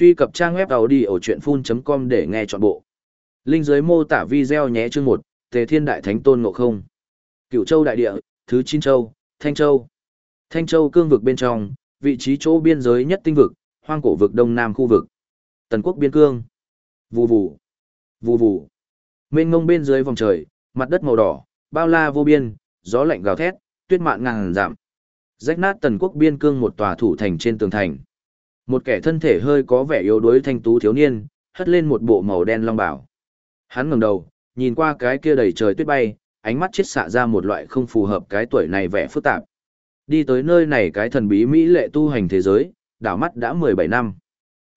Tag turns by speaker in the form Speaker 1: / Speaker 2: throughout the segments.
Speaker 1: Truy cập trang web đầu đi ở audiochuyenphun.com để nghe trọn bộ. Linh dưới mô tả video nhé chương 1, Tề Thiên Đại Thánh Tôn Ngộ Không. Cựu Châu Đại Địa, Thứ Chín Châu, Thanh Châu. Thanh Châu cương vực bên trong, vị trí chỗ biên giới nhất tinh vực, hoang cổ vực đông nam khu vực. Tần quốc biên cương. Vù vù. Vù vù. Mênh ngông bên dưới vòng trời, mặt đất màu đỏ, bao la vô biên, gió lạnh gào thét, tuyết mạn ngàn giảm. Rách nát tần quốc biên cương một tòa thủ thành trên tường thành. Một kẻ thân thể hơi có vẻ yếu đuối thanh tú thiếu niên, hất lên một bộ màu đen long bảo. Hắn ngẩng đầu, nhìn qua cái kia đầy trời tuyết bay, ánh mắt chết xạ ra một loại không phù hợp cái tuổi này vẻ phức tạp. Đi tới nơi này cái thần bí mỹ lệ tu hành thế giới, đảo mắt đã 17 năm.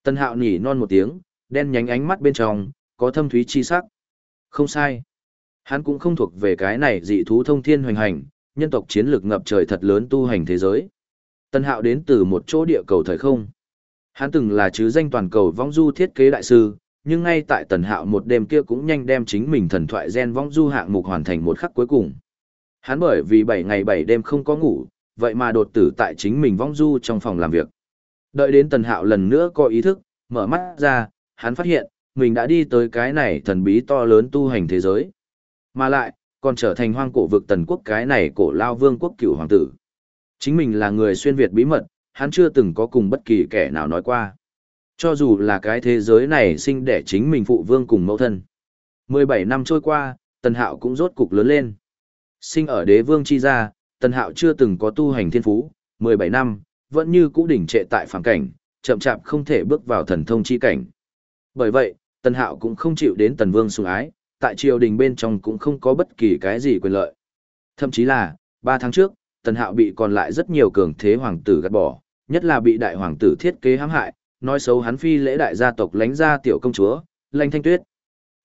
Speaker 1: Tân hạo nhỉ non một tiếng, đen nhánh ánh mắt bên trong, có thâm thúy chi sắc. Không sai. Hắn cũng không thuộc về cái này dị thú thông thiên hoành hành, nhân tộc chiến lược ngập trời thật lớn tu hành thế giới. Tân hạo đến từ một chỗ địa cầu thời không. Hắn từng là chứ danh toàn cầu vong du thiết kế đại sư, nhưng ngay tại tần hạo một đêm kia cũng nhanh đem chính mình thần thoại gen vong du hạng mục hoàn thành một khắc cuối cùng. Hắn bởi vì 7 ngày 7 đêm không có ngủ, vậy mà đột tử tại chính mình vong du trong phòng làm việc. Đợi đến tần hạo lần nữa có ý thức, mở mắt ra, hắn phát hiện, mình đã đi tới cái này thần bí to lớn tu hành thế giới. Mà lại, còn trở thành hoang cổ vực tần quốc cái này cổ lao vương quốc cửu hoàng tử. Chính mình là người xuyên Việt bí mật, hắn chưa từng có cùng bất kỳ kẻ nào nói qua. Cho dù là cái thế giới này sinh để chính mình phụ vương cùng mẫu thân. 17 năm trôi qua, Tần Hạo cũng rốt cục lớn lên. Sinh ở đế vương chi gia, Tần Hạo chưa từng có tu hành thiên phú, 17 năm, vẫn như cũ đỉnh trệ tại phàm cảnh, chậm chạp không thể bước vào thần thông chi cảnh. Bởi vậy, Tần Hạo cũng không chịu đến Tần Vương sủng ái, tại triều đình bên trong cũng không có bất kỳ cái gì quyền lợi. Thậm chí là, 3 tháng trước, Tần Hạo bị còn lại rất nhiều cường thế hoàng tử gạt bỏ, nhất là bị đại hoàng tử thiết kế hãm hại, nói xấu hắn phi lễ đại gia tộc lánh ra tiểu công chúa, Lanh Thanh Tuyết.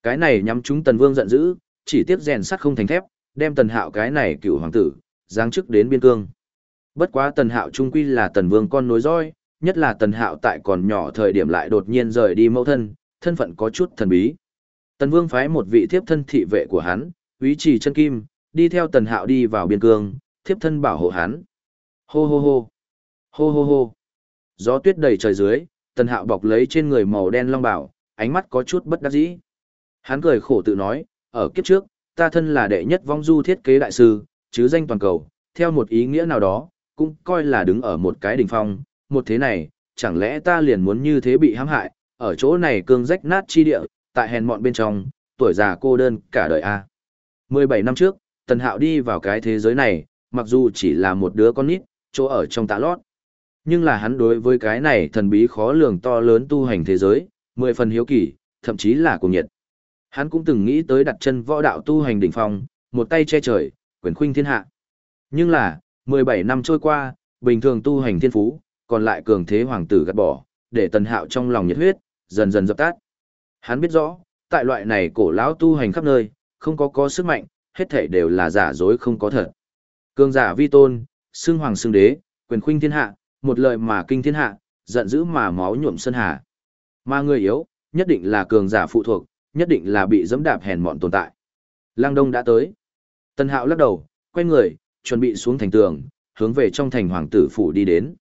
Speaker 1: Cái này nhắm chúng Tần Vương giận dữ, chỉ tiếp rèn sắt không thành thép, đem Tần Hạo cái này cựu hoàng tử, giáng chức đến biên cương. Bất quá Tần Hạo trung quy là Tần Vương con nối dõi, nhất là Tần Hạo tại còn nhỏ thời điểm lại đột nhiên rời đi mẫu thân, thân phận có chút thần bí. Tần Vương phái một vị thiếp thân thị vệ của hắn, Úy Trì Chân Kim, đi theo Tần Hạo đi vào biên cương, thiếp thân bảo hộ hắn. Hô hô hô. Hô hô hô. Gió tuyết đầy trời dưới, Tần Hạo bọc lấy trên người màu đen long bảo, ánh mắt có chút bất đắc dĩ. Hắn cười khổ tự nói, ở kiếp trước, ta thân là đệ nhất vong du thiết kế đại sư, chứ danh toàn cầu, theo một ý nghĩa nào đó, cũng coi là đứng ở một cái đỉnh phong, một thế này, chẳng lẽ ta liền muốn như thế bị hãm hại, ở chỗ này cương rách nát chi địa, tại hèn mọn bên trong, tuổi già cô đơn cả đời a. À. 17 năm trước, Tần Hạo đi vào cái thế giới này, mặc dù chỉ là một đứa con nít, chỗ ở trong tạ lót. Nhưng là hắn đối với cái này thần bí khó lường to lớn tu hành thế giới, mười phần hiếu kỳ, thậm chí là cuồng nhiệt. Hắn cũng từng nghĩ tới đặt chân võ đạo tu hành đỉnh phong, một tay che trời, quyền khuynh thiên hạ. Nhưng là, 17 năm trôi qua, bình thường tu hành thiên phú, còn lại cường thế hoàng tử gạt bỏ, để tần hạo trong lòng nhiệt huyết, dần dần dập tắt. Hắn biết rõ, tại loại này cổ lão tu hành khắp nơi, không có có sức mạnh, hết thảy đều là giả dối không có thật. Cường giả vi tôn, xưng hoàng xưng đế, quyền khuynh thiên hạ, một lời mà kinh thiên hạ, giận dữ mà máu nhuộm sân hà. Mà người yếu, nhất định là cường giả phụ thuộc, nhất định là bị dẫm đạp hèn mọn tồn tại. Lang Đông đã tới. Tân Hạo lắc đầu, quay người, chuẩn bị xuống thành tường, hướng về trong thành hoàng tử phủ đi đến.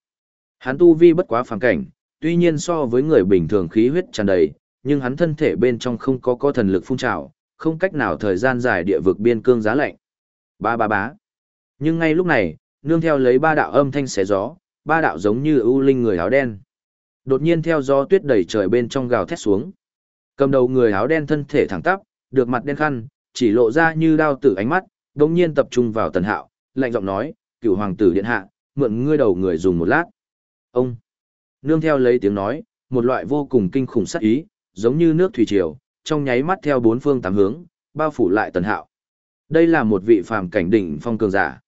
Speaker 1: Hắn tu vi bất quá phàm cảnh, tuy nhiên so với người bình thường khí huyết tràn đầy, nhưng hắn thân thể bên trong không có có thần lực phun trào, không cách nào thời gian dài địa vực biên cương giá lạnh. Ba ba bá. Nhưng ngay lúc này, nương theo lấy ba đạo âm thanh xé gió, ba đạo giống như ưu linh người áo đen. Đột nhiên theo gió tuyết đầy trời bên trong gào thét xuống. Cầm đầu người áo đen thân thể thẳng tắp, được mặt đen khăn, chỉ lộ ra như đao tử ánh mắt, đột nhiên tập trung vào Tần Hạo, lạnh giọng nói, "Cửu hoàng tử điện hạ, mượn ngươi đầu người dùng một lát." Ông nương theo lấy tiếng nói, một loại vô cùng kinh khủng sát ý, giống như nước thủy triều, trong nháy mắt theo bốn phương tám hướng, bao phủ lại Tần Hạo. Đây là một vị phàm cảnh đỉnh phong cường giả.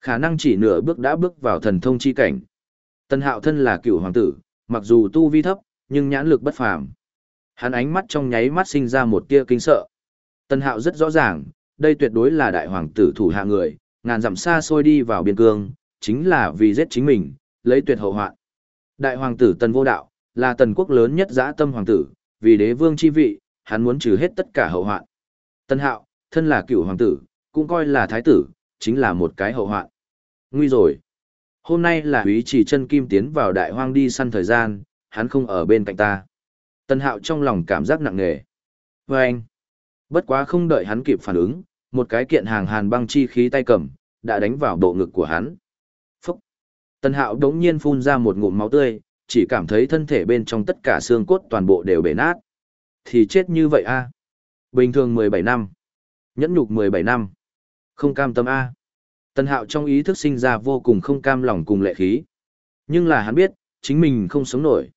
Speaker 1: Khả năng chỉ nửa bước đã bước vào thần thông chi cảnh. Tần Hạo thân là cựu hoàng tử, mặc dù tu vi thấp, nhưng nhãn lực bất phàm. Hắn ánh mắt trong nháy mắt sinh ra một tia kinh sợ. Tần Hạo rất rõ ràng, đây tuyệt đối là đại hoàng tử thủ hạ người, ngàn dặm xa xôi đi vào biên cương, chính là vì giết chính mình, lấy tuyệt hậu hoạn. Đại hoàng tử Tần Vô Đạo, là tần quốc lớn nhất dã tâm hoàng tử, vì đế vương chi vị, hắn muốn trừ hết tất cả hậu hoạn. Tần Hạo, thân là cựu hoàng tử, cũng coi là thái tử, chính là một cái hậu hoạn. Nguy rồi. Hôm nay là úy chỉ chân kim tiến vào đại hoang đi săn thời gian, hắn không ở bên cạnh ta. Tân hạo trong lòng cảm giác nặng nề. Và anh, bất quá không đợi hắn kịp phản ứng, một cái kiện hàng hàn băng chi khí tay cầm, đã đánh vào bộ ngực của hắn. Phúc! Tân hạo đống nhiên phun ra một ngụm máu tươi, chỉ cảm thấy thân thể bên trong tất cả xương cốt toàn bộ đều bể nát. Thì chết như vậy a Bình thường 17 năm. Nhẫn nhục 17 năm. Không cam tâm A. Tân hạo trong ý thức sinh ra vô cùng không cam lòng cùng lệ khí. Nhưng là hắn biết, chính mình không sống nổi.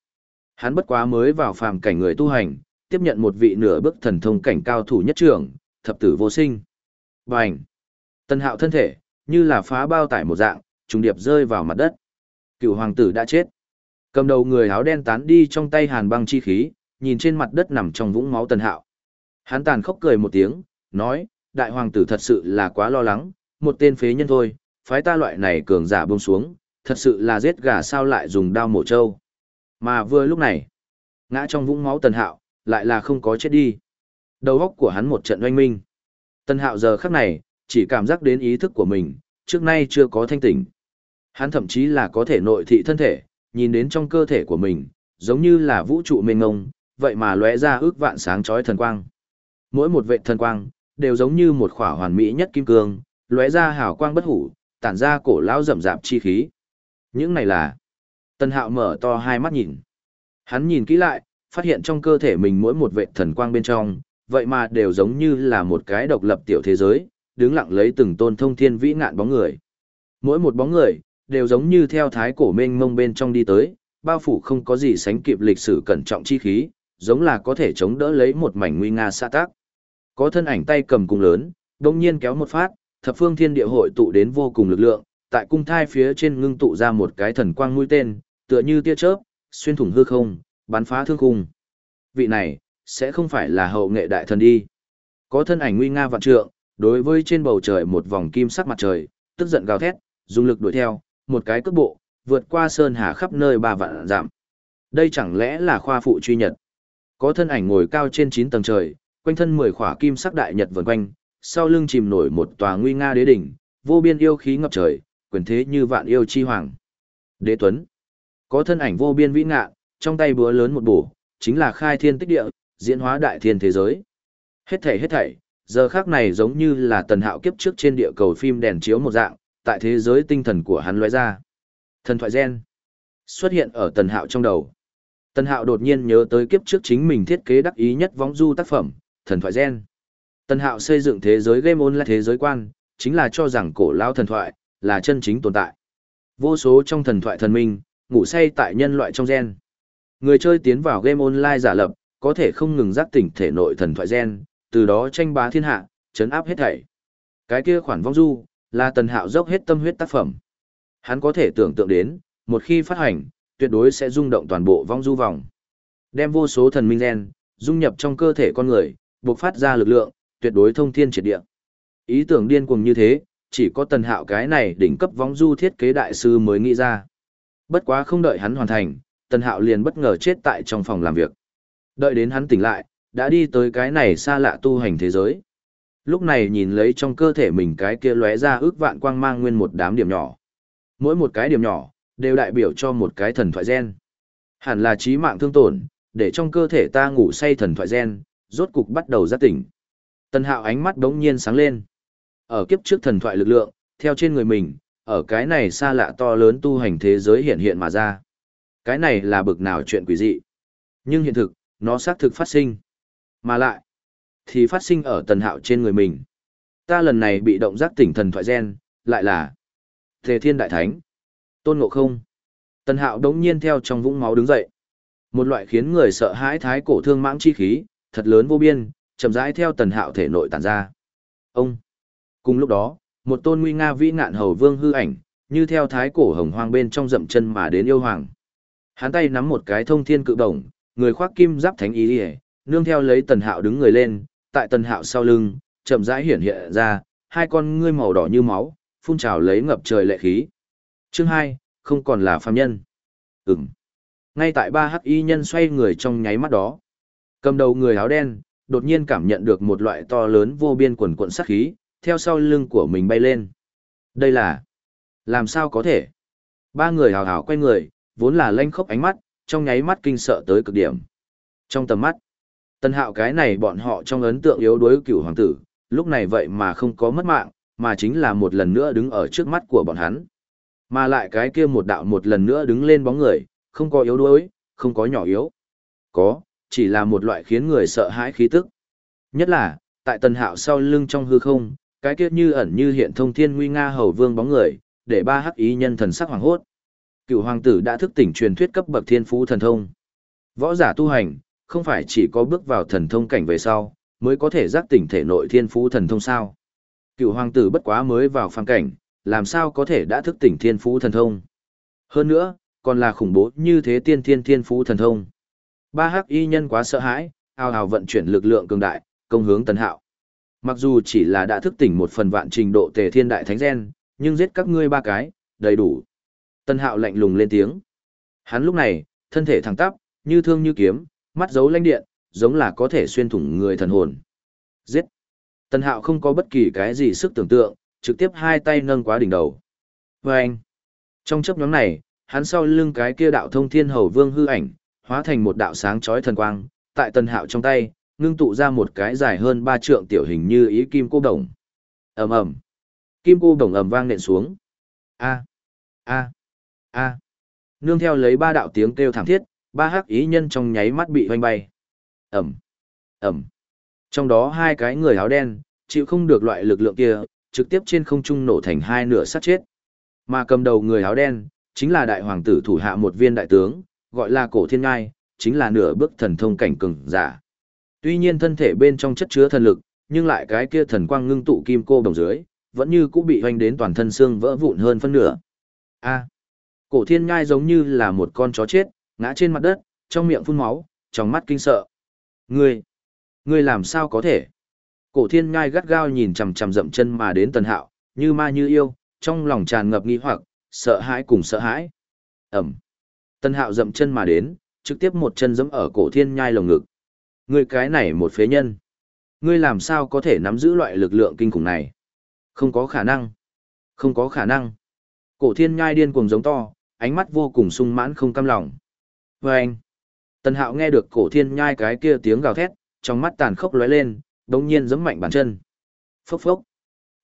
Speaker 1: Hắn bất quá mới vào phàm cảnh người tu hành, tiếp nhận một vị nửa bước thần thông cảnh cao thủ nhất trưởng, thập tử vô sinh. Bành! Tân hạo thân thể, như là phá bao tải một dạng, trùng điệp rơi vào mặt đất. Cựu hoàng tử đã chết. Cầm đầu người áo đen tán đi trong tay hàn băng chi khí, nhìn trên mặt đất nằm trong vũng máu tân hạo. Hắn tàn khốc cười một tiếng, nói, đại hoàng tử thật sự là quá lo lắng, một tên phế nhân thôi, phái ta loại này cường giả buông xuống, thật sự là giết gà sao lại dùng đao mổ trâu. Mà vừa lúc này, ngã trong vũng máu tần hạo, lại là không có chết đi. Đầu óc của hắn một trận oanh minh. Tần hạo giờ khắc này, chỉ cảm giác đến ý thức của mình, trước nay chưa có thanh tỉnh. Hắn thậm chí là có thể nội thị thân thể, nhìn đến trong cơ thể của mình, giống như là vũ trụ mênh ngông, vậy mà lóe ra ước vạn sáng chói thần quang. Mỗi một vệ thần quang, đều giống như một khỏa hoàn mỹ nhất kim cương, lóe ra hào quang bất hủ, tản ra cổ lão rậm rạp chi khí. Những này là... Tân hạo mở to hai mắt nhìn. Hắn nhìn kỹ lại, phát hiện trong cơ thể mình mỗi một vệ thần quang bên trong, vậy mà đều giống như là một cái độc lập tiểu thế giới, đứng lặng lấy từng tôn thông thiên vĩ ngạn bóng người. Mỗi một bóng người, đều giống như theo thái cổ mênh mông bên trong đi tới, bao phủ không có gì sánh kịp lịch sử cẩn trọng chi khí, giống là có thể chống đỡ lấy một mảnh nguy nga xa tác. Có thân ảnh tay cầm cung lớn, đông nhiên kéo một phát, thập phương thiên địa hội tụ đến vô cùng lực lượng, tại cung thai phía trên ngưng tụ ra một cái thần quang mũi tên, tựa như tia chớp, xuyên thủng hư không, bắn phá thương khung. Vị này, sẽ không phải là hậu nghệ đại thần đi. Có thân ảnh nguy nga vạn trượng, đối với trên bầu trời một vòng kim sắc mặt trời, tức giận gào thét, dùng lực đuổi theo, một cái cước bộ, vượt qua sơn hà khắp nơi ba vạn giảm. Đây chẳng lẽ là khoa phụ truy nhật? Có thân ảnh ngồi cao trên 9 tầng trời, quanh thân mười khỏa kim sắc đại nhật vần quanh, sau lưng chìm nổi một tòa nguy nga đế đỉnh, vô biên yêu khí ngập trời, quyền thế như vạn yêu chi hoàng. Đế Tuấn, có thân ảnh vô biên vĩ ngạ, trong tay búa lớn một bổ, chính là khai thiên tích địa, diễn hóa đại thiên thế giới. Hết thảy hết thảy, giờ khác này giống như là tần hạo kiếp trước trên địa cầu phim đèn chiếu một dạng, tại thế giới tinh thần của hắn lóe ra. Thần thoại gen xuất hiện ở tần hạo trong đầu. Tần hạo đột nhiên nhớ tới kiếp trước chính mình thiết kế đắc ý nhất vong du tác phẩm, thần thoại gen. Tần Hạo xây dựng thế giới game online thế giới quan, chính là cho rằng cổ lao thần thoại là chân chính tồn tại. Vô số trong thần thoại thần minh, ngủ say tại nhân loại trong gen. Người chơi tiến vào game online giả lập, có thể không ngừng giác tỉnh thể nội thần thoại gen, từ đó tranh bá thiên hạ, chấn áp hết thảy. Cái kia khoản vong du, là Tần Hạo dốc hết tâm huyết tác phẩm. Hắn có thể tưởng tượng đến, một khi phát hành, tuyệt đối sẽ rung động toàn bộ vong du vòng. Đem vô số thần minh gen, dung nhập trong cơ thể con người, buộc phát ra lực lượng, tuyệt đối thông thiên triệt địa. Ý tưởng điên cuồng như thế, chỉ có tần hạo cái này đỉnh cấp vong du thiết kế đại sư mới nghĩ ra. Bất quá không đợi hắn hoàn thành, tần hạo liền bất ngờ chết tại trong phòng làm việc. Đợi đến hắn tỉnh lại, đã đi tới cái này xa lạ tu hành thế giới. Lúc này nhìn lấy trong cơ thể mình cái kia lóe ra ước vạn quang mang nguyên một đám điểm nhỏ. Mỗi một cái điểm nhỏ, đều đại biểu cho một cái thần thoại gen. Hẳn là trí mạng thương tổn, để trong cơ thể ta ngủ say thần thoại gen, rốt cục bắt đầu giác tỉnh. Tần hạo ánh mắt đống nhiên sáng lên. Ở kiếp trước thần thoại lực lượng, theo trên người mình, ở cái này xa lạ to lớn tu hành thế giới hiện hiện mà ra. Cái này là bực nào chuyện quỷ dị. Nhưng hiện thực, nó xác thực phát sinh. Mà lại, thì phát sinh ở tần hạo trên người mình. Ta lần này bị động giác tỉnh thần thoại gen, lại là Thề Thiên Đại Thánh. Tôn Ngộ Không. Tần hạo đống nhiên theo trong vũng máu đứng dậy. Một loại khiến người sợ hãi thái cổ thương mãng chi khí, thật lớn vô biên, chậm rãi theo tần hạo thể nội tản ra. Ông! Cùng lúc đó, một tôn nguy nga vĩ ngạn hầu vương hư ảnh, như theo thái cổ hồng hoang bên trong dậm chân mà đến yêu hoàng. Hắn tay nắm một cái thông thiên cự đồng, người khoác kim giáp thánh ý liễu, nương theo lấy tần hạo đứng người lên, tại tần hạo sau lưng, chậm rãi hiển hiện ra, hai con ngươi màu đỏ như máu, phun trào lấy ngập trời lệ khí. Chương 2, không còn là phàm nhân. Ừm. Ngay tại ba hắc y nhân xoay người trong nháy mắt đó, cầm đầu người áo đen, đột nhiên cảm nhận được một loại to lớn vô biên quần cuộn sát khí, theo sau lưng của mình bay lên. Đây là... Làm sao có thể? Ba người hào hào quay người, vốn là lanh khốc ánh mắt, trong nháy mắt kinh sợ tới cực điểm. Trong tầm mắt, Tân Hạo cái này bọn họ trong ấn tượng yếu đuối cửu hoàng tử, lúc này vậy mà không có mất mạng, mà chính là một lần nữa đứng ở trước mắt của bọn hắn. Mà lại cái kia một đạo một lần nữa đứng lên bóng người, không có yếu đuối, không có nhỏ yếu. Có, chỉ là một loại khiến người sợ hãi khí tức. Nhất là, tại tần hạo sau lưng trong hư không, cái kia như ẩn như hiện thông thiên nguy nga hầu vương bóng người, để ba hắc ý nhân thần sắc hoàng hốt. Cựu hoàng tử đã thức tỉnh truyền thuyết cấp bậc thiên phú thần thông. Võ giả tu hành, không phải chỉ có bước vào thần thông cảnh về sau, mới có thể giác tỉnh thể nội thiên phú thần thông sao. Cựu hoàng tử bất quá mới vào phàm cảnh, làm sao có thể đã thức tỉnh thiên phú thần thông. Hơn nữa, còn là khủng bố như thế tiên thiên thiên phú thần thông. Ba hắc y nhân quá sợ hãi, ao ào vận chuyển lực lượng cường đại, công hướng tần hạo. Mặc dù chỉ là đã thức tỉnh một phần vạn trình độ tề thiên đại thánh gen, nhưng giết các ngươi ba cái, đầy đủ. Tần hạo lạnh lùng lên tiếng. Hắn lúc này, thân thể thẳng tắp, như thương như kiếm, mắt giấu lanh điện, giống là có thể xuyên thủng người thần hồn. Giết! Tần hạo không có bất kỳ cái gì sức tưởng tượng, trực tiếp hai tay nâng quá đỉnh đầu. Và anh! Trong chấp nhóm này, hắn sau lưng cái kia đạo thông thiên hầu vương hư ảnh, hóa thành một đạo sáng chói thần quang, tại tần hạo trong tay, ngưng tụ ra một cái dài hơn ba trượng tiểu hình như ý kim cô đồng. ầm ầm Kim cô đồng ầm vang nện xuống. A. A. A. Nương theo lấy ba đạo tiếng kêu thảm thiết, ba hắc ý nhân trong nháy mắt bị hoanh bay. ầm ầm Trong đó hai cái người áo đen, chịu không được loại lực lượng kia, trực tiếp trên không trung nổ thành hai nửa sát chết. Mà cầm đầu người áo đen, chính là đại hoàng tử thủ hạ một viên đại tướng, gọi là cổ thiên ngai, chính là nửa bước thần thông cảnh cường giả. Tuy nhiên thân thể bên trong chất chứa thần lực, nhưng lại cái kia thần quang ngưng tụ kim cô đồng dưới, vẫn như cũng bị hoành đến toàn thân xương vỡ vụn hơn phân nửa. A. cổ thiên ngai giống như là một con chó chết, ngã trên mặt đất, trong miệng phun máu, trong mắt kinh sợ. Ngươi, ngươi làm sao có thể? Cổ thiên ngai gắt gao nhìn chằm chằm dậm chân mà đến tần hạo, như ma như yêu, trong lòng tràn ngập nghi hoặc, sợ hãi cùng sợ hãi. Ẩm. Tân hạo dậm chân mà đến, trực tiếp một chân giẫm ở cổ thiên nhai lồng ngực. Ngươi cái này một phế nhân. Ngươi làm sao có thể nắm giữ loại lực lượng kinh khủng này? Không có khả năng. Không có khả năng. Cổ thiên nhai điên cuồng giống to, ánh mắt vô cùng sung mãn không cam lòng. Và anh. Tân hạo nghe được cổ thiên nhai cái kia tiếng gào thét, trong mắt tàn khốc lóe lên, đống nhiên giẫm mạnh bàn chân. Phốc phốc.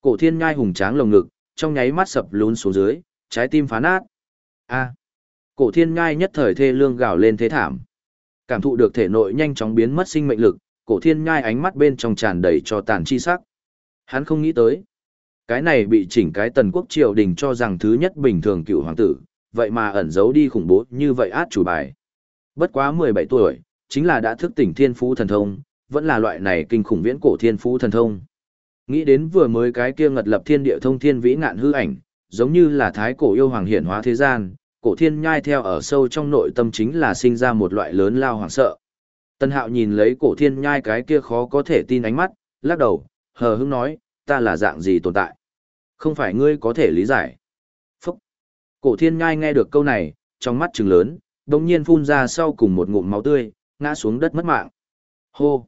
Speaker 1: Cổ thiên nhai hùng tráng lồng ngực, trong nháy mắt sập lún xuống dưới, trái tim phá nát. A. Cổ thiên nhai nhất thời thê lương gào lên thế thảm. Cảm thụ được thể nội nhanh chóng biến mất sinh mệnh lực, cổ thiên nhai ánh mắt bên trong tràn đầy cho tàn chi sắc. Hắn không nghĩ tới. Cái này bị chỉnh cái tần quốc triều đình cho rằng thứ nhất bình thường cựu hoàng tử, vậy mà ẩn giấu đi khủng bố như vậy át chủ bài. Bất quá 17 tuổi, chính là đã thức tỉnh thiên phú thần thông, vẫn là loại này kinh khủng viễn cổ thiên phú thần thông. Nghĩ đến vừa mới cái kia ngật lập thiên địa thông thiên vĩ ngạn hư ảnh, giống như là thái cổ yêu hoàng hiển hóa thế gian, cổ thiên nhai theo ở sâu trong nội tâm chính là sinh ra một loại lớn lao hoảng sợ. Tân hạo nhìn lấy cổ thiên nhai cái kia khó có thể tin ánh mắt, lắc đầu, hờ hững nói, ta là dạng gì tồn tại? Không phải ngươi có thể lý giải. Phúc! Cổ thiên nhai nghe được câu này, trong mắt trừng lớn, đồng nhiên phun ra sau cùng một ngụm máu tươi, ngã xuống đất mất mạng. Hô!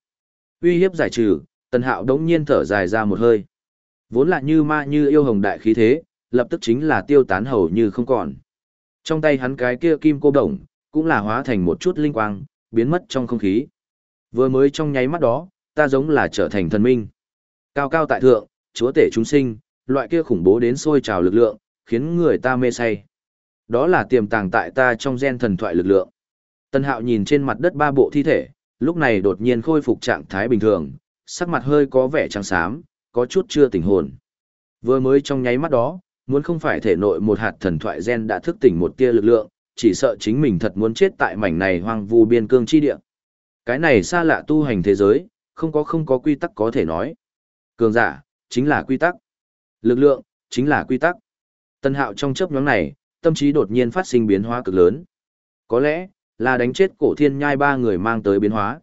Speaker 1: Uy hiếp giải trừ, tần hạo đống nhiên thở dài ra một hơi. Vốn là như ma như yêu hồng đại khí thế, lập tức chính là tiêu tán hầu như không còn. Trong tay hắn cái kia kim cô đồng, cũng là hóa thành một chút linh quang, biến mất trong không khí. Vừa mới trong nháy mắt đó, ta giống là trở thành thần minh. Cao cao tại thượng, chúa tể chúng sinh, loại kia khủng bố đến sôi trào lực lượng, khiến người ta mê say. Đó là tiềm tàng tại ta trong gen thần thoại lực lượng. Tân hạo nhìn trên mặt đất ba bộ thi thể, lúc này đột nhiên khôi phục trạng thái bình thường, sắc mặt hơi có vẻ trắng xám, có chút chưa tỉnh hồn. Vừa mới trong nháy mắt đó, muốn không phải thể nội một hạt thần thoại gen đã thức tỉnh một tia lực lượng, chỉ sợ chính mình thật muốn chết tại mảnh này hoang vu biên cương chi địa. Cái này xa lạ tu hành thế giới, không có không có quy tắc có thể nói. Cường giả, chính là quy tắc. Lực lượng, chính là quy tắc. Tân hạo trong chấp nhóm này, tâm trí đột nhiên phát sinh biến hóa cực lớn. Có lẽ, là đánh chết cổ thiên nhai ba người mang tới biến hóa.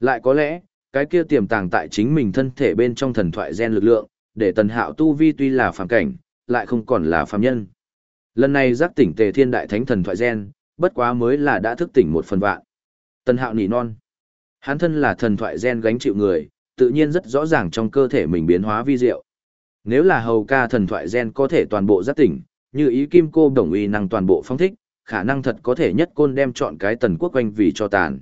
Speaker 1: Lại có lẽ, cái kia tiềm tàng tại chính mình thân thể bên trong thần thoại gen lực lượng, để tần hạo tu vi tuy là phản cảnh, lại không còn là phàm nhân. Lần này giác tỉnh tề thiên đại thánh thần thoại gen, bất quá mới là đã thức tỉnh một phần vạn. Tần hạo nỉ non. Hắn thân là thần thoại gen gánh chịu người, tự nhiên rất rõ ràng trong cơ thể mình biến hóa vi diệu. Nếu là hầu ca thần thoại gen có thể toàn bộ giác tỉnh, như ý kim cô đồng uy năng toàn bộ phong thích, khả năng thật có thể nhất côn đem chọn cái tần quốc quanh vì cho tàn.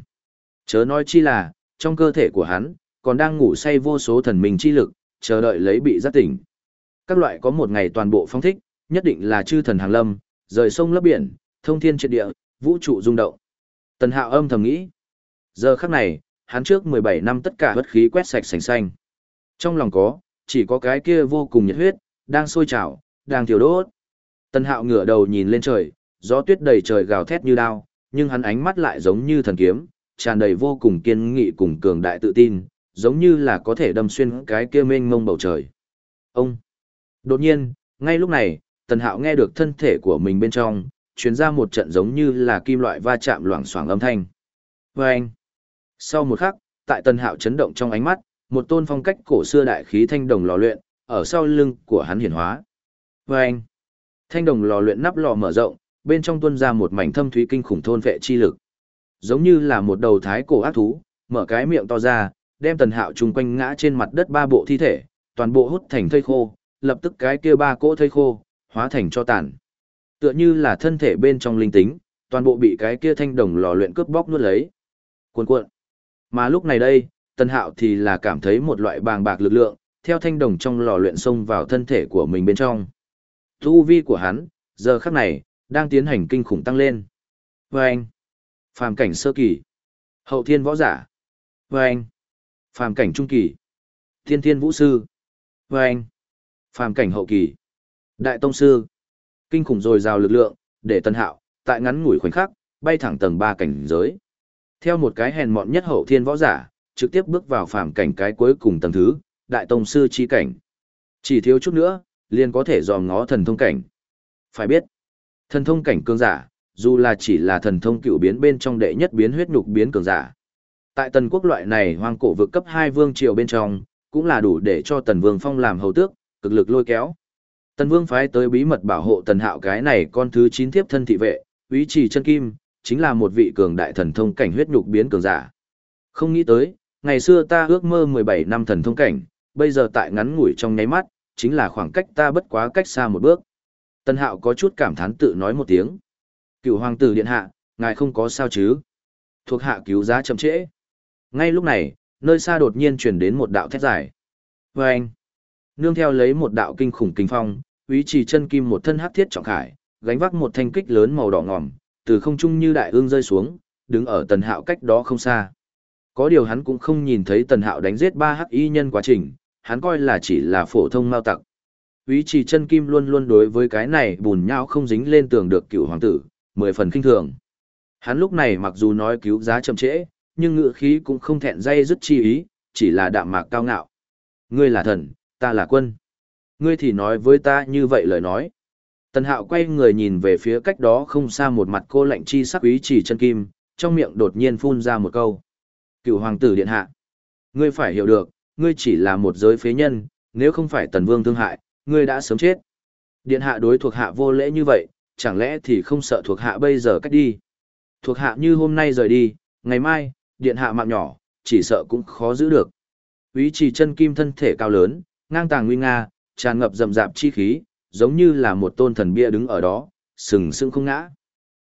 Speaker 1: Chớ nói chi là, trong cơ thể của hắn, còn đang ngủ say vô số thần minh chi lực, chờ đợi lấy bị giác tỉnh. Các loại có một ngày toàn bộ phong thích, nhất định là chư thần hàng lâm, rời sông lấp biển, thông thiên triệt địa, vũ trụ rung động. Tần Hạo âm thầm nghĩ. Giờ khắc này, hắn trước 17 năm tất cả bất khí quét sạch sành xanh. Trong lòng có, chỉ có cái kia vô cùng nhiệt huyết, đang sôi trào, đang thiêu đốt. Tần Hạo ngửa đầu nhìn lên trời, gió tuyết đầy trời gào thét như đao, nhưng hắn ánh mắt lại giống như thần kiếm, tràn đầy vô cùng kiên nghị cùng cường đại tự tin, giống như là có thể đâm xuyên cái kia mênh mông bầu trời. Ông! Đột nhiên, ngay lúc này, Tần Hạo nghe được thân thể của mình bên trong, truyền ra một trận giống như là kim loại va chạm loảng xoảng âm thanh. Và anh! Sau một khắc, tại Tần Hạo chấn động trong ánh mắt, một tôn phong cách cổ xưa đại khí thanh đồng lò luyện, ở sau lưng của hắn hiển hóa. Và anh! Thanh đồng lò luyện nắp lò mở rộng, bên trong tuôn ra một mảnh thâm thúy kinh khủng thôn vệ chi lực. Giống như là một đầu thái cổ ác thú, mở cái miệng to ra, đem tần hạo chung quanh ngã trên mặt đất ba bộ thi thể, toàn bộ hút thành thây khô, lập tức cái kia ba cỗ thây khô, hóa thành cho tàn. Tựa như là thân thể bên trong linh tính, toàn bộ bị cái kia thanh đồng lò luyện cướp bóc nuốt lấy. Cuộn cuộn. Mà lúc này đây, tần hạo thì là cảm thấy một loại bàng bạc lực lượng, theo thanh đồng trong lò luyện xông vào thân thể của mình bên trong. Tu vi của hắn, giờ khắc này, đang tiến hành kinh khủng tăng lên. Vâng! Phàm cảnh sơ kỳ. Hậu thiên võ giả. Vâng! Phàm cảnh trung kỳ. Thiên thiên vũ sư. Vâng! Phàm cảnh hậu kỳ. Đại tông sư. Kinh khủng dồi dào lực lượng, để tân hạo, tại ngắn ngủi khoảnh khắc, bay thẳng tầng 3 cảnh giới. Theo một cái hèn mọn nhất hậu thiên võ giả, trực tiếp bước vào phàm cảnh cái cuối cùng tầng thứ, đại tông sư chi cảnh. Chỉ thiếu chút nữa, liền có thể dòm ngó thần thông cảnh. Phải biết, thần thông cảnh cường giả, dù là chỉ là thần thông cựu biến bên trong đệ nhất biến huyết nhục biến cường giả. Tại tần quốc loại này hoang cổ vực cấp 2 vương triều bên trong, cũng là đủ để cho tần vương phong làm hầu tước, cực lực lôi kéo. Tần vương phái tới bí mật bảo hộ tần hạo cái này con thứ 9 thiếp thân thị vệ, úy trì chân kim, chính là một vị cường đại thần thông cảnh huyết nhục biến cường giả. Không nghĩ tới, ngày xưa ta ước mơ 17 năm thần thông cảnh, bây giờ tại ngắn ngủi trong nháy mắt, chính là khoảng cách ta bất quá cách xa một bước. tần hạo có chút cảm thán tự nói một tiếng. Cựu hoàng tử điện hạ, ngài không có sao chứ? Thuộc hạ cứu giá chậm trễ. Ngay lúc này, nơi xa đột nhiên truyền đến một đạo thét dài. Vâng! anh, nương theo lấy một đạo kinh khủng kinh phong, úy trì chân kim một thân hắc thiết trọng khải, gánh vác một thanh kích lớn màu đỏ ngòm, từ không trung như đại ương rơi xuống, đứng ở tần hạo cách đó không xa. Có điều hắn cũng không nhìn thấy tần hạo đánh giết ba hắc y nhân quá trình, hắn coi là chỉ là phổ thông mao tặc. Úy trì chân kim luôn luôn đối với cái này bùn nhau không dính lên tường được cựu hoàng tử, mười phần kinh thường. Hắn lúc này mặc dù nói cứu giá chậm trễ, nhưng ngựa khí cũng không thẹn dây dứt chi ý, chỉ là đạm mạc cao ngạo. Ngươi là thần, ta là quân. Ngươi thì nói với ta như vậy lời nói. Tần hạo quay người nhìn về phía cách đó không xa một mặt cô lạnh chi sắc Quý Chỉ chân kim, trong miệng đột nhiên phun ra một câu. Cựu hoàng tử điện hạ. Ngươi phải hiểu được, ngươi chỉ là một giới phế nhân, nếu không phải tần vương thương hại, ngươi đã sớm chết. Điện hạ đối thuộc hạ vô lễ như vậy, chẳng lẽ thì không sợ thuộc hạ bây giờ cách đi. Thuộc hạ như hôm nay rời đi, ngày mai, điện hạ mạng nhỏ, chỉ sợ cũng khó giữ được. Quý Chỉ chân kim thân thể cao lớn, ngang tàng nguy nga, tràn ngập rậm rạp chi khí, giống như là một tôn thần bia đứng ở đó, sừng sững không ngã.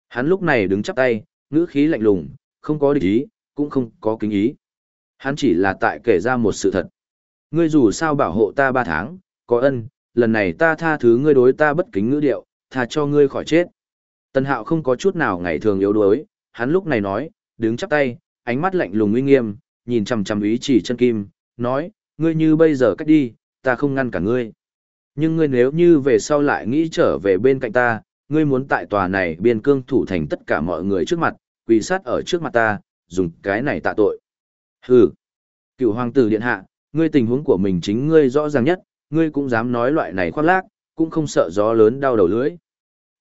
Speaker 1: Hắn lúc này đứng chắp tay, ngữ khí lạnh lùng, không có địch ý, cũng không có kính ý. Hắn chỉ là tại kể ra một sự thật. Ngươi dù sao bảo hộ ta ba tháng, có ân, lần này ta tha thứ ngươi đối ta bất kính ngữ điệu, tha cho ngươi khỏi chết. Tần hạo không có chút nào ngày thường yếu đuối, hắn lúc này nói, đứng chắp tay, ánh mắt lạnh lùng uy nghiêm, nhìn chằm chằm ý chỉ chân kim, nói, ngươi như bây giờ cách đi, ta không ngăn cả ngươi. Nhưng ngươi nếu như về sau lại nghĩ trở về bên cạnh ta, ngươi muốn tại tòa này biên cương thủ thành tất cả mọi người trước mặt, quỳ sát ở trước mặt ta, dùng cái này tạ tội. Hừ. Cựu hoàng tử điện hạ, ngươi tình huống của mình chính ngươi rõ ràng nhất, ngươi cũng dám nói loại này khoác lác, cũng không sợ gió lớn đau đầu lưỡi.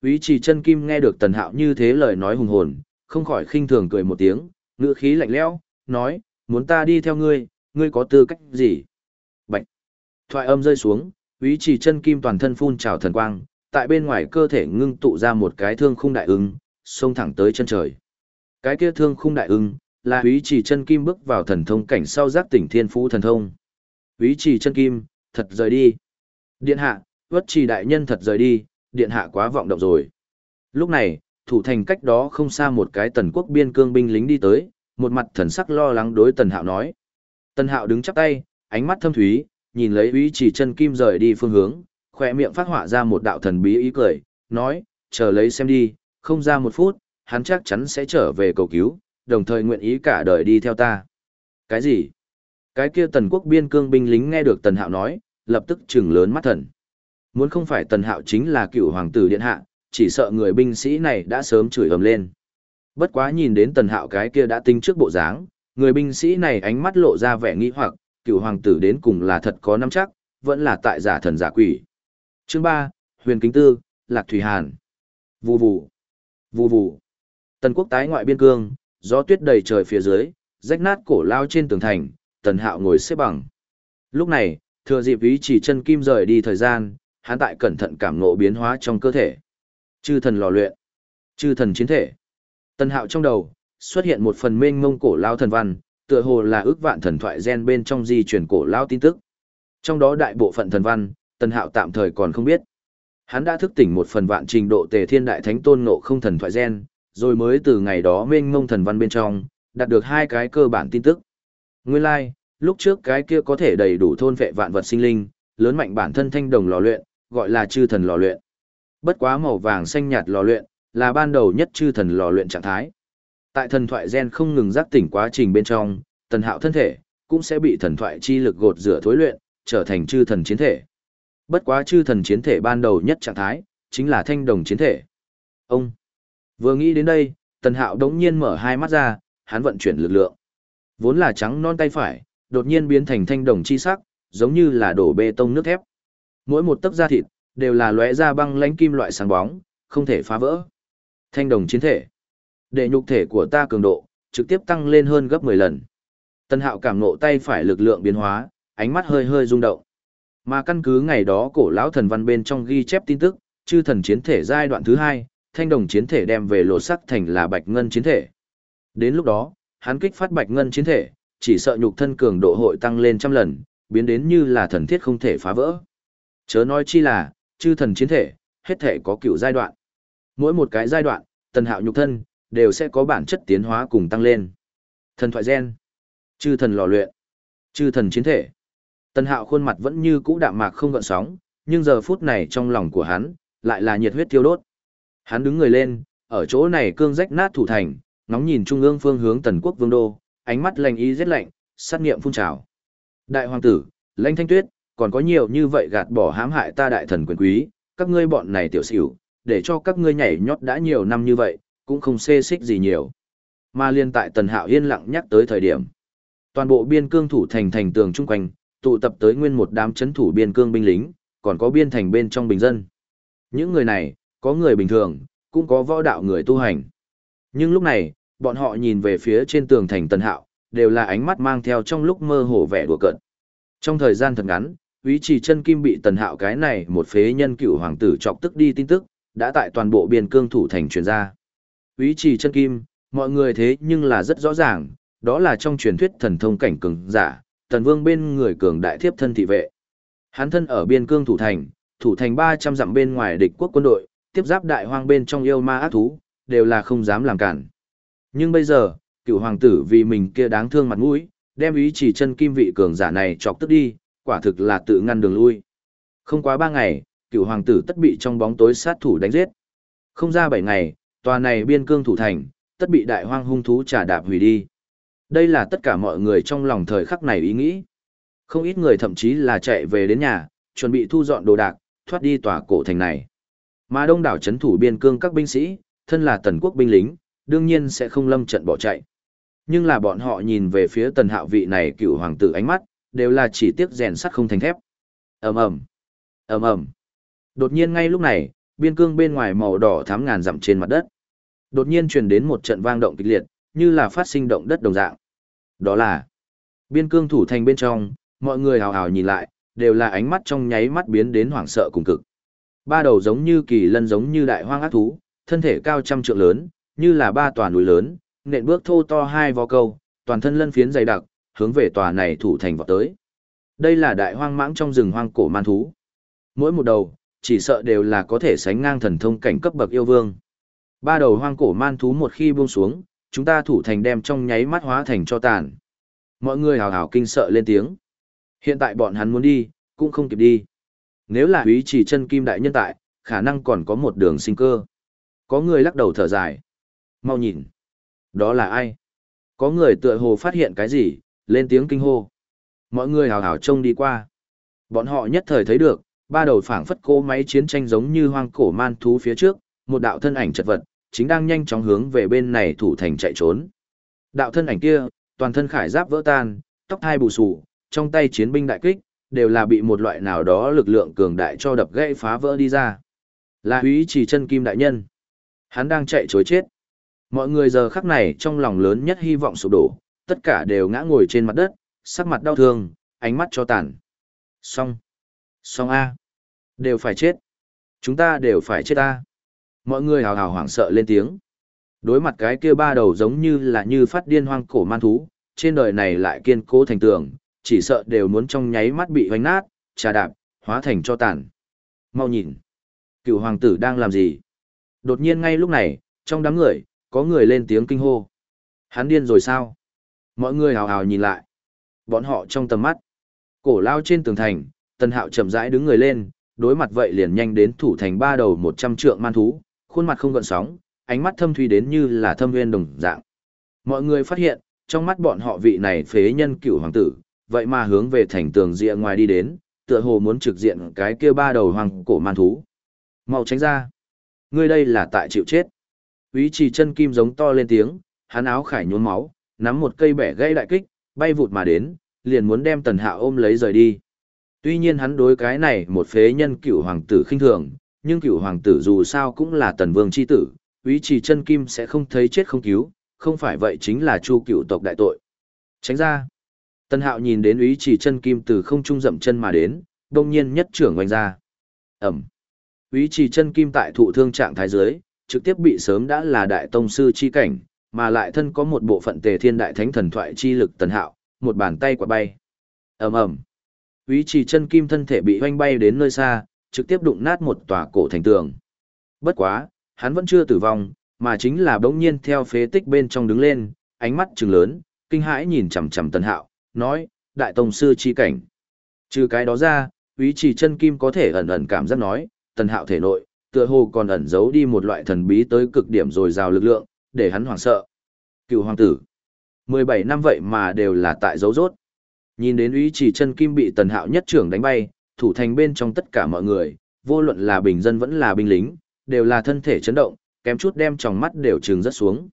Speaker 1: Úy Trì Chân Kim nghe được Tần Hạo như thế lời nói hùng hồn, không khỏi khinh thường cười một tiếng, ngữ khí lạnh lẽo, nói: "Muốn ta đi theo ngươi, ngươi có tư cách gì?" Thoại âm rơi xuống, Úy chỉ Chân Kim toàn thân phun trào thần quang, tại bên ngoài cơ thể ngưng tụ ra một cái thương khung đại ưng, xông thẳng tới chân trời. Cái kia thương khung đại ưng, là Úy chỉ Chân Kim bước vào thần thông cảnh sau giác tỉnh thiên phú thần thông. Úy chỉ Chân Kim, thật rời đi. Điện hạ, Uất Trì đại nhân thật rời đi, điện hạ quá vọng động rồi. Lúc này, thủ thành cách đó không xa một cái tần quốc biên cương binh lính đi tới, một mặt thần sắc lo lắng đối tần hạo nói. Tần hạo đứng chắp tay, ánh mắt thâm thúy, nhìn lấy ý chỉ chân kim rời đi phương hướng, khỏe miệng phát họa ra một đạo thần bí ý cười, nói, chờ lấy xem đi, không ra một phút, hắn chắc chắn sẽ trở về cầu cứu, đồng thời nguyện ý cả đời đi theo ta. Cái gì? Cái kia tần quốc biên cương binh lính nghe được tần hạo nói, lập tức trừng lớn mắt thần. Muốn không phải tần hạo chính là cựu hoàng tử điện hạ, chỉ sợ người binh sĩ này đã sớm chửi ầm lên. Bất quá nhìn đến tần hạo cái kia đã tính trước bộ dáng, người binh sĩ này ánh mắt lộ ra vẻ nghi hoặc, cựu hoàng tử đến cùng là thật có nắm chắc, vẫn là tại giả thần giả quỷ. Chương 3, Huyền Kính Tư, Lạc Thủy Hàn. Vù vù, vù vù. Tần quốc tái ngoại biên cương, gió tuyết đầy trời phía dưới, rách nát cổ lao trên tường thành, tần hạo ngồi xếp bằng. Lúc này, thừa dịp ý chỉ chân kim rời đi thời gian, hắn tại cẩn thận cảm ngộ biến hóa trong cơ thể. Chư thần lò luyện, chư thần chiến thể. Tần hạo trong đầu, xuất hiện một phần mênh mông cổ lao thần văn, tựa hồ là ước vạn thần thoại gen bên trong di truyền cổ lao tin tức. Trong đó đại bộ phận thần văn, tần hạo tạm thời còn không biết. Hắn đã thức tỉnh một phần vạn trình độ tề thiên đại thánh tôn ngộ không thần thoại gen, rồi mới từ ngày đó mênh mông thần văn bên trong, đạt được hai cái cơ bản tin tức. Nguyên lai, like, lúc trước cái kia có thể đầy đủ thôn vệ vạn vật sinh linh, lớn mạnh bản thân thanh đồng lò luyện, gọi là chư thần lò luyện. Bất quá màu vàng xanh nhạt lò luyện, là ban đầu nhất chư thần lò luyện trạng thái. Tại thần thoại gen không ngừng giác tỉnh quá trình bên trong, tần hạo thân thể, cũng sẽ bị thần thoại chi lực gột rửa thối luyện, trở thành chư thần chiến thể. Bất quá chư thần chiến thể ban đầu nhất trạng thái, chính là thanh đồng chiến thể. Ông, vừa nghĩ đến đây, tần hạo đống nhiên mở hai mắt ra, hắn vận chuyển lực lượng. Vốn là trắng non tay phải, đột nhiên biến thành thanh đồng chi sắc, giống như là đổ bê tông nước thép. Mỗi một tấc da thịt, đều là lóe ra băng lãnh kim loại sáng bóng, không thể phá vỡ. Thanh đồng chiến thể. Để nhục thể của ta cường độ, trực tiếp tăng lên hơn gấp 10 lần. Tân hạo cảm ngộ tay phải lực lượng biến hóa, ánh mắt hơi hơi rung động. Mà căn cứ ngày đó cổ lão thần văn bên trong ghi chép tin tức, chư thần chiến thể giai đoạn thứ hai, thanh đồng chiến thể đem về lộ sắc thành là bạch ngân chiến thể. Đến lúc đó, hắn kích phát bạch ngân chiến thể, chỉ sợ nhục thân cường độ hội tăng lên trăm lần, biến đến như là thần thiết không thể phá vỡ. Chớ nói chi là, chư thần chiến thể, hết thể có cựu giai đoạn. Mỗi một cái giai đoạn, tần hạo nhục thân, đều sẽ có bản chất tiến hóa cùng tăng lên. Thần thoại gen, chư thần lò luyện, chư thần chiến thể. tân hạo khuôn mặt vẫn như cũ đạm mạc không gợn sóng, nhưng giờ phút này trong lòng của hắn, lại là nhiệt huyết tiêu đốt. Hắn đứng người lên, ở chỗ này cương rách nát thủ thành, ngóng nhìn trung ương phương hướng tần quốc vương đô, ánh mắt lạnh ý rất lạnh, sát nghiệm phun trào. Đại hoàng tử, lãnh thanh tuyết, còn có nhiều như vậy gạt bỏ hãm hại ta đại thần quyền quý, các ngươi bọn này tiểu xỉu, để cho các ngươi nhảy nhót đã nhiều năm như vậy, cũng không xê xích gì nhiều. Mà liên tại tần hạo yên lặng nhắc tới thời điểm. Toàn bộ biên cương thủ thành thành tường chung quanh, tụ tập tới nguyên một đám chấn thủ biên cương binh lính, còn có biên thành bên trong bình dân. Những người này, có người bình thường, cũng có võ đạo người tu hành. Nhưng lúc này, bọn họ nhìn về phía trên tường thành tần hạo, đều là ánh mắt mang theo trong lúc mơ hồ vẻ đùa cợt. Trong thời gian thật ngắn, Úy Trì Chân Kim bị Tần Hạo cái này một phế nhân cựu hoàng tử chọc tức đi tin tức, đã tại toàn bộ biên cương thủ thành truyền ra. Ý Trì Chân Kim, mọi người thế nhưng là rất rõ ràng, đó là trong truyền thuyết thần thông cảnh cường giả, Tần Vương bên người cường đại thiếp thân thị vệ. Hắn thân ở biên cương thủ thành, thủ thành 300 dặm bên ngoài địch quốc quân đội, tiếp giáp đại hoang bên trong yêu ma ác thú, đều là không dám làm cản. Nhưng bây giờ, cựu hoàng tử vì mình kia đáng thương mặt mũi, đem ý chỉ chân kim vị cường giả này chọc tức đi, quả thực là tự ngăn đường lui. Không quá ba ngày, cựu hoàng tử tất bị trong bóng tối sát thủ đánh giết. Không ra bảy ngày, tòa này biên cương thủ thành, tất bị đại hoang hung thú trả đạp hủy đi. Đây là tất cả mọi người trong lòng thời khắc này ý nghĩ. Không ít người thậm chí là chạy về đến nhà, chuẩn bị thu dọn đồ đạc, thoát đi tòa cổ thành này. Mà đông đảo chấn thủ biên cương các binh sĩ, thân là tần quốc binh lính, đương nhiên sẽ không lâm trận bỏ chạy. Nhưng là bọn họ nhìn về phía tần hạo vị này cựu hoàng tử ánh mắt, đều là chỉ tiếc rèn sắt không thành thép. ầm ầm ầm ầm Đột nhiên ngay lúc này, biên cương bên ngoài màu đỏ thắm ngàn dặm trên mặt đất. Đột nhiên truyền đến một trận vang động kịch liệt, như là phát sinh động đất đồng dạng. Đó là biên cương thủ thành bên trong, mọi người hào hào nhìn lại, đều là ánh mắt trong nháy mắt biến đến hoảng sợ cùng cực. Ba đầu giống như kỳ lân giống như đại hoang ác thú, thân thể cao trăm trượng lớn, như là ba tòa núi lớn, nện bước thô to hai vó câu, toàn thân lân phiến dày đặc, hướng về tòa này thủ thành vọt tới. Đây là đại hoang mãng trong rừng hoang cổ man thú. Mỗi một đầu, chỉ sợ đều là có thể sánh ngang thần thông cảnh cấp bậc yêu vương. Ba đầu hoang cổ man thú một khi buông xuống, chúng ta thủ thành đem trong nháy mắt hóa thành cho tàn. Mọi người hào hào kinh sợ lên tiếng. Hiện tại bọn hắn muốn đi, cũng không kịp đi. Nếu là úy chỉ chân kim đại nhân tại, khả năng còn có một đường sinh cơ. Có người lắc đầu thở dài. Mau nhìn. Đó là ai? Có người tựa hồ phát hiện cái gì, lên tiếng kinh hô. Mọi người hào hào trông đi qua. Bọn họ nhất thời thấy được, ba đầu phảng phất cô máy chiến tranh giống như hoang cổ man thú phía trước, một đạo thân ảnh chật vật, chính đang nhanh chóng hướng về bên này thủ thành chạy trốn. Đạo thân ảnh kia, toàn thân khải giáp vỡ tan, tóc hai bù xù, trong tay chiến binh đại kích, đều là bị một loại nào đó lực lượng cường đại cho đập gãy phá vỡ đi ra. Là Úy chỉ chân kim đại nhân. Hắn đang chạy trối chết. Mọi người giờ khắc này trong lòng lớn nhất hy vọng sụp đổ, tất cả đều ngã ngồi trên mặt đất, sắc mặt đau thương, ánh mắt cho tàn. Xong. Xong A. Đều phải chết. Chúng ta đều phải chết A. Mọi người hào hào hoảng sợ lên tiếng. Đối mặt cái kia ba đầu giống như là như phát điên hoang cổ man thú, trên đời này lại kiên cố thành tường, chỉ sợ đều muốn trong nháy mắt bị hoành nát, trà đạp, hóa thành cho tàn. Mau nhìn. Cựu hoàng tử đang làm gì? Đột nhiên ngay lúc này, trong đám người, có người lên tiếng kinh hô. Hắn điên rồi sao? Mọi người hào hào nhìn lại. Bọn họ trong tầm mắt. Cổ lao trên tường thành, tần hạo chậm rãi đứng người lên, đối mặt vậy liền nhanh đến thủ thành ba đầu một trăm trượng man thú, khuôn mặt không gợn sóng, ánh mắt thâm thủy đến như là thâm nguyên đồng dạng. Mọi người phát hiện, trong mắt bọn họ vị này phế nhân cựu hoàng tử, vậy mà hướng về thành tường rìa ngoài đi đến, tựa hồ muốn trực diện cái kia ba đầu hoàng cổ man thú. Mau tránh ra. Ngươi đây là tại chịu chết. Úy trì chân kim giống to lên tiếng, hắn áo khải nhuốm máu, nắm một cây bẻ gây đại kích, bay vụt mà đến, liền muốn đem tần hạ ôm lấy rời đi. Tuy nhiên hắn đối cái này một phế nhân cựu hoàng tử khinh thường, nhưng cựu hoàng tử dù sao cũng là tần vương chi tử, ý trì chân kim sẽ không thấy chết không cứu, không phải vậy chính là chu cựu tộc đại tội. Tránh ra. Tần hạo nhìn đến ý trì chân kim từ không trung dậm chân mà đến, đông nhiên nhất trưởng oanh ra. Ẩm. ý trì chân kim tại thụ thương trạng thái dưới, trực tiếp bị sớm đã là đại tông sư chi cảnh, mà lại thân có một bộ phận tề thiên đại thánh thần thoại chi lực tần hạo, một bàn tay quả bay. ầm ầm ý trì chân kim thân thể bị oanh bay đến nơi xa, trực tiếp đụng nát một tòa cổ thành tường. Bất quá, hắn vẫn chưa tử vong, mà chính là bỗng nhiên theo phế tích bên trong đứng lên, ánh mắt trừng lớn, kinh hãi nhìn chằm chằm tần hạo, nói, đại tông sư chi cảnh. Trừ cái đó ra, úy trì chân kim có thể ẩn ẩn cảm giác nói, tần hạo thể nội, tựa hồ còn ẩn giấu đi một loại thần bí tới cực điểm rồi rào lực lượng, để hắn hoảng sợ. Cựu hoàng tử. 17 năm vậy mà đều là tại dấu rốt. Nhìn đến Úy chỉ chân kim bị tần hạo nhất trưởng đánh bay, thủ thành bên trong tất cả mọi người, vô luận là bình dân vẫn là binh lính, đều là thân thể chấn động, kém chút đem tròng mắt đều trừng rất xuống.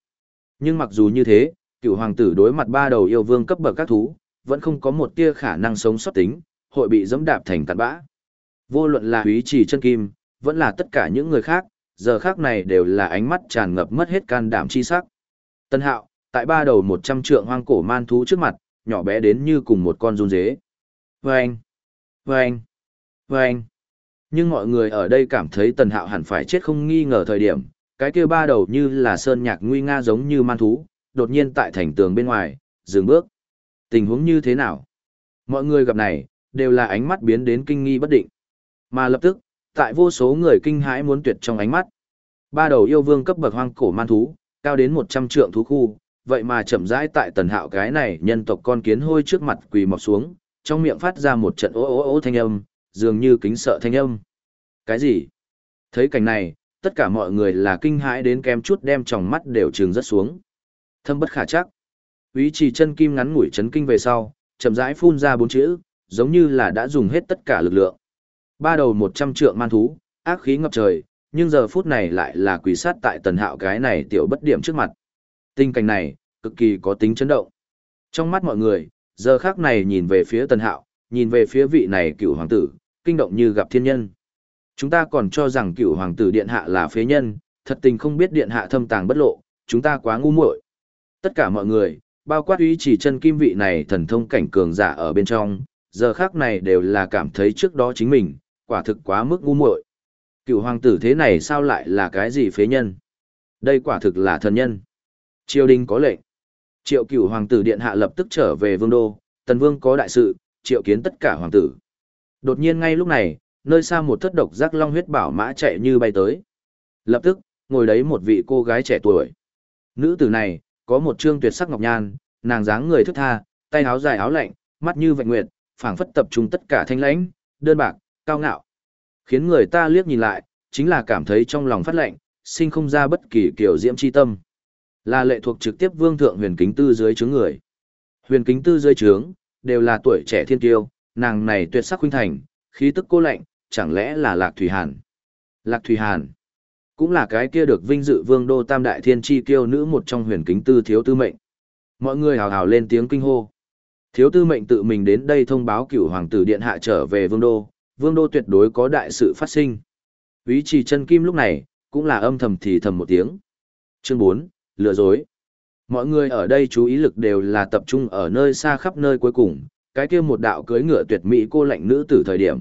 Speaker 1: Nhưng mặc dù như thế, cựu hoàng tử đối mặt ba đầu yêu vương cấp bậc các thú, vẫn không có một tia khả năng sống sót tính, hội bị dẫm đạp thành cặn bã. Vô luận là húy chỉ chân kim, vẫn là tất cả những người khác, giờ khác này đều là ánh mắt tràn ngập mất hết can đảm chi sắc. Tân hạo, tại ba đầu một trăm trượng hoang cổ man thú trước mặt, nhỏ bé đến như cùng một con run dế. Vâng! Vâng! Vâng! Nhưng mọi người ở đây cảm thấy tần hạo hẳn phải chết không nghi ngờ thời điểm, cái kia ba đầu như là sơn nhạc nguy nga giống như man thú, đột nhiên tại thành tường bên ngoài, dừng bước. Tình huống như thế nào? Mọi người gặp này, đều là ánh mắt biến đến kinh nghi bất định. Mà lập tức, tại vô số người kinh hãi muốn tuyệt trong ánh mắt. Ba đầu yêu vương cấp bậc hoang cổ man thú, cao đến 100 trượng thú khu, vậy mà chậm rãi tại tần hạo cái này nhân tộc con kiến hôi trước mặt quỳ mọc xuống, trong miệng phát ra một trận ố ố ố thanh âm, dường như kính sợ thanh âm. Cái gì? Thấy cảnh này, tất cả mọi người là kinh hãi đến kem chút đem tròng mắt đều trường rất xuống. Thâm bất khả chắc. Ý trì chân kim ngắn ngủi chấn kinh về sau, chậm rãi phun ra bốn chữ, giống như là đã dùng hết tất cả lực lượng. Ba đầu một trăm trượng man thú, ác khí ngập trời, nhưng giờ phút này lại là quỷ sát tại tần hạo cái này tiểu bất điểm trước mặt. Tình cảnh này, cực kỳ có tính chấn động. Trong mắt mọi người, giờ khác này nhìn về phía tần hạo, nhìn về phía vị này cựu hoàng tử, kinh động như gặp thiên nhân. Chúng ta còn cho rằng cựu hoàng tử điện hạ là phế nhân, thật tình không biết điện hạ thâm tàng bất lộ, chúng ta quá ngu muội. Tất cả mọi người, bao quát ý chỉ chân kim vị này thần thông cảnh cường giả ở bên trong, giờ khác này đều là cảm thấy trước đó chính mình, quả thực quá mức ngu muội. Cựu hoàng tử thế này sao lại là cái gì phế nhân? Đây quả thực là thần nhân. Triều đình có lệnh. Triệu cựu hoàng tử điện hạ lập tức trở về vương đô, tần vương có đại sự, triệu kiến tất cả hoàng tử. Đột nhiên ngay lúc này, nơi xa một thất độc giác long huyết bảo mã chạy như bay tới. Lập tức, ngồi đấy một vị cô gái trẻ tuổi. Nữ tử này, có một trương tuyệt sắc ngọc nhan, nàng dáng người thức tha, tay áo dài áo lạnh, mắt như vạch nguyệt, phảng phất tập trung tất cả thanh lãnh, đơn bạc, cao ngạo. Khiến người ta liếc nhìn lại, chính là cảm thấy trong lòng phát lạnh, sinh không ra bất kỳ kiểu diễm chi tâm. Là lệ thuộc trực tiếp vương thượng huyền kính tư dưới chướng người. Huyền kính tư dưới trướng, đều là tuổi trẻ thiên kiêu, nàng này tuyệt sắc khuynh thành, khí tức cô lạnh, chẳng lẽ là Lạc Thủy Hàn. Lạc Thủy Hàn, cũng là cái kia được vinh dự vương đô tam đại thiên chi kiêu nữ một trong huyền kính tư thiếu tư mệnh. Mọi người hào hào lên tiếng kinh hô. Thiếu tư mệnh tự mình đến đây thông báo cửu hoàng tử điện hạ trở về vương đô, vương đô tuyệt đối có đại sự phát sinh. Ý chỉ chân kim lúc này, cũng là âm thầm thì thầm một tiếng. Chương 4, lừa dối. Mọi người ở đây chú ý lực đều là tập trung ở nơi xa khắp nơi cuối cùng, cái kia một đạo cưới ngựa tuyệt mỹ cô lạnh nữ tử thời điểm.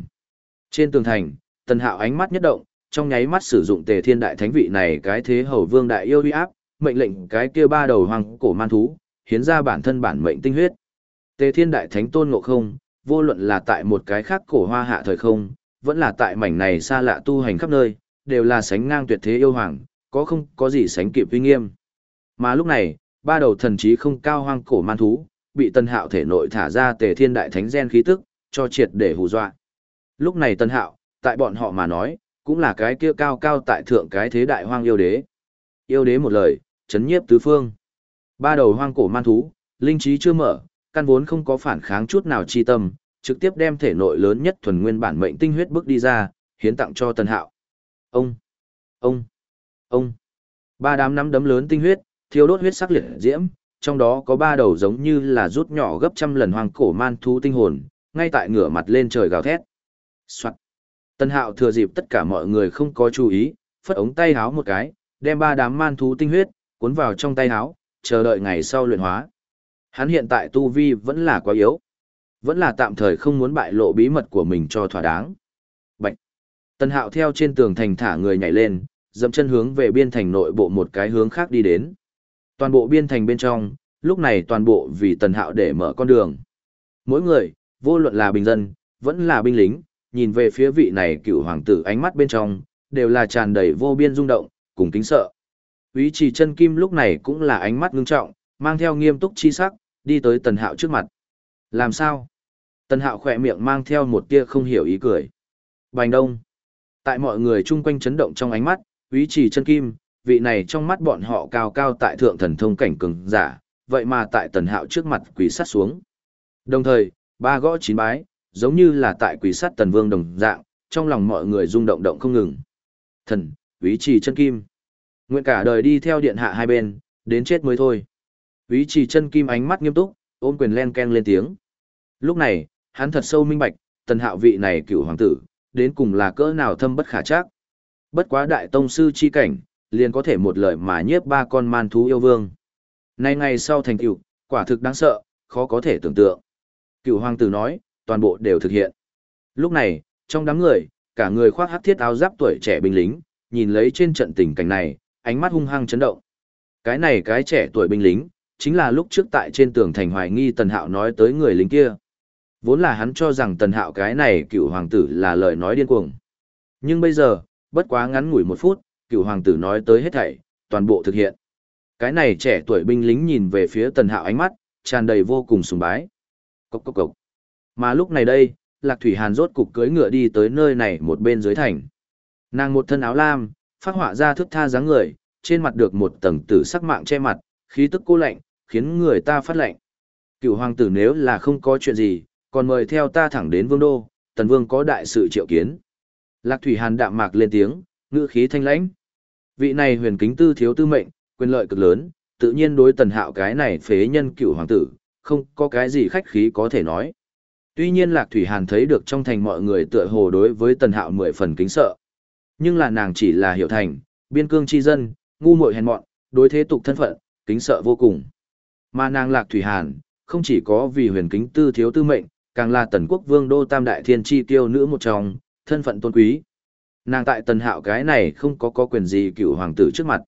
Speaker 1: Trên tường thành, tần hạo ánh mắt nhất động, trong nháy mắt sử dụng tề thiên đại thánh vị này cái thế hầu vương đại yêu uy áp, mệnh lệnh cái kia ba đầu hoàng cổ man thú, hiến ra bản thân bản mệnh tinh huyết. Tề thiên đại thánh tôn ngộ không, vô luận là tại một cái khác cổ hoa hạ thời không, vẫn là tại mảnh này xa lạ tu hành khắp nơi, đều là sánh ngang tuyệt thế yêu hoàng, có không có gì sánh kịp uy nghiêm. Mà lúc này, ba đầu thần trí không cao hoang cổ man thú, bị Tân Hạo thể nội thả ra Tề Thiên Đại Thánh gen khí tức, cho triệt để hù dọa. Lúc này Tân Hạo, tại bọn họ mà nói, cũng là cái kia cao cao tại thượng cái thế đại hoang yêu đế. Yêu đế một lời, chấn nhiếp tứ phương. Ba đầu hoang cổ man thú, linh trí chưa mở, căn vốn không có phản kháng chút nào chi tâm, trực tiếp đem thể nội lớn nhất thuần nguyên bản mệnh tinh huyết bước đi ra, hiến tặng cho Tân Hạo. Ông, ông, ông. Ba đám nắm đấm lớn tinh huyết, thiêu đốt huyết sắc liệt diễm, trong đó có ba đầu giống như là rút nhỏ gấp trăm lần hoang cổ man thú tinh hồn, ngay tại ngửa mặt lên trời gào thét. Soạn. Tân hạo thừa dịp tất cả mọi người không có chú ý, phất ống tay háo một cái, đem ba đám man thú tinh huyết, cuốn vào trong tay háo, chờ đợi ngày sau luyện hóa. Hắn hiện tại tu vi vẫn là quá yếu. Vẫn là tạm thời không muốn bại lộ bí mật của mình cho thỏa đáng. Bạch. Tân hạo theo trên tường thành thả người nhảy lên, dậm chân hướng về biên thành nội bộ một cái hướng khác đi đến. Toàn bộ biên thành bên trong, lúc này toàn bộ vì tần hạo để mở con đường. Mỗi người, vô luận là bình dân, vẫn là binh lính, nhìn về phía vị này cựu hoàng tử ánh mắt bên trong, đều là tràn đầy vô biên rung động, cùng kính sợ. Ý chỉ chân kim lúc này cũng là ánh mắt ngưng trọng, mang theo nghiêm túc chi sắc, đi tới tần hạo trước mặt. Làm sao? Tần hạo khỏe miệng mang theo một tia không hiểu ý cười. Bành đông. Tại mọi người chung quanh chấn động trong ánh mắt, ý chỉ chân kim, vị này trong mắt bọn họ cao cao tại thượng thần thông cảnh cường giả, vậy mà tại tần hạo trước mặt quỳ sát xuống. Đồng thời, ba gõ chín bái, giống như là tại quỳ sát tần vương đồng dạng, trong lòng mọi người rung động động không ngừng. Thần, ý trì chân kim. Nguyện cả đời đi theo điện hạ hai bên, đến chết mới thôi. Ý trì chân kim ánh mắt nghiêm túc, ôm quyền len ken lên tiếng. Lúc này, hắn thật sâu minh bạch, tần hạo vị này cựu hoàng tử, đến cùng là cỡ nào thâm bất khả chắc. Bất quá đại tông sư chi cảnh, liền có thể một lời mà nhiếp ba con man thú yêu vương. Nay ngày sau thành tựu, quả thực đáng sợ, khó có thể tưởng tượng. Cựu hoàng tử nói, toàn bộ đều thực hiện. Lúc này, trong đám người, cả người khoác hắc thiết áo giáp tuổi trẻ binh lính, nhìn lấy trên trận tình cảnh này, ánh mắt hung hăng chấn động. Cái này cái trẻ tuổi binh lính, chính là lúc trước tại trên tường thành hoài nghi Tần Hạo nói tới người lính kia. Vốn là hắn cho rằng Tần Hạo cái này cựu hoàng tử là lời nói điên cuồng. Nhưng bây giờ, bất quá ngắn ngủi một phút, cựu hoàng tử nói tới hết thảy, toàn bộ thực hiện. Cái này trẻ tuổi binh lính nhìn về phía tần hạo ánh mắt, tràn đầy vô cùng sùng bái. Cốc cốc cốc. Mà lúc này đây, Lạc Thủy Hàn rốt cục cưỡi ngựa đi tới nơi này một bên dưới thành. Nàng một thân áo lam, phát họa ra thức tha dáng người, trên mặt được một tầng tử sắc mạng che mặt, khí tức cô lạnh, khiến người ta phát lạnh. Cựu hoàng tử nếu là không có chuyện gì, còn mời theo ta thẳng đến vương đô, tần vương có đại sự triệu kiến. Lạc Thủy Hàn đạm mạc lên tiếng, ngữ khí thanh lãnh. Vị này huyền kính tư thiếu tư mệnh, quyền lợi cực lớn, tự nhiên đối tần hạo cái này phế nhân cựu hoàng tử, không có cái gì khách khí có thể nói. Tuy nhiên Lạc Thủy Hàn thấy được trong thành mọi người tựa hồ đối với tần hạo mười phần kính sợ. Nhưng là nàng chỉ là hiểu thành, biên cương chi dân, ngu muội hèn mọn, đối thế tục thân phận, kính sợ vô cùng. Mà nàng Lạc Thủy Hàn, không chỉ có vì huyền kính tư thiếu tư mệnh, càng là tần quốc vương đô tam đại thiên chi tiêu nữ một trong, thân phận tôn quý. Nàng tại tần hạo cái này không có có quyền gì cựu hoàng tử trước mặt.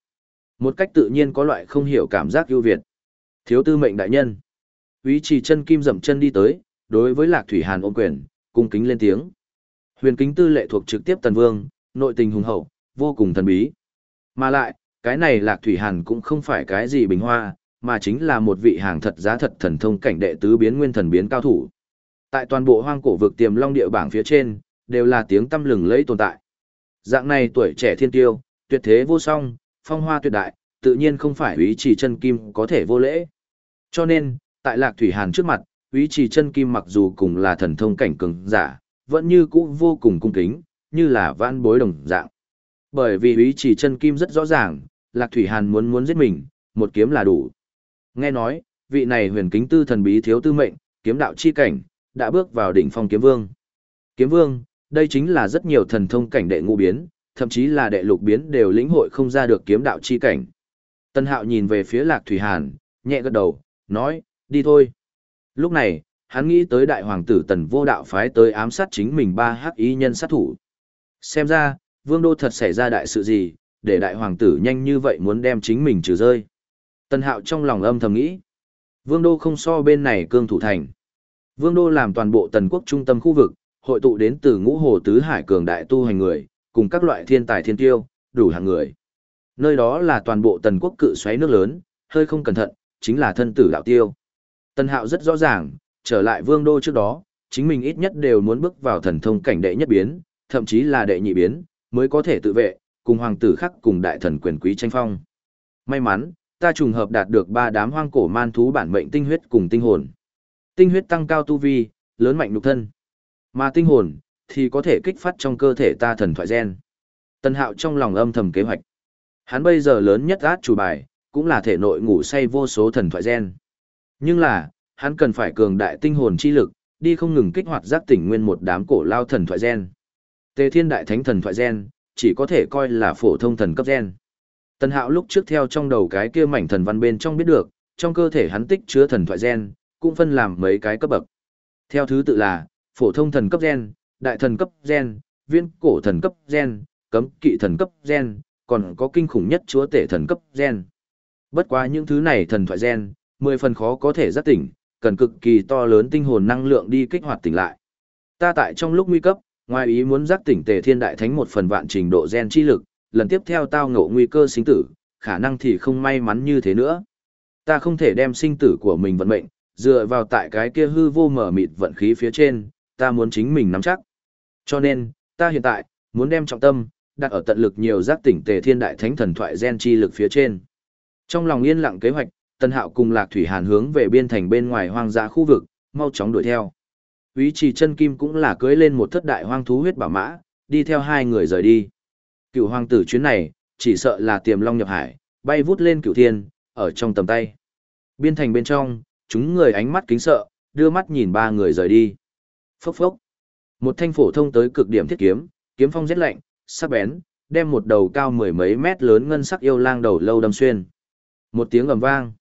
Speaker 1: Một cách tự nhiên có loại không hiểu cảm giác ưu việt. Thiếu tư mệnh đại nhân. Ý trì chân kim dậm chân đi tới, đối với lạc thủy hàn ôm quyền, cung kính lên tiếng. Huyền kính tư lệ thuộc trực tiếp tần vương, nội tình hùng hậu, vô cùng thần bí. Mà lại, cái này Lạc Thủy Hàn cũng không phải cái gì bình hoa, mà chính là một vị hàng thật giá thật thần thông cảnh đệ tứ biến nguyên thần biến cao thủ. Tại toàn bộ hoang cổ vực tiềm long địa bảng phía trên, đều là tiếng tâm lừng lấy tồn tại. Dạng này tuổi trẻ thiên tiêu, tuyệt thế vô song, phong hoa tuyệt đại, tự nhiên không phải úy chỉ chân kim có thể vô lễ. Cho nên, tại Lạc Thủy Hàn trước mặt, úy chỉ chân kim mặc dù cùng là thần thông cảnh cường giả, vẫn như cũ vô cùng cung kính, như là vãn bối đồng dạng. Bởi vì úy chỉ chân kim rất rõ ràng, Lạc Thủy Hàn muốn muốn giết mình, một kiếm là đủ. Nghe nói, vị này huyền kính tư thần bí thiếu tư mệnh, kiếm đạo chi cảnh, đã bước vào đỉnh phong kiếm vương. Kiếm vương, đây chính là rất nhiều thần thông cảnh đệ ngũ biến, thậm chí là đệ lục biến đều lĩnh hội không ra được kiếm đạo chi cảnh. Tân Hạo nhìn về phía Lạc Thủy Hàn, nhẹ gật đầu, nói, đi thôi. Lúc này, hắn nghĩ tới đại hoàng tử tần vô đạo phái tới ám sát chính mình ba hắc ý nhân sát thủ. Xem ra, vương đô thật xảy ra đại sự gì, để đại hoàng tử nhanh như vậy muốn đem chính mình trừ rơi. Tân hạo trong lòng âm thầm nghĩ. Vương đô không so bên này cương thủ thành. Vương đô làm toàn bộ tần quốc trung tâm khu vực, hội tụ đến từ ngũ hồ tứ hải cường đại tu hành người, cùng các loại thiên tài thiên tiêu, đủ hàng người. Nơi đó là toàn bộ tần quốc cự xoáy nước lớn, hơi không cẩn thận, chính là thân tử đạo tiêu. Tân hạo rất rõ ràng, trở lại vương đô trước đó, chính mình ít nhất đều muốn bước vào thần thông cảnh đệ nhất biến, thậm chí là đệ nhị biến, mới có thể tự vệ, cùng hoàng tử khác cùng đại thần quyền quý tranh phong. May mắn, ta trùng hợp đạt được ba đám hoang cổ man thú bản mệnh tinh huyết cùng tinh hồn. Tinh huyết tăng cao tu vi, lớn mạnh nhục thân. Mà tinh hồn, thì có thể kích phát trong cơ thể ta thần thoại gen. Tân hạo trong lòng âm thầm kế hoạch. Hắn bây giờ lớn nhất át chủ bài, cũng là thể nội ngủ say vô số thần thoại gen. Nhưng là, hắn cần phải cường đại tinh hồn chi lực, đi không ngừng kích hoạt giác tỉnh nguyên một đám cổ lao thần thoại gen. Tề thiên đại thánh thần thoại gen, chỉ có thể coi là phổ thông thần cấp gen. Tần Hạo lúc trước theo trong đầu cái kia mảnh thần văn bên trong biết được, trong cơ thể hắn tích chứa thần thoại gen, cũng phân làm mấy cái cấp bậc. Theo thứ tự là, phổ thông thần cấp gen, đại thần cấp gen, viên cổ thần cấp gen, cấm kỵ thần cấp gen, còn có kinh khủng nhất chúa tể thần cấp gen. Bất quá những thứ này thần thoại gen, mười phần khó có thể giác tỉnh, cần cực kỳ to lớn tinh hồn năng lượng đi kích hoạt tỉnh lại. Ta tại trong lúc nguy cấp, ngoài ý muốn giác tỉnh tề thiên đại thánh một phần vạn trình độ gen chi lực, lần tiếp theo tao ngộ nguy cơ sinh tử, khả năng thì không may mắn như thế nữa. Ta không thể đem sinh tử của mình vận mệnh, dựa vào tại cái kia hư vô mở mịt vận khí phía trên, ta muốn chính mình nắm chắc. Cho nên, ta hiện tại, muốn đem trọng tâm, đặt ở tận lực nhiều giác tỉnh tề thiên đại thánh thần thoại gen chi lực phía trên. Trong lòng yên lặng kế hoạch, Tân Hạo cùng Lạc Thủy Hàn hướng về biên thành bên ngoài hoang dã khu vực, mau chóng đuổi theo. Úy Trì Chân Kim cũng là cưỡi lên một thất đại hoang thú huyết bảo mã, đi theo hai người rời đi. Cựu hoàng tử chuyến này, chỉ sợ là tiềm long nhập hải, bay vút lên cựu thiên, ở trong tầm tay. Biên thành bên trong, chúng người ánh mắt kính sợ, đưa mắt nhìn ba người rời đi. Phốc phốc. Một thanh phổ thông tới cực điểm thiết kiếm, kiếm phong rất lạnh, sắc bén, đem một đầu cao mười mấy mét lớn ngân sắc yêu lang đầu lâu đâm xuyên. Một tiếng ầm vang.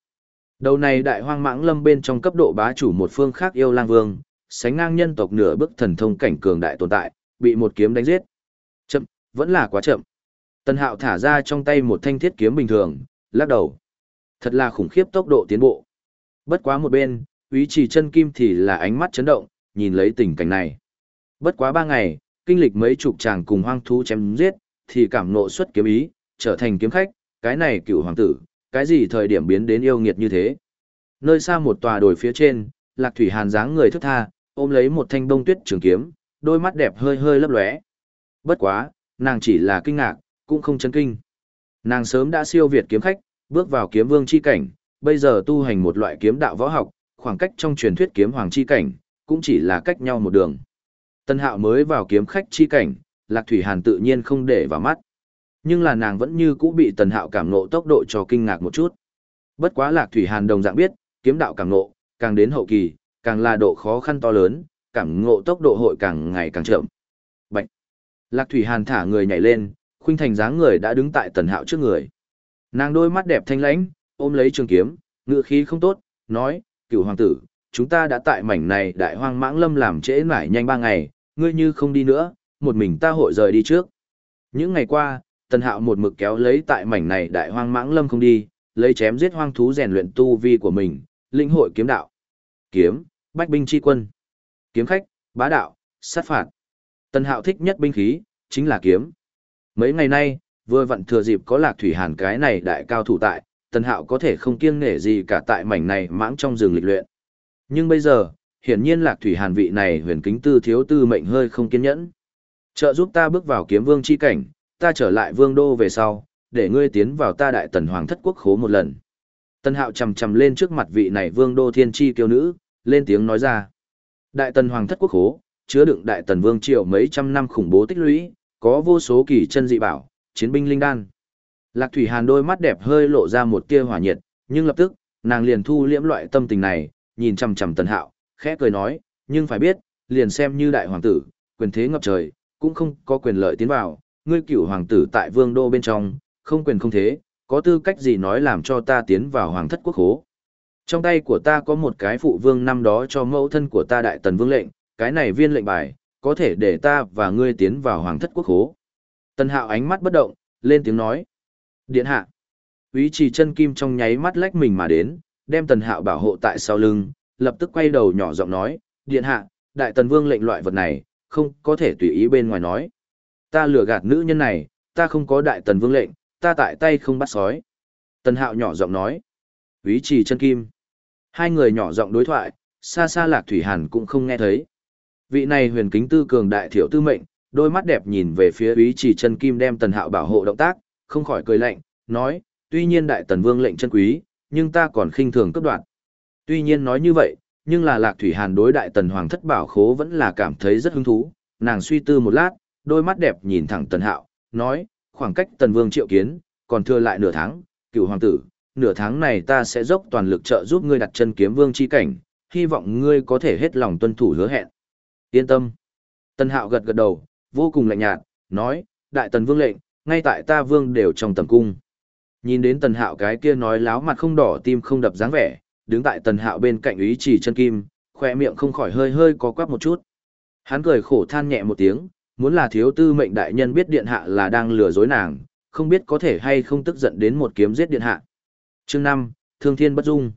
Speaker 1: Đầu này đại hoang mãng lâm bên trong cấp độ bá chủ một phương khác yêu lang vương, sánh ngang nhân tộc nửa bức thần thông cảnh cường đại tồn tại, bị một kiếm đánh giết. Chậm, vẫn là quá chậm. tân Hạo thả ra trong tay một thanh thiết kiếm bình thường, lắc đầu. Thật là khủng khiếp tốc độ tiến bộ. Bất quá một bên, Úy Trì chân kim thì là ánh mắt chấn động, nhìn lấy tình cảnh này. Bất quá ba ngày, kinh lịch mấy chục chàng cùng hoang thú chém giết, thì cảm nộ xuất kiếm ý, trở thành kiếm khách, cái này cựu hoàng tử, cái gì thời điểm biến đến yêu nghiệt như thế. Nơi xa một tòa đồi phía trên, Lạc Thủy Hàn dáng người thức tha, ôm lấy một thanh bông tuyết trường kiếm, đôi mắt đẹp hơi hơi lấp lóe. Bất quá, nàng chỉ là kinh ngạc, cũng không chấn kinh. Nàng sớm đã siêu việt kiếm khách, bước vào kiếm vương chi cảnh, bây giờ tu hành một loại kiếm đạo võ học, khoảng cách trong truyền thuyết kiếm hoàng chi cảnh, cũng chỉ là cách nhau một đường. Tân hạo mới vào kiếm khách chi cảnh, Lạc Thủy Hàn tự nhiên không để vào mắt. Nhưng là nàng vẫn như cũ bị Tần Hạo cảm nộ tốc độ cho kinh ngạc một chút. Bất quá Lạc Thủy Hàn đồng dạng biết, kiếm đạo cảm nộ, càng đến hậu kỳ, càng là độ khó khăn to lớn, cảm ngộ tốc độ hội càng ngày càng chậm. Bạch. Lạc Thủy Hàn thả người nhảy lên, khuynh thành dáng người đã đứng tại Tần Hạo trước người. Nàng đôi mắt đẹp thanh lãnh, ôm lấy trường kiếm, ngựa khí không tốt, nói, cửu hoàng tử, chúng ta đã tại mảnh này đại hoang mãng lâm làm trễ mãi nhanh ba ngày, ngươi như không đi nữa, một mình ta hội rời đi trước. Những ngày qua, Tần Hạo một mực kéo lấy tại mảnh này đại hoang mãng lâm không đi, lấy chém giết hoang thú rèn luyện tu vi của mình, linh hội kiếm đạo. Kiếm, bách binh chi quân. Kiếm khách, bá đạo, sát phạt. Tần Hạo thích nhất binh khí, chính là kiếm. Mấy ngày nay, vừa vặn thừa dịp có lạc thủy hàn cái này đại cao thủ tại, tần hạo có thể không kiêng nể gì cả tại mảnh này mãng trong rừng lịch luyện. Nhưng bây giờ, hiển nhiên lạc thủy hàn vị này huyền kính tư thiếu tư mệnh hơi không kiên nhẫn. Trợ giúp ta bước vào kiếm vương chi cảnh, ta trở lại vương đô về sau, để ngươi tiến vào ta đại tần hoàng thất quốc khố một lần. tân hạo chầm chầm lên trước mặt vị này vương đô thiên chi kiêu nữ, lên tiếng nói ra. Đại tần hoàng thất quốc khố, chứa đựng đại tần vương triều mấy trăm năm khủng bố tích lũy, có vô số kỳ chân dị bảo, chiến binh linh đan. Lạc Thủy Hàn đôi mắt đẹp hơi lộ ra một tia hỏa nhiệt, nhưng lập tức, nàng liền thu liễm loại tâm tình này, nhìn chằm chằm Tần Hạo, khẽ cười nói, nhưng phải biết, liền xem như đại hoàng tử, quyền thế ngập trời, cũng không có quyền lợi tiến vào, ngươi cửu hoàng tử tại vương đô bên trong, không quyền không thế, có tư cách gì nói làm cho ta tiến vào hoàng thất quốc hố. Trong tay của ta có một cái phụ vương năm đó cho mẫu thân của ta đại tần vương lệnh, cái này viên lệnh bài, có thể để ta và ngươi tiến vào hoàng thất quốc hố. Tần hạo ánh mắt bất động, lên tiếng nói. Điện hạ. Ý trì chân kim trong nháy mắt lách mình mà đến, đem tần hạo bảo hộ tại sau lưng, lập tức quay đầu nhỏ giọng nói, điện hạ, đại tần vương lệnh loại vật này, không có thể tùy ý bên ngoài nói. Ta lừa gạt nữ nhân này, ta không có đại tần vương lệnh, ta tại tay không bắt sói. Tần hạo nhỏ giọng nói, ý trì chân kim. Hai người nhỏ giọng đối thoại, xa xa lạc thủy hàn cũng không nghe thấy. Vị này huyền kính tư cường đại thiểu tư mệnh, đôi mắt đẹp nhìn về phía ý chỉ chân kim đem tần hạo bảo hộ động tác, không khỏi cười lạnh, nói, tuy nhiên đại tần vương lệnh chân quý, nhưng ta còn khinh thường cấp đoạn. Tuy nhiên nói như vậy, nhưng là lạc thủy hàn đối đại tần hoàng thất bảo khố vẫn là cảm thấy rất hứng thú, nàng suy tư một lát, đôi mắt đẹp nhìn thẳng tần hạo, nói, khoảng cách tần vương triệu kiến, còn thừa lại nửa tháng, cựu hoàng tử, nửa tháng này ta sẽ dốc toàn lực trợ giúp ngươi đặt chân kiếm vương chi cảnh, hy vọng ngươi có thể hết lòng tuân thủ hứa hẹn. Yên tâm. Tần hạo gật gật đầu, vô cùng lạnh nhạt, nói, đại tần vương lệnh, ngay tại ta vương đều trong tầm cung. Nhìn đến tần hạo cái kia nói láo mặt không đỏ tim không đập dáng vẻ, đứng tại tần hạo bên cạnh ý chỉ chân kim, khoe miệng không khỏi hơi hơi có quắp một chút. Hắn cười khổ than nhẹ một tiếng, muốn là thiếu tư mệnh đại nhân biết điện hạ là đang lừa dối nàng, không biết có thể hay không tức giận đến một kiếm giết điện hạ. Chương 5, Thương Thiên Bất Dung.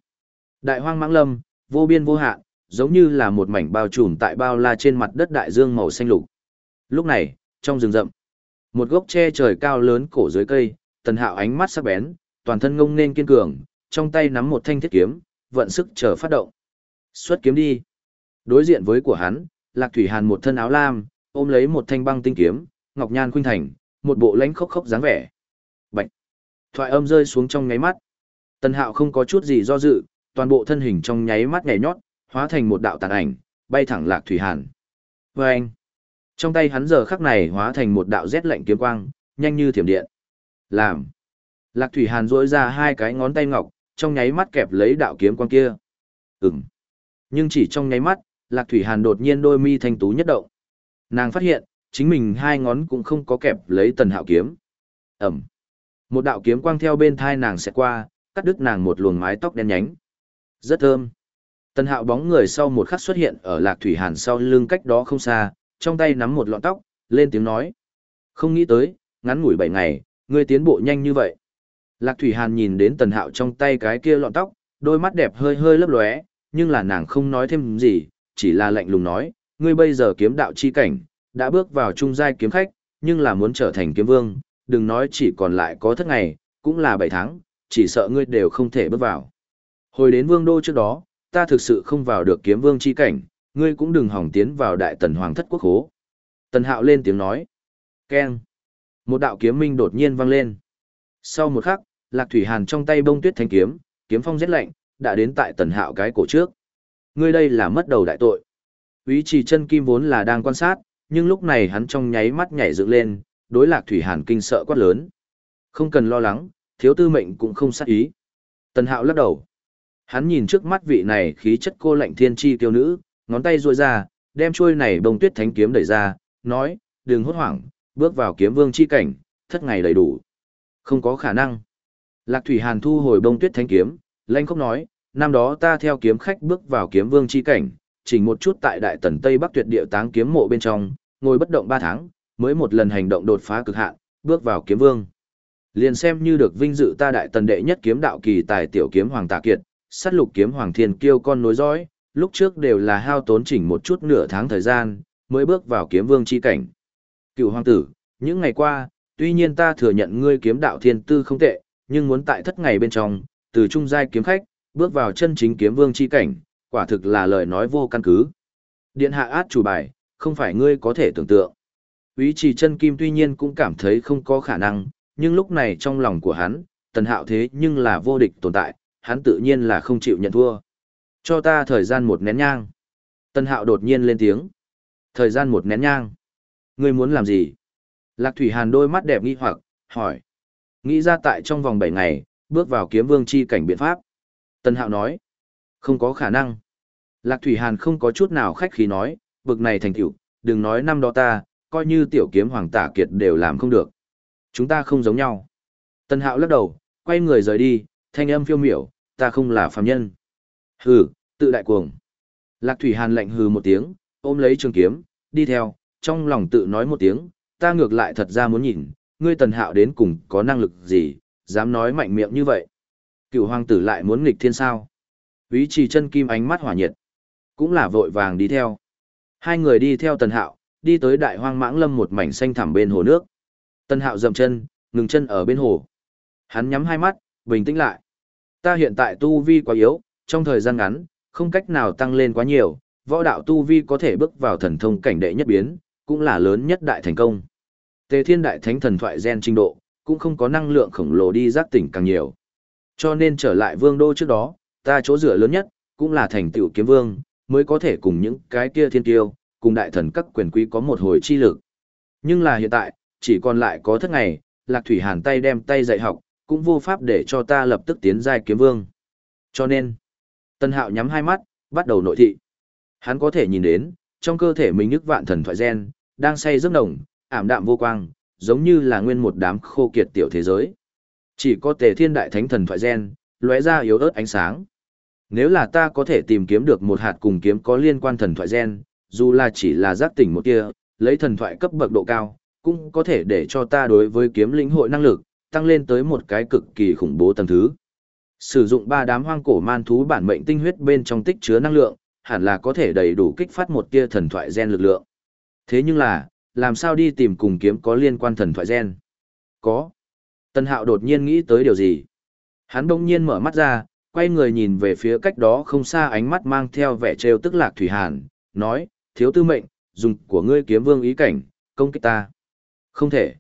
Speaker 1: Đại hoang mãng lâm, vô biên vô hạn, giống như là một mảnh bao trùm tại bao la trên mặt đất đại dương màu xanh lục. Lúc này, trong rừng rậm, một gốc tre trời cao lớn cổ dưới cây, Tần Hạo ánh mắt sắc bén, toàn thân ngông nên kiên cường, trong tay nắm một thanh thiết kiếm, vận sức chờ phát động. Xuất kiếm đi. Đối diện với của hắn, Lạc Thủy Hàn một thân áo lam, ôm lấy một thanh băng tinh kiếm, ngọc nhan khuynh thành, một bộ lãnh khốc khốc dáng vẻ. Bạch. Thoại âm rơi xuống trong nháy mắt. Tần Hạo không có chút gì do dự, toàn bộ thân hình trong nháy mắt nhảy nhót, hóa thành một đạo tàn ảnh, bay thẳng Lạc Thủy Hàn. Và anh. Trong tay hắn giờ khắc này hóa thành một đạo rét lạnh kiếm quang, nhanh như thiểm điện. Làm. Lạc Thủy Hàn duỗi ra hai cái ngón tay ngọc, trong nháy mắt kẹp lấy đạo kiếm quang kia. Ừm. Nhưng chỉ trong nháy mắt, Lạc Thủy Hàn đột nhiên đôi mi thanh tú nhất động. Nàng phát hiện, chính mình hai ngón cũng không có kẹp lấy tần hạo kiếm. Ẩm. Một đạo kiếm quang theo bên thai nàng sẽ qua, cắt đứt nàng một luồng mái tóc đen nhánh. Rất thơm. Tần hạo bóng người sau một khắc xuất hiện ở lạc thủy hàn sau lưng cách đó không xa, trong tay nắm một lọn tóc, lên tiếng nói. Không nghĩ tới, ngắn ngủi bảy ngày, ngươi tiến bộ nhanh như vậy. Lạc thủy hàn nhìn đến tần hạo trong tay cái kia lọn tóc, đôi mắt đẹp hơi hơi lấp lóe, nhưng là nàng không nói thêm gì, chỉ là lạnh lùng nói, ngươi bây giờ kiếm đạo chi cảnh, đã bước vào trung giai kiếm khách, nhưng là muốn trở thành kiếm vương, đừng nói chỉ còn lại có thất ngày, cũng là bảy tháng, chỉ sợ ngươi đều không thể bước vào. Hồi đến vương đô trước đó, ta thực sự không vào được kiếm vương chi cảnh, ngươi cũng đừng hỏng tiến vào đại tần hoàng thất quốc hố. Tần hạo lên tiếng nói. Keng. Một đạo kiếm minh đột nhiên vang lên. Sau một khắc, lạc thủy hàn trong tay bông tuyết thanh kiếm, kiếm phong rét lạnh, đã đến tại tần hạo cái cổ trước. Ngươi đây là mất đầu đại tội. Ý trì chân kim vốn là đang quan sát, nhưng lúc này hắn trong nháy mắt nhảy dựng lên, đối lạc thủy hàn kinh sợ quát lớn. Không cần lo lắng, thiếu tư mệnh cũng không sát ý. Tần hạo lắc đầu. Hắn nhìn trước mắt vị này khí chất cô lạnh thiên chi tiêu nữ, ngón tay ruôi ra, đem chuôi này bông tuyết thánh kiếm đẩy ra, nói, đừng hốt hoảng, bước vào kiếm vương chi cảnh, thất ngày đầy đủ. Không có khả năng. Lạc Thủy Hàn thu hồi bông tuyết thánh kiếm, lanh khóc nói, năm đó ta theo kiếm khách bước vào kiếm vương chi cảnh, chỉnh một chút tại đại tần Tây Bắc tuyệt địa táng kiếm mộ bên trong, ngồi bất động ba tháng, mới một lần hành động đột phá cực hạn, bước vào kiếm vương. Liền xem như được vinh dự ta đại tần đệ nhất kiếm đạo kỳ tài tiểu kiếm hoàng tạ kiệt, sát lục kiếm hoàng thiên kiêu con nối dõi, lúc trước đều là hao tốn chỉnh một chút nửa tháng thời gian, mới bước vào kiếm vương chi cảnh. Cựu hoàng tử, những ngày qua, tuy nhiên ta thừa nhận ngươi kiếm đạo thiên tư không tệ, nhưng muốn tại thất ngày bên trong, từ trung giai kiếm khách, bước vào chân chính kiếm vương chi cảnh, quả thực là lời nói vô căn cứ. Điện hạ át chủ bài, không phải ngươi có thể tưởng tượng. Ý trì chân kim tuy nhiên cũng cảm thấy không có khả năng, nhưng lúc này trong lòng của hắn, tần hạo thế nhưng là vô địch tồn tại, hắn tự nhiên là không chịu nhận thua. Cho ta thời gian một nén nhang. Tần hạo đột nhiên lên tiếng. Thời gian một nén nhang. Ngươi muốn làm gì? Lạc Thủy Hàn đôi mắt đẹp nghi hoặc, hỏi. Nghĩ ra tại trong vòng 7 ngày, bước vào kiếm vương chi cảnh biện pháp. Tần Hạo nói. Không có khả năng. Lạc Thủy Hàn không có chút nào khách khí nói, bực này thành tựu, đừng nói năm đó ta, coi như tiểu kiếm hoàng tả kiệt đều làm không được. Chúng ta không giống nhau. Tần Hạo lắc đầu, quay người rời đi, thanh âm phiêu miểu, ta không là phàm nhân. Hừ, tự đại cuồng. Lạc Thủy Hàn lạnh hừ một tiếng, ôm lấy trường kiếm, đi theo, trong lòng tự nói một tiếng, ta ngược lại thật ra muốn nhìn, ngươi tần hạo đến cùng có năng lực gì, dám nói mạnh miệng như vậy. Cựu hoàng tử lại muốn nghịch thiên sao. Ý trì chân kim ánh mắt hỏa nhiệt, cũng là vội vàng đi theo. Hai người đi theo tần hạo, đi tới đại hoang mãng lâm một mảnh xanh thẳm bên hồ nước. Tần hạo dầm chân, ngừng chân ở bên hồ. Hắn nhắm hai mắt, bình tĩnh lại. Ta hiện tại tu vi quá yếu, trong thời gian ngắn, không cách nào tăng lên quá nhiều, võ đạo tu vi có thể bước vào thần thông cảnh đệ nhất biến, cũng là lớn nhất đại thành công. Tề thiên đại thánh thần thoại gen trình độ, cũng không có năng lượng khổng lồ đi giác tỉnh càng nhiều. Cho nên trở lại vương đô trước đó, ta chỗ dựa lớn nhất, cũng là thành tựu kiếm vương, mới có thể cùng những cái kia thiên tiêu, cùng đại thần các quyền quý có một hồi chi lực. Nhưng là hiện tại, chỉ còn lại có thất ngày, lạc thủy hàn tay đem tay dạy học, cũng vô pháp để cho ta lập tức tiến giai kiếm vương. Cho nên, tân hạo nhắm hai mắt, bắt đầu nội thị. Hắn có thể nhìn đến, trong cơ thể mình nhức vạn thần thoại gen, đang say giấc nồng, ảm đạm vô quang, giống như là nguyên một đám khô kiệt tiểu thế giới. Chỉ có tề thiên đại thánh thần thoại gen, lóe ra yếu ớt ánh sáng. Nếu là ta có thể tìm kiếm được một hạt cùng kiếm có liên quan thần thoại gen, dù là chỉ là giác tỉnh một kia, lấy thần thoại cấp bậc độ cao, cũng có thể để cho ta đối với kiếm lĩnh hội năng lực, tăng lên tới một cái cực kỳ khủng bố tầng thứ. Sử dụng ba đám hoang cổ man thú bản mệnh tinh huyết bên trong tích chứa năng lượng, hẳn là có thể đầy đủ kích phát một tia thần thoại gen lực lượng. Thế nhưng là, làm sao đi tìm cùng kiếm có liên quan thần thoại gen? Có. Tân hạo đột nhiên nghĩ tới điều gì? Hắn bỗng nhiên mở mắt ra, quay người nhìn về phía cách đó không xa ánh mắt mang theo vẻ trêu tức lạc thủy hàn, nói, thiếu tư mệnh, dùng của ngươi kiếm vương ý cảnh, công kích ta. Không thể.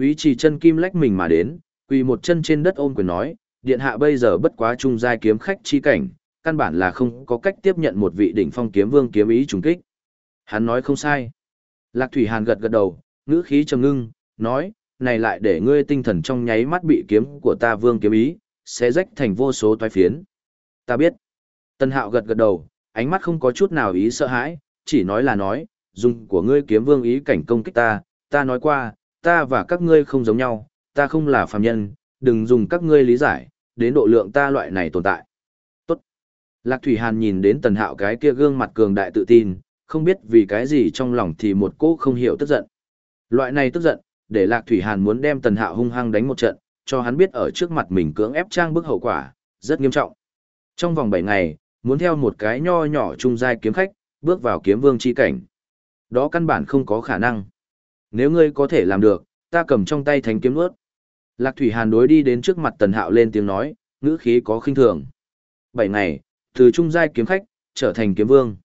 Speaker 1: Ý chỉ chân kim lách mình mà đến, quỳ một chân trên đất ôm quyền nói, điện hạ bây giờ bất quá trung giai kiếm khách chi cảnh, căn bản là không có cách tiếp nhận một vị đỉnh phong kiếm vương kiếm ý trùng kích. Hắn nói không sai. Lạc Thủy Hàn gật gật đầu, ngữ khí trầm ngưng, nói, này lại để ngươi tinh thần trong nháy mắt bị kiếm của ta vương kiếm ý, sẽ rách thành vô số toái phiến. Ta biết. Tân Hạo gật gật đầu, ánh mắt không có chút nào ý sợ hãi, chỉ nói là nói, dùng của ngươi kiếm vương ý cảnh công kích ta, ta nói qua, ta và các ngươi không giống nhau, ta không là phàm nhân, đừng dùng các ngươi lý giải, đến độ lượng ta loại này tồn tại. Lạc Thủy Hàn nhìn đến Tần Hạo cái kia gương mặt cường đại tự tin, không biết vì cái gì trong lòng thì một cô không hiểu tức giận. Loại này tức giận, để Lạc Thủy Hàn muốn đem Tần Hạo hung hăng đánh một trận, cho hắn biết ở trước mặt mình cưỡng ép trang bức hậu quả, rất nghiêm trọng. Trong vòng 7 ngày, muốn theo một cái nho nhỏ trung giai kiếm khách, bước vào kiếm vương chi cảnh. Đó căn bản không có khả năng. Nếu ngươi có thể làm được, ta cầm trong tay thánh kiếm nuốt. Lạc Thủy Hàn đối đi đến trước mặt Tần Hạo lên tiếng nói, ngữ khí có khinh thường. 7 ngày, từ trung giai kiếm khách, trở thành kiếm vương.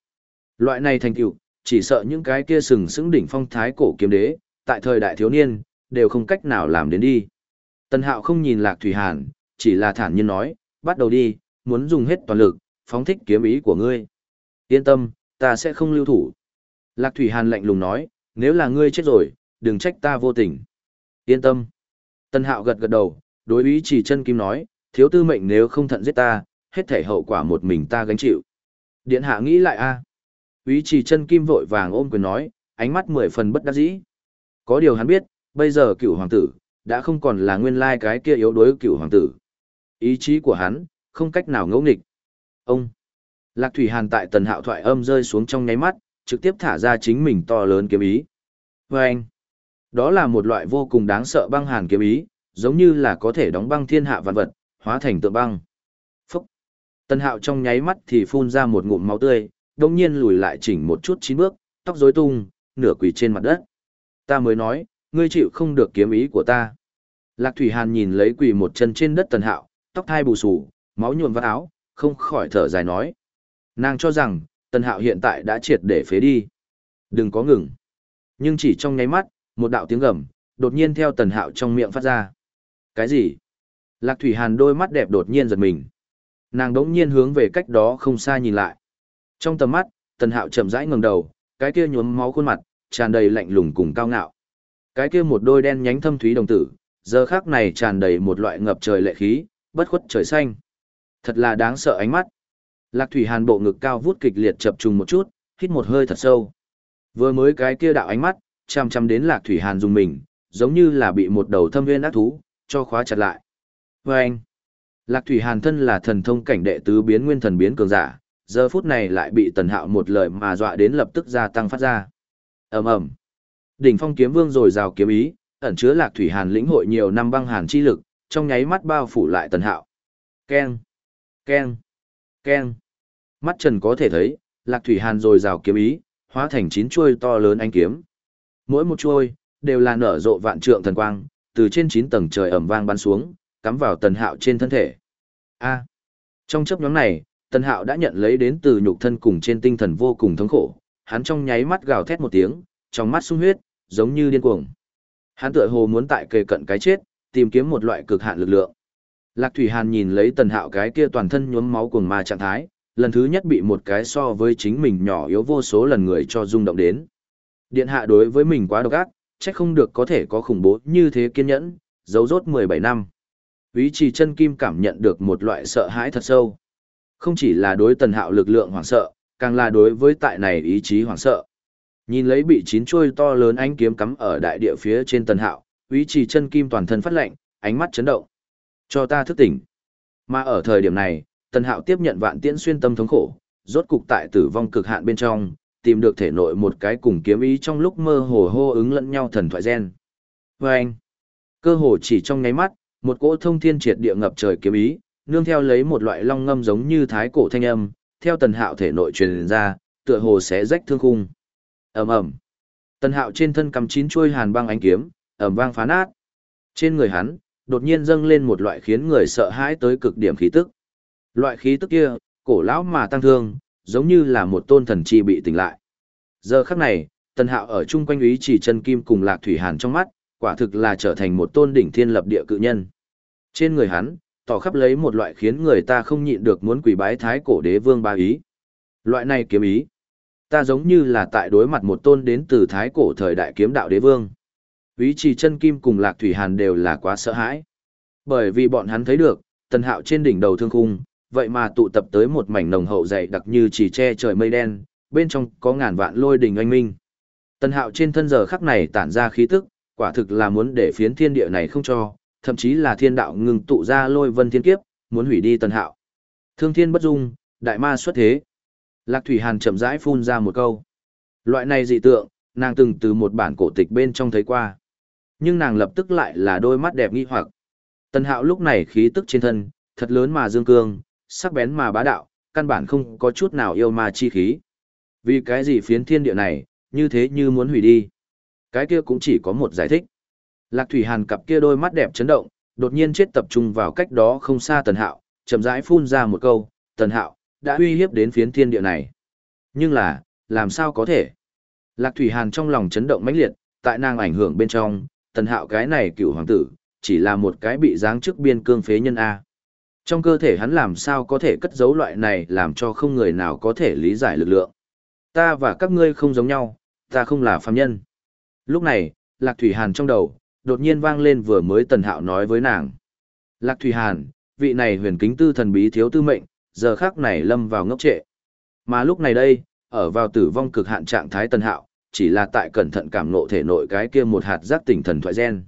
Speaker 1: Loại này thành tựu, chỉ sợ những cái kia sừng sững đỉnh phong thái cổ kiếm đế, tại thời đại thiếu niên, đều không cách nào làm đến đi. Tần Hạo không nhìn Lạc Thủy Hàn, chỉ là thản nhiên nói, bắt đầu đi, muốn dùng hết toàn lực, phóng thích kiếm ý của ngươi. Yên tâm, ta sẽ không lưu thủ. Lạc Thủy Hàn lạnh lùng nói, nếu là ngươi chết rồi, đừng trách ta vô tình. Yên tâm. Tần Hạo gật gật đầu, đối ý chỉ chân kim nói, thiếu tư mệnh nếu không thận giết ta, hết thể hậu quả một mình ta gánh chịu. Điện hạ nghĩ lại a Úy chỉ chân kim vội vàng ôm quyền nói, ánh mắt mười phần bất đắc dĩ. Có điều hắn biết, bây giờ cựu hoàng tử, đã không còn là nguyên lai cái kia yếu đuối cựu hoàng tử. Ý chí của hắn, không cách nào ngẫu nghịch. Ông! Lạc Thủy Hàn tại tần hạo thoại âm rơi xuống trong nháy mắt, trực tiếp thả ra chính mình to lớn kiếm ý. Và anh! Đó là một loại vô cùng đáng sợ băng hàn kiếm ý, giống như là có thể đóng băng thiên hạ vạn vật, hóa thành tượng băng. Tần hạo trong nháy mắt thì phun ra một ngụm máu tươi, đồng nhiên lùi lại chỉnh một chút chín bước, tóc rối tung, nửa quỳ trên mặt đất. Ta mới nói, ngươi chịu không được kiếm ý của ta. Lạc Thủy Hàn nhìn lấy quỳ một chân trên đất tần hạo, tóc thai bù sù, máu nhuộm vào áo, không khỏi thở dài nói. Nàng cho rằng, tần hạo hiện tại đã triệt để phế đi. Đừng có ngừng. Nhưng chỉ trong nháy mắt, một đạo tiếng gầm, đột nhiên theo tần hạo trong miệng phát ra. Cái gì? Lạc Thủy Hàn đôi mắt đẹp đột nhiên giật mình. Nàng đống nhiên hướng về cách đó không xa nhìn lại. Trong tầm mắt, tần hạo chậm rãi ngẩng đầu, cái kia nhuốm máu khuôn mặt, tràn đầy lạnh lùng cùng cao ngạo. Cái kia một đôi đen nhánh thâm thúy đồng tử, giờ khác này tràn đầy một loại ngập trời lệ khí, bất khuất trời xanh. Thật là đáng sợ ánh mắt. Lạc Thủy Hàn bộ ngực cao vút kịch liệt chập trùng một chút, hít một hơi thật sâu. Vừa mới cái kia đạo ánh mắt, chằm chằm đến Lạc Thủy Hàn dùng mình, giống như là bị một đầu thâm viên ác thú, cho khóa chặt lại. Và anh, Lạc Thủy Hàn thân là thần thông cảnh đệ tứ biến nguyên thần biến cường giả, giờ phút này lại bị Tần Hạo một lời mà dọa đến lập tức gia tăng phát ra. Ầm ầm. Đỉnh Phong kiếm vương rồi rào kiếm ý, ẩn chứa Lạc Thủy Hàn lĩnh hội nhiều năm băng hàn chi lực, trong nháy mắt bao phủ lại Tần Hạo. Keng, keng, keng. Mắt Trần có thể thấy, Lạc Thủy Hàn rồi rào kiếm ý, hóa thành chín chuôi to lớn anh kiếm. Mỗi một chuôi đều là nở rộ vạn trượng thần quang, từ trên chín tầng trời ầm vang bắn xuống, cắm vào Tần Hạo trên thân thể. A. Trong chấp nhóm này, Tần Hạo đã nhận lấy đến từ nhục thân cùng trên tinh thần vô cùng thống khổ, hắn trong nháy mắt gào thét một tiếng, trong mắt sung huyết, giống như điên cuồng. Hắn tựa hồ muốn tại kề cận cái chết, tìm kiếm một loại cực hạn lực lượng. Lạc Thủy Hàn nhìn lấy Tần Hạo cái kia toàn thân nhuốm máu cuồng ma trạng thái, lần thứ nhất bị một cái so với chính mình nhỏ yếu vô số lần người cho rung động đến. Điện hạ đối với mình quá độc ác, chắc không được có thể có khủng bố như thế kiên nhẫn, giấu rốt 17 năm. Ý trì chân kim cảm nhận được một loại sợ hãi thật sâu. Không chỉ là đối tần hạo lực lượng hoảng sợ, càng là đối với tại này ý chí hoảng sợ. Nhìn lấy bị chín chuôi to lớn ánh kiếm cắm ở đại địa phía trên tần hạo, ý trì chân kim toàn thân phát lạnh, ánh mắt chấn động. Cho ta thức tỉnh. Mà ở thời điểm này, tần hạo tiếp nhận vạn tiễn xuyên tâm thống khổ, rốt cục tại tử vong cực hạn bên trong, tìm được thể nội một cái cùng kiếm ý trong lúc mơ hồ hô ứng lẫn nhau thần thoại gen. Và anh, cơ hồ chỉ trong ngáy mắt, một cỗ thông thiên triệt địa ngập trời kiếm ý, nương theo lấy một loại long ngâm giống như thái cổ thanh âm, theo tần hạo thể nội truyền ra, tựa hồ sẽ rách thương khung. ầm ầm Tần hạo trên thân cầm chín chuôi hàn băng ánh kiếm, ầm vang phá nát. Trên người hắn, đột nhiên dâng lên một loại khiến người sợ hãi tới cực điểm khí tức. Loại khí tức kia, cổ lão mà tăng thương, giống như là một tôn thần chi bị tỉnh lại. Giờ khắc này, Tần Hạo ở chung quanh ý chỉ chân kim cùng Lạc Thủy Hàn trong mắt, quả thực là trở thành một tôn đỉnh thiên lập địa cự nhân. Trên người hắn, tỏ khắp lấy một loại khiến người ta không nhịn được muốn quỳ bái thái cổ đế vương ba ý. Loại này kiếm ý, ta giống như là tại đối mặt một tôn đến từ thái cổ thời đại kiếm đạo đế vương. Ý trì chân kim cùng Lạc Thủy Hàn đều là quá sợ hãi. Bởi vì bọn hắn thấy được, Tần Hạo trên đỉnh đầu thương khung, vậy mà tụ tập tới một mảnh nồng hậu dày đặc như chỉ che trời mây đen, bên trong có ngàn vạn lôi đình anh minh. Tần hạo trên thân giờ khắc này tản ra khí tức, quả thực là muốn để phiến thiên địa này không cho, thậm chí là thiên đạo ngừng tụ ra lôi vân thiên kiếp, muốn hủy đi tần hạo. Thương thiên bất dung, đại ma xuất thế. Lạc Thủy Hàn chậm rãi phun ra một câu. Loại này dị tượng, nàng từng từ một bản cổ tịch bên trong thấy qua. Nhưng nàng lập tức lại là đôi mắt đẹp nghi hoặc. Tần hạo lúc này khí tức trên thân, thật lớn mà dương cương, sắc bén mà bá đạo, căn bản không có chút nào yêu ma chi khí. Vì cái gì phiến thiên địa này, như thế như muốn hủy đi. Cái kia cũng chỉ có một giải thích. Lạc Thủy Hàn cặp kia đôi mắt đẹp chấn động, đột nhiên chết tập trung vào cách đó không xa Tần Hạo, chậm rãi phun ra một câu, Tần Hạo, đã uy hiếp đến phiến thiên địa này. Nhưng là, làm sao có thể? Lạc Thủy Hàn trong lòng chấn động mãnh liệt, tại nàng ảnh hưởng bên trong, Tần Hạo cái này cựu hoàng tử, chỉ là một cái bị giáng chức biên cương phế nhân A. Trong cơ thể hắn làm sao có thể cất giấu loại này làm cho không người nào có thể lý giải lực lượng. Ta và các ngươi không giống nhau, ta không là phàm nhân. Lúc này, Lạc Thủy Hàn trong đầu, đột nhiên vang lên vừa mới Tần Hạo nói với nàng. Lạc Thủy Hàn, vị này huyền kính tư thần bí thiếu tư mệnh, giờ khác này lâm vào ngốc trệ. Mà lúc này đây, ở vào tử vong cực hạn trạng thái Tần Hạo, chỉ là tại cẩn thận cảm ngộ thể nội cái kia một hạt giác tỉnh thần thoại gen.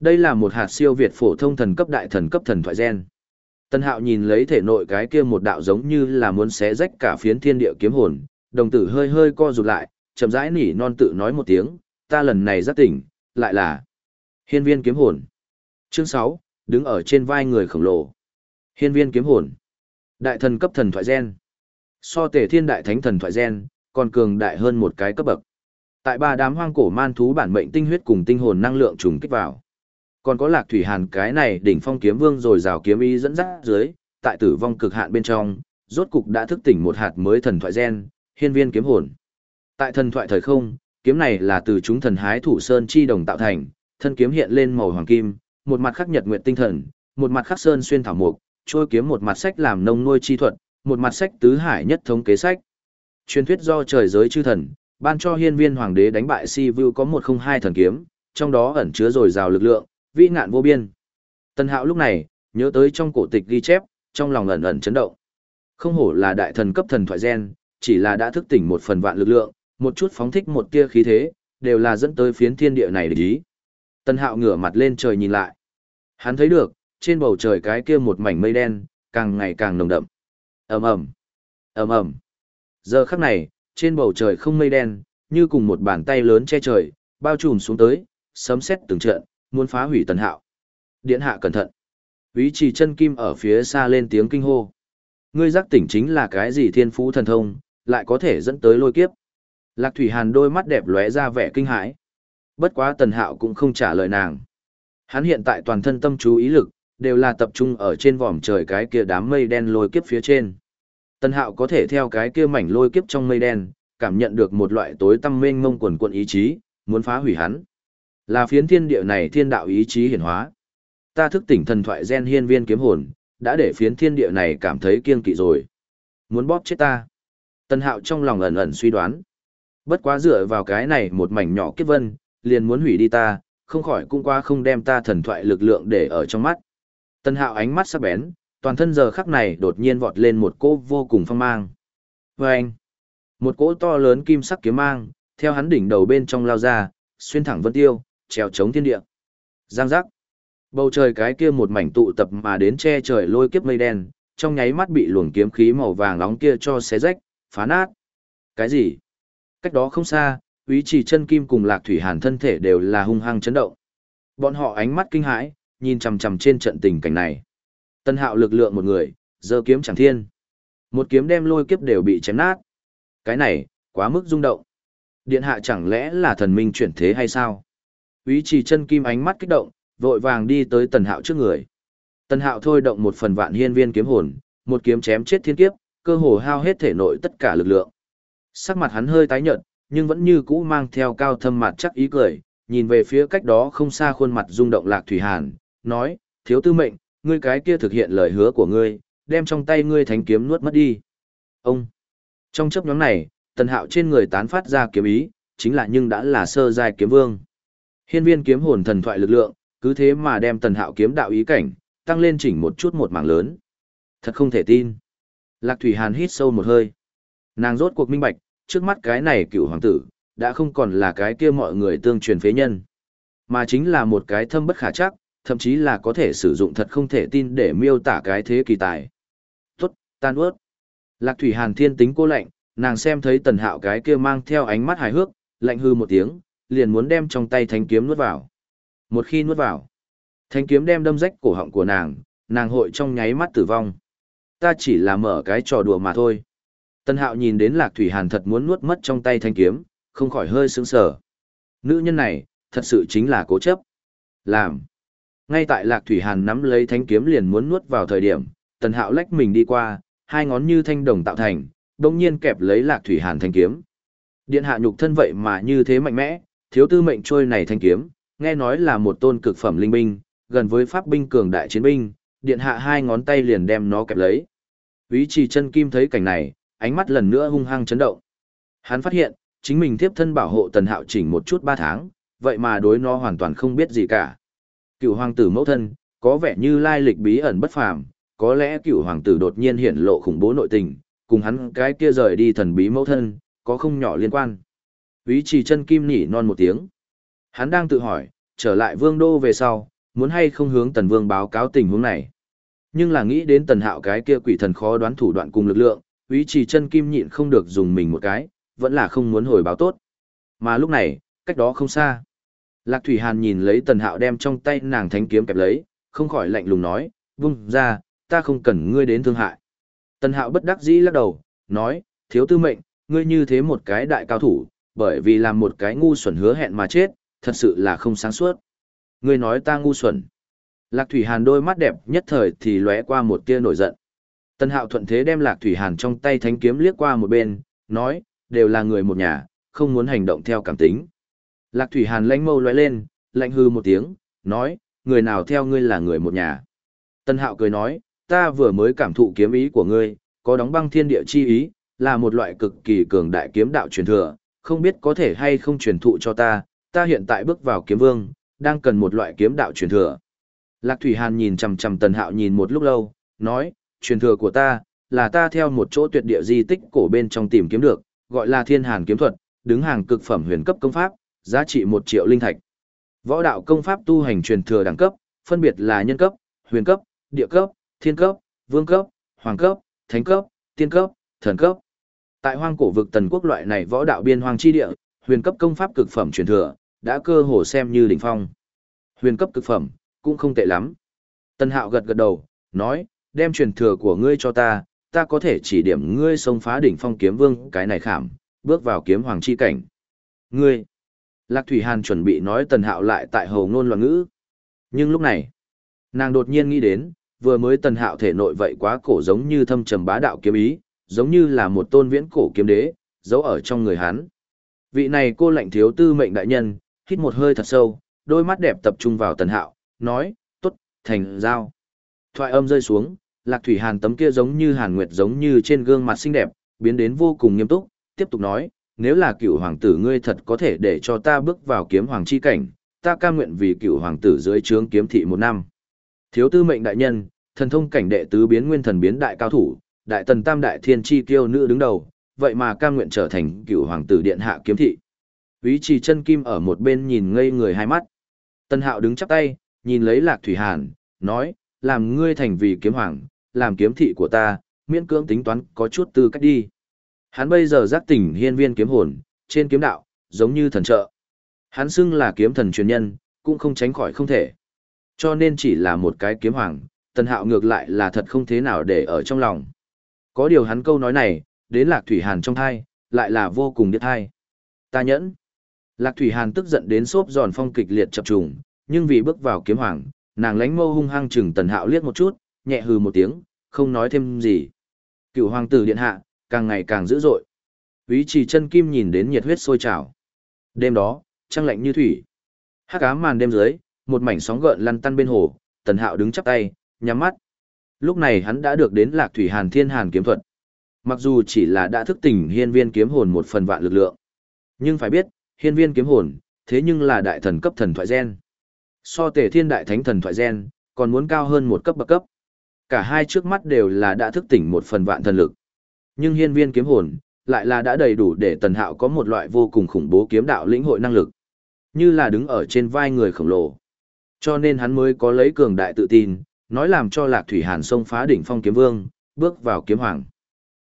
Speaker 1: Đây là một hạt siêu việt phổ thông thần cấp đại thần cấp thần thoại gen. Tân Hạo nhìn lấy thể nội cái kia một đạo giống như là muốn xé rách cả phiến thiên địa kiếm hồn, đồng tử hơi hơi co rụt lại, chậm rãi nỉ non tự nói một tiếng, ta lần này giác tỉnh, lại là hiên viên kiếm hồn. Chương 6, đứng ở trên vai người khổng lồ. Hiên viên kiếm hồn. Đại thần cấp thần thoại gen. So tể thiên đại thánh thần thoại gen, còn cường đại hơn một cái cấp bậc. Tại ba đám hoang cổ man thú bản mệnh tinh huyết cùng tinh hồn năng lượng trùng kích vào. Còn có Lạc Thủy Hàn cái này đỉnh phong kiếm vương rồi rào kiếm ý dẫn dắt dưới, tại tử vong cực hạn bên trong, rốt cục đã thức tỉnh một hạt mới thần thoại gen, hiên viên kiếm hồn. Tại thần thoại thời không, kiếm này là từ chúng thần hái thủ sơn chi đồng tạo thành, thân kiếm hiện lên màu hoàng kim, một mặt khắc nhật nguyện tinh thần, một mặt khắc sơn xuyên thảo mục, trôi kiếm một mặt sách làm nông nuôi chi thuật, một mặt sách tứ hải nhất thống kế sách. Truyền thuyết do trời giới chư thần, ban cho hiên viên hoàng đế đánh bại si vu có một không hai thần kiếm, trong đó ẩn chứa dồi dào lực lượng, vĩ ngạn vô biên. Tân hạo lúc này, nhớ tới trong cổ tịch ghi chép, trong lòng ẩn ẩn chấn động. Không hổ là đại thần cấp thần thoại gen, chỉ là đã thức tỉnh một phần vạn lực lượng, một chút phóng thích một tia khí thế, đều là dẫn tới phiến thiên địa này để ý. Tân hạo ngửa mặt lên trời nhìn lại. Hắn thấy được, trên bầu trời cái kia một mảnh mây đen, càng ngày càng nồng đậm. ầm ầm ầm ầm Giờ khắc này, trên bầu trời không mây đen, như cùng một bàn tay lớn che trời, bao trùm xuống tới, sấm sét từng trận, muốn phá hủy tần hạo. Điện hạ cẩn thận. Vĩ trì chân kim ở phía xa lên tiếng kinh hô. Ngươi giác tỉnh chính là cái gì thiên phú thần thông, lại có thể dẫn tới lôi kiếp. Lạc Thủy Hàn đôi mắt đẹp lóe ra vẻ kinh hãi. Bất quá tần hạo cũng không trả lời nàng. Hắn hiện tại toàn thân tâm chú ý lực, đều là tập trung ở trên vòm trời cái kia đám mây đen lôi kiếp phía trên. Tần Hạo có thể theo cái kia mảnh lôi kiếp trong mây đen, cảm nhận được một loại tối tâm mênh mông quần quận ý chí, muốn phá hủy hắn. Là phiến thiên địa này thiên đạo ý chí hiển hóa. Ta thức tỉnh thần thoại gen hiên viên kiếm hồn, đã để phiến thiên địa này cảm thấy kiên kỵ rồi. Muốn bóp chết ta. Tần Hạo trong lòng ẩn ẩn suy đoán. Bất quá dựa vào cái này một mảnh nhỏ kiếp vân, liền muốn hủy đi ta, không khỏi cũng qua không đem ta thần thoại lực lượng để ở trong mắt. Tần Hạo ánh mắt sắc bén, toàn thân giờ khắc này đột nhiên vọt lên một cỗ vô cùng phong mang. Và anh, một cỗ to lớn kim sắc kiếm mang, theo hắn đỉnh đầu bên trong lao ra, xuyên thẳng vân tiêu, trèo chống thiên địa. Giang giác. Bầu trời cái kia một mảnh tụ tập mà đến che trời lôi kiếp mây đen, trong nháy mắt bị luồng kiếm khí màu vàng nóng kia cho xé rách, phá nát. Cái gì? Cách đó không xa, Úy chỉ chân kim cùng Lạc Thủy Hàn thân thể đều là hung hăng chấn động. Bọn họ ánh mắt kinh hãi, nhìn chằm chằm trên trận tình cảnh này. Tân hạo lực lượng một người, giơ kiếm chẳng thiên. Một kiếm đem lôi kiếp đều bị chém nát. Cái này, quá mức rung động. Điện hạ chẳng lẽ là thần minh chuyển thế hay sao? Úy chỉ chân kim ánh mắt kích động, vội vàng đi tới tần hạo trước người. Tần hạo thôi động một phần vạn hiên viên kiếm hồn, một kiếm chém chết thiên kiếp, cơ hồ hao hết thể nội tất cả lực lượng. Sắc mặt hắn hơi tái nhợt, nhưng vẫn như cũ mang theo cao thâm mặt chắc ý cười, nhìn về phía cách đó không xa khuôn mặt rung động lạc thủy hàn, nói, thiếu tư mệnh, ngươi cái kia thực hiện lời hứa của ngươi, đem trong tay ngươi thánh kiếm nuốt mất đi. Ông! Trong chấp nhóm này, tần hạo trên người tán phát ra kiếm ý, chính là nhưng đã là sơ giai kiếm vương. Hiên viên kiếm hồn thần thoại lực lượng, cứ thế mà đem tần hạo kiếm đạo ý cảnh, tăng lên chỉnh một chút một mảng lớn. Thật không thể tin. Lạc Thủy Hàn hít sâu một hơi. Nàng rốt cuộc minh bạch, trước mắt cái này cựu hoàng tử, đã không còn là cái kia mọi người tương truyền phế nhân. Mà chính là một cái thâm bất khả chắc, thậm chí là có thể sử dụng thật không thể tin để miêu tả cái thế kỳ tài. Tốt, tan ướt. Lạc Thủy Hàn thiên tính cô lạnh, nàng xem thấy tần hạo cái kia mang theo ánh mắt hài hước, lạnh hư một tiếng, liền muốn đem trong tay thanh kiếm nuốt vào. Một khi nuốt vào, thanh kiếm đem đâm rách cổ họng của nàng, nàng hội trong nháy mắt tử vong. Ta chỉ là mở cái trò đùa mà thôi. Tần hạo nhìn đến Lạc Thủy Hàn thật muốn nuốt mất trong tay thanh kiếm, không khỏi hơi sướng sở. Nữ nhân này, thật sự chính là cố chấp. Làm. Ngay tại Lạc Thủy Hàn nắm lấy thanh kiếm liền muốn nuốt vào thời điểm, Tần Hạo lách mình đi qua, hai ngón như thanh đồng tạo thành, đồng nhiên kẹp lấy Lạc Thủy Hàn thanh kiếm. Điện hạ nhục thân vậy mà như thế mạnh mẽ, thiếu tư mệnh trôi này thanh kiếm, nghe nói là một tôn cực phẩm linh binh, gần với pháp binh cường đại chiến binh, điện hạ hai ngón tay liền đem nó kẹp lấy. Vĩ trì chân kim thấy cảnh này, ánh mắt lần nữa hung hăng chấn động. Hắn phát hiện, chính mình tiếp thân bảo hộ tần hạo chỉnh một chút ba tháng, vậy mà đối nó hoàn toàn không biết gì cả. Cựu hoàng tử mẫu thân, có vẻ như lai lịch bí ẩn bất phàm, có lẽ cựu hoàng tử đột nhiên hiện lộ khủng bố nội tình, cùng hắn cái kia rời đi thần bí mẫu thân, có không nhỏ liên quan. Vĩ trì chân kim nỉ non một tiếng. Hắn đang tự hỏi, trở lại vương đô về sau, muốn hay không hướng tần vương báo cáo tình huống này. Nhưng là nghĩ đến tần hạo cái kia quỷ thần khó đoán thủ đoạn cùng lực lượng, Vĩ trì chân kim nhịn không được dùng mình một cái, vẫn là không muốn hồi báo tốt. Mà lúc này, cách đó không xa. Lạc Thủy Hàn nhìn lấy tần hạo đem trong tay nàng thánh kiếm kẹp lấy, không khỏi lạnh lùng nói, vung ra, ta không cần ngươi đến thương hại. Tần hạo bất đắc dĩ lắc đầu, nói, thiếu tư mệnh, ngươi như thế một cái đại cao thủ, bởi vì làm một cái ngu xuẩn hứa hẹn mà chết, thật sự là không sáng suốt. Ngươi nói ta ngu xuẩn. Lạc Thủy Hàn đôi mắt đẹp nhất thời thì lóe qua một tia nổi giận. Tân Hạo thuận thế đem Lạc Thủy Hàn trong tay thánh kiếm liếc qua một bên, nói, đều là người một nhà, không muốn hành động theo cảm tính. Lạc Thủy Hàn lánh mâu lóe lên, lạnh hư một tiếng, nói, người nào theo ngươi là người một nhà. Tân Hạo cười nói, ta vừa mới cảm thụ kiếm ý của ngươi, có đóng băng thiên địa chi ý, là một loại cực kỳ cường đại kiếm đạo truyền thừa, không biết có thể hay không truyền thụ cho ta, ta hiện tại bước vào kiếm vương, đang cần một loại kiếm đạo truyền thừa. Lạc Thủy Hàn nhìn chằm chằm Tần Hạo nhìn một lúc lâu, nói, truyền thừa của ta, là ta theo một chỗ tuyệt địa di tích cổ bên trong tìm kiếm được, gọi là Thiên Hàn kiếm thuật, đứng hàng cực phẩm huyền cấp công pháp, giá trị 1 triệu linh thạch. Võ đạo công pháp tu hành truyền thừa đẳng cấp, phân biệt là nhân cấp, huyền cấp, địa cấp, thiên cấp, vương cấp, hoàng cấp, thánh cấp, tiên cấp, thần cấp. Tại hoang cổ vực tần quốc loại này võ đạo biên hoang chi địa, huyền cấp công pháp cực phẩm truyền thừa, đã cơ hồ xem như đỉnh phong. Huyền cấp cực phẩm, cũng không tệ lắm. Tân Hạo gật gật đầu, nói, đem truyền thừa của ngươi cho ta, ta có thể chỉ điểm ngươi xông phá đỉnh phong kiếm vương cái này khảm, bước vào kiếm hoàng chi cảnh. Ngươi! Lạc Thủy Hàn chuẩn bị nói Tần Hạo lại tại hầu ngôn loạn ngữ. Nhưng lúc này, nàng đột nhiên nghĩ đến, vừa mới Tần Hạo thể nội vậy quá cổ giống như thâm trầm bá đạo kiếm ý, giống như là một tôn viễn cổ kiếm đế, giấu ở trong người hắn. Vị này cô lạnh thiếu tư mệnh đại nhân, hít một hơi thật sâu, đôi mắt đẹp tập trung vào Tần Hạo, nói, tốt, thành giao. Thoại âm rơi xuống, Lạc Thủy Hàn tấm kia giống như Hàn Nguyệt giống như trên gương mặt xinh đẹp, biến đến vô cùng nghiêm túc, tiếp tục nói, nếu là cựu hoàng tử ngươi thật có thể để cho ta bước vào kiếm hoàng chi cảnh, ta cam nguyện vì cựu hoàng tử dưới trướng kiếm thị một năm. Thiếu tư mệnh đại nhân, thần thông cảnh đệ tứ biến nguyên thần biến đại cao thủ, đại tần tam đại thiên chi kiêu nữ đứng đầu, vậy mà cam nguyện trở thành cựu hoàng tử điện hạ kiếm thị. Ý trì chân kim ở một bên nhìn ngây người hai mắt. Tân hạo đứng chắp tay, nhìn lấy lạc thủy hàn, nói, làm ngươi thành vì kiếm hoàng, làm kiếm thị của ta, miễn cưỡng tính toán có chút tư cách đi. Hắn bây giờ giác tỉnh hiên viên kiếm hồn, trên kiếm đạo, giống như thần trợ. Hắn xưng là kiếm thần truyền nhân, cũng không tránh khỏi không thể. Cho nên chỉ là một cái kiếm hoàng, tần hạo ngược lại là thật không thế nào để ở trong lòng. Có điều hắn câu nói này, đến lạc thủy hàn trong thai, lại là vô cùng điệt thai. Ta nhẫn. Lạc thủy hàn tức giận đến xốp giòn phong kịch liệt chập trùng, nhưng vì bước vào kiếm hoàng, nàng lánh mâu hung hăng chừng tần hạo liếc một chút, nhẹ hừ một tiếng, không nói thêm gì. Cựu hoàng tử điện hạ, càng ngày càng dữ dội. Ý chỉ chân kim nhìn đến nhiệt huyết sôi trào. Đêm đó, trăng lạnh như thủy. Hắc ám màn đêm dưới, một mảnh sóng gợn lăn tăn bên hồ, Tần Hạo đứng chắp tay, nhắm mắt. Lúc này hắn đã được đến Lạc Thủy Hàn Thiên Hàn kiếm thuật. Mặc dù chỉ là đã thức tỉnh hiên viên kiếm hồn một phần vạn lực lượng, nhưng phải biết, hiên viên kiếm hồn, thế nhưng là đại thần cấp thần thoại gen. So Tề Thiên đại thánh thần thoại gen, còn muốn cao hơn một cấp bậc cấp. Cả hai trước mắt đều là đã thức tỉnh một phần vạn thần lực. Nhưng hiên viên kiếm hồn, lại là đã đầy đủ để tần hạo có một loại vô cùng khủng bố kiếm đạo lĩnh hội năng lực. Như là đứng ở trên vai người khổng lồ. Cho nên hắn mới có lấy cường đại tự tin, nói làm cho lạc thủy hàn sông phá đỉnh phong kiếm vương, bước vào kiếm hoàng.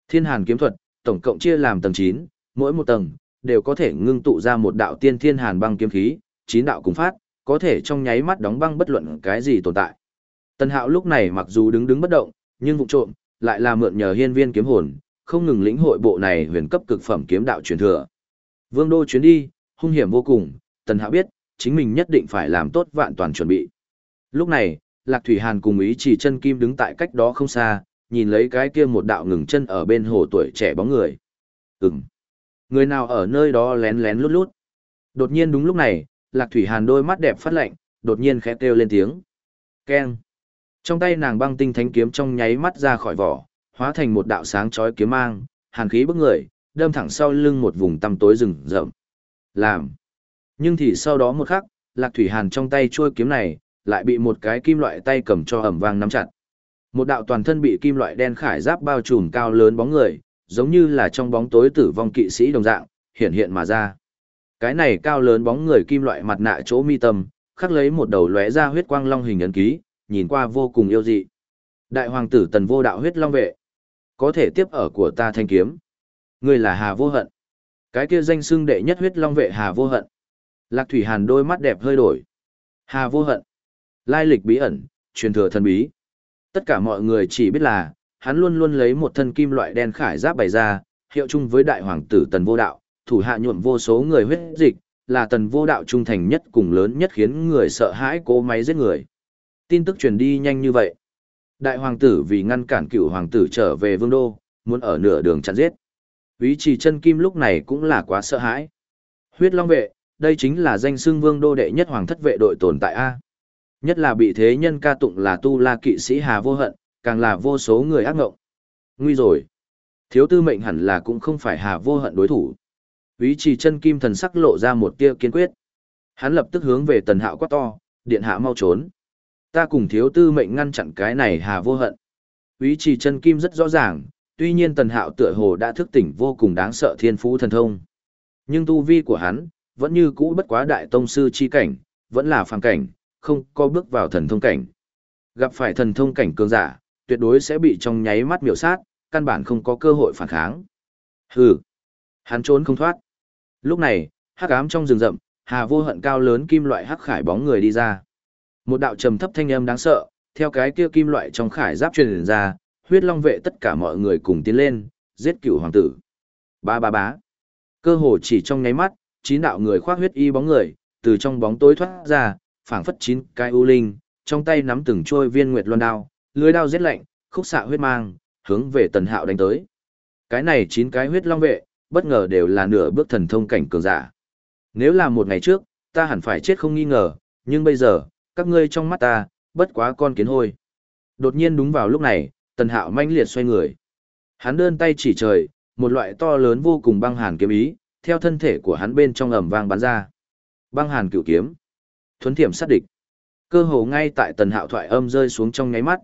Speaker 1: Thiên hàn kiếm thuật, tổng cộng chia làm tầng 9, mỗi một tầng, đều có thể ngưng tụ ra một đạo tiên thiên hàn băng kiếm khí, chín đạo cùng phát, có thể trong nháy mắt đóng băng bất luận cái gì tồn tại. Tần Hạo lúc này mặc dù đứng đứng bất động, nhưng vụ trộm, lại là mượn nhờ hiên viên kiếm hồn, không ngừng lĩnh hội bộ này huyền cấp cực phẩm kiếm đạo truyền thừa. Vương đô chuyến đi, hung hiểm vô cùng, Tần Hạo biết, chính mình nhất định phải làm tốt vạn toàn chuẩn bị. Lúc này, Lạc Thủy Hàn cùng ý chỉ chân kim đứng tại cách đó không xa, nhìn lấy cái kia một đạo ngừng chân ở bên hồ tuổi trẻ bóng người. Ừm. Người nào ở nơi đó lén lén lút lút. Đột nhiên đúng lúc này, Lạc Thủy Hàn đôi mắt đẹp phát lạnh, đột nhiên khẽ kêu lên tiếng. Keng. Trong tay nàng băng tinh thánh kiếm trong nháy mắt ra khỏi vỏ, hóa thành một đạo sáng chói kiếm mang, hàn khí bức người, đâm thẳng sau lưng một vùng tăm tối rừng rậm. Làm. Nhưng thì sau đó một khắc, Lạc Thủy Hàn trong tay chuôi kiếm này, lại bị một cái kim loại tay cầm cho ẩm vang nắm chặt. Một đạo toàn thân bị kim loại đen khải giáp bao trùm cao lớn bóng người, giống như là trong bóng tối tử vong kỵ sĩ đồng dạng, hiện hiện mà ra. Cái này cao lớn bóng người kim loại mặt nạ chỗ mi tâm, khắc lấy một đầu lóe ra huyết quang long hình ấn ký, nhìn qua vô cùng yêu dị. Đại hoàng tử tần vô đạo huyết long vệ. Có thể tiếp ở của ta thanh kiếm. Người là Hà vô hận. Cái kia danh xưng đệ nhất huyết long vệ Hà vô hận. Lạc Thủy Hàn đôi mắt đẹp hơi đổi. Hà vô hận. Lai lịch bí ẩn, truyền thừa thần bí. Tất cả mọi người chỉ biết là, hắn luôn luôn lấy một thân kim loại đen khải giáp bày ra, hiệu chung với đại hoàng tử tần vô đạo, thủ hạ nhuộm vô số người huyết dịch, là tần vô đạo trung thành nhất cùng lớn nhất khiến người sợ hãi cố máy giết người. Tin tức truyền đi nhanh như vậy. Đại hoàng tử vì ngăn cản cựu hoàng tử trở về vương đô, muốn ở nửa đường chặn giết. Ý chỉ chân kim lúc này cũng là quá sợ hãi. Huyết long vệ, đây chính là danh xưng vương đô đệ nhất hoàng thất vệ đội tồn tại A. Nhất là bị thế nhân ca tụng là tu la kỵ sĩ hà vô hận, càng là vô số người ác ngộng. Nguy rồi. Thiếu tư mệnh hẳn là cũng không phải hà vô hận đối thủ. Ý chỉ chân kim thần sắc lộ ra một tia kiên quyết. Hắn lập tức hướng về tần hạo quát to, điện hạ mau trốn. Ta cùng thiếu tư mệnh ngăn chặn cái này hà vô hận. Ý chỉ chân kim rất rõ ràng, tuy nhiên tần hạo tựa hồ đã thức tỉnh vô cùng đáng sợ thiên phú thần thông. Nhưng tu vi của hắn, vẫn như cũ bất quá đại tông sư chi cảnh, vẫn là phàm cảnh, không có bước vào thần thông cảnh. Gặp phải thần thông cảnh cường giả, tuyệt đối sẽ bị trong nháy mắt miểu sát, căn bản không có cơ hội phản kháng. Hừ, hắn trốn không thoát. Lúc này, hắc ám trong rừng rậm, hà vô hận cao lớn kim loại hắc khải bóng người đi ra. Một đạo trầm thấp thanh âm đáng sợ, theo cái kia kim loại trong khải giáp truyền ra, huyết long vệ tất cả mọi người cùng tiến lên, giết cửu hoàng tử. Ba ba bá. Cơ hồ chỉ trong nháy mắt, chín đạo người khoác huyết y bóng người, từ trong bóng tối thoát ra, phảng phất chín cái u linh, trong tay nắm từng trôi viên nguyệt loan đao, lưới đao giết lạnh, khúc xạ huyết mang, hướng về tần hạo đánh tới. Cái này chín cái huyết long vệ, bất ngờ đều là nửa bước thần thông cảnh cường giả. Nếu là một ngày trước, ta hẳn phải chết không nghi ngờ, nhưng bây giờ, các ngươi trong mắt ta, bất quá con kiến hôi. Đột nhiên đúng vào lúc này, tần hạo manh liệt xoay người. Hắn đơn tay chỉ trời, một loại to lớn vô cùng băng hàn kiếm ý, theo thân thể của hắn bên trong ẩm vang bắn ra. Băng hàn cửu kiếm. Thuấn thiểm sát địch. Cơ hồ ngay tại tần hạo thoại âm rơi xuống trong nháy mắt.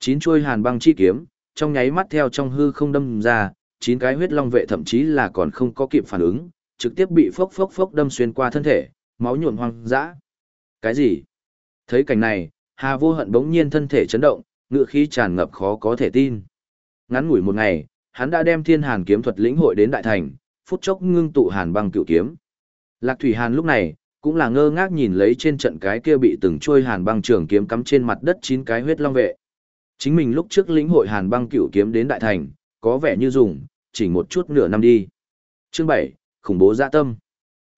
Speaker 1: Chín chuôi hàn băng chi kiếm, trong nháy mắt theo trong hư không đâm ra, chín cái huyết long vệ thậm chí là còn không có kịp phản ứng, trực tiếp bị phốc phốc phốc đâm xuyên qua thân thể, máu nhuộn hoang dã. Cái gì? Thấy cảnh này, Hà Vô Hận bỗng nhiên thân thể chấn động, ngựa khí tràn ngập khó có thể tin. Ngắn ngủi một ngày, hắn đã đem Thiên Hàn kiếm thuật lĩnh hội đến đại thành, phút chốc ngưng tụ hàn băng cựu kiếm. Lạc Thủy Hàn lúc này, cũng là ngơ ngác nhìn lấy trên trận cái kia bị từng trôi hàn băng trường kiếm cắm trên mặt đất chín cái huyết long vệ. Chính mình lúc trước lĩnh hội hàn băng cựu kiếm đến đại thành, có vẻ như dùng, chỉ một chút nửa năm đi. Chương 7, khủng bố dạ tâm.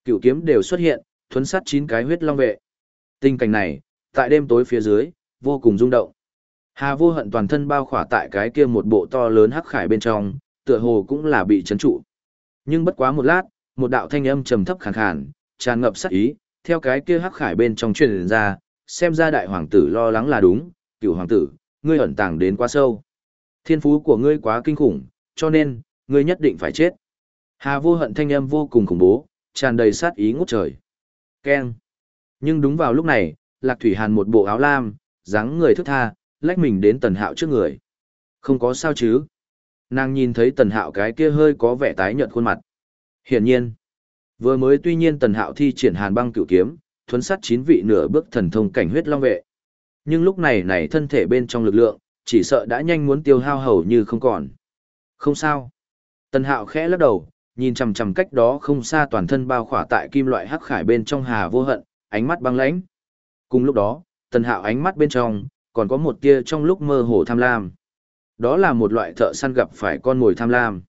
Speaker 1: Cựu kiếm đều xuất hiện, thuấn sát chín cái huyết long vệ. Tình cảnh này, tại đêm tối phía dưới, vô cùng rung động. Hà vô hận toàn thân bao khỏa tại cái kia một bộ to lớn hắc khải bên trong, tựa hồ cũng là bị chấn trụ. Nhưng bất quá một lát, một đạo thanh âm trầm thấp khàn khàn, tràn ngập sát ý, theo cái kia hắc khải bên trong truyền ra, xem ra đại hoàng tử lo lắng là đúng, cựu hoàng tử, ngươi ẩn tàng đến quá sâu. Thiên phú của ngươi quá kinh khủng, cho nên, ngươi nhất định phải chết. Hà vô hận thanh âm vô cùng khủng bố, tràn đầy sát ý ngút trời. Keng. Nhưng đúng vào lúc này, Lạc Thủy Hàn một bộ áo lam, dáng người thức tha, lách mình đến tần hạo trước người. Không có sao chứ. Nàng nhìn thấy tần hạo cái kia hơi có vẻ tái nhợt khuôn mặt. Hiển nhiên, vừa mới tuy nhiên tần hạo thi triển hàn băng cựu kiếm, thuấn sát chín vị nửa bước thần thông cảnh huyết long vệ. Nhưng lúc này này thân thể bên trong lực lượng, chỉ sợ đã nhanh muốn tiêu hao hầu như không còn. Không sao. Tần hạo khẽ lắc đầu, nhìn chằm chằm cách đó không xa toàn thân bao khỏa tại kim loại hắc khải bên trong hà vô hận, ánh mắt băng lãnh. Cùng lúc đó, tần hạo ánh mắt bên trong, còn có một tia trong lúc mơ hồ tham lam. Đó là một loại thợ săn gặp phải con mồi tham lam.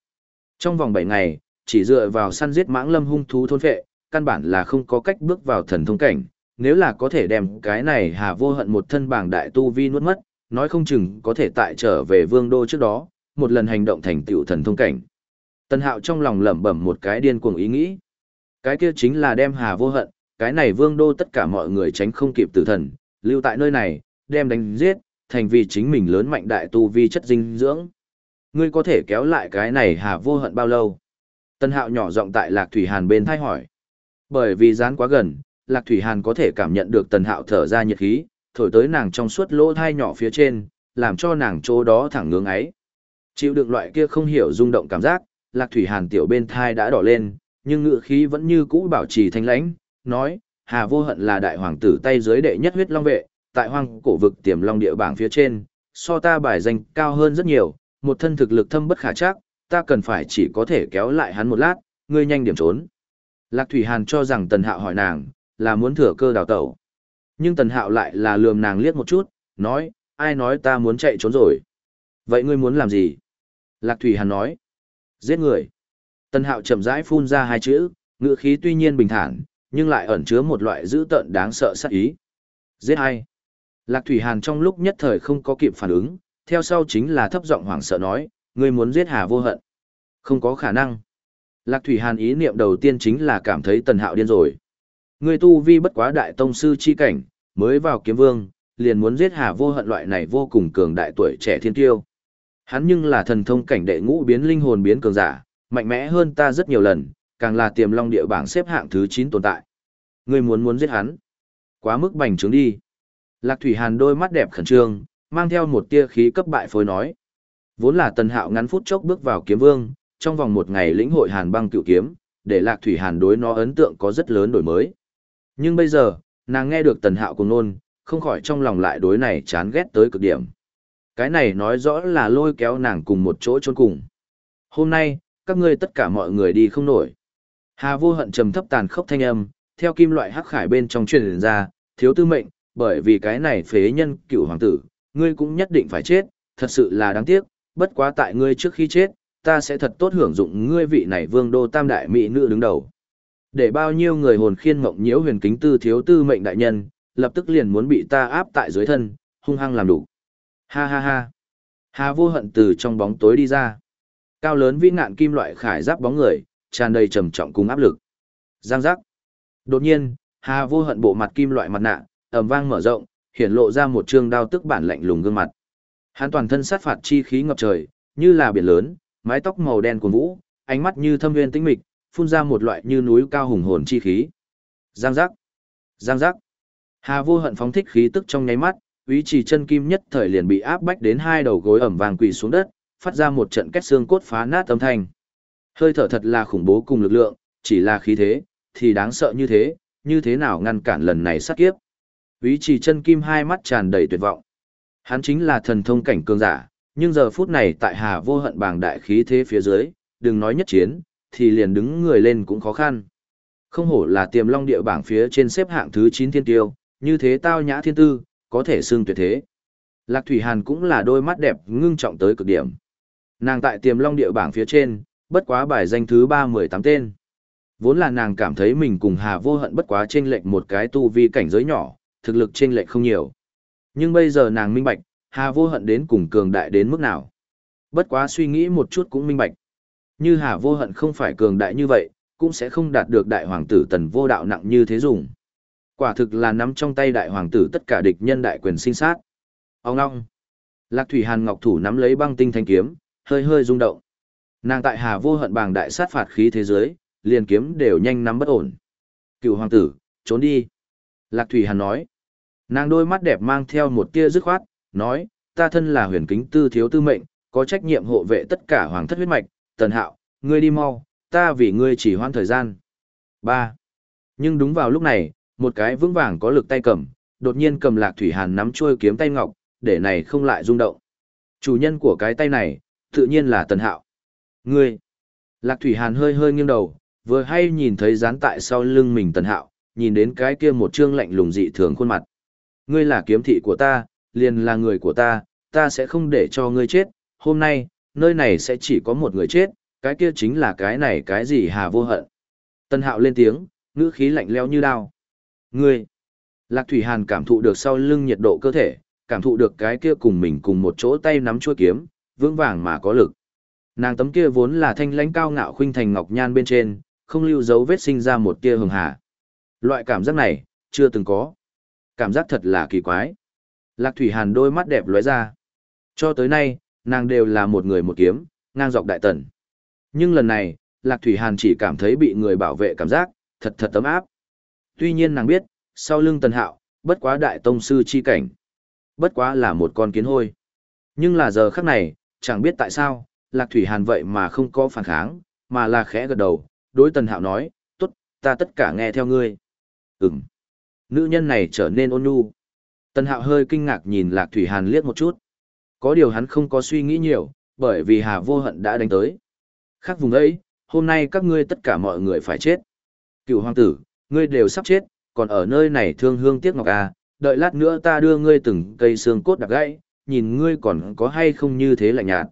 Speaker 1: Trong vòng 7 ngày, chỉ dựa vào săn giết mãng lâm hung thú thôn phệ, căn bản là không có cách bước vào thần thông cảnh. Nếu là có thể đem cái này hà vô hận một thân bảng đại tu vi nuốt mất, nói không chừng có thể tại trở về vương đô trước đó, một lần hành động thành tựu thần thông cảnh. Tân hạo trong lòng lẩm bẩm một cái điên cuồng ý nghĩ. Cái kia chính là đem hà vô hận, cái này vương đô tất cả mọi người tránh không kịp tử thần, lưu tại nơi này, đem đánh giết, thành vì chính mình lớn mạnh đại tu vi chất dinh dưỡng. Ngươi có thể kéo lại cái này hà vô hận bao lâu? Tân hạo nhỏ giọng tại Lạc Thủy Hàn bên thai hỏi. Bởi vì dán quá gần, Lạc Thủy Hàn có thể cảm nhận được tần hạo thở ra nhiệt khí, thổi tới nàng trong suốt lỗ thai nhỏ phía trên, làm cho nàng chỗ đó thẳng ngưỡng ấy. Chịu được loại kia không hiểu rung động cảm giác, Lạc Thủy Hàn tiểu bên thai đã đỏ lên, nhưng ngựa khí vẫn như cũ bảo trì thanh lãnh, nói, Hà Vô Hận là đại hoàng tử tay dưới đệ nhất huyết long vệ, tại hoang cổ vực tiềm long địa bảng phía trên, so ta bài danh cao hơn rất nhiều, một thân thực lực thâm bất khả chắc, ta cần phải chỉ có thể kéo lại hắn một lát, ngươi nhanh điểm trốn. Lạc Thủy Hàn cho rằng Tần Hạo hỏi nàng, là muốn thừa cơ đào tẩu. Nhưng Tần Hạo lại là lườm nàng liếc một chút, nói, ai nói ta muốn chạy trốn rồi. Vậy ngươi muốn làm gì? Lạc Thủy Hàn nói, giết người. Tần Hạo chậm rãi phun ra hai chữ, ngựa khí tuy nhiên bình thản, nhưng lại ẩn chứa một loại dữ tợn đáng sợ sát ý. Giết ai? Lạc Thủy Hàn trong lúc nhất thời không có kịp phản ứng, theo sau chính là thấp giọng hoảng sợ nói, ngươi muốn giết Hà Vô Hận. Không có khả năng. Lạc Thủy Hàn ý niệm đầu tiên chính là cảm thấy Tần Hạo điên rồi. Ngươi tu vi bất quá đại tông sư chi cảnh, mới vào kiếm vương, liền muốn giết Hà Vô Hận loại này vô cùng cường đại tuổi trẻ thiên tiêu. Hắn nhưng là thần thông cảnh đệ ngũ biến linh hồn biến cường giả, mạnh mẽ hơn ta rất nhiều lần, càng là tiềm long địa bảng xếp hạng thứ 9 tồn tại. Ngươi muốn muốn giết hắn? Quá mức bành trướng đi. Lạc Thủy Hàn đôi mắt đẹp khẩn trương, mang theo một tia khí cấp bại phối nói. Vốn là Tần Hạo ngắn phút chốc bước vào kiếm vương, trong vòng một ngày lĩnh hội Hàn băng cựu kiếm, để Lạc Thủy Hàn đối nó ấn tượng có rất lớn đổi mới. Nhưng bây giờ, nàng nghe được Tần Hạo cùng nôn, không khỏi trong lòng lại đối này chán ghét tới cực điểm. Cái này nói rõ là lôi kéo nàng cùng một chỗ chôn cùng. Hôm nay, các ngươi tất cả mọi người đi không nổi. Hà vô hận trầm thấp tàn khốc thanh âm, theo kim loại hắc khải bên trong truyền ra, thiếu tư mệnh, bởi vì cái này phế nhân cựu hoàng tử, ngươi cũng nhất định phải chết, thật sự là đáng tiếc, bất quá tại ngươi trước khi chết, ta sẽ thật tốt hưởng dụng ngươi vị này vương đô tam đại mỹ nữ đứng đầu. Để bao nhiêu người hồn khiên mộng nhiễu huyền kính tư thiếu tư mệnh đại nhân, lập tức liền muốn bị ta áp tại dưới thân, hung hăng làm đủ. Ha ha ha. Hà vô hận từ trong bóng tối đi ra. Cao lớn vĩ ngạn kim loại khải giáp bóng người, tràn đầy trầm trọng cùng áp lực. Giang giác. Đột nhiên, Hà vô hận bộ mặt kim loại mặt nạ, ầm vang mở rộng, hiển lộ ra một trương đao tức bản lạnh lùng gương mặt. Hắn toàn thân sát phạt chi khí ngập trời, như là biển lớn, mái tóc màu đen cuồn vũ, ánh mắt như thâm nguyên tĩnh mịch, phun ra một loại như núi cao hùng hồn chi khí. Giang giác. Giang giác. Hà vô hận phóng thích khí tức trong nháy mắt, ý chỉ chân kim nhất thời liền bị áp bách đến hai đầu gối ẩm vàng quỳ xuống đất, phát ra một trận kết xương cốt phá nát âm thanh. Hơi thở thật là khủng bố cùng lực lượng, chỉ là khí thế, thì đáng sợ như thế, như thế nào ngăn cản lần này sát kiếp. Ý chỉ chân kim hai mắt tràn đầy tuyệt vọng. Hắn chính là thần thông cảnh cường giả, nhưng giờ phút này tại hà vô hận bàng đại khí thế phía dưới, đừng nói nhất chiến, thì liền đứng người lên cũng khó khăn. Không hổ là tiềm long địa bảng phía trên xếp hạng thứ 9 thiên tiêu, như thế tao nhã thiên tư, có thể xưng tuyệt thế. Lạc Thủy Hàn cũng là đôi mắt đẹp ngưng trọng tới cực điểm. Nàng tại tiềm long địa bảng phía trên, bất quá bài danh thứ 318 tên. Vốn là nàng cảm thấy mình cùng Hà Vô Hận bất quá chênh lệch một cái tu vi cảnh giới nhỏ, thực lực chênh lệch không nhiều. Nhưng bây giờ nàng minh bạch, Hà Vô Hận đến cùng cường đại đến mức nào. Bất quá suy nghĩ một chút cũng minh bạch. Như Hà Vô Hận không phải cường đại như vậy, cũng sẽ không đạt được đại hoàng tử tần vô đạo nặng như thế dùng. Quả thực là nắm trong tay đại hoàng tử tất cả địch nhân đại quyền sinh sát. Ông ngong. Lạc Thủy Hàn Ngọc Thủ nắm lấy băng tinh thanh kiếm, hơi hơi rung động. Nàng tại Hà Vô Hận bàng đại sát phạt khí thế giới, liền kiếm đều nhanh nắm bất ổn. Cựu hoàng tử, trốn đi. Lạc Thủy Hàn nói. Nàng đôi mắt đẹp mang theo một tia dứt khoát, nói, ta thân là huyền kính tư thiếu tư mệnh, có trách nhiệm hộ vệ tất cả hoàng thất huyết mạch, tần hạo, ngươi đi mau, ta vì ngươi chỉ hoãn thời gian. 3. Nhưng đúng vào lúc này, một cái vững vàng có lực tay cầm, đột nhiên cầm lạc thủy hàn nắm chuôi kiếm tay ngọc, để này không lại rung động. Chủ nhân của cái tay này, tự nhiên là tần hạo. Ngươi! Lạc thủy hàn hơi hơi nghiêng đầu, vừa hay nhìn thấy dán tại sau lưng mình tần hạo, nhìn đến cái kia một trương lạnh lùng dị thường khuôn mặt. Ngươi là kiếm thị của ta, liền là người của ta, ta sẽ không để cho ngươi chết, hôm nay, nơi này sẽ chỉ có một người chết, cái kia chính là cái này cái gì hà vô hận. Tân hạo lên tiếng, ngữ khí lạnh leo như đao. Ngươi! Lạc Thủy Hàn cảm thụ được sau lưng nhiệt độ cơ thể, cảm thụ được cái kia cùng mình cùng một chỗ tay nắm chuôi kiếm, vững vàng mà có lực. Nàng tấm kia vốn là thanh lãnh cao ngạo khuynh thành ngọc nhan bên trên, không lưu dấu vết sinh ra một tia hường hà. Loại cảm giác này, chưa từng có. Cảm giác thật là kỳ quái. Lạc Thủy Hàn đôi mắt đẹp lóe ra. Cho tới nay, nàng đều là một người một kiếm, ngang dọc đại tần. Nhưng lần này, Lạc Thủy Hàn chỉ cảm thấy bị người bảo vệ cảm giác, thật thật tấm áp. Tuy nhiên nàng biết, sau lưng tần hạo, bất quá đại tông sư chi cảnh. Bất quá là một con kiến hôi. Nhưng là giờ khắc này, chẳng biết tại sao, Lạc Thủy Hàn vậy mà không có phản kháng, mà là khẽ gật đầu, đối tần hạo nói, tốt, ta tất cả nghe theo ngươi. Ừm. Nữ nhân này trở nên ôn nhu. Tần Hạo hơi kinh ngạc nhìn Lạc Thủy Hàn liếc một chút. Có điều hắn không có suy nghĩ nhiều, bởi vì Hà Vô Hận đã đánh tới. Khác vùng ấy, hôm nay các ngươi tất cả mọi người phải chết. Cựu hoàng tử, ngươi đều sắp chết, còn ở nơi này thương hương tiếc ngọc à, đợi lát nữa ta đưa ngươi từng cây xương cốt đặc gãy, nhìn ngươi còn có hay không như thế lạnh nhạt.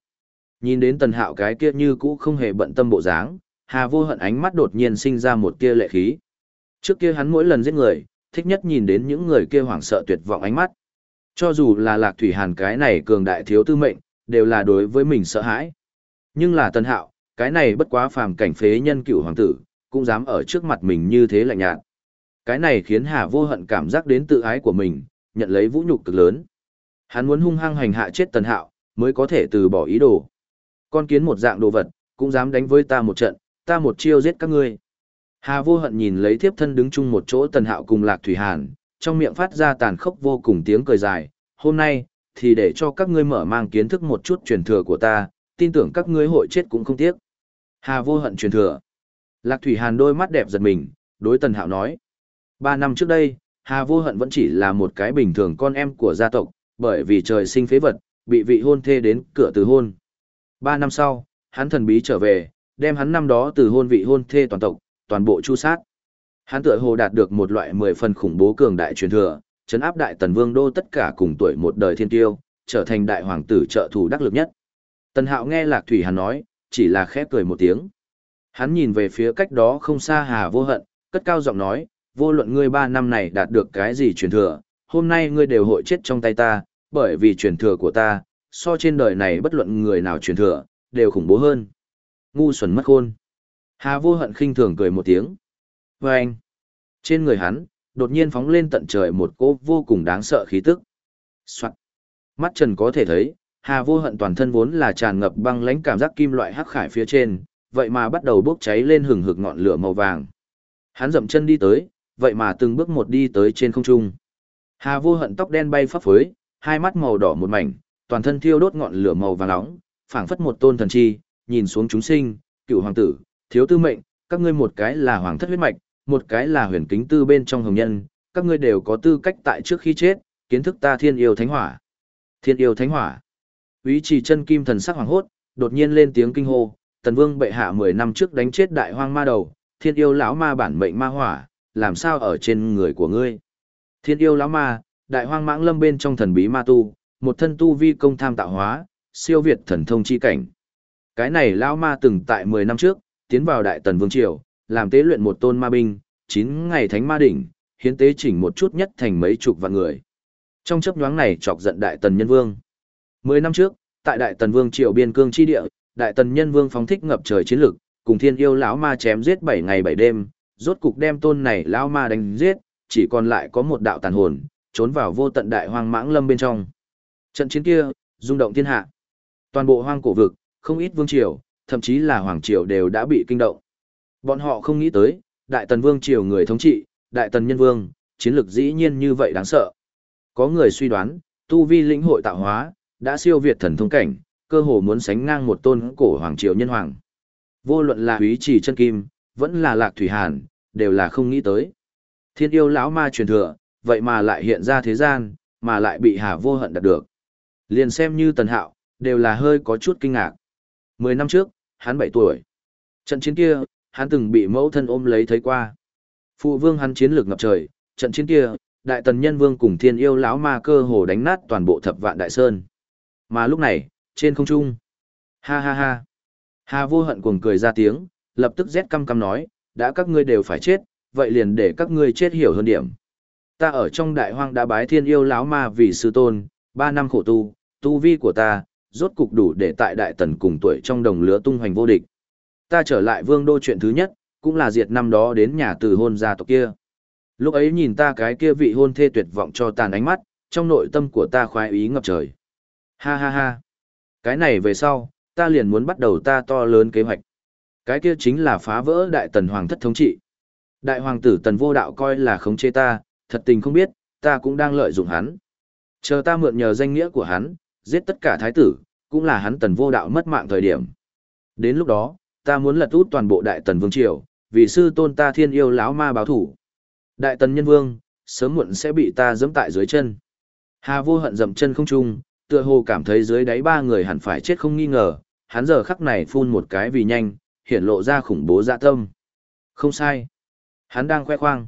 Speaker 1: Nhìn đến Tần Hạo cái kia như cũ không hề bận tâm bộ dáng, Hà Vô Hận ánh mắt đột nhiên sinh ra một tia lệ khí. Trước kia hắn mỗi lần giết người, thích nhất nhìn đến những người kia hoảng sợ tuyệt vọng ánh mắt. Cho dù là Lạc Thủy Hàn cái này cường đại thiếu tư mệnh, đều là đối với mình sợ hãi. Nhưng là tần Hạo, cái này bất quá phàm cảnh phế nhân cựu hoàng tử, cũng dám ở trước mặt mình như thế lạnh nhạt. Cái này khiến Hà Vô Hận cảm giác đến tự ái của mình, nhận lấy vũ nhục cực lớn. Hắn muốn hung hăng hành hạ chết Tần Hạo, mới có thể từ bỏ ý đồ. Con kiến một dạng đồ vật, cũng dám đánh với ta một trận, ta một chiêu giết các ngươi. Hà Vô Hận nhìn lấy thiếp thân đứng chung một chỗ Tần Hạo cùng Lạc Thủy Hàn, trong miệng phát ra tàn khốc vô cùng tiếng cười dài, hôm nay, thì để cho các ngươi mở mang kiến thức một chút truyền thừa của ta, tin tưởng các ngươi hội chết cũng không tiếc. Hà Vô Hận truyền thừa. Lạc Thủy Hàn đôi mắt đẹp giật mình, đối Tần Hạo nói. Ba năm trước đây, Hà Vô Hận vẫn chỉ là một cái bình thường con em của gia tộc, bởi vì trời sinh phế vật, bị vị hôn thê đến cửa từ hôn. Ba năm sau, hắn thần bí trở về, đem hắn năm đó từ hôn vị hôn thê toàn tộc, toàn bộ chu sát. Hắn tựa hồ đạt được một loại mười phần khủng bố cường đại truyền thừa, chấn áp đại tần vương đô tất cả cùng tuổi một đời thiên tiêu, trở thành đại hoàng tử trợ thủ đắc lực nhất. Tần Hạo nghe Lạc Thủy Hàn nói, chỉ là khẽ cười một tiếng. Hắn nhìn về phía cách đó không xa Hà Vô Hận, cất cao giọng nói, vô luận ngươi ba năm này đạt được cái gì truyền thừa, hôm nay ngươi đều hội chết trong tay ta, bởi vì truyền thừa của ta, so trên đời này bất luận người nào truyền thừa, đều khủng bố hơn. Ngu xuẩn mất khôn. Hà vô hận khinh thường cười một tiếng. Và anh, trên người hắn, đột nhiên phóng lên tận trời một cỗ vô cùng đáng sợ khí tức. Soạn. Mắt trần có thể thấy, Hà vô hận toàn thân vốn là tràn ngập băng lãnh cảm giác kim loại hắc khải phía trên, vậy mà bắt đầu bốc cháy lên hừng hực ngọn lửa màu vàng. Hắn dậm chân đi tới, vậy mà từng bước một đi tới trên không trung. Hà vô hận tóc đen bay phấp phới, hai mắt màu đỏ một mảnh, toàn thân thiêu đốt ngọn lửa màu vàng nóng, phảng phất một tôn thần chi, nhìn xuống chúng sinh, cựu hoàng tử, thiếu tư mệnh, các ngươi một cái là hoàng thất huyết mạch, một cái là huyền kính tư bên trong hồng nhân, các ngươi đều có tư cách tại trước khi chết, kiến thức ta thiên yêu thánh hỏa. Thiên yêu thánh hỏa. Úy trì chân kim thần sắc hoàng hốt, đột nhiên lên tiếng kinh hô, tần vương bệ hạ 10 năm trước đánh chết đại hoang ma đầu, thiên yêu lão ma bản mệnh ma hỏa, làm sao ở trên người của ngươi. Thiên yêu lão ma, đại hoang mãng lâm bên trong thần bí ma tu, một thân tu vi công tham tạo hóa, siêu việt thần thông chi cảnh. Cái này lão ma từng tại 10 năm trước, tiến vào đại tần vương triều, làm tế luyện một tôn ma binh, 9 ngày thánh ma đỉnh, hiến tế chỉnh một chút nhất thành mấy chục vạn người. Trong chấp nhoáng này chọc giận đại tần nhân vương. 10 năm trước, tại đại tần vương triều biên cương chi địa, đại tần nhân vương phóng thích ngập trời chiến lực, cùng thiên yêu lão ma chém giết 7 ngày 7 đêm, rốt cục đem tôn này lão ma đánh giết, chỉ còn lại có một đạo tàn hồn, trốn vào vô tận đại hoang mãng lâm bên trong. Trận chiến kia, rung động thiên hạ. Toàn bộ hoang cổ vực, không ít vương triều, thậm chí là hoàng triều đều đã bị kinh động. Bọn họ không nghĩ tới, đại tần vương triều người thống trị, đại tần nhân vương, chiến lược dĩ nhiên như vậy đáng sợ. Có người suy đoán, tu vi lĩnh hội tạo hóa, đã siêu việt thần thông cảnh, cơ hồ muốn sánh ngang một tôn cổ hoàng triều nhân hoàng. Vô luận là Úy Trì chân kim, vẫn là Lạc Thủy Hàn, đều là không nghĩ tới. Thiên yêu lão ma truyền thừa, vậy mà lại hiện ra thế gian, mà lại bị Hà Vô Hận đạt được. Liền xem như Tần Hạo, đều là hơi có chút kinh ngạc. Mười năm trước, hắn bảy tuổi. Trận chiến kia, hắn từng bị mẫu thân ôm lấy thấy qua. Phụ vương hắn chiến lược ngập trời, trận chiến kia, đại tần nhân vương cùng thiên yêu lão ma cơ hồ đánh nát toàn bộ thập vạn đại sơn. Mà lúc này, trên không trung, ha ha ha. Hà vô hận cuồng cười ra tiếng, lập tức rét căm căm nói, đã các ngươi đều phải chết, vậy liền để các ngươi chết hiểu hơn điểm. Ta ở trong đại hoang đã bái thiên yêu lão ma vì sư tôn, ba năm khổ tu, tu vi của ta, rốt cục đủ để tại đại tần cùng tuổi trong đồng lứa tung hoành vô địch. Ta trở lại vương đô chuyện thứ nhất, cũng là diệt năm đó đến nhà từ hôn gia tộc kia. Lúc ấy nhìn ta cái kia vị hôn thê tuyệt vọng cho tàn ánh mắt, trong nội tâm của ta khoái ý ngập trời. Ha ha ha. Cái này về sau, ta liền muốn bắt đầu ta to lớn kế hoạch. Cái kia chính là phá vỡ đại tần hoàng thất thống trị. Đại hoàng tử tần vô đạo coi là khống chế ta, thật tình không biết, ta cũng đang lợi dụng hắn. Chờ ta mượn nhờ danh nghĩa của hắn, giết tất cả thái tử, cũng là hắn tần vô đạo mất mạng thời điểm. Đến lúc đó, ta muốn lật út toàn bộ đại tần vương triều, vì sư tôn ta thiên yêu lão ma báo thủ. Đại tần nhân vương, sớm muộn sẽ bị ta giẫm tại dưới chân. Hà vô hận dậm chân không trung, tựa hồ cảm thấy dưới đáy ba người hẳn phải chết không nghi ngờ, hắn giờ khắc này phun một cái vì nhanh, hiện lộ ra khủng bố dạ tâm. Không sai. Hắn đang khoe khoang.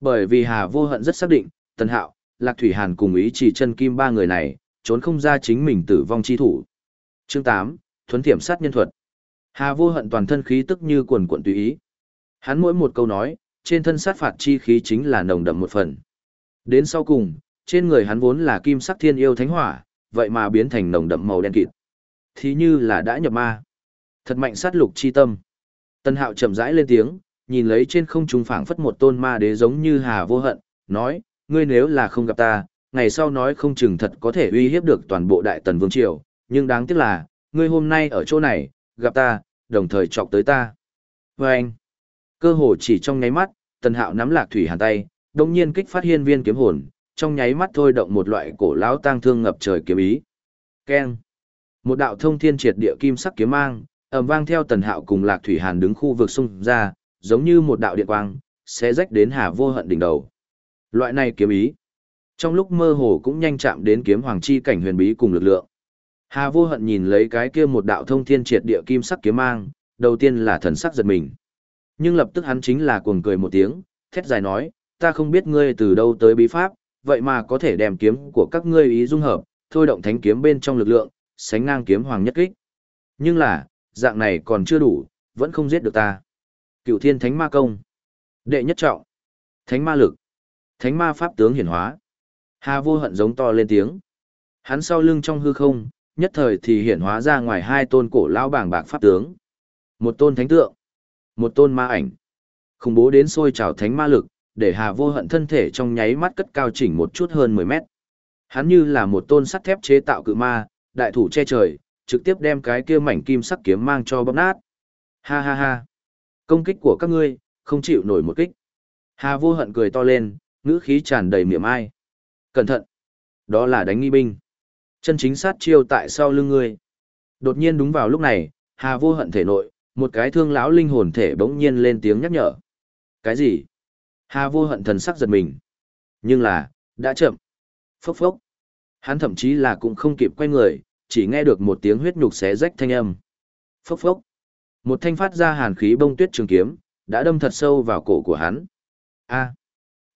Speaker 1: Bởi vì Hà vô hận rất xác định, Tần Hạo, Lạc Thủy Hàn cùng ý chỉ chân kim ba người này, trốn không ra chính mình tử vong chi thủ. Chương 8, Thuấn Thiểm sát nhân thuật. Hà vô hận toàn thân khí tức như quần quận tùy ý. Hắn mỗi một câu nói, trên thân sát phạt chi khí chính là nồng đậm một phần. Đến sau cùng, trên người hắn vốn là kim sắc thiên yêu thánh hỏa, vậy mà biến thành nồng đậm màu đen kịt. Thì như là đã nhập ma. Thật mạnh sát lục chi tâm. Tân hạo chậm rãi lên tiếng, nhìn lấy trên không trung phảng phất một tôn ma đế giống như hà vô hận, nói, ngươi nếu là không gặp ta, ngày sau nói không chừng thật có thể uy hiếp được toàn bộ đại tần vương triều, nhưng đáng tiếc là, ngươi hôm nay ở chỗ này, gặp ta, đồng thời chọc tới ta. Và anh, cơ hồ chỉ trong nháy mắt, tần hạo nắm lạc thủy hàn tay, đồng nhiên kích phát hiên viên kiếm hồn, trong nháy mắt thôi động một loại cổ lão tang thương ngập trời kiếm ý. Keng. Một đạo thông thiên triệt địa kim sắc kiếm mang, ầm vang theo tần hạo cùng lạc thủy hàn đứng khu vực xung ra, giống như một đạo điện quang, sẽ rách đến hà vô hận đỉnh đầu. Loại này kiếm ý. Trong lúc mơ hồ cũng nhanh chạm đến kiếm hoàng chi cảnh huyền bí cùng lực lượng. Hà vô hận nhìn lấy cái kia một đạo thông thiên triệt địa kim sắc kiếm mang, đầu tiên là thần sắc giật mình. Nhưng lập tức hắn chính là cuồng cười một tiếng, thét dài nói, ta không biết ngươi từ đâu tới bí pháp, vậy mà có thể đem kiếm của các ngươi ý dung hợp, thôi động thánh kiếm bên trong lực lượng, sánh ngang kiếm hoàng nhất kích. Nhưng là, dạng này còn chưa đủ, vẫn không giết được ta. Cựu thiên thánh ma công. Đệ nhất trọng. Thánh ma lực. Thánh ma pháp tướng hiển hóa. Hà vô hận giống to lên tiếng. Hắn sau lưng trong hư không, nhất thời thì hiển hóa ra ngoài hai tôn cổ lão bảng bạc pháp tướng. Một tôn thánh tượng. Một tôn ma ảnh. Khủng bố đến sôi trào thánh ma lực, để Hà vô hận thân thể trong nháy mắt cất cao chỉnh một chút hơn 10 mét. Hắn như là một tôn sắt thép chế tạo cự ma, đại thủ che trời, trực tiếp đem cái kia mảnh kim sắc kiếm mang cho bóp nát. Ha ha ha. Công kích của các ngươi, không chịu nổi một kích. Hà vô hận cười to lên, ngữ khí tràn đầy miệng ai. Cẩn thận. Đó là đánh nghi binh. Chân chính sát chiêu tại sau lưng ngươi. Đột nhiên đúng vào lúc này, Hà vô hận thể nội, một cái thương lão linh hồn thể bỗng nhiên lên tiếng nhắc nhở. Cái gì? Hà vô hận thần sắc giật mình. Nhưng là, đã chậm. Phốc phốc. Hắn thậm chí là cũng không kịp quay người, chỉ nghe được một tiếng huyết nhục xé rách thanh âm. Phốc phốc. Một thanh phát ra hàn khí bông tuyết trường kiếm, đã đâm thật sâu vào cổ của hắn. A.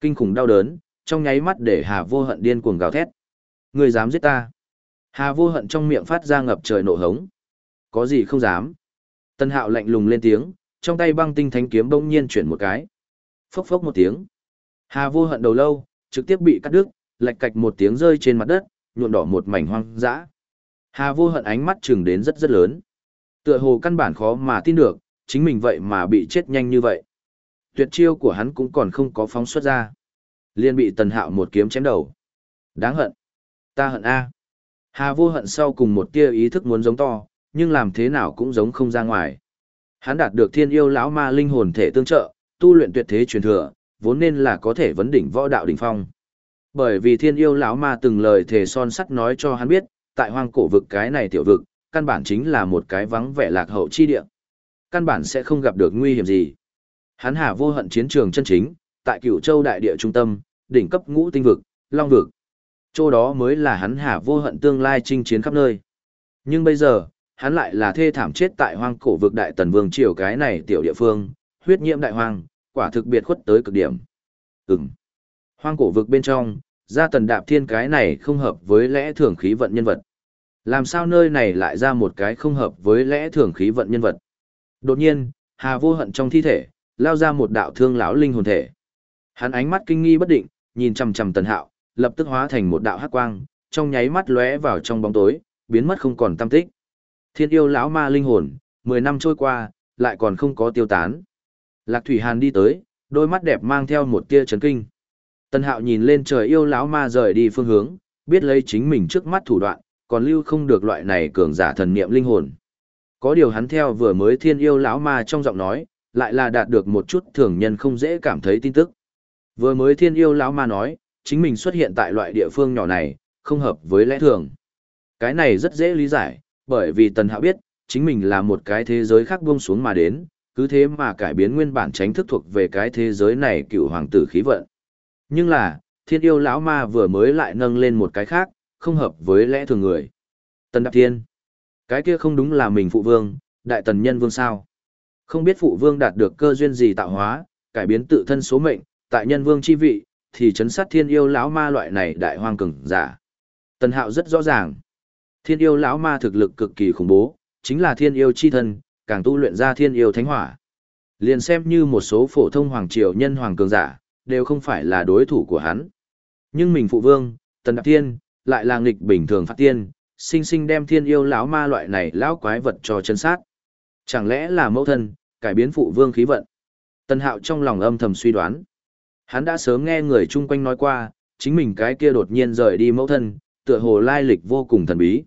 Speaker 1: Kinh khủng đau đớn, trong nháy mắt để Hà vô hận điên cuồng gào thét. Người dám giết ta. Hà vô hận trong miệng phát ra ngập trời nộ hống. Có gì không dám. Tân hạo lạnh lùng lên tiếng, trong tay băng tinh thánh kiếm bỗng nhiên chuyển một cái. Phốc phốc một tiếng. Hà vô hận đầu lâu, trực tiếp bị cắt đứt, lạch cạch một tiếng rơi trên mặt đất, nhuộm đỏ một mảnh hoang dã. Hà vô hận ánh mắt chừng đến rất rất lớn. Tựa hồ căn bản khó mà tin được, chính mình vậy mà bị chết nhanh như vậy. Tuyệt chiêu của hắn cũng còn không có phóng xuất ra. Liên bị tần hạo một kiếm chém đầu. Đáng hận. Ta hận A. Hà vô hận sau cùng một tia ý thức muốn giống to, nhưng làm thế nào cũng giống không ra ngoài. Hắn đạt được thiên yêu lão ma linh hồn thể tương trợ, tu luyện tuyệt thế truyền thừa, vốn nên là có thể vấn đỉnh võ đạo đỉnh phong. Bởi vì thiên yêu lão ma từng lời thề son sắt nói cho hắn biết, tại hoang cổ vực cái này tiểu vực, căn bản chính là một cái vắng vẻ lạc hậu chi địa. Căn bản sẽ không gặp được nguy hiểm gì. Hắn hà vô hận chiến trường chân chính, tại cửu châu đại địa trung tâm, đỉnh cấp ngũ tinh vực, long vực. Chỗ đó mới là hắn hà vô hận tương lai chinh chiến khắp nơi. Nhưng bây giờ, hắn lại là thê thảm chết tại hoang cổ vực đại tần vương triều cái này tiểu địa phương, huyết nhiễm đại hoang, quả thực biệt khuất tới cực điểm. Ừm. Hoang cổ vực bên trong, gia tần đạp thiên cái này không hợp với lẽ thường khí vận nhân vật. Làm sao nơi này lại ra một cái không hợp với lẽ thường khí vận nhân vật? Đột nhiên, Hà vô hận trong thi thể, lao ra một đạo thương lão linh hồn thể. Hắn ánh mắt kinh nghi bất định, nhìn chằm chằm Tần Hạo, lập tức hóa thành một đạo hắc quang, trong nháy mắt lóe vào trong bóng tối, biến mất không còn tăm tích. Thiên yêu lão ma linh hồn, 10 năm trôi qua, lại còn không có tiêu tán. Lạc Thủy Hàn đi tới, đôi mắt đẹp mang theo một tia chấn kinh. Tần Hạo nhìn lên trời yêu lão ma rời đi phương hướng, biết lấy chính mình trước mắt thủ đoạn, còn lưu không được loại này cường giả thần niệm linh hồn. Có điều hắn theo vừa mới thiên yêu lão ma trong giọng nói, lại là đạt được một chút thường nhân không dễ cảm thấy tin tức. Vừa mới thiên yêu lão ma nói, chính mình xuất hiện tại loại địa phương nhỏ này, không hợp với lẽ thường. Cái này rất dễ lý giải, bởi vì Tần Hạo biết, chính mình là một cái thế giới khác buông xuống mà đến, cứ thế mà cải biến nguyên bản tránh thức thuộc về cái thế giới này cựu hoàng tử khí vận. Nhưng là, thiên yêu lão ma vừa mới lại nâng lên một cái khác, không hợp với lẽ thường người. Tần Đạp Thiên. Cái kia không đúng là mình phụ vương, đại tần nhân vương sao. Không biết phụ vương đạt được cơ duyên gì tạo hóa, cải biến tự thân số mệnh, tại nhân vương chi vị, thì chấn sát thiên yêu lão ma loại này đại hoang cường giả. Tần Hạo rất rõ ràng. Thiên yêu lão ma thực lực cực kỳ khủng bố, chính là thiên yêu chi thân, càng tu luyện ra thiên yêu thánh hỏa. Liền xem như một số phổ thông hoàng triều nhân hoàng cường giả, đều không phải là đối thủ của hắn. Nhưng mình phụ vương, tần đạp tiên, lại là nghịch bình thường phát tiên, sinh sinh đem thiên yêu lão ma loại này lão quái vật cho chân sát. Chẳng lẽ là mẫu thân, cải biến phụ vương khí vận? Tần hạo trong lòng âm thầm suy đoán. Hắn đã sớm nghe người chung quanh nói qua, chính mình cái kia đột nhiên rời đi mẫu thân, tựa hồ lai lịch vô cùng thần bí.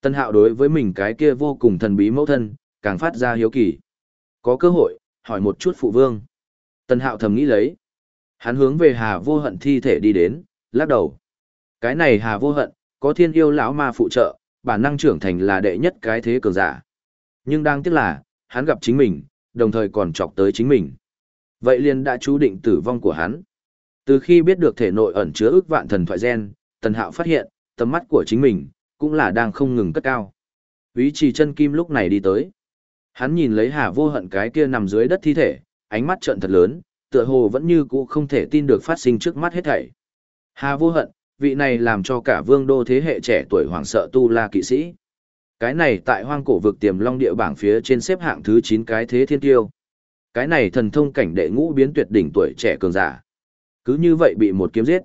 Speaker 1: Tần hạo đối với mình cái kia vô cùng thần bí mẫu thân, càng phát ra hiếu kỳ. Có cơ hội, hỏi một chút phụ vương. Tần hạo thầm nghĩ lấy. Hắn hướng về hà vô hận thi thể đi đến, lắc đầu. Cái này hà vô hận, có thiên yêu lão ma phụ trợ, bản năng trưởng thành là đệ nhất cái thế cường giả. Nhưng đang tiếc là, hắn gặp chính mình, đồng thời còn chọc tới chính mình. Vậy liền đã chú định tử vong của hắn. Từ khi biết được thể nội ẩn chứa ước vạn thần thoại gen, Tần Hạo phát hiện, tầm mắt của chính mình, cũng là đang không ngừng cất cao. Ý trì chân kim lúc này đi tới. Hắn nhìn lấy hà vô hận cái kia nằm dưới đất thi thể, ánh mắt trợn thật lớn, tựa hồ vẫn như cũ không thể tin được phát sinh trước mắt hết thảy. Hà vô hận, vị này làm cho cả vương đô thế hệ trẻ tuổi hoảng sợ tu la kỵ sĩ. Cái này tại hoang cổ vực tiềm long địa bảng phía trên xếp hạng thứ 9 cái thế thiên tiêu. Cái này thần thông cảnh đệ ngũ biến tuyệt đỉnh tuổi trẻ cường giả. Cứ như vậy bị một kiếm giết.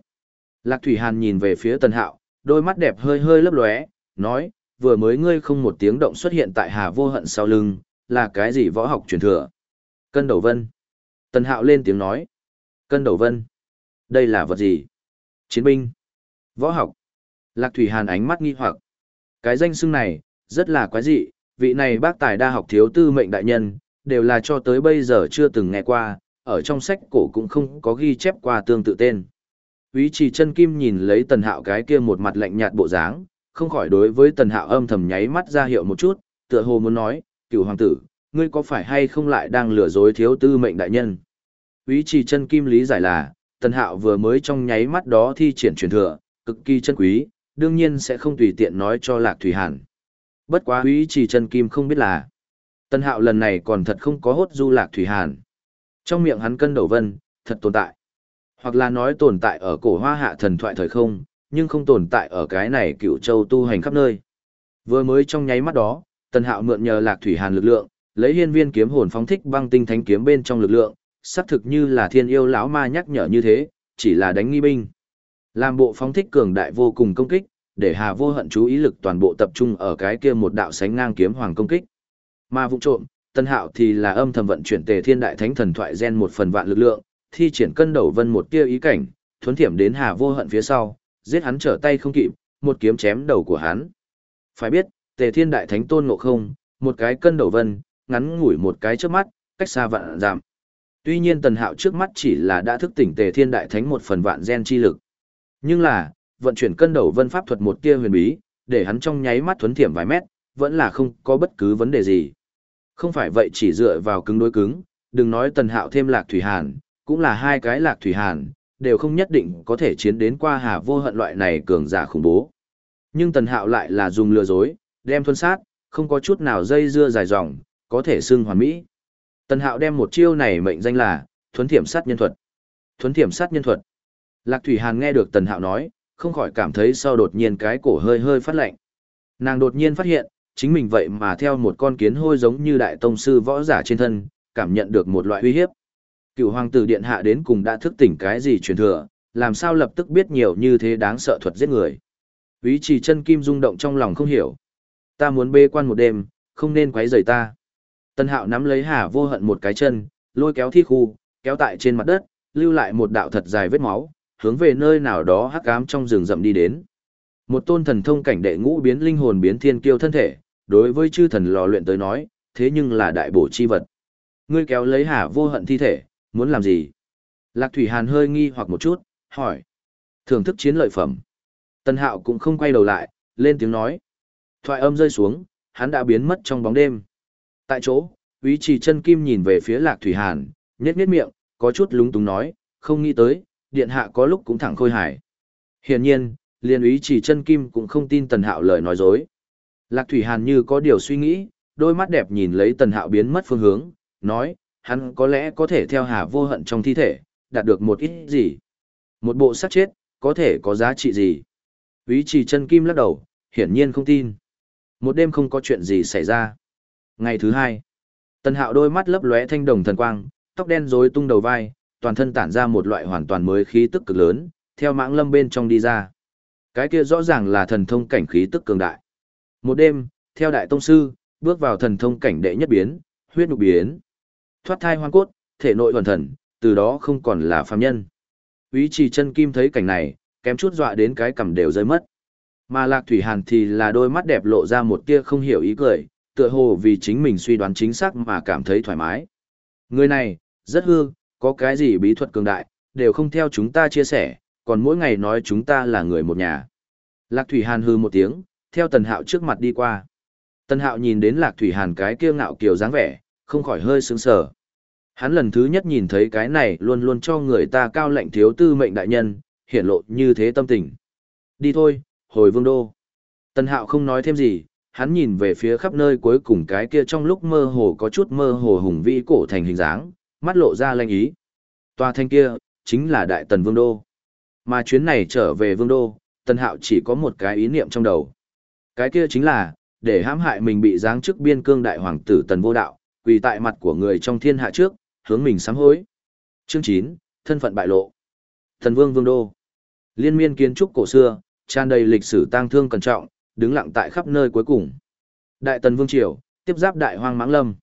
Speaker 1: Lạc Thủy Hàn nhìn về phía Tần Hạo, đôi mắt đẹp hơi hơi lấp lóe, nói, vừa mới ngươi không một tiếng động xuất hiện tại Hà Vô Hận sau lưng, là cái gì võ học truyền thừa? Cân đầu vân. Tần Hạo lên tiếng nói. Cân đầu vân. Đây là vật gì? Chiến binh. Võ học. Lạc Thủy Hàn ánh mắt nghi hoặc. Cái danh xưng này, rất là quái dị, vị này bác tài đa học thiếu tư mệnh đại nhân, đều là cho tới bây giờ chưa từng nghe qua, ở trong sách cổ cũng không có ghi chép qua tương tự tên. Úy trì chân kim nhìn lấy tần hạo cái kia một mặt lạnh nhạt bộ dáng, không khỏi đối với tần hạo âm thầm nháy mắt ra hiệu một chút, tựa hồ muốn nói, cựu hoàng tử, ngươi có phải hay không lại đang lừa dối thiếu tư mệnh đại nhân? Úy trì chân kim lý giải là, tần hạo vừa mới trong nháy mắt đó thi triển truyền thừa, cực kỳ chân quý, đương nhiên sẽ không tùy tiện nói cho lạc thủy hàn. Bất quá úy trì chân kim không biết là, tân hạo lần này còn thật không có hốt du lạc thủy hàn. Trong miệng hắn cân đầu vân, thật tồn tại. Hoặc là nói tồn tại ở cổ hoa hạ thần thoại thời không, nhưng không tồn tại ở cái này cựu châu tu hành khắp nơi. Vừa mới trong nháy mắt đó, tân Hạo mượn nhờ Lạc Thủy Hàn lực lượng, lấy hiên viên kiếm hồn phóng thích băng tinh thánh kiếm bên trong lực lượng, xác thực như là thiên yêu lão ma nhắc nhở như thế, chỉ là đánh nghi binh. Làm bộ phóng thích cường đại vô cùng công kích, để Hà Vô Hận chú ý lực toàn bộ tập trung ở cái kia một đạo sánh ngang kiếm hoàng công kích. Mà vụ trộm, Tân Hạo thì là âm thầm vận chuyển Tề Thiên Đại Thánh thần thoại gen một phần vạn lực lượng, thi triển cân đầu vân một tia ý cảnh, thuấn thiểm đến Hà Vô Hận phía sau, giết hắn trở tay không kịp, một kiếm chém đầu của hắn. Phải biết, Tề Thiên Đại Thánh tôn ngộ không, một cái cân đầu vân, ngắn ngủi một cái trước mắt, cách xa vạn giảm. Tuy nhiên Tần Hạo trước mắt chỉ là đã thức tỉnh Tề Thiên Đại Thánh một phần vạn gen chi lực. Nhưng là, vận chuyển cân đầu vân pháp thuật một tia huyền bí, để hắn trong nháy mắt thuấn thiểm vài mét, vẫn là không có bất cứ vấn đề gì. Không phải vậy chỉ dựa vào cứng đối cứng, đừng nói Tần Hạo thêm Lạc Thủy Hàn, cũng là hai cái Lạc Thủy Hàn, đều không nhất định có thể chiến đến qua Hà Vô Hận loại này cường giả khủng bố. Nhưng Tần Hạo lại là dùng lừa dối, đem thuân sát, không có chút nào dây dưa dài dòng, có thể xưng hoàn mỹ. Tần Hạo đem một chiêu này mệnh danh là thuấn thiểm sát nhân thuật. Thuấn thiểm sát nhân thuật. Lạc Thủy Hàn nghe được Tần Hạo nói, không khỏi cảm thấy sau đột nhiên cái cổ hơi hơi phát lạnh. Nàng đột nhiên phát hiện, chính mình vậy mà theo một con kiến hôi giống như đại tông sư võ giả trên thân, cảm nhận được một loại uy hiếp. Cựu hoàng tử điện hạ đến cùng đã thức tỉnh cái gì truyền thừa, làm sao lập tức biết nhiều như thế đáng sợ thuật giết người. Ý chỉ chân kim rung động trong lòng không hiểu. Ta muốn bê quan một đêm, không nên quấy rầy ta. Tân hạo nắm lấy hà vô hận một cái chân, lôi kéo thi khu, kéo tại trên mặt đất, lưu lại một đạo thật dài vết máu, hướng về nơi nào đó hắc ám trong rừng rậm đi đến. Một tôn thần thông cảnh đệ ngũ biến linh hồn biến thiên kiêu thân thể, đối với chư thần lò luyện tới nói, thế nhưng là đại bổ chi vật. Ngươi kéo lấy hà vô hận thi thể, muốn làm gì? Lạc Thủy Hàn hơi nghi hoặc một chút, hỏi. Thưởng thức chiến lợi phẩm. Tân Hạo cũng không quay đầu lại, lên tiếng nói. Thoại âm rơi xuống, hắn đã biến mất trong bóng đêm. Tại chỗ, Úy Trì chân kim nhìn về phía Lạc Thủy Hàn, nhếch nhếch miệng, có chút lúng túng nói, không nghĩ tới, điện hạ có lúc cũng thẳng khôi hài. Hiển nhiên, liên ý chỉ chân kim cũng không tin Tần Hạo lời nói dối. Lạc Thủy Hàn như có điều suy nghĩ, đôi mắt đẹp nhìn lấy Tần Hạo biến mất phương hướng, nói, hắn có lẽ có thể theo Hà Vô Hận trong thi thể, đạt được một ít gì. Một bộ xác chết, có thể có giá trị gì. Ý chỉ chân kim lắc đầu, hiển nhiên không tin. Một đêm không có chuyện gì xảy ra. Ngày thứ hai, Tần Hạo đôi mắt lấp lóe thanh đồng thần quang, tóc đen rối tung đầu vai, toàn thân tản ra một loại hoàn toàn mới khí tức cực lớn, theo mãng lâm bên trong đi ra. Cái kia rõ ràng là thần thông cảnh khí tức cường đại. Một đêm, theo đại tông sư, bước vào thần thông cảnh đệ nhất biến, huyết nhục biến. Thoát thai hoang cốt, thể nội hoàn thần, từ đó không còn là phàm nhân. Úy trì chân kim thấy cảnh này, kém chút dọa đến cái cầm đều rơi mất. Mà Lạc Thủy Hàn thì là đôi mắt đẹp lộ ra một tia không hiểu ý cười, tựa hồ vì chính mình suy đoán chính xác mà cảm thấy thoải mái. Người này, rất hư, có cái gì bí thuật cường đại, đều không theo chúng ta chia sẻ, còn mỗi ngày nói chúng ta là người một nhà. Lạc Thủy Hàn hư một tiếng, theo Tần Hạo trước mặt đi qua. Tần Hạo nhìn đến Lạc Thủy Hàn cái kia ngạo kiều dáng vẻ, không khỏi hơi sướng sờ. Hắn lần thứ nhất nhìn thấy cái này luôn luôn cho người ta cao lệnh thiếu tư mệnh đại nhân, hiển lộ như thế tâm tình. Đi thôi, hồi vương đô. Tần Hạo không nói thêm gì, hắn nhìn về phía khắp nơi cuối cùng cái kia trong lúc mơ hồ có chút mơ hồ hùng vĩ cổ thành hình dáng, mắt lộ ra lanh ý. Tòa thanh kia, chính là Đại Tần Vương Đô. Mà chuyến này trở về Vương Đô, Tần Hạo chỉ có một cái ý niệm trong đầu. Cái kia chính là, để hãm hại mình bị giáng chức biên cương đại hoàng tử Tần Vô Đạo, quỳ tại mặt của người trong thiên hạ trước, hướng mình sám hối. Chương 9, thân phận bại lộ. Thần Vương Vương Đô. Liên miên kiến trúc cổ xưa, tràn đầy lịch sử tang thương cẩn trọng, đứng lặng tại khắp nơi cuối cùng. Đại Tần Vương Triều, tiếp giáp đại hoang mãng lâm.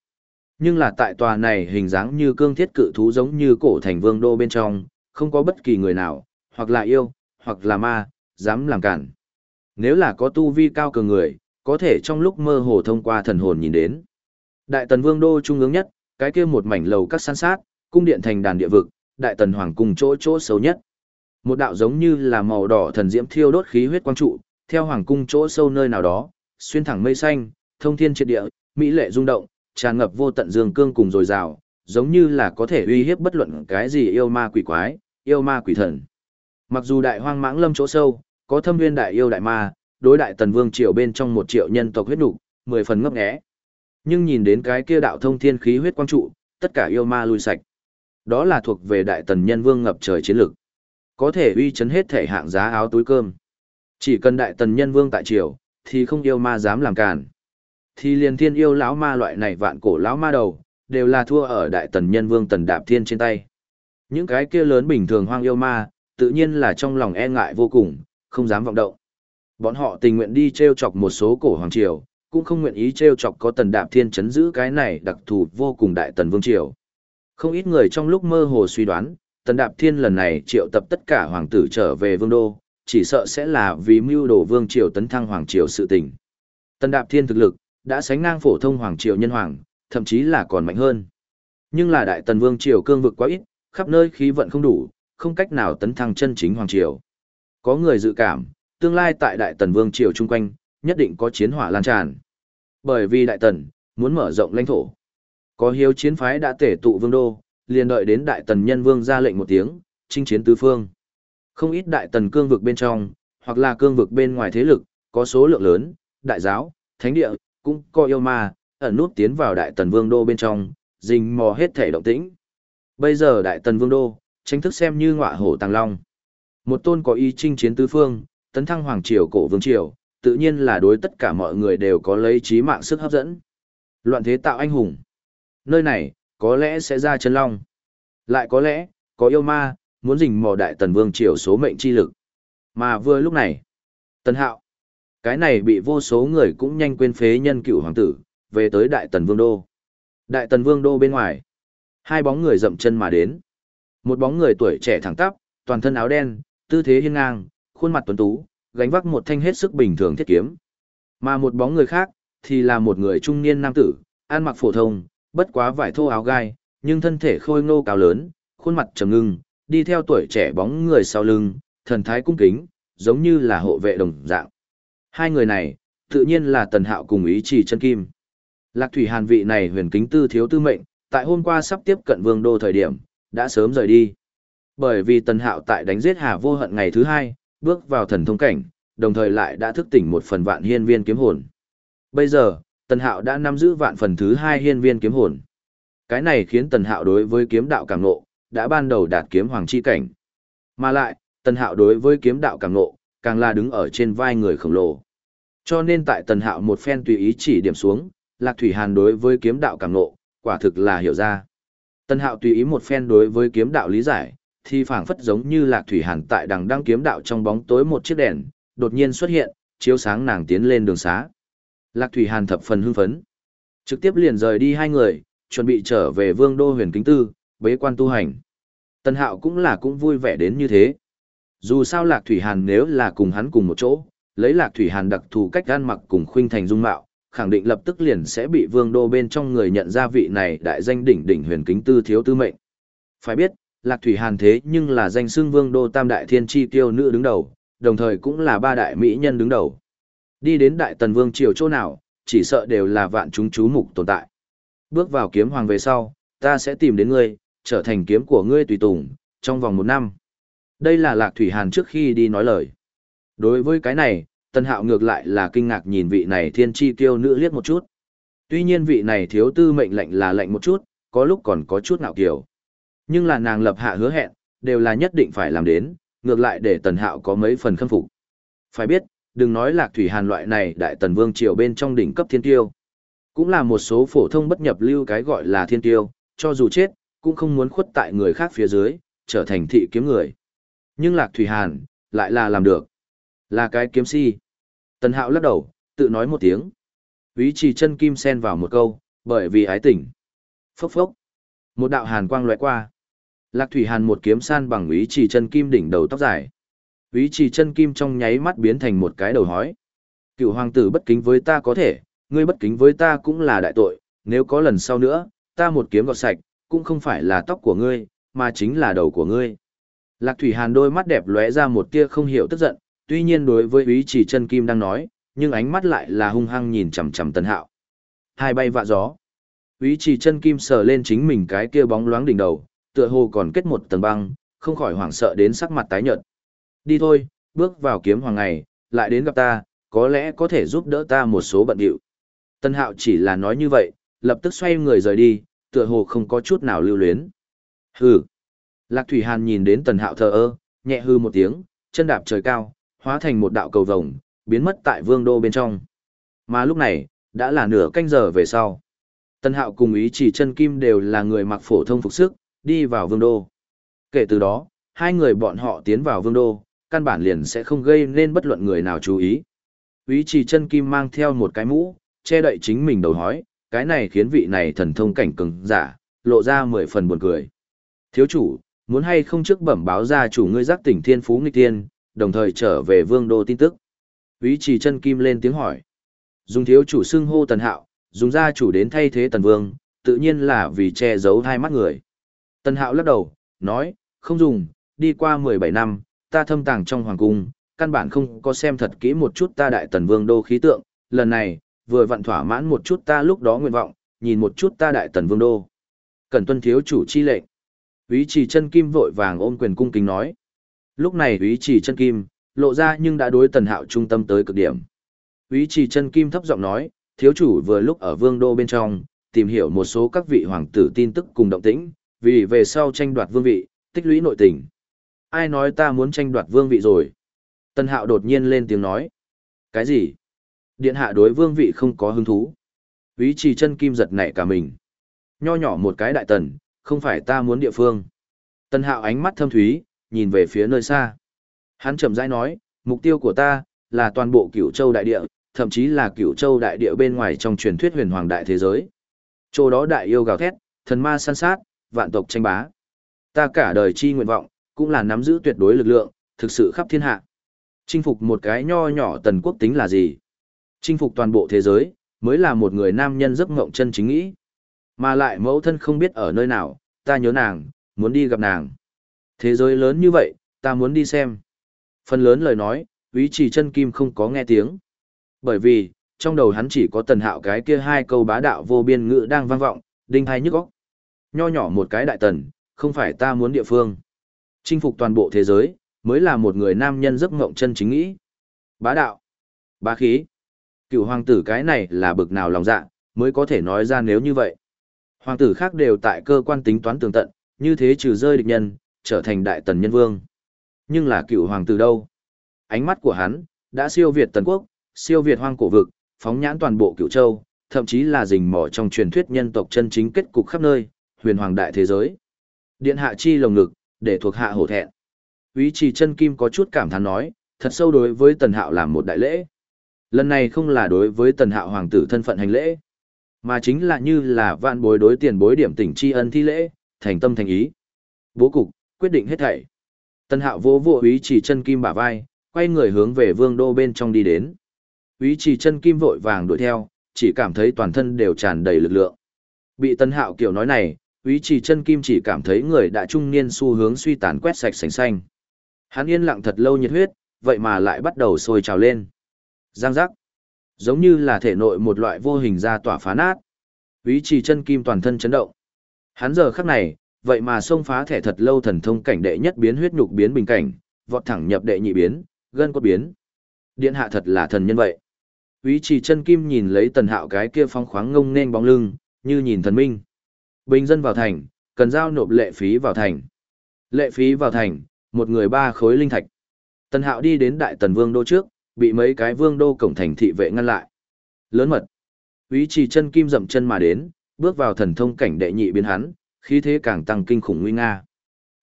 Speaker 1: Nhưng là tại tòa này hình dáng như cương thiết cự thú giống như cổ thành vương đô bên trong, không có bất kỳ người nào, hoặc là yêu, hoặc là ma, dám làm cản. Nếu là có tu vi cao cường người, có thể trong lúc mơ hồ thông qua thần hồn nhìn đến. Đại Tần Vương đô trung ương nhất, cái kia một mảnh lầu các san sát, cung điện thành đàn địa vực, Đại Tần Hoàng cung chỗ chỗ xấu nhất. Một đạo giống như là màu đỏ thần diễm thiêu đốt khí huyết quang trụ, theo hoàng cung chỗ sâu nơi nào đó, xuyên thẳng mây xanh, thông thiên triệt địa, mỹ lệ rung động, tràn ngập vô tận dương cương cùng dồi dào, giống như là có thể uy hiếp bất luận cái gì yêu ma quỷ quái, yêu ma quỷ thần. Mặc dù đại hoang mãng lâm chỗ sâu, có thâm viên đại yêu đại ma, đối đại tần vương triều bên trong một triệu nhân tộc huyết nục, mười phần ngấp nghé. Nhưng nhìn đến cái kia đạo thông thiên khí huyết quang trụ, tất cả yêu ma lui sạch. Đó là thuộc về đại tần nhân vương ngập trời chiến lực. Có thể uy chấn hết thể hạng giá áo túi cơm. Chỉ cần đại tần nhân vương tại triều, thì không yêu ma dám làm cản. Thì liền thiên yêu lão ma loại này vạn cổ lão ma đầu, đều là thua ở đại tần nhân vương tần đạp thiên trên tay. Những cái kia lớn bình thường hoang yêu ma, tự nhiên là trong lòng e ngại vô cùng, không dám vọng động. Bọn họ tình nguyện đi treo chọc một số cổ hoàng triều, cũng không nguyện ý treo chọc có tần đạp thiên chấn giữ cái này đặc thù vô cùng đại tần vương triều. Không ít người trong lúc mơ hồ suy đoán, tần đạp thiên lần này triệu tập tất cả hoàng tử trở về vương đô, chỉ sợ sẽ là vì mưu đồ vương triều tấn thăng hoàng triều sự tình. Tần đạp thiên thực lực, đã sánh ngang phổ thông hoàng triều nhân hoàng, thậm chí là còn mạnh hơn. Nhưng là đại tần vương triều cương vực quá ít, khắp nơi khí vận không đủ, không cách nào tấn thăng chân chính hoàng triều. Có người dự cảm, tương lai tại đại tần vương triều chung quanh, nhất định có chiến hỏa lan tràn. Bởi vì đại tần, muốn mở rộng lãnh thổ. Có hiếu chiến phái đã tể tụ vương đô, liền đợi đến đại tần nhân vương ra lệnh một tiếng, chinh chiến tứ phương. Không ít đại tần cương vực bên trong, hoặc là cương vực bên ngoài thế lực, có số lượng lớn, đại giáo, thánh địa, cũng có yêu ma, ẩn nút tiến vào đại tần vương đô bên trong, rình mò hết thể động tĩnh. Bây giờ đại tần vương đô, chính thức xem như ngọa hổ tàng long. Một tôn có ý chinh chiến tứ phương, tấn thăng hoàng triều cổ vương triều, tự nhiên là đối tất cả mọi người đều có lấy trí mạng sức hấp dẫn. Loạn thế tạo anh hùng. Nơi này, có lẽ sẽ ra chân long. Lại có lẽ, có yêu ma, muốn rình mò đại tần vương triều số mệnh chi lực. Mà vừa lúc này, tần hạo, cái này bị vô số người cũng nhanh quên phế nhân cựu hoàng tử, về tới Đại Tần Vương Đô. Đại Tần Vương Đô bên ngoài, hai bóng người dậm chân mà đến. Một bóng người tuổi trẻ thẳng tắp, toàn thân áo đen, tư thế hiên ngang, khuôn mặt tuấn tú, gánh vác một thanh hết sức bình thường thiết kiếm. Mà một bóng người khác, thì là một người trung niên nam tử, ăn mặc phổ thông, bất quá vải thô áo gai, nhưng thân thể khôi ngô cao lớn, khuôn mặt trầm ngưng, đi theo tuổi trẻ bóng người sau lưng, thần thái cung kính, giống như là hộ vệ đồng dạng. Hai người này, tự nhiên là Tần Hạo cùng ý chỉ chân kim. Lạc Thủy Hàn vị này huyền kính tư thiếu tư mệnh, tại hôm qua sắp tiếp cận vương đô thời điểm, đã sớm rời đi. Bởi vì Tần Hạo tại đánh giết Hà Vô Hận ngày thứ hai, bước vào thần thông cảnh, đồng thời lại đã thức tỉnh một phần vạn hiên viên kiếm hồn. Bây giờ, Tần Hạo đã nắm giữ vạn phần thứ hai hiên viên kiếm hồn. Cái này khiến Tần Hạo đối với kiếm đạo càng ngộ, đã ban đầu đạt kiếm hoàng chi cảnh. Mà lại, Tần Hạo đối với kiếm đạo càng ngộ, càng là đứng ở trên vai người khổng lồ. Cho nên tại tần hạo một phen tùy ý chỉ điểm xuống, Lạc Thủy Hàn đối với kiếm đạo càng nộ, quả thực là hiểu ra. Tần hạo tùy ý một phen đối với kiếm đạo lý giải, thì phảng phất giống như lạc thủy hàn tại đằng đang kiếm đạo trong bóng tối một chiếc đèn, đột nhiên xuất hiện, chiếu sáng nàng tiến lên đường xá. Lạc thủy hàn thập phần hưng phấn. Trực tiếp liền rời đi hai người, chuẩn bị trở về vương đô huyền kính tư, bế quan tu hành. Tần hạo cũng là cũng vui vẻ đến như thế. Dù sao lạc thủy hàn nếu là cùng hắn cùng một chỗ, lấy lạc thủy hàn đặc thù cách gan mặc cùng khuynh thành dung mạo, khẳng định lập tức liền sẽ bị vương đô bên trong người nhận ra vị này đại danh đỉnh đỉnh huyền kính tư thiếu tư mệnh. Phải biết, lạc thủy hàn thế nhưng là danh xưng vương đô tam đại thiên chi tiêu nữ đứng đầu, đồng thời cũng là ba đại mỹ nhân đứng đầu. Đi đến đại tần vương triều chỗ nào, chỉ sợ đều là vạn chúng chú mục tồn tại. Bước vào kiếm hoàng về sau, ta sẽ tìm đến ngươi, trở thành kiếm của ngươi tùy tùng, trong vòng một năm. Đây là Lạc Thủy Hàn trước khi đi nói lời. Đối với cái này, Tân Hạo ngược lại là kinh ngạc nhìn vị này thiên chi kiêu nữ liếc một chút. Tuy nhiên vị này thiếu tư mệnh lệnh là lệnh một chút, có lúc còn có chút ngạo kiểu. Nhưng là nàng lập hạ hứa hẹn, đều là nhất định phải làm đến, ngược lại để Tần Hạo có mấy phần khâm phục. Phải biết, đừng nói Lạc Thủy Hàn loại này đại tần vương triều bên trong đỉnh cấp thiên tiêu. Cũng là một số phổ thông bất nhập lưu cái gọi là thiên tiêu, cho dù chết, cũng không muốn khuất tại người khác phía dưới, trở thành thị kiếm người. Nhưng Lạc Thủy Hàn, lại là làm được. Là cái kiếm si. Tần Hạo lắc đầu, tự nói một tiếng. Ví trì chân kim sen vào một câu, bởi vì ái tỉnh. Phốc phốc. Một đạo hàn quang loại qua. Lạc Thủy Hàn một kiếm san bằng ý trì chân kim đỉnh đầu tóc dài. Ý trì chân kim trong nháy mắt biến thành một cái đầu hói. Cựu hoàng tử bất kính với ta có thể, ngươi bất kính với ta cũng là đại tội, nếu có lần sau nữa, ta một kiếm gọt sạch, cũng không phải là tóc của ngươi, mà chính là đầu của ngươi. Lạc Thủy Hàn đôi mắt đẹp lóe ra một tia không hiểu tức giận, tuy nhiên đối với ý chỉ chân kim đang nói, nhưng ánh mắt lại là hung hăng nhìn chằm chằm Tần Hạo. Hai bay vạ gió. Ý chỉ chân kim sờ lên chính mình cái kia bóng loáng đỉnh đầu, tựa hồ còn kết một tầng băng, không khỏi hoảng sợ đến sắc mặt tái nhợt. Đi thôi, bước vào kiếm hoàng ngày, lại đến gặp ta, có lẽ có thể giúp đỡ ta một số bận điệu. Tân Hạo chỉ là nói như vậy, lập tức xoay người rời đi, tựa hồ không có chút nào lưu luyến. Hừ. Lạc Thủy Hàn nhìn đến Tần Hạo thờ ơ, nhẹ hư một tiếng, chân đạp trời cao, hóa thành một đạo cầu vồng, biến mất tại vương đô bên trong. Mà lúc này, đã là nửa canh giờ về sau. Tần Hạo cùng ý chỉ chân kim đều là người mặc phổ thông phục sức, đi vào vương đô. Kể từ đó, hai người bọn họ tiến vào vương đô, căn bản liền sẽ không gây nên bất luận người nào chú ý. Ý chỉ chân kim mang theo một cái mũ, che đậy chính mình đầu hói, cái này khiến vị này thần thông cảnh cường giả, lộ ra mười phần buồn cười. Thiếu chủ, muốn hay không trước bẩm báo ra chủ ngươi giác tỉnh thiên phú nghịch tiên, đồng thời trở về vương đô tin tức. Ý chỉ chân kim lên tiếng hỏi. Dùng thiếu chủ xưng hô tần hạo, dùng gia chủ đến thay thế tần vương, tự nhiên là vì che giấu hai mắt người. Tần hạo lắc đầu, nói, không dùng, đi qua 17 năm, ta thâm tàng trong hoàng cung, căn bản không có xem thật kỹ một chút ta đại tần vương đô khí tượng, lần này, vừa vặn thỏa mãn một chút ta lúc đó nguyện vọng, nhìn một chút ta đại tần vương đô. Cần tuân thiếu chủ chi lệnh. Úy trì chân kim vội vàng ôm quyền cung kính nói. Lúc này úy trì chân kim, lộ ra nhưng đã đối tần hạo trung tâm tới cực điểm. Úy trì chân kim thấp giọng nói, thiếu chủ vừa lúc ở vương đô bên trong, tìm hiểu một số các vị hoàng tử tin tức cùng động tĩnh, vì về sau tranh đoạt vương vị, tích lũy nội tình. Ai nói ta muốn tranh đoạt vương vị rồi? Tần hạo đột nhiên lên tiếng nói. Cái gì? Điện hạ đối vương vị không có hứng thú. Úy trì chân kim giật nảy cả mình. Nho nhỏ một cái đại tần, không phải ta muốn địa phương. Tần hạo ánh mắt thâm thúy, nhìn về phía nơi xa. Hắn chậm rãi nói, mục tiêu của ta, là toàn bộ cửu châu đại địa, thậm chí là cửu châu đại địa bên ngoài trong truyền thuyết huyền hoàng đại thế giới. Chỗ đó đại yêu gào thét, thần ma săn sát, vạn tộc tranh bá. Ta cả đời chi nguyện vọng, cũng là nắm giữ tuyệt đối lực lượng, thực sự khắp thiên hạ. Chinh phục một cái nho nhỏ tần quốc tính là gì? Chinh phục toàn bộ thế giới, mới là một người nam nhân giấc ngộng chân chính nghĩ. Mà lại mẫu thân không biết ở nơi nào, ta nhớ nàng, muốn đi gặp nàng. Thế giới lớn như vậy, ta muốn đi xem. Phần lớn lời nói, quý chỉ chân kim không có nghe tiếng. Bởi vì, trong đầu hắn chỉ có tần hạo cái kia hai câu bá đạo vô biên ngữ đang vang vọng, đinh hai nhức óc. Nho nhỏ một cái đại tần, không phải ta muốn địa phương. Chinh phục toàn bộ thế giới, mới là một người nam nhân giấc mộng chân chính nghĩ. Bá đạo, bá khí. Cựu hoàng tử cái này là bực nào lòng dạ, mới có thể nói ra nếu như vậy. Hoàng tử khác đều tại cơ quan tính toán tường tận, như thế trừ rơi địch nhân, trở thành đại tần nhân vương. Nhưng là cựu hoàng tử đâu? Ánh mắt của hắn, đã siêu việt tần quốc, siêu việt hoang cổ vực, phóng nhãn toàn bộ cựu châu, thậm chí là rình mỏ trong truyền thuyết nhân tộc chân chính kết cục khắp nơi, huyền hoàng đại thế giới. Điện hạ chi lồng ngực, để thuộc hạ hổ thẹn. Úy trì chân kim có chút cảm thán nói, thật sâu đối với tần hạo làm một đại lễ. Lần này không là đối với tần hạo hoàng tử thân phận hành lễ, mà chính là như là vạn bối đối tiền bối điểm tỉnh tri ân thi lễ, thành tâm thành ý. Bố cục, quyết định hết thảy. tân hạo vô vô ý chỉ chân kim bả vai, quay người hướng về vương đô bên trong đi đến. Ý chỉ chân kim vội vàng đuổi theo, chỉ cảm thấy toàn thân đều tràn đầy lực lượng. Bị tân hạo kiểu nói này, ý chỉ chân kim chỉ cảm thấy người đã trung niên xu hướng suy tàn quét sạch sành xanh. Hắn yên lặng thật lâu nhiệt huyết, vậy mà lại bắt đầu sôi trào lên. Giang giác. Giống như là thể nội một loại vô hình ra tỏa phá nát. Úy trì chân kim toàn thân chấn động. Hắn giờ khắc này, vậy mà xông phá thẻ thật lâu thần thông cảnh đệ nhất biến huyết nhục biến bình cảnh, vọt thẳng nhập đệ nhị biến, gân cốt biến. Điện hạ thật là thần nhân vậy. Úy trì chân kim nhìn lấy tần hạo cái kia phong khoáng ngông nên bóng lưng, như nhìn thần minh. Bình dân vào thành, cần giao nộp lệ phí vào thành. Lệ phí vào thành, một người ba khối linh thạch. Tần hạo đi đến đại tần vương đô trước, bị mấy cái vương đô cổng thành thị vệ ngăn lại. Lớn mật. Úy trì chân kim dậm chân mà đến, bước vào thần thông cảnh đệ nhị biến hắn, khí thế càng tăng kinh khủng nguy nga.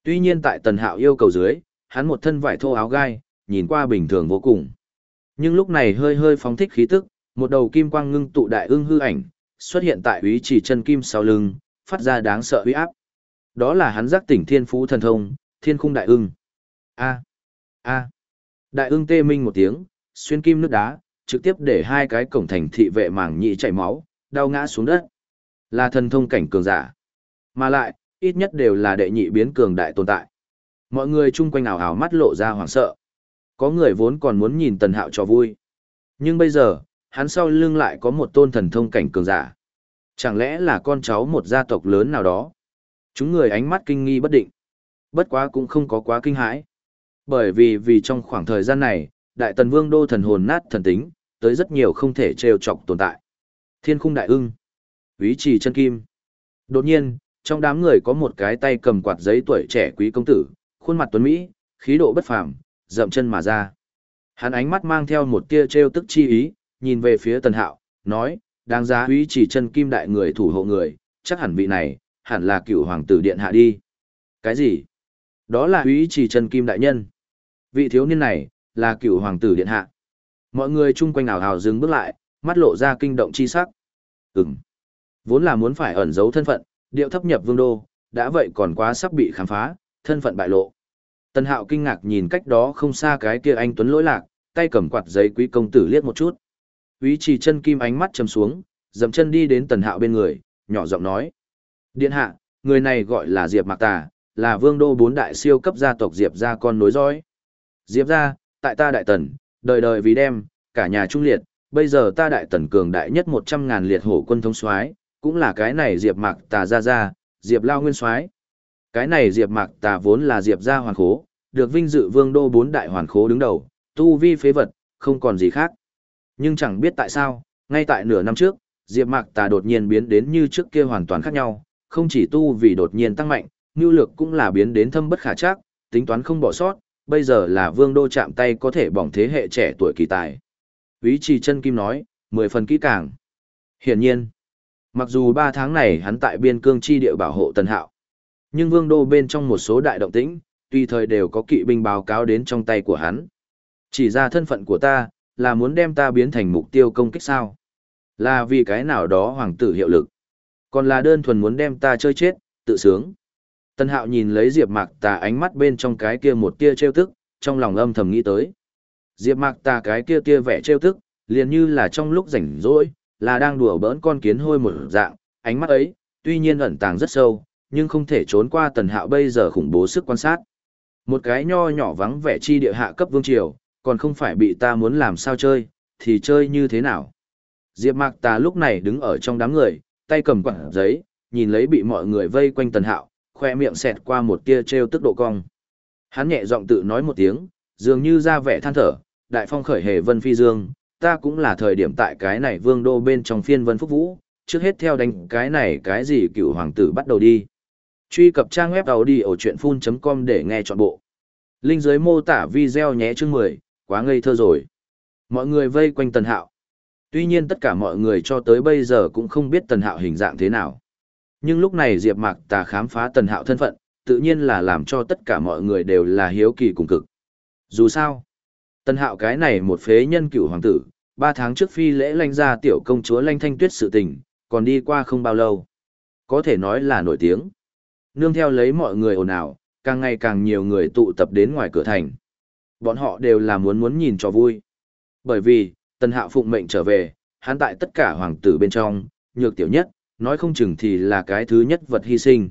Speaker 1: Tuy nhiên tại tần hạo yêu cầu dưới, hắn một thân vải thô áo gai, nhìn qua bình thường vô cùng. Nhưng lúc này hơi hơi phóng thích khí tức, một đầu kim quang ngưng tụ đại ưng hư ảnh, xuất hiện tại úy chỉ chân kim sau lưng, phát ra đáng sợ uy áp. Đó là hắn giác tỉnh thiên phú thần thông, thiên khung đại ưng. A. A. Đại ưng tê minh một tiếng, xuyên kim nước đá, trực tiếp để hai cái cổng thành thị vệ màng nhị chảy máu, đau ngã xuống đất. Là thần thông cảnh cường giả. Mà lại, ít nhất đều là đệ nhị biến cường đại tồn tại. Mọi người chung quanh ảo ảo mắt lộ ra hoảng sợ. Có người vốn còn muốn nhìn tần hạo cho vui. Nhưng bây giờ, hắn sau lưng lại có một tôn thần thông cảnh cường giả. Chẳng lẽ là con cháu một gia tộc lớn nào đó? Chúng người ánh mắt kinh nghi bất định. Bất quá cũng không có quá kinh hãi. Bởi vì vì trong khoảng thời gian này, Đại Tần Vương đô thần hồn nát thần tính, tới rất nhiều không thể trêu chọc tồn tại. Thiên khung đại ưng, Úy trì chân kim. Đột nhiên, trong đám người có một cái tay cầm quạt giấy tuổi trẻ quý công tử, khuôn mặt tuấn mỹ, khí độ bất phàm, dậm chân mà ra. Hắn ánh mắt mang theo một tia trêu tức chi ý, nhìn về phía Tần Hạo, nói, đáng giá Úy chỉ chân kim đại người thủ hộ người, chắc hẳn vị này, hẳn là cựu hoàng tử điện hạ đi. Cái gì? Đó là Úy chỉ chân kim đại nhân. Vị thiếu niên này, là cựu hoàng tử điện hạ. Mọi người chung quanh ảo hào dừng bước lại, mắt lộ ra kinh động chi sắc. Ừm. Vốn là muốn phải ẩn giấu thân phận, điệu thấp nhập vương đô, đã vậy còn quá sắp bị khám phá, thân phận bại lộ. Tần Hạo kinh ngạc nhìn cách đó không xa cái kia anh tuấn lỗi lạc, tay cầm quạt giấy quý công tử liếc một chút. Úy Trì chân kim ánh mắt trầm xuống, dậm chân đi đến Tần Hạo bên người, nhỏ giọng nói: "Điện hạ, người này gọi là Diệp Mạc Tà, là vương đô bốn đại siêu cấp gia tộc Diệp gia con nối dõi. Diệp gia, tại ta đại tần, đời đời vì đem, cả nhà trung liệt, bây giờ ta đại tần cường đại nhất một trăm ngàn liệt hổ quân thống soái, cũng là cái này Diệp Mạc Tà ra ra, Diệp Lao Nguyên soái. Cái này Diệp Mạc Tà vốn là Diệp gia hoàn khố, được vinh dự vương đô bốn đại hoàn khố đứng đầu, tu vi phế vật, không còn gì khác. Nhưng chẳng biết tại sao, ngay tại nửa năm trước, Diệp Mạc Tà đột nhiên biến đến như trước kia hoàn toàn khác nhau, không chỉ tu vì đột nhiên tăng mạnh, nhu lực cũng là biến đến thâm bất khả trắc, tính toán không bỏ sót, bây giờ là vương đô chạm tay có thể bỏng thế hệ trẻ tuổi kỳ tài. Vĩ trì chân kim nói, mười phần kỹ càng. Hiển nhiên, mặc dù ba tháng này hắn tại biên cương chi địa bảo hộ tần hạo, nhưng vương đô bên trong một số đại động tĩnh, tùy thời đều có kỵ binh báo cáo đến trong tay của hắn. Chỉ ra thân phận của ta, là muốn đem ta biến thành mục tiêu công kích sao? Là vì cái nào đó hoàng tử hiệu lực. Còn là đơn thuần muốn đem ta chơi chết, tự sướng. Tân hạo nhìn lấy Diệp Mạc Tà ánh mắt bên trong cái kia một tia trêu tức, trong lòng âm thầm nghĩ tới. Diệp Mạc Tà cái kia tia vẻ trêu tức, liền như là trong lúc rảnh rỗi, là đang đùa bỡn con kiến hôi một dạng, ánh mắt ấy, tuy nhiên ẩn tàng rất sâu, nhưng không thể trốn qua Tần Hạo bây giờ khủng bố sức quan sát. Một cái nho nhỏ vắng vẻ chi địa hạ cấp vương triều, còn không phải bị ta muốn làm sao chơi, thì chơi như thế nào. Diệp Mạc Tà lúc này đứng ở trong đám người, tay cầm quặng giấy, nhìn lấy bị mọi người vây quanh Tần Hạo, khoe miệng xẹt qua một tia trêu tức độ cong. Hắn nhẹ giọng tự nói một tiếng, dường như ra vẻ than thở, đại phong khởi hề vân phi dương, ta cũng là thời điểm tại cái này vương đô bên trong phiên vân phúc vũ, trước hết theo đánh cái này cái gì cựu hoàng tử bắt đầu đi. Truy cập trang web đầu đi ở chuyện full.com để nghe trọn bộ. Linh dưới mô tả video nhé chương 10, quá ngây thơ rồi. Mọi người vây quanh tần hạo. Tuy nhiên tất cả mọi người cho tới bây giờ cũng không biết tần hạo hình dạng thế nào. Nhưng lúc này Diệp Mạc Tà khám phá tần hạo thân phận, tự nhiên là làm cho tất cả mọi người đều là hiếu kỳ cùng cực. Dù sao, tần hạo cái này một phế nhân cựu hoàng tử, ba tháng trước phi lễ lanh ra tiểu công chúa lanh thanh tuyết sự tình, còn đi qua không bao lâu. Có thể nói là nổi tiếng. Nương theo lấy mọi người ồn ào, càng ngày càng nhiều người tụ tập đến ngoài cửa thành. Bọn họ đều là muốn muốn nhìn cho vui. Bởi vì, tần hạo phụng mệnh trở về, hắn tại tất cả hoàng tử bên trong, nhược tiểu nhất, nói không chừng thì là cái thứ nhất vật hy sinh.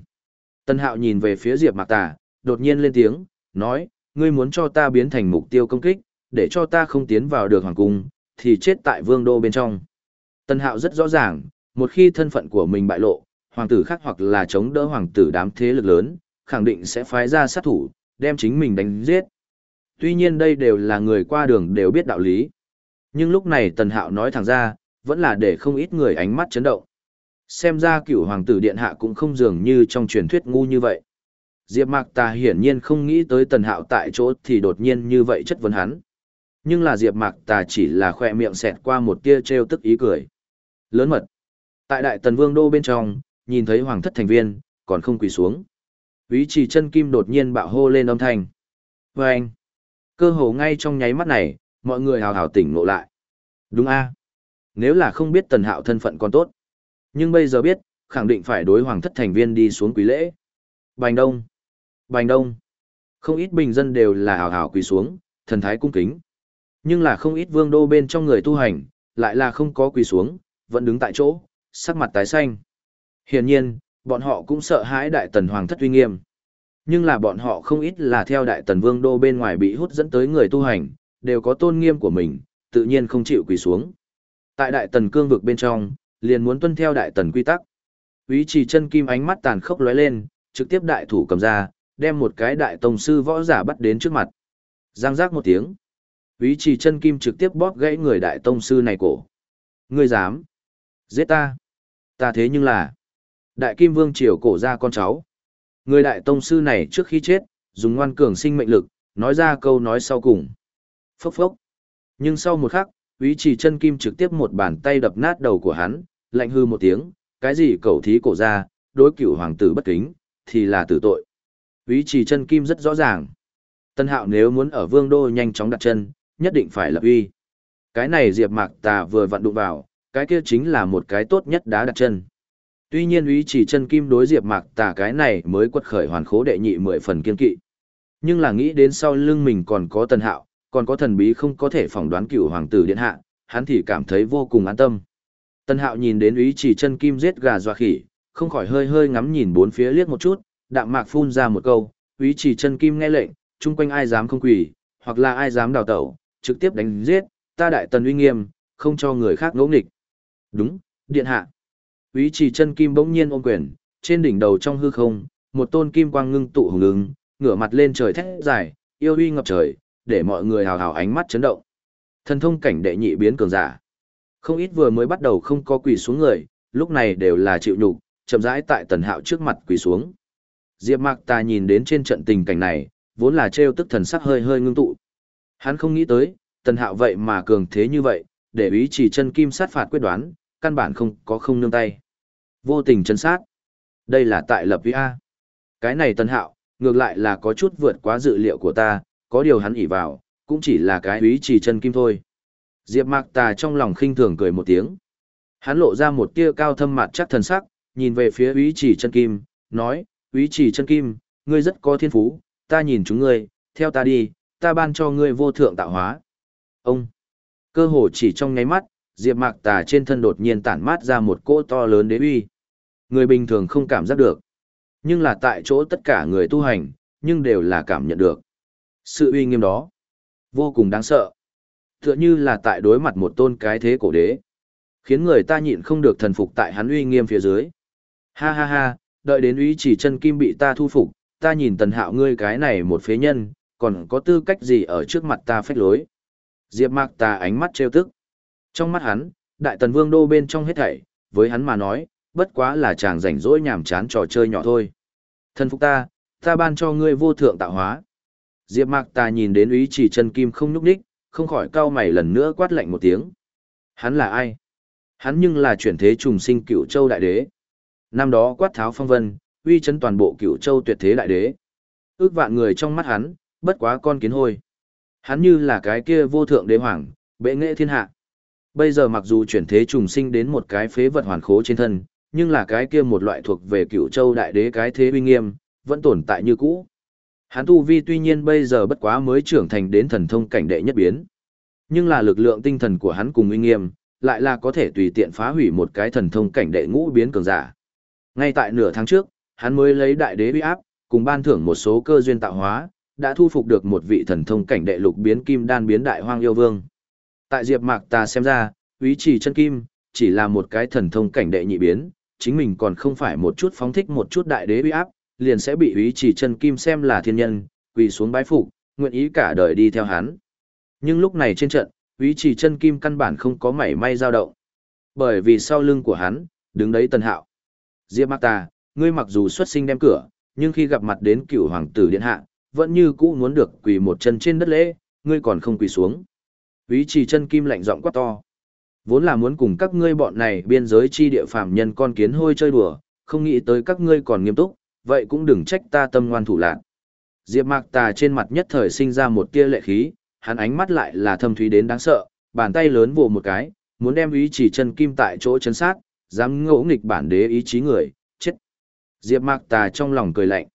Speaker 1: Tần hạo nhìn về phía Diệp Mạc Tà, đột nhiên lên tiếng, nói, ngươi muốn cho ta biến thành mục tiêu công kích, để cho ta không tiến vào được hoàng cung, thì chết tại vương đô bên trong. Tần hạo rất rõ ràng, một khi thân phận của mình bại lộ, hoàng tử khác hoặc là chống đỡ hoàng tử đám thế lực lớn, khẳng định sẽ phái ra sát thủ, đem chính mình đánh giết. Tuy nhiên đây đều là người qua đường đều biết đạo lý. Nhưng lúc này Tần Hạo nói thẳng ra, vẫn là để không ít người ánh mắt chấn động. Xem ra cựu hoàng tử điện hạ cũng không dường như trong truyền thuyết ngu như vậy. Diệp Mạc Tà hiển nhiên không nghĩ tới Tần Hạo tại chỗ thì đột nhiên như vậy chất vấn hắn. Nhưng là Diệp Mạc Tà chỉ là khoe miệng xẹt qua một tia trêu tức ý cười. Lớn mật. Tại Đại Tần Vương đô bên trong, nhìn thấy hoàng thất thành viên, còn không quỳ xuống. Vĩ trì chân kim đột nhiên bạo hô lên âm thanh. Và anh, cơ hồ ngay trong nháy mắt này, mọi người hào hào tỉnh ngộ lại. Đúng a Nếu là không biết tần hạo thân phận còn tốt. Nhưng bây giờ biết, khẳng định phải đối hoàng thất thành viên đi xuống quý lễ. Bành đông. Bành đông. Không ít bình dân đều là hào hào quỳ xuống, thần thái cung kính. Nhưng là không ít vương đô bên trong người tu hành, lại là không có quỳ xuống, vẫn đứng tại chỗ, sắc mặt tái xanh. Hiển nhiên, bọn họ cũng sợ hãi đại tần hoàng thất uy nghiêm. Nhưng là bọn họ không ít là theo đại tần vương đô bên ngoài bị hút dẫn tới người tu hành, đều có tôn nghiêm của mình, tự nhiên không chịu quỳ xuống. Tại đại tần cương vực bên trong, liền muốn tuân theo đại tần quy tắc. Úy trì chân kim ánh mắt tàn khốc lóe lên, trực tiếp đại thủ cầm ra, đem một cái đại tông sư võ giả bắt đến trước mặt. Giang giác một tiếng. Úy trì chân kim trực tiếp bóp gãy người đại tông sư này cổ. Ngươi dám? Giết ta? Ta thế nhưng là... Đại Kim Vương triều cổ ra con cháu. Người đại tông sư này trước khi chết, dùng ngoan cường sinh mệnh lực, nói ra câu nói sau cùng. Phốc phốc. Nhưng sau một khắc, Úy Trì chân kim trực tiếp một bàn tay đập nát đầu của hắn, lạnh hư một tiếng, cái gì cầu thí cổ ra, đối cửu hoàng tử bất kính, thì là tử tội. Ví Trì chân kim rất rõ ràng. Tân Hạo nếu muốn ở Vương đô nhanh chóng đặt chân, nhất định phải lập uy. Cái này Diệp Mạc Tà vừa vặn đụng vào, cái kia chính là một cái tốt nhất đá đặt chân. Tuy nhiên ý chỉ chân kim đối diệp mạc tà cái này mới quật khởi hoàn khố đệ nhị mười phần kiên kỵ. Nhưng là nghĩ đến sau lưng mình còn có tần hạo, còn có thần bí không có thể phỏng đoán cựu hoàng tử điện hạ, hắn thì cảm thấy vô cùng an tâm. Tân hạo nhìn đến ý chỉ chân kim giết gà dọa khỉ, không khỏi hơi hơi ngắm nhìn bốn phía liếc một chút, đạm mạc phun ra một câu, ý chỉ chân kim nghe lệnh, chung quanh ai dám không quỳ, hoặc là ai dám đào tẩu, trực tiếp đánh giết, ta đại tần uy nghiêm, không cho người khác ngỗ nghịch. Đúng, điện hạ. Úy Chỉ chân kim bỗng nhiên ôm quyền, trên đỉnh đầu trong hư không, một tôn kim quang ngưng tụ hùng ứng, ngửa mặt lên trời thét dài, yêu uy ngập trời, để mọi người hào hào ánh mắt chấn động. Thần thông cảnh đệ nhị biến cường giả. Không ít vừa mới bắt đầu không có quỳ xuống người, lúc này đều là chịu nhục, chậm rãi tại tần hạo trước mặt quỳ xuống. Diệp Mạc Ta nhìn đến trên trận tình cảnh này, vốn là trêu tức thần sắc hơi hơi ngưng tụ. Hắn không nghĩ tới, tần hạo vậy mà cường thế như vậy, để ý chỉ chân kim sát phạt quyết đoán, căn bản không có không nương tay. Vô tình chân sát. Đây là tại lập vi A. Cái này tần hạo, ngược lại là có chút vượt quá dự liệu của ta, có điều hắn ỉ vào, cũng chỉ là cái ý chỉ chân kim thôi. Diệp Mạc Tà trong lòng khinh thường cười một tiếng. Hắn lộ ra một tia cao thâm mặt chắc thần sắc, nhìn về phía Úy Chỉ Chân Kim, nói: "Úy Chỉ Chân Kim, ngươi rất có thiên phú, ta nhìn chúng ngươi, theo ta đi, ta ban cho ngươi vô thượng tạo hóa." Ông Cơ hồ chỉ trong nháy mắt, Diệp Mạc Tà trên thân đột nhiên tản mát ra một cỗ to lớn đế uy. Người bình thường không cảm giác được, nhưng là tại chỗ tất cả người tu hành, nhưng đều là cảm nhận được. Sự uy nghiêm đó, vô cùng đáng sợ. Tựa như là tại đối mặt một tôn cái thế cổ đế, khiến người ta nhịn không được thần phục tại hắn uy nghiêm phía dưới. Ha ha ha, đợi đến uy chỉ chân kim bị ta thu phục, ta nhìn tần hạo ngươi cái này một phế nhân, còn có tư cách gì ở trước mặt ta phách lối. Diệp Mạc ta ánh mắt trêu tức. Trong mắt hắn, Đại Tần Vương đô bên trong hết thảy, với hắn mà nói, bất quá là chàng rảnh rỗi nhàm chán trò chơi nhỏ thôi. Thần phục ta, ta ban cho ngươi vô thượng tạo hóa. Diệp Mạc ta nhìn đến ý chỉ chân kim không nhúc đích không khỏi cau mày lần nữa quát lạnh một tiếng. Hắn là ai? Hắn nhưng là chuyển thế trùng sinh cựu châu đại đế. Năm đó quát tháo phong vân, uy chấn toàn bộ cựu châu tuyệt thế đại đế. Ước vạn người trong mắt hắn, bất quá con kiến hôi. Hắn như là cái kia vô thượng đế hoàng, bệ nghệ thiên hạ. Bây giờ mặc dù chuyển thế trùng sinh đến một cái phế vật hoàn khố trên thân, nhưng là cái kia một loại thuộc về cựu châu đại đế cái thế uy nghiêm, vẫn tồn tại như cũ. Hắn tu vi tuy nhiên bây giờ bất quá mới trưởng thành đến thần thông cảnh đệ nhất biến. Nhưng là lực lượng tinh thần của hắn cùng uy nghiêm, lại là có thể tùy tiện phá hủy một cái thần thông cảnh đệ ngũ biến cường giả. Ngay tại nửa tháng trước, hắn mới lấy đại đế uy áp, cùng ban thưởng một số cơ duyên tạo hóa, đã thu phục được một vị thần thông cảnh đệ lục biến kim đan biến đại hoang yêu vương. Tại Diệp Mạc ta xem ra, Úy Chỉ chân kim chỉ là một cái thần thông cảnh đệ nhị biến, chính mình còn không phải một chút phóng thích một chút đại đế uy áp, liền sẽ bị ý Chỉ chân kim xem là thiên nhân, quỳ xuống bái phục, nguyện ý cả đời đi theo hắn. Nhưng lúc này trên trận, ý Chỉ chân kim căn bản không có mảy may dao động. Bởi vì sau lưng của hắn, đứng đấy Tần Hạo. Diệp Mạc Tà, ngươi mặc dù xuất sinh đem cửa, nhưng khi gặp mặt đến cựu hoàng tử điện hạ, vẫn như cũ muốn được quỳ một chân trên đất lễ, ngươi còn không quỳ xuống. Ý chỉ chân kim lạnh giọng quát to. Vốn là muốn cùng các ngươi bọn này biên giới chi địa phàm nhân con kiến hôi chơi đùa, không nghĩ tới các ngươi còn nghiêm túc, vậy cũng đừng trách ta tâm ngoan thủ lạc. Diệp Mạc Tà trên mặt nhất thời sinh ra một tia lệ khí, hắn ánh mắt lại là thâm thúy đến đáng sợ, bàn tay lớn vồ một cái, muốn đem ý chỉ chân kim tại chỗ chấn sát, dám ngỗ nghịch bản đế ý chí người, chết. Diệp Mạc Tà trong lòng cười lạnh.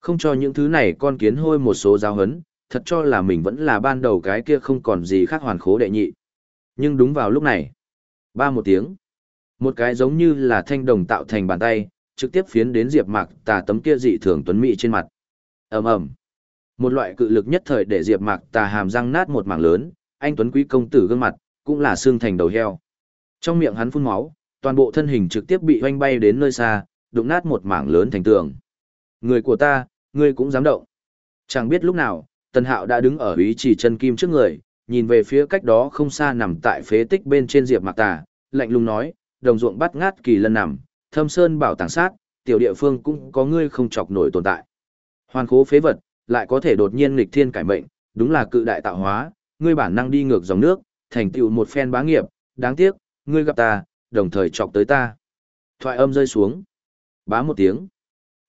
Speaker 1: Không cho những thứ này con kiến hôi một số giáo hấn, thật cho là mình vẫn là ban đầu cái kia không còn gì khác hoàn khố đệ nhị. Nhưng đúng vào lúc này, ba một tiếng, một cái giống như là thanh đồng tạo thành bàn tay, trực tiếp phiến đến Diệp Mạc Tà tấm kia dị thường tuấn mỹ trên mặt. Ầm ầm. Một loại cự lực nhất thời để Diệp Mạc Tà hàm răng nát một mảng lớn, anh tuấn quý công tử gương mặt cũng là xương thành đầu heo. Trong miệng hắn phun máu, toàn bộ thân hình trực tiếp bị oanh bay đến nơi xa, đụng nát một mảng lớn thành tường. Người của ta, ngươi cũng dám động. Chẳng biết lúc nào, Tần Hạo đã đứng ở ý chỉ chân kim trước người, nhìn về phía cách đó không xa nằm tại phế tích bên trên diệp mạc tà, lạnh lùng nói, đồng ruộng bắt ngát kỳ lân nằm, thâm sơn bảo tàng sát, tiểu địa phương cũng có ngươi không chọc nổi tồn tại. Hoàn khố phế vật, lại có thể đột nhiên nghịch thiên cải mệnh, đúng là cự đại tạo hóa, ngươi bản năng đi ngược dòng nước, thành tựu một phen bá nghiệp, đáng tiếc, ngươi gặp ta, đồng thời chọc tới ta. Thoại âm rơi xuống. Bá một tiếng.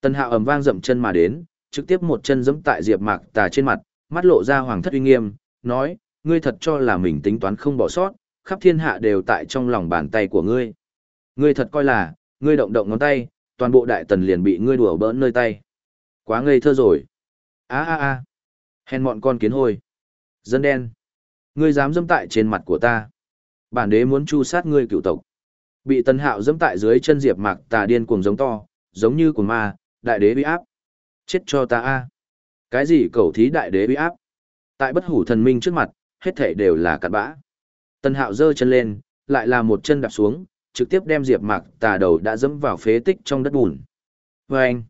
Speaker 1: tân Hạo ầm vang dậm chân mà đến, trực tiếp một chân giẫm tại Diệp Mạc Tà trên mặt, mắt lộ ra hoàng thất uy nghiêm, nói: "Ngươi thật cho là mình tính toán không bỏ sót, khắp thiên hạ đều tại trong lòng bàn tay của ngươi. Ngươi thật coi là, ngươi động động ngón tay, toàn bộ đại tần liền bị ngươi đùa bỡn nơi tay. Quá ngây thơ rồi." A a a. Hèn mọn con kiến hôi. Dân đen. Ngươi dám dẫm tại trên mặt của ta. Bản đế muốn chu sát ngươi cựu tộc. Bị Tần Hạo dẫm tại dưới chân Diệp Mạc Tà điên cuồng giống to, giống như của ma, đại đế bị áp. Chết cho ta a. Cái gì cầu thí đại đế bị áp? Tại bất hủ thần minh trước mặt, hết thể đều là cặn bã. Tần Hạo giơ chân lên, lại là một chân đạp xuống, trực tiếp đem Diệp Mạc Tà đầu đã dẫm vào phế tích trong đất bùn. Anh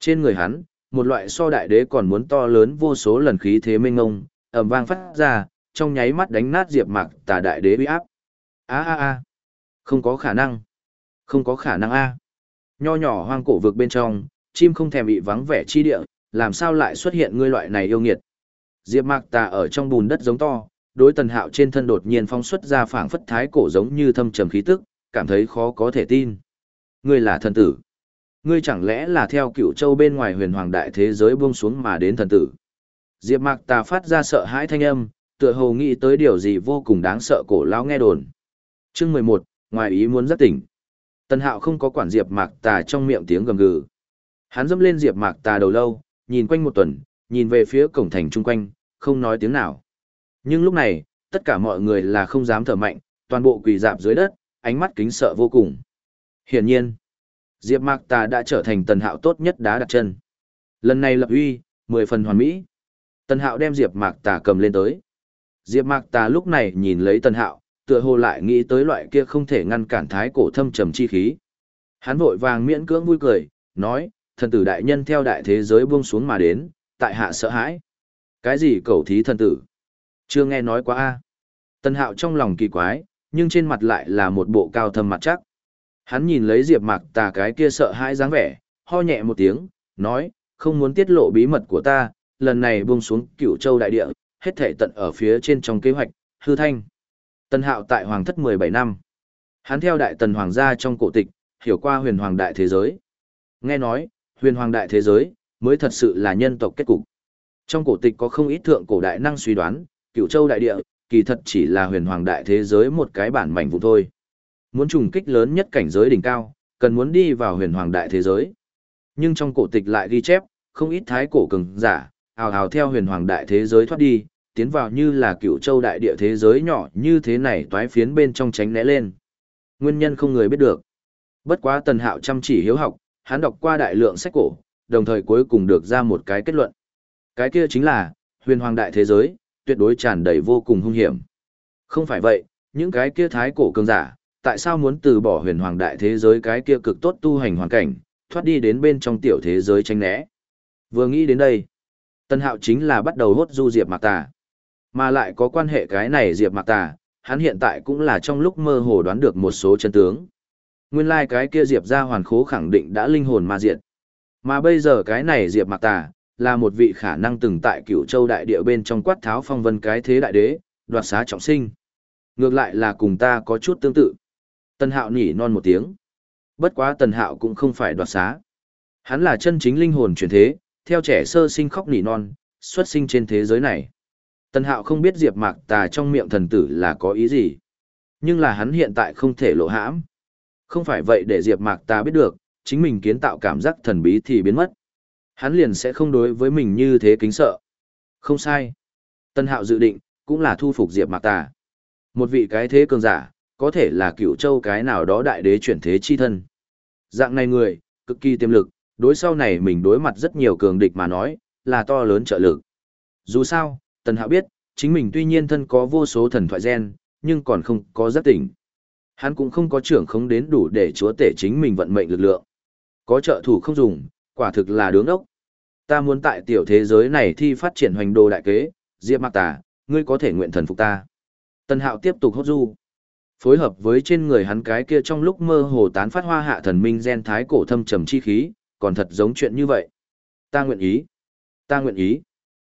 Speaker 1: Trên người hắn, một loại so đại đế còn muốn to lớn vô số lần khí thế minh ngông, ầm vang phát ra, trong nháy mắt đánh nát Diệp Mạc Tà đại đế uy áp. A a a! Không có khả năng. Không có khả năng a. Nho nhỏ hoang cổ vực bên trong, chim không thèm bị vắng vẻ chi địa, làm sao lại xuất hiện ngươi loại này yêu nghiệt. Diệp Mạc Tà ở trong bùn đất giống to, đối Tần Hạo trên thân đột nhiên phong xuất ra phảng phất thái cổ giống như thâm trầm khí tức, cảm thấy khó có thể tin. Ngươi là thần tử. Ngươi chẳng lẽ là theo cựu châu bên ngoài huyền hoàng đại thế giới buông xuống mà đến thần tử. Diệp Mạc Tà phát ra sợ hãi thanh âm, tựa hồ nghĩ tới điều gì vô cùng đáng sợ cổ lão nghe đồn. Chương mười một, ngoài ý muốn rất tỉnh. Tần Hạo không có quản Diệp Mạc Tà trong miệng tiếng gầm gừ. Hắn dẫm lên Diệp Mạc Tà đầu lâu, nhìn quanh một tuần, nhìn về phía cổng thành chung quanh, không nói tiếng nào. Nhưng lúc này, tất cả mọi người là không dám thở mạnh, toàn bộ quỳ dạp dưới đất, ánh mắt kính sợ vô cùng. Hiển nhiên, Diệp Mạc Tà đã trở thành Tần Hạo tốt nhất đá đặt chân. Lần này lập uy, mười phần hoàn mỹ. Tần Hạo đem Diệp Mạc Tà cầm lên tới. Diệp Mạc Tà lúc này nhìn lấy Tần Hạo, tựa hồ lại nghĩ tới loại kia không thể ngăn cản thái cổ thâm trầm chi khí. Hắn vội vàng miễn cưỡng vui cười, nói, thần tử đại nhân theo đại thế giới buông xuống mà đến, tại hạ sợ hãi. Cái gì cầu thí thần tử? Chưa nghe nói quá a. Tân hạo trong lòng kỳ quái, nhưng trên mặt lại là một bộ cao thâm mặt chắc. Hắn nhìn lấy diệp mạc tà cái kia sợ hãi dáng vẻ, ho nhẹ một tiếng, nói, không muốn tiết lộ bí mật của ta, lần này buông xuống cửu châu đại địa, hết thể tận ở phía trên trong kế hoạch, hư thanh. tân Hạo tại Hoàng thất 17 năm. Hắn theo đại tần hoàng gia trong cổ tịch, hiểu qua huyền hoàng đại thế giới. Nghe nói, huyền hoàng đại thế giới, mới thật sự là nhân tộc kết cục. Trong cổ tịch có không ít thượng cổ đại năng suy đoán, cựu châu đại địa, kỳ thật chỉ là huyền hoàng đại thế giới một cái bản mảnh vụ thôi. Muốn trùng kích lớn nhất cảnh giới đỉnh cao, cần muốn đi vào huyền hoàng đại thế giới. Nhưng trong cổ tịch lại ghi chép, không ít thái cổ cường giả, ào ào theo huyền hoàng đại thế giới thoát đi, tiến vào như là cựu châu đại địa thế giới nhỏ như thế này toái phiến bên trong tránh né lên. Nguyên nhân không người biết được. Bất quá tần hạo chăm chỉ hiếu học, hắn đọc qua đại lượng sách cổ, đồng thời cuối cùng được ra một cái kết luận. Cái kia chính là, huyền hoàng đại thế giới, tuyệt đối tràn đầy vô cùng hung hiểm. Không phải vậy, những cái kia thái cổ cường giả, tại sao muốn từ bỏ huyền hoàng đại thế giới cái kia cực tốt tu hành hoàn cảnh, thoát đi đến bên trong tiểu thế giới tranh né. Vừa nghĩ đến đây, Tân Hạo chính là bắt đầu hốt du Diệp Mạc Tà. Mà lại có quan hệ cái này Diệp Mạc Tà, hắn hiện tại cũng là trong lúc mơ hồ đoán được một số chân tướng. Nguyên lai like cái kia Diệp gia hoàn khố khẳng định đã linh hồn ma diệt. Mà bây giờ cái này Diệp Mạc Tà, là một vị khả năng từng tại Cửu Châu đại địa bên trong quát tháo phong vân cái thế đại đế, đoạt xá trọng sinh. Ngược lại là cùng ta có chút tương tự. Tần Hạo nhỉ non một tiếng. Bất quá Tần Hạo cũng không phải đoạt xá. Hắn là chân chính linh hồn chuyển thế, theo trẻ sơ sinh khóc nỉ non, xuất sinh trên thế giới này. Tần Hạo không biết Diệp Mạc Tà trong miệng thần tử là có ý gì. Nhưng là hắn hiện tại không thể lộ hãm. Không phải vậy để Diệp Mạc Tà biết được, chính mình kiến tạo cảm giác thần bí thì biến mất. Hắn liền sẽ không đối với mình như thế kính sợ. Không sai. Tân Hạo dự định, cũng là thu phục Diệp Mạc Tà. Một vị cái thế cường giả, có thể là cựu châu cái nào đó đại đế chuyển thế chi thân. Dạng này người, cực kỳ tiềm lực, đối sau này mình đối mặt rất nhiều cường địch mà nói, là to lớn trợ lực. Dù sao, Tần Hạo biết, chính mình tuy nhiên thân có vô số thần thoại gen, nhưng còn không có giác tỉnh. Hắn cũng không có trưởng không đến đủ để chúa tể chính mình vận mệnh lực lượng. Có trợ thủ không dùng, quả thực là đứng ốc. Ta muốn tại tiểu thế giới này thi phát triển hoành đồ đại kế, Diệp Mạc Tà, ngươi có thể nguyện thần phục ta. Tần Hạo tiếp tục hốt du. Phối hợp với trên người hắn cái kia trong lúc mơ hồ tán phát hoa hạ thần minh gen thái cổ thâm trầm chi khí, còn thật giống chuyện như vậy. Ta nguyện ý. Ta nguyện ý.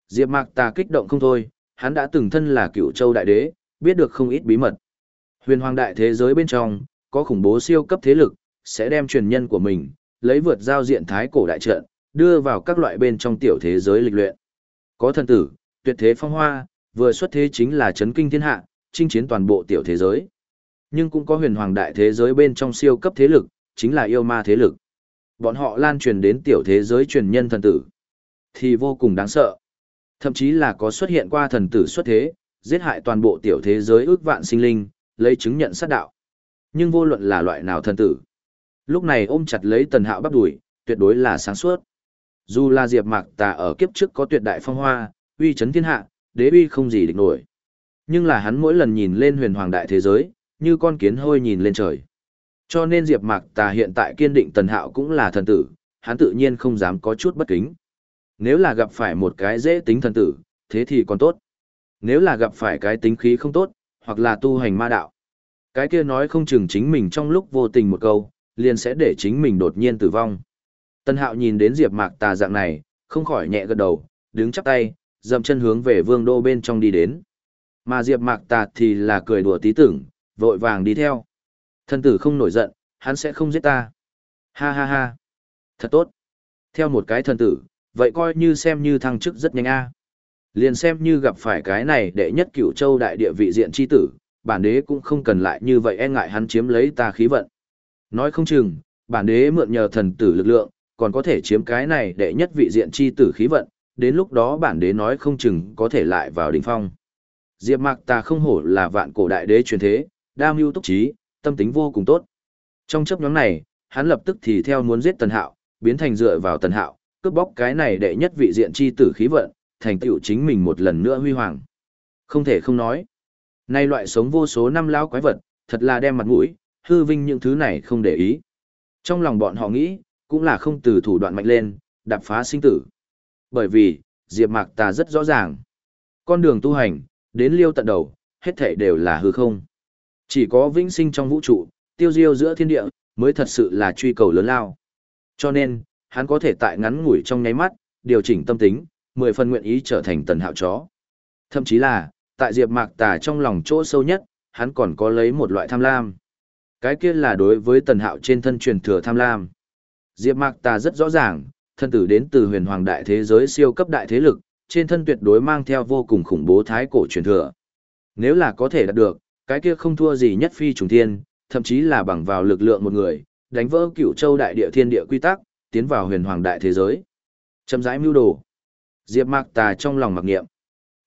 Speaker 1: Diệp Mạc Tà kích động không thôi, hắn đã từng thân là cựu châu đại đế, biết được không ít bí mật. Huyền hoàng đại thế giới bên trong, có khủng bố siêu cấp thế lực, sẽ đem truyền nhân của mình, lấy vượt giao diện thái cổ đại trận, đưa vào các loại bên trong tiểu thế giới lịch luyện. Có thần tử, tuyệt thế phong hoa, vừa xuất thế chính là chấn kinh thiên hạ, chinh chiến toàn bộ tiểu thế giới. Nhưng cũng có huyền hoàng đại thế giới bên trong siêu cấp thế lực, chính là yêu ma thế lực. Bọn họ lan truyền đến tiểu thế giới truyền nhân thần tử, thì vô cùng đáng sợ. Thậm chí là có xuất hiện qua thần tử xuất thế, giết hại toàn bộ tiểu thế giới ước vạn sinh linh, lấy chứng nhận sát đạo. Nhưng vô luận là loại nào thần tử. Lúc này ôm chặt lấy tần hạo bắp đuổi, tuyệt đối là sáng suốt. Dù là diệp mạc tà ở kiếp trước có tuyệt đại phong hoa, uy chấn thiên hạ, đế uy không gì địch nổi. Nhưng là hắn mỗi lần nhìn lên huyền hoàng đại thế giới, như con kiến hôi nhìn lên trời. Cho nên Diệp Mạc Tà hiện tại kiên định Tần Hạo cũng là thần tử, hắn tự nhiên không dám có chút bất kính. Nếu là gặp phải một cái dễ tính thần tử, thế thì còn tốt. Nếu là gặp phải cái tính khí không tốt, hoặc là tu hành ma đạo. Cái kia nói không chừng chính mình trong lúc vô tình một câu, liền sẽ để chính mình đột nhiên tử vong. Tần Hạo nhìn đến Diệp Mạc Tà dạng này, không khỏi nhẹ gật đầu, đứng chắp tay, dậm chân hướng về Vương đô bên trong đi đến. Mà Diệp Mạc Tà thì là cười đùa tí tưởng, vội vàng đi theo. Thần tử không nổi giận, hắn sẽ không giết ta. Ha ha ha. Thật tốt. Theo một cái thần tử, vậy coi như xem như thăng chức rất nhanh a. Liền xem như gặp phải cái này đệ nhất cửu châu đại địa vị diện chi tử, bản đế cũng không cần lại như vậy e ngại hắn chiếm lấy ta khí vận. Nói không chừng, bản đế mượn nhờ thần tử lực lượng, còn có thể chiếm cái này để nhất vị diện chi tử khí vận, đến lúc đó bản đế nói không chừng có thể lại vào đỉnh phong. Diệp Mạc ta không hổ là vạn cổ đại đế truyền thế, đam mưu túc trí, tâm tính vô cùng tốt. Trong chớp nhoáng này, hắn lập tức thì theo muốn giết Tần Hạo, biến thành dựa vào Tần Hạo, cướp bóc cái này đệ nhất vị diện chi tử khí vận, thành tựu chính mình một lần nữa huy hoàng. Không thể không nói. Nay loại sống vô số năm lão quái vật, thật là đem mặt mũi, hư vinh những thứ này không để ý. Trong lòng bọn họ nghĩ, cũng là không từ thủ đoạn mạnh lên, đạp phá sinh tử. Bởi vì, Diệp Mạc ta rất rõ ràng. Con đường tu hành, đến liêu tận đầu, hết thảy đều là hư không. Chỉ có vĩnh sinh trong vũ trụ, tiêu diêu giữa thiên địa, mới thật sự là truy cầu lớn lao. Cho nên, hắn có thể tại ngắn ngủi trong nháy mắt, điều chỉnh tâm tính, mười phần nguyện ý trở thành tần hạo chó. Thậm chí là, tại Diệp Mạc Tà trong lòng chỗ sâu nhất, hắn còn có lấy một loại tham lam. Cái kia là đối với tần hạo trên thân truyền thừa tham lam. Diệp Mạc ta rất rõ ràng, thân tử đến từ huyền hoàng đại thế giới siêu cấp đại thế lực, trên thân tuyệt đối mang theo vô cùng khủng bố thái cổ truyền thừa. Nếu là có thể đạt được, cái kia không thua gì nhất phi trùng thiên, thậm chí là bằng vào lực lượng một người, đánh vỡ cửu châu đại địa thiên địa quy tắc, tiến vào huyền hoàng đại thế giới. Châm rãi mưu đồ. Diệp Mạc Tà trong lòng mặc niệm.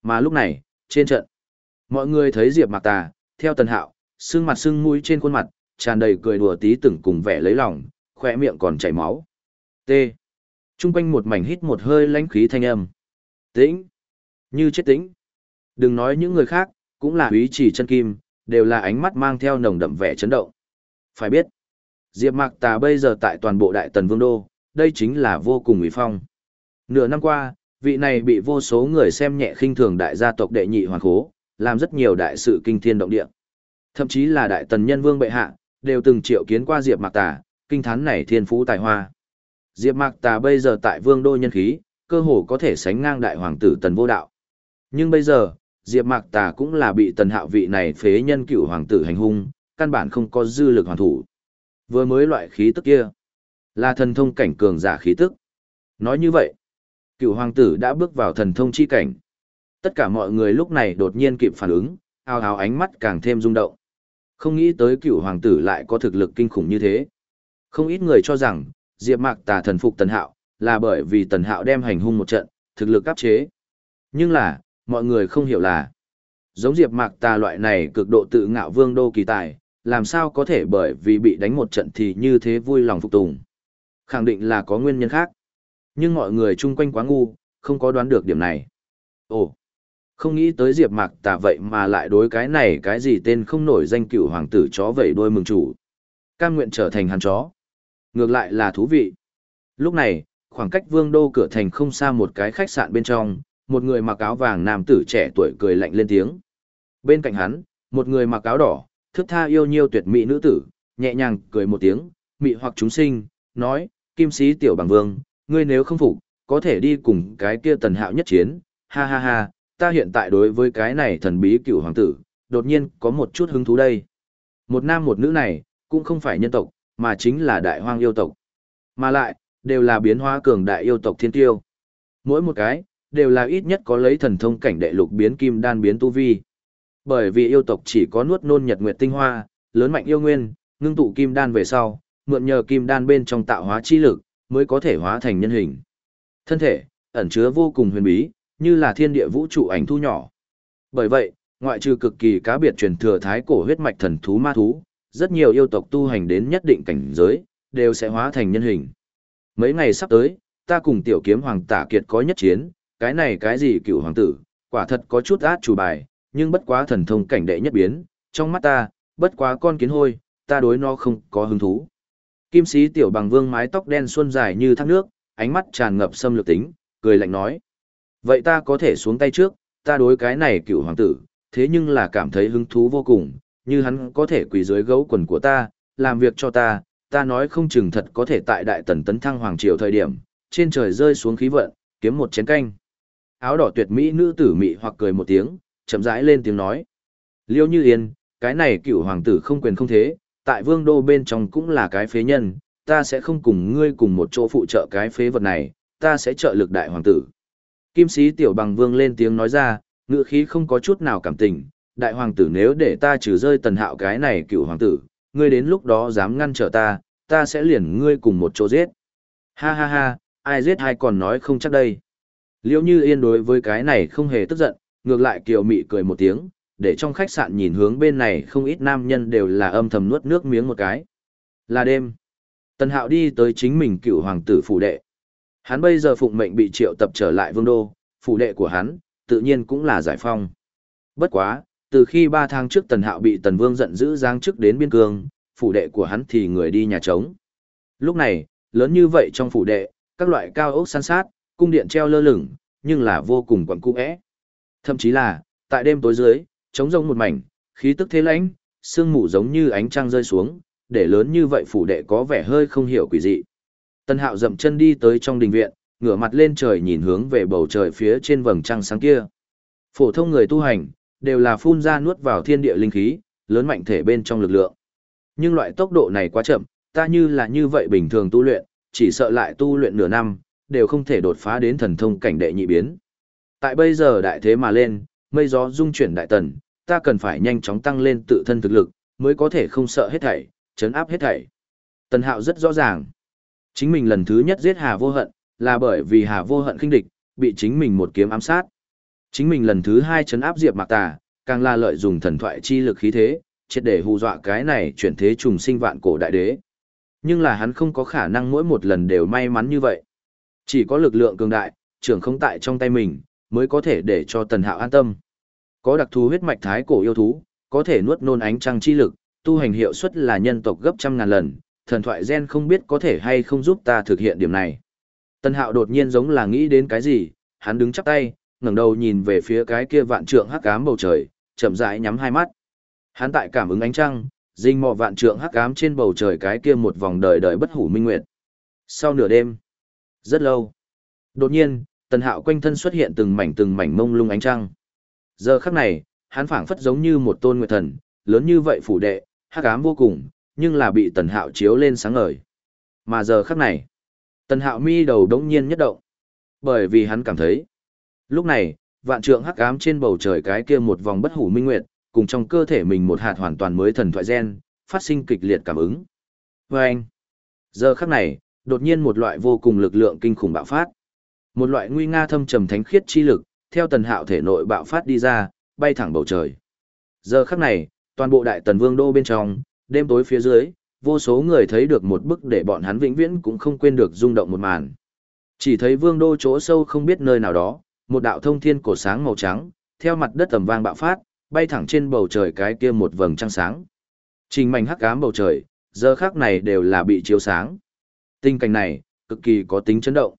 Speaker 1: Mà lúc này, trên trận, mọi người thấy Diệp Mạc Tà, theo Tần Hạo, sưng mặt sưng mũi trên khuôn mặt, tràn đầy cười đùa tí từng cùng vẻ lấy lòng, khỏe miệng còn chảy máu. T. Trung quanh một mảnh hít một hơi lãnh khí thanh âm. Tĩnh. Như chết tĩnh. Đừng nói những người khác, cũng là úy chỉ chân kim, đều là ánh mắt mang theo nồng đậm vẻ chấn động. Phải biết, Diệp Mạc Tà bây giờ tại toàn bộ Đại Tần Vương Đô, đây chính là vô cùng uy phong. Nửa năm qua, vị này bị vô số người xem nhẹ khinh thường đại gia tộc đệ nhị hoàng khố, làm rất nhiều đại sự kinh thiên động địa. Thậm chí là đại tần nhân vương bệ hạ, đều từng triệu kiến qua Diệp Mạc Tà, kinh thán này thiên phú tài hoa. Diệp Mạc Tà bây giờ tại Vương đô nhân khí, cơ hồ có thể sánh ngang đại hoàng tử Tần Vô Đạo. Nhưng bây giờ, Diệp Mạc Tà cũng là bị Tần Hạo vị này phế nhân cựu hoàng tử hành hung, căn bản không có dư lực hoàn thủ. Vừa mới loại khí tức kia, là thần thông cảnh cường giả khí tức. Nói như vậy, cựu hoàng tử đã bước vào thần thông chi cảnh. Tất cả mọi người lúc này đột nhiên kịp phản ứng, ao ào ánh mắt càng thêm rung động. Không nghĩ tới cựu hoàng tử lại có thực lực kinh khủng như thế. Không ít người cho rằng, Diệp Mạc Tà thần phục Tần Hạo, là bởi vì Tần Hạo đem hành hung một trận, thực lực áp chế. Nhưng là, mọi người không hiểu là, giống Diệp Mạc Tà loại này cực độ tự ngạo vương đô kỳ tài, làm sao có thể bởi vì bị đánh một trận thì như thế vui lòng phục tùng. Khẳng định là có nguyên nhân khác. Nhưng mọi người chung quanh quá ngu, không có đoán được điểm này. Ồ, không nghĩ tới Diệp Mạc Tà vậy mà lại đối cái này cái gì tên không nổi danh cựu hoàng tử chó vẩy đuôi mừng chủ. Cam nguyện trở thành hắn chó. Ngược lại là thú vị. Lúc này, khoảng cách vương đô cửa thành không xa một cái khách sạn bên trong, một người mặc áo vàng nam tử trẻ tuổi cười lạnh lên tiếng. Bên cạnh hắn, một người mặc áo đỏ, thức tha yêu nhiêu tuyệt mỹ nữ tử, nhẹ nhàng cười một tiếng, mị hoặc chúng sinh, nói, kim sĩ tiểu bằng vương, ngươi nếu không phục, có thể đi cùng cái kia tần hạo nhất chiến, ha ha ha, ta hiện tại đối với cái này thần bí cựu hoàng tử, đột nhiên có một chút hứng thú đây. Một nam một nữ này, cũng không phải nhân tộc, mà chính là đại hoang yêu tộc. Mà lại, đều là biến hóa cường đại yêu tộc thiên tiêu. Mỗi một cái, đều là ít nhất có lấy thần thông cảnh đệ lục biến kim đan biến tu vi. Bởi vì yêu tộc chỉ có nuốt nôn nhật nguyệt tinh hoa, lớn mạnh yêu nguyên, ngưng tụ kim đan về sau, mượn nhờ kim đan bên trong tạo hóa chi lực, mới có thể hóa thành nhân hình. Thân thể, ẩn chứa vô cùng huyền bí, như là thiên địa vũ trụ ảnh thu nhỏ. Bởi vậy, ngoại trừ cực kỳ cá biệt truyền thừa thái cổ huyết mạch thần thú ma thú, rất nhiều yêu tộc tu hành đến nhất định cảnh giới, đều sẽ hóa thành nhân hình. Mấy ngày sắp tới, ta cùng tiểu kiếm hoàng tả kiệt có nhất chiến, cái này cái gì cựu hoàng tử, quả thật có chút át chủ bài, nhưng bất quá thần thông cảnh đệ nhất biến, trong mắt ta, bất quá con kiến hôi, ta đối nó không có hứng thú. Kim sĩ tiểu bằng vương mái tóc đen xuân dài như thác nước, ánh mắt tràn ngập xâm lược tính, cười lạnh nói. Vậy ta có thể xuống tay trước, ta đối cái này cựu hoàng tử, thế nhưng là cảm thấy hứng thú vô cùng, như hắn có thể quỳ dưới gấu quần của ta, làm việc cho ta, ta nói không chừng thật có thể tại đại tần tấn thăng hoàng triều thời điểm, trên trời rơi xuống khí vận, kiếm một chén canh. Áo đỏ tuyệt mỹ nữ tử mị hoặc cười một tiếng, chậm rãi lên tiếng nói. Liêu như yên, cái này cựu hoàng tử không quyền không thế, tại vương đô bên trong cũng là cái phế nhân, ta sẽ không cùng ngươi cùng một chỗ phụ trợ cái phế vật này, ta sẽ trợ lực đại hoàng tử. Kim sĩ tiểu bằng vương lên tiếng nói ra, ngữ khí không có chút nào cảm tình, đại hoàng tử nếu để ta trừ rơi tần hạo cái này cựu hoàng tử, ngươi đến lúc đó dám ngăn trở ta, ta sẽ liền ngươi cùng một chỗ giết. Ha ha ha, ai giết ai còn nói không chắc đây. Liễu như yên đối với cái này không hề tức giận, ngược lại kiều mị cười một tiếng, để trong khách sạn nhìn hướng bên này không ít nam nhân đều là âm thầm nuốt nước miếng một cái. Là đêm. Tần hạo đi tới chính mình cựu hoàng tử phủ đệ. Hắn bây giờ phụng mệnh bị triệu tập trở lại vương đô, phủ đệ của hắn, tự nhiên cũng là giải phong. Bất quá, từ khi ba tháng trước tần hạo bị tần vương giận dữ giáng chức đến biên cương, phủ đệ của hắn thì người đi nhà trống. Lúc này, lớn như vậy trong phủ đệ, các loại cao ốc san sát, cung điện treo lơ lửng, nhưng là vô cùng quẩn cung ẽ. Thậm chí là, tại đêm tối dưới, trống rông một mảnh, khí tức thế lãnh, sương mù giống như ánh trăng rơi xuống, để lớn như vậy phủ đệ có vẻ hơi không hiểu quỷ dị. Tân Hạo dậm chân đi tới trong đình viện, ngửa mặt lên trời nhìn hướng về bầu trời phía trên vầng trăng sáng kia. Phổ thông người tu hành, đều là phun ra nuốt vào thiên địa linh khí, lớn mạnh thể bên trong lực lượng. Nhưng loại tốc độ này quá chậm, ta như là như vậy bình thường tu luyện, chỉ sợ lại tu luyện nửa năm, đều không thể đột phá đến thần thông cảnh đệ nhị biến. Tại bây giờ đại thế mà lên, mây gió dung chuyển đại tần, ta cần phải nhanh chóng tăng lên tự thân thực lực, mới có thể không sợ hết thảy, chấn áp hết thảy. Tần Hạo rất rõ ràng. Chính mình lần thứ nhất giết Hà Vô Hận, là bởi vì Hà Vô Hận khinh địch, bị chính mình một kiếm ám sát. Chính mình lần thứ hai chấn áp Diệp Mạc Tà, càng là lợi dụng thần thoại chi lực khí thế, triệt để hù dọa cái này chuyển thế trùng sinh vạn cổ đại đế. Nhưng là hắn không có khả năng mỗi một lần đều may mắn như vậy. Chỉ có lực lượng cường đại, trưởng không tại trong tay mình, mới có thể để cho Tần Hạo an tâm. Có đặc thù huyết mạch thái cổ yêu thú, có thể nuốt nôn ánh trăng chi lực, tu hành hiệu suất là nhân tộc gấp trăm ngàn lần, thần thoại gen không biết có thể hay không giúp ta thực hiện điểm này. Tần Hạo đột nhiên giống là nghĩ đến cái gì, hắn đứng chắp tay, ngẩng đầu nhìn về phía cái kia vạn trượng hắc ám bầu trời, chậm rãi nhắm hai mắt. Hắn tại cảm ứng ánh trăng, dinh mò vạn trượng hắc ám trên bầu trời cái kia một vòng đời đời bất hủ minh nguyệt. Sau nửa đêm, rất lâu, đột nhiên, Tần Hạo quanh thân xuất hiện từng mảnh từng mảnh mông lung ánh trăng. Giờ khắc này, hắn phảng phất giống như một tôn nguyệt thần, lớn như vậy phủ đệ, hắc ám vô cùng, nhưng là bị Tần Hạo chiếu lên sáng ngời. Mà giờ khắc này, Tần Hạo mi đầu đống nhiên nhất động. Bởi vì hắn cảm thấy, lúc này, vạn trượng hắc ám trên bầu trời cái kia một vòng bất hủ minh nguyệt, cùng trong cơ thể mình một hạt hoàn toàn mới thần thoại gen, phát sinh kịch liệt cảm ứng. Và anh, giờ khắc này, đột nhiên một loại vô cùng lực lượng kinh khủng bạo phát. Một loại nguy nga thâm trầm thánh khiết chi lực, theo tần hạo thể nội bạo phát đi ra, bay thẳng bầu trời. Giờ khắc này, toàn bộ đại tần vương đô bên trong, đêm tối phía dưới, vô số người thấy được một bức để bọn hắn vĩnh viễn cũng không quên được rung động một màn. Chỉ thấy vương đô chỗ sâu không biết nơi nào đó, một đạo thông thiên cổ sáng màu trắng, theo mặt đất tầm vang bạo phát, bay thẳng trên bầu trời cái kia một vầng trăng sáng. Trình mảnh hắc ám bầu trời, giờ khác này đều là bị chiếu sáng. Tình cảnh này, cực kỳ có tính chấn động.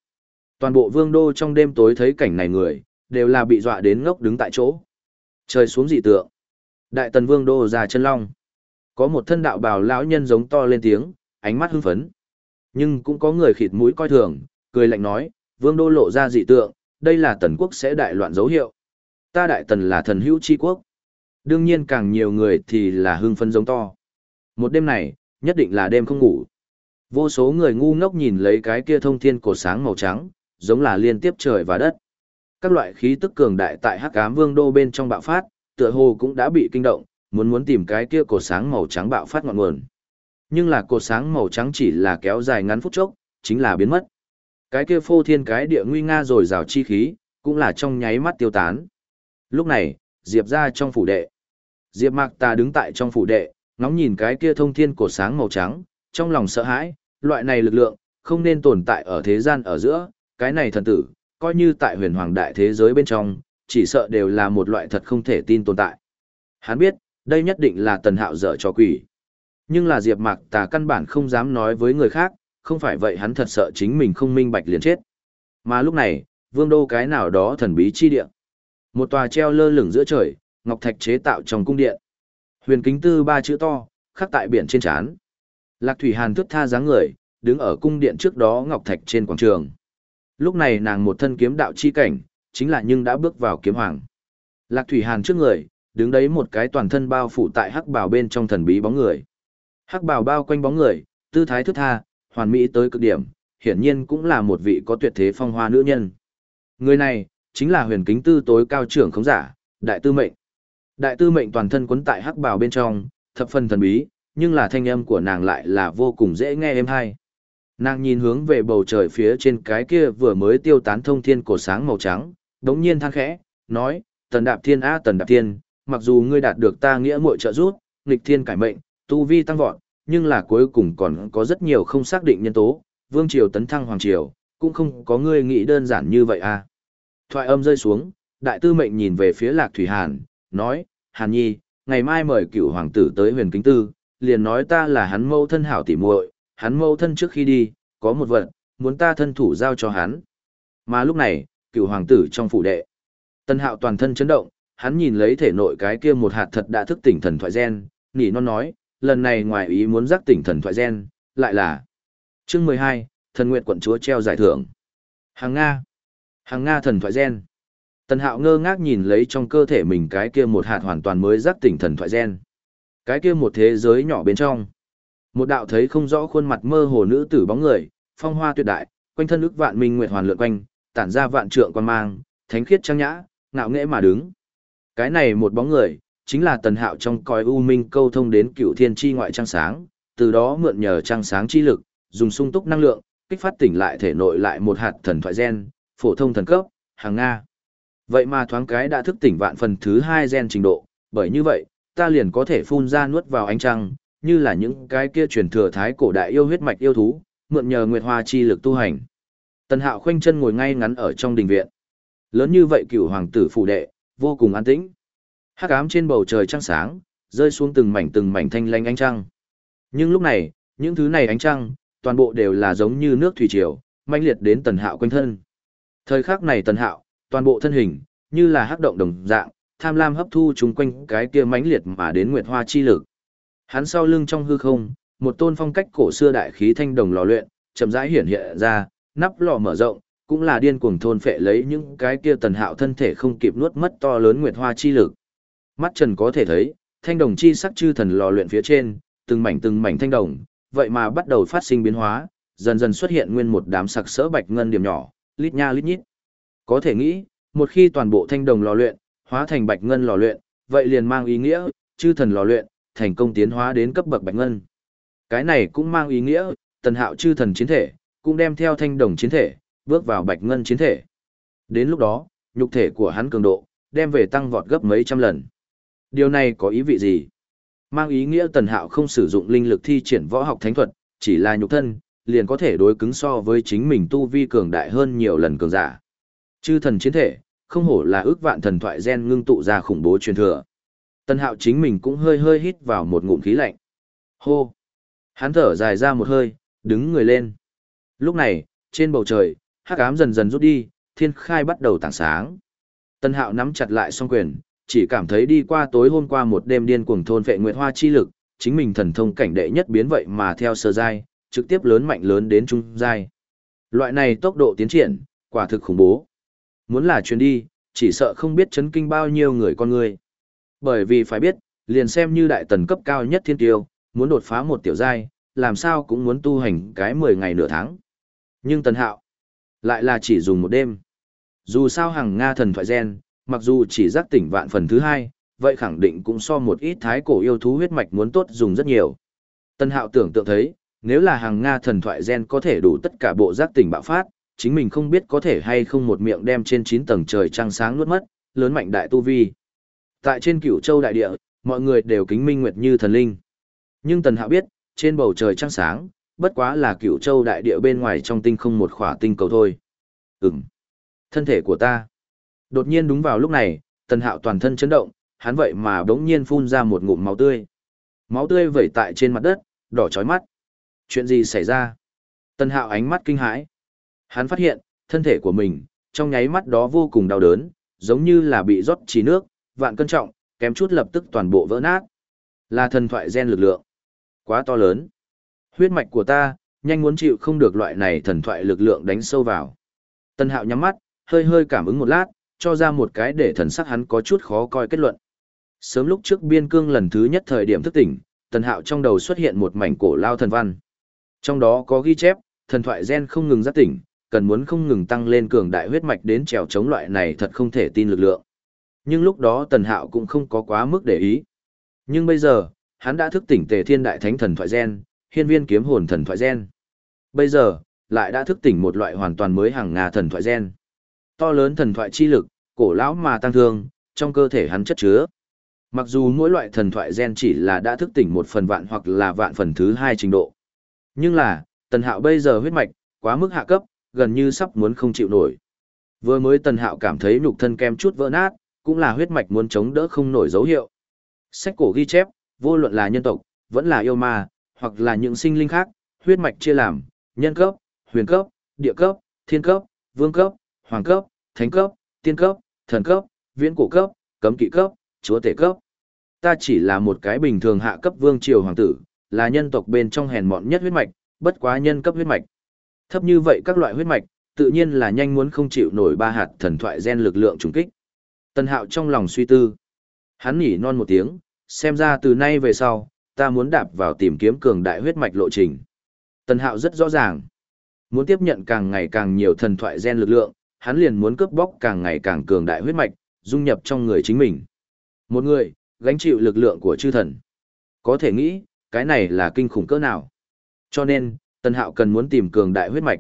Speaker 1: Toàn bộ vương đô trong đêm tối thấy cảnh này người, đều là bị dọa đến ngốc đứng tại chỗ. Trời xuống dị tượng. Đại tần vương đô già chân long. Có một thân đạo bào lão nhân giống to lên tiếng, ánh mắt hưng phấn. Nhưng cũng có người khịt mũi coi thường, cười lạnh nói, vương đô lộ ra dị tượng, đây là tần quốc sẽ đại loạn dấu hiệu. Ta đại tần là thần hữu chi quốc. Đương nhiên càng nhiều người thì là hưng phấn giống to. Một đêm này, nhất định là đêm không ngủ. Vô số người ngu ngốc nhìn lấy cái kia thông thiên cổ sáng màu trắng, giống là liên tiếp trời và đất. Các loại khí tức cường đại tại Hắc Ám Vương đô bên trong bạo phát, tựa hồ cũng đã bị kinh động, muốn muốn tìm cái kia cột sáng màu trắng bạo phát ngọn nguồn. Nhưng là cột sáng màu trắng chỉ là kéo dài ngắn phút chốc, chính là biến mất. Cái kia phô thiên cái địa nguy nga rồi rào chi khí, cũng là trong nháy mắt tiêu tán. Lúc này, Diệp ra trong phủ đệ. Diệp Mạc ta đứng tại trong phủ đệ, ngóng nhìn cái kia thông thiên cột sáng màu trắng, trong lòng sợ hãi, loại này lực lượng, không nên tồn tại ở thế gian ở giữa, cái này thần tử, coi như tại huyền hoàng đại thế giới bên trong, chỉ sợ đều là một loại thật không thể tin tồn tại. Hắn biết, đây nhất định là tần hạo dở cho quỷ. Nhưng là Diệp Mạc Tà căn bản không dám nói với người khác, không phải vậy hắn thật sợ chính mình không minh bạch liền chết. Mà lúc này, vương đô cái nào đó thần bí chi địa. Một tòa treo lơ lửng giữa trời, ngọc thạch chế tạo trong cung điện. Huyền kính tư ba chữ to, khắc tại biển trên trán. Lạc Thủy Hàn thướt tha dáng người, đứng ở cung điện trước đó ngọc thạch trên quảng trường. Lúc này nàng một thân kiếm đạo chi cảnh, chính là nhưng đã bước vào kiếm hoàng. Lạc Thủy Hàn trước người, đứng đấy một cái toàn thân bao phủ tại hắc bào bên trong thần bí bóng người. Hắc bào bao quanh bóng người, tư thái thức tha, hoàn mỹ tới cực điểm, hiển nhiên cũng là một vị có tuyệt thế phong hoa nữ nhân. Người này, chính là huyền kính tư tối cao trưởng khống giả, đại tư mệnh. Đại tư mệnh toàn thân quấn tại hắc bào bên trong, thập phần thần bí, nhưng là thanh âm của nàng lại là vô cùng dễ nghe êm hay. Nàng nhìn hướng về bầu trời phía trên cái kia vừa mới tiêu tán thông thiên cổ sáng màu trắng, đống nhiên than khẽ, nói, tần đạp thiên a tần đạp thiên, mặc dù ngươi đạt được ta nghĩa muội trợ giúp, nghịch thiên cải mệnh, tu vi tăng vọt, nhưng là cuối cùng còn có rất nhiều không xác định nhân tố, vương triều tấn thăng hoàng triều, cũng không có ngươi nghĩ đơn giản như vậy a. Thoại âm rơi xuống, đại tư mệnh nhìn về phía lạc thủy hàn, nói, hàn nhi, ngày mai mời cựu hoàng tử tới huyền kính tư, liền nói ta là hắn mâu thân hảo tỉ muội, hắn mâu thân trước khi đi, có một vật, muốn ta thân thủ giao cho hắn. Mà lúc này, cựu hoàng tử trong phủ đệ. Tân hạo toàn thân chấn động, hắn nhìn lấy thể nội cái kia một hạt thật đã thức tỉnh thần thoại gen, nỉ non nói, lần này ngoài ý muốn giác tỉnh thần thoại gen, lại là chương 12, thần nguyện quận chúa treo giải thưởng. Hàng Nga. Hàng Nga thần thoại gen. Tần hạo ngơ ngác nhìn lấy trong cơ thể mình cái kia một hạt hoàn toàn mới giác tỉnh thần thoại gen. Cái kia một thế giới nhỏ bên trong. Một đạo thấy không rõ khuôn mặt mơ hồ nữ tử bóng người, phong hoa tuyệt đại, quanh thân ức vạn minh nguyệt hoàn lượn quanh, tản ra vạn trượng quan mang, thánh khiết trang nhã, ngạo nghễ mà đứng. Cái này một bóng người, chính là tần hạo trong cõi u minh câu thông đến cựu thiên tri ngoại trăng sáng, từ đó mượn nhờ trăng sáng chi lực, dùng sung túc năng lượng, kích phát tỉnh lại thể nội lại một hạt thần thoại gen, phổ thông thần cấp, hàng Nga. Vậy mà thoáng cái đã thức tỉnh vạn phần thứ hai gen trình độ, bởi như vậy, ta liền có thể phun ra nuốt vào ánh trăng, như là những cái kia truyền thừa thái cổ đại yêu huyết mạch yêu thú, mượn nhờ nguyệt hoa chi lực tu hành. Tần Hạo khoanh chân ngồi ngay ngắn ở trong đình viện. Lớn như vậy cửu hoàng tử phụ đệ, vô cùng an tĩnh. Hắc ám trên bầu trời trăng sáng, rơi xuống từng mảnh từng mảnh thanh lanh ánh trăng. Nhưng lúc này, những thứ này ánh trăng, toàn bộ đều là giống như nước thủy triều, mãnh liệt đến Tần Hạo quanh thân. Thời khắc này Tần Hạo, toàn bộ thân hình, như là hắc động đồng dạng, tham lam hấp thu chúng quanh cái kia mãnh liệt mà đến nguyệt hoa chi lực. Hắn sau lưng trong hư không, một tôn phong cách cổ xưa đại khí thanh đồng lò luyện, chậm rãi hiển hiện ra, nắp lò mở rộng, cũng là điên cuồng thôn phệ lấy những cái kia tần hạo thân thể không kịp nuốt mất to lớn nguyệt hoa chi lực. Mắt trần có thể thấy, thanh đồng chi sắc chư thần lò luyện phía trên, từng mảnh từng mảnh thanh đồng, vậy mà bắt đầu phát sinh biến hóa, dần dần xuất hiện nguyên một đám sặc sỡ bạch ngân điểm nhỏ, lít nha lít nhít. Có thể nghĩ, một khi toàn bộ thanh đồng lò luyện, hóa thành bạch ngân lò luyện, vậy liền mang ý nghĩa, chư thần lò luyện, thành công tiến hóa đến cấp bậc bạch ngân. Cái này cũng mang ý nghĩa, tần hạo chư thần chiến thể, cũng đem theo thanh đồng chiến thể, bước vào bạch ngân chiến thể. Đến lúc đó, nhục thể của hắn cường độ, đem về tăng vọt gấp mấy trăm lần. Điều này có ý vị gì? Mang ý nghĩa tần hạo không sử dụng linh lực thi triển võ học thánh thuật, chỉ là nhục thân, liền có thể đối cứng so với chính mình tu vi cường đại hơn nhiều lần cường giả. Chư thần chiến thể, không hổ là ước vạn thần thoại gen ngưng tụ ra khủng bố truyền thừa. Tần hạo chính mình cũng hơi hơi hít vào một ngụm khí lạnh. Hô! Hắn thở dài ra một hơi, đứng người lên. Lúc này, trên bầu trời, hắc ám dần dần rút đi, thiên khai bắt đầu tảng sáng. Tần hạo nắm chặt lại song quyền, chỉ cảm thấy đi qua tối hôm qua một đêm điên cuồng thôn vệ nguyệt hoa chi lực, chính mình thần thông cảnh đệ nhất biến vậy mà theo sơ giai, trực tiếp lớn mạnh lớn đến trung giai. Loại này tốc độ tiến triển, quả thực khủng bố. Muốn là truyền đi, chỉ sợ không biết chấn kinh bao nhiêu người con người. Bởi vì phải biết, liền xem như đại tần cấp cao nhất thiên tiêu, muốn đột phá một tiểu giai, làm sao cũng muốn tu hành cái 10 ngày nửa tháng. Nhưng tần hạo, lại là chỉ dùng một đêm. Dù sao hàng Nga thần thoại gen, mặc dù chỉ giác tỉnh vạn phần thứ hai, vậy khẳng định cũng so một ít thái cổ yêu thú huyết mạch muốn tốt dùng rất nhiều. Tân hạo tưởng tượng thấy, nếu là hàng Nga thần thoại gen có thể đủ tất cả bộ giác tỉnh bạo phát, chính mình không biết có thể hay không một miệng đem trên 9 tầng trời trăng sáng nuốt mất, lớn mạnh đại tu vi. Tại trên cửu châu đại địa, mọi người đều kính minh nguyệt như thần linh. Nhưng Tần Hạo biết, trên bầu trời trăng sáng, bất quá là cựu châu đại địa bên ngoài trong tinh không một khỏa tinh cầu thôi. Ừm. Thân thể của ta. Đột nhiên đúng vào lúc này, Tần Hạo toàn thân chấn động, hắn vậy mà đống nhiên phun ra một ngụm máu tươi. Máu tươi vẩy tại trên mặt đất, đỏ chói mắt. Chuyện gì xảy ra? Tần Hạo ánh mắt kinh hãi. Hắn phát hiện, thân thể của mình, trong nháy mắt đó vô cùng đau đớn, giống như là bị rót trí nước, vạn cân trọng, kém chút lập tức toàn bộ vỡ nát. Là thần thoại gen lực lượng. Quá to lớn. Huyết mạch của ta, nhanh muốn chịu không được loại này thần thoại lực lượng đánh sâu vào. Tân hạo nhắm mắt, hơi hơi cảm ứng một lát, cho ra một cái để thần sắc hắn có chút khó coi kết luận. Sớm lúc trước biên cương lần thứ nhất thời điểm thức tỉnh, tần hạo trong đầu xuất hiện một mảnh cổ lao thần văn. Trong đó có ghi chép, thần thoại gen không ngừng giác tỉnh, cần muốn không ngừng tăng lên cường đại huyết mạch đến trèo chống loại này thật không thể tin lực lượng. Nhưng lúc đó tần hạo cũng không có quá mức để ý. Nhưng bây giờ, hắn đã thức tỉnh tề thiên đại thánh thần thoại gen, hiên viên kiếm hồn thần thoại gen. Bây giờ, lại đã thức tỉnh một loại hoàn toàn mới hàng ngà thần thoại gen. To lớn thần thoại chi lực, cổ lão mà tăng thương, trong cơ thể hắn chất chứa. Mặc dù mỗi loại thần thoại gen chỉ là đã thức tỉnh một phần vạn hoặc là vạn phần thứ hai trình độ. Nhưng là, tần hạo bây giờ huyết mạch, quá mức hạ cấp, gần như sắp muốn không chịu nổi. Vừa mới tần hạo cảm thấy nhục thân kem chút vỡ nát, cũng là huyết mạch muốn chống đỡ không nổi dấu hiệu. Sách cổ ghi chép, vô luận là nhân tộc, vẫn là yêu ma, hoặc là những sinh linh khác, huyết mạch chia làm, nhân cấp, huyền cấp, địa cấp, thiên cấp, vương cấp, hoàng cấp, thánh cấp, tiên cấp, thần cấp, viễn cổ cấp, cấm kỵ cấp, chúa tể cấp. Ta chỉ là một cái bình thường hạ cấp vương triều hoàng tử, là nhân tộc bên trong hèn mọn nhất huyết mạch, bất quá nhân cấp huyết mạch. Thấp như vậy các loại huyết mạch, tự nhiên là nhanh muốn không chịu nổi ba hạt thần thoại gen lực lượng trùng kích. Tân Hạo trong lòng suy tư. Hắn nhỉ non một tiếng, xem ra từ nay về sau, ta muốn đạp vào tìm kiếm cường đại huyết mạch lộ trình. Tần Hạo rất rõ ràng. Muốn tiếp nhận càng ngày càng nhiều thần thoại gen lực lượng, hắn liền muốn cướp bóc càng ngày càng cường đại huyết mạch, dung nhập trong người chính mình. Một người, gánh chịu lực lượng của chư thần. Có thể nghĩ, cái này là kinh khủng cỡ nào. Cho nên, Tần Hạo cần muốn tìm cường đại huyết mạch.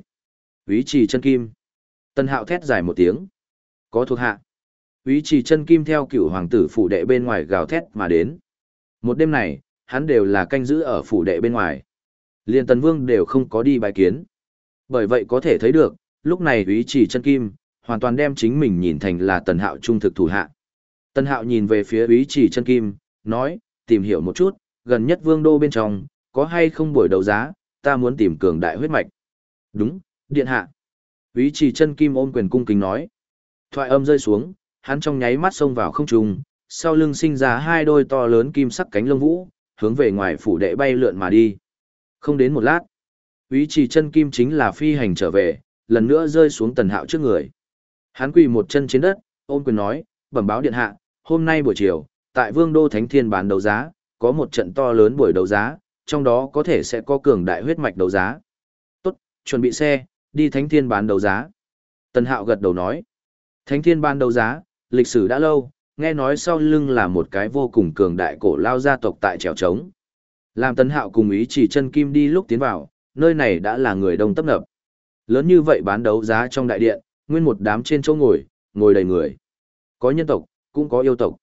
Speaker 1: Ý trì chân kim. Tần Hạo thét dài một tiếng. Có thuộc hạ. Ý trì chân kim theo cửu hoàng tử phủ đệ bên ngoài gào thét mà đến. Một đêm này, hắn đều là canh giữ ở phủ đệ bên ngoài. Liên Tần Vương đều không có đi bài kiến. Bởi vậy có thể thấy được, lúc này ý chỉ chân kim, hoàn toàn đem chính mình nhìn thành là Tần Hạo trung thực thủ hạ. Tần Hạo nhìn về phía ý chỉ chân kim, nói, tìm hiểu một chút, gần nhất vương đô bên trong, có hay không buổi đấu giá, ta muốn tìm cường đại huyết mạch. Đúng, điện hạ. Ý chỉ chân kim ôm quyền cung kính nói. Thoại âm rơi xuống, hắn trong nháy mắt xông vào không trung, sau lưng sinh ra hai đôi to lớn kim sắc cánh lông vũ, hướng về ngoài phủ đệ bay lượn mà đi. Không đến một lát, Ý trì chân kim chính là phi hành trở về, lần nữa rơi xuống tần hạo trước người. Hắn quỳ một chân trên đất, ôm quyền nói, bẩm báo điện hạ, hôm nay buổi chiều, tại vương đô thánh thiên bán đấu giá, có một trận to lớn buổi đấu giá, trong đó có thể sẽ có cường đại huyết mạch đấu giá. Tốt, chuẩn bị xe, đi thánh thiên bán đấu giá. Tần hạo gật đầu nói, thánh thiên bán đấu giá, lịch sử đã lâu, nghe nói sau lưng là một cái vô cùng cường đại cổ lao gia tộc tại trèo trống. Làm Tấn hạo cùng ý chỉ chân kim đi lúc tiến vào, nơi này đã là người đông tấp nập. Lớn như vậy bán đấu giá trong đại điện, nguyên một đám trên chỗ ngồi, ngồi đầy người. Có nhân tộc, cũng có yêu tộc.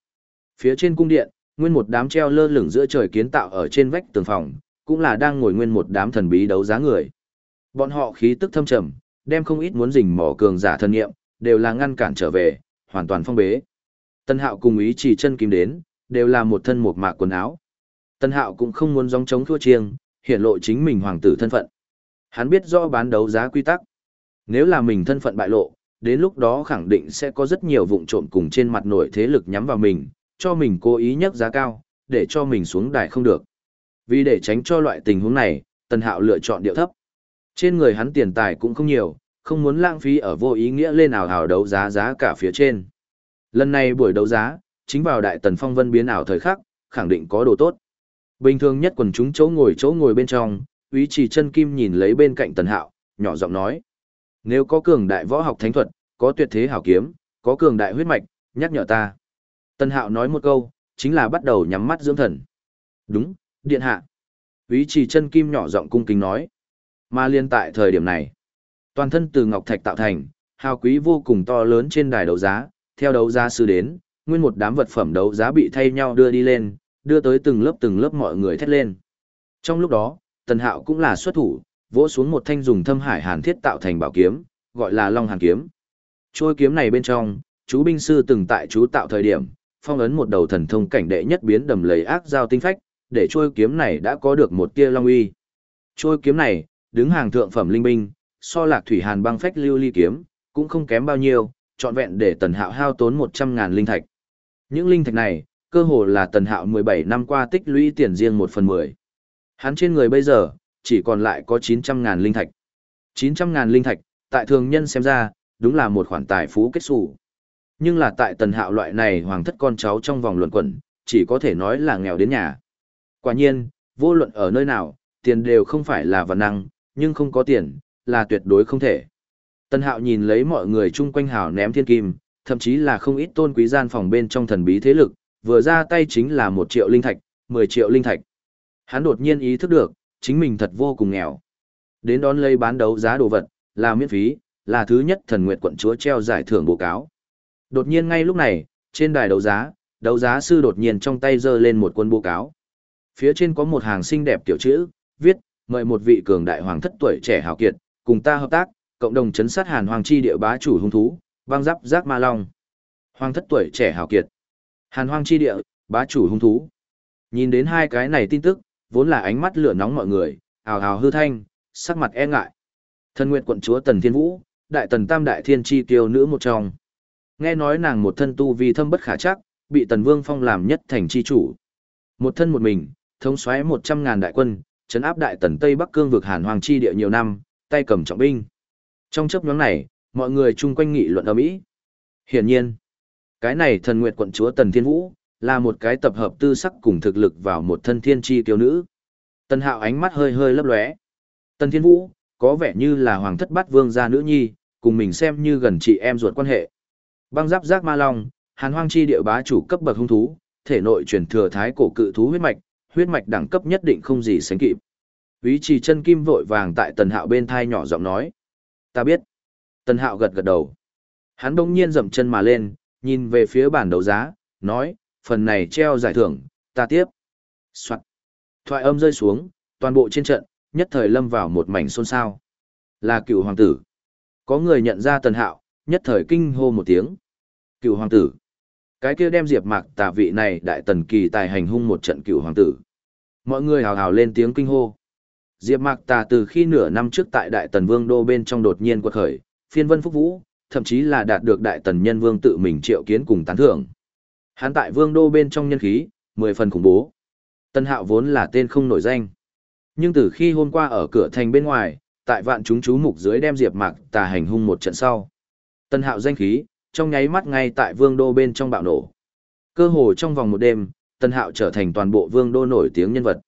Speaker 1: Phía trên cung điện, nguyên một đám treo lơ lửng giữa trời kiến tạo ở trên vách tường phòng, cũng là đang ngồi nguyên một đám thần bí đấu giá người. Bọn họ khí tức thâm trầm, đem không ít muốn rình mỏ cường giả thân nghiệm, đều là ngăn cản trở về, hoàn toàn phong bế. Tân Hạo cùng ý chỉ chân kim đến, đều là một thân một mạc quần áo. Tân Hạo cũng không muốn gióng chống thua chiêng, hiện lộ chính mình hoàng tử thân phận. Hắn biết rõ bán đấu giá quy tắc. Nếu là mình thân phận bại lộ, đến lúc đó khẳng định sẽ có rất nhiều vụn trộm cùng trên mặt nổi thế lực nhắm vào mình, cho mình cố ý nhắc giá cao, để cho mình xuống đài không được. Vì để tránh cho loại tình huống này, Tần Hạo lựa chọn điệu thấp. Trên người hắn tiền tài cũng không nhiều, không muốn lãng phí ở vô ý nghĩa lên nào hào đấu giá giá cả phía trên. Lần này buổi đấu giá, chính vào đại tần phong vân biến ảo thời khắc, khẳng định có đồ tốt. Bình thường nhất quần chúng chỗ ngồi chỗ ngồi bên trong, Úy Chỉ Chân Kim nhìn lấy bên cạnh Tần Hạo, nhỏ giọng nói: "Nếu có cường đại võ học thánh thuật, có tuyệt thế hảo kiếm, có cường đại huyết mạch, nhắc nhở ta." Tần Hạo nói một câu, chính là bắt đầu nhắm mắt dưỡng thần. "Đúng, điện hạ." Úy Chỉ Chân Kim nhỏ giọng cung kính nói. Mà liên tại thời điểm này, toàn thân từ ngọc thạch tạo thành, hào quý vô cùng to lớn trên đài đấu giá, theo đấu giá sư đến, nguyên một đám vật phẩm đấu giá bị thay nhau đưa đi lên, đưa tới từng lớp từng lớp mọi người thét lên. Trong lúc đó, Tần Hạo cũng là xuất thủ, vỗ xuống một thanh dùng thâm hải hàn thiết tạo thành bảo kiếm, gọi là Long Hàn kiếm. Trôi kiếm này bên trong, chú binh sư từng tại chú tạo thời điểm, phong ấn một đầu thần thông cảnh đệ nhất biến đầm lầy ác giao tinh phách, để trôi kiếm này đã có được một tia long uy. Trôi kiếm này, đứng hàng thượng phẩm linh binh, so lạc thủy hàn băng phách lưu ly kiếm, cũng không kém bao nhiêu, trọn vẹn để Tần Hạo hao tốn 100 ngàn linh thạch. Những linh thạch này, cơ hồ là tần hạo 17 năm qua tích lũy tiền riêng 1 phần 10. Hắn trên người bây giờ, chỉ còn lại có 900.000 linh thạch. 900.000 linh thạch, tại thường nhân xem ra, đúng là một khoản tài phú kết xù. Nhưng là tại tần hạo loại này hoàng thất con cháu trong vòng luận quẩn, chỉ có thể nói là nghèo đến nhà. Quả nhiên, vô luận ở nơi nào, tiền đều không phải là vật năng, nhưng không có tiền, là tuyệt đối không thể. Tân hạo nhìn lấy mọi người chung quanh hào ném thiên kim, thậm chí là không ít tôn quý gian phòng bên trong thần bí thế lực, vừa ra tay chính là một triệu linh thạch, 10 triệu linh thạch. Hắn đột nhiên ý thức được, chính mình thật vô cùng nghèo. Đến đón lấy bán đấu giá đồ vật, là miễn phí, là thứ nhất thần nguyệt quận chúa treo giải thưởng bố cáo. Đột nhiên ngay lúc này, trên đài đấu giá, đấu giá sư đột nhiên trong tay giơ lên một quân bố cáo. Phía trên có một hàng xinh đẹp tiểu chữ, viết, mời một vị cường đại hoàng thất tuổi trẻ hào kiệt, cùng ta hợp tác, cộng đồng chấn sát hàn hoàng chi địa bá chủ hung thú, băng giáp giác ma long. Hoàng thất tuổi trẻ hào kiệt. Hàn hoàng chi địa, bá chủ hung thú. Nhìn đến hai cái này tin tức, vốn là ánh mắt lửa nóng mọi người, ào ào hư thanh, sắc mặt e ngại. Thân nguyện quận chúa Tần Thiên Vũ, đại tần tam đại thiên chi tiêu nữ một trong. Nghe nói nàng một thân tu vi thâm bất khả chắc, bị Tần Vương phong làm nhất thành chi chủ. Một thân một mình, thống xoáy một trăm ngàn đại quân, chấn áp đại tần Tây Bắc cương vực Hàn Hoàng chi địa nhiều năm, tay cầm trọng binh. Trong chấp nhóm này, mọi người chung quanh nghị luận ở mỹ. Hiển nhiên, cái này thần nguyệt quận chúa Tần Thiên Vũ, là một cái tập hợp tư sắc cùng thực lực vào một thân thiên chi kiêu nữ. Tần Hạo ánh mắt hơi hơi lấp lóe. Tần Thiên Vũ, có vẻ như là hoàng thất bát vương gia nữ nhi, cùng mình xem như gần chị em ruột quan hệ. Băng giáp giác ma long, hàn hoang chi địa bá chủ cấp bậc hung thú, thể nội truyền thừa thái cổ cự thú huyết mạch, huyết mạch đẳng cấp nhất định không gì sánh kịp. Ý trì chân kim vội vàng tại tần hạo bên thai nhỏ giọng nói. Ta biết. Tần hạo gật gật đầu. Hắn đông nhiên dậm chân mà lên, nhìn về phía bản đấu giá, nói, phần này treo giải thưởng, ta tiếp. Soạn. Thoại âm rơi xuống, toàn bộ trên trận, nhất thời lâm vào một mảnh xôn xao. Là cựu hoàng tử. Có người nhận ra tần hạo, nhất thời kinh hô một tiếng. Cựu hoàng tử. Cái kia đem diệp mạc tà vị này đại tần kỳ tài hành hung một trận cựu hoàng tử. Mọi người hào hào lên tiếng kinh hô. Diệp mạc tà từ khi nửa năm trước tại đại tần vương đô bên trong đột nhiên quật khởi, phiên vân phúc vũ, thậm chí là đạt được đại tần nhân vương tự mình triệu kiến cùng tán thưởng. Hắn tại vương đô bên trong nhân khí, mười phần khủng bố. Tân hạo vốn là tên không nổi danh. Nhưng từ khi hôm qua ở cửa thành bên ngoài, tại vạn chúng chú mục dưới đem diệp mạc tà hành hung một trận sau. Tân hạo danh khí, trong nháy mắt ngay tại vương đô bên trong bạo nổ. Cơ hồ trong vòng một đêm, tân hạo trở thành toàn bộ vương đô nổi tiếng nhân vật.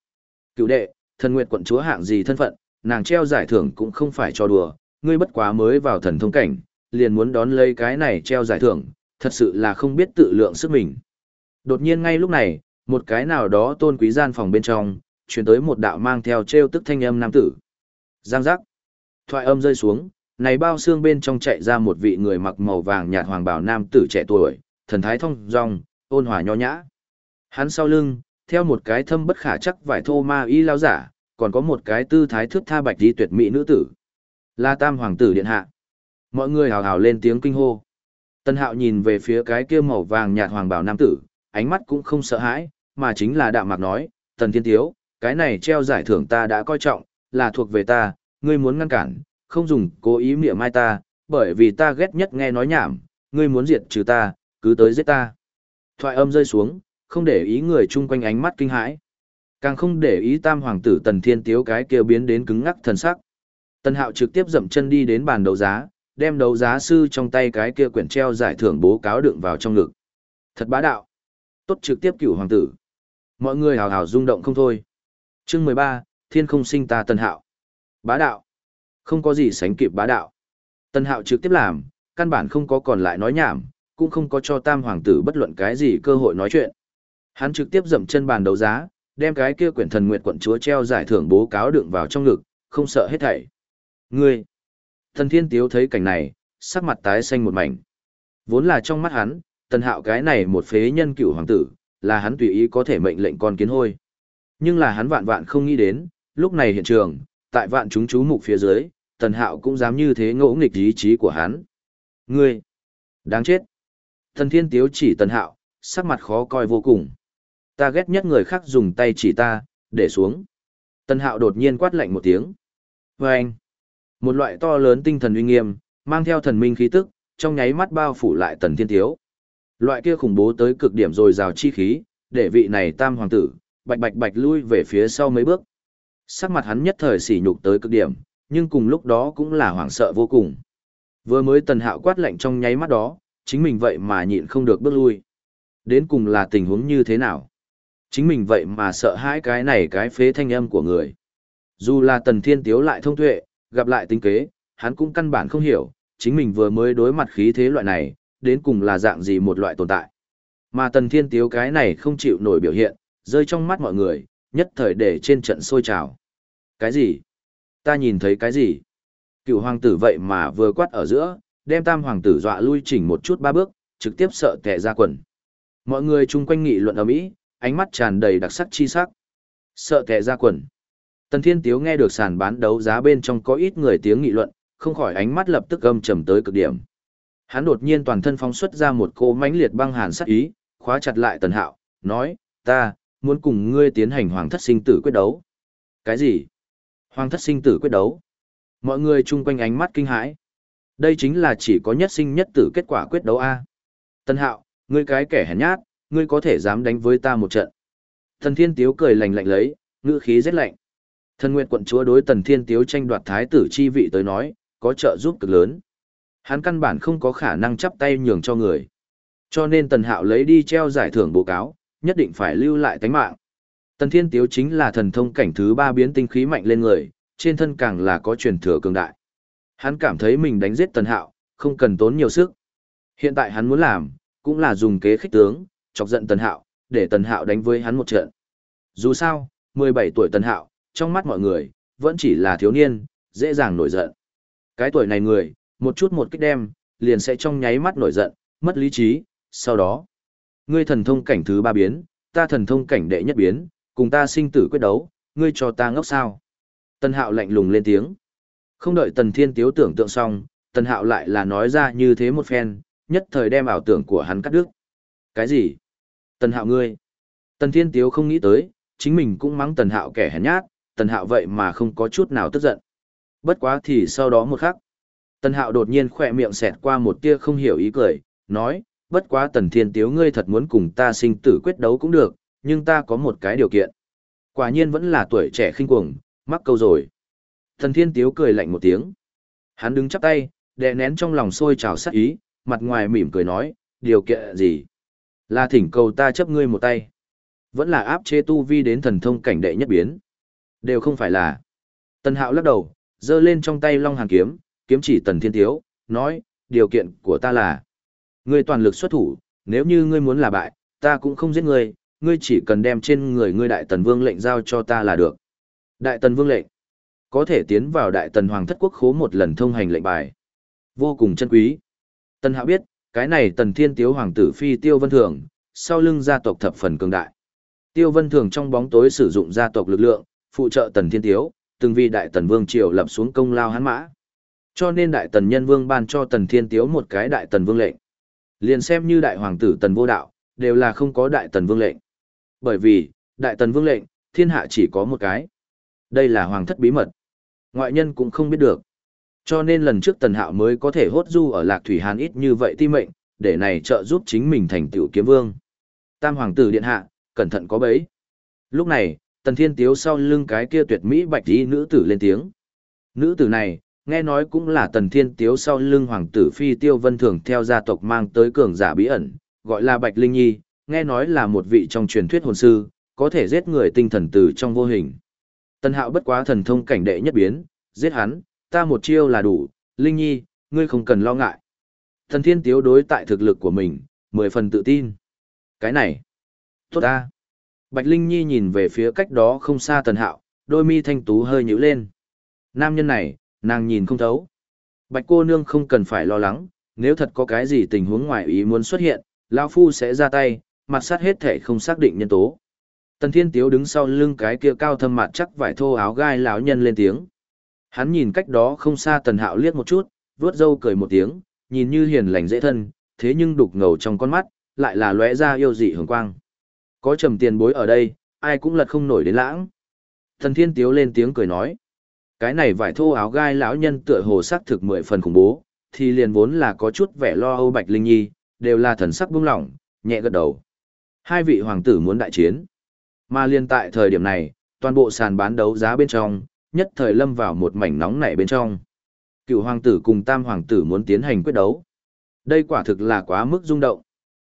Speaker 1: Cựu đệ, thần nguyệt quận chúa hạng gì thân phận, nàng treo giải thưởng cũng không phải cho đùa, ngươi bất quá mới vào thần thông cảnh, liền muốn đón lấy cái này treo giải thưởng, thật sự là không biết tự lượng sức mình. Đột nhiên ngay lúc này, một cái nào đó tôn quý gian phòng bên trong, chuyển tới một đạo mang theo treo tức thanh âm nam tử. Giang giác. Thoại âm rơi xuống, này bao xương bên trong chạy ra một vị người mặc màu vàng nhạt hoàng bào nam tử trẻ tuổi, thần thái thông dong, ôn hòa nho nhã. Hắn sau lưng, theo một cái thâm bất khả chắc vải thô ma y lao giả, còn có một cái tư thái thước tha bạch đi tuyệt mỹ nữ tử. là Tam hoàng tử điện hạ. Mọi người hào hào lên tiếng kinh hô. Tân Hạo nhìn về phía cái kia màu vàng nhạt hoàng bào nam tử, ánh mắt cũng không sợ hãi, mà chính là đạm mạc nói, Tần Thiên Tiếu, cái này treo giải thưởng ta đã coi trọng, là thuộc về ta, ngươi muốn ngăn cản, không dùng cố ý mỉa mai ta, bởi vì ta ghét nhất nghe nói nhảm, ngươi muốn diệt trừ ta, cứ tới giết ta. Thoại âm rơi xuống, không để ý người chung quanh ánh mắt kinh hãi. Càng không để ý tam hoàng tử Tần Thiên Tiếu cái kia biến đến cứng ngắc thần sắc. Tần Hạo trực tiếp dậm chân đi đến bàn đấu giá, đem đấu giá sư trong tay cái kia quyển treo giải thưởng bố cáo đựng vào trong ngực. Thật bá đạo. Tốt trực tiếp cửu hoàng tử. Mọi người hào hào rung động không thôi. Chương mười ba, Thiên không sinh ta Tần Hạo. Bá đạo. Không có gì sánh kịp bá đạo. Tần Hạo trực tiếp làm, căn bản không có còn lại nói nhảm, cũng không có cho tam hoàng tử bất luận cái gì cơ hội nói chuyện. Hắn trực tiếp dậm chân bàn đấu giá, đem cái kia quyển thần nguyệt quận chúa treo giải thưởng bố cáo đựng vào trong ngực, không sợ hết thảy. Ngươi! Thần thiên tiếu thấy cảnh này, sắc mặt tái xanh một mảnh. Vốn là trong mắt hắn, tần hạo cái này một phế nhân cựu hoàng tử, là hắn tùy ý có thể mệnh lệnh con kiến hôi. Nhưng là hắn vạn vạn không nghĩ đến, lúc này hiện trường, tại vạn chúng chú mục phía dưới, tần hạo cũng dám như thế ngỗ nghịch ý chí của hắn. Ngươi! Đáng chết! Thần thiên tiếu chỉ tần hạo, sắc mặt khó coi vô cùng. Ta ghét nhất người khác dùng tay chỉ ta, để xuống. Tần hạo đột nhiên quát lạnh một tiếng. Và anh! Một loại to lớn tinh thần uy nghiêm, mang theo thần minh khí tức, trong nháy mắt bao phủ lại tần thiên thiếu. Loại kia khủng bố tới cực điểm rồi rào chi khí, để vị này tam hoàng tử, bạch bạch bạch lui về phía sau mấy bước. Sắc mặt hắn nhất thời sỉ nhục tới cực điểm, nhưng cùng lúc đó cũng là hoảng sợ vô cùng. Vừa mới tần hạo quát lạnh trong nháy mắt đó, chính mình vậy mà nhịn không được bước lui. Đến cùng là tình huống như thế nào? Chính mình vậy mà sợ hãi cái này cái phế thanh âm của người. Dù là tần thiên tiếu lại thông tuệ, gặp lại tính kế, hắn cũng căn bản không hiểu, chính mình vừa mới đối mặt khí thế loại này, đến cùng là dạng gì một loại tồn tại. Mà tần thiên tiếu cái này không chịu nổi biểu hiện, rơi trong mắt mọi người, nhất thời để trên trận sôi trào. Cái gì? Ta nhìn thấy cái gì? Cựu hoàng tử vậy mà vừa quát ở giữa, đem tam hoàng tử dọa lui chỉnh một chút ba bước, trực tiếp sợ tệ ra quần. Mọi người chung quanh nghị luận ở mỹ, ánh mắt tràn đầy đặc sắc chi sắc. Sợ kẻ ra quần. Tần Thiên Tiếu nghe được sàn bán đấu giá bên trong có ít người tiếng nghị luận, không khỏi ánh mắt lập tức âm trầm tới cực điểm. Hắn đột nhiên toàn thân phóng xuất ra một cô mãnh liệt băng hàn sát ý, khóa chặt lại Tần Hạo, nói, ta, muốn cùng ngươi tiến hành hoàng thất sinh tử quyết đấu. Cái gì? Hoàng thất sinh tử quyết đấu? Mọi người chung quanh ánh mắt kinh hãi. Đây chính là chỉ có nhất sinh nhất tử kết quả quyết đấu A. Tần Hạo, ngươi cái kẻ hèn nhát, ngươi có thể dám đánh với ta một trận. Thần Thiên Tiếu cười lạnh lạnh lấy, ngữ khí rất lạnh. Thần Nguyệt quận chúa đối Tần Thiên Tiếu tranh đoạt thái tử chi vị tới nói, có trợ giúp cực lớn. Hắn căn bản không có khả năng chắp tay nhường cho người. Cho nên Tần Hạo lấy đi treo giải thưởng bố cáo, nhất định phải lưu lại tánh mạng. Tần Thiên Tiếu chính là thần thông cảnh thứ ba biến tinh khí mạnh lên người, trên thân càng là có truyền thừa cường đại. Hắn cảm thấy mình đánh giết Tần Hạo, không cần tốn nhiều sức. Hiện tại hắn muốn làm, cũng là dùng kế khích tướng, chọc giận Tần Hạo, để Tần Hạo đánh với hắn một trận. Dù sao, 17 tuổi Tần Hạo, trong mắt mọi người, vẫn chỉ là thiếu niên, dễ dàng nổi giận. Cái tuổi này người, một chút một kích đem, liền sẽ trong nháy mắt nổi giận, mất lý trí, sau đó. Ngươi thần thông cảnh thứ ba biến, ta thần thông cảnh đệ nhất biến, cùng ta sinh tử quyết đấu, ngươi cho ta ngốc sao. Tần Hạo lạnh lùng lên tiếng. Không đợi Tần Thiên Tiếu tưởng tượng xong, Tần Hạo lại là nói ra như thế một phen, nhất thời đem ảo tưởng của hắn cắt đứt. Cái gì? Tần Hạo ngươi? Tần Thiên Tiếu không nghĩ tới, chính mình cũng mắng Tần Hạo kẻ hèn nhát, Tần Hạo vậy mà không có chút nào tức giận. Bất quá thì sau đó một khắc, Tần Hạo đột nhiên khỏe miệng xẹt qua một tia không hiểu ý cười, nói, bất quá Tần Thiên Tiếu ngươi thật muốn cùng ta sinh tử quyết đấu cũng được, nhưng ta có một cái điều kiện. Quả nhiên vẫn là tuổi trẻ khinh cuồng, mắc câu rồi. Tần Thiên Tiếu cười lạnh một tiếng. Hắn đứng chắp tay, đè nén trong lòng sôi trào sát ý, mặt ngoài mỉm cười nói, điều kiện gì? Là thỉnh cầu ta chấp ngươi một tay. Vẫn là áp chế tu vi đến thần thông cảnh đệ nhất biến. Đều không phải là. Tần Hạo lắc đầu, giơ lên trong tay Long Hàn kiếm, kiếm chỉ Tần Thiên Tiếu, nói, điều kiện của ta là Ngươi toàn lực xuất thủ, nếu như ngươi muốn là bại, ta cũng không giết ngươi, ngươi chỉ cần đem trên người ngươi đại tần vương lệnh giao cho ta là được. Đại tần vương lệnh, có thể tiến vào đại tần hoàng thất quốc khố một lần thông hành lệnh bài. Vô cùng chân quý. Tần Hạo biết, cái này tần thiên tiếu hoàng tử phi tiêu vân thường, sau lưng gia tộc thập phần cường đại. Tiêu vân thường trong bóng tối sử dụng gia tộc lực lượng, phụ trợ tần thiên tiếu, từng vì đại tần vương triều lập xuống công lao hắn mã. Cho nên đại tần nhân vương ban cho tần thiên tiếu một cái đại tần vương lệnh. Liền xem như đại hoàng tử tần vô đạo, đều là không có đại tần vương lệnh. Bởi vì, đại tần vương lệnh, thiên hạ chỉ có một cái. Đây là hoàng thất bí mật. Ngoại nhân cũng không biết được. Cho nên lần trước tần hạo mới có thể hốt du ở lạc thủy hàn ít như vậy ti mệnh, để này trợ giúp chính mình thành tiểu kiếm vương. Tam hoàng tử điện hạ, cẩn thận có bấy. Lúc này, tần thiên tiếu sau lưng cái kia tuyệt mỹ bạch y nữ tử lên tiếng. Nữ tử này, nghe nói cũng là tần thiên tiếu sau lưng hoàng tử phi tiêu vân thường theo gia tộc mang tới cường giả bí ẩn, gọi là Bạch Linh Nhi, nghe nói là một vị trong truyền thuyết hồn sư, có thể giết người tinh thần từ trong vô hình. Tần hạo bất quá thần thông cảnh đệ nhất biến, giết hắn, ta một chiêu là đủ, Linh Nhi, ngươi không cần lo ngại. Thần thiên tiếu đối tại thực lực của mình, mười phần tự tin. Cái này, tốt ta. Bạch Linh Nhi nhìn về phía cách đó không xa tần hạo, đôi mi thanh tú hơi nhíu lên. Nam nhân này, Nàng nhìn không thấu. Bạch cô nương không cần phải lo lắng, nếu thật có cái gì tình huống ngoài ý muốn xuất hiện, lão Phu sẽ ra tay, mặt sát hết thể không xác định nhân tố. Tần Thiên Tiếu đứng sau lưng cái kia cao thâm mặt chắc vải thô áo gai lão nhân lên tiếng. Hắn nhìn cách đó không xa Tần Hạo liếc một chút, vớt râu cười một tiếng, nhìn như hiền lành dễ thân, thế nhưng đục ngầu trong con mắt, lại là lóe ra yêu dị hường quang. Có trầm tiền bối ở đây, ai cũng lật không nổi đến lãng. thần Thiên Tiếu lên tiếng cười nói. Cái này vải thô áo gai lão nhân tựa hồ sắc thực mười phần khủng bố, thì liền vốn là có chút vẻ lo âu Bạch Linh Nhi, đều là thần sắc buông lỏng, nhẹ gật đầu. Hai vị hoàng tử muốn đại chiến. Mà liên tại thời điểm này, toàn bộ sàn bán đấu giá bên trong, nhất thời lâm vào một mảnh nóng nảy bên trong. Cựu hoàng tử cùng tam hoàng tử muốn tiến hành quyết đấu. Đây quả thực là quá mức rung động.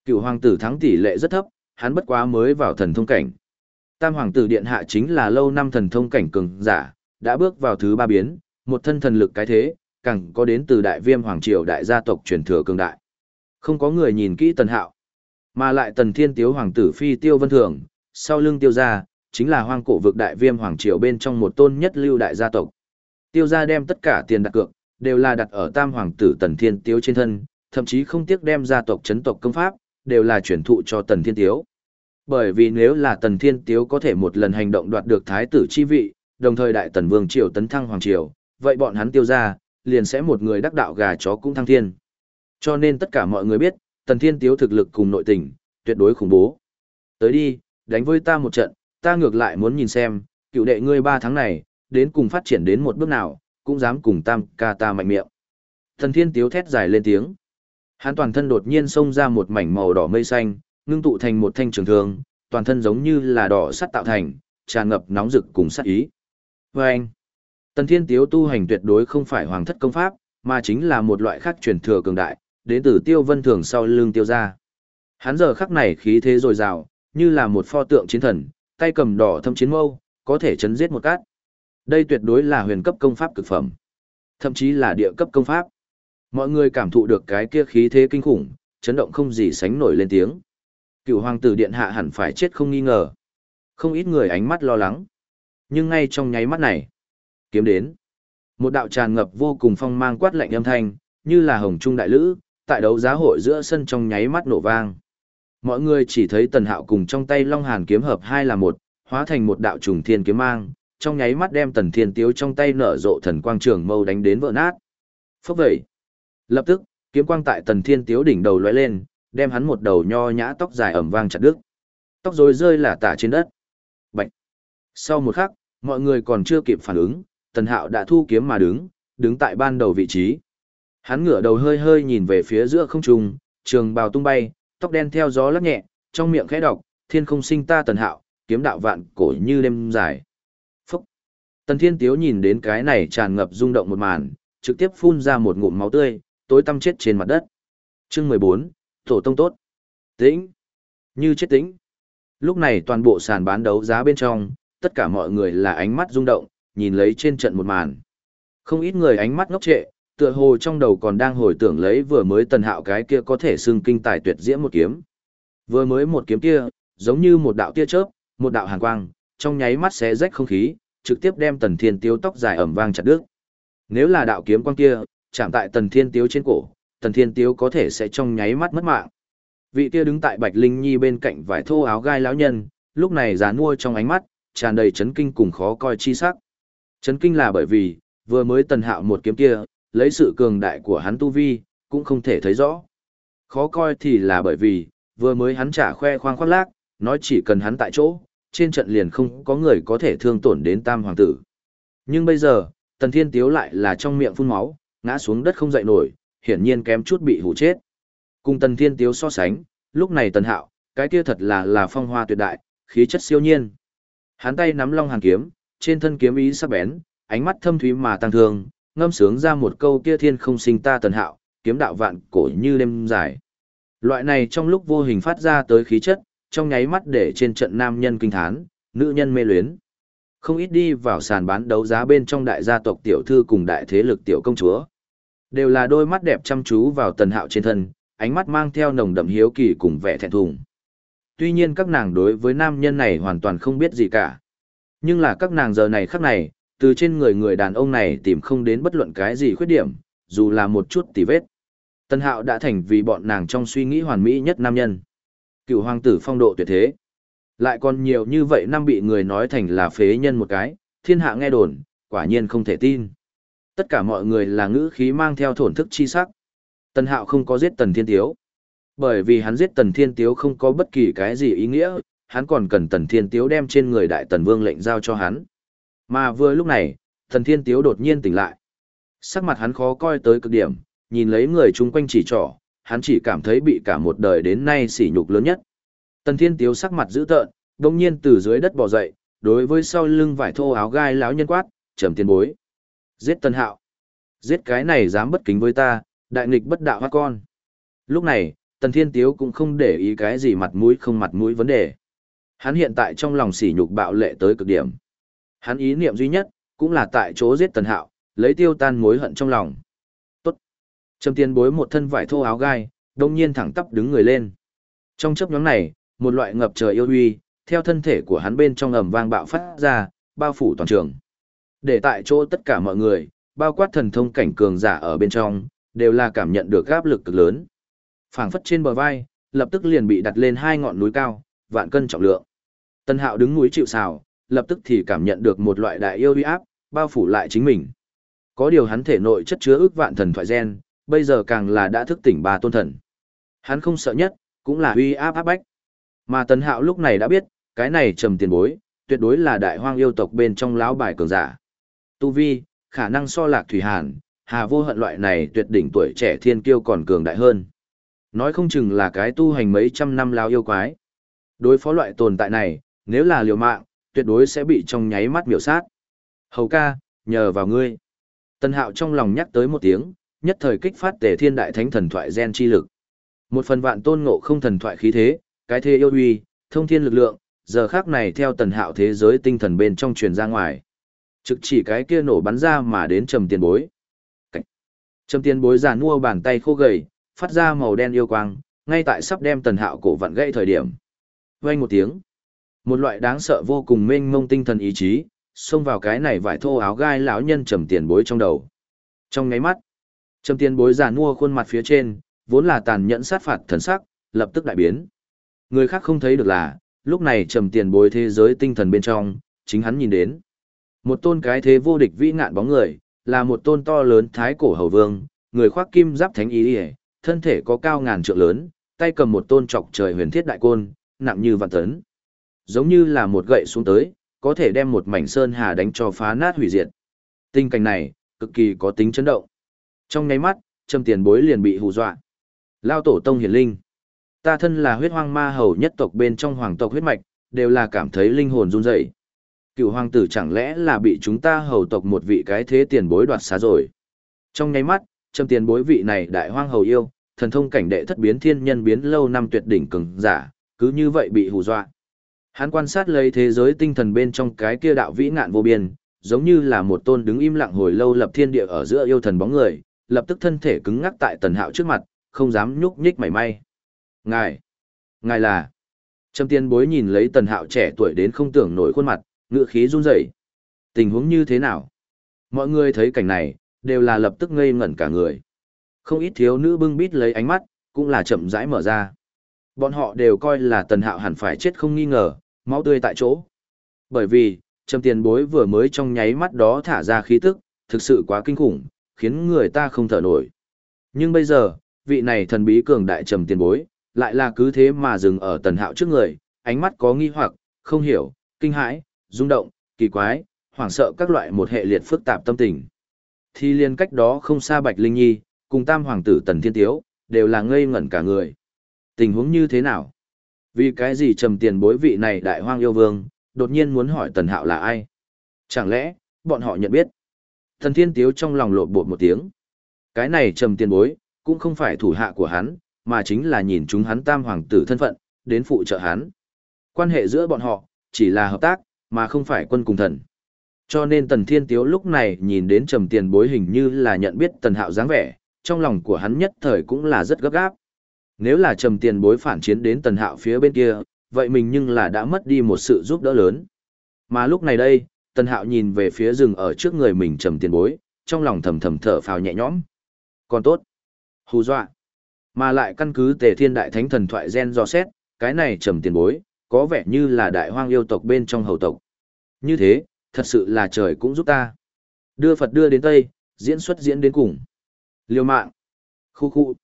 Speaker 1: Cựu hoàng tử thắng tỷ lệ rất thấp, hắn bất quá mới vào thần thông cảnh. Tam hoàng tử điện hạ chính là lâu năm thần thông cảnh cường giả, đã bước vào thứ ba biến, một thân thần lực cái thế, càng có đến từ đại viêm hoàng triều đại gia tộc truyền thừa cường đại. Không có người nhìn kỹ tần hạo, mà lại tần thiên tiếu hoàng tử phi tiêu vân thường, sau lưng tiêu gia, chính là hoang cổ vực đại viêm hoàng triều bên trong một tôn nhất lưu đại gia tộc. Tiêu gia đem tất cả tiền đặt cược, đều là đặt ở tam hoàng tử tần thiên tiếu trên thân, thậm chí không tiếc đem gia tộc chấn tộc công pháp, đều là chuyển thụ cho tần thiên tiếu. Bởi vì nếu là tần thiên tiếu có thể một lần hành động đoạt được thái tử chi vị, đồng thời đại tần vương triều tấn thăng hoàng triều, vậy bọn hắn tiêu gia liền sẽ một người đắc đạo gà chó cũng thăng thiên. Cho nên tất cả mọi người biết, tần thiên tiếu thực lực cùng nội tình, tuyệt đối khủng bố. Tới đi, đánh với ta một trận, ta ngược lại muốn nhìn xem, cựu đệ ngươi ba tháng này, đến cùng phát triển đến một bước nào, cũng dám cùng tam ca ta mạnh miệng. Tần thiên tiếu thét dài lên tiếng. Hắn toàn thân đột nhiên xông ra một mảnh màu đỏ mây xanh, ngưng tụ thành một thanh trường thương, toàn thân giống như là đỏ sắt tạo thành, tràn ngập nóng rực cùng sát ý. Và anh, Tần Thiên Tiếu tu hành tuyệt đối không phải hoàng thất công pháp, mà chính là một loại khác truyền thừa cường đại, đến từ Tiêu Vân Thường sau lưng tiêu ra. Hắn giờ khắc này khí thế dồi dào, Như là một pho tượng chiến thần, tay cầm đỏ thâm chiến mâu, có thể chấn giết một cát. Đây tuyệt đối là huyền cấp công pháp cực phẩm, thậm chí là địa cấp công pháp. Mọi người cảm thụ được cái kia khí thế kinh khủng, chấn động không gì sánh nổi lên tiếng. Cựu hoàng tử điện hạ hẳn phải chết không nghi ngờ. Không ít người ánh mắt lo lắng. Nhưng ngay trong nháy mắt này, kiếm đến. Một đạo tràn ngập vô cùng phong mang quát lạnh âm thanh, như là hồng trung đại lữ, tại đấu giá hội giữa sân trong nháy mắt nổ vang. Mọi người chỉ thấy tần hạo cùng trong tay long hàn kiếm hợp hai là một, hóa thành một đạo trùng thiên kiếm mang, trong nháy mắt đem tần thiên tiếu trong tay nở rộ thần quang trường mâu đánh đến vỡ nát. phấp vậy. Lập tức, kiếm quang tại tần thiên tiếu đỉnh đầu lóe lên, đem hắn một đầu nho nhã tóc dài ẩm vang chặt đứt. Tóc rồi rơi là tả trên đất. Bạch. Sau một khắc, mọi người còn chưa kịp phản ứng, tần hạo đã thu kiếm mà đứng, đứng tại ban đầu vị trí. Hắn ngửa đầu hơi hơi nhìn về phía giữa không trung, trường bào tung bay, tóc đen theo gió lắc nhẹ, trong miệng khẽ đọc, thiên không sinh ta tần hạo, kiếm đạo vạn cổ như đêm dài. Phúc! Tần thiên tiếu nhìn đến cái này tràn ngập rung động một màn, trực tiếp phun ra một ngụm máu tươi, tối tăm chết trên mặt đất. Chương 14, Tổ tông tốt. Tĩnh! Như chết tĩnh. Lúc này toàn bộ sàn bán đấu giá bên trong, tất cả mọi người là ánh mắt rung động, nhìn lấy trên trận một màn. Không ít người ánh mắt ngốc trệ, tựa hồ trong đầu còn đang hồi tưởng lấy vừa mới tần hạo cái kia có thể xưng kinh tài tuyệt diễm một kiếm. Vừa mới một kiếm kia, giống như một đạo tia chớp, một đạo hàn quang, trong nháy mắt xé rách không khí, trực tiếp đem tần thiên tiếu tóc dài ẩm vang chặt đứt. Nếu là đạo kiếm quang kia, chạm tại tần thiên tiếu trên cổ, tần thiên tiếu có thể sẽ trong nháy mắt mất mạng. Vị kia đứng tại Bạch Linh Nhi bên cạnh vải thô áo gai lão nhân, lúc này dán mua trong ánh mắt, tràn đầy chấn kinh cùng khó coi chi sắc. Chấn kinh là bởi vì, vừa mới tần hạo một kiếm kia, lấy sự cường đại của hắn tu vi, cũng không thể thấy rõ. Khó coi thì là bởi vì, vừa mới hắn trả khoe khoang khoác lác, nói chỉ cần hắn tại chỗ, trên trận liền không có người có thể thương tổn đến tam hoàng tử. Nhưng bây giờ, tần thiên tiếu lại là trong miệng phun máu, ngã xuống đất không dậy nổi, hiển nhiên kém chút bị hủ chết. Cùng tần thiên tiếu so sánh, lúc này tần hạo, cái kia thật là là phong hoa tuyệt đại, khí chất siêu nhiên. Hắn tay nắm long hàn kiếm, trên thân kiếm ý sắc bén, ánh mắt thâm thúy mà tăng thương, ngâm sướng ra một câu kia thiên không sinh ta tần hạo, kiếm đạo vạn cổ như đêm dài. Loại này trong lúc vô hình phát ra tới khí chất, trong nháy mắt để trên trận nam nhân kinh thán, nữ nhân mê luyến. Không ít đi vào sàn bán đấu giá bên trong đại gia tộc tiểu thư cùng đại thế lực tiểu công chúa. Đều là đôi mắt đẹp chăm chú vào tần hạo trên thân, ánh mắt mang theo nồng đậm hiếu kỳ cùng vẻ thẹn thùng. Tuy nhiên các nàng đối với nam nhân này hoàn toàn không biết gì cả. Nhưng là các nàng giờ này khắc này, từ trên người người đàn ông này tìm không đến bất luận cái gì khuyết điểm, dù là một chút tì vết. Tân hạo đã thành vì bọn nàng trong suy nghĩ hoàn mỹ nhất nam nhân. Cựu hoàng tử phong độ tuyệt thế. Lại còn nhiều như vậy năm bị người nói thành là phế nhân một cái, thiên hạ nghe đồn, quả nhiên không thể tin. Tất cả mọi người là ngữ khí mang theo thổn thức chi sắc. Tân hạo không có giết tần thiên tiếu. Bởi vì hắn giết tần thiên tiếu không có bất kỳ cái gì ý nghĩa, hắn còn cần tần thiên tiếu đem trên người đại tần vương lệnh giao cho hắn. Mà vừa lúc này, thần thiên tiếu đột nhiên tỉnh lại. Sắc mặt hắn khó coi tới cực điểm, nhìn lấy người chung quanh chỉ trỏ, hắn chỉ cảm thấy bị cả một đời đến nay sỉ nhục lớn nhất. Tần thiên tiếu sắc mặt dữ tợn, đồng nhiên từ dưới đất bò dậy, đối với sau lưng vải thô áo gai láo nhân quát, trầm tiền bối. Giết tần hạo. Giết cái này dám bất kính với ta, đại nghịch bất đạo hoa con. Lúc này, tần thiên tiếu cũng không để ý cái gì mặt mũi không mặt mũi vấn đề. Hắn hiện tại trong lòng sỉ nhục bạo lệ tới cực điểm. Hắn ý niệm duy nhất, cũng là tại chỗ giết tần hạo, lấy tiêu tan mối hận trong lòng. Tốt. Trầm tiên bối một thân vải thô áo gai, đông nhiên thẳng tắp đứng người lên. Trong chấp nhóm này, một loại ngập trời yêu uy, theo thân thể của hắn bên trong ầm vang bạo phát ra, bao phủ toàn trường. Để tại chỗ tất cả mọi người, bao quát thần thông cảnh cường giả ở bên trong, đều là cảm nhận được áp lực cực lớn. phảng phất trên bờ vai, lập tức liền bị đặt lên hai ngọn núi cao, vạn cân trọng lượng. Tân Hạo đứng núi chịu sào, lập tức thì cảm nhận được một loại đại yêu uy áp, bao phủ lại chính mình. Có điều hắn thể nội chất chứa ước vạn thần thoại gen, bây giờ càng là đã thức tỉnh ba tôn thần. Hắn không sợ nhất, cũng là uy áp áp bách. Mà Tần Hạo lúc này đã biết, cái này trầm tiền bối, tuyệt đối là đại hoang yêu tộc bên trong lão bài cường giả. Tu vi, khả năng so lạc thủy hàn, hà vô hận loại này tuyệt đỉnh tuổi trẻ thiên kiêu còn cường đại hơn. Nói không chừng là cái tu hành mấy trăm năm lao yêu quái. Đối phó loại tồn tại này, nếu là liều mạng, tuyệt đối sẽ bị trong nháy mắt miểu sát. Hầu ca, nhờ vào ngươi. Tân hạo trong lòng nhắc tới một tiếng, nhất thời kích phát tề thiên đại thánh thần thoại gen chi lực. Một phần vạn tôn ngộ không thần thoại khí thế, cái thế yêu uy, Thông thiên lực lượng, giờ khác này theo tần hạo thế giới tinh thần bên trong truyền ra ngoài. Trực chỉ cái kia nổ bắn ra mà đến trầm tiền bối. Trầm tiền bối giả nua bàn tay khô gầy, phát ra màu đen yêu quang, ngay tại sắp đem tần hạo cổ vặn gãy thời điểm. Vang một tiếng. Một loại đáng sợ vô cùng mênh mông tinh thần ý chí, xông vào cái này vải thô áo gai lão nhân trầm tiền bối trong đầu. Trong ngáy mắt, trầm tiền bối giàn mua khuôn mặt phía trên, vốn là tàn nhẫn sát phạt thần sắc, lập tức đại biến. Người khác không thấy được là, lúc này trầm tiền bối thế giới tinh thần bên trong, chính hắn nhìn đến. Một tôn cái thế vô địch vĩ ngạn bóng người, là một tôn to lớn thái cổ hầu vương, người khoác kim giáp thánh ý ỉa thân thể có cao ngàn trượng lớn tay cầm một tôn trọc trời huyền thiết đại côn nặng như vạn tấn giống như là một gậy xuống tới có thể đem một mảnh sơn hà đánh cho phá nát hủy diệt. Tình cảnh này cực kỳ có tính chấn động. Trong nháy mắt Trâm tiền bối liền bị hù dọa. Lao tổ tông hiển linh. Ta thân là huyết hoang ma hầu nhất tộc bên trong hoàng tộc huyết mạch đều là cảm thấy linh hồn run rẩy. Cựu hoàng tử chẳng lẽ là bị chúng ta hầu tộc một vị cái thế tiền bối đoạt xá rồi? Trong nháy mắt Trâm tiền bối vị này đại hoang hầu yêu, thần thông cảnh đệ thất biến thiên nhân biến lâu năm tuyệt đỉnh cường giả, cứ như vậy bị hù dọa. Hắn quan sát lấy thế giới tinh thần bên trong cái kia đạo vĩ ngạn vô biên, giống như là một tôn đứng im lặng hồi lâu lập thiên địa ở giữa yêu thần bóng người, lập tức thân thể cứng ngắc tại tần hạo trước mặt, không dám nhúc nhích mảy may. Ngài! Ngài là... Trầm tiên bối nhìn lấy tần hạo trẻ tuổi đến không tưởng nổi khuôn mặt, ngựa khí run rẩy Tình huống như thế nào? Mọi người thấy cảnh này, đều là lập tức ngây ngẩn cả người. Không ít thiếu nữ bưng bít lấy ánh mắt, cũng là chậm rãi mở ra. Bọn họ đều coi là tần hạo hẳn phải chết không nghi ngờ, máu tươi tại chỗ. Bởi vì, trầm tiền bối vừa mới trong nháy mắt đó thả ra khí tức, thực sự quá kinh khủng, khiến người ta không thở nổi. Nhưng bây giờ, vị này thần bí cường đại trầm tiền bối, lại là cứ thế mà dừng ở tần hạo trước người, ánh mắt có nghi hoặc, không hiểu, kinh hãi, rung động, kỳ quái, hoảng sợ các loại một hệ liệt phức tạp tâm tình thì liên cách đó không xa Bạch Linh Nhi, cùng tam hoàng tử Tần Thiên Tiếu, đều là ngây ngẩn cả người. Tình huống như thế nào? Vì cái gì trầm tiền bối vị này đại hoang yêu vương, đột nhiên muốn hỏi Tần Hạo là ai? Chẳng lẽ, bọn họ nhận biết? thần Thiên Tiếu trong lòng lộn bột một tiếng. Cái này trầm tiền bối, cũng không phải thủ hạ của hắn, mà chính là nhìn chúng hắn tam hoàng tử thân phận, đến phụ trợ hắn. Quan hệ giữa bọn họ, chỉ là hợp tác, mà không phải quân cùng thần. Cho nên Tần Thiên Tiếu lúc này nhìn đến trầm tiền bối hình như là nhận biết Tần Hạo dáng vẻ, trong lòng của hắn nhất thời cũng là rất gấp gáp. Nếu là trầm tiền bối phản chiến đến Tần Hạo phía bên kia, vậy mình nhưng là đã mất đi một sự giúp đỡ lớn. Mà lúc này đây, Tần Hạo nhìn về phía rừng ở trước người mình trầm tiền bối, trong lòng thầm thầm thở phào nhẹ nhõm. Còn tốt. Hù dọa. Mà lại căn cứ tề thiên đại thánh thần thoại gen do xét, cái này trầm tiền bối, có vẻ như là đại hoang yêu tộc bên trong hầu tộc. Như thế, thật sự là trời cũng giúp ta. Đưa Phật đưa đến Tây, diễn xuất diễn đến cùng. Liêu mạng. Khu khu.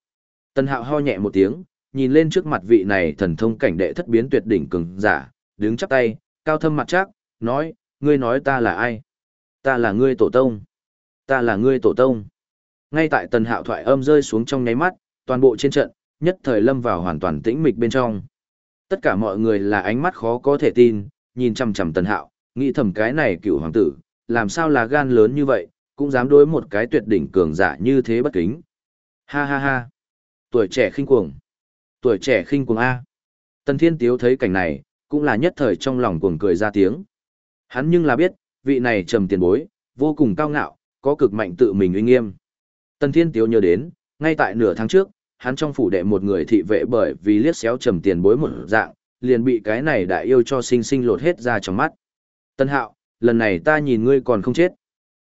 Speaker 1: Tần hạo ho nhẹ một tiếng, nhìn lên trước mặt vị này thần thông cảnh đệ thất biến tuyệt đỉnh cường giả, đứng chắp tay, cao thâm mặt chắc, nói, ngươi nói ta là ai? Ta là ngươi tổ tông. Ta là ngươi tổ tông. Ngay tại tần hạo thoại âm rơi xuống trong nháy mắt, toàn bộ trên trận, nhất thời lâm vào hoàn toàn tĩnh mịch bên trong. Tất cả mọi người là ánh mắt khó có thể tin, nhìn chằm chằm tần hạo, nghĩ thầm cái này cựu hoàng tử, làm sao là gan lớn như vậy, cũng dám đối một cái tuyệt đỉnh cường giả như thế bất kính. Ha ha ha. Tuổi trẻ khinh cuồng. Tuổi trẻ khinh cuồng A. Tần Thiên Tiếu thấy cảnh này, cũng là nhất thời trong lòng cuồng cười ra tiếng. Hắn nhưng là biết, vị này trầm tiền bối, vô cùng cao ngạo, có cực mạnh tự mình uy nghiêm. Tần Thiên Tiếu nhớ đến, ngay tại nửa tháng trước, hắn trong phủ đệ một người thị vệ bởi vì liếc xéo trầm tiền bối một dạng, liền bị cái này đại yêu cho sinh sinh lột hết ra trong mắt. Tân hạo, lần này ta nhìn ngươi còn không chết.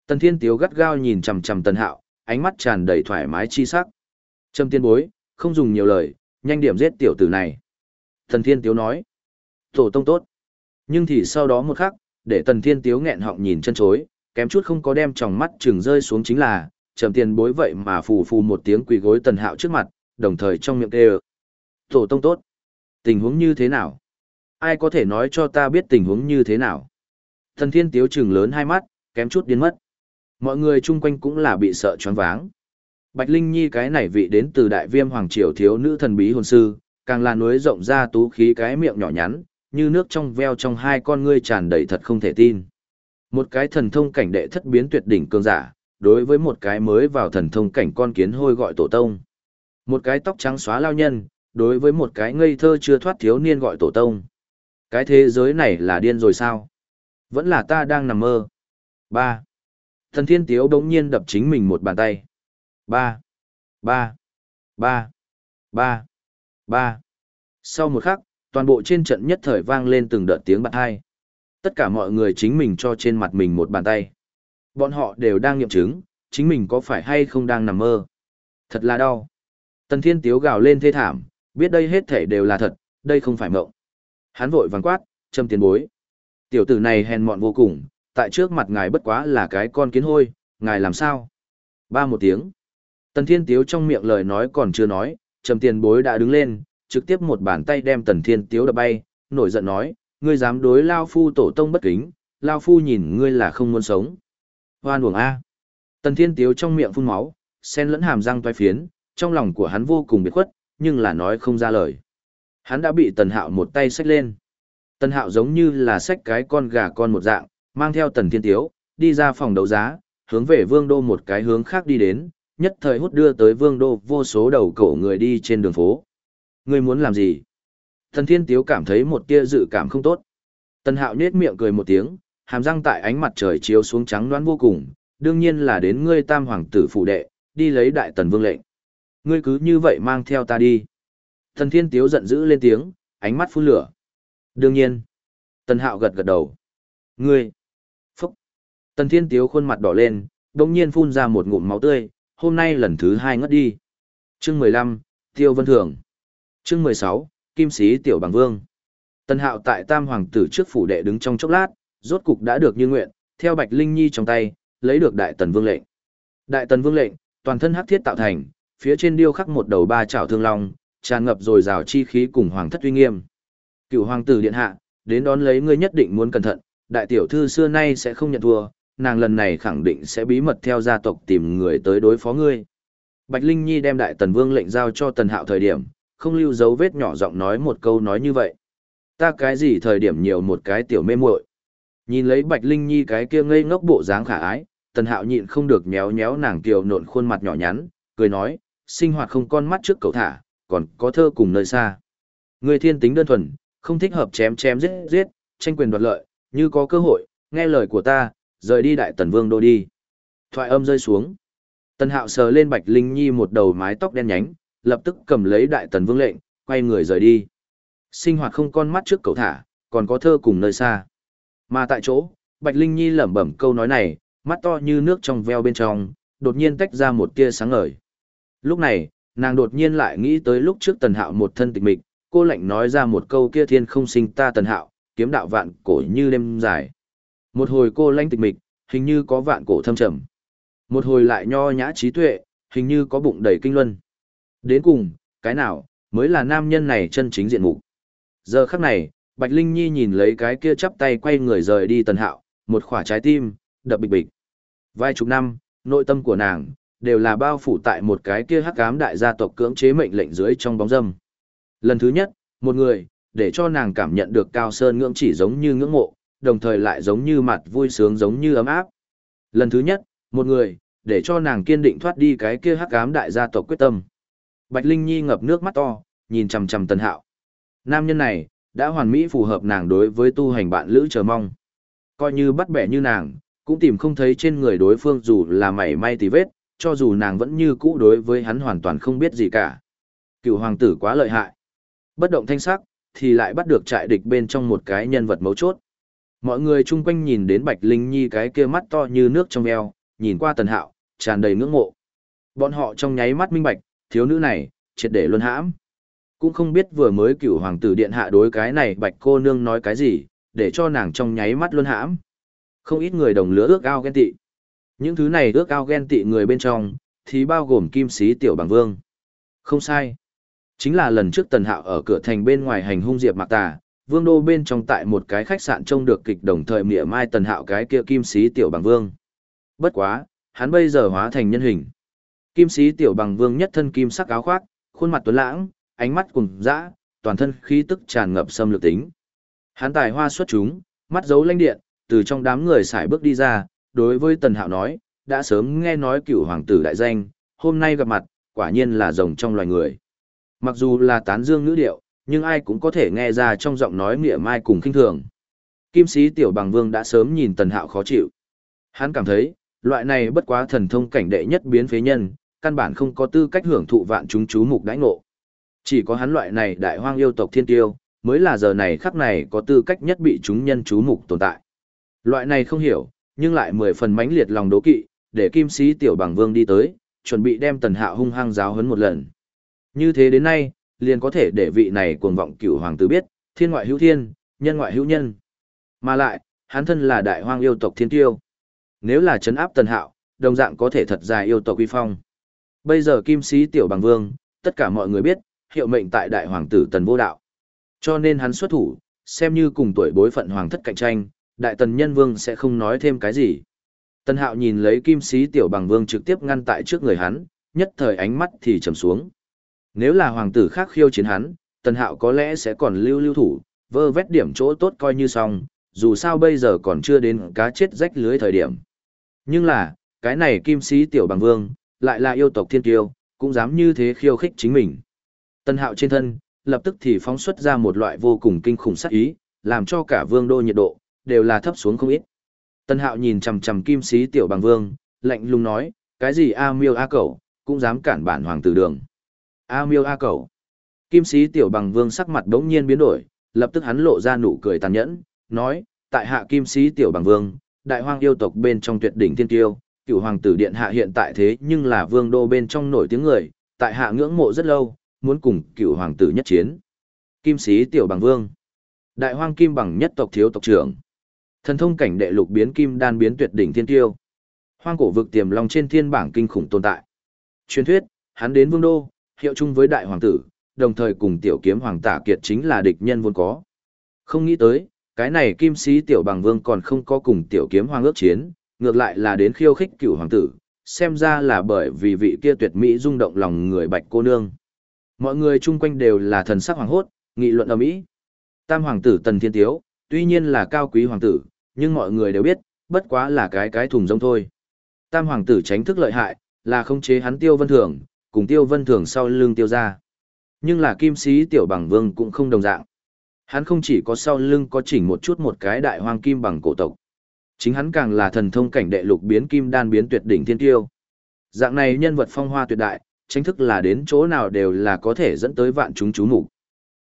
Speaker 1: Tần thiên tiếu gắt gao nhìn chằm chằm tần hạo, ánh mắt tràn đầy thoải mái chi sắc. Trâm tiên bối, không dùng nhiều lời, nhanh điểm giết tiểu tử này. Thần thiên tiếu nói. Tổ tông tốt. Nhưng thì sau đó một khắc, để tần thiên tiếu nghẹn họng nhìn chân chối, kém chút không có đem tròng mắt chừng rơi xuống chính là, trầm tiền bối vậy mà phù phù một tiếng quỳ gối tần hạo trước mặt, đồng thời trong miệng kêu. Tổ tông tốt. Tình huống như thế nào? Ai có thể nói cho ta biết tình huống như thế nào? Thần thiên tiếu trừng lớn hai mắt, kém chút điên mất. Mọi người chung quanh cũng là bị sợ choáng váng. Bạch Linh Nhi cái này vị đến từ đại viêm hoàng triều thiếu nữ thần bí hồn sư, càng là núi rộng ra tú khí cái miệng nhỏ nhắn, như nước trong veo trong hai con ngươi tràn đầy thật không thể tin. Một cái thần thông cảnh đệ thất biến tuyệt đỉnh cường giả, đối với một cái mới vào thần thông cảnh con kiến hôi gọi tổ tông. Một cái tóc trắng xóa lao nhân, đối với một cái ngây thơ chưa thoát thiếu niên gọi tổ tông. Cái thế giới này là điên rồi sao? Vẫn là ta đang nằm mơ. Ba. Thần thiên tiếu đống nhiên đập chính mình một bàn tay. Ba. Ba. Ba. Ba. Ba. Sau một khắc, toàn bộ trên trận nhất thời vang lên từng đợt tiếng bạt hai. Tất cả mọi người chính mình cho trên mặt mình một bàn tay. Bọn họ đều đang nghiệm chứng, chính mình có phải hay không đang nằm mơ. Thật là đau. Tần thiên tiếu gào lên thê thảm, biết đây hết thể đều là thật, đây không phải mộng. Hắn vội vàng quát, châm tiền bối. Tiểu tử này hèn mọn vô cùng, tại trước mặt ngài bất quá là cái con kiến hôi, ngài làm sao? Ba một tiếng. Tần thiên tiếu trong miệng lời nói còn chưa nói, trầm tiền bối đã đứng lên, trực tiếp một bàn tay đem tần thiên tiếu đập bay, nổi giận nói, ngươi dám đối Lao Phu tổ tông bất kính, Lao Phu nhìn ngươi là không muốn sống. Hoan uổng A. Tần thiên tiếu trong miệng phun máu, sen lẫn hàm răng toai phiến, trong lòng của hắn vô cùng biệt khuất, nhưng là nói không ra lời. Hắn đã bị tần hạo một tay xách lên. Tần hạo giống như là xách cái con gà con một dạng, mang theo tần thiên tiếu, đi ra phòng đấu giá, hướng về vương đô một cái hướng khác đi đến, nhất thời hút đưa tới vương đô vô số đầu cổ người đi trên đường phố. Ngươi muốn làm gì? Thần thiên tiếu cảm thấy một tia dự cảm không tốt. Tần hạo nết miệng cười một tiếng, hàm răng tại ánh mặt trời chiếu xuống trắng đoán vô cùng, đương nhiên là đến ngươi tam hoàng tử phủ đệ, đi lấy đại tần vương lệnh. Ngươi cứ như vậy mang theo ta đi. Thần thiên tiếu giận dữ lên tiếng, ánh mắt phun lửa. Đương nhiên. Tần hạo gật gật đầu. Ngươi. Phúc. Tần thiên tiếu khuôn mặt đỏ lên, đồng nhiên phun ra một ngụm máu tươi, hôm nay lần thứ hai ngất đi. Chương mười lăm Tiêu Vân Thường. Chương mười sáu Kim Sĩ Tiểu Bằng Vương. Tần hạo tại tam hoàng tử trước phủ đệ đứng trong chốc lát, rốt cục đã được như nguyện, theo Bạch Linh Nhi trong tay, lấy được Đại Tần Vương lệnh. Đại Tần Vương lệnh, toàn thân hắc thiết tạo thành, phía trên điêu khắc một đầu ba chảo thương long, tràn ngập rồi rào chi khí cùng hoàng thất uy nghiêm. Cựu hoàng tử điện hạ, đến đón lấy ngươi nhất định muốn cẩn thận, đại tiểu thư xưa nay sẽ không nhận thua, nàng lần này khẳng định sẽ bí mật theo gia tộc tìm người tới đối phó ngươi. Bạch Linh Nhi đem đại tần vương lệnh giao cho tần hạo thời điểm, không lưu dấu vết nhỏ giọng nói một câu nói như vậy. Ta cái gì thời điểm nhiều một cái tiểu mê muội Nhìn lấy Bạch Linh Nhi cái kia ngây ngốc bộ dáng khả ái, tần hạo nhịn không được nhéo nhéo nàng tiểu nộn khuôn mặt nhỏ nhắn, cười nói, sinh hoạt không con mắt trước cầu thả, còn có thơ cùng nơi xa. Người thiên tính đơn thuần, không thích hợp chém chém giết giết, tranh quyền đoạt lợi, như có cơ hội, nghe lời của ta, rời đi đại tần vương đô đi. Thoại âm rơi xuống. Tần hạo sờ lên Bạch Linh Nhi một đầu mái tóc đen nhánh, lập tức cầm lấy đại tần vương lệnh, quay người rời đi. Sinh hoạt không con mắt trước cầu thả, còn có thơ cùng nơi xa. Mà tại chỗ, Bạch Linh Nhi lẩm bẩm câu nói này, mắt to như nước trong veo bên trong, đột nhiên tách ra một tia sáng ngời. Lúc này, nàng đột nhiên lại nghĩ tới lúc trước tần hạo một thân tịch mịch, cô lạnh nói ra một câu kia thiên không sinh ta tần hạo, kiếm đạo vạn cổ như đêm dài. Một hồi cô lanh tịch mịch, hình như có vạn cổ thâm trầm. Một hồi lại nho nhã trí tuệ, hình như có bụng đầy kinh luân. Đến cùng, cái nào, mới là nam nhân này chân chính diện mục. Giờ khắc này, Bạch Linh Nhi nhìn lấy cái kia chắp tay quay người rời đi tần hạo, một khỏa trái tim, đập bịch bịch. Vài chục năm, nội tâm của nàng, đều là bao phủ tại một cái kia hắc ám đại gia tộc cưỡng chế mệnh lệnh dưới trong bóng dâm. Lần thứ nhất, một người, để cho nàng cảm nhận được cao sơn ngưỡng chỉ giống như ngưỡng mộ, đồng thời lại giống như mặt vui sướng giống như ấm áp. Lần thứ nhất, một người, để cho nàng kiên định thoát đi cái kia hắc ám đại gia tộc quyết tâm. Bạch Linh Nhi ngập nước mắt to, nhìn chằm chằm Tần Hạo. Nam nhân này, đã hoàn mỹ phù hợp nàng đối với tu hành bạn lữ chờ mong. Coi như bắt bẻ như nàng, cũng tìm không thấy trên người đối phương dù là mảy may tì vết, cho dù nàng vẫn như cũ đối với hắn hoàn toàn không biết gì cả. Cựu hoàng tử quá lợi hại. Bất động thanh sắc, thì lại bắt được trại địch bên trong một cái nhân vật mấu chốt. Mọi người chung quanh nhìn đến Bạch Linh Nhi cái kia mắt to như nước trong eo, nhìn qua tần hạo, tràn đầy ngưỡng mộ. Bọn họ trong nháy mắt minh bạch, thiếu nữ này, triệt để luân hãm. Cũng không biết vừa mới cựu hoàng tử điện hạ đối cái này Bạch cô nương nói cái gì, để cho nàng trong nháy mắt luân hãm. Không ít người đồng lứa ước ao ghen tị. Những thứ này ước ao ghen tị người bên trong, thì bao gồm kim sĩ tiểu bằng vương. Không sai. Chính là lần trước tần hạo ở cửa thành bên ngoài hành hung diệp mạc tà, vương đô bên trong tại một cái khách sạn trông được kịch đồng thời mỉa mai tần hạo cái kia kim sĩ tiểu bằng vương. Bất quá, hắn bây giờ hóa thành nhân hình. Kim sĩ tiểu bằng vương nhất thân kim sắc áo khoác, khuôn mặt tuấn lãng, ánh mắt cùng dã, toàn thân khí tức tràn ngập xâm lược tính. Hắn tài hoa xuất chúng, mắt giấu lanh điện, từ trong đám người xài bước đi ra, đối với tần hạo nói, đã sớm nghe nói cửu hoàng tử đại danh, hôm nay gặp mặt, quả nhiên là rồng trong loài người. Mặc dù là tán dương ngữ điệu, nhưng ai cũng có thể nghe ra trong giọng nói mỉa mai cùng khinh thường. Kim sĩ tiểu bằng vương đã sớm nhìn tần hạo khó chịu. Hắn cảm thấy, loại này bất quá thần thông cảnh đệ nhất biến phế nhân, căn bản không có tư cách hưởng thụ vạn chúng chú mục đãi ngộ. Chỉ có hắn loại này đại hoang yêu tộc thiên tiêu, mới là giờ này khắc này có tư cách nhất bị chúng nhân chú mục tồn tại. Loại này không hiểu, nhưng lại mười phần mãnh liệt lòng đố kỵ, để kim sĩ tiểu bằng vương đi tới, chuẩn bị đem tần hạo hung hăng giáo hấn một lần. Như thế đến nay, liền có thể để vị này cuồng vọng cửu hoàng tử biết, thiên ngoại hữu thiên, nhân ngoại hữu nhân. Mà lại, hắn thân là đại hoang yêu tộc thiên tiêu. Nếu là chấn áp tần hạo, đồng dạng có thể thật dài yêu tộc uy phong. Bây giờ kim sĩ tiểu bằng vương, tất cả mọi người biết, hiệu mệnh tại đại hoàng tử tần vô đạo. Cho nên hắn xuất thủ, xem như cùng tuổi bối phận hoàng thất cạnh tranh, đại tần nhân vương sẽ không nói thêm cái gì. Tần hạo nhìn lấy kim sĩ tiểu bằng vương trực tiếp ngăn tại trước người hắn, nhất thời ánh mắt thì trầm xuống. Nếu là hoàng tử khác khiêu chiến hắn, tần hạo có lẽ sẽ còn lưu lưu thủ, vơ vét điểm chỗ tốt coi như xong, dù sao bây giờ còn chưa đến cá chết rách lưới thời điểm. Nhưng là, cái này kim sĩ tiểu bằng vương, lại là yêu tộc thiên kiêu, cũng dám như thế khiêu khích chính mình. Tần hạo trên thân, lập tức thì phóng xuất ra một loại vô cùng kinh khủng sát ý, làm cho cả vương đô nhiệt độ, đều là thấp xuống không ít. Tần hạo nhìn chầm chầm kim sĩ tiểu bằng vương, lạnh lùng nói, cái gì A miêu A cẩu, cũng dám cản bản hoàng tử đường. A miêu A cầu, Kim sĩ tiểu bằng vương sắc mặt đống nhiên biến đổi, lập tức hắn lộ ra nụ cười tàn nhẫn, nói, tại hạ kim sĩ tiểu bằng vương, đại hoang yêu tộc bên trong tuyệt đỉnh thiên tiêu, cựu hoàng tử điện hạ hiện tại thế nhưng là vương đô bên trong nổi tiếng người, tại hạ ngưỡng mộ rất lâu, muốn cùng cựu hoàng tử nhất chiến. Kim sĩ tiểu bằng vương, đại hoang kim bằng nhất tộc thiếu tộc trưởng, thần thông cảnh đệ lục biến kim đan biến tuyệt đỉnh thiên tiêu, hoang cổ vực tiềm long trên thiên bảng kinh khủng tồn tại. Truyền thuyết, hắn đến vương đô, hiệu chung với đại hoàng tử, đồng thời cùng tiểu kiếm hoàng tả kiệt chính là địch nhân vốn có. Không nghĩ tới, cái này kim sĩ tiểu bằng vương còn không có cùng tiểu kiếm hoàng ước chiến, ngược lại là đến khiêu khích cựu hoàng tử, xem ra là bởi vì vị kia tuyệt mỹ rung động lòng người bạch cô nương. Mọi người chung quanh đều là thần sắc hoàng hốt, nghị luận ở mỹ. Tam hoàng tử Tần Thiên Tiếu, tuy nhiên là cao quý hoàng tử, nhưng mọi người đều biết, bất quá là cái cái thùng rông thôi. Tam hoàng tử tránh thức lợi hại, là không chế hắn tiêu vân thường, cùng tiêu vân thường sau lưng tiêu ra. Nhưng là kim sĩ tiểu bằng vương cũng không đồng dạng. Hắn không chỉ có sau lưng có chỉnh một chút một cái đại hoang kim bằng cổ tộc. Chính hắn càng là thần thông cảnh đệ lục biến kim đan biến tuyệt đỉnh thiên tiêu. Dạng này nhân vật phong hoa tuyệt đại, chính thức là đến chỗ nào đều là có thể dẫn tới vạn chúng chú mục.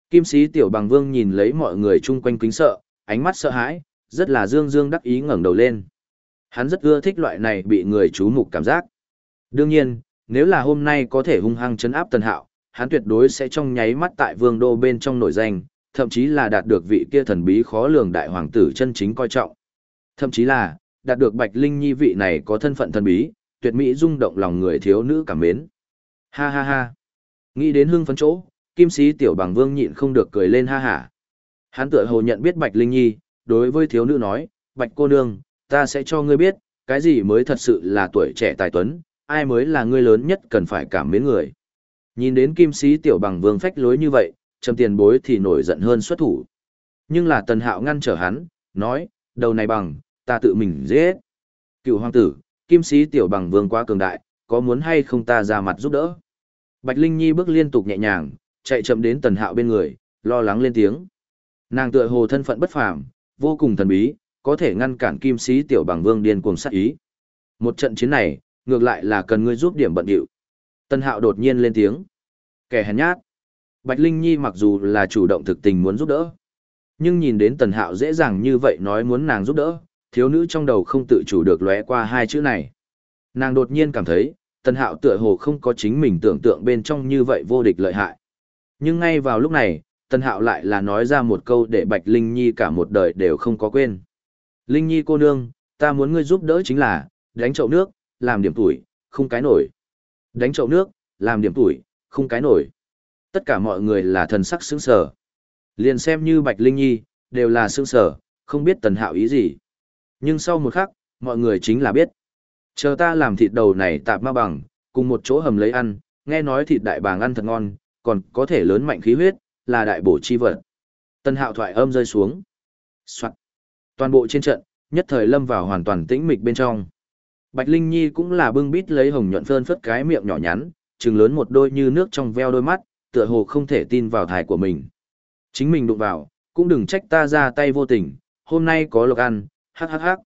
Speaker 1: Kim sĩ tiểu bằng vương nhìn lấy mọi người chung quanh kính sợ, ánh mắt sợ hãi, rất là dương dương đắc ý ngẩng đầu lên. Hắn rất ưa thích loại này bị người chú mục cảm giác. Đương nhiên, nếu là hôm nay có thể hung hăng chấn áp tần hạo, hắn tuyệt đối sẽ trong nháy mắt tại vương đô bên trong nổi danh, thậm chí là đạt được vị kia thần bí khó lường đại hoàng tử chân chính coi trọng. Thậm chí là, đạt được Bạch Linh Nhi vị này có thân phận thần bí, tuyệt mỹ rung động lòng người thiếu nữ cảm mến. Ha ha ha. Nghĩ đến hương phấn chỗ, kim sĩ tiểu bằng vương nhịn không được cười lên ha hả. Hắn tựa hồ nhận biết Bạch Linh Nhi, đối với thiếu nữ nói, Bạch cô nương, ta sẽ cho ngươi biết, cái gì mới thật sự là tuổi trẻ tài tuấn, ai mới là ngươi lớn nhất cần phải cảm mến người. Nhìn đến kim sĩ tiểu bằng vương phách lối như vậy, trầm tiền bối thì nổi giận hơn xuất thủ. Nhưng là tần hạo ngăn trở hắn, nói, đầu này bằng, ta tự mình giết. Cựu hoàng tử, kim sĩ tiểu bằng vương quá cường đại, có muốn hay không ta ra mặt giúp đỡ. Bạch Linh Nhi bước liên tục nhẹ nhàng, chạy chậm đến tần hạo bên người, lo lắng lên tiếng. Nàng tựa hồ thân phận bất phàm, vô cùng thần bí, có thể ngăn cản kim sĩ tiểu bằng vương điên cuồng sát ý. Một trận chiến này, ngược lại là cần ngươi giúp điểm bận điệu. Tần hạo đột nhiên lên tiếng. Kẻ hèn nhát. Bạch Linh Nhi mặc dù là chủ động thực tình muốn giúp đỡ. Nhưng nhìn đến tần hạo dễ dàng như vậy nói muốn nàng giúp đỡ, thiếu nữ trong đầu không tự chủ được lóe qua hai chữ này. Nàng đột nhiên cảm thấy, tần hạo tựa hồ không có chính mình tưởng tượng bên trong như vậy vô địch lợi hại. Nhưng ngay vào lúc này, tần hạo lại là nói ra một câu để Bạch Linh Nhi cả một đời đều không có quên. Linh Nhi cô nương, ta muốn ngươi giúp đỡ chính là, đánh chậu nước, làm điểm tuổi, không cái nổi. Đánh chậu nước, làm điểm tuổi, không cái nổi. Tất cả mọi người là thần sắc sững sờ. Liền xem như Bạch Linh Nhi, đều là sững sờ, không biết tần hạo ý gì. Nhưng sau một khắc, mọi người chính là biết. Chờ ta làm thịt đầu này tạp ma bằng, cùng một chỗ hầm lấy ăn, nghe nói thịt đại bàng ăn thật ngon, còn có thể lớn mạnh khí huyết, là đại bổ chi vật. Tần hạo thoại âm rơi xuống. Soạn. Toàn bộ trên trận, nhất thời lâm vào hoàn toàn tĩnh mịch bên trong. Bạch Linh Nhi cũng là bưng bít lấy hồng nhuận phơn phất cái miệng nhỏ nhắn, trừng lớn một đôi như nước trong veo đôi mắt, tựa hồ không thể tin vào thải của mình. Chính mình đụng vào, cũng đừng trách ta ra tay vô tình, hôm nay có lộc ăn, hắc hắc hắc.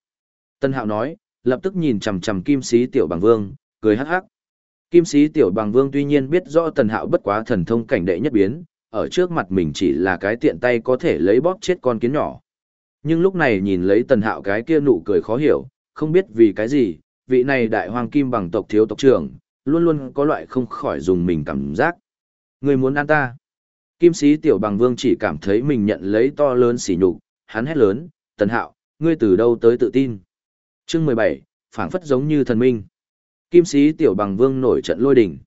Speaker 1: Tân Hạo nói, lập tức nhìn chằm chằm Kim Sĩ Tiểu Bằng Vương, cười hắc hắc. Kim Sĩ Tiểu Bằng Vương tuy nhiên biết rõ Tần Hạo bất quá thần thông cảnh đệ nhất biến, ở trước mặt mình chỉ là cái tiện tay có thể lấy bóp chết con kiến nhỏ. Nhưng lúc này nhìn lấy Tần Hạo cái kia nụ cười khó hiểu, không biết vì cái gì, vị này đại hoàng kim bằng tộc thiếu tộc trưởng, luôn luôn có loại không khỏi dùng mình cảm giác. Người muốn ăn ta. Kim sĩ tiểu bằng vương chỉ cảm thấy mình nhận lấy to lớn sỉ nhục, hắn hét lớn, tần hạo, ngươi từ đâu tới tự tin. chương mười bảy phảng phất giống như thần minh. Kim sĩ tiểu bằng vương nổi trận lôi đỉnh.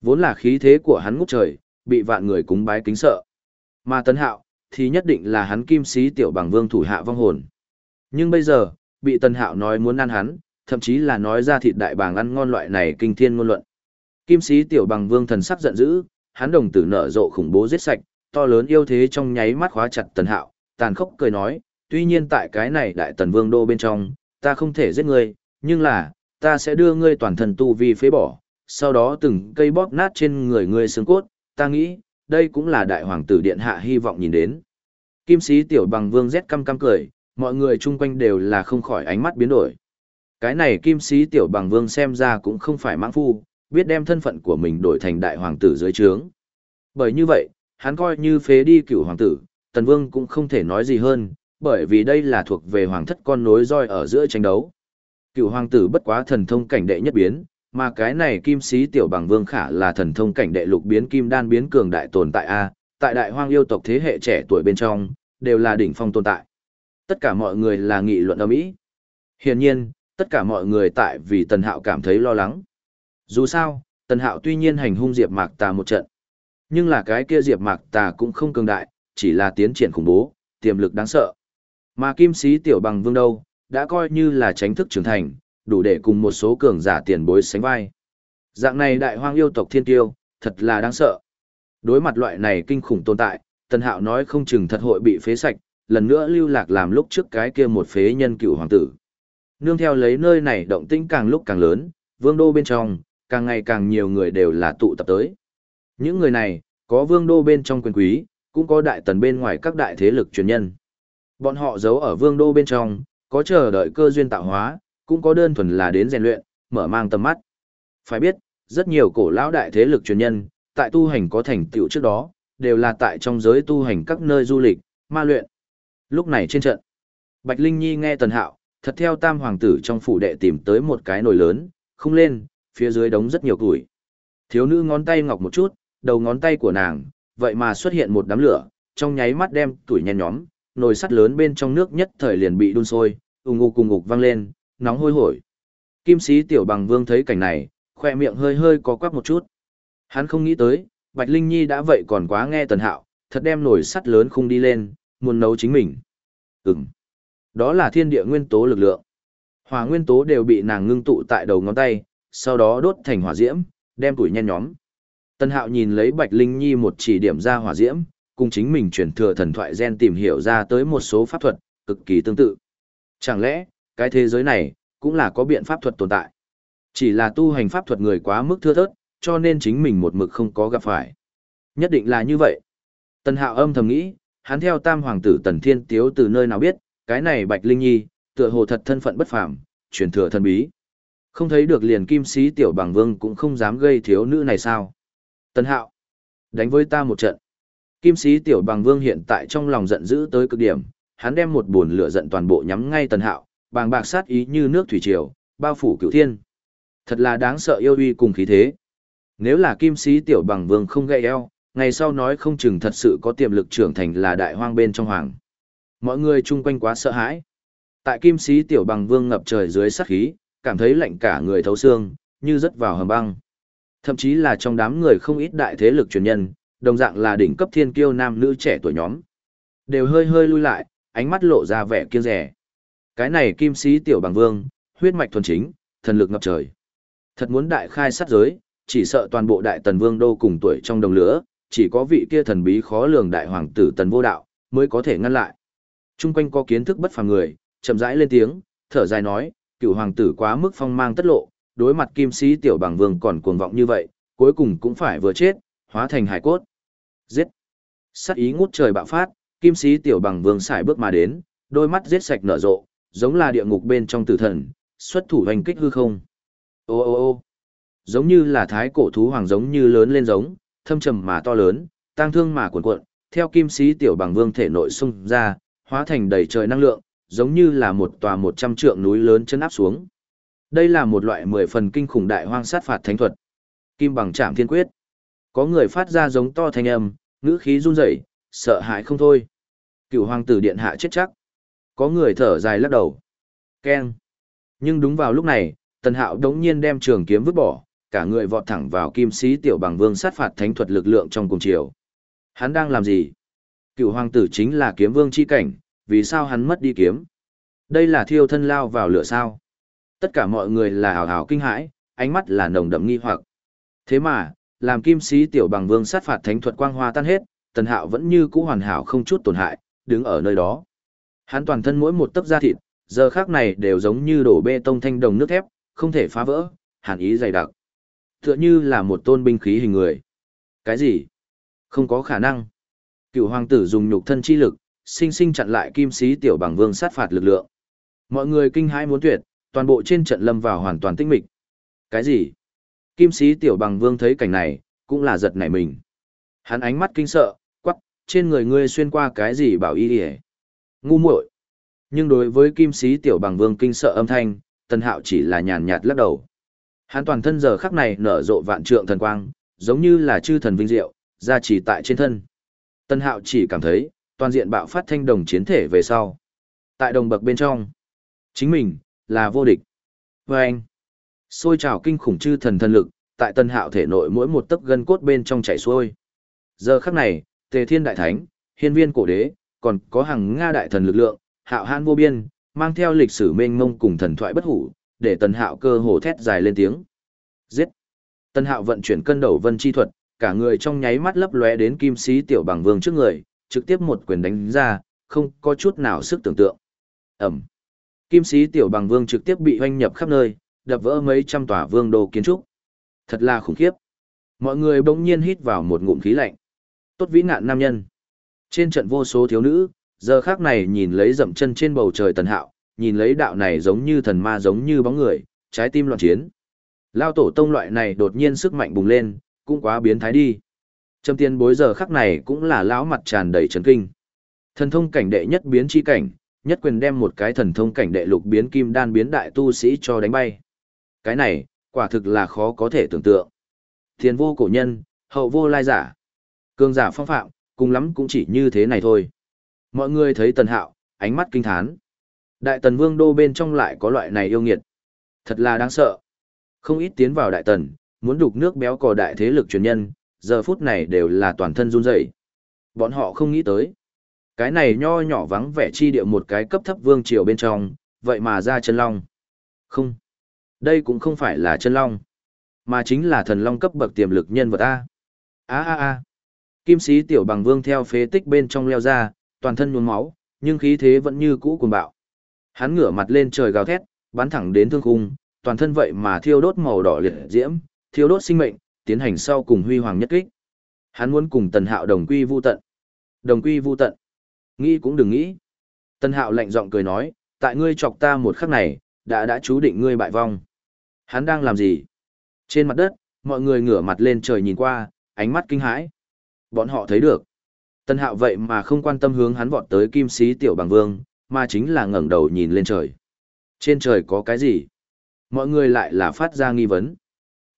Speaker 1: Vốn là khí thế của hắn ngút trời, bị vạn người cúng bái kính sợ. Mà tần hạo, thì nhất định là hắn kim sĩ tiểu bằng vương thủ hạ vong hồn. Nhưng bây giờ, bị tần hạo nói muốn ăn hắn, thậm chí là nói ra thịt đại bàng ăn ngon loại này kinh thiên ngôn luận. Kim sĩ tiểu bằng vương thần sắc giận dữ, hắn đồng tử nở rộ khủng bố giết sạch, to lớn yêu thế trong nháy mắt khóa chặt tần hạo, tàn khốc cười nói, tuy nhiên tại cái này đại tần vương đô bên trong, ta không thể giết ngươi, nhưng là, ta sẽ đưa ngươi toàn thân tu vi phế bỏ, sau đó từng cây bóp nát trên người ngươi xương cốt, ta nghĩ, đây cũng là đại hoàng tử điện hạ hy vọng nhìn đến. Kim sĩ tiểu bằng vương rét căm căm cười, mọi người chung quanh đều là không khỏi ánh mắt biến đổi. Cái này kim sĩ tiểu bằng vương xem ra cũng không phải mãng phu, biết đem thân phận của mình đổi thành đại hoàng tử dưới trướng. Bởi như vậy, hắn coi như phế đi cựu hoàng tử, tần vương cũng không thể nói gì hơn, bởi vì đây là thuộc về hoàng thất con nối roi ở giữa tranh đấu. cựu hoàng tử bất quá thần thông cảnh đệ nhất biến, mà cái này kim sĩ tiểu bằng vương khả là thần thông cảnh đệ lục biến kim đan biến cường đại tồn tại A, tại đại hoang yêu tộc thế hệ trẻ tuổi bên trong, đều là đỉnh phong tồn tại. Tất cả mọi người là nghị luận ở mỹ Hiển nhiên, tất cả mọi người tại vì Tần Hạo cảm thấy lo lắng. Dù sao, Tần Hạo tuy nhiên hành hung Diệp Mạc Tà một trận, nhưng là cái kia Diệp Mạc Tà cũng không cường đại, chỉ là tiến triển khủng bố, tiềm lực đáng sợ. Mà Kim Sĩ Tiểu Bằng Vương đâu, đã coi như là tránh thức trưởng thành, đủ để cùng một số cường giả tiền bối sánh vai. Dạng này đại hoang yêu tộc thiên tiêu, thật là đáng sợ. Đối mặt loại này kinh khủng tồn tại, Tần Hạo nói không chừng thật hội bị phế sạch, lần nữa lưu lạc làm lúc trước cái kia một phế nhân cựu hoàng tử. Nương theo lấy nơi này động tĩnh càng lúc càng lớn, vương đô bên trong, càng ngày càng nhiều người đều là tụ tập tới. Những người này, có vương đô bên trong quyền quý, cũng có đại tần bên ngoài các đại thế lực truyền nhân. Bọn họ giấu ở vương đô bên trong, có chờ đợi cơ duyên tạo hóa, cũng có đơn thuần là đến rèn luyện, mở mang tầm mắt. Phải biết, rất nhiều cổ lão đại thế lực truyền nhân, tại tu hành có thành tựu trước đó, đều là tại trong giới tu hành các nơi du lịch, ma luyện. Lúc này trên trận, Bạch Linh Nhi nghe Tần Hạo, thật theo tam hoàng tử trong phủ đệ tìm tới một cái nồi lớn, không lên, phía dưới đống rất nhiều củi. Thiếu nữ ngón tay ngọc một chút, đầu ngón tay của nàng, vậy mà xuất hiện một đám lửa, trong nháy mắt đem tuổi nhen nhóm, nồi sắt lớn bên trong nước nhất thời liền bị đun sôi, ùng ục cùng ngục vang lên, nóng hôi hổi. Kim sĩ tiểu bằng vương thấy cảnh này, khoe miệng hơi hơi có quắc một chút. Hắn không nghĩ tới, Bạch Linh Nhi đã vậy còn quá nghe tần hạo, thật đem nồi sắt lớn khung đi lên, muốn nấu chính mình. Ừm. Đó là thiên địa nguyên tố lực lượng. Hỏa nguyên tố đều bị nàng ngưng tụ tại đầu ngón tay, sau đó đốt thành hỏa diễm, đem tuổi nhen nhóm. Tân Hạo nhìn lấy Bạch Linh Nhi một chỉ điểm ra hỏa diễm, cùng chính mình truyền thừa thần thoại gen tìm hiểu ra tới một số pháp thuật, cực kỳ tương tự. Chẳng lẽ, cái thế giới này, cũng là có biện pháp thuật tồn tại. Chỉ là tu hành pháp thuật người quá mức thưa thớt, cho nên chính mình một mực không có gặp phải. Nhất định là như vậy. Tân Hạo âm thầm nghĩ, hắn theo tam hoàng tử Tần Thiên Tiếu từ nơi nào biết, cái này Bạch Linh Nhi, tựa hồ thật thân phận bất phàm, truyền thừa thần bí. Không thấy được liền kim sĩ tiểu bằng vương cũng không dám gây thiếu nữ này sao. Tân hạo, đánh với ta một trận. Kim sĩ tiểu bằng vương hiện tại trong lòng giận dữ tới cực điểm, hắn đem một buồn lửa giận toàn bộ nhắm ngay tần hạo, bàng bạc sát ý như nước thủy triều, bao phủ cửu thiên. Thật là đáng sợ yêu uy cùng khí thế. Nếu là kim sĩ tiểu bằng vương không gây eo, ngày sau nói không chừng thật sự có tiềm lực trưởng thành là đại hoang bên trong hoàng. Mọi người chung quanh quá sợ hãi. Tại kim sĩ tiểu bằng vương ngập trời dưới sát khí, cảm thấy lạnh cả người thấu xương, như rớt vào hầm băng. Thậm chí là trong đám người không ít đại thế lực truyền nhân, đồng dạng là đỉnh cấp thiên kiêu nam nữ trẻ tuổi nhóm. Đều hơi hơi lui lại, ánh mắt lộ ra vẻ kiêng rẻ. Cái này kim sĩ tiểu bằng vương, huyết mạch thuần chính, thần lực ngập trời. Thật muốn đại khai sát giới, chỉ sợ toàn bộ đại tần vương đô cùng tuổi trong đồng lửa, chỉ có vị kia thần bí khó lường đại hoàng tử tần vô đạo, mới có thể ngăn lại. Trung quanh có kiến thức bất phàm người, chậm rãi lên tiếng, thở dài nói, cựu hoàng tử quá mức phong mang tất lộ, đối mặt kim sĩ tiểu bằng vương còn cuồng vọng như vậy, cuối cùng cũng phải vừa chết, hóa thành hải cốt. Giết! Sát ý ngút trời bạo phát, kim sĩ tiểu bằng vương xài bước mà đến, đôi mắt giết sạch nở rộ, giống là địa ngục bên trong tử thần, xuất thủ hành kích hư không. Ô ô ô giống như là thái cổ thú hoàng giống như lớn lên giống, thâm trầm mà to lớn, tang thương mà cuộn cuộn, theo kim sĩ tiểu bằng vương thể nội xung ra, hóa thành đầy trời năng lượng, giống như là một tòa một trăm trượng núi lớn chân áp xuống. Đây là một loại mười phần kinh khủng đại hoang sát phạt thánh thuật. Kim bằng chạm thiên quyết. Có người phát ra giống to thanh âm, ngữ khí run rẩy, sợ hãi không thôi. Cựu hoàng tử điện hạ chết chắc. Có người thở dài lắc đầu. Keng. Nhưng đúng vào lúc này, tần hạo đống nhiên đem trường kiếm vứt bỏ, cả người vọt thẳng vào kim sĩ tiểu bằng vương sát phạt thánh thuật lực lượng trong cùng chiều. Hắn đang làm gì? Cựu hoàng tử chính là kiếm vương chi cảnh, vì sao hắn mất đi kiếm? Đây là thiêu thân lao vào lửa sao? Tất cả mọi người là hào hào kinh hãi, ánh mắt là nồng đậm nghi hoặc. Thế mà, làm kim sĩ tiểu bằng vương sát phạt thánh thuật quang hoa tan hết, tần hạo vẫn như cũ hoàn hảo không chút tổn hại, đứng ở nơi đó. Hắn toàn thân mỗi một tấc da thịt, giờ khác này đều giống như đổ bê tông thanh đồng nước thép, không thể phá vỡ, hàn ý dày đặc. Tựa như là một tôn binh khí hình người. Cái gì? Không có khả năng. Cựu hoàng tử dùng nhục thân chi lực, sinh sinh chặn lại kim sĩ tiểu bằng vương sát phạt lực lượng. Mọi người kinh hãi muốn tuyệt, toàn bộ trên trận lâm vào hoàn toàn tinh mịch. Cái gì? Kim sĩ tiểu bằng vương thấy cảnh này, cũng là giật nảy mình. Hắn ánh mắt kinh sợ, quắc, trên người ngươi xuyên qua cái gì bảo y đi Ngu muội. Nhưng đối với kim sĩ tiểu bằng vương kinh sợ âm thanh, tần hạo chỉ là nhàn nhạt lắc đầu. Hắn toàn thân giờ khắc này nở rộ vạn trượng thần quang, giống như là chư thần vinh diệu, ra chỉ tại trên thân. Tân hạo chỉ cảm thấy, toàn diện bạo phát thanh đồng chiến thể về sau. Tại đồng bậc bên trong, chính mình, là vô địch. Và anh, xôi trào kinh khủng chư thần thần lực, tại tân hạo thể nội mỗi một tấc gân cốt bên trong chảy xuôi. Giờ khắc này, tề thiên đại thánh, hiên viên cổ đế, còn có hàng Nga đại thần lực lượng, hạo han vô biên, mang theo lịch sử mênh mông cùng thần thoại bất hủ, để Tân hạo cơ hồ thét dài lên tiếng. Giết! Tân hạo vận chuyển cân đầu vân chi thuật, cả người trong nháy mắt lấp lóe đến kim sĩ tiểu bằng vương trước người, trực tiếp một quyền đánh ra, không có chút nào sức tưởng tượng. Ẩm! Kim sĩ tiểu bằng vương trực tiếp bị hoanh nhập khắp nơi, đập vỡ mấy trăm tòa vương đồ kiến trúc. Thật là khủng khiếp. Mọi người bỗng nhiên hít vào một ngụm khí lạnh. Tốt vĩ nạn nam nhân. Trên trận vô số thiếu nữ, giờ khác này nhìn lấy dậm chân trên bầu trời tần hạo, nhìn lấy đạo này giống như thần ma giống như bóng người, trái tim loạn chiến. Lao tổ tông loại này đột nhiên sức mạnh bùng lên, cũng quá biến thái đi. Trầm tiên bối giờ khắc này cũng là lão mặt tràn đầy chấn kinh. Thần thông cảnh đệ nhất biến chi cảnh, nhất quyền đem một cái thần thông cảnh đệ lục biến kim đan biến đại tu sĩ cho đánh bay. Cái này, quả thực là khó có thể tưởng tượng. Thiên vô cổ nhân, hậu vô lai giả. Cường giả phong phạm, cùng lắm cũng chỉ như thế này thôi. Mọi người thấy tần hạo, ánh mắt kinh thán. Đại tần vương đô bên trong lại có loại này yêu nghiệt. Thật là đáng sợ. Không ít tiến vào đại tần, muốn đục nước béo cò đại thế lực truyền nhân, giờ phút này đều là toàn thân run rẩy. Bọn họ không nghĩ tới. Cái này nho nhỏ vắng vẻ chi địa một cái cấp thấp vương triều bên trong, vậy mà ra chân long. Không. Đây cũng không phải là chân long, mà chính là thần long cấp bậc tiềm lực nhân vật A. A a a. Kim sĩ tiểu bằng vương theo phế tích bên trong leo ra, toàn thân nhuốm máu, nhưng khí thế vẫn như cũ cuồng bạo. Hắn ngửa mặt lên trời gào thét, bắn thẳng đến thương khung, toàn thân vậy mà thiêu đốt màu đỏ liệt diễm, thiêu đốt sinh mệnh, tiến hành sau cùng huy hoàng nhất kích. Hắn muốn cùng Tần Hạo đồng quy vu tận. Đồng quy vu tận. Nghĩ cũng đừng nghĩ. Tần Hạo lạnh giọng cười nói, tại ngươi chọc ta một khắc này, đã đã chú định ngươi bại vong. Hắn đang làm gì? Trên mặt đất, mọi người ngửa mặt lên trời nhìn qua, ánh mắt kinh hãi. Bọn họ thấy được. Tân hạo vậy mà không quan tâm hướng hắn vọt tới kim sĩ tiểu bằng vương, mà chính là ngẩng đầu nhìn lên trời. Trên trời có cái gì? Mọi người lại là phát ra nghi vấn.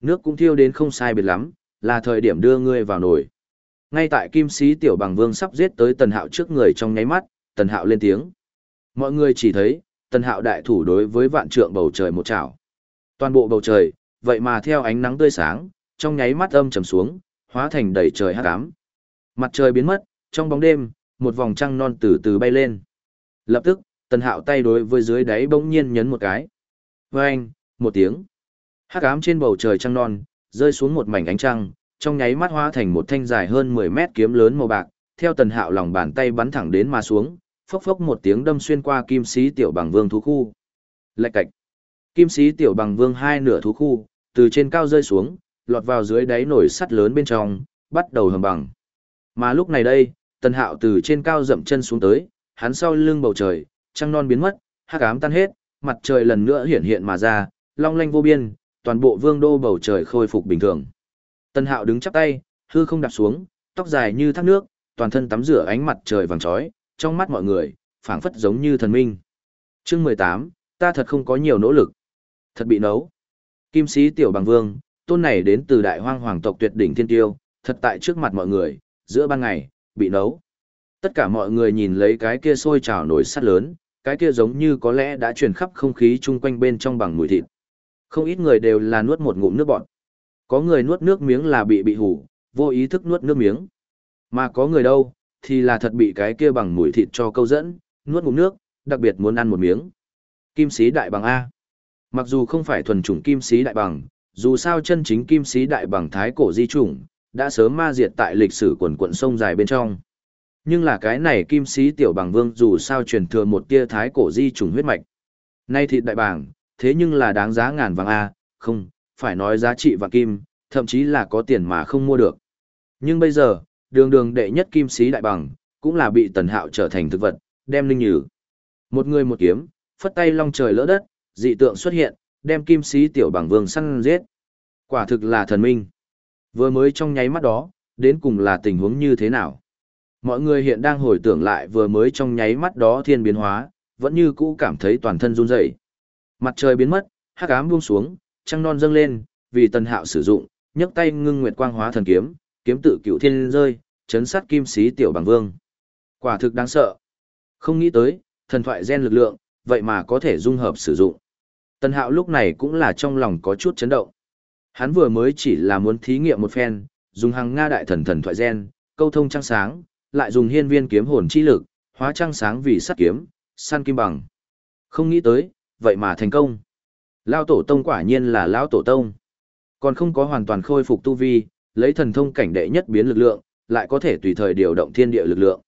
Speaker 1: Nước cũng thiêu đến không sai biệt lắm, là thời điểm đưa ngươi vào nồi. Ngay tại kim sĩ tiểu bằng vương sắp giết tới tần hạo trước người trong nháy mắt, tần hạo lên tiếng. Mọi người chỉ thấy, tần hạo đại thủ đối với vạn trượng bầu trời một chảo. Toàn bộ bầu trời, vậy mà theo ánh nắng tươi sáng, trong nháy mắt âm trầm xuống, hóa thành đầy trời hắc ám. Mặt trời biến mất, trong bóng đêm, một vòng trăng non từ từ bay lên. Lập tức, tần hạo tay đối với dưới đáy bỗng nhiên nhấn một cái. Vâng, một tiếng. Hắc ám trên bầu trời trăng non, rơi xuống một mảnh ánh trăng, trong nháy mắt hóa thành một thanh dài hơn 10 mét kiếm lớn màu bạc, theo tần hạo lòng bàn tay bắn thẳng đến mà xuống, phốc phốc một tiếng đâm xuyên qua kim sĩ tiểu bằng vương thú khu. Lạch cạch. Kim sĩ tiểu bằng vương hai nửa thú khu, từ trên cao rơi xuống, lọt vào dưới đáy nổi sắt lớn bên trong, bắt đầu hầm bằng. Mà lúc này đây, Tần Hạo từ trên cao dậm chân xuống tới, hắn sau lưng bầu trời, trăng non biến mất, hắc ám tan hết, mặt trời lần nữa hiện hiện mà ra, long lanh vô biên, toàn bộ vương đô bầu trời khôi phục bình thường. Tần Hạo đứng chắp tay, hư không đạp xuống, tóc dài như thác nước, toàn thân tắm rửa ánh mặt trời vàng chói, trong mắt mọi người, phảng phất giống như thần minh. Chương 18, ta thật không có nhiều nỗ lực. Thật bị nấu. Kim sĩ tiểu bằng vương, tôn này đến từ đại hoang hoàng tộc tuyệt đỉnh thiên tiêu, thật tại trước mặt mọi người, giữa ban ngày, bị nấu. Tất cả mọi người nhìn lấy cái kia sôi trào nổi sắt lớn, cái kia giống như có lẽ đã truyền khắp không khí chung quanh bên trong bằng mùi thịt. Không ít người đều là nuốt một ngụm nước bọt. Có người nuốt nước miếng là bị bị hủ, vô ý thức nuốt nước miếng. Mà có người đâu, thì là thật bị cái kia bằng mùi thịt cho câu dẫn, nuốt ngụm nước, đặc biệt muốn ăn một miếng. Kim sĩ đại bằng A. Mặc dù không phải thuần chủng kim sĩ đại bằng, dù sao chân chính kim sĩ đại bằng thái cổ di chủng, đã sớm ma diệt tại lịch sử quần quận sông dài bên trong. Nhưng là cái này kim sĩ tiểu bằng vương dù sao truyền thừa một tia thái cổ di chủng huyết mạch. Nay thịt đại bàng, thế nhưng là đáng giá ngàn vàng A, không, phải nói giá trị vàng kim, thậm chí là có tiền mà không mua được. Nhưng bây giờ, đường đường đệ nhất kim sĩ đại bằng, cũng là bị tần hạo trở thành thực vật, đem linh nhử. Một người một kiếm, phất tay long trời lỡ đất, dị tượng xuất hiện, đem kim sĩ tiểu bằng vương săn giết. Quả thực là thần minh. Vừa mới trong nháy mắt đó, đến cùng là tình huống như thế nào? Mọi người hiện đang hồi tưởng lại vừa mới trong nháy mắt đó thiên biến hóa, vẫn như cũ cảm thấy toàn thân run rẩy. Mặt trời biến mất, hắc ám buông xuống, trăng non dâng lên, vì Tần Hạo sử dụng, nhấc tay ngưng nguyệt quang hóa thần kiếm, kiếm tự cựu thiên rơi, chấn sát kim sĩ tiểu bằng vương. Quả thực đáng sợ. Không nghĩ tới, thần thoại gen lực lượng, vậy mà có thể dung hợp sử dụng. Tần Hạo lúc này cũng là trong lòng có chút chấn động. Hắn vừa mới chỉ là muốn thí nghiệm một phen, dùng hàng Nga đại thần thần thoại gen, câu thông trăng sáng, lại dùng hiên viên kiếm hồn chi lực, hóa trăng sáng vì sắt kiếm, săn kim bằng. Không nghĩ tới, vậy mà thành công. Lao tổ tông quả nhiên là lão tổ tông. Còn không có hoàn toàn khôi phục tu vi, lấy thần thông cảnh đệ nhất biến lực lượng, lại có thể tùy thời điều động thiên địa lực lượng.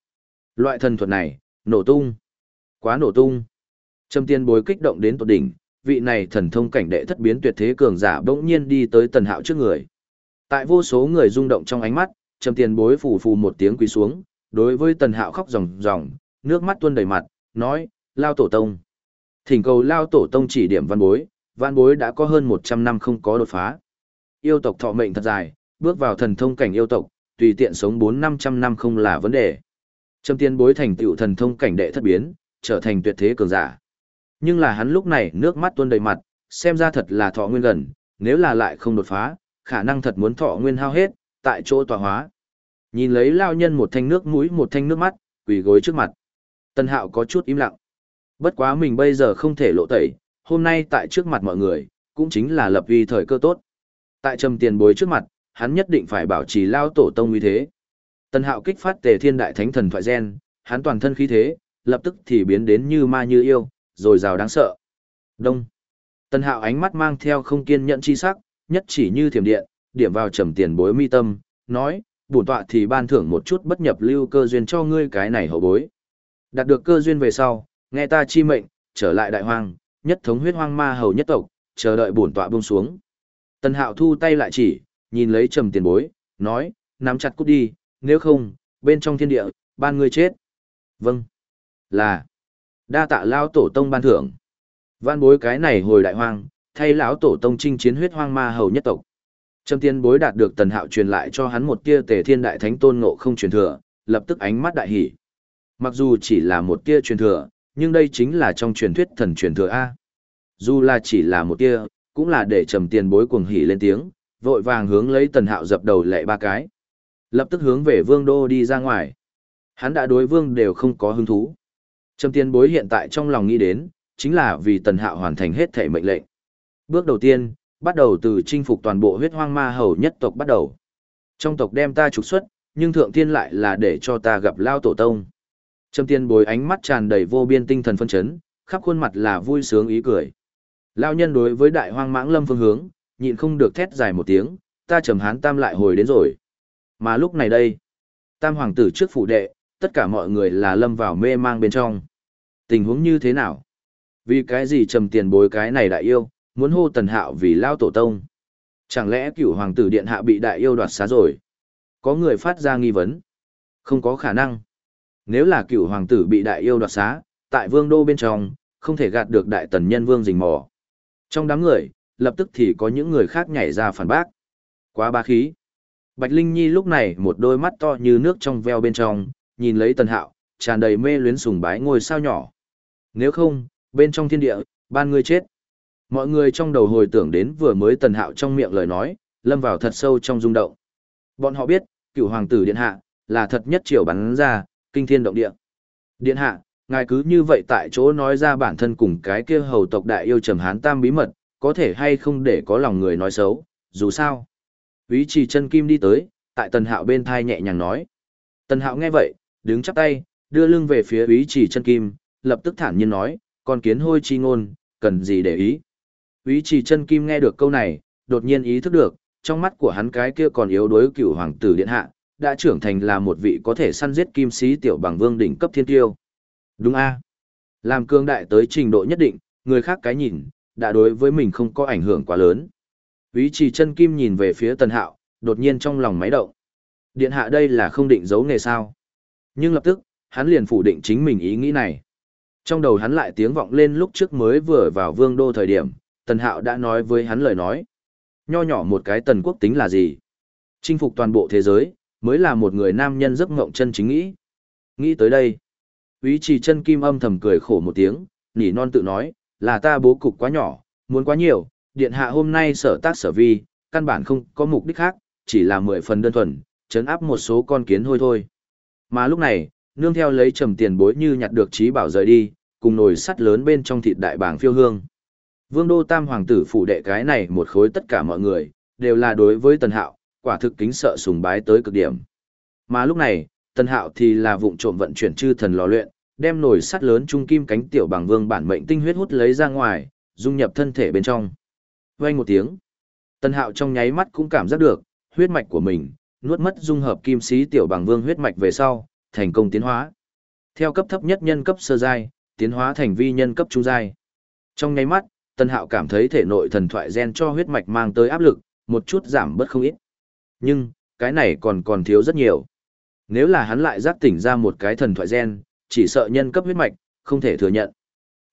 Speaker 1: Loại thần thuật này, nổ tung. Quá nổ tung. Trầm tiên bối kích động đến tột đỉnh, vị này thần thông cảnh đệ thất biến tuyệt thế cường giả bỗng nhiên đi tới tần hạo trước người. Tại vô số người rung động trong ánh mắt, trầm tiên bối phù phù một tiếng quỳ xuống, đối với tần hạo khóc ròng ròng, nước mắt tuôn đầy mặt, nói, lao tổ tông. Thỉnh cầu lao tổ tông chỉ điểm văn bối, văn bối đã có hơn 100 năm không có đột phá. Yêu tộc thọ mệnh thật dài, bước vào thần thông cảnh yêu tộc, tùy tiện sống 4-500 năm không là vấn đề. Trâm tiên bối thành tựu thần thông cảnh đệ thất biến, trở thành tuyệt thế cường giả. Nhưng là hắn lúc này nước mắt tuôn đầy mặt, xem ra thật là thọ nguyên gần, nếu là lại không đột phá, khả năng thật muốn thọ nguyên hao hết, tại chỗ tọa hóa. Nhìn lấy lao nhân một thanh nước mũi một thanh nước mắt, quỳ gối trước mặt. Tân hạo có chút im lặng. Bất quá mình bây giờ không thể lộ tẩy, hôm nay tại trước mặt mọi người, cũng chính là lập uy thời cơ tốt. Tại trầm tiền bối trước mặt, hắn nhất định phải bảo trì lao tổ tông uy thế. Tân hạo kích phát tề thiên đại thánh thần thoại gen, hắn toàn thân khí thế, lập tức thì biến đến như ma như yêu, rồi rào đáng sợ. Đông. Tân hạo ánh mắt mang theo không kiên nhẫn chi sắc, nhất chỉ như thiểm điện, điểm vào trầm tiền bối mi tâm, nói, bổn tọa thì ban thưởng một chút bất nhập lưu cơ duyên cho ngươi cái này hậu bối. Đạt được cơ duyên về sau, nghe ta chi mệnh, trở lại đại hoang, nhất thống huyết hoang ma hầu nhất tộc, chờ đợi bổn tọa buông xuống. tần hạo thu tay lại chỉ, nhìn lấy trầm tiền bối, nói, nắm chặt cút đi, nếu không, bên trong thiên địa, ban người chết. Vâng. Là. Đa tạ lao tổ tông ban thưởng. Văn bối cái này hồi đại hoang, thay lão tổ tông chinh chiến huyết hoang ma hầu nhất tộc. Trầm tiên bối đạt được tần hạo truyền lại cho hắn một tia tề thiên đại thánh tôn ngộ không truyền thừa, lập tức ánh mắt đại hỉ. Mặc dù chỉ là một tia truyền thừa, nhưng đây chính là trong truyền thuyết thần truyền thừa A. Dù là chỉ là một tia, cũng là để trầm tiền bối cuồng hỉ lên tiếng, vội vàng hướng lấy tần hạo dập đầu lệ ba cái. Lập tức hướng về vương đô đi ra ngoài. Hắn đã đối vương đều không có hứng thú. Trầm tiền bối hiện tại trong lòng nghĩ đến, chính là vì tần hạo hoàn thành hết thể mệnh lệnh. Bước đầu tiên, bắt đầu từ chinh phục toàn bộ huyết hoang ma hầu nhất tộc bắt đầu. Trong tộc đem ta trục xuất, nhưng thượng tiên lại là để cho ta gặp lao tổ tông. Trầm tiên bối ánh mắt tràn đầy vô biên tinh thần phân chấn, khắp khuôn mặt là vui sướng ý cười. Lao nhân đối với đại hoang mãng lâm phương hướng, nhịn không được thét dài một tiếng, ta trầm hán tam lại hồi đến rồi. Mà lúc này đây, tam hoàng tử trước phủ đệ, tất cả mọi người là lâm vào mê mang bên trong. Tình huống như thế nào? Vì cái gì trầm tiền bối cái này đại yêu, muốn hô tần hạo vì lao tổ tông? Chẳng lẽ cửu hoàng tử điện hạ bị đại yêu đoạt xá rồi? Có người phát ra nghi vấn. Không có khả năng. Nếu là cựu hoàng tử bị đại yêu đoạt xá, tại vương đô bên trong, không thể gạt được đại tần nhân vương rình mò. Trong đám người, lập tức thì có những người khác nhảy ra phản bác. Quá ba khí. Bạch Linh Nhi lúc này một đôi mắt to như nước trong veo bên trong, nhìn lấy tần hạo, tràn đầy mê luyến sùng bái ngôi sao nhỏ. Nếu không, bên trong thiên địa, ban người chết. Mọi người trong đầu hồi tưởng đến vừa mới tần hạo trong miệng lời nói, lâm vào thật sâu trong rung động. Bọn họ biết, cựu hoàng tử điện hạ, là thật nhất triều bắn ra, kinh thiên động địa. Điện hạ, ngài cứ như vậy tại chỗ nói ra bản thân cùng cái kia hầu tộc đại yêu trầm hán tam bí mật, có thể hay không để có lòng người nói xấu, dù sao. Ý chỉ chân kim đi tới, tại tần hạo bên thai nhẹ nhàng nói. Tần hạo nghe vậy, đứng chắp tay, đưa lưng về phía ý chỉ chân kim, lập tức thản nhiên nói, con kiến hôi chi ngôn, cần gì để ý. Ý chỉ chân kim nghe được câu này, đột nhiên ý thức được, trong mắt của hắn cái kia còn yếu đối cửu hoàng tử điện hạ, đã trưởng thành là một vị có thể săn giết kim sĩ tiểu bằng vương đỉnh cấp thiên tiêu. Đúng a Làm cương đại tới trình độ nhất định, người khác cái nhìn, đã đối với mình không có ảnh hưởng quá lớn. Ý chỉ chân kim nhìn về phía tần hạo, đột nhiên trong lòng máy động. Điện hạ đây là không định giấu nghề sao. Nhưng lập tức, hắn liền phủ định chính mình ý nghĩ này. Trong đầu hắn lại tiếng vọng lên lúc trước mới vừa vào vương đô thời điểm, tần hạo đã nói với hắn lời nói. Nho nhỏ một cái tần quốc tính là gì? Chinh phục toàn bộ thế giới, mới là một người nam nhân giấc ngộng chân chính nghĩ. Nghĩ tới đây. Úy Trì chân kim âm thầm cười khổ một tiếng, nỉ non tự nói, là ta bố cục quá nhỏ, muốn quá nhiều, điện hạ hôm nay sở tác sở vi, căn bản không có mục đích khác, chỉ là mười phần đơn thuần, chấn áp một số con kiến hôi thôi. Mà lúc này, nương theo lấy trầm tiền bối như nhặt được trí bảo rời đi, cùng nồi sắt lớn bên trong thịt đại bảng phiêu hương. Vương đô tam hoàng tử phủ đệ cái này một khối tất cả mọi người, đều là đối với tần hạo, quả thực kính sợ sùng bái tới cực điểm. Mà lúc này, tần hạo thì là vụng trộm vận chuyển chư thần lò luyện, đem nồi sắt lớn trung kim cánh tiểu bằng vương bản mệnh tinh huyết hút lấy ra ngoài, dung nhập thân thể bên trong. Vang một tiếng, tần hạo trong nháy mắt cũng cảm giác được, huyết mạch của mình, nuốt mất dung hợp kim sĩ tiểu bằng vương huyết mạch về sau, thành công tiến hóa. Theo cấp thấp nhất nhân cấp sơ giai, tiến hóa thành vi nhân cấp trung giai. Trong nháy mắt, Tân Hạo cảm thấy thể nội thần thoại gen cho huyết mạch mang tới áp lực, một chút giảm bớt không ít. Nhưng, cái này còn còn thiếu rất nhiều. Nếu là hắn lại giác tỉnh ra một cái thần thoại gen, chỉ sợ nhân cấp huyết mạch, không thể thừa nhận.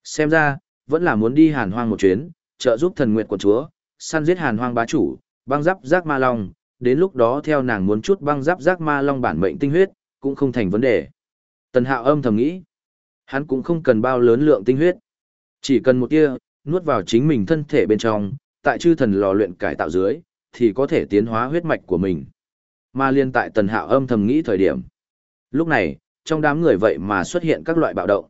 Speaker 1: Xem ra, vẫn là muốn đi hàn hoang một chuyến, trợ giúp thần nguyệt quận chúa, săn giết hàn hoang bá chủ, băng giáp giác ma long, đến lúc đó theo nàng muốn chút băng giáp giác ma long bản mệnh tinh huyết, cũng không thành vấn đề. Tần hạo âm thầm nghĩ, hắn cũng không cần bao lớn lượng tinh huyết. Chỉ cần một tia, nuốt vào chính mình thân thể bên trong, tại chư thần lò luyện cải tạo dưới, thì có thể tiến hóa huyết mạch của mình. Mà liên tại tần hạo âm thầm nghĩ thời điểm. Lúc này, trong đám người vậy mà xuất hiện các loại bạo động.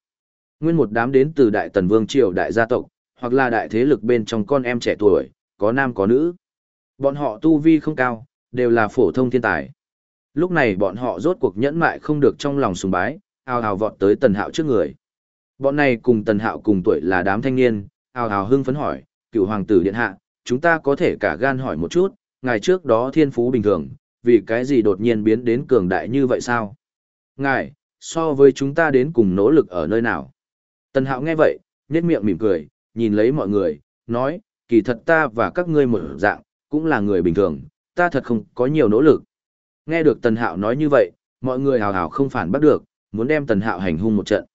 Speaker 1: Nguyên một đám đến từ đại tần vương triều đại gia tộc, hoặc là đại thế lực bên trong con em trẻ tuổi, có nam có nữ. Bọn họ tu vi không cao, đều là phổ thông thiên tài. Lúc này bọn họ rốt cuộc nhẫn mại không được trong lòng sùng bái, ào ào vọt tới tần hạo trước người. Bọn này cùng tần hạo cùng tuổi là đám thanh niên, ào ào hưng phấn hỏi, cựu hoàng tử điện hạ, chúng ta có thể cả gan hỏi một chút, ngài trước đó thiên phú bình thường, vì cái gì đột nhiên biến đến cường đại như vậy sao? Ngài, so với chúng ta đến cùng nỗ lực ở nơi nào? Tần hạo nghe vậy, nhét miệng mỉm cười, nhìn lấy mọi người, nói, kỳ thật ta và các ngươi một dạng, cũng là người bình thường, ta thật không có nhiều nỗ lực. Nghe được tần hạo nói như vậy, mọi người hào hào không phản bắt được, muốn đem tần hạo hành hung một trận.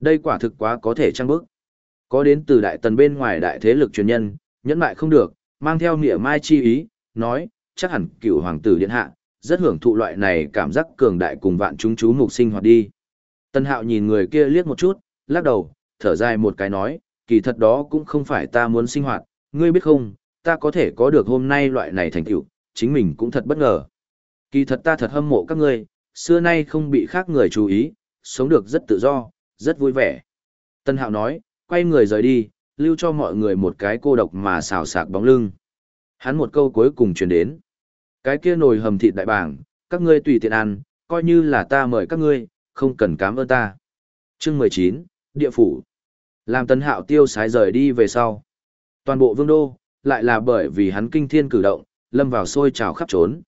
Speaker 1: Đây quả thực quá có thể trăng bức. Có đến từ đại tần bên ngoài đại thế lực truyền nhân, nhẫn mại không được, mang theo nghĩa mai chi ý, nói, chắc hẳn cựu hoàng tử điện hạ, rất hưởng thụ loại này cảm giác cường đại cùng vạn chúng chú mục sinh hoạt đi. Tân hạo nhìn người kia liếc một chút, lắc đầu, thở dài một cái nói, kỳ thật đó cũng không phải ta muốn sinh hoạt, ngươi biết không, ta có thể có được hôm nay loại này thành tựu, chính mình cũng thật bất ngờ. Kỳ thật ta thật hâm mộ các ngươi, xưa nay không bị khác người chú ý, sống được rất tự do, rất vui vẻ. Tân hạo nói, quay người rời đi, lưu cho mọi người một cái cô độc mà xào sạc bóng lưng. Hắn một câu cuối cùng truyền đến. Cái kia nồi hầm thịt đại bảng, các ngươi tùy tiện ăn, coi như là ta mời các ngươi, không cần cảm ơn ta. Chương 19, Địa Phủ. Làm tấn hạo tiêu sái rời đi về sau. Toàn bộ vương đô, lại là bởi vì hắn kinh thiên cử động, lâm vào sôi trào khắp trốn.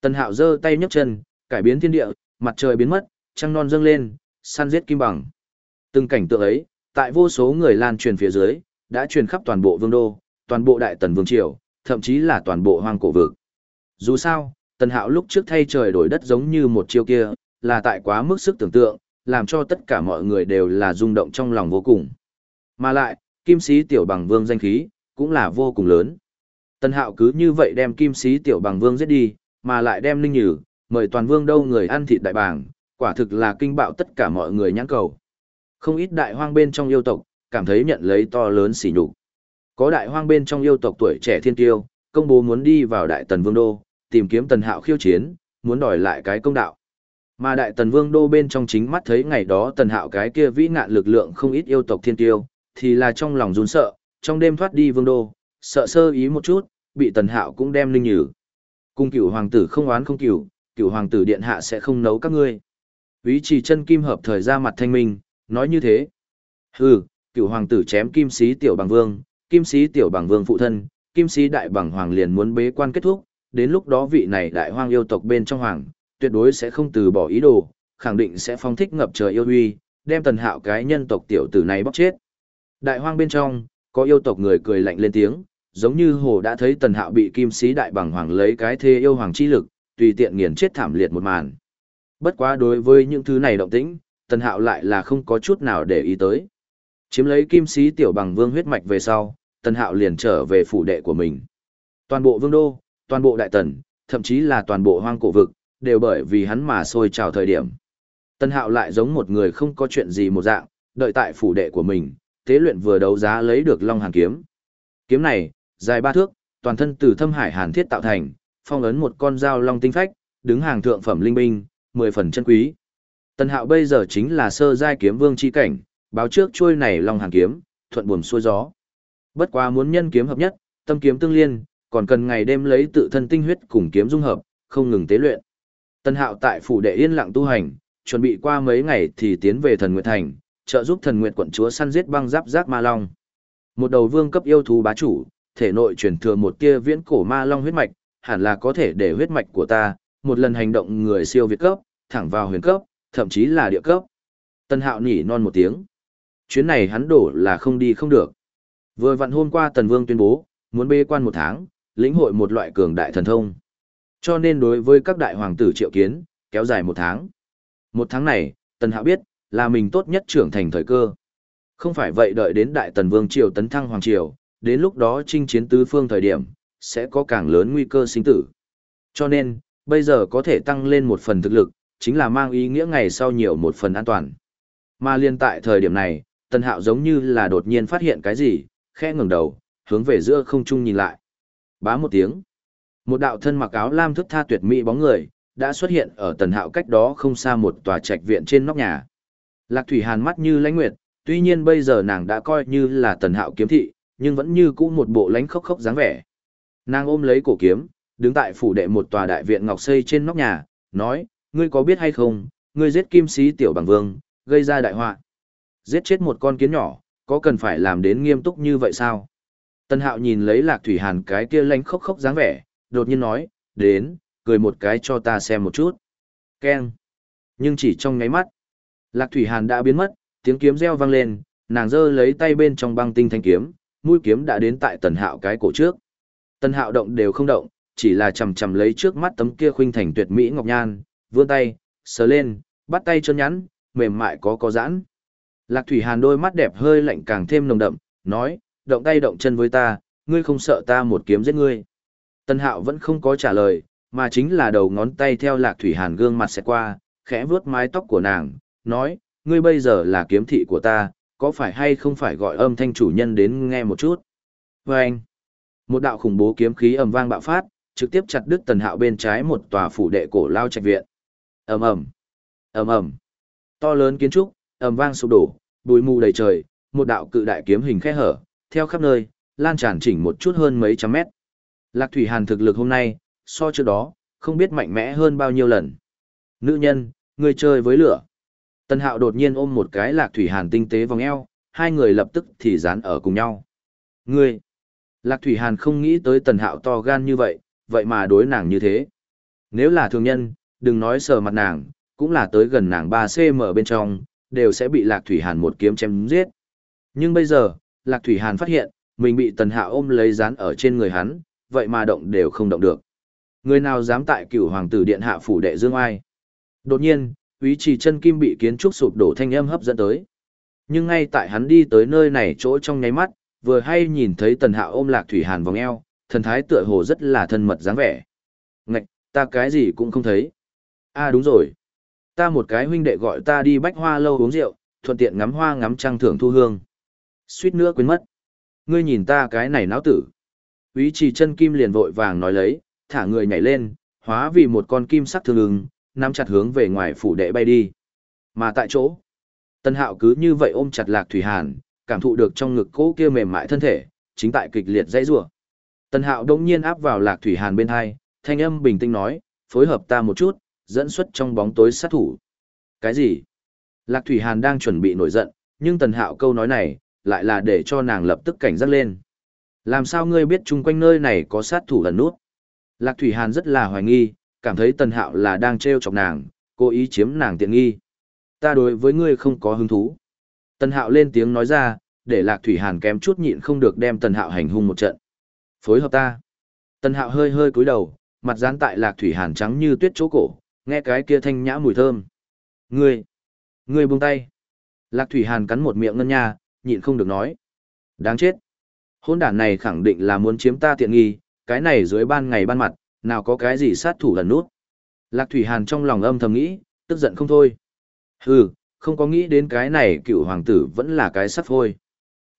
Speaker 1: Tần hạo giơ tay nhấc chân, cải biến thiên địa, mặt trời biến mất, trăng non dâng lên, săn giết kim bằng. Từng cảnh tượng ấy, tại vô số người lan truyền phía dưới, đã truyền khắp toàn bộ vương đô, toàn bộ đại tần vương triều, thậm chí là toàn bộ hoang cổ vực. Dù sao, tần hạo lúc trước thay trời đổi đất giống như một chiêu kia, là tại quá mức sức tưởng tượng, làm cho tất cả mọi người đều là rung động trong lòng vô cùng. Mà lại, kim sĩ tiểu bằng vương danh khí, cũng là vô cùng lớn. Tần hạo cứ như vậy đem kim sĩ tiểu bằng vương giết đi, mà lại đem linh nhử, mời toàn vương đâu người ăn thịt đại bàng, quả thực là kinh bạo tất cả mọi người nhãn cầu. Không ít đại hoang bên trong yêu tộc, cảm thấy nhận lấy to lớn sỉ nhục. Có đại hoang bên trong yêu tộc tuổi trẻ thiên tiêu, công bố muốn đi vào đại tần vương đô, tìm kiếm tần hạo khiêu chiến, muốn đòi lại cái công đạo. Mà đại tần vương đô bên trong chính mắt thấy ngày đó tần hạo cái kia vĩ ngạn lực lượng không ít yêu tộc thiên tiêu, thì là trong lòng run sợ, trong đêm thoát đi vương đô, sợ sơ ý một chút, bị tần hạo cũng đem linh nhử. Cung cửu hoàng tử không oán không cửu, cửu hoàng tử điện hạ sẽ không nấu các ngươi. Ý chỉ chân kim hợp thời ra mặt thanh minh, nói như thế. Hừ, Cựu hoàng tử chém kim sĩ tiểu bằng vương, kim sĩ tiểu bằng vương phụ thân, kim sĩ đại bằng hoàng liền muốn bế quan kết thúc, đến lúc đó vị này đại hoang yêu tộc bên trong hoàng, tuyệt đối sẽ không từ bỏ ý đồ, khẳng định sẽ phong thích ngập trời yêu uy, đem tần hạo cái nhân tộc tiểu tử này bóc chết. Đại hoang bên trong, có yêu tộc người cười lạnh lên tiếng, giống như hồ đã thấy tần hạo bị kim sĩ đại bằng hoàng lấy cái thê yêu hoàng chi lực, tùy tiện nghiền chết thảm liệt một màn. Bất quá đối với những thứ này động tĩnh, tần hạo lại là không có chút nào để ý tới. Chiếm lấy kim sĩ tiểu bằng vương huyết mạch về sau, tần hạo liền trở về phủ đệ của mình. Toàn bộ vương đô, toàn bộ đại tần, thậm chí là toàn bộ hoang cổ vực, đều bởi vì hắn mà sôi trào thời điểm. Tần hạo lại giống một người không có chuyện gì một dạng, đợi tại phủ đệ của mình, tế luyện vừa đấu giá lấy được Long Hàn kiếm. Kiếm này, dài ba thước, toàn thân từ thâm hải hàn thiết tạo thành, phong ấn một con dao long tinh phách, đứng hàng thượng phẩm linh binh, mười phần chân quý. Tần Hạo bây giờ chính là sơ giai kiếm vương chi cảnh, báo trước trôi này long hàn kiếm, thuận buồm xuôi gió. Bất quá muốn nhân kiếm hợp nhất, tâm kiếm tương liên, còn cần ngày đêm lấy tự thân tinh huyết cùng kiếm dung hợp, không ngừng tế luyện. Tân Hạo tại phủ đệ yên lặng tu hành, chuẩn bị qua mấy ngày thì tiến về Thần Nguyệt Thành, trợ giúp Thần Nguyệt quận chúa săn giết băng giáp giác ma long. Một đầu vương cấp yêu thú bá chủ, thể nội truyền thừa một tia viễn cổ ma long huyết mạch, hẳn là có thể để huyết mạch của ta, một lần hành động người siêu việt cấp, thẳng vào huyền cấp, thậm chí là địa cấp. Tân Hạo nhỉ non một tiếng. Chuyến này hắn đổ là không đi không được. Vừa vặn hôm qua Tần Vương tuyên bố, muốn bê quan một tháng, lĩnh hội một loại cường đại thần thông. Cho nên đối với các đại hoàng tử triệu kiến, kéo dài một tháng. Một tháng này, Tần Hạo biết, là mình tốt nhất trưởng thành thời cơ. Không phải vậy đợi đến đại tần vương triều tấn thăng hoàng triều, đến lúc đó chinh chiến tứ phương thời điểm, sẽ có càng lớn nguy cơ sinh tử. Cho nên, bây giờ có thể tăng lên một phần thực lực, chính là mang ý nghĩa ngày sau nhiều một phần an toàn. Mà liên tại thời điểm này, Tần Hạo giống như là đột nhiên phát hiện cái gì, khẽ ngẩng đầu, hướng về giữa không trung nhìn lại. Bá một tiếng. Một đạo thân mặc áo lam thức tha tuyệt mỹ bóng người, đã xuất hiện ở Tần Hạo cách đó không xa một tòa trạch viện trên nóc nhà. Lạc Thủy Hàn mắt như lãnh nguyệt, tuy nhiên bây giờ nàng đã coi như là Tần Hạo kiếm thị, nhưng vẫn như cũ một bộ lánh khốc khốc dáng vẻ. Nàng ôm lấy cổ kiếm, đứng tại phủ đệ một tòa đại viện ngọc xây trên nóc nhà, nói, ngươi có biết hay không, ngươi giết kim sĩ tiểu bằng vương, gây ra đại họa. Giết chết một con kiến nhỏ, có cần phải làm đến nghiêm túc như vậy sao? Tân hạo nhìn lấy lạc thủy hàn cái kia lánh khốc khốc dáng vẻ, đột nhiên nói, đến, cười một cái cho ta xem một chút. Keng. Nhưng chỉ trong ngáy mắt, lạc thủy hàn đã biến mất, tiếng kiếm reo vang lên, nàng giơ lấy tay bên trong băng tinh thanh kiếm, mũi kiếm đã đến tại tần hạo cái cổ trước. Tần hạo động đều không động, chỉ là chầm chầm lấy trước mắt tấm kia khuynh thành tuyệt mỹ ngọc nhan, vươn tay, sờ lên, bắt tay chân nhắn, mềm mại có có giãn. Lạc Thủy Hàn đôi mắt đẹp hơi lạnh càng thêm nồng đậm, nói, động tay động chân với ta, ngươi không sợ ta một kiếm giết ngươi. Tân Hạo vẫn không có trả lời, mà chính là đầu ngón tay theo Lạc Thủy Hàn gương mặt sẽ qua, khẽ vuốt mái tóc của nàng, nói, ngươi bây giờ là kiếm thị của ta, có phải hay không phải gọi âm thanh chủ nhân đến nghe một chút. Và anh, một đạo khủng bố kiếm khí ầm vang bạo phát, trực tiếp chặt đứt Tần Hạo bên trái một tòa phủ đệ cổ lao trạch viện. Ầm ầm, ầm ầm. To lớn kiến trúc, ầm vang sụp đổ, bụi mù đầy trời, một đạo cự đại kiếm hình khe hở, theo khắp nơi, lan tràn chỉnh một chút hơn mấy trăm mét. Lạc Thủy Hàn thực lực hôm nay, so trước đó, không biết mạnh mẽ hơn bao nhiêu lần. Nữ nhân, người chơi với lửa. Tân Hạo đột nhiên ôm một cái Lạc Thủy Hàn tinh tế vòng eo, hai người lập tức thì dán ở cùng nhau. Ngươi! Lạc Thủy Hàn không nghĩ tới Tần Hạo to gan như vậy, vậy mà đối nàng như thế. Nếu là thường nhân, đừng nói sờ mặt nàng, cũng là tới gần nàng 3cm bên trong, đều sẽ bị Lạc Thủy Hàn một kiếm chém giết. Nhưng bây giờ, Lạc Thủy Hàn phát hiện, mình bị Tần Hạo ôm lấy dán ở trên người hắn, vậy mà động đều không động được. Người nào dám tại cửu hoàng tử điện hạ phủ đệ dương ai? Đột nhiên, quý trì chân kim bị kiến trúc sụp đổ thanh âm hấp dẫn tới. Nhưng ngay tại hắn đi tới nơi này chỗ trong nháy mắt, vừa hay nhìn thấy tần hạo ôm lạc thủy hàn vòng eo, thần thái tựa hồ rất là thân mật dáng vẻ. Ngạch, ta cái gì cũng không thấy. a đúng rồi. Ta một cái huynh đệ gọi ta đi bách hoa lâu uống rượu, thuận tiện ngắm hoa ngắm trăng thưởng thu hương. Suýt nữa quên mất. Ngươi nhìn ta cái này náo tử. Úy trì chân kim liền vội vàng nói lấy, thả người nhảy lên, hóa vì một con kim sắc thương ứng, nắm chặt hướng về ngoài phủ đệ bay đi. Mà tại chỗ, Tân Hạo cứ như vậy ôm chặt Lạc Thủy Hàn, cảm thụ được trong ngực cô kia mềm mại thân thể, chính tại kịch liệt dãy rủa. Tân Hạo đột nhiên áp vào Lạc Thủy Hàn bên hai, thanh âm bình tĩnh nói, phối hợp ta một chút, dẫn xuất trong bóng tối sát thủ. Cái gì? Lạc Thủy Hàn đang chuẩn bị nổi giận, nhưng Tần Hạo câu nói này, lại là để cho nàng lập tức cảnh giác lên. Làm sao ngươi biết chung quanh nơi này có sát thủ lần nút? Lạc Thủy Hàn rất là hoài nghi, cảm thấy Tần Hạo là đang trêu chọc nàng, cố ý chiếm nàng tiện nghi. Ta đối với ngươi không có hứng thú. Tần Hạo lên tiếng nói ra, để Lạc Thủy Hàn kém chút nhịn không được đem Tần Hạo hành hung một trận. Phối hợp ta. Tần Hạo hơi hơi cúi đầu, mặt dán tại Lạc Thủy Hàn trắng như tuyết chỗ cổ, nghe cái kia thanh nhã mùi thơm. Ngươi, ngươi buông tay. Lạc Thủy Hàn cắn một miệng ngân nha, nhịn không được nói. Đáng chết. Hôn đản này khẳng định là muốn chiếm ta tiện nghi, cái này dưới ban ngày ban mặt, nào có cái gì sát thủ lần nút. Lạc Thủy Hàn trong lòng âm thầm nghĩ, tức giận không thôi. Hừ, không có nghĩ đến cái này cựu hoàng tử vẫn là cái sắp thôi.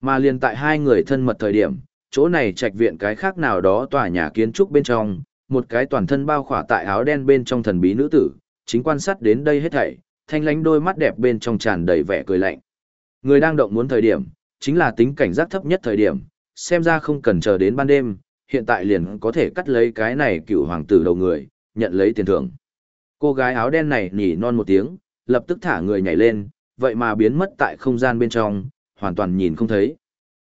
Speaker 1: Mà liền tại hai người thân mật thời điểm, chỗ này trạch viện cái khác nào đó tòa nhà kiến trúc bên trong, một cái toàn thân bao khỏa tại áo đen bên trong thần bí nữ tử, chính quan sát đến đây hết thảy, thanh lánh đôi mắt đẹp bên trong tràn đầy vẻ cười lạnh. Người đang động muốn thời điểm, chính là tính cảnh giác thấp nhất thời điểm, xem ra không cần chờ đến ban đêm, hiện tại liền có thể cắt lấy cái này cựu hoàng tử đầu người, nhận lấy tiền thưởng. Cô gái áo đen này nhỉ non một tiếng, lập tức thả người nhảy lên, vậy mà biến mất tại không gian bên trong, hoàn toàn nhìn không thấy.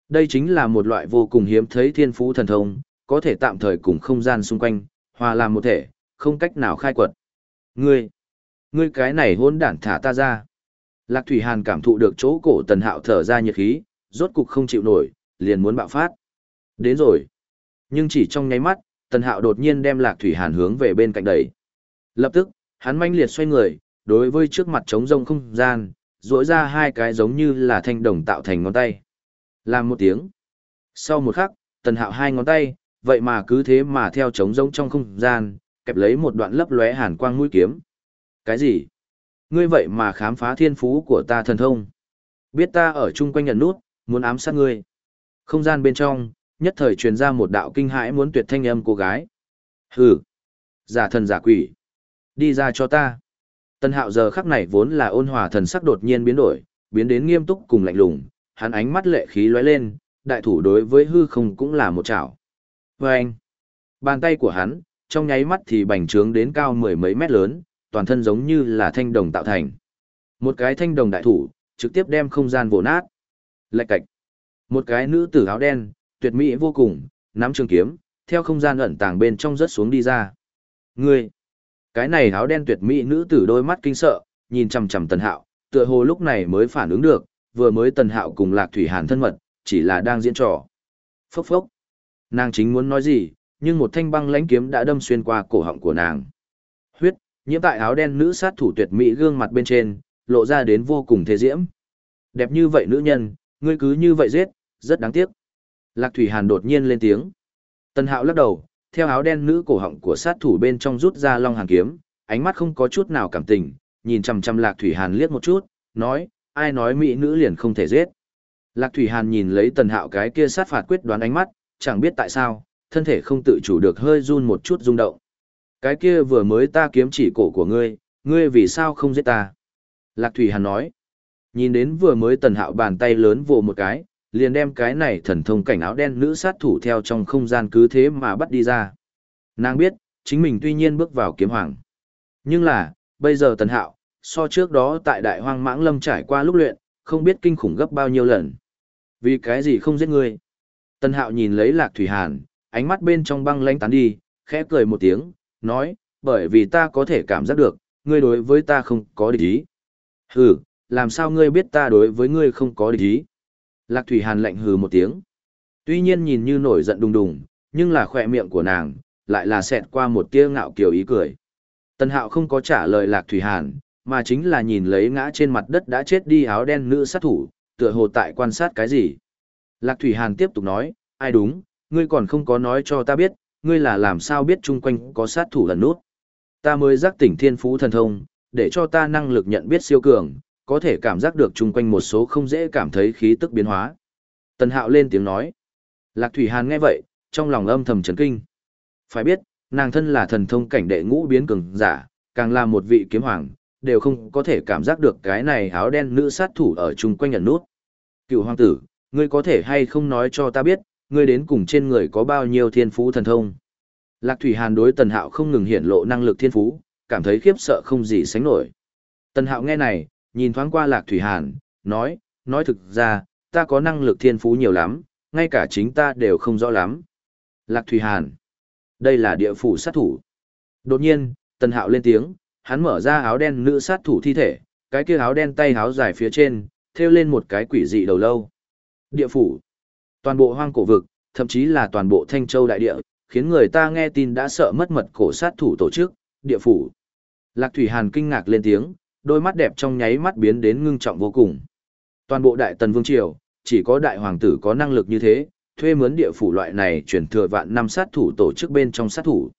Speaker 1: Đây chính là một loại vô cùng hiếm thấy thiên phú thần thông, có thể tạm thời cùng không gian xung quanh, hòa làm một thể, không cách nào khai quật. Ngươi, ngươi cái này hôn đản thả ta ra. Lạc Thủy Hàn cảm thụ được chỗ cổ tần hạo thở ra nhiệt khí, rốt cục không chịu nổi, liền muốn bạo phát. Đến rồi. Nhưng chỉ trong nháy mắt, tần hạo đột nhiên đem Lạc Thủy Hàn hướng về bên cạnh đẩy. Lập tức, hắn manh liệt xoay người, đối với trước mặt trống rông không gian, rỗi ra hai cái giống như là thanh đồng tạo thành ngón tay. Làm một tiếng. Sau một khắc, tần hạo hai ngón tay, vậy mà cứ thế mà theo trống rỗng trong không gian, kẹp lấy một đoạn lấp lóe hàn quang mũi kiếm. Cái gì? Ngươi vậy mà khám phá thiên phú của ta thần thông. Biết ta ở chung quanh nhận nút, muốn ám sát ngươi. Không gian bên trong, nhất thời truyền ra một đạo kinh hãi muốn tuyệt thanh âm cô gái. Hừ! Giả thần giả quỷ! Đi ra cho ta! Tân hạo giờ khắc này vốn là ôn hòa thần sắc đột nhiên biến đổi, biến đến nghiêm túc cùng lạnh lùng, hắn ánh mắt lệ khí lóe lên, đại thủ đối với hư không cũng là một chảo. Và anh, bàn tay của hắn, trong nháy mắt thì bành trướng đến cao mười mấy mét lớn, toàn thân giống như là thanh đồng tạo thành. Một cái thanh đồng đại thủ, trực tiếp đem không gian vồ nát. Lạch cạch. Một cái nữ tử áo đen, tuyệt mỹ vô cùng, nắm trường kiếm, theo không gian ẩn tàng bên trong rớt xuống đi ra. Ngươi, cái này áo đen tuyệt mỹ nữ tử đôi mắt kinh sợ, nhìn chằm chằm Tần Hạo, tựa hồ lúc này mới phản ứng được, vừa mới Tần Hạo cùng Lạc Thủy Hàn thân mật, chỉ là đang diễn trò. Phốc phốc. Nàng chính muốn nói gì, nhưng một thanh băng lãnh kiếm đã đâm xuyên qua cổ họng của nàng. Huyết, nhiễm tại áo đen nữ sát thủ tuyệt mỹ gương mặt bên trên, lộ ra đến vô cùng thế diễm. Đẹp như vậy nữ nhân, ngươi cứ như vậy giết, rất đáng tiếc. Lạc Thủy Hàn đột nhiên lên tiếng. Tần Hạo lắc đầu, theo áo đen nữ cổ họng của sát thủ bên trong rút ra long hàn kiếm, ánh mắt không có chút nào cảm tình, nhìn chằm chằm Lạc Thủy Hàn liếc một chút, nói, ai nói mỹ nữ liền không thể giết. Lạc Thủy Hàn nhìn lấy Tần Hạo cái kia sát phạt quyết đoán ánh mắt, chẳng biết tại sao, thân thể không tự chủ được hơi run một chút rung động. Cái kia vừa mới ta kiếm chỉ cổ của ngươi, ngươi vì sao không giết ta? Lạc Thủy Hàn nói. Nhìn đến vừa mới Tần Hạo bàn tay lớn vồ một cái, liền đem cái này thần thông cảnh áo đen nữ sát thủ theo trong không gian cứ thế mà bắt đi ra. Nàng biết, chính mình tuy nhiên bước vào kiếm hoàng. Nhưng là, bây giờ tần hạo, so trước đó tại đại hoang mãng lâm trải qua lúc luyện, không biết kinh khủng gấp bao nhiêu lần. Vì cái gì không giết ngươi? Tần hạo nhìn lấy lạc thủy hàn, ánh mắt bên trong băng lanh tán đi, khẽ cười một tiếng, nói, bởi vì ta có thể cảm giác được, ngươi đối với ta không có địch ý. Hừ, làm sao ngươi biết ta đối với ngươi không có địch ý? Lạc Thủy Hàn lạnh hừ một tiếng. Tuy nhiên nhìn như nổi giận đùng đùng, nhưng là khỏe miệng của nàng, lại là xẹt qua một tia ngạo kiều ý cười. Tân Hạo không có trả lời Lạc Thủy Hàn, mà chính là nhìn lấy ngã trên mặt đất đã chết đi áo đen nữ sát thủ, tựa hồ tại quan sát cái gì. Lạc Thủy Hàn tiếp tục nói, ai đúng, ngươi còn không có nói cho ta biết, ngươi là làm sao biết chung quanh có sát thủ lần nút. Ta mới giác tỉnh thiên phú thần thông, để cho ta năng lực nhận biết siêu cường, có thể cảm giác được chung quanh một số không dễ cảm thấy khí tức biến hóa. Tần Hạo lên tiếng nói. Lạc Thủy Hàn nghe vậy, trong lòng âm thầm chấn kinh. Phải biết, nàng thân là thần thông cảnh đệ ngũ biến cường giả, càng là một vị kiếm hoàng, đều không có thể cảm giác được cái này áo đen nữ sát thủ ở chung quanh ẩn nút. Cựu hoàng tử, ngươi có thể hay không nói cho ta biết, ngươi đến cùng trên người có bao nhiêu thiên phú thần thông. Lạc Thủy Hàn đối Tần Hạo không ngừng hiển lộ năng lực thiên phú, cảm thấy khiếp sợ không gì sánh nổi. Tần Hạo nghe này, nhìn thoáng qua Lạc Thủy Hàn, nói, nói thực ra, ta có năng lực thiên phú nhiều lắm, ngay cả chính ta đều không rõ lắm. Lạc Thủy Hàn, đây là địa phủ sát thủ. Đột nhiên, Tần Hạo lên tiếng, hắn mở ra áo đen nữ sát thủ thi thể, cái kia áo đen tay áo dài phía trên, thêu lên một cái quỷ dị đầu lâu. Địa phủ, toàn bộ hoang cổ vực, thậm chí là toàn bộ Thanh Châu đại địa, khiến người ta nghe tin đã sợ mất mật cổ sát thủ tổ chức, địa phủ. Lạc Thủy Hàn kinh ngạc lên tiếng, đôi mắt đẹp trong nháy mắt biến đến ngưng trọng vô cùng. Toàn bộ đại tần vương triều, chỉ có đại hoàng tử có năng lực như thế, thuê mướn địa phủ loại này chuyển thừa vạn năm sát thủ tổ chức bên trong sát thủ.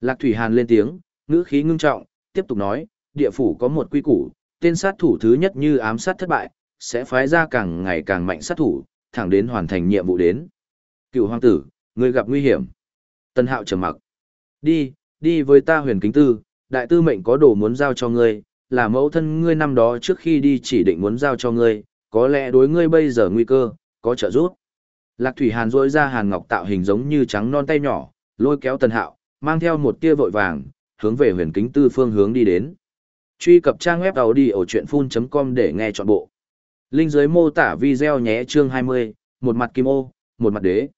Speaker 1: Lạc Thủy Hàn lên tiếng, ngữ khí ngưng trọng, tiếp tục nói, địa phủ có một quy củ, tên sát thủ thứ nhất như ám sát thất bại, sẽ phái ra càng ngày càng mạnh sát thủ, thẳng đến hoàn thành nhiệm vụ đến. Cựu hoàng tử, người gặp nguy hiểm. Tân hạo trầm mặc. Đi, đi với ta huyền kính tư, đại tư mệnh có đồ muốn giao cho ngươi, là mẫu thân ngươi năm đó trước khi đi chỉ định muốn giao cho ngươi, có lẽ đối ngươi bây giờ nguy cơ, có trợ giúp. Lạc Thủy Hàn rỗi ra hàn ngọc tạo hình giống như trắng non tay nhỏ, lôi kéo tần hạo, mang theo một tia vội vàng, hướng về huyền kính tư phương hướng đi đến. Truy cập trang web audio chuyện full.com để nghe trọn bộ. Linh dưới mô tả video nhé chương 20, một mặt kim ô, một mặt đế.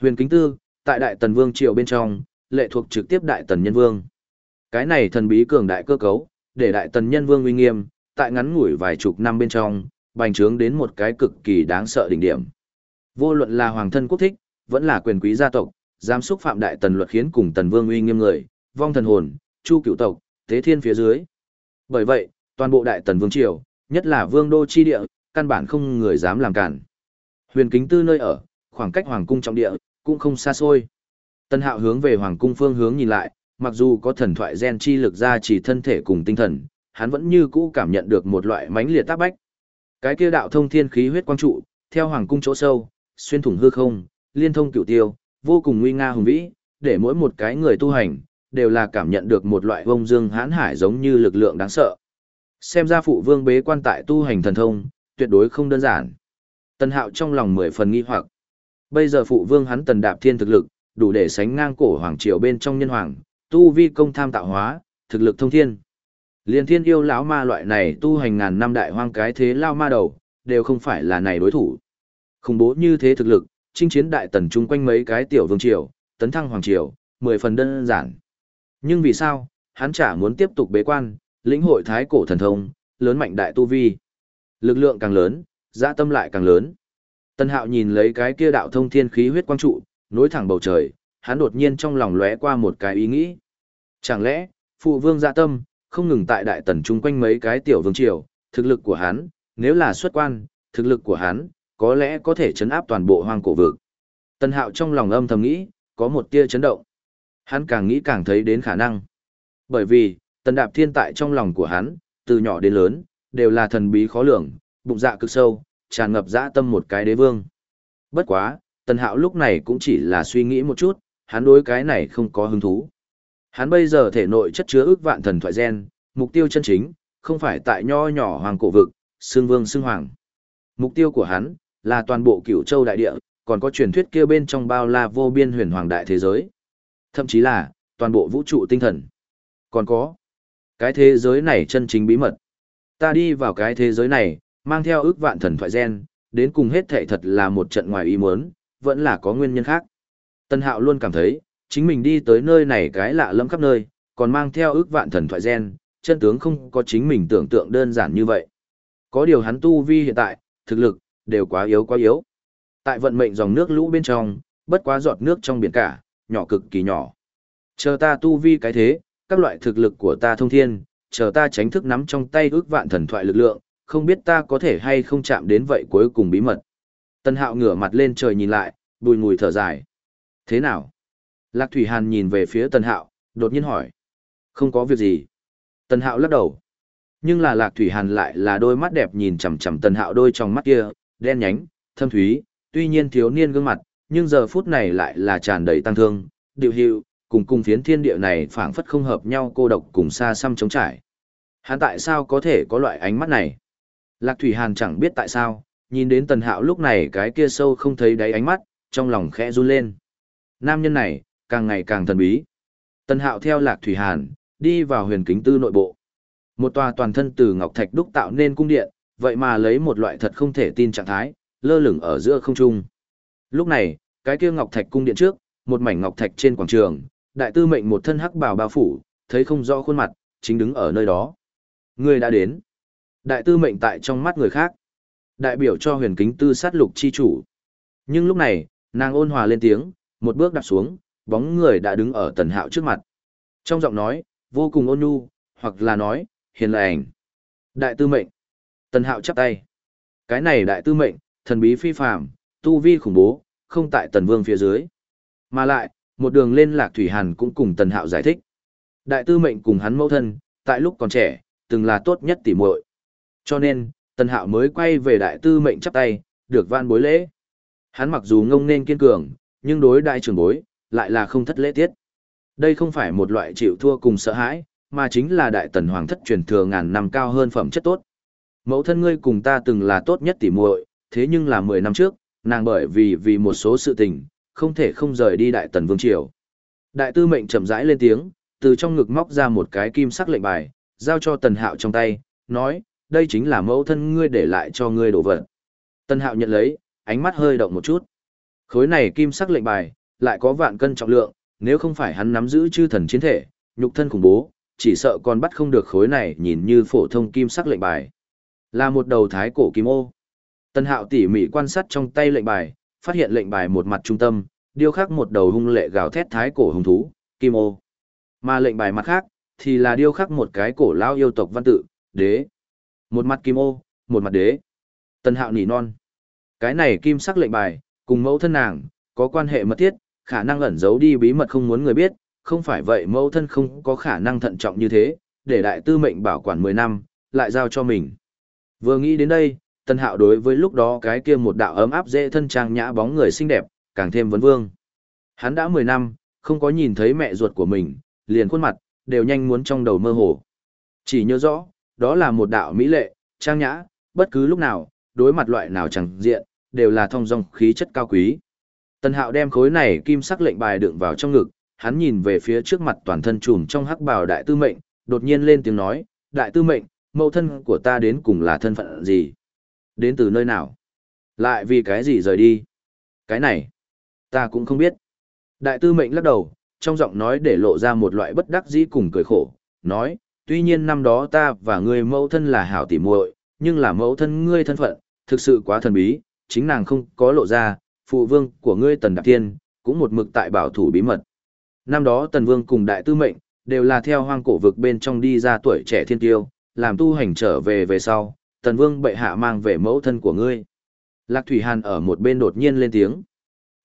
Speaker 1: Huyền kính tư, tại đại tần vương triều bên trong, lệ thuộc trực tiếp đại tần nhân vương. Cái này thần bí cường đại cơ cấu, để đại tần nhân vương uy nghiêm, tại ngắn ngủi vài chục năm bên trong, bành trướng đến một cái cực kỳ đáng sợ đỉnh điểm. Vô luận là hoàng thân quốc thích, vẫn là quyền quý gia tộc, dám xúc phạm đại tần luật khiến cùng tần vương uy nghiêm người, vong thần hồn, chu cửu tộc, tế thiên phía dưới. Bởi vậy, toàn bộ đại tần vương triều, nhất là vương đô chi địa, căn bản không người dám làm cản. Huyền kính tư nơi ở, khoảng cách hoàng cung trọng địa, cũng không xa xôi. Tân hạo hướng về hoàng cung phương hướng nhìn lại, mặc dù có thần thoại gen chi lực ra chỉ thân thể cùng tinh thần, hắn vẫn như cũ cảm nhận được một loại mãnh liệt tác bách. Cái kia đạo thông thiên khí huyết quang trụ, theo hoàng cung chỗ sâu, xuyên thủng hư không, liên thông cửu tiêu, vô cùng nguy nga hùng vĩ, để mỗi một cái người tu hành, đều là cảm nhận được một loại vông dương hãn hải giống như lực lượng đáng sợ. Xem ra phụ vương bế quan tại tu hành thần thông, tuyệt đối không đơn giản. Tần hạo trong lòng mười phần nghi hoặc. Bây giờ phụ vương hắn tần đạp thiên thực lực, đủ để sánh ngang cổ hoàng triều bên trong nhân hoàng, tu vi công tham tạo hóa, thực lực thông thiên. Liên thiên yêu lão ma loại này tu hành ngàn năm đại hoang cái thế lao ma đầu, đều không phải là này đối thủ. Khủng bố như thế thực lực, chinh chiến đại tần chung quanh mấy cái tiểu vương triều, tấn thăng hoàng triều, mười phần đơn giản. Nhưng vì sao, hắn chả muốn tiếp tục bế quan, lĩnh hội thái cổ thần thông, lớn mạnh đại tu vi. Lực lượng càng lớn, dạ tâm lại càng lớn. Tân hạo nhìn lấy cái kia đạo thông thiên khí huyết quang trụ, nối thẳng bầu trời, hắn đột nhiên trong lòng lóe qua một cái ý nghĩ. Chẳng lẽ, phụ vương dạ tâm, không ngừng tại đại tần chung quanh mấy cái tiểu vương triều, thực lực của hắn, nếu là xuất quan, thực lực của hắn, có lẽ có thể chấn áp toàn bộ hoang cổ vực. Tân hạo trong lòng âm thầm nghĩ, có một tia chấn động. Hắn càng nghĩ càng thấy đến khả năng. Bởi vì, tần đạp thiên tại trong lòng của hắn, từ nhỏ đến lớn, đều là thần bí khó lường, bụng dạ cực sâu, tràn ngập dã tâm một cái đế vương. Bất quá, tần hạo lúc này cũng chỉ là suy nghĩ một chút, hắn đối cái này không có hứng thú. Hắn bây giờ thể nội chất chứa ước vạn thần thoại gen, mục tiêu chân chính, không phải tại nho nhỏ hoàng cổ vực, xương vương xương hoàng. Mục tiêu của hắn, là toàn bộ cửu châu đại địa, còn có truyền thuyết kia bên trong bao la vô biên huyền hoàng đại thế giới. Thậm chí là, toàn bộ vũ trụ tinh thần. Còn có, cái thế giới này chân chính bí mật. Ta đi vào cái thế giới này, mang theo ước vạn thần thoại gen, đến cùng hết thệ thật là một trận ngoài ý muốn, vẫn là có nguyên nhân khác. Tân Hạo luôn cảm thấy, chính mình đi tới nơi này cái lạ lẫm khắp nơi, còn mang theo ước vạn thần thoại gen, chân tướng không có chính mình tưởng tượng đơn giản như vậy. Có điều hắn tu vi hiện tại, thực lực, đều quá yếu quá yếu. Tại vận mệnh dòng nước lũ bên trong, bất quá giọt nước trong biển cả, nhỏ cực kỳ nhỏ. Chờ ta tu vi cái thế, các loại thực lực của ta thông thiên, chờ ta tránh thức nắm trong tay ước vạn thần thoại lực lượng, không biết ta có thể hay không chạm đến vậy cuối cùng bí mật. Tân hạo ngửa mặt lên trời nhìn lại, bùi ngùi thở dài. Thế nào? Lạc Thủy Hàn nhìn về phía Tân hạo, đột nhiên hỏi. Không có việc gì. Tân hạo lắc đầu. Nhưng là Lạc Thủy Hàn lại là đôi mắt đẹp nhìn chằm chằm Tân hạo đôi trong mắt kia, đen nhánh, thâm thúy, tuy nhiên thiếu niên gương mặt, nhưng giờ phút này lại là tràn đầy tăng thương, điệu hiệu, cùng cùng phiến thiên địa này phảng phất không hợp nhau cô độc cùng xa xăm chống trải. Hắn tại sao có thể có loại ánh mắt này? Lạc Thủy Hàn chẳng biết tại sao, nhìn đến Tần Hạo lúc này cái kia sâu không thấy đáy ánh mắt, trong lòng khẽ run lên. Nam nhân này, càng ngày càng thần bí. Tần Hạo theo Lạc Thủy Hàn, đi vào huyền kính tư nội bộ. Một tòa toàn thân từ ngọc thạch đúc tạo nên cung điện, vậy mà lấy một loại thật không thể tin trạng thái, lơ lửng ở giữa không trung. Lúc này, cái kia ngọc thạch cung điện trước, một mảnh ngọc thạch trên quảng trường, đại tư mệnh một thân hắc bào bao phủ, thấy không rõ khuôn mặt, chính đứng ở nơi đó. Người đã đến. Đại tư mệnh tại trong mắt người khác. Đại biểu cho huyền kính tư sát lục chi chủ. Nhưng lúc này, nàng ôn hòa lên tiếng, một bước đạp xuống, bóng người đã đứng ở tần hạo trước mặt. Trong giọng nói, vô cùng ôn nhu, hoặc là nói, hiền lành. Đại tư mệnh. Tần hạo chắp tay. Cái này đại tư mệnh, thần bí phi phàm, tu vi khủng bố, không tại tần vương phía dưới. Mà lại, một đường lên lạc thủy hàn cũng cùng tần hạo giải thích. Đại tư mệnh cùng hắn mẫu thân, tại lúc còn trẻ, từng là tốt nhất tỉ muội Cho nên, tần hạo mới quay về đại tư mệnh chắp tay, được van bối lễ. Hắn mặc dù ngông nên kiên cường, nhưng đối đại trưởng bối, lại là không thất lễ tiết. Đây không phải một loại chịu thua cùng sợ hãi, mà chính là đại tần hoàng thất truyền thừa ngàn năm cao hơn phẩm chất tốt. Mẫu thân ngươi cùng ta từng là tốt nhất tỉ muội, thế nhưng là 10 năm trước, nàng bởi vì vì một số sự tình, không thể không rời đi đại tần vương triều. Đại tư mệnh chậm rãi lên tiếng, từ trong ngực móc ra một cái kim sắc lệnh bài, giao cho tần hạo trong tay, nói, đây chính là mẫu thân ngươi để lại cho ngươi đổ vật. Tần hạo nhận lấy, ánh mắt hơi động một chút. Khối này kim sắc lệnh bài, lại có vạn cân trọng lượng, nếu không phải hắn nắm giữ chư thần chiến thể, nhục thân khủng bố, chỉ sợ còn bắt không được khối này nhìn như phổ thông kim sắc lệnh bài. Là một đầu thái cổ kim ô. Tân hạo tỉ mỉ quan sát trong tay lệnh bài, phát hiện lệnh bài một mặt trung tâm, điêu khắc một đầu hung lệ gào thét thái cổ hùng thú, kim ô. Mà lệnh bài mặt khác, thì là điêu khắc một cái cổ lao yêu tộc văn tự, đế. Một mặt kim ô, một mặt đế. Tân hạo nỉ non. Cái này kim sắc lệnh bài, cùng mẫu thân nàng, có quan hệ mật thiết, khả năng ẩn giấu đi bí mật không muốn người biết, không phải vậy mẫu thân không có khả năng thận trọng như thế, để đại tư mệnh bảo quản 10 năm, lại giao cho mình. Vừa nghĩ đến đây, Tân Hạo đối với lúc đó cái kia một đạo ấm áp dễ thân trang nhã bóng người xinh đẹp, càng thêm vấn vương. Hắn đã 10 năm, không có nhìn thấy mẹ ruột của mình, liền khuôn mặt, đều nhanh muốn trong đầu mơ hồ. Chỉ nhớ rõ, đó là một đạo mỹ lệ, trang nhã, bất cứ lúc nào, đối mặt loại nào chẳng diện, đều là thông dong khí chất cao quý. Tân Hạo đem khối này kim sắc lệnh bài đựng vào trong ngực, hắn nhìn về phía trước mặt toàn thân trùm trong hắc bào đại tư mệnh, đột nhiên lên tiếng nói, đại tư mệnh, mẫu thân của ta đến cùng là thân phận gì? Đến từ nơi nào? Lại vì cái gì rời đi? Cái này, ta cũng không biết. Đại tư mệnh lắc đầu, trong giọng nói để lộ ra một loại bất đắc dĩ cùng cười khổ, nói, tuy nhiên năm đó ta và ngươi mẫu thân là hảo tỉ muội, nhưng là mẫu thân ngươi thân phận, thực sự quá thần bí, chính nàng không có lộ ra, phụ vương của ngươi tần đạp tiên, cũng một mực tại bảo thủ bí mật. Năm đó tần vương cùng đại tư mệnh, đều là theo hoang cổ vực bên trong đi ra tuổi trẻ thiên tiêu, làm tu hành trở về về sau, tần vương bệ hạ mang về mẫu thân của ngươi. Lạc Thủy Hàn ở một bên đột nhiên lên tiếng.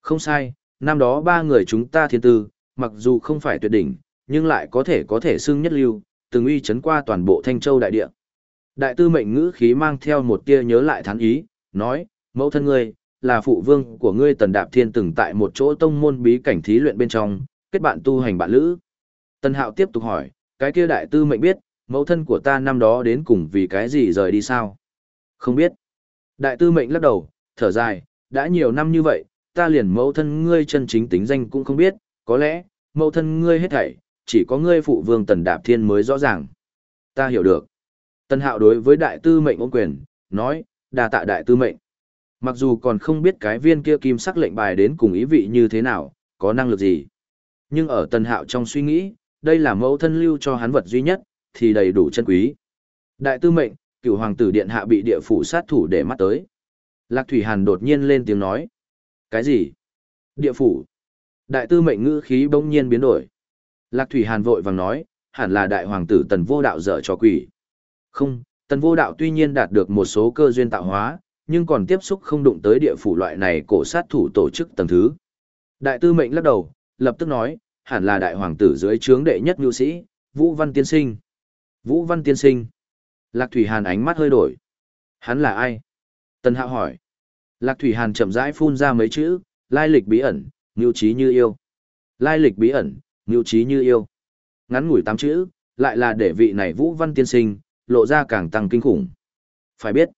Speaker 1: Không sai, năm đó ba người chúng ta thiên tư, mặc dù không phải tuyệt đỉnh, nhưng lại có thể có thể xưng nhất lưu, từng uy chấn qua toàn bộ Thanh Châu đại địa. Đại tư mệnh ngữ khí mang theo một tia nhớ lại thán ý, nói, mẫu thân ngươi, là phụ vương của ngươi tần đạp thiên từng tại một chỗ tông môn bí cảnh thí luyện bên trong, kết bạn tu hành bạn lữ. Tần hạo tiếp tục hỏi, cái kia đại tư mệnh biết, mẫu thân của ta năm đó đến cùng vì cái gì rời đi sao? Không biết. Đại tư mệnh lắc đầu, thở dài, đã nhiều năm như vậy, ta liền mẫu thân ngươi chân chính tính danh cũng không biết, có lẽ, mẫu thân ngươi hết thảy, chỉ có ngươi phụ vương tần đạp thiên mới rõ ràng. Ta hiểu được. Tần hạo đối với đại tư mệnh ôm quyền, nói, đà tạ đại tư mệnh. Mặc dù còn không biết cái viên kia kim sắc lệnh bài đến cùng ý vị như thế nào, có năng lực gì. Nhưng ở tần hạo trong suy nghĩ, đây là mẫu thân lưu cho hắn vật duy nhất, thì đầy đủ chân quý. Đại tư mệnh, cựu hoàng tử điện hạ bị địa phủ sát thủ để mắt tới. Lạc Thủy Hàn đột nhiên lên tiếng nói. Cái gì? Địa phủ. Đại tư mệnh ngữ khí bỗng nhiên biến đổi. Lạc Thủy Hàn vội vàng nói, hẳn là đại hoàng tử tần vô đạo dở cho quỷ. Không, tần vô đạo tuy nhiên đạt được một số cơ duyên tạo hóa, nhưng còn tiếp xúc không đụng tới địa phủ loại này cổ sát thủ tổ chức tầng thứ. Đại tư mệnh lắc đầu, lập tức nói, hẳn là đại hoàng tử dưới trướng đệ nhất nhu sĩ, Vũ Văn Tiên Sinh. Vũ Văn Tiên Sinh. Lạc Thủy Hàn ánh mắt hơi đổi. Hắn là ai? Tần Hạo hỏi. Lạc Thủy Hàn chậm rãi phun ra mấy chữ, lai lịch bí ẩn, ngưu trí như yêu. Lai lịch bí ẩn, ngưu trí như yêu. Ngắn ngủi tám chữ, lại là để vị này Vũ Văn Tiên Sinh, lộ ra càng tăng kinh khủng. Phải biết,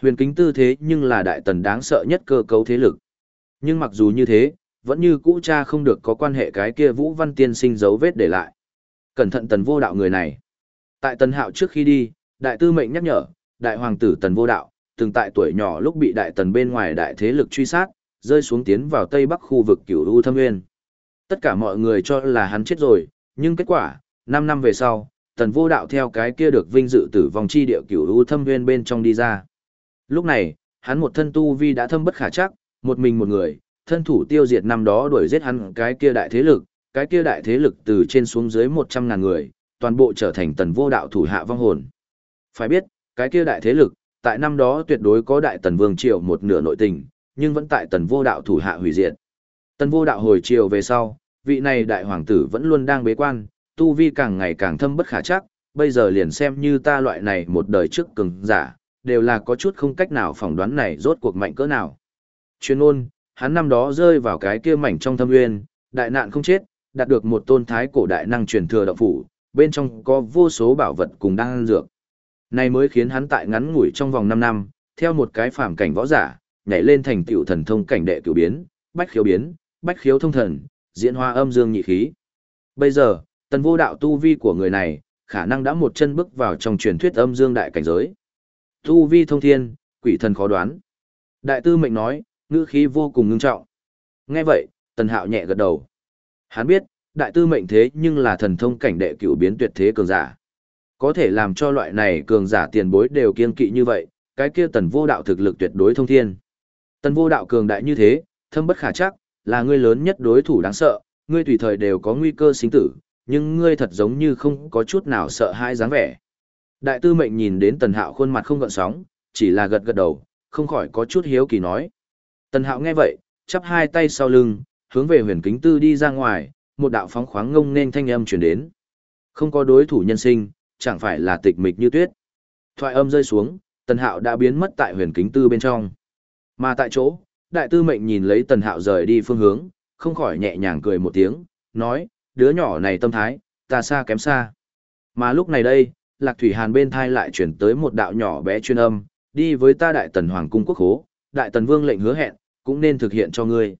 Speaker 1: huyền kính tư thế nhưng là đại tần đáng sợ nhất cơ cấu thế lực. Nhưng mặc dù như thế, vẫn như cũ cha không được có quan hệ cái kia Vũ Văn Tiên Sinh dấu vết để lại. Cẩn thận tần vô đạo người này. Tại tần hạo trước khi đi, đại tư mệnh nhắc nhở, đại hoàng tử tần vô đạo, từng tại tuổi nhỏ lúc bị đại tần bên ngoài đại thế lực truy sát, rơi xuống tiến vào tây bắc khu vực cửu u thâm nguyên. Tất cả mọi người cho là hắn chết rồi, nhưng kết quả, 5 năm về sau, tần vô đạo theo cái kia được vinh dự tử vong chi địa cửu u thâm nguyên bên trong đi ra. Lúc này, hắn một thân tu vi đã thâm bất khả chắc, một mình một người, thân thủ tiêu diệt năm đó đuổi giết hắn cái kia đại thế lực, cái kia đại thế lực từ trên xuống dưới 100 ngàn người, toàn bộ trở thành tần vô đạo thủ hạ vong hồn. Phải biết, cái kia đại thế lực, tại năm đó tuyệt đối có đại tần vương triều một nửa nội tình, nhưng vẫn tại tần vô đạo thủ hạ hủy diệt. Tần vô đạo hồi triều về sau, vị này đại hoàng tử vẫn luôn đang bế quan, tu vi càng ngày càng thâm bất khả chắc, bây giờ liền xem như ta loại này một đời trước cường giả, đều là có chút không cách nào phỏng đoán này rốt cuộc mạnh cỡ nào. Chuyên ôn, hắn năm đó rơi vào cái kia mảnh trong thâm nguyên, đại nạn không chết, đạt được một tôn thái cổ đại năng truyền thừa động phủ, bên trong có vô số bảo vật cùng đang dược. Này mới khiến hắn tại ngắn ngủi trong vòng 5 năm, theo một cái phàm cảnh võ giả, nhảy lên thành tiểu thần thông cảnh đệ cửu biến, bách khiếu biến, bách khiếu thông thần, diễn hoa âm dương nhị khí. Bây giờ, tần vô đạo tu vi của người này, khả năng đã một chân bước vào trong truyền thuyết âm dương đại cảnh giới. Tu vi thông thiên, quỷ thần khó đoán. Đại tư mệnh nói, ngữ khí vô cùng ngưng trọng. Nghe vậy, tần hạo nhẹ gật đầu. Hắn biết, đại tư mệnh thế nhưng là thần thông cảnh đệ cửu biến tuyệt thế cường giả. Có thể làm cho loại này cường giả tiền bối đều kiên kỵ như vậy, cái kia tần vô đạo thực lực tuyệt đối thông thiên. Tần vô đạo cường đại như thế, thâm bất khả chắc, là ngươi lớn nhất đối thủ đáng sợ, ngươi tùy thời đều có nguy cơ sinh tử, nhưng ngươi thật giống như không có chút nào sợ hãi dáng vẻ. Đại tư mệnh nhìn đến tần hạo khuôn mặt không gợn sóng, chỉ là gật gật đầu, không khỏi có chút hiếu kỳ nói. Tần hạo nghe vậy, chắp hai tay sau lưng, hướng về huyền kính tư đi ra ngoài, một đạo phóng khoáng ngông nên thanh âm truyền đến. Không có đối thủ nhân sinh, chẳng phải là tịch mịch như tuyết. Thoại âm rơi xuống, tần hạo đã biến mất tại huyền kính tư bên trong. Mà tại chỗ, đại tư mệnh nhìn lấy tần hạo rời đi phương hướng, không khỏi nhẹ nhàng cười một tiếng, nói, đứa nhỏ này tâm thái, ta xa kém xa. Mà lúc này đây, Lạc Thủy Hàn bên thai lại chuyển tới một đạo nhỏ bé chuyên âm, đi với ta đại tần hoàng cung quốc hố, đại tần vương lệnh hứa hẹn, cũng nên thực hiện cho ngươi.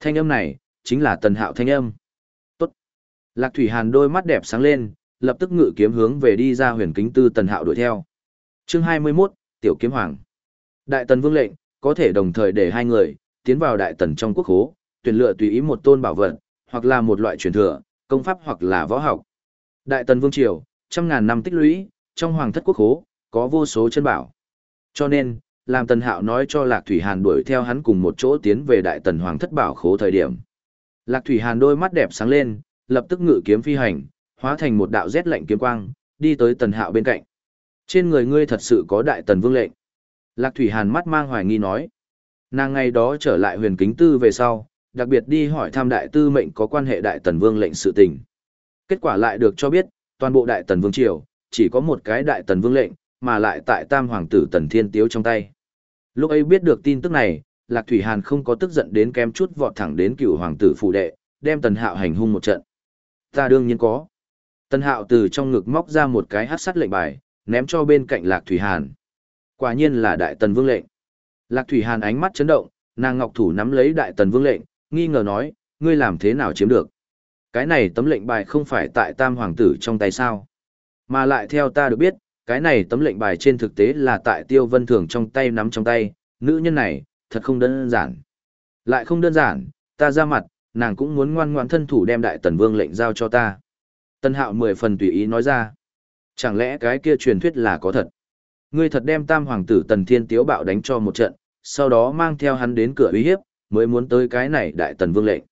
Speaker 1: Thanh âm này, chính là tần hạo thanh âm. Lạc Thủy Hàn đôi mắt đẹp sáng lên, lập tức ngự kiếm hướng về đi ra huyền kính tư tần hạo đuổi theo. Chương 21, Tiểu Kiếm Hoàng. Đại tần vương lệnh, có thể đồng thời để hai người, tiến vào đại tần trong quốc hố, tuyển lựa tùy ý một tôn bảo vật, hoặc là một loại truyền thừa, công pháp hoặc là võ học. Đại tần vương triều, trăm ngàn năm tích lũy, trong hoàng thất quốc hố, có vô số chân bảo. Cho nên, làm tần hạo nói cho Lạc Thủy Hàn đuổi theo hắn cùng một chỗ tiến về đại tần hoàng thất bảo khố thời điểm. Lạc Thủy Hàn đôi mắt đẹp sáng lên, lập tức ngự kiếm phi hành, hóa thành một đạo rét lạnh kiếm quang, đi tới tần hạo bên cạnh. Trên người ngươi thật sự có đại tần vương lệnh. Lạc Thủy Hàn mắt mang hoài nghi nói. Nàng ngày đó trở lại huyền kính tư về sau, đặc biệt đi hỏi thăm đại tư mệnh có quan hệ đại tần vương lệnh sự tình. Kết quả lại được cho biết, toàn bộ đại tần vương triều, chỉ có một cái đại tần vương lệnh, mà lại tại tam hoàng tử tần thiên tiếu trong tay. Lúc ấy biết được tin tức này, Lạc Thủy Hàn không có tức giận đến kém chút vọt thẳng đến cựu hoàng tử phụ đệ, đem tần hạo hành hung một trận. Ta đương nhiên có. Tần hạo từ trong ngực móc ra một cái hát sắt lệnh bài, ném cho bên cạnh Lạc Thủy Hàn. Quả nhiên là đại tần vương lệnh. Lạc Thủy Hàn ánh mắt chấn động, nàng ngọc thủ nắm lấy đại tần vương lệnh, nghi ngờ nói, ngươi làm thế nào chiếm được. Cái này tấm lệnh bài không phải tại tam hoàng tử trong tay sao. Mà lại theo ta được biết, cái này tấm lệnh bài trên thực tế là tại tiêu vân thường trong tay nắm trong tay, nữ nhân này, thật không đơn giản. Lại không đơn giản, ta ra mặt, nàng cũng muốn ngoan ngoan thân thủ đem đại tần vương lệnh giao cho ta. Tân hạo mười phần tùy ý nói ra. Chẳng lẽ cái kia truyền thuyết là có thật? Ngươi thật đem tam hoàng tử tần thiên tiếu bạo đánh cho một trận, sau đó mang theo hắn đến cửa uy hiếp, mới muốn tới cái này đại tần vương lệnh.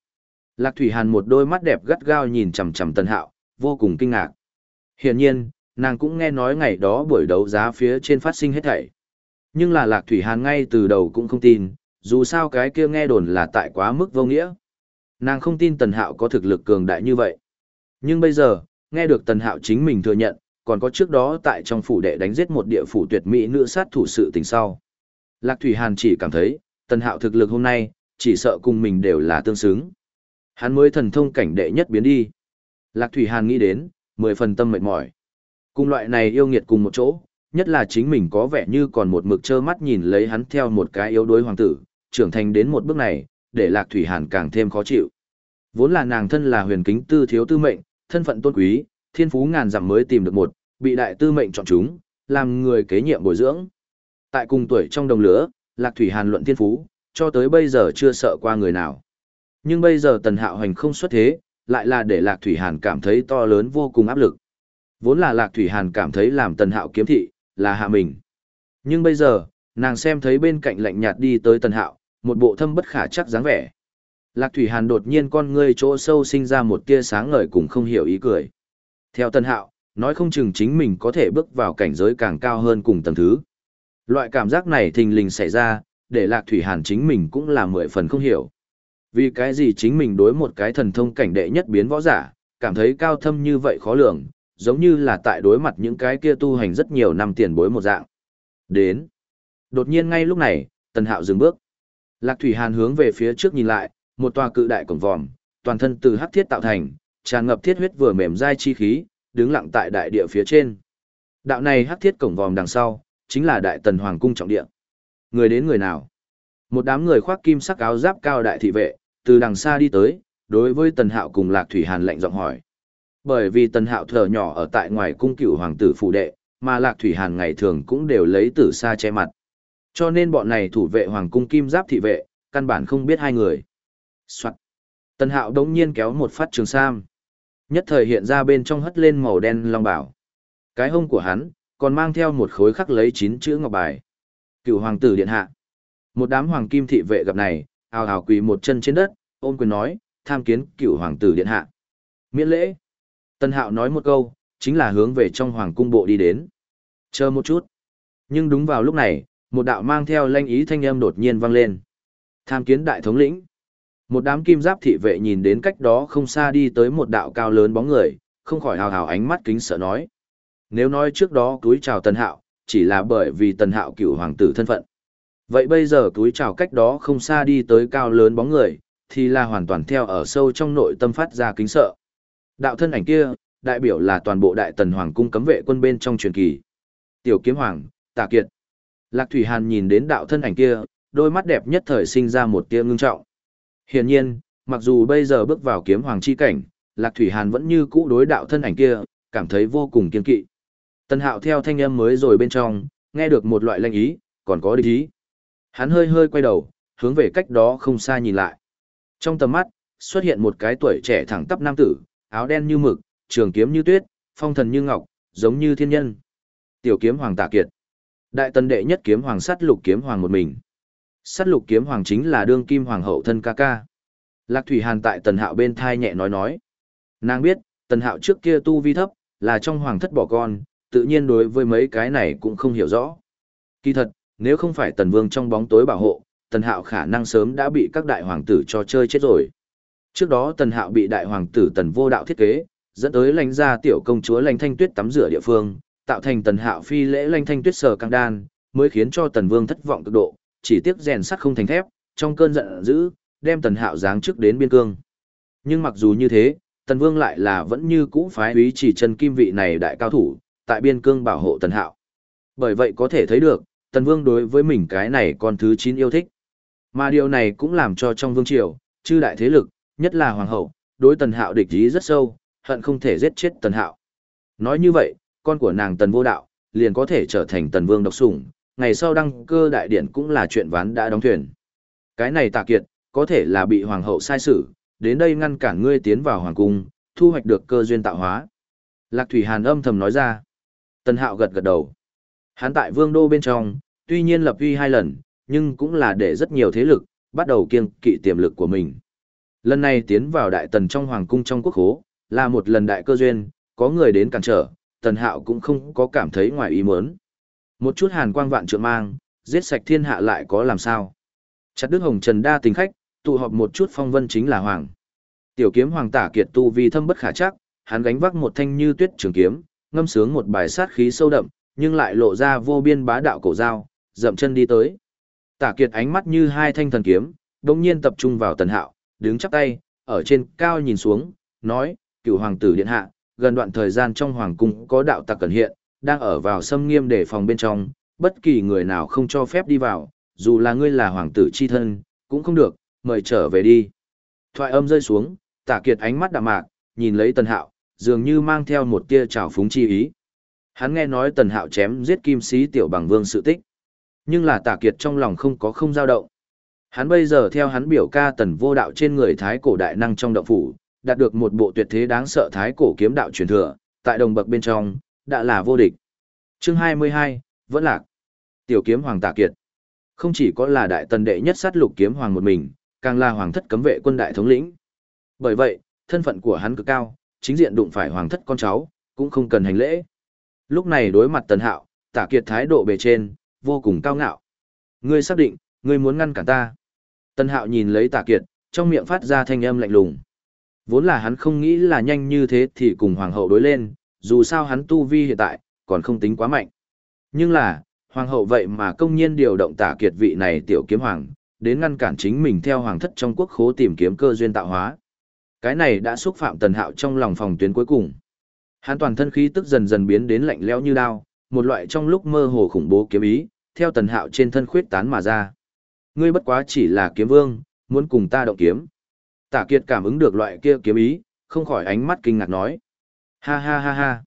Speaker 1: Lạc Thủy Hàn một đôi mắt đẹp gắt gao nhìn chằm chằm tân Hạo, vô cùng kinh ngạc. Hiển nhiên, nàng cũng nghe nói ngày đó buổi đấu giá phía trên phát sinh hết thảy. Nhưng là Lạc Thủy Hàn ngay từ đầu cũng không tin, dù sao cái kia nghe đồn là tại quá mức vô nghĩa. Nàng không tin Tần Hạo có thực lực cường đại như vậy. Nhưng bây giờ, nghe được Tần Hạo chính mình thừa nhận, còn có trước đó tại trong phủ đệ đánh giết một địa phủ tuyệt mỹ nữ sát thủ sự tình sau. Lạc Thủy Hàn chỉ cảm thấy, Tần Hạo thực lực hôm nay, chỉ sợ cùng mình đều là tương xứng. Hắn mới thần thông cảnh đệ nhất biến đi. Lạc Thủy Hàn nghĩ đến, mười phần tâm mệt mỏi. Cùng loại này yêu nghiệt cùng một chỗ, nhất là chính mình có vẻ như còn một mực trơ mắt nhìn lấy hắn theo một cái yếu đuối hoàng tử, trưởng thành đến một bước này, để Lạc Thủy Hàn càng thêm khó chịu. Vốn là nàng thân là huyền kính tư thiếu tư mệnh, thân phận tôn quý, thiên phú ngàn dặm mới tìm được một, bị đại tư mệnh chọn chúng, làm người kế nhiệm bồi dưỡng. Tại cùng tuổi trong đồng lửa, Lạc Thủy Hàn luận thiên phú, cho tới bây giờ chưa sợ qua người nào. Nhưng bây giờ Tần Hạo Hành không xuất thế, lại là để Lạc Thủy Hàn cảm thấy to lớn vô cùng áp lực. Vốn là Lạc Thủy Hàn cảm thấy làm Tần Hạo kiếm thị, là hạ mình. Nhưng bây giờ, nàng xem thấy bên cạnh lạnh nhạt đi tới Tần Hạo, một bộ thâm bất khả chắc dáng vẻ. Lạc Thủy Hàn đột nhiên con ngươi chỗ sâu sinh ra một tia sáng ngời cùng không hiểu ý cười. Theo Tần Hạo, nói không chừng chính mình có thể bước vào cảnh giới càng cao hơn cùng tầng thứ. Loại cảm giác này thình lình xảy ra, để Lạc Thủy Hàn chính mình cũng là mười phần không hiểu. Vì cái gì chính mình đối một cái thần thông cảnh đệ nhất biến võ giả, cảm thấy cao thâm như vậy khó lường, giống như là tại đối mặt những cái kia tu hành rất nhiều năm tiền bối một dạng. Đến. Đột nhiên ngay lúc này, Tần Hạo dừng bước. Lạc Thủy Hàn hướng về phía trước nhìn lại, một tòa cự đại cổng vòm, toàn thân từ hắc thiết tạo thành, tràn ngập thiết huyết vừa mềm dai chi khí, đứng lặng tại đại địa phía trên. Đạo này hắc thiết cổng vòm đằng sau, chính là đại tần hoàng cung trọng địa. Người đến người nào? Một đám người khoác kim sắc áo giáp cao đại thị vệ, từ đằng xa đi tới, đối với Tần Hạo cùng Lạc Thủy Hàn lệnh giọng hỏi. Bởi vì Tần Hạo thở nhỏ ở tại ngoài cung cựu hoàng tử phủ đệ, mà Lạc Thủy Hàn ngày thường cũng đều lấy tử xa che mặt. Cho nên bọn này thủ vệ hoàng cung kim giáp thị vệ, căn bản không biết hai người. Soạn. Tần Hạo đống nhiên kéo một phát trường sam. Nhất thời hiện ra bên trong hất lên màu đen long bảo. Cái hông của hắn, còn mang theo một khối khắc lấy chín chữ ngọc bài. Cựu hoàng tử điện hạ. Một đám hoàng kim thị vệ gặp này, ào ào quỳ một chân trên đất, ôm quyền nói, tham kiến cựu hoàng tử điện hạ. Miễn lễ. Tân hạo nói một câu, chính là hướng về trong hoàng cung bộ đi đến. Chờ một chút. Nhưng đúng vào lúc này, một đạo mang theo lanh ý thanh âm đột nhiên vang lên. Tham kiến đại thống lĩnh. Một đám kim giáp thị vệ nhìn đến cách đó không xa đi tới một đạo cao lớn bóng người, không khỏi hào hào ánh mắt kính sợ nói. Nếu nói trước đó túi chào tần hạo, chỉ là bởi vì tần hạo cựu hoàng tử thân phận. Vậy bây giờ túi chào cách đó không xa đi tới cao lớn bóng người, thì là hoàn toàn theo ở sâu trong nội tâm phát ra kính sợ. Đạo thân ảnh kia, đại biểu là toàn bộ đại tần hoàng cung cấm vệ quân bên trong truyền kỳ. Tiểu kiếm hoàng, tà kiệt. Lạc Thủy Hàn nhìn đến đạo thân ảnh kia, đôi mắt đẹp nhất thời sinh ra một tia ngưng trọng. Hiển nhiên, mặc dù bây giờ bước vào kiếm hoàng chi cảnh, Lạc Thủy Hàn vẫn như cũ đối đạo thân ảnh kia, cảm thấy vô cùng kiên kỵ. Tần Hạo theo thanh âm mới rồi bên trong, nghe được một loại lệnh ý, còn có địch ý. Hắn hơi hơi quay đầu, hướng về cách đó không xa nhìn lại. Trong tầm mắt, xuất hiện một cái tuổi trẻ thẳng tắp nam tử, áo đen như mực, trường kiếm như tuyết, phong thần như ngọc, giống như thiên nhân. Tiểu kiếm hoàng tạ kiệt. Đại tần đệ nhất kiếm hoàng sát lục kiếm hoàng một mình. Sát lục kiếm hoàng chính là đương kim hoàng hậu thân ca ca. Lạc Thủy Hàn tại tần hạo bên thai nhẹ nói nói. Nàng biết, tần hạo trước kia tu vi thấp, là trong hoàng thất bỏ con, tự nhiên đối với mấy cái này cũng không hiểu rõ. Kỳ thật, nếu không phải tần vương trong bóng tối bảo hộ, tần hạo khả năng sớm đã bị các đại hoàng tử cho chơi chết rồi. Trước đó tần hạo bị đại hoàng tử tần vô đạo thiết kế, dẫn tới lãnh gia tiểu công chúa lãnh thanh tuyết tắm rửa địa phương, tạo thành tần hạo phi lễ lanh thanh tuyết sờ căng đan, mới khiến cho tần vương thất vọng cực độ, chỉ tiếc rèn sắt không thành thép, trong cơn giận dữ, đem tần hạo giáng trước đến biên cương. Nhưng mặc dù như thế, tần vương lại là vẫn như cũ phái úy chỉ chân kim vị này đại cao thủ, tại biên cương bảo hộ tần hạo. Bởi vậy có thể thấy được, tần vương đối với mình cái này con thứ 9 yêu thích. Mà điều này cũng làm cho trong vương triều, chư đại thế lực, nhất là hoàng hậu, đối tần hạo địch ý rất sâu, hận không thể giết chết tần hạo. Nói như vậy, con của nàng tần vô đạo, liền có thể trở thành tần vương độc sủng, ngày sau đăng cơ đại điện cũng là chuyện ván đã đóng thuyền. Cái này tạ kiệt, có thể là bị hoàng hậu sai xử, đến đây ngăn cản ngươi tiến vào hoàng cung, thu hoạch được cơ duyên tạo hóa. Lạc Thủy Hàn âm thầm nói ra. Tần Hạo gật gật đầu. Hắn tại vương đô bên trong, tuy nhiên lập uy hai lần, nhưng cũng là để rất nhiều thế lực, bắt đầu kiêng kỵ tiềm lực của mình. Lần này tiến vào đại tần trong hoàng cung trong quốc hố, là một lần đại cơ duyên, có người đến cản trở, tần hạo cũng không có cảm thấy ngoài ý muốn. Một chút hàn quang vạn trượng mang, giết sạch thiên hạ lại có làm sao. Chặt đức hồng trần đa tình khách, tụ họp một chút phong vân chính là hoàng. Tiểu kiếm hoàng tả kiệt tu vi thâm bất khả chắc, hắn gánh vác một thanh như tuyết trường kiếm, ngâm sướng một bài sát khí sâu đậm, nhưng lại lộ ra vô biên bá đạo cổ dao, dậm chân đi tới. Tả kiệt ánh mắt như hai thanh thần kiếm, đồng nhiên tập trung vào tần hạo, đứng chắp tay, ở trên cao nhìn xuống, nói, cựu hoàng tử điện hạ, gần đoạn thời gian trong hoàng cung có đạo tặc cẩn hiện, đang ở vào xâm nghiêm để phòng bên trong, bất kỳ người nào không cho phép đi vào, dù là ngươi là hoàng tử chi thân, cũng không được, mời trở về đi. Thoại âm rơi xuống, tả kiệt ánh mắt đạm mạc, nhìn lấy tần hạo, dường như mang theo một tia trào phúng chi ý. Hắn nghe nói tần hạo chém giết kim sĩ tiểu bằng vương sự tích. Nhưng là tả kiệt trong lòng không có không dao động. Hắn bây giờ theo hắn biểu ca tần vô đạo trên người thái cổ đại năng trong động phủ, đạt được một bộ tuyệt thế đáng sợ thái cổ kiếm đạo truyền thừa, tại đồng bậc bên trong, đã là vô địch. Chương 22, vẫn lạc. Tiểu kiếm hoàng tạ kiệt. Không chỉ có là đại tần đệ nhất sát lục kiếm hoàng một mình, càng là hoàng thất cấm vệ quân đại thống lĩnh. Bởi vậy, thân phận của hắn cực cao, chính diện đụng phải hoàng thất con cháu, cũng không cần hành lễ. Lúc này đối mặt tần hạo, tả kiệt thái độ bề trên, vô cùng cao ngạo. Ngươi xác định, ngươi muốn ngăn cản ta. Tần hạo nhìn lấy tả kiệt, trong miệng phát ra thanh âm lạnh lùng. Vốn là hắn không nghĩ là nhanh như thế thì cùng hoàng hậu đối lên, dù sao hắn tu vi hiện tại, còn không tính quá mạnh. Nhưng là, hoàng hậu vậy mà công nhiên điều động tả kiệt vị này tiểu kiếm hoàng, đến ngăn cản chính mình theo hoàng thất trong quốc khố tìm kiếm cơ duyên tạo hóa. Cái này đã xúc phạm tần hạo trong lòng phòng tuyến cuối cùng. Hắn toàn thân khí tức dần dần biến đến lạnh lẽo như đao, một loại trong lúc mơ hồ khủng bố kiếm ý, theo tần hạo trên thân khuyết tán mà ra. Ngươi bất quá chỉ là kiếm vương, muốn cùng ta động kiếm. Tả kiệt cảm ứng được loại kia kiếm ý, không khỏi ánh mắt kinh ngạc nói. Ha ha ha ha.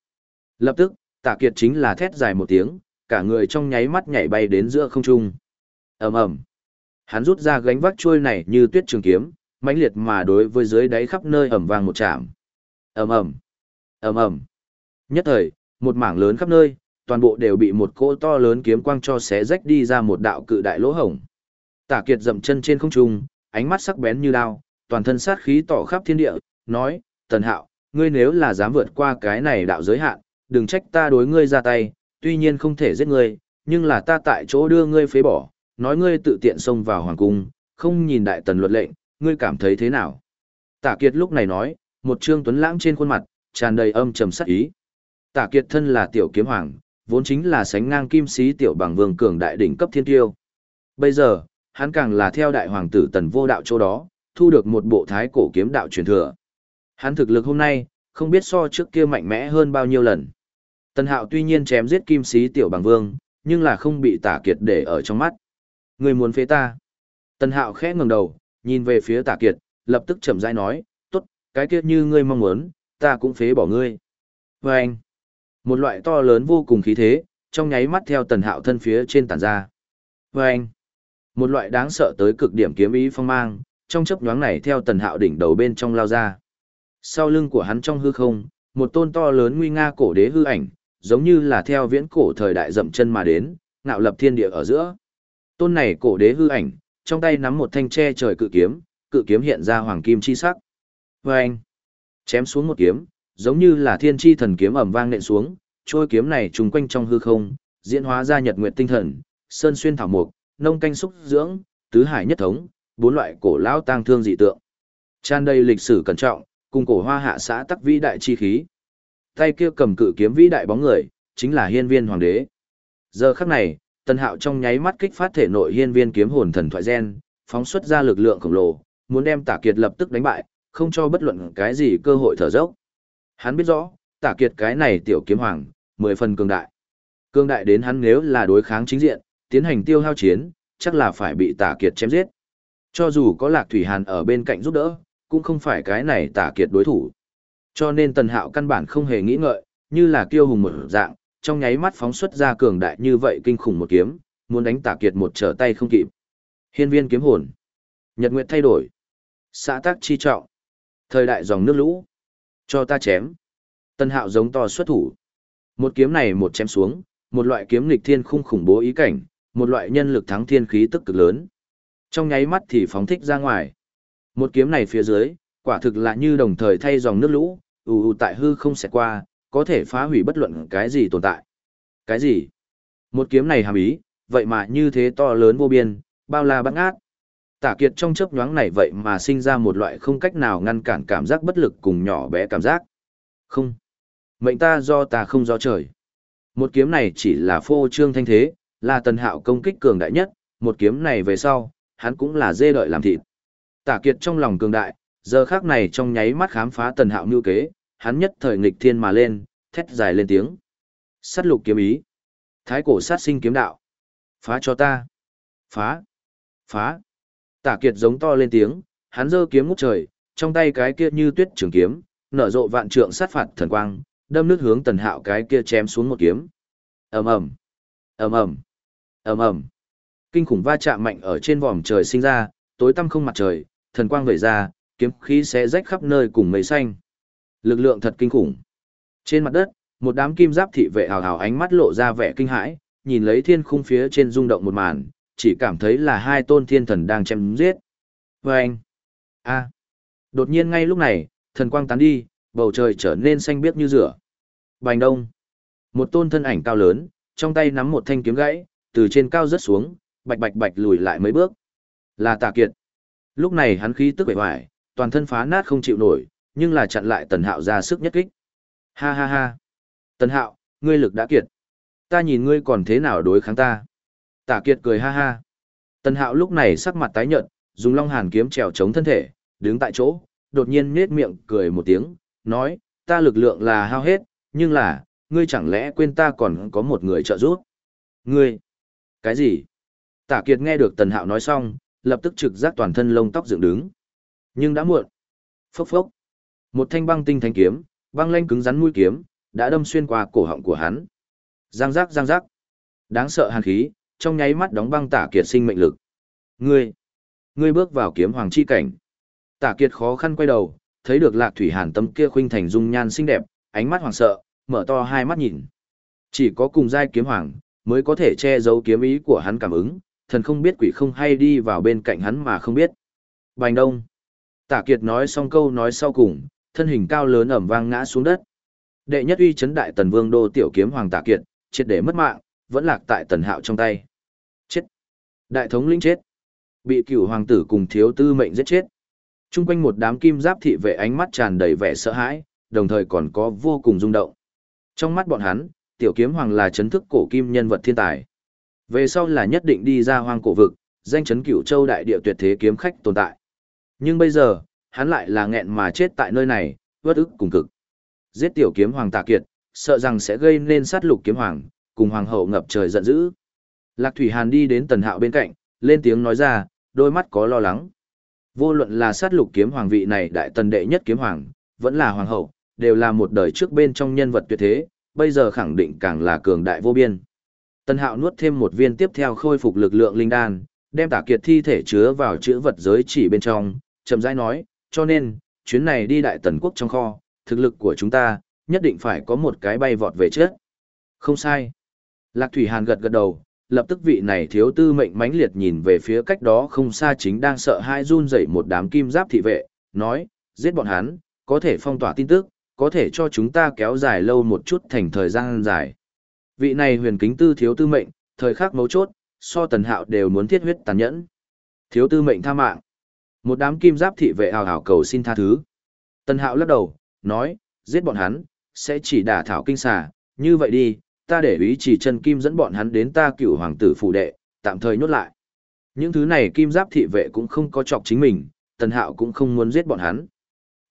Speaker 1: Lập tức, tả kiệt chính là thét dài một tiếng, cả người trong nháy mắt nhảy bay đến giữa không trung. ầm ầm Hắn rút ra gánh vác trôi này như tuyết trường kiếm, mãnh liệt mà đối với dưới đáy khắp nơi ầm vang một chạm. ầm ầm ầm ầm Nhất thời, một mảng lớn khắp nơi, toàn bộ đều bị một cỗ to lớn kiếm quang cho xé rách đi ra một đạo cự đại lỗ hổng. Tả Kiệt dậm chân trên không trung, ánh mắt sắc bén như đao, toàn thân sát khí tỏ khắp thiên địa, nói, Tần Hạo, ngươi nếu là dám vượt qua cái này đạo giới hạn, đừng trách ta đối ngươi ra tay, tuy nhiên không thể giết ngươi, nhưng là ta tại chỗ đưa ngươi phế bỏ, nói ngươi tự tiện xông vào hoàng cung, không nhìn đại tần luật lệnh, ngươi cảm thấy thế nào? Tả Kiệt lúc này nói, một trương tuấn lãng trên khuôn mặt, tràn đầy âm trầm sát ý. Tả Kiệt thân là tiểu kiếm hoàng, vốn chính là sánh ngang kim sĩ tiểu bằng vương cường đại đỉnh cấp thiên tiêu. Bây giờ, hắn càng là theo đại hoàng tử tần vô đạo chỗ đó, thu được một bộ thái cổ kiếm đạo truyền thừa. Hắn thực lực hôm nay, không biết so trước kia mạnh mẽ hơn bao nhiêu lần. Tần hạo tuy nhiên chém giết kim sĩ tiểu bằng vương, nhưng là không bị tả kiệt để ở trong mắt. Người muốn phế ta. Tần hạo khẽ ngẩng đầu, nhìn về phía tả kiệt, lập tức chậm rãi nói, tốt, cái kia như ngươi mong muốn, ta cũng phế bỏ ngươi. Và anh, một loại to lớn vô cùng khí thế, trong nháy mắt theo tần hạo thân phía trên tàn ra. Và anh, một loại đáng sợ tới cực điểm kiếm ý phong mang, trong chấp nhoáng này theo tần hạo đỉnh đầu bên trong lao ra. Sau lưng của hắn trong hư không, một tôn to lớn nguy nga cổ đế hư ảnh, giống như là theo viễn cổ thời đại dậm chân mà đến, ngạo lập thiên địa ở giữa. Tôn này cổ đế hư ảnh, trong tay nắm một thanh tre trời cự kiếm, cự kiếm hiện ra hoàng kim chi sắc. Và anh, chém xuống một kiếm, giống như là thiên chi thần kiếm ầm vang nện xuống, trôi kiếm này trùng quanh trong hư không, diễn hóa ra nhật nguyệt tinh thần, sơn xuyên thảo mục, nông canh xúc dưỡng, tứ hải nhất thống, bốn loại cổ lão tang thương dị tượng. Tràn đầy lịch sử cẩn trọng, cùng cổ hoa hạ xã tắc vĩ đại chi khí. Tay kia cầm cự kiếm vĩ đại bóng người, chính là hiên viên hoàng đế. Giờ khắc này, tân Hạo trong nháy mắt kích phát thể nội hiên viên kiếm hồn thần thoại gen, phóng xuất ra lực lượng khổng lồ, muốn đem Tả Kiệt lập tức đánh bại, không cho bất luận cái gì cơ hội thở dốc. Hắn biết rõ, Tả Kiệt cái này tiểu kiếm hoàng, mười phần cường đại. Cường đại đến hắn nếu là đối kháng chính diện, tiến hành tiêu hao chiến, chắc là phải bị Tả Kiệt chém giết. Cho dù có Lạc Thủy Hàn ở bên cạnh giúp đỡ, cũng không phải cái này Tả Kiệt đối thủ. Cho nên Tần Hạo căn bản không hề nghĩ ngợi, như là kiêu hùng một dạng, trong nháy mắt phóng xuất ra cường đại như vậy kinh khủng một kiếm, muốn đánh Tả Kiệt một trở tay không kịp. Hiên viên kiếm hồn. Nhật nguyện thay đổi. Xã tác chi trọng. Thời đại dòng nước lũ. Cho ta chém. Tân hạo giống to xuất thủ. Một kiếm này một chém xuống, một loại kiếm nghịch thiên khung khủng bố ý cảnh, một loại nhân lực thắng thiên khí tức cực lớn. Trong nháy mắt thì phóng thích ra ngoài. Một kiếm này phía dưới, quả thực là như đồng thời thay dòng nước lũ, ù ù tại hư không sẽ qua, có thể phá hủy bất luận cái gì tồn tại. Cái gì? Một kiếm này hàm ý, vậy mà như thế to lớn vô biên, bao la bát ngát. Tả kiệt trong chớp nhoáng này vậy mà sinh ra một loại không cách nào ngăn cản cảm giác bất lực cùng nhỏ bé cảm giác. Không. Mệnh ta do ta không do trời. Một kiếm này chỉ là phô trương thanh thế, là tần hạo công kích cường đại nhất, một kiếm này về sau, hắn cũng là dê đợi làm thịt. Tả kiệt trong lòng cường đại, giờ khác này trong nháy mắt khám phá tần hạo như kế, hắn nhất thời nghịch thiên mà lên, thét dài lên tiếng. Sát lục kiếm ý. Thái cổ sát sinh kiếm đạo. Phá cho ta. Phá. Phá. Tả kiệt giống to lên tiếng, hắn giơ kiếm ngút trời, trong tay cái kia như tuyết trường kiếm, nở rộ vạn trượng sát phạt thần quang, đâm nước hướng tần hạo cái kia chém xuống một kiếm. ầm ầm ầm ầm ầm ầm Kinh khủng va chạm mạnh ở trên vòm trời sinh ra, tối tăm không mặt trời, thần quang vẩy ra, kiếm khí sẽ rách khắp nơi cùng mây xanh. Lực lượng thật kinh khủng. Trên mặt đất, một đám kim giáp thị vệ hào hào ánh mắt lộ ra vẻ kinh hãi, nhìn lấy thiên khung phía trên rung động một màn, chỉ cảm thấy là hai tôn thiên thần đang chém giết. Và anh, a, đột nhiên ngay lúc này, thần quang tán đi, bầu trời trở nên xanh biếc như rửa. Bành đông, một tôn thân ảnh cao lớn, trong tay nắm một thanh kiếm gãy, từ trên cao rớt xuống, bạch bạch bạch lùi lại mấy bước. Là Tà Kiệt. Lúc này hắn khí tức bể hoài, toàn thân phá nát không chịu nổi, nhưng là chặn lại Tần Hạo ra sức nhất kích. Ha ha ha. Tần Hạo, ngươi lực đã kiệt. Ta nhìn ngươi còn thế nào đối kháng ta. Tả Kiệt cười ha ha. Tần Hạo lúc này sắc mặt tái nhợt, dùng Long Hàn kiếm trèo chống thân thể, đứng tại chỗ, đột nhiên nhếch miệng cười một tiếng, nói, ta lực lượng là hao hết, nhưng là, ngươi chẳng lẽ quên ta còn có một người trợ giúp? Ngươi? Cái gì? Tả Kiệt nghe được Tần Hạo nói xong, lập tức trực giác toàn thân lông tóc dựng đứng. Nhưng đã muộn. Phốc phốc. Một thanh băng tinh thanh kiếm, băng lanh cứng rắn mũi kiếm, đã đâm xuyên qua cổ họng của hắn. Giang giác giang giác. Đáng sợ hàn khí, trong nháy mắt đóng băng Tả Kiệt sinh mệnh lực. Ngươi, ngươi bước vào kiếm hoàng chi cảnh. Tả Kiệt khó khăn quay đầu, thấy được Lạc Thủy Hàn tâm kia khuynh thành dung nhan xinh đẹp, ánh mắt hoảng sợ, mở to hai mắt nhìn. Chỉ có cùng giai kiếm hoàng mới có thể che giấu kiếm ý của hắn cảm ứng, thần không biết quỷ không hay đi vào bên cạnh hắn mà không biết. Bành đông. Tả Kiệt nói xong câu nói sau cùng, thân hình cao lớn ẩm vang ngã xuống đất. Đệ nhất uy chấn đại tần vương đô tiểu kiếm hoàng Tả Kiệt, triệt để mất mạng, vẫn lạc tại tần hạo trong tay. Chết. Đại thống lĩnh chết. Bị cửu hoàng tử cùng thiếu tư mệnh giết chết. Trung quanh một đám kim giáp thị vệ ánh mắt tràn đầy vẻ sợ hãi, đồng thời còn có vô cùng rung động. Trong mắt bọn hắn, tiểu kiếm hoàng là chấn thức cổ kim nhân vật thiên tài. Về sau là nhất định đi ra hoang cổ vực, danh chấn cửu châu đại địa tuyệt thế kiếm khách tồn tại. Nhưng bây giờ, hắn lại là nghẹn mà chết tại nơi này, vất ức cùng cực. Giết tiểu kiếm hoàng tạ kiệt, sợ rằng sẽ gây nên sát lục kiếm hoàng, cùng hoàng hậu ngập trời giận dữ. Lạc Thủy Hàn đi đến tần hạo bên cạnh, lên tiếng nói ra, đôi mắt có lo lắng. Vô luận là sát lục kiếm hoàng vị này đại tần đệ nhất kiếm hoàng, vẫn là hoàng hậu, đều là một đời trước bên trong nhân vật tuyệt thế, bây giờ khẳng định càng là cường đại vô biên. Tần Hạo nuốt thêm một viên tiếp theo khôi phục lực lượng linh đan, đem tả kiệt thi thể chứa vào chữ vật giới chỉ bên trong, chậm rãi nói, cho nên, chuyến này đi đại tần quốc trong kho, thực lực của chúng ta, nhất định phải có một cái bay vọt về trước. Không sai. Lạc Thủy Hàn gật gật đầu, lập tức vị này thiếu tư mệnh mãnh liệt nhìn về phía cách đó không xa chính đang sợ hai run rẩy một đám kim giáp thị vệ, nói, giết bọn hắn, có thể phong tỏa tin tức, có thể cho chúng ta kéo dài lâu một chút thành thời gian dài. Vị này huyền kính tư thiếu tư mệnh, thời khắc mấu chốt, so tần hạo đều muốn thiết huyết tàn nhẫn. Thiếu tư mệnh tha mạng. Một đám kim giáp thị vệ hào hào cầu xin tha thứ. Tần hạo lắc đầu, nói, giết bọn hắn, sẽ chỉ đả thảo kinh xà, như vậy đi, ta để ý chỉ chân kim dẫn bọn hắn đến ta cựu hoàng tử phủ đệ, tạm thời nhốt lại. Những thứ này kim giáp thị vệ cũng không có chọc chính mình, tần hạo cũng không muốn giết bọn hắn.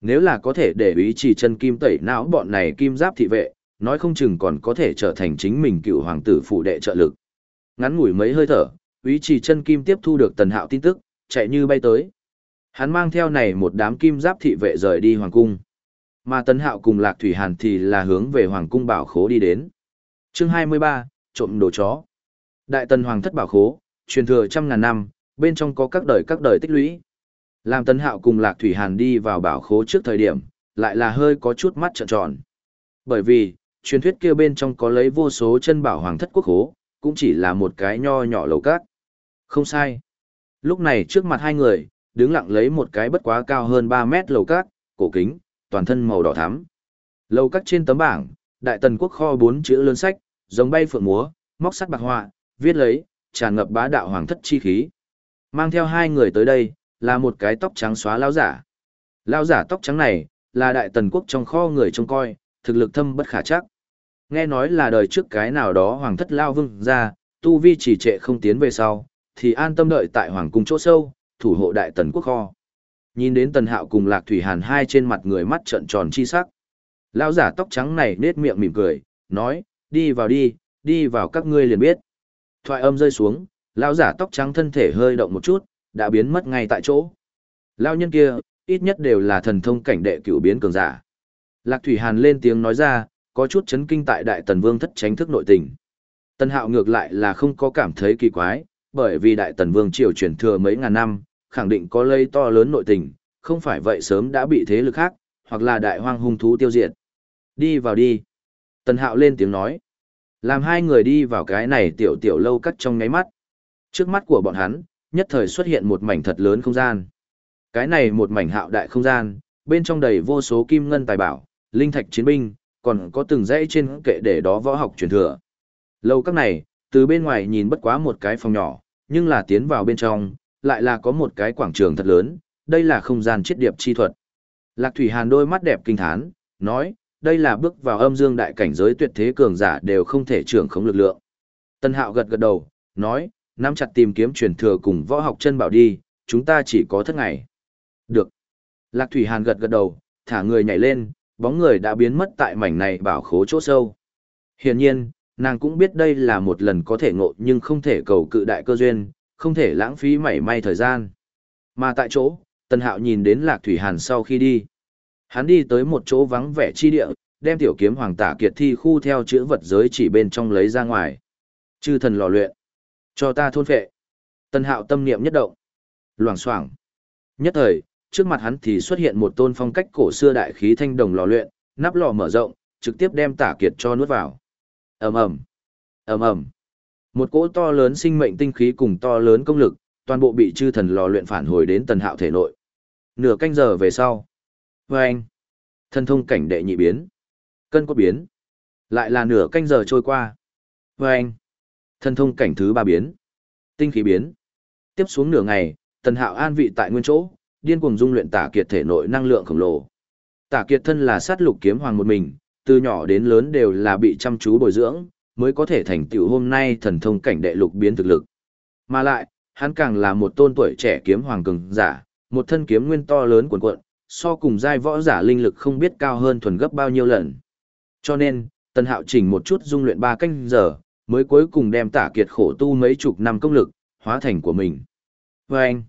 Speaker 1: Nếu là có thể để ý chỉ chân kim tẩy não bọn này kim giáp thị vệ, nói không chừng còn có thể trở thành chính mình cựu hoàng tử phụ đệ trợ lực. Ngắn ngủi mấy hơi thở, Úy Trì chân kim tiếp thu được tần hạo tin tức, chạy như bay tới. Hắn mang theo này một đám kim giáp thị vệ rời đi hoàng cung. Mà tần hạo cùng lạc thủy hàn thì là hướng về hoàng cung bảo khố đi đến. chương 23, trộm đồ chó. Đại tần hoàng thất bảo khố, truyền thừa trăm ngàn năm, bên trong có các đời các đời tích lũy. Làm tần hạo cùng lạc thủy hàn đi vào bảo khố trước thời điểm, lại là hơi có chút mắt trợn tròn. Bởi vì, truyền thuyết kia bên trong có lấy vô số chân bảo hoàng thất quốc hố, cũng chỉ là một cái nho nhỏ lầu cát. Không sai. Lúc này trước mặt hai người, đứng lặng lấy một cái bất quá cao hơn 3 mét lầu cát, cổ kính, toàn thân màu đỏ thắm. Lầu cát trên tấm bảng, đại tần quốc kho bốn chữ lớn sách, giống bay phượng múa, móc sắt bạc họa, viết lấy, tràn ngập bá đạo hoàng thất chi khí. Mang theo hai người tới đây, là một cái tóc trắng xóa lão giả. Lão giả tóc trắng này, là đại tần quốc trong kho người trông coi, thực lực thâm bất khả chắc. Nghe nói là đời trước cái nào đó hoàng thất lao vương ra, tu vi chỉ trệ không tiến về sau, thì an tâm đợi tại hoàng cung chỗ sâu, thủ hộ đại tần quốc kho. Nhìn đến tần hạo cùng lạc thủy hàn hai trên mặt người mắt trợn tròn chi sắc. Lão giả tóc trắng này nết miệng mỉm cười, nói, đi vào đi, đi vào các ngươi liền biết. Thoại âm rơi xuống, lão giả tóc trắng thân thể hơi động một chút, đã biến mất ngay tại chỗ. Lão nhân kia, ít nhất đều là thần thông cảnh đệ cửu biến cường giả. Lạc Thủy Hàn lên tiếng nói ra, có chút chấn kinh tại Đại Tần Vương thất tránh thức nội tình. Tần Hạo ngược lại là không có cảm thấy kỳ quái, bởi vì Đại Tần Vương triều truyền thừa mấy ngàn năm, khẳng định có lây to lớn nội tình, không phải vậy sớm đã bị thế lực khác, hoặc là đại hoang hung thú tiêu diệt. Đi vào đi. Tần Hạo lên tiếng nói. Làm hai người đi vào cái này tiểu tiểu lâu cắt trong ngáy mắt. Trước mắt của bọn hắn, nhất thời xuất hiện một mảnh thật lớn không gian. Cái này một mảnh hạo đại không gian, bên trong đầy vô số kim ngân tài bảo, linh thạch chiến binh, còn có từng dãy trên kệ để đó võ học truyền thừa. Lâu các này, từ bên ngoài nhìn bất quá một cái phòng nhỏ, nhưng là tiến vào bên trong, lại là có một cái quảng trường thật lớn, đây là không gian chiết điệp chi thuật. Lạc Thủy Hàn đôi mắt đẹp kinh thán, nói, đây là bước vào âm dương đại cảnh giới tuyệt thế cường giả đều không thể trưởng khống lực lượng. Tân Hạo gật gật đầu, nói, nắm chặt tìm kiếm truyền thừa cùng võ học chân bảo đi, chúng ta chỉ có thất ngày. Được. Lạc Thủy Hàn gật gật đầu, thả người nhảy lên, bóng người đã biến mất tại mảnh này bảo khố chỗ sâu. Hiển nhiên, nàng cũng biết đây là một lần có thể ngộ nhưng không thể cầu cự đại cơ duyên, không thể lãng phí mảy may thời gian. Mà tại chỗ, Tân Hạo nhìn đến Lạc Thủy Hàn sau khi đi. Hắn đi tới một chỗ vắng vẻ chi địa, đem tiểu kiếm hoàng tả kiệt thi khu theo chữ vật giới chỉ bên trong lấy ra ngoài. Chư thần lò luyện. Cho ta thôn phệ. Tân Hạo tâm niệm nhất động. Loảng xoảng. Nhất thời, trước mặt hắn thì xuất hiện một tôn phong cách cổ xưa đại khí thanh đồng lò luyện, nắp lò mở rộng, trực tiếp đem tả kiệt cho nuốt vào. Ầm ầm. Ầm ầm. Một cỗ to lớn sinh mệnh tinh khí cùng to lớn công lực, toàn bộ bị chư thần lò luyện phản hồi đến tần hạo thể nội. Nửa canh giờ về sau. Vâng! Thần thông cảnh đệ nhị biến. Cân cốt biến. Lại là nửa canh giờ trôi qua. Vâng! Thần thông cảnh thứ ba biến. Tinh khí biến. Tiếp xuống nửa ngày, tần hạo an vị tại nguyên chỗ, điên cuồng dung luyện tả kiệt thể nội năng lượng khổng lồ. Tả kiệt thân là sát lục kiếm hoàng một mình, từ nhỏ đến lớn đều là bị chăm chú bồi dưỡng, mới có thể thành tựu hôm nay thần thông cảnh đệ lục biến thực lực. Mà lại, hắn càng là một tôn tuổi trẻ kiếm hoàng cường giả, một thân kiếm nguyên to lớn cuồn cuộn, so cùng giai võ giả linh lực không biết cao hơn thuần gấp bao nhiêu lần. Cho nên, Tần Hạo chỉnh một chút dung luyện ba canh giờ, mới cuối cùng đem tả kiệt khổ tu mấy chục năm công lực, hóa thành của mình. Và anh,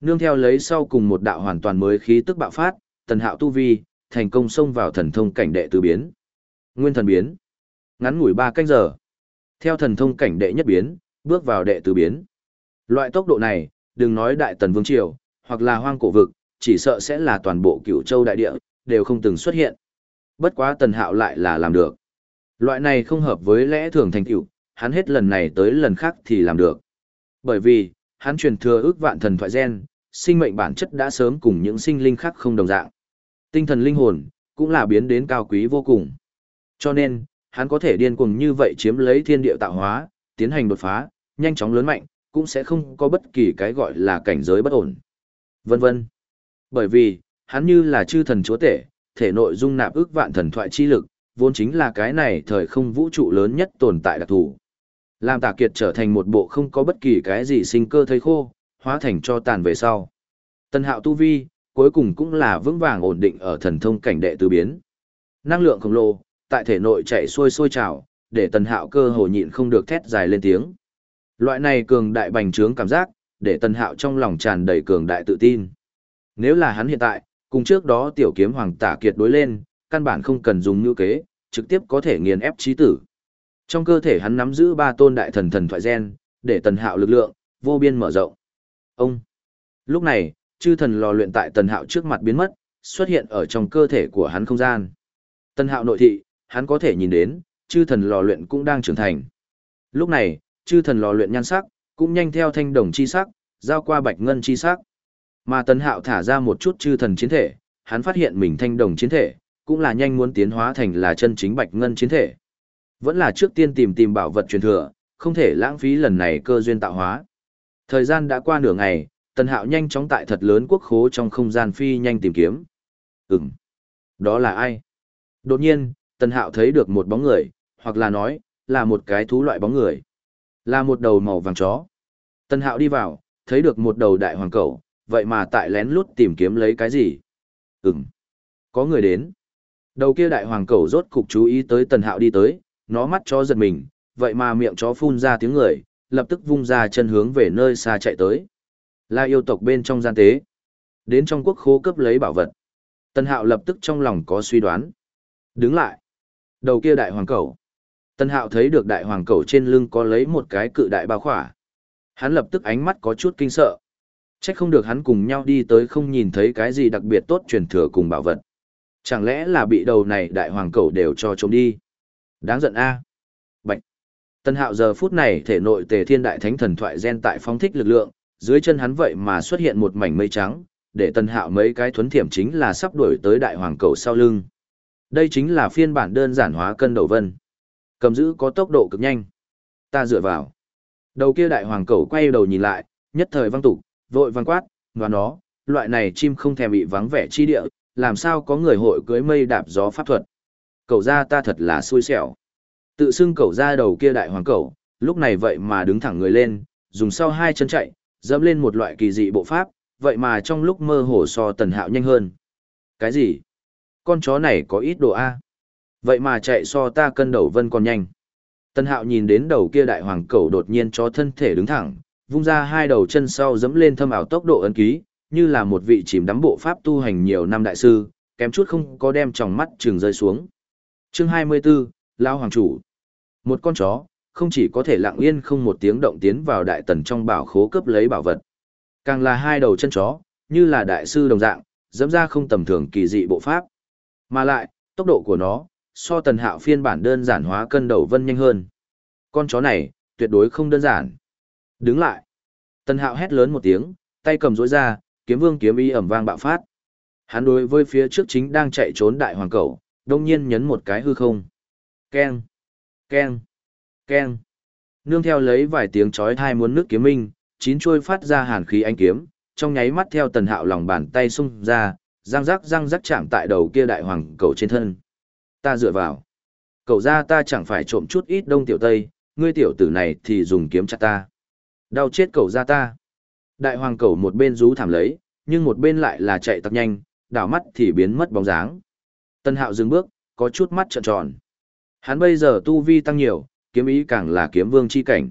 Speaker 1: nương theo lấy sau cùng một đạo hoàn toàn mới khí tức bạo phát, Tần Hạo tu vi, thành công xông vào thần thông cảnh đệ tứ biến. Nguyên thần biến. Ngắn ngủi ba canh giờ. Theo thần thông cảnh đệ nhất biến, bước vào đệ tứ biến. Loại tốc độ này, đừng nói đại tần vương triều, hoặc là hoang cổ vực, chỉ sợ sẽ là toàn bộ cửu châu đại địa, đều không từng xuất hiện. Bất quá tần hạo lại là làm được. Loại này không hợp với lẽ thường thành tựu, hắn hết lần này tới lần khác thì làm được. Bởi vì, hắn truyền thừa ước vạn thần thoại gen, sinh mệnh bản chất đã sớm cùng những sinh linh khác không đồng dạng. Tinh thần linh hồn, cũng là biến đến cao quý vô cùng. Cho nên, hắn có thể điên cuồng như vậy chiếm lấy thiên địa tạo hóa, tiến hành đột phá, nhanh chóng lớn mạnh, cũng sẽ không có bất kỳ cái gọi là cảnh giới bất ổn. Vân vân. Bởi vì, hắn như là chư thần chúa tể, thể nội dung nạp ước vạn thần thoại chi lực, vốn chính là cái này thời không vũ trụ lớn nhất tồn tại đặc thù. Làm tạ kiệt trở thành một bộ không có bất kỳ cái gì sinh cơ thấy khô, hóa thành cho tàn về sau. Tân hạo tu vi, cuối cùng cũng là vững vàng ổn định ở thần thông cảnh đệ tứ biến. Năng lượng khổng lồ, tại thể nội chạy xuôi sôi trào, để tần hạo cơ hồ nhịn không được thét dài lên tiếng. Loại này cường đại bành trướng cảm giác, để tần hạo trong lòng tràn đầy cường đại tự tin. Nếu là hắn hiện tại, cùng trước đó tiểu kiếm hoàng tả kiệt đối lên, căn bản không cần dùng như kế, trực tiếp có thể nghiền ép trí tử. Trong cơ thể hắn nắm giữ ba tôn đại thần thần thoại gen, để tần hạo lực lượng, vô biên mở rộng. Ông! Lúc này, chư thần lò luyện tại tần hạo trước mặt biến mất, xuất hiện ở trong cơ thể của hắn không gian. Tần hạo nội thị, hắn có thể nhìn đến, chư thần lò luyện cũng đang trưởng thành. Lúc này, chư thần lò luyện nhan sắc, cũng nhanh theo thanh đồng chi sắc, giao qua bạch ngân chi sắc. Mà Tần Hạo thả ra một chút chư thần chiến thể, hắn phát hiện mình thanh đồng chiến thể, cũng là nhanh muốn tiến hóa thành là chân chính bạch ngân chiến thể. Vẫn là trước tiên tìm tìm bảo vật truyền thừa, không thể lãng phí lần này cơ duyên tạo hóa. Thời gian đã qua nửa ngày, Tần Hạo nhanh chóng tại thật lớn quốc khố trong không gian phi nhanh tìm kiếm. Ừm. Đó là ai? Đột nhiên, Tần Hạo thấy được một bóng người, hoặc là nói, là một cái thú loại bóng người. Là một đầu màu vàng chó. Tần Hạo đi vào, thấy được một đầu đại hoàng cẩu, vậy mà tại lén lút tìm kiếm lấy cái gì? Ừm. Có người đến. Đầu kia đại hoàng cẩu rốt cục chú ý tới Tần Hạo đi tới, nó mắt chó giật mình, vậy mà miệng chó phun ra tiếng người, lập tức vung ra chân hướng về nơi xa chạy tới. Là yêu tộc bên trong gian tế. Đến trong quốc khố cấp lấy bảo vật. tân Hạo lập tức trong lòng có suy đoán. Đứng lại. Đầu kia đại hoàng cẩu. tân Hạo thấy được đại hoàng cẩu trên lưng có lấy một cái cự đại bao khỏa. Hắn lập tức ánh mắt có chút kinh sợ. Chắc không được hắn cùng nhau đi tới không nhìn thấy cái gì đặc biệt tốt truyền thừa cùng bảo vật. Chẳng lẽ là bị đầu này đại hoàng cẩu đều cho trông đi. Đáng giận a à? Tân hạo giờ phút này thể nội tề thiên đại thánh thần thoại gen tại phong thích lực lượng, dưới chân hắn vậy mà xuất hiện một mảnh mây trắng, để tân hạo mấy cái thuấn thiểm chính là sắp đuổi tới đại hoàng cầu sau lưng. Đây chính là phiên bản đơn giản hóa cân đầu vân. Cầm giữ có tốc độ cực nhanh. Ta dựa vào. Đầu kia đại hoàng cầu quay đầu nhìn lại, nhất thời văng tục, vội văng quát, và nó, loại này chim không thèm bị vắng vẻ chi địa, làm sao có người hội cưới mây đạp gió pháp thuật. Cầu ra ta thật là xui xẻo. Tự xưng cầu ra đầu kia đại hoàng cầu, lúc này vậy mà đứng thẳng người lên, dùng sau hai chân chạy, dẫm lên một loại kỳ dị bộ pháp, vậy mà trong lúc mơ hồ so tần hạo nhanh hơn. Cái gì? Con chó này có ít độ A. Vậy mà chạy so ta cân đầu vân còn nhanh. Tần hạo nhìn đến đầu kia đại hoàng cầu đột nhiên cho thân thể đứng thẳng, vung ra hai đầu chân sau dẫm lên thâm ảo tốc độ ấn ký, như là một vị chìm đắm bộ pháp tu hành nhiều năm đại sư, kém chút không có đem tròng mắt trường rơi xuống. Chương 24, Lao Hoàng Chủ một con chó, không chỉ có thể lặng yên không một tiếng động tiến vào đại tần trong bảo khố cướp lấy bảo vật. Càng là hai đầu chân chó, như là đại sư đồng dạng, dẫm ra không tầm thường kỳ dị bộ pháp. Mà lại, tốc độ của nó, so tần hạo phiên bản đơn giản hóa cân đầu vân nhanh hơn. Con chó này, tuyệt đối không đơn giản. Đứng lại. Tần hạo hét lớn một tiếng, tay cầm rối ra, kiếm vương kiếm y ẩm vang bạo phát. Hắn đối với phía trước chính đang chạy trốn đại hoàng cẩu, đông nhiên nhấn một cái hư không. Keng, keng, keng. Nương theo lấy vài tiếng chói thai muốn nước kiếm minh, chín chuôi phát ra hàn khí anh kiếm, trong nháy mắt theo tần hạo lòng bàn tay xung ra, răng rắc răng rắc chạm tại đầu kia đại hoàng cẩu trên thân. Ta dựa vào. Cầu ra ta chẳng phải trộm chút ít đông tiểu tây, ngươi tiểu tử này thì dùng kiếm chặt ta. Đau chết cầu ra ta. Đại hoàng cẩu một bên rú thảm lấy, nhưng một bên lại là chạy tặc nhanh, đảo mắt thì biến mất bóng dáng. Tân hạo dừng bước, có chút mắt trợn tròn. Hắn bây giờ tu vi tăng nhiều, kiếm ý càng là kiếm vương chi cảnh.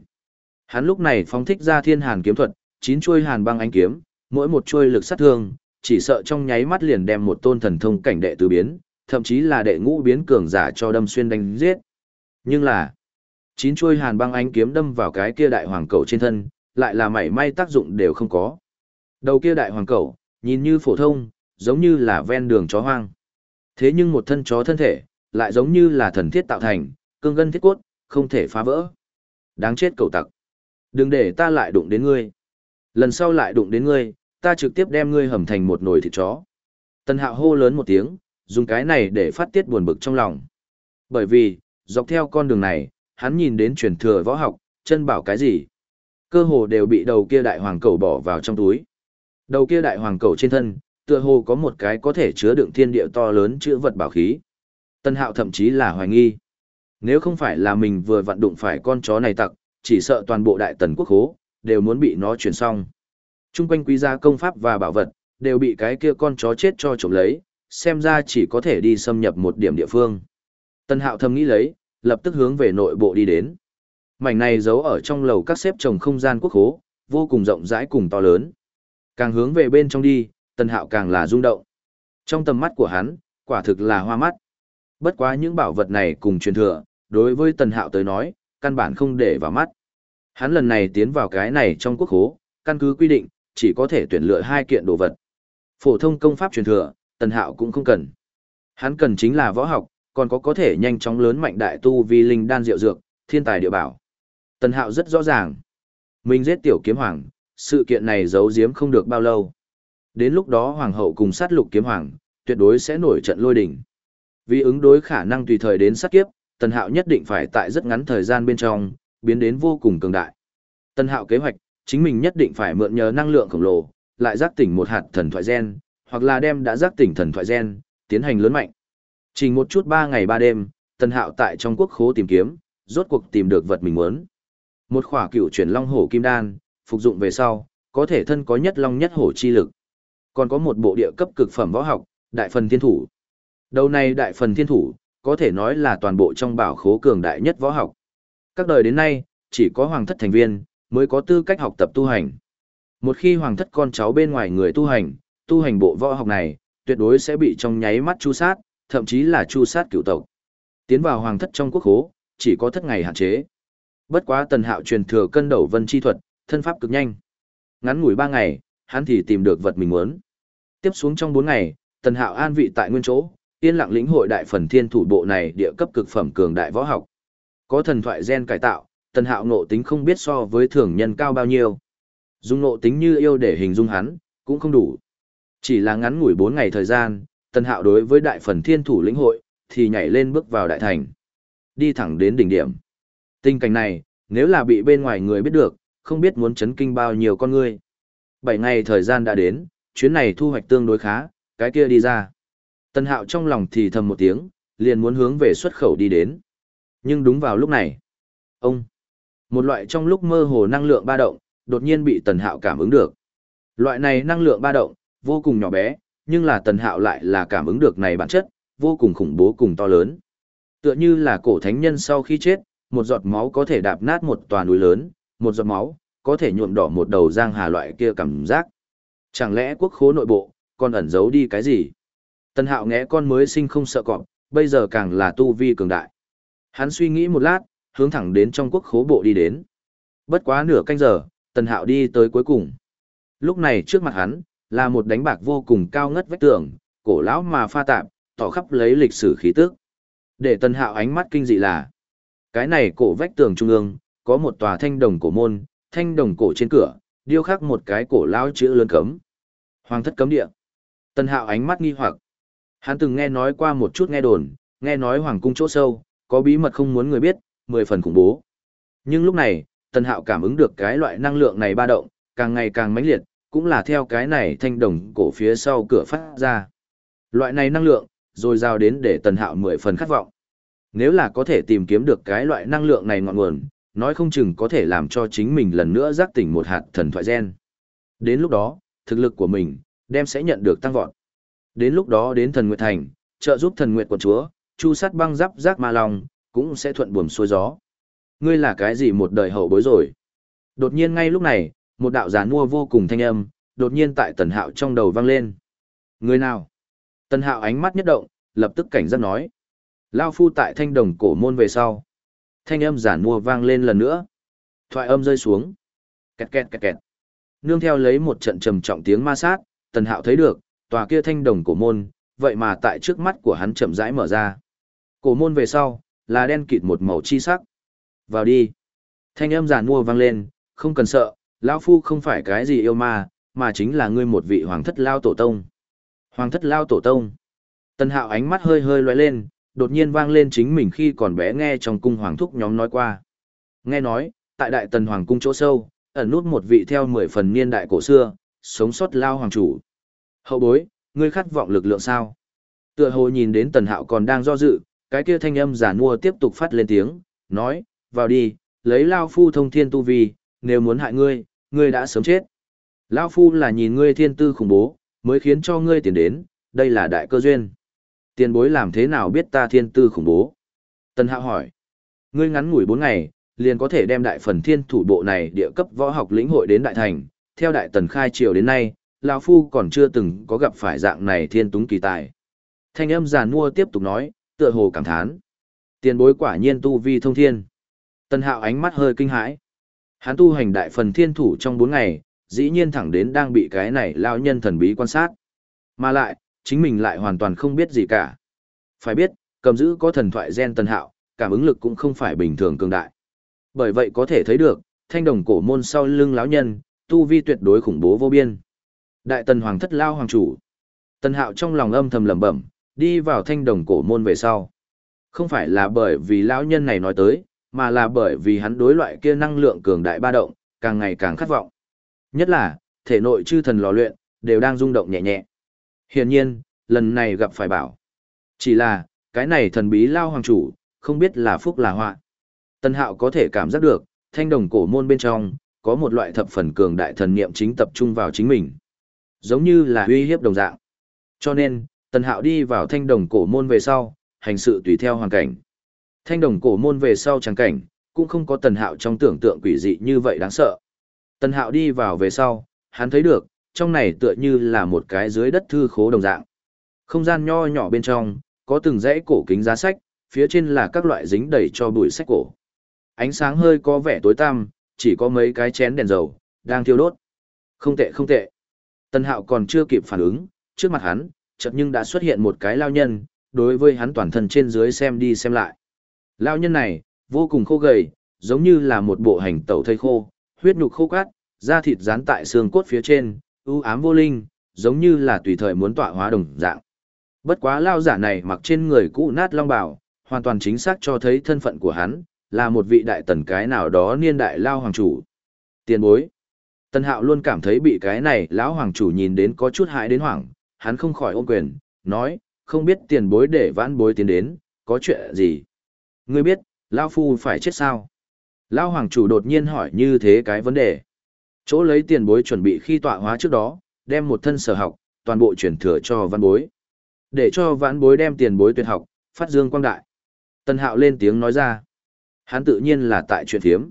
Speaker 1: Hắn lúc này phóng thích ra thiên hàn kiếm thuật, chín chuôi hàn băng ánh kiếm, mỗi một chuôi lực sát thương, chỉ sợ trong nháy mắt liền đem một tôn thần thông cảnh đệ tứ biến, thậm chí là đệ ngũ biến cường giả cho đâm xuyên đánh giết. Nhưng là, chín chuôi hàn băng ánh kiếm đâm vào cái kia đại hoàng cầu trên thân, lại là mảy may tác dụng đều không có. Đầu kia đại hoàng cầu, nhìn như phổ thông, giống như là ven đường chó hoang. Thế nhưng một thân chó thân thể, lại giống như là thần thiết tạo thành, cương gân thiết cốt, không thể phá vỡ. Đáng chết cầu tặc. Đừng để ta lại đụng đến ngươi. Lần sau lại đụng đến ngươi, ta trực tiếp đem ngươi hầm thành một nồi thịt chó. Tần hạo hô lớn một tiếng, dùng cái này để phát tiết buồn bực trong lòng. Bởi vì, dọc theo con đường này, hắn nhìn đến truyền thừa võ học, chân bảo cái gì. Cơ hồ đều bị đầu kia đại hoàng cầu bỏ vào trong túi. Đầu kia đại hoàng cầu trên thân, tựa hồ có một cái có thể chứa đựng thiên địa to lớn chữa vật bảo khí. Tân hạo thậm chí là hoài nghi. Nếu không phải là mình vừa vặn đụng phải con chó này tặc, chỉ sợ toàn bộ đại tần quốc hố, đều muốn bị nó chuyển xong. Trung quanh quý gia công pháp và bảo vật, đều bị cái kia con chó chết cho trộm lấy, xem ra chỉ có thể đi xâm nhập một điểm địa phương. Tân hạo thầm nghĩ lấy, lập tức hướng về nội bộ đi đến. Mảnh này giấu ở trong lầu các xếp trồng không gian quốc hố, vô cùng rộng rãi cùng to lớn. Càng hướng về bên trong đi, Tân Hạo càng là rung động. Trong tầm mắt của hắn, quả thực là hoa mắt. Bất quá những bảo vật này cùng truyền thừa, đối với Tần Hạo tới nói, căn bản không để vào mắt. Hắn lần này tiến vào cái này trong quốc hố, căn cứ quy định, chỉ có thể tuyển lựa hai kiện đồ vật. Phổ thông công pháp truyền thừa, Tần Hạo cũng không cần. Hắn cần chính là võ học, còn có có thể nhanh chóng lớn mạnh đại tu vi linh đan diệu dược, thiên tài địa bảo. Tần Hạo rất rõ ràng. Mình giết tiểu kiếm hoàng, sự kiện này giấu giếm không được bao lâu. Đến lúc đó hoàng hậu cùng sát lục kiếm hoàng, tuyệt đối sẽ nổi trận lôi đỉnh. Vì ứng đối khả năng tùy thời đến sát kiếp, Tần Hạo nhất định phải tại rất ngắn thời gian bên trong, biến đến vô cùng cường đại. Tần Hạo kế hoạch, chính mình nhất định phải mượn nhờ năng lượng khổng lồ, lại giác tỉnh một hạt thần thoại gen, hoặc là đem đã giác tỉnh thần thoại gen, tiến hành lớn mạnh. Chỉ một chút ba ngày ba đêm, Tần Hạo tại trong quốc khố tìm kiếm, rốt cuộc tìm được vật mình muốn. Một khỏa cựu chuyển long hổ kim đan, phục dụng về sau, có thể thân có nhất long nhất hổ chi lực. Còn có một bộ địa cấp cực phẩm võ học, đại phần thiên thủ. Đầu này đại phần thiên thủ, có thể nói là toàn bộ trong bảo khố cường đại nhất võ học. Các đời đến nay, chỉ có hoàng thất thành viên, mới có tư cách học tập tu hành. Một khi hoàng thất con cháu bên ngoài người tu hành, tu hành bộ võ học này, tuyệt đối sẽ bị trong nháy mắt chu sát, thậm chí là chu sát cựu tộc. Tiến vào hoàng thất trong quốc khố, chỉ có thất ngày hạn chế. Bất quá tần hạo truyền thừa cân đầu vân chi thuật, thân pháp cực nhanh. Ngắn ngủi ba ngày, hắn thì tìm được vật mình muốn. Tiếp xuống trong bốn ngày, tần hạo an vị tại nguyên chỗ, yên lặng lĩnh hội đại phần thiên thủ bộ này địa cấp cực phẩm cường đại võ học. Có thần thoại gen cải tạo, tần hạo nộ tính không biết so với thường nhân cao bao nhiêu. Dung nộ tính như yêu để hình dung hắn, cũng không đủ. Chỉ là ngắn ngủi bốn ngày thời gian, tần hạo đối với đại phần thiên thủ lĩnh hội, thì nhảy lên bước vào đại thành. Đi thẳng đến đỉnh điểm. Tình cảnh này, nếu là bị bên ngoài người biết được, không biết muốn chấn kinh bao nhiêu con người. Bảy ngày thời gian đã đến, chuyến này thu hoạch tương đối khá, cái kia đi ra. Tần hạo trong lòng thì thầm một tiếng, liền muốn hướng về xuất khẩu đi đến. Nhưng đúng vào lúc này, ông, một loại trong lúc mơ hồ năng lượng ba động, đột nhiên bị tần hạo cảm ứng được. Loại này năng lượng ba động, vô cùng nhỏ bé, nhưng là tần hạo lại là cảm ứng được này bản chất, vô cùng khủng bố cùng to lớn. Tựa như là cổ thánh nhân sau khi chết, một giọt máu có thể đạp nát một tòa núi lớn, một giọt máu, có thể nhuộm đỏ một đầu giang hà loại kia cảm giác. Chẳng lẽ quốc khố nội bộ, còn ẩn giấu đi cái gì? Tần hạo nghe con mới sinh không sợ cọp, bây giờ càng là tu vi cường đại. Hắn suy nghĩ một lát, hướng thẳng đến trong quốc khố bộ đi đến. Bất quá nửa canh giờ, tần hạo đi tới cuối cùng. Lúc này trước mặt hắn, là một đánh bạc vô cùng cao ngất vách tường, cổ lão mà pha tạp, tỏ khắp lấy lịch sử khí tức. Để tần hạo ánh mắt kinh dị là, cái này cổ vách tường trung ương, có một tòa thanh đồng cổ môn, thanh đồng cổ trên cửa, điêu khắc một cái cổ lão chữ lớn cấm. Hoàng thất cấm địa. Tần hạo ánh mắt nghi hoặc. Hắn từng nghe nói qua một chút nghe đồn, nghe nói hoàng cung chỗ sâu, có bí mật không muốn người biết, mười phần khủng bố. Nhưng lúc này, tần hạo cảm ứng được cái loại năng lượng này ba động, càng ngày càng mãnh liệt, cũng là theo cái này thanh đồng cổ phía sau cửa phát ra. Loại này năng lượng, rồi giao đến để tần hạo mười phần khát vọng. Nếu là có thể tìm kiếm được cái loại năng lượng này ngọn nguồn, nói không chừng có thể làm cho chính mình lần nữa giác tỉnh một hạt thần thoại gen. Đến lúc đó, thực lực của mình, đem sẽ nhận được tăng vọt. Đến lúc đó đến thần Nguyệt Thành, trợ giúp thần Nguyệt quận chúa, chu sát băng giáp giác ma long, cũng sẽ thuận buồm xuôi gió. Ngươi là cái gì một đời hậu bối rồi? Đột nhiên ngay lúc này, một đạo gián mua vô cùng thanh âm, đột nhiên tại tần hạo trong đầu vang lên. Người nào? Tần hạo ánh mắt nhất động, lập tức cảnh giác nói. Lao phu tại thanh đồng cổ môn về sau. Thanh âm giản mua vang lên lần nữa. Thoại âm rơi xuống. Kẹt kẹt kẹt kẹt. Nương theo lấy một trận trầm trọng tiếng ma sát, tần hạo thấy được, tòa kia thanh đồng cổ môn, vậy mà tại trước mắt của hắn chậm rãi mở ra. Cổ môn về sau, là đen kịt một màu chi sắc. Vào đi. Thanh âm giản mua vang lên, không cần sợ, lão phu không phải cái gì yêu ma, mà chính là ngươi một vị hoàng thất lao tổ tông. Hoàng thất lao tổ tông. Tần hạo ánh mắt hơi hơi loay lên, đột nhiên vang lên chính mình khi còn bé nghe trong cung hoàng thúc nhóm nói qua. Nghe nói, tại đại tần hoàng cung chỗ sâu, ẩn nút một vị theo mười phần niên đại cổ xưa, sống sót lao hoàng chủ. Hậu bối, ngươi khát vọng lực lượng sao? Tựa hồ nhìn đến tần hạo còn đang do dự, cái kia thanh âm giả mua tiếp tục phát lên tiếng, nói, vào đi, lấy lao phu thông thiên tu vi, nếu muốn hại ngươi, ngươi đã sớm chết. Lao phu là nhìn ngươi thiên tư khủng bố, mới khiến cho ngươi tiền đến, đây là đại cơ duyên. Tiền bối làm thế nào biết ta thiên tư khủng bố? Tần hạo hỏi, ngươi ngắn ngủi bốn ngày, liền có thể đem đại phần thiên thủ bộ này địa cấp võ học lĩnh hội đến đại thành, theo đại tần khai triều đến nay, lão phu còn chưa từng có gặp phải dạng này thiên túng kỳ tài. Thanh âm giàn mua tiếp tục nói, tựa hồ cảm thán. Tiền bối quả nhiên tu vi thông thiên. Tân hạo ánh mắt hơi kinh hãi. Hắn tu hành đại phần thiên thủ trong 4 ngày, dĩ nhiên thẳng đến đang bị cái này lao nhân thần bí quan sát. Mà lại, chính mình lại hoàn toàn không biết gì cả. Phải biết, cầm giữ có thần thoại gen tân hạo, cảm ứng lực cũng không phải bình thường cường đại. Bởi vậy có thể thấy được, thanh đồng cổ môn sau lưng lão nhân, tu vi tuyệt đối khủng bố vô biên. Đại tần hoàng thất lao hoàng chủ. Tần hạo trong lòng âm thầm lẩm bẩm, Đi vào thanh đồng cổ môn về sau. Không phải là bởi vì lão nhân này nói tới, mà là bởi vì hắn đối loại kia năng lượng cường đại ba động, càng ngày càng khát vọng. Nhất là, thể nội chư thần lò luyện, đều đang rung động nhẹ nhẹ. Hiển nhiên, lần này gặp phải bảo. Chỉ là, cái này thần bí lao hoàng chủ, không biết là phúc là họa. Tân hạo có thể cảm giác được, thanh đồng cổ môn bên trong, có một loại thập phần cường đại thần niệm chính tập trung vào chính mình. Giống như là uy hiếp đồng dạng. Cho nên, Tần Hạo đi vào thanh đồng cổ môn về sau, hành sự tùy theo hoàn cảnh. Thanh đồng cổ môn về sau chẳng cảnh, cũng không có Tần Hạo trong tưởng tượng quỷ dị như vậy đáng sợ. Tần Hạo đi vào về sau, hắn thấy được, trong này tựa như là một cái dưới đất thư khố đồng dạng. Không gian nho nhỏ bên trong, có từng dãy cổ kính giá sách, phía trên là các loại dính đầy cho bụi sách cổ. Ánh sáng hơi có vẻ tối tăm, chỉ có mấy cái chén đèn dầu, đang thiêu đốt. Không tệ không tệ. Tần hạo còn chưa kịp phản ứng, trước mặt hắn, chợt nhưng đã xuất hiện một cái lao nhân, đối với hắn toàn thân trên dưới xem đi xem lại. Lao nhân này, vô cùng khô gầy, giống như là một bộ hành tẩu thây khô, huyết nhục khô cát, da thịt dán tại xương cốt phía trên, u ám vô linh, giống như là tùy thời muốn tọa hóa đồng dạng. Bất quá lao giả này mặc trên người cũ nát long bào, hoàn toàn chính xác cho thấy thân phận của hắn, là một vị đại tần cái nào đó niên đại lao hoàng chủ. Tiền bối. Tân hạo luôn cảm thấy bị cái này lão hoàng chủ nhìn đến có chút hại đến hoảng, hắn không khỏi ôm quyền, nói, không biết tiền bối để vãn bối tiến đến, có chuyện gì. Ngươi biết, lão phu phải chết sao? Lão hoàng chủ đột nhiên hỏi như thế cái vấn đề. Chỗ lấy tiền bối chuẩn bị khi tọa hóa trước đó, đem một thân sở học, toàn bộ chuyển thừa cho văn bối. Để cho vãn bối đem tiền bối tuyệt học, phát dương quang đại. Tân hạo lên tiếng nói ra. Hắn tự nhiên là tại chuyện thiếm.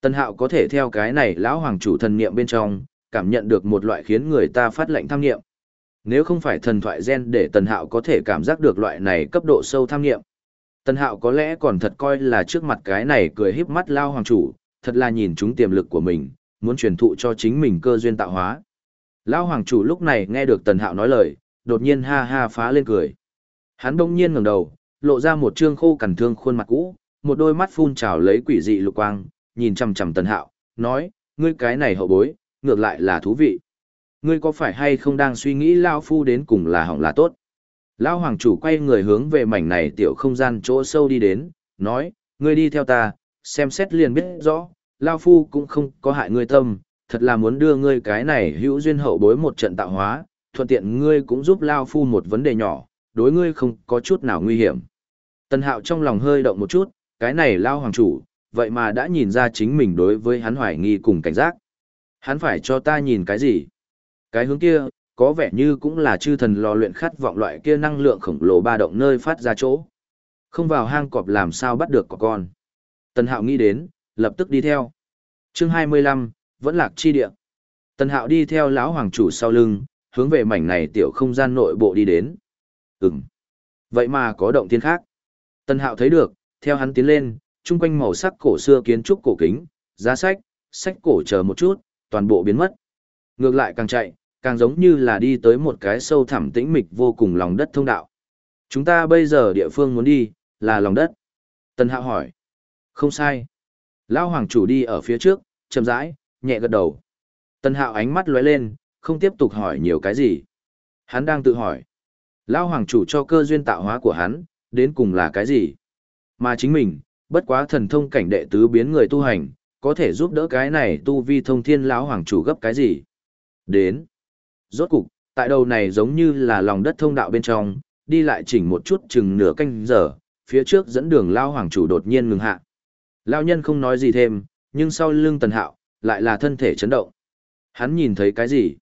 Speaker 1: Tân hạo có thể theo cái này lão hoàng chủ thần niệm bên trong, cảm nhận được một loại khiến người ta phát lệnh tham nghiệm. Nếu không phải thần thoại gen để tần hạo có thể cảm giác được loại này cấp độ sâu tham nghiệm. Tần hạo có lẽ còn thật coi là trước mặt cái này cười híp mắt lao hoàng chủ, thật là nhìn chúng tiềm lực của mình, muốn truyền thụ cho chính mình cơ duyên tạo hóa. Lão hoàng chủ lúc này nghe được tần hạo nói lời, đột nhiên ha ha phá lên cười. Hắn đông nhiên ngẩng đầu, lộ ra một trương khô cằn thương khuôn mặt cũ, một đôi mắt phun trào lấy quỷ dị lục quang, nhìn chằm chằm Tần Hạo, nói, ngươi cái này hậu bối, ngược lại là thú vị. Ngươi có phải hay không đang suy nghĩ Lao Phu đến cùng là hỏng là tốt? Lao Hoàng chủ quay người hướng về mảnh này tiểu không gian chỗ sâu đi đến, nói, ngươi đi theo ta, xem xét liền biết rõ, Lao Phu cũng không có hại ngươi tâm, thật là muốn đưa ngươi cái này hữu duyên hậu bối một trận tạo hóa, thuận tiện ngươi cũng giúp Lao Phu một vấn đề nhỏ, đối ngươi không có chút nào nguy hiểm. Tần Hạo trong lòng hơi động một chút, cái này Lao Hoàng chủ, vậy mà đã nhìn ra chính mình đối với hắn hoài nghi cùng cảnh giác. Hắn phải cho ta nhìn cái gì? Cái hướng kia, có vẻ như cũng là chư thần lò luyện khát vọng loại kia năng lượng khổng lồ ba động nơi phát ra chỗ. Không vào hang cọp làm sao bắt được có con. Tần Hạo nghĩ đến, lập tức đi theo. chương 25, vẫn lạc chi địa. Tần Hạo đi theo lão hoàng chủ sau lưng, hướng về mảnh này tiểu không gian nội bộ đi đến. Ừm. Vậy mà có động thiên khác. Tần Hạo thấy được, theo hắn tiến lên, chung quanh màu sắc cổ xưa kiến trúc cổ kính, giá sách, sách cổ chờ một chút, toàn bộ biến mất. Ngược lại càng chạy, càng giống như là đi tới một cái sâu thẳm tĩnh mịch vô cùng lòng đất thông đạo. Chúng ta bây giờ địa phương muốn đi, là lòng đất. Tần Hạo hỏi. Không sai. Lao Hoàng chủ đi ở phía trước, chậm rãi, nhẹ gật đầu. Tần Hạo ánh mắt lóe lên, không tiếp tục hỏi nhiều cái gì. Hắn đang tự hỏi. Lao Hoàng chủ cho cơ duyên tạo hóa của hắn, đến cùng là cái gì? Mà chính mình, bất quá thần thông cảnh đệ tứ biến người tu hành, có thể giúp đỡ cái này tu vi thông thiên lão hoàng chủ gấp cái gì. Đến. Rốt cục, tại đầu này giống như là lòng đất thông đạo bên trong, đi lại chỉnh một chút chừng nửa canh giờ, phía trước dẫn đường lao hoàng chủ đột nhiên ngừng hạ. Lao nhân không nói gì thêm, nhưng sau lưng tần hạo, lại là thân thể chấn động. Hắn nhìn thấy cái gì?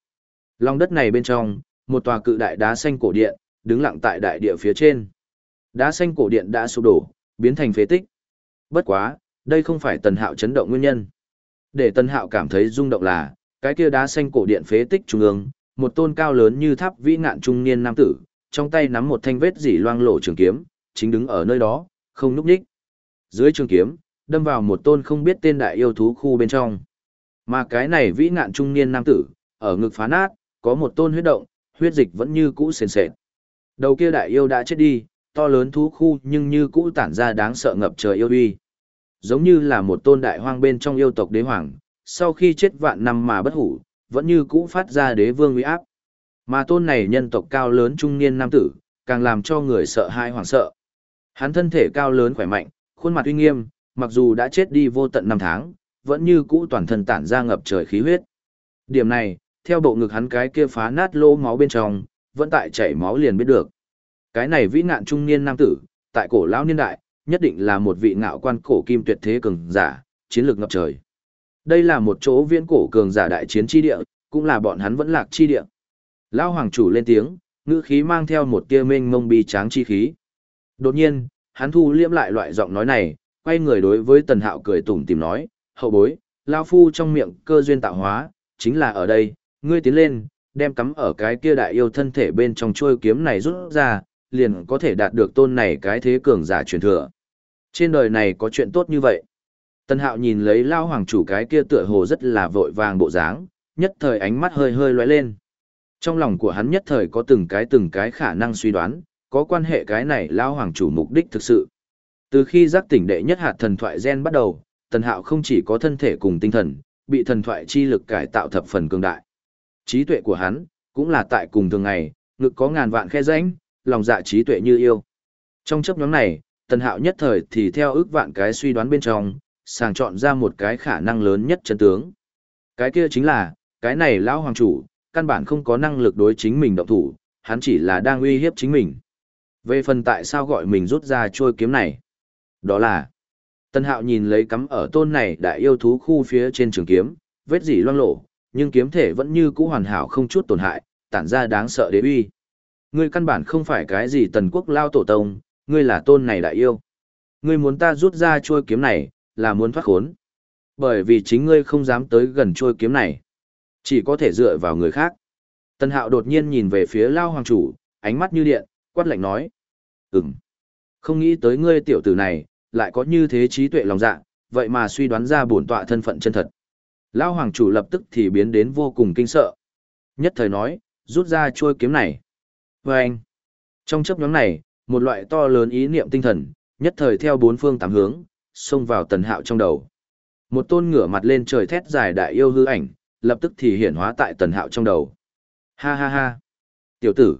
Speaker 1: Lòng đất này bên trong, một tòa cự đại đá xanh cổ điện, đứng lặng tại đại địa phía trên. Đá xanh cổ điện đã sụp đổ, biến thành phế tích. Bất quá, đây không phải tần hạo chấn động nguyên nhân. Để tần hạo cảm thấy rung động là, cái kia đá xanh cổ điện phế tích trung ương, một tôn cao lớn như tháp vĩ ngạn trung niên nam tử, trong tay nắm một thanh vết dỉ loang lổ trường kiếm, chính đứng ở nơi đó, không núp đích. Dưới trường kiếm, đâm vào một tôn không biết tên đại yêu thú khu bên trong. Mà cái này vĩ ngạn trung niên nam tử, ở ngực phá nát, có một tôn huyết động, huyết dịch vẫn như cũ sền sệt. Đầu kia đại yêu đã chết đi, to lớn thú khu nhưng như cũ tản ra đáng sợ ngập trời yêu uy. Giống như là một tôn đại hoang bên trong yêu tộc đế hoàng, sau khi chết vạn năm mà bất hủ, vẫn như cũ phát ra đế vương uy áp. Mà tôn này nhân tộc cao lớn trung niên nam tử, càng làm cho người sợ hãi hoảng sợ. Hắn thân thể cao lớn khỏe mạnh, khuôn mặt uy nghiêm, mặc dù đã chết đi vô tận năm tháng, vẫn như cũ toàn thân tản ra ngập trời khí huyết. Điểm này, theo bộ ngực hắn cái kia phá nát lỗ máu bên trong, vẫn tại chảy máu liền biết được. Cái này vĩ nạn trung niên nam tử, tại cổ lão niên đại, nhất định là một vị ngạo quan cổ kim tuyệt thế cường giả, chiến lược ngập trời. Đây là một chỗ viễn cổ cường giả đại chiến chi địa, cũng là bọn hắn vẫn lạc chi địa. Lão hoàng chủ lên tiếng, ngữ khí mang theo một tia mênh mông bi tráng chi khí. Đột nhiên, hắn thu liễm lại loại giọng nói này, quay người đối với Tần Hạo cười tủm tìm nói, hậu bối, lão phu trong miệng cơ duyên tạo hóa, chính là ở đây, ngươi tiến lên, đem cắm ở cái kia đại yêu thân thể bên trong trôi kiếm này rút ra, liền có thể đạt được tôn này cái thế cường giả truyền thừa. Trên đời này có chuyện tốt như vậy. Tân hạo nhìn lấy lao hoàng chủ cái kia tựa hồ rất là vội vàng bộ dáng, nhất thời ánh mắt hơi hơi lóe lên. Trong lòng của hắn nhất thời có từng cái từng cái khả năng suy đoán, có quan hệ cái này lao hoàng chủ mục đích thực sự. Từ khi giác tỉnh đệ nhất hạt thần thoại gen bắt đầu, tần hạo không chỉ có thân thể cùng tinh thần, bị thần thoại chi lực cải tạo thập phần cường đại. Trí tuệ của hắn, cũng là tại cùng thường ngày, ngực có ngàn vạn khe rãnh, lòng dạ trí tuệ như yêu. Trong chấp nhóm này, tần hạo nhất thời thì theo ước vạn cái suy đoán bên trong, sàng chọn ra một cái khả năng lớn nhất chân tướng. Cái kia chính là, cái này lão hoàng chủ, căn bản không có năng lực đối chính mình động thủ, hắn chỉ là đang uy hiếp chính mình. Về phần tại sao gọi mình rút ra trôi kiếm này? Đó là, Tân Hạo nhìn lấy cắm ở tôn này đại yêu thú khu phía trên trường kiếm, vết dỉ loang lổ, nhưng kiếm thể vẫn như cũ hoàn hảo không chút tổn hại, tản ra đáng sợ đế uy. Ngươi căn bản không phải cái gì tần quốc lao tổ tông, ngươi là tôn này đại yêu. Ngươi muốn ta rút ra trôi kiếm này, là muốn thoát khốn. Bởi vì chính ngươi không dám tới gần trôi kiếm này. Chỉ có thể dựa vào người khác. Tân hạo đột nhiên nhìn về phía lao hoàng chủ, ánh mắt như điện, quát lạnh nói. Ừm. Không nghĩ tới ngươi tiểu tử này, lại có như thế trí tuệ lòng dạ, vậy mà suy đoán ra bổn tọa thân phận chân thật. Lao hoàng chủ lập tức thì biến đến vô cùng kinh sợ. Nhất thời nói, rút ra trôi kiếm này. Và anh, trong chấp nhóm này, một loại to lớn ý niệm tinh thần, nhất thời theo bốn phương tám hướng, xông vào tần hạo trong đầu. Một tôn ngửa mặt lên trời thét dài đại yêu hư ảnh, lập tức thì hiển hóa tại tần hạo trong đầu. Ha ha ha. Tiểu tử.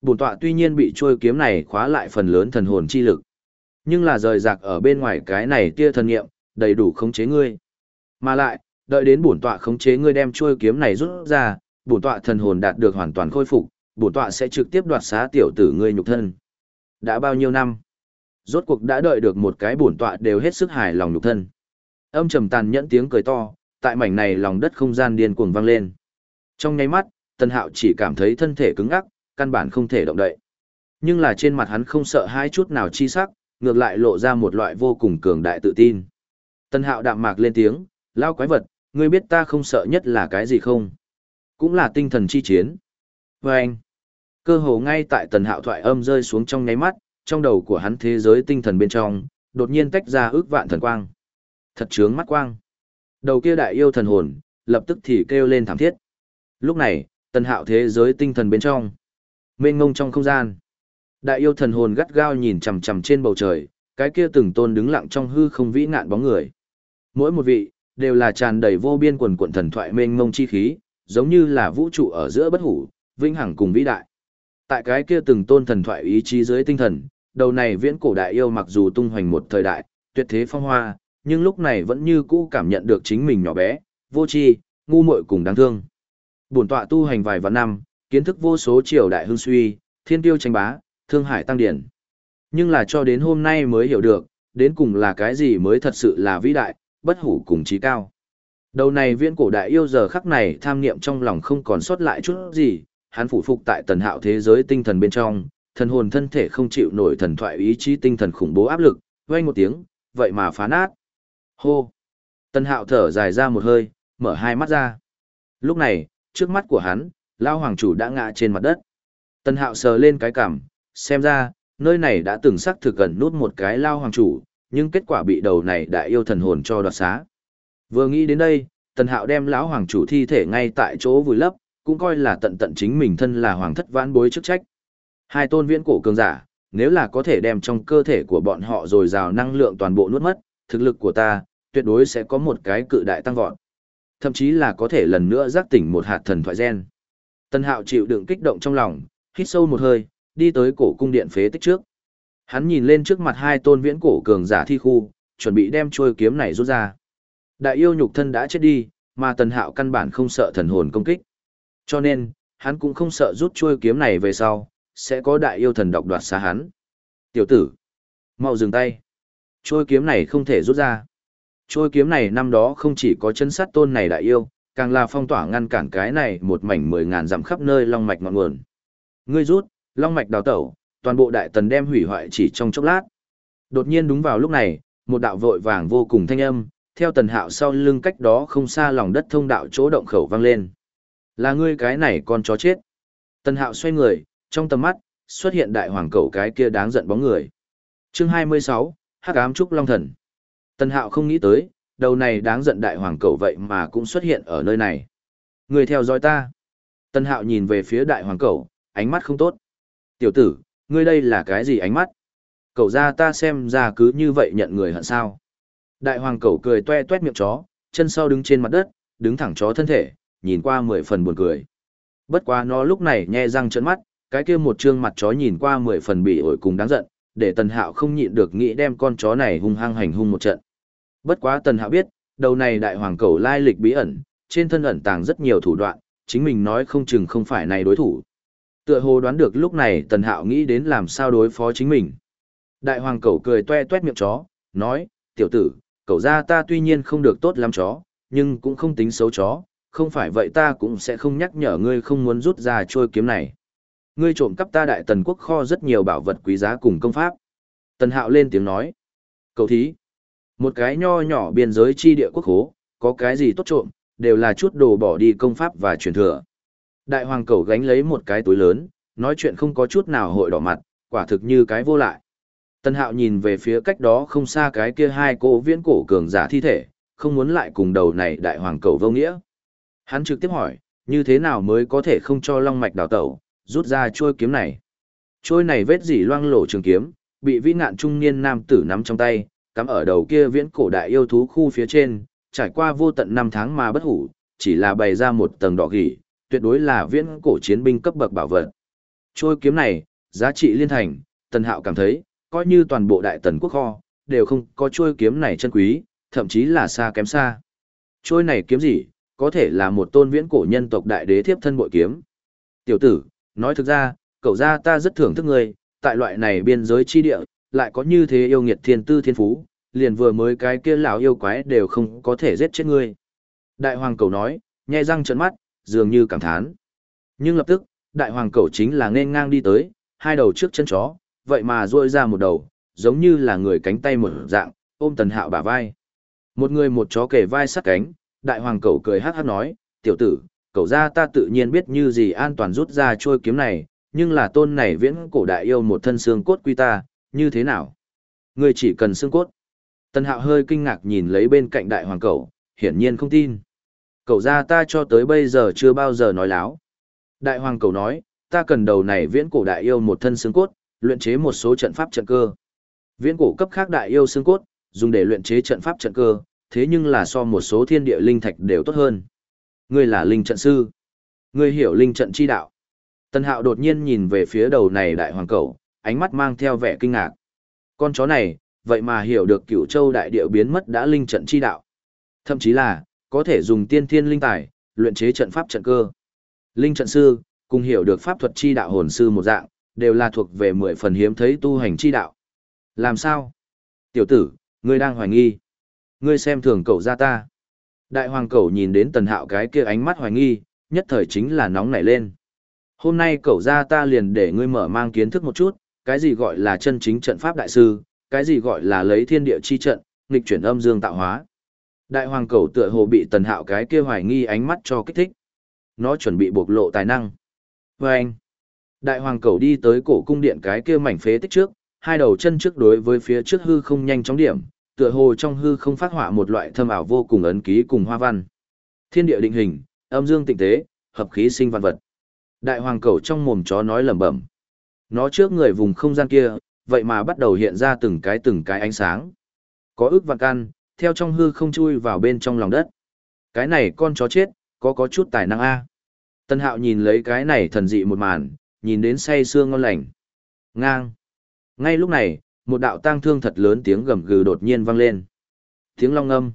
Speaker 1: Bổn tọa tuy nhiên bị trôi kiếm này khóa lại phần lớn thần hồn chi lực. Nhưng là rời rạc ở bên ngoài cái này tia thần nghiệm, đầy đủ khống chế ngươi. Mà lại, đợi đến bổn tọa khống chế ngươi đem trôi kiếm này rút ra, bổn tọa thần hồn đạt được hoàn toàn khôi phục, bổn tọa sẽ trực tiếp đoạt xá tiểu tử ngươi nhục thân. Đã bao nhiêu năm? Rốt cuộc đã đợi được một cái bổn tọa đều hết sức hài lòng nhục thân. Âm trầm tàn nhẫn tiếng cười to, tại mảnh này lòng đất không gian điên cuồng vang lên. Trong nháy mắt, Tân Hạo chỉ cảm thấy thân thể cứng ngắc, căn bản không thể động đậy. Nhưng là trên mặt hắn không sợ hai chút nào chi sắc, ngược lại lộ ra một loại vô cùng cường đại tự tin. Tân Hạo đạm mạc lên tiếng, lao quái vật, ngươi biết ta không sợ nhất là cái gì không? Cũng là tinh thần chi chiến. Vâng! anh, cơ hồ ngay tại tần hạo thoại âm rơi xuống trong nháy mắt, trong đầu của hắn thế giới tinh thần bên trong, đột nhiên tách ra ước vạn thần quang. Thật trướng mắt quang. Đầu kia đại yêu thần hồn, lập tức thì kêu lên thảm thiết. Lúc này, tần hạo thế giới tinh thần bên trong. Mênh ngông trong không gian. Đại yêu thần hồn gắt gao nhìn chằm chằm trên bầu trời, cái kia từng tôn đứng lặng trong hư không vĩ ngạn bóng người. Mỗi một vị, đều là tràn đầy vô biên quần quận thần thoại mênh mông chi khí, giống như là vũ trụ ở giữa bất hủ, vinh hằng cùng vĩ đại. Tại cái kia từng tôn thần thoại ý chí dưới tinh thần, đầu này viễn cổ đại yêu mặc dù tung hoành một thời đại, tuyệt thế phong hoa, nhưng lúc này vẫn như cũ cảm nhận được chính mình nhỏ bé, vô tri, ngu muội cùng đáng thương. Bổn tọa tu hành vài vạn năm, kiến thức vô số triều đại hưng suy, thiên tiêu tranh bá, thương hải tăng điển. Nhưng là cho đến hôm nay mới hiểu được, đến cùng là cái gì mới thật sự là vĩ đại, bất hủ cùng trí cao. Đầu này viễn cổ đại yêu giờ khắc này tham niệm trong lòng không còn sót lại chút gì, hắn phủ phục tại tần hạo thế giới tinh thần bên trong, thần hồn thân thể không chịu nổi thần thoại ý chí tinh thần khủng bố áp lực, vang một tiếng, vậy mà phá nát. Hô! Tần hạo thở dài ra một hơi, mở hai mắt ra. Lúc này, trước mắt của hắn, lao hoàng chủ đã ngã trên mặt đất. Tần hạo sờ lên cái cằm, xem ra, nơi này đã từng xác thực gần nút một cái lao hoàng chủ, nhưng kết quả bị đầu này đại yêu thần hồn cho đoạt xá. Vừa nghĩ đến đây, Tần Hạo đem lão hoàng chủ thi thể ngay tại chỗ vùi lấp, cũng coi là tận tận chính mình thân là hoàng thất vãn bối chức trách. Hai tôn viễn cổ cường giả, nếu là có thể đem trong cơ thể của bọn họ dồi dào năng lượng toàn bộ nuốt mất, thực lực của ta, tuyệt đối sẽ có một cái cự đại tăng vọt. Thậm chí là có thể lần nữa giác tỉnh một hạt thần thoại gen. Tần Hạo chịu đựng kích động trong lòng, hít sâu một hơi, đi tới cổ cung điện phế tích trước. Hắn nhìn lên trước mặt hai tôn viễn cổ cường giả thi khu, chuẩn bị đem chuôi kiếm này rút ra. Đại yêu nhục thân đã chết đi, mà Tần Hạo căn bản không sợ thần hồn công kích. Cho nên, hắn cũng không sợ rút chuôi kiếm này về sau, sẽ có đại yêu thần độc đoạt xa hắn. Tiểu tử, mau dừng tay. Chuôi kiếm này không thể rút ra. Chuôi kiếm này năm đó không chỉ có chân sát tôn này đại yêu, càng là phong tỏa ngăn cản cái này một mảnh mười ngàn dặm khắp nơi long mạch ngọn nguồn. Ngươi rút, long mạch đào tẩu, toàn bộ đại tần đem hủy hoại chỉ trong chốc lát. Đột nhiên đúng vào lúc này, một đạo vội vàng vô cùng thanh âm, theo tần hạo sau lưng cách đó không xa lòng đất thông đạo chỗ động khẩu vang lên. Là ngươi cái này con chó chết. Tần hạo xoay người, trong tầm mắt, xuất hiện đại hoàng cẩu cái kia đáng giận bóng người. chương 26, Hắc ám trúc long thần. Tần hạo không nghĩ tới, đầu này đáng giận đại hoàng cẩu vậy mà cũng xuất hiện ở nơi này. Người theo dõi ta. Tần hạo nhìn về phía đại hoàng cẩu, ánh mắt không tốt. Tiểu tử, ngươi đây là cái gì ánh mắt? Cậu ra ta xem ra cứ như vậy nhận người hận sao. Đại hoàng cẩu cười toe toét miệng chó, chân sau đứng trên mặt đất, đứng thẳng chó thân thể, nhìn qua mười phần buồn cười. Bất quá nó lúc này nhe răng trợn mắt, cái kia một trương mặt chó nhìn qua mười phần bị ổi cùng đáng giận, để tần hạo không nhịn được nghĩ đem con chó này hung hăng hành hung một trận. Bất quá tần hạo biết, đầu này đại hoàng cẩu lai lịch bí ẩn, trên thân ẩn tàng rất nhiều thủ đoạn, chính mình nói không chừng không phải này đối thủ. Tựa hồ đoán được lúc này tần hạo nghĩ đến làm sao đối phó chính mình. Đại hoàng cẩu cười toe toét miệng chó, nói, tiểu tử, cậu ra ta tuy nhiên không được tốt lắm chó, nhưng cũng không tính xấu chó, không phải vậy ta cũng sẽ không nhắc nhở ngươi không muốn rút ra trôi kiếm này. Ngươi trộm cắp ta đại tần quốc kho rất nhiều bảo vật quý giá cùng công pháp. Tần hạo lên tiếng nói. Cậu thí, một cái nho nhỏ biên giới chi địa quốc hố, có cái gì tốt trộm, đều là chút đồ bỏ đi công pháp và truyền thừa. Đại hoàng cẩu gánh lấy một cái túi lớn, nói chuyện không có chút nào hội đỏ mặt, quả thực như cái vô lại. Tân hạo nhìn về phía cách đó không xa cái kia hai cô viễn cổ cường giả thi thể, không muốn lại cùng đầu này đại hoàng cầu vô nghĩa. Hắn trực tiếp hỏi, như thế nào mới có thể không cho long mạch đào tẩu, rút ra trôi kiếm này. Trôi này vết dỉ loang lổ trường kiếm, bị vĩ ngạn trung niên nam tử nắm trong tay, cắm ở đầu kia viễn cổ đại yêu thú khu phía trên, trải qua vô tận năm tháng mà bất hủ, chỉ là bày ra một tầng đỏ gỉ, tuyệt đối là viễn cổ chiến binh cấp bậc bảo vật. Trôi kiếm này, giá trị liên thành, Tần Hạo cảm thấy, coi như toàn bộ đại tần quốc kho, đều không có trôi kiếm này chân quý, thậm chí là xa kém xa. Trôi này kiếm gì, có thể là một tôn viễn cổ nhân tộc đại đế thiếp thân bội kiếm. Tiểu tử, nói thực ra, cậu ra ta rất thưởng thức ngươi, tại loại này biên giới chi địa, lại có như thế yêu nghiệt thiên tư thiên phú, liền vừa mới cái kia lão yêu quái đều không có thể giết chết ngươi. Đại hoàng cầu nói, nhai răng trợn mắt, dường như cảm thán. Nhưng lập tức, đại hoàng cầu chính là nên ngang đi tới, hai đầu trước chân chó, vậy mà duỗi ra một đầu, giống như là người cánh tay một dạng, ôm tần hạo bả vai. Một người một chó kề vai sát cánh, đại hoàng cẩu cười hát hát nói, tiểu tử, cậu ra ta tự nhiên biết như gì an toàn rút ra trôi kiếm này, nhưng là tôn này viễn cổ đại yêu một thân xương cốt quy ta, như thế nào? Người chỉ cần xương cốt. Tần hạo hơi kinh ngạc nhìn lấy bên cạnh đại hoàng cẩu, hiển nhiên không tin. Cậu ra ta cho tới bây giờ chưa bao giờ nói láo. Đại hoàng cẩu nói, ta cần đầu này viễn cổ đại yêu một thân xương cốt, luyện chế một số trận pháp trận cơ. Viễn cổ cấp khác đại yêu xương cốt, dùng để luyện chế trận pháp trận cơ, thế nhưng là so một số thiên địa linh thạch đều tốt hơn. Ngươi là linh trận sư. Ngươi hiểu linh trận chi đạo. Tân Hạo đột nhiên nhìn về phía đầu này đại hoàng cầu ánh mắt mang theo vẻ kinh ngạc. Con chó này, vậy mà hiểu được cửu châu đại địa biến mất đã linh trận chi đạo. Thậm chí là, có thể dùng tiên thiên linh tài, luyện chế trận pháp trận cơ. Linh trận sư, cùng hiểu được pháp thuật chi đạo hồn sư một dạng, đều là thuộc về mười phần hiếm thấy tu hành chi đạo. Làm sao? Tiểu tử, ngươi đang hoài nghi. Ngươi xem thường cậu ra ta. Đại hoàng cậu nhìn đến tần hạo cái kia ánh mắt hoài nghi, nhất thời chính là nóng nảy lên. Hôm nay cậu ra ta liền để ngươi mở mang kiến thức một chút, cái gì gọi là chân chính trận pháp đại sư, cái gì gọi là lấy thiên địa chi trận, nghịch chuyển âm dương tạo hóa. Đại hoàng cẩu tựa hồ bị tần hạo cái kia hoài nghi ánh mắt cho kích thích. Nó chuẩn bị bộc lộ tài năng. Và anh, Đại hoàng cẩu đi tới cổ cung điện cái kia mảnh phế tích trước, hai đầu chân trước đối với phía trước hư không nhanh chóng điểm, tựa hồ trong hư không phát họa một loại thâm ảo vô cùng ấn ký cùng hoa văn. Thiên địa định hình, âm dương tịnh tế, hợp khí sinh văn vật. Đại hoàng cầu trong mồm chó nói lẩm bẩm. Nó trước người vùng không gian kia, vậy mà bắt đầu hiện ra từng cái từng cái ánh sáng. Có ước vạn căn, theo trong hư không chui vào bên trong lòng đất. Cái này con chó chết, có có chút tài năng a. Tân Hạo nhìn lấy cái này thần dị một màn, nhìn đến say sương ngon lành, Ngang. Ngay lúc này, một đạo tang thương thật lớn tiếng gầm gừ đột nhiên vang lên. Tiếng long âm.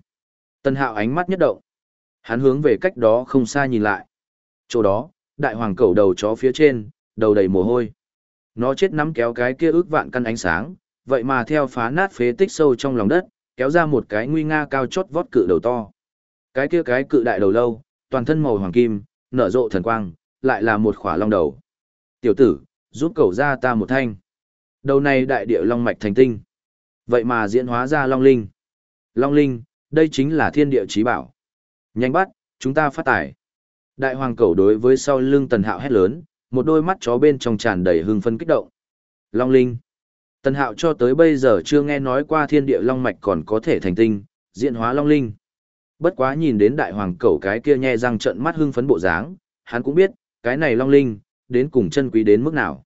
Speaker 1: Tân hạo ánh mắt nhất động. Hắn hướng về cách đó không xa nhìn lại. Chỗ đó, đại hoàng cẩu đầu chó phía trên, đầu đầy mồ hôi. Nó chết nắm kéo cái kia ước vạn căn ánh sáng, vậy mà theo phá nát phế tích sâu trong lòng đất, kéo ra một cái nguy nga cao chót vót cự đầu to. Cái kia cái cự đại đầu lâu, toàn thân màu hoàng kim, nở rộ thần quang, lại là một khỏa long đầu. Tiểu tử, giúp cầu ra ta một thanh. Đầu này đại địa long mạch thành tinh. Vậy mà diễn hóa ra long linh. Long linh, đây chính là thiên địa trí bảo. Nhanh bắt, chúng ta phát tải. Đại hoàng cầu đối với sau lưng tần hạo hét lớn, một đôi mắt chó bên trong tràn đầy hưng phân kích động. Long linh. Tần hạo cho tới bây giờ chưa nghe nói qua thiên địa long mạch còn có thể thành tinh, diễn hóa long linh. Bất quá nhìn đến đại hoàng cầu cái kia nhe răng trận mắt hưng phấn bộ dáng, hắn cũng biết, cái này long linh, đến cùng chân quý đến mức nào.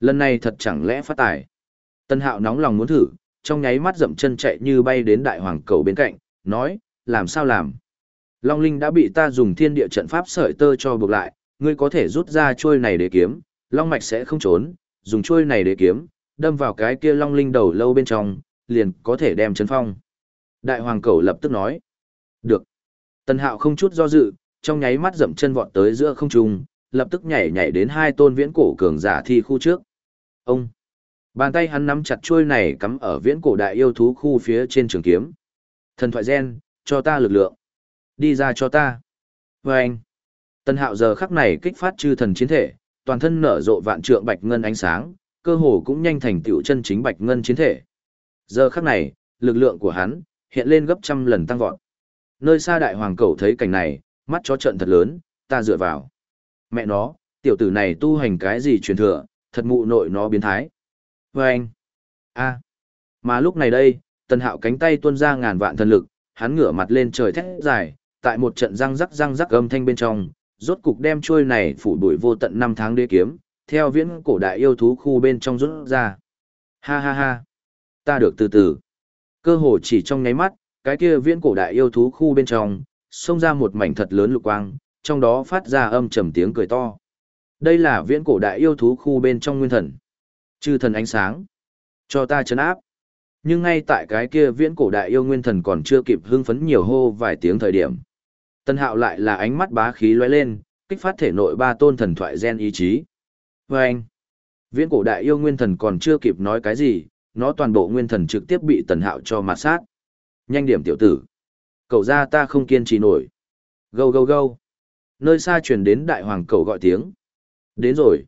Speaker 1: Lần này thật chẳng lẽ phát tài. Tân hạo nóng lòng muốn thử, trong nháy mắt dậm chân chạy như bay đến đại hoàng cầu bên cạnh, nói, làm sao làm. Long linh đã bị ta dùng thiên địa trận pháp sợi tơ cho buộc lại, ngươi có thể rút ra chuôi này để kiếm, long mạch sẽ không trốn, dùng chuôi này để kiếm, đâm vào cái kia long linh đầu lâu bên trong, liền có thể đem chấn phong. Đại hoàng cầu lập tức nói, được. Tân hạo không chút do dự, trong nháy mắt dậm chân vọt tới giữa không trung, lập tức nhảy nhảy đến hai tôn viễn cổ cường giả thi khu trước. Ông! Bàn tay hắn nắm chặt chuôi này cắm ở viễn cổ đại yêu thú khu phía trên trường kiếm. Thần thoại gen, cho ta lực lượng. Đi ra cho ta. Và anh! Tân hạo giờ khắc này kích phát chư thần chiến thể, toàn thân nở rộ vạn trượng bạch ngân ánh sáng, cơ hồ cũng nhanh thành tựu chân chính bạch ngân chiến thể. Giờ khắc này, lực lượng của hắn hiện lên gấp trăm lần tăng vọt. Nơi xa đại hoàng cầu thấy cảnh này, mắt chó trận thật lớn, ta dựa vào. Mẹ nó, tiểu tử này tu hành cái gì truyền thừa, thật mụ nội nó biến thái. Và anh, a mà lúc này đây, tần hạo cánh tay tuôn ra ngàn vạn thần lực, hắn ngửa mặt lên trời thét dài, tại một trận răng rắc răng rắc âm thanh bên trong, rốt cục đem trôi này phủ đuổi vô tận năm tháng đế kiếm, theo viễn cổ đại yêu thú khu bên trong rút ra. Ha ha ha, ta được từ từ. Cơ hồ chỉ trong nháy mắt, cái kia viễn cổ đại yêu thú khu bên trong, xông ra một mảnh thật lớn lục quang, trong đó phát ra âm trầm tiếng cười to. Đây là viễn cổ đại yêu thú khu bên trong nguyên thần. Chư thần ánh sáng. Cho ta chấn áp. Nhưng ngay tại cái kia viễn cổ đại yêu nguyên thần còn chưa kịp hưng phấn nhiều hô vài tiếng thời điểm. Tân hạo lại là ánh mắt bá khí lóe lên, kích phát thể nội ba tôn thần thoại gen ý chí. Và anh, viễn cổ đại yêu nguyên thần còn chưa kịp nói cái gì, nó toàn bộ nguyên thần trực tiếp bị tần hạo cho mặt sát. Nhanh điểm tiểu tử. Cậu ra ta không kiên trì nổi. Gâu gâu gâu nơi xa truyền đến đại hoàng cầu gọi tiếng. Đến rồi.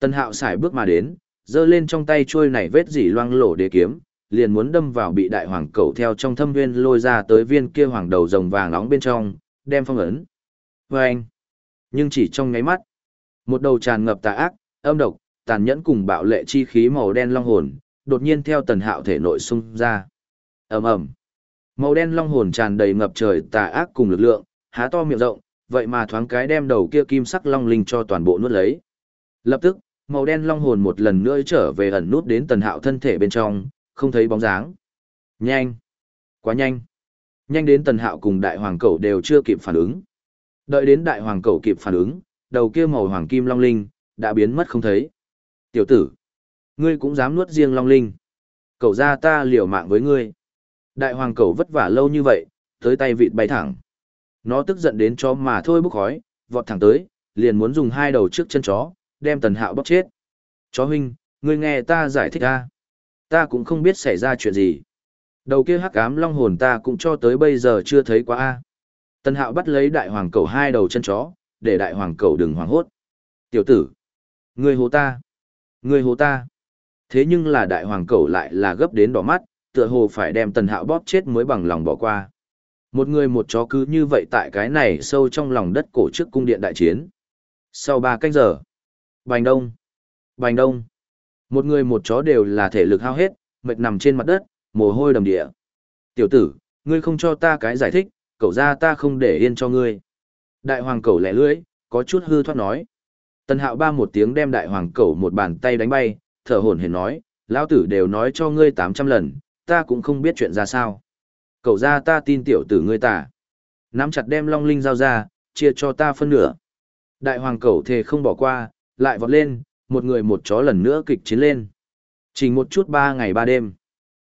Speaker 1: Tần hạo xài bước mà đến, giơ lên trong tay chuôi này vết dỉ loang lổ đế kiếm, liền muốn đâm vào bị đại hoàng cầu theo trong thâm viên lôi ra tới viên kia hoàng đầu rồng vàng nóng bên trong, đem phong ấn. Và anh. Nhưng chỉ trong ngáy mắt, một đầu tràn ngập tà ác, âm độc, tàn nhẫn cùng bạo lệ chi khí màu đen long hồn, đột nhiên theo tần hạo thể nội xung ra. ầm ầm Màu đen long hồn tràn đầy ngập trời tà ác cùng lực lượng, há to miệng rộng, vậy mà thoáng cái đem đầu kia kim sắc long linh cho toàn bộ nuốt lấy. Lập tức, màu đen long hồn một lần nữa trở về ẩn nút đến tần hạo thân thể bên trong, không thấy bóng dáng. Nhanh! Quá nhanh! Nhanh đến tần hạo cùng đại hoàng cẩu đều chưa kịp phản ứng. Đợi đến đại hoàng cẩu kịp phản ứng, đầu kia màu hoàng kim long linh, đã biến mất không thấy. Tiểu tử! Ngươi cũng dám nuốt riêng long linh. Cậu ra ta liều mạng với ngươi. Đại hoàng cẩu vất vả lâu như vậy, tới tay vịt bay thẳng. Nó tức giận đến chó mà thôi bốc khói, vọt thẳng tới, liền muốn dùng hai đầu trước chân chó, đem tần hạo bóc chết. Chó huynh, ngươi nghe ta giải thích ta. Ta cũng không biết xảy ra chuyện gì. Đầu kia hắc ám long hồn ta cũng cho tới bây giờ chưa thấy quá a. Tần hạo bắt lấy đại hoàng cầu hai đầu chân chó, để đại hoàng cầu đừng hoảng hốt. Tiểu tử, ngươi hố ta, ngươi hố ta. Thế nhưng là đại hoàng cầu lại là gấp đến đỏ mắt, tựa hồ phải đem tần hạo bóp chết mới bằng lòng bỏ qua. Một người một chó cứ như vậy tại cái này sâu trong lòng đất cổ trước cung điện đại chiến. Sau ba canh giờ, bành đông, bành đông, một người một chó đều là thể lực hao hết, mệt nằm trên mặt đất, mồ hôi đầm địa. Tiểu tử, ngươi không cho ta cái giải thích, cậu ra ta không để yên cho ngươi. Đại hoàng cẩu lẻ lưỡi, có chút hư thoát nói. Tần hạo ba một tiếng đem đại hoàng cẩu một bàn tay đánh bay, thở hổn hển nói, lão tử đều nói cho ngươi 800 lần, ta cũng không biết chuyện ra sao. Cậu ra ta tin tiểu tử ngươi tả. Nắm chặt đem long linh giao ra, chia cho ta phân nửa. Đại hoàng cẩu thề không bỏ qua, lại vọt lên, một người một chó lần nữa kịch chiến lên. Chỉ một chút ba ngày ba đêm.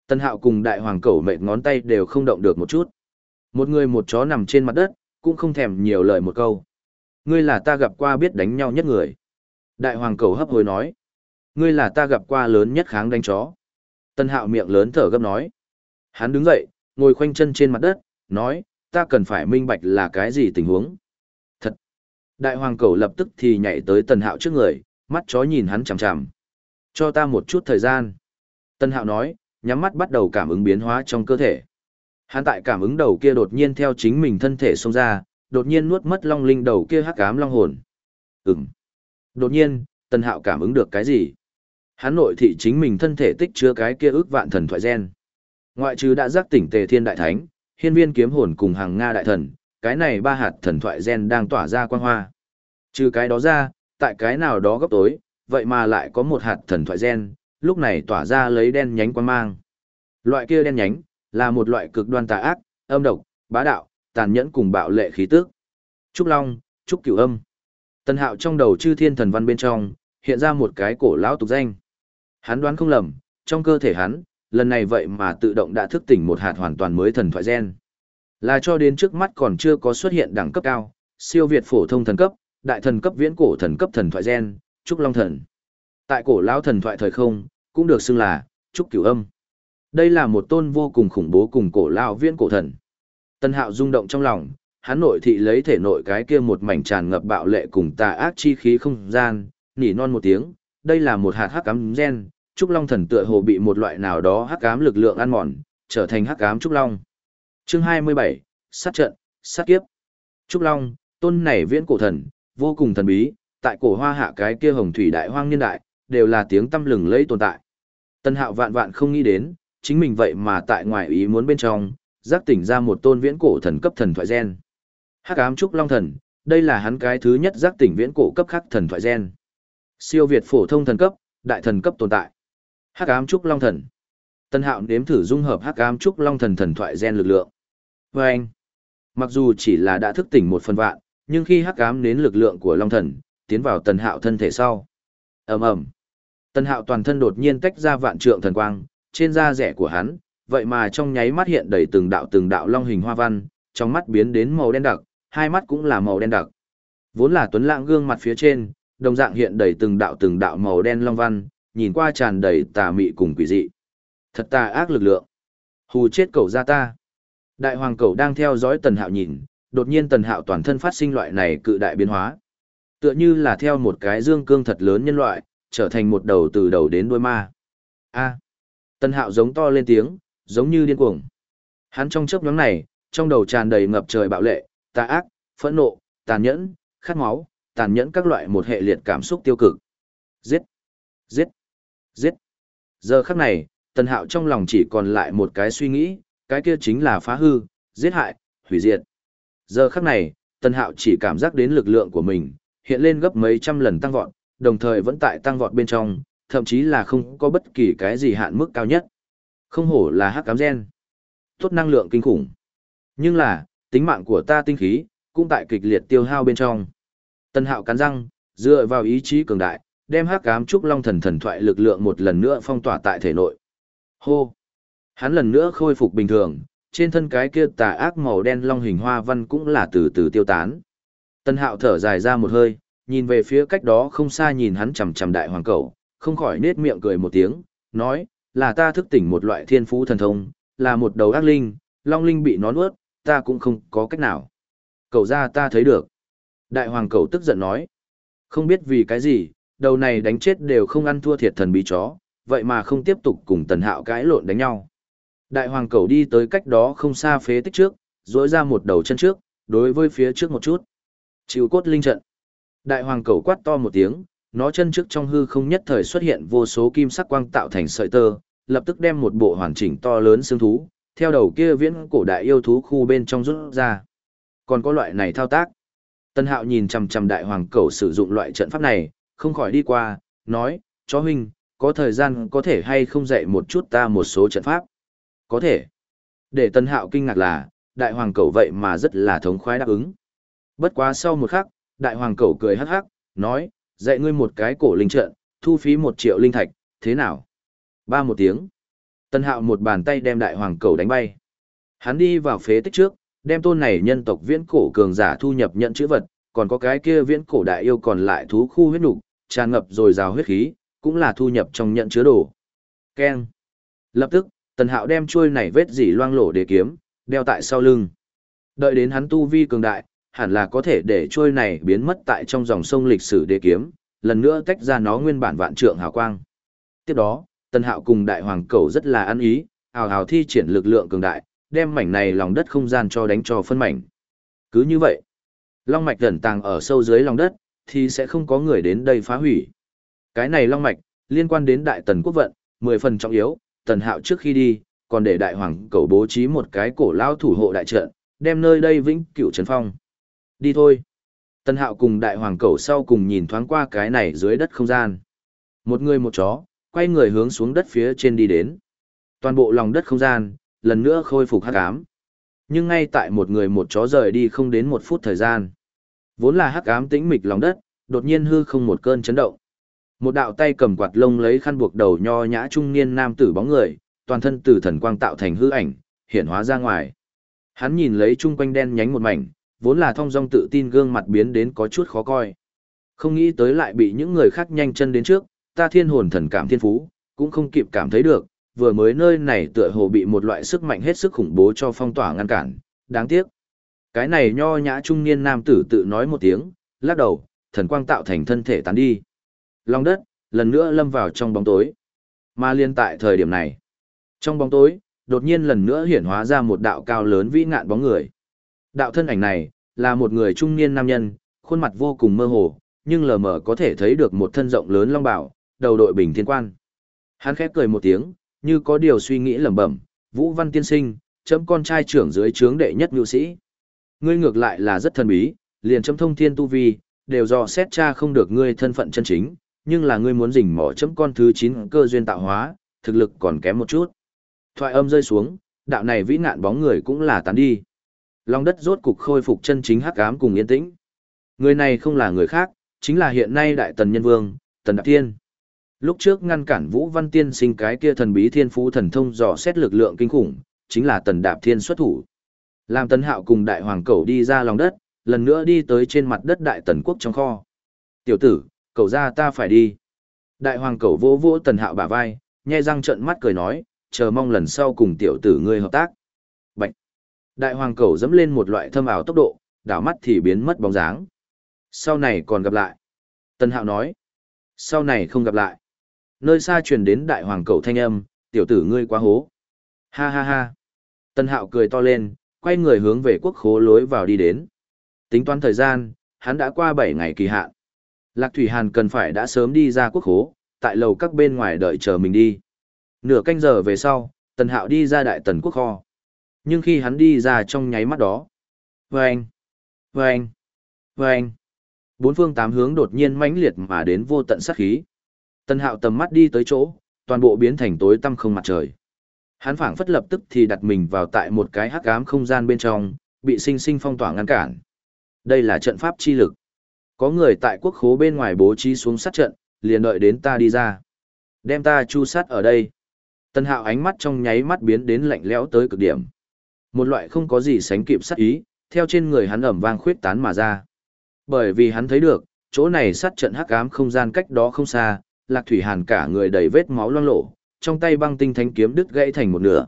Speaker 1: Tân hạo cùng đại hoàng cẩu mệt ngón tay đều không động được một chút. Một người một chó nằm trên mặt đất, cũng không thèm nhiều lời một câu. Ngươi là ta gặp qua biết đánh nhau nhất người. Đại hoàng cầu hấp hối nói. Ngươi là ta gặp qua lớn nhất kháng đánh chó. Tân hạo miệng lớn thở gấp nói. Hắn đứng dậy, ngồi khoanh chân trên mặt đất, nói, ta cần phải minh bạch là cái gì tình huống. Thật. Đại hoàng cầu lập tức thì nhảy tới tần hạo trước người, mắt chó nhìn hắn chằm chằm. Cho ta một chút thời gian. Tân hạo nói, nhắm mắt bắt đầu cảm ứng biến hóa trong cơ thể. Hắn tại cảm ứng đầu kia đột nhiên theo chính mình thân thể xông ra, đột nhiên nuốt mất long linh đầu kia hắc ám long hồn. Ừm. Đột nhiên, Tân Hạo cảm ứng được cái gì? Hắn nội thị chính mình thân thể tích chứa cái kia ước vạn thần thoại gen. Ngoại trừ đã giác tỉnh Tề Thiên đại thánh, Hiên Viên kiếm hồn cùng hàng Nga đại thần, cái này ba hạt thần thoại gen đang tỏa ra quang hoa. Trừ cái đó ra, tại cái nào đó góc tối, vậy mà lại có một hạt thần thoại gen, lúc này tỏa ra lấy đen nhánh quang mang. Loại kia đen nhánh, là một loại cực đoan tà ác, âm độc, bá đạo, tàn nhẫn cùng bạo lệ khí tức. Trúc Long, Trúc Cửu Âm. tân Hạo trong đầu chư thiên thần văn bên trong, hiện ra một cái cổ lão tục danh. Hắn đoán không lầm, trong cơ thể hắn, lần này vậy mà tự động đã thức tỉnh một hạt hoàn toàn mới thần thoại gen. Là cho đến trước mắt còn chưa có xuất hiện đẳng cấp cao, siêu việt phổ thông thần cấp, đại thần cấp viễn cổ thần cấp thần thoại gen, Trúc Long thần. Tại cổ lão thần thoại thời không, cũng được xưng là Trúc Cửu Âm. Đây là một tôn vô cùng khủng bố cùng cổ lão viễn cổ thần. Tân Hạo rung động trong lòng, hắn nội thị lấy thể nội cái kia một mảnh tràn ngập bạo lệ cùng tà ác chi khí không gian, nỉ non một tiếng, đây là một hạt hắc ám gen, trúc long thần tựa hồ bị một loại nào đó hắc ám lực lượng ăn mòn, trở thành hắc ám trúc long. Chương 27, sát trận, sát kiếp. Trúc long, tôn này viễn cổ thần, vô cùng thần bí, tại cổ hoa hạ cái kia hồng thủy đại hoang niên đại, đều là tiếng tâm lừng lẫy tồn tại. Tân Hạo vạn vạn không nghĩ đến, chính mình vậy mà tại ngoài ý muốn bên trong, giác tỉnh ra một tôn viễn cổ thần cấp thần thoại gen. Hắc ám trúc long thần, đây là hắn cái thứ nhất giác tỉnh viễn cổ cấp khắc thần thoại gen. Siêu việt phổ thông thần cấp, đại thần cấp tồn tại. Hắc ám trúc long thần. Tân Hạo nếm thử dung hợp Hắc ám trúc long thần thần thoại gen lực lượng. vê anh, mặc dù chỉ là đã thức tỉnh một phần vạn, nhưng khi Hắc ám đến lực lượng của long thần, tiến vào Tần Hạo thân thể sau. Ầm ầm. Tần Hạo toàn thân đột nhiên tách ra vạn trượng thần quang, trên da rẻ của hắn, vậy mà trong nháy mắt hiện đầy từng đạo từng đạo long hình hoa văn, trong mắt biến đến màu đen đặc, hai mắt cũng là màu đen đặc. Vốn là tuấn lãng gương mặt phía trên, đồng dạng hiện đầy từng đạo từng đạo màu đen long văn, nhìn qua tràn đầy tà mị cùng quỷ dị. Thật tà ác lực lượng. Hù chết cậu ra ta. Đại hoàng cậu đang theo dõi tần hạo nhìn, đột nhiên tần hạo toàn thân phát sinh loại này cự đại biến hóa. Tựa như là theo một cái dương cương thật lớn nhân loại, trở thành một đầu từ đầu đến đuôi ma. A. Tần hạo giống to lên tiếng, giống như điên cuồng. Hắn trong chớp nhóm này, trong đầu tràn đầy ngập trời bạo lệ, tà ác, phẫn nộ, tàn nhẫn, khát máu, tàn nhẫn các loại một hệ liệt cảm xúc tiêu cực. Giết! Giết! Giết! Giờ khắc này, Tần Hạo trong lòng chỉ còn lại một cái suy nghĩ, cái kia chính là phá hư, giết hại, hủy diệt. Giờ khắc này, Tần Hạo chỉ cảm giác đến lực lượng của mình, hiện lên gấp mấy trăm lần tăng vọt, đồng thời vẫn tại tăng vọt bên trong, thậm chí là không có bất kỳ cái gì hạn mức cao nhất. Không hổ là hắc cám gen. Tốt năng lượng kinh khủng. Nhưng là, tính mạng của ta tinh khí, cũng tại kịch liệt tiêu hao bên trong. Tân hạo cắn răng, dựa vào ý chí cường đại, đem hắc ám trúc long thần thần thoại lực lượng một lần nữa phong tỏa tại thể nội. Hô! Hắn lần nữa khôi phục bình thường, trên thân cái kia tà ác màu đen long hình hoa văn cũng là từ từ tiêu tán. Tân hạo thở dài ra một hơi, nhìn về phía cách đó không xa nhìn hắn chầm chầm đại hoàng cầu, không khỏi nết miệng cười một tiếng, nói, là ta thức tỉnh một loại thiên phú thần thông, là một đầu ác linh, long linh bị nó nuốt, ta cũng không có cách nào. cầu ra ta thấy được. Đại hoàng cầu tức giận nói. Không biết vì cái gì, đầu này đánh chết đều không ăn thua thiệt thần bí chó, vậy mà không tiếp tục cùng tần hạo cãi lộn đánh nhau. Đại hoàng cầu đi tới cách đó không xa phế tích trước, dối ra một đầu chân trước, đối với phía trước một chút. Chịu cốt linh trận. Đại hoàng cầu quát to một tiếng, nó chân trước trong hư không nhất thời xuất hiện vô số kim sắc quang tạo thành sợi tơ, lập tức đem một bộ hoàn chỉnh to lớn xương thú, theo đầu kia viễn cổ đại yêu thú khu bên trong rút ra. Còn có loại này thao tác. Tân Hạo nhìn chằm chằm đại hoàng cầu sử dụng loại trận pháp này, không khỏi đi qua, nói, chó huynh, có thời gian có thể hay không dạy một chút ta một số trận pháp? Có thể. Để Tân Hạo kinh ngạc là, đại hoàng cẩu vậy mà rất là thống khoái đáp ứng. Bất quá sau một khắc, đại hoàng cẩu cười hắc hắc, nói, dạy ngươi một cái cổ linh trận, thu phí một triệu linh thạch, thế nào? Ba một tiếng. Tân hạo một bàn tay đem đại hoàng cầu đánh bay. Hắn đi vào phế tích trước, đem tôn này nhân tộc viễn cổ cường giả thu nhập nhận chữ vật, còn có cái kia viễn cổ đại yêu còn lại thú khu huyết nục, tràn ngập rồi rào huyết khí, cũng là thu nhập trong nhận chứa đồ. Keng. Lập tức, Tần Hạo đem chuôi này vết dỉ loang lổ để kiếm, đeo tại sau lưng. Đợi đến hắn tu vi cường đại, hẳn là có thể để chuôi này biến mất tại trong dòng sông lịch sử đế kiếm, lần nữa tách ra nó nguyên bản vạn trượng hào quang. Tiếp đó, Tần Hạo cùng Đại Hoàng Cầu rất là ăn ý, hào hào thi triển lực lượng cường đại, đem mảnh này lòng đất không gian cho đánh cho phân mảnh. Cứ như vậy, long mạch gần tàng ở sâu dưới lòng đất, thì sẽ không có người đến đây phá hủy. Cái này long mạch, liên quan đến đại tần quốc vận, mười phần trọng yếu, tần hạo trước khi đi, còn để đại hoàng cầu bố trí một cái cổ lao thủ hộ đại trận, đem nơi đây vĩnh cửu trấn phong. Đi thôi. Tần hạo cùng đại hoàng cầu sau cùng nhìn thoáng qua cái này dưới đất không gian. Một người một chó, quay người hướng xuống đất phía trên đi đến. Toàn bộ lòng đất không gian, lần nữa khôi phục hắc ám. Nhưng ngay tại một người một chó rời đi không đến một phút thời gian. Vốn là hắc ám tĩnh mịch lòng đất, đột nhiên hư không một cơn chấn động. Một đạo tay cầm quạt lông lấy khăn buộc đầu nho nhã trung niên nam tử bóng người, toàn thân từ thần quang tạo thành hư ảnh, hiện hóa ra ngoài. Hắn nhìn lấy chung quanh đen nhánh một mảnh, vốn là thong dong tự tin gương mặt biến đến có chút khó coi. Không nghĩ tới lại bị những người khác nhanh chân đến trước, ta thiên hồn thần cảm thiên phú, cũng không kịp cảm thấy được, vừa mới nơi này tựa hồ bị một loại sức mạnh hết sức khủng bố cho phong tỏa ngăn cản, đáng tiếc. Cái này nho nhã trung niên nam tử tự nói một tiếng, lắc đầu, thần quang tạo thành thân thể tán đi. long đất, lần nữa lâm vào trong bóng tối. Mà liên tại thời điểm này, trong bóng tối, đột nhiên lần nữa hiển hóa ra một đạo cao lớn vĩ ngạn bóng người. Đạo thân ảnh này, là một người trung niên nam nhân, khuôn mặt vô cùng mơ hồ, nhưng lờ mờ có thể thấy được một thân rộng lớn long bảo, đầu đội bình thiên quan. Hắn khép cười một tiếng, như có điều suy nghĩ lẩm bẩm, Vũ Văn tiên sinh, chấm con trai trưởng dưới trướng đệ nhất nhu sĩ. Ngươi ngược lại là rất thần bí, liền chấm thông thiên tu vi, đều do xét cha không được ngươi thân phận chân chính, nhưng là ngươi muốn rình mỏ chấm con thứ 9 cơ duyên tạo hóa, thực lực còn kém một chút. Thoại âm rơi xuống, đạo này vĩ nạn bóng người cũng là tán đi. Long đất rốt cục khôi phục chân chính hắc ám cùng yên tĩnh. Người này không là người khác, chính là hiện nay đại tần nhân vương, tần đạp thiên. Lúc trước ngăn cản Vũ Văn Tiên sinh cái kia thần bí thiên phú thần thông dò xét lực lượng kinh khủng, chính là tần đạp thiên xuất thủ. Làm tần hạo cùng đại hoàng cầu đi ra lòng đất, lần nữa đi tới trên mặt đất đại tần quốc trong kho. Tiểu tử, cầu ra ta phải đi. Đại hoàng cầu vỗ vỗ tần hạo bả vai, nhe răng trận mắt cười nói, chờ mong lần sau cùng tiểu tử ngươi hợp tác. Bạch. Đại hoàng cầu dẫm lên một loại thâm ảo tốc độ, đảo mắt thì biến mất bóng dáng. Sau này còn gặp lại. Tần hạo nói. Sau này không gặp lại. Nơi xa truyền đến đại hoàng cầu thanh âm, tiểu tử ngươi quá hố. Ha ha ha. Tần hạo cười to lên, quay người hướng về quốc khố lối vào đi đến. Tính toán thời gian, hắn đã qua 7 ngày kỳ hạn. Lạc Thủy Hàn cần phải đã sớm đi ra quốc khố, tại lầu các bên ngoài đợi chờ mình đi. Nửa canh giờ về sau, Tần Hạo đi ra đại tần quốc kho. Nhưng khi hắn đi ra trong nháy mắt đó, vâng, vâng, vâng, bốn phương tám hướng đột nhiên mãnh liệt mà đến vô tận sát khí. Tần Hạo tầm mắt đi tới chỗ, toàn bộ biến thành tối tăm không mặt trời. Hắn phảng phất lập tức thì đặt mình vào tại một cái hắc ám không gian bên trong, bị sinh sinh phong tỏa ngăn cản. Đây là trận pháp chi lực. Có người tại quốc khố bên ngoài bố trí xuống sát trận, liền đợi đến ta đi ra. Đem ta chu sát ở đây. Tân hạo ánh mắt trong nháy mắt biến đến lạnh lẽo tới cực điểm. Một loại không có gì sánh kịp sát ý, theo trên người hắn ẩm vang khuyết tán mà ra. Bởi vì hắn thấy được, chỗ này sát trận hắc ám không gian cách đó không xa, Lạc Thủy Hàn cả người đầy vết máu loang lổ, trong tay băng tinh thánh kiếm đứt gãy thành một nửa.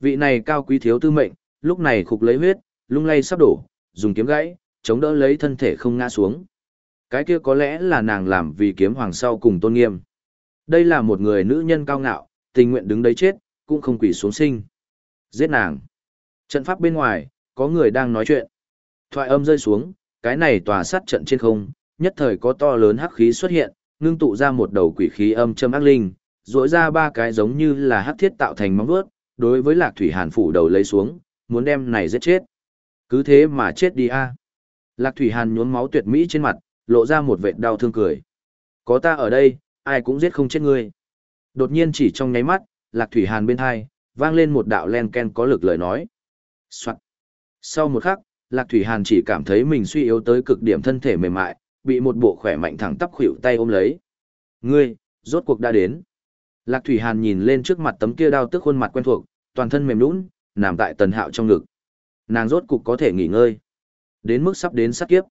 Speaker 1: Vị này cao quý thiếu tư mệnh, lúc này khục lấy huyết, lung lay sắp đổ, dùng kiếm gãy, chống đỡ lấy thân thể không ngã xuống. Cái kia có lẽ là nàng làm vì kiếm hoàng sau cùng tôn nghiêm. Đây là một người nữ nhân cao ngạo, tình nguyện đứng đấy chết, cũng không quỷ xuống sinh. Giết nàng. Trận pháp bên ngoài, có người đang nói chuyện. Thoại âm rơi xuống, cái này tòa sát trận trên không, nhất thời có to lớn hắc khí xuất hiện, ngưng tụ ra một đầu quỷ khí âm châm ác linh, rỗi ra ba cái giống như là hắc thiết tạo thành móng vuốt, đối với Lạc Thủy Hàn phủ đầu lấy xuống, muốn đem này giết chết. Cứ thế mà chết đi a. Lạc Thủy Hàn nhuốm máu tuyệt mỹ trên mặt, lộ ra một vệt đau thương cười. Có ta ở đây, ai cũng giết không chết ngươi. Đột nhiên chỉ trong nháy mắt, Lạc Thủy Hàn bên hai, vang lên một đạo len ken có lực lời nói. Soạn. Sau một khắc, Lạc Thủy Hàn chỉ cảm thấy mình suy yếu tới cực điểm thân thể mềm mại, bị một bộ khỏe mạnh thẳng tắp khuỷu tay ôm lấy. Ngươi, rốt cuộc đã đến. Lạc Thủy Hàn nhìn lên trước mặt tấm kia đao tức khuôn mặt quen thuộc, toàn thân mềm nhũn, nằm tại tần hạo trong ngực. Nàng rốt cục có thể nghỉ ngơi. Đến mức sắp đến sát kiếp.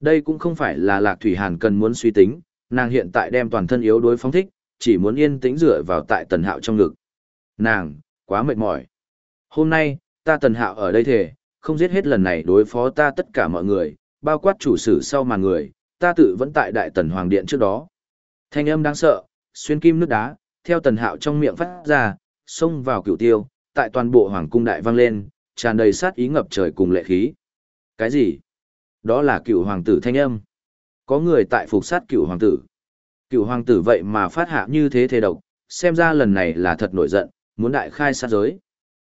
Speaker 1: Đây cũng không phải là Lạc Thủy Hàn cần muốn suy tính, nàng hiện tại đem toàn thân yếu đối phóng thích, chỉ muốn yên tĩnh dựa vào tại tần hạo trong ngực. Nàng, quá mệt mỏi. Hôm nay, ta tần hạo ở đây thể, không giết hết lần này đối phó ta tất cả mọi người, bao quát chủ sử sau màn người, ta tự vẫn tại đại tần hoàng điện trước đó. Thanh âm đáng sợ, xuyên kim nước đá, theo tần hạo trong miệng phát ra, xông vào cửu tiêu, tại toàn bộ hoàng cung đại vang lên, tràn đầy sát ý ngập trời cùng lệ khí. Cái gì? Đó là cựu hoàng tử thanh âm. Có người tại phục sát cựu hoàng tử. Cựu hoàng tử vậy mà phát hạ như thế thế độc, xem ra lần này là thật nổi giận, muốn đại khai sát giới.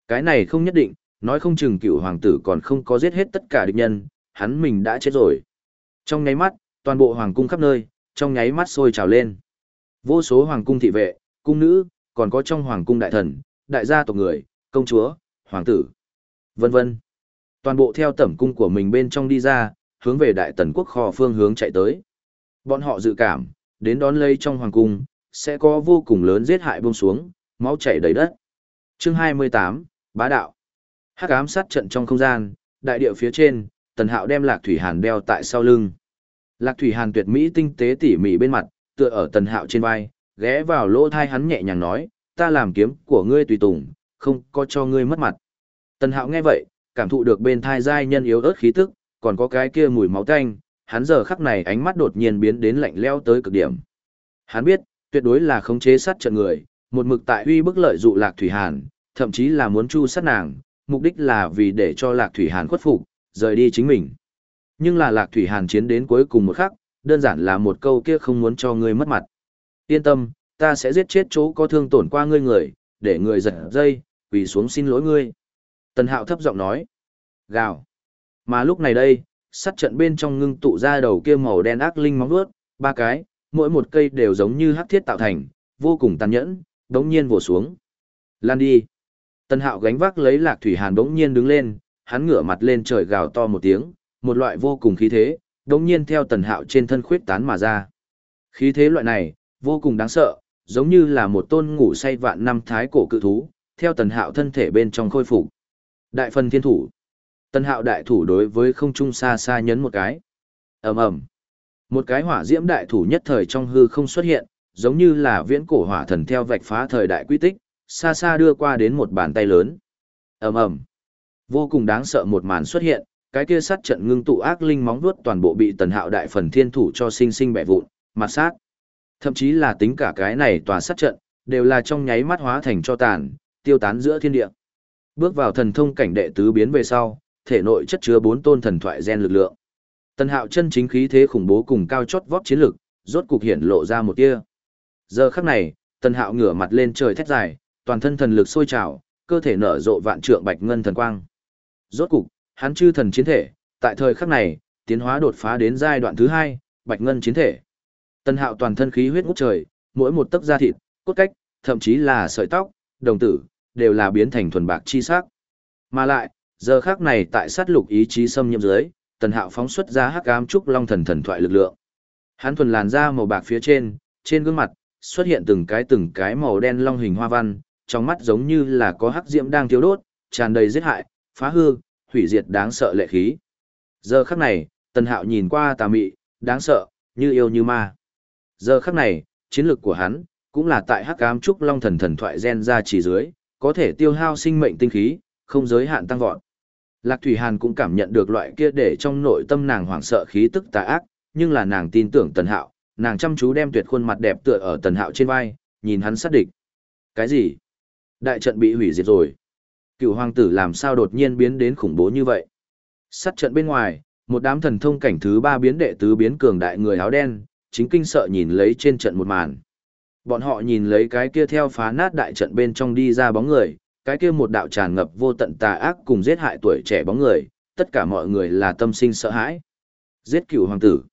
Speaker 1: Cái này không nhất định, nói không chừng cựu hoàng tử còn không có giết hết tất cả địch nhân, hắn mình đã chết rồi. Trong nháy mắt, toàn bộ hoàng cung khắp nơi, trong nháy mắt sôi trào lên. Vô số hoàng cung thị vệ, cung nữ, còn có trong hoàng cung đại thần, đại gia tộc người, công chúa, hoàng tử, vân vân. Toàn bộ theo tẩm cung của mình bên trong đi ra, hướng về đại tần quốc kho phương hướng chạy tới. Bọn họ dự cảm, đến đón lấy trong hoàng cung, sẽ có vô cùng lớn giết hại buông xuống, máu chảy đầy đất. Chương 28, Bá đạo. Hắc ám sát trận trong không gian, đại địa phía trên, Tần Hạo đem Lạc Thủy Hàn đeo tại sau lưng. Lạc Thủy Hàn tuyệt mỹ tinh tế tỉ mỉ bên mặt, tựa ở Tần Hạo trên vai, ghé vào lỗ thai hắn nhẹ nhàng nói, ta làm kiếm của ngươi tùy tùng, không có cho ngươi mất mặt. Tần Hạo nghe vậy, cảm thụ được bên thai giai nhân yếu ớt khí tức, còn có cái kia mùi máu tanh, hắn giờ khắc này ánh mắt đột nhiên biến đến lạnh leo tới cực điểm. Hắn biết, tuyệt đối là khống chế sát trận người, một mực tại uy bức lợi dụ Lạc Thủy Hàn, thậm chí là muốn chu sát nàng, mục đích là vì để cho Lạc Thủy Hàn khuất phục, rời đi chính mình. Nhưng là Lạc Thủy Hàn chiến đến cuối cùng một khắc, đơn giản là một câu kia không muốn cho ngươi mất mặt. Yên tâm, ta sẽ giết chết chỗ có thương tổn qua ngươi người, để người giật dây, quỳ xuống xin lỗi ngươi. Tần Hạo thấp giọng nói. Gào. Mà lúc này đây, sắt trận bên trong ngưng tụ ra đầu kia màu đen ác linh móng vuốt, ba cái, mỗi một cây đều giống như hắc thiết tạo thành, vô cùng tàn nhẫn, đống nhiên vồ xuống. Lan đi. Tần Hạo gánh vác lấy Lạc Thủy Hàn đống nhiên đứng lên, hắn ngửa mặt lên trời gào to một tiếng, một loại vô cùng khí thế, đống nhiên theo Tần Hạo trên thân khuyết tán mà ra. Khí thế loại này, vô cùng đáng sợ, giống như là một tôn ngủ say vạn năm thái cổ cự thú, theo Tần Hạo thân thể bên trong khôi phục. Đại phần thiên thủ. tần hạo đại thủ đối với không trung xa xa nhấn một cái. ầm ầm Một cái hỏa diễm đại thủ nhất thời trong hư không xuất hiện, giống như là viễn cổ hỏa thần theo vạch phá thời đại quy tích, xa xa đưa qua đến một bàn tay lớn. ầm ầm Vô cùng đáng sợ một màn xuất hiện, cái kia sát trận ngưng tụ ác linh móng vuốt toàn bộ bị tần hạo đại phần thiên thủ cho sinh sinh bẻ vụn, mặt sát. Thậm chí là tính cả cái này tòa sát trận, đều là trong nháy mắt hóa thành cho tàn, tiêu tán giữa thiên địa. Bước vào thần thông cảnh đệ tứ biến về sau, thể nội chất chứa bốn tôn thần thoại gen lực lượng. Tần Hạo chân chính khí thế khủng bố cùng cao chót vót chiến lực, rốt cục hiển lộ ra một tia. Giờ khắc này, Tần Hạo ngửa mặt lên trời thét dài, toàn thân thần lực sôi trào, cơ thể nở rộ vạn trượng bạch ngân thần quang. Rốt cục, hắn chư thần chiến thể, tại thời khắc này, tiến hóa đột phá đến giai đoạn thứ hai, bạch ngân chiến thể. Tần Hạo toàn thân khí huyết ngút trời, mỗi một tấc da thịt, cốt cách, thậm chí là sợi tóc, đồng tử, đều là biến thành thuần bạc chi sắc. Mà lại, giờ khác này tại sát lục ý chí xâm nhiễm dưới, tần hạo phóng xuất ra hắc ám trúc long thần thần thoại lực lượng. Hắn thuần làn da màu bạc phía trên, trên gương mặt, xuất hiện từng cái từng cái màu đen long hình hoa văn, trong mắt giống như là có hắc diễm đang thiêu đốt, tràn đầy giết hại, phá hư, hủy diệt đáng sợ lệ khí. Giờ khắc này, tần hạo nhìn qua tà mị, đáng sợ, như yêu như ma. Giờ khắc này, chiến lược của hắn, cũng là tại hắc ám trúc long thần thần thoại gen ra chỉ dưới, có thể tiêu hao sinh mệnh tinh khí, không giới hạn tăng vọt. Lạc Thủy Hàn cũng cảm nhận được loại kia để trong nội tâm nàng hoảng sợ khí tức tà ác, nhưng là nàng tin tưởng Tần Hạo, nàng chăm chú đem tuyệt khuôn mặt đẹp tựa ở Tần Hạo trên vai, nhìn hắn sát địch. Cái gì? Đại trận bị hủy diệt rồi. Cựu hoàng tử làm sao đột nhiên biến đến khủng bố như vậy? Sát trận bên ngoài, một đám thần thông cảnh thứ ba biến đệ tứ biến cường đại người áo đen, chính kinh sợ nhìn lấy trên trận một màn. Bọn họ nhìn lấy cái kia theo phá nát đại trận bên trong đi ra bóng người, cái kia một đạo tràn ngập vô tận tà ác cùng giết hại tuổi trẻ bóng người, tất cả mọi người là tâm sinh sợ hãi. Giết cửu hoàng tử.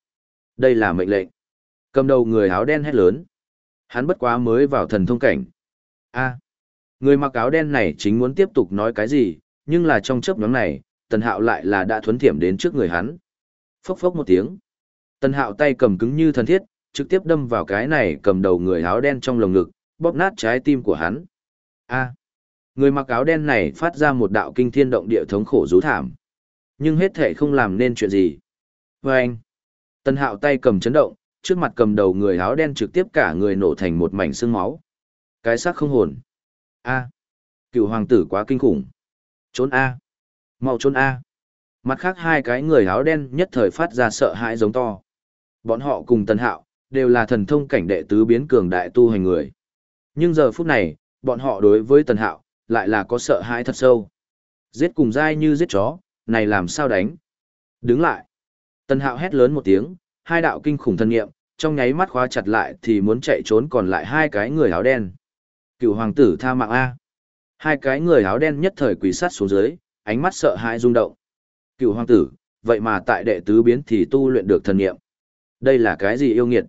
Speaker 1: Đây là mệnh lệnh. Cầm đầu người áo đen hét lớn. Hắn bất quá mới vào thần thông cảnh. a người mặc áo đen này chính muốn tiếp tục nói cái gì, nhưng là trong chớp nhóm này, tần hạo lại là đã thuấn thiểm đến trước người hắn. Phốc phốc một tiếng. Tần hạo tay cầm cứng như thần thiết, trực tiếp đâm vào cái này cầm đầu người áo đen trong lồng ngực, bóp nát trái tim của hắn. A. người mặc áo đen này phát ra một đạo kinh thiên động địa thống khổ rú thảm. Nhưng hết thể không làm nên chuyện gì. Và anh. Tân hạo tay cầm chấn động, trước mặt cầm đầu người áo đen trực tiếp cả người nổ thành một mảnh xương máu. Cái xác không hồn. A. Cựu hoàng tử quá kinh khủng. Trốn A. mau trốn A. Mặt khác hai cái người áo đen nhất thời phát ra sợ hãi giống to. Bọn họ cùng Tần Hạo, đều là thần thông cảnh đệ tứ biến cường đại tu hành người. Nhưng giờ phút này, bọn họ đối với Tần Hạo, lại là có sợ hãi thật sâu. Giết cùng dai như giết chó, này làm sao đánh? Đứng lại. Tần Hạo hét lớn một tiếng, hai đạo kinh khủng thân nghiệm, trong nháy mắt khóa chặt lại thì muốn chạy trốn còn lại hai cái người áo đen. Cựu hoàng tử tha mạng A. Hai cái người áo đen nhất thời quỳ sát xuống dưới, ánh mắt sợ hãi rung động. Cựu hoàng tử, vậy mà tại đệ tứ biến thì tu luyện được thần nghiệm. Đây là cái gì yêu nghiệt?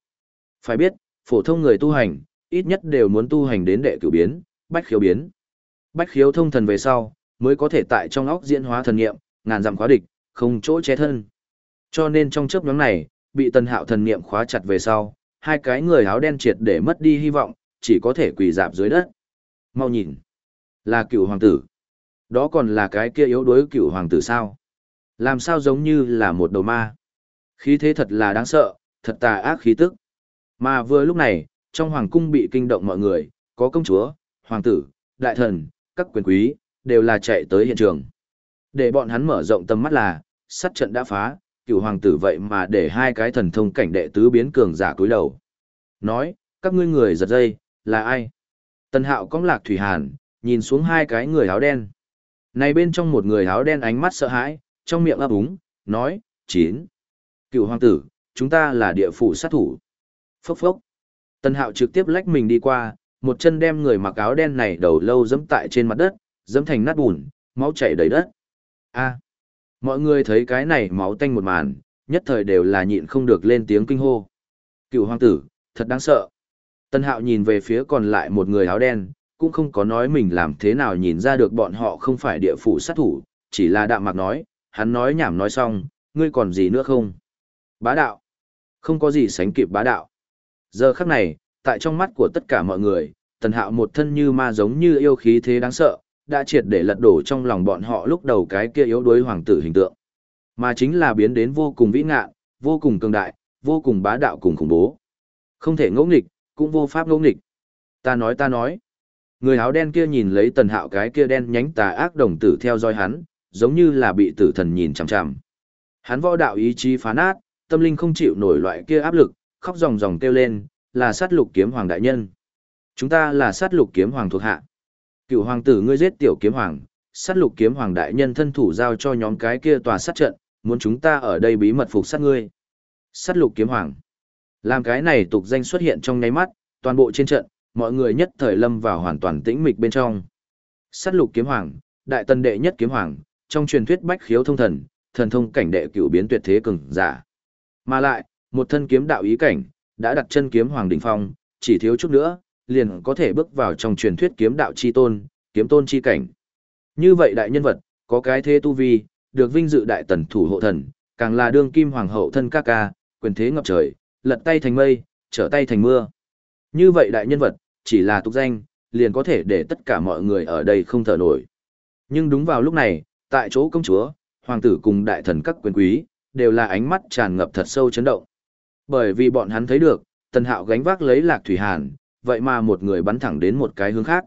Speaker 1: Phải biết, phổ thông người tu hành, ít nhất đều muốn tu hành đến đệ cửu biến, bách khiếu biến. Bách khiếu thông thần về sau, mới có thể tại trong óc diễn hóa thần nghiệm, ngàn dặm khóa địch, không chỗ che thân. Cho nên trong chớp nhóm này, bị tần hạo thần nghiệm khóa chặt về sau, hai cái người áo đen triệt để mất đi hy vọng, chỉ có thể quỳ dạp dưới đất. Mau nhìn, là cựu hoàng tử. Đó còn là cái kia yếu đuối cựu hoàng tử sao? Làm sao giống như là một đầu ma? Khí thế thật là đáng sợ, thật tà ác khí tức. Mà vừa lúc này, trong hoàng cung bị kinh động mọi người, có công chúa, hoàng tử, đại thần, các quyền quý, đều là chạy tới hiện trường. Để bọn hắn mở rộng tầm mắt là, sát trận đã phá, cựu hoàng tử vậy mà để hai cái thần thông cảnh đệ tứ biến cường giả cúi đầu. Nói, các ngươi người giật dây, là ai? Tần hạo cong lạc thủy hàn, nhìn xuống hai cái người áo đen. Này bên trong một người áo đen ánh mắt sợ hãi, trong miệng ấp úng, nói, chín. Cựu hoàng tử, chúng ta là địa phủ sát thủ. Phốc phốc. Tần hạo trực tiếp lách mình đi qua, một chân đem người mặc áo đen này đầu lâu dẫm tại trên mặt đất, dẫm thành nát bùn, máu chảy đầy đất. A. Mọi người thấy cái này máu tanh một màn, nhất thời đều là nhịn không được lên tiếng kinh hô. Cựu hoàng tử, thật đáng sợ. Tân hạo nhìn về phía còn lại một người áo đen, cũng không có nói mình làm thế nào nhìn ra được bọn họ không phải địa phủ sát thủ, chỉ là đạm mạc nói, hắn nói nhảm nói xong, ngươi còn gì nữa không? Bá đạo. Không có gì sánh kịp bá đạo. Giờ khắc này, tại trong mắt của tất cả mọi người, tần hạo một thân như ma giống như yêu khí thế đáng sợ, đã triệt để lật đổ trong lòng bọn họ lúc đầu cái kia yếu đuối hoàng tử hình tượng. Mà chính là biến đến vô cùng vĩ ngạn, vô cùng cường đại, vô cùng bá đạo cùng khủng bố. Không thể ngỗ nghịch, cũng vô pháp ngỗ nghịch. Ta nói ta nói. Người áo đen kia nhìn lấy tần hạo cái kia đen nhánh tà ác đồng tử theo dõi hắn, giống như là bị tử thần nhìn chằm chằm. Hắn võ đạo ý chí phá nát, tâm linh không chịu nổi loại kia áp lực, khóc ròng ròng kêu lên, là sát lục kiếm hoàng đại nhân. Chúng ta là sát lục kiếm hoàng thuộc hạ. Cựu hoàng tử ngươi giết tiểu kiếm hoàng, sát lục kiếm hoàng đại nhân thân thủ giao cho nhóm cái kia tòa sát trận, muốn chúng ta ở đây bí mật phục sát ngươi. Sát lục kiếm hoàng. Làm cái này tục danh xuất hiện trong nháy mắt, toàn bộ trên trận, mọi người nhất thời lâm vào hoàn toàn tĩnh mịch bên trong. Sát lục kiếm hoàng, đại tần đệ nhất kiếm hoàng, trong truyền thuyết bách khiếu thông thần, thần thông cảnh đệ cửu biến tuyệt thế cường giả. Mà lại, một thân kiếm đạo ý cảnh, đã đặt chân kiếm hoàng đỉnh phong, chỉ thiếu chút nữa, liền có thể bước vào trong truyền thuyết kiếm đạo chi tôn, kiếm tôn chi cảnh. Như vậy đại nhân vật, có cái thế tu vi, được vinh dự đại tần thủ hộ thần, càng là đương kim hoàng hậu thân ca ca, quyền thế ngập trời, lật tay thành mây, trở tay thành mưa. Như vậy đại nhân vật, chỉ là tục danh, liền có thể để tất cả mọi người ở đây không thở nổi. Nhưng đúng vào lúc này, tại chỗ công chúa, hoàng tử cùng đại thần các quyền quý, đều là ánh mắt tràn ngập thật sâu chấn động. Bởi vì bọn hắn thấy được, tần hạo gánh vác lấy lạc thủy hàn, vậy mà một người bắn thẳng đến một cái hướng khác.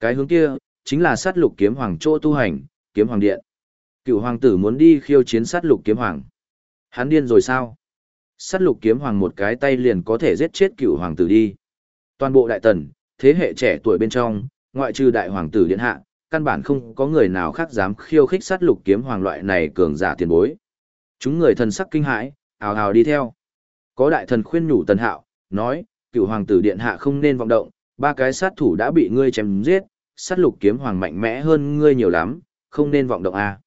Speaker 1: Cái hướng kia, chính là sát lục kiếm hoàng chỗ tu hành, kiếm hoàng điện. Cựu hoàng tử muốn đi khiêu chiến sát lục kiếm hoàng. Hắn điên rồi sao? Sát lục kiếm hoàng một cái tay liền có thể giết chết cựu hoàng tử đi. Toàn bộ đại tần, thế hệ trẻ tuổi bên trong, ngoại trừ đại hoàng tử điện hạ, căn bản không có người nào khác dám khiêu khích sát lục kiếm hoàng loại này cường giả tiền bối. Chúng người thần sắc kinh hãi, ào ào đi theo. Có đại thần khuyên nhủ tần hạo, nói, cựu hoàng tử điện hạ không nên vọng động, ba cái sát thủ đã bị ngươi chém giết, sát lục kiếm hoàng mạnh mẽ hơn ngươi nhiều lắm, không nên vọng động a. À.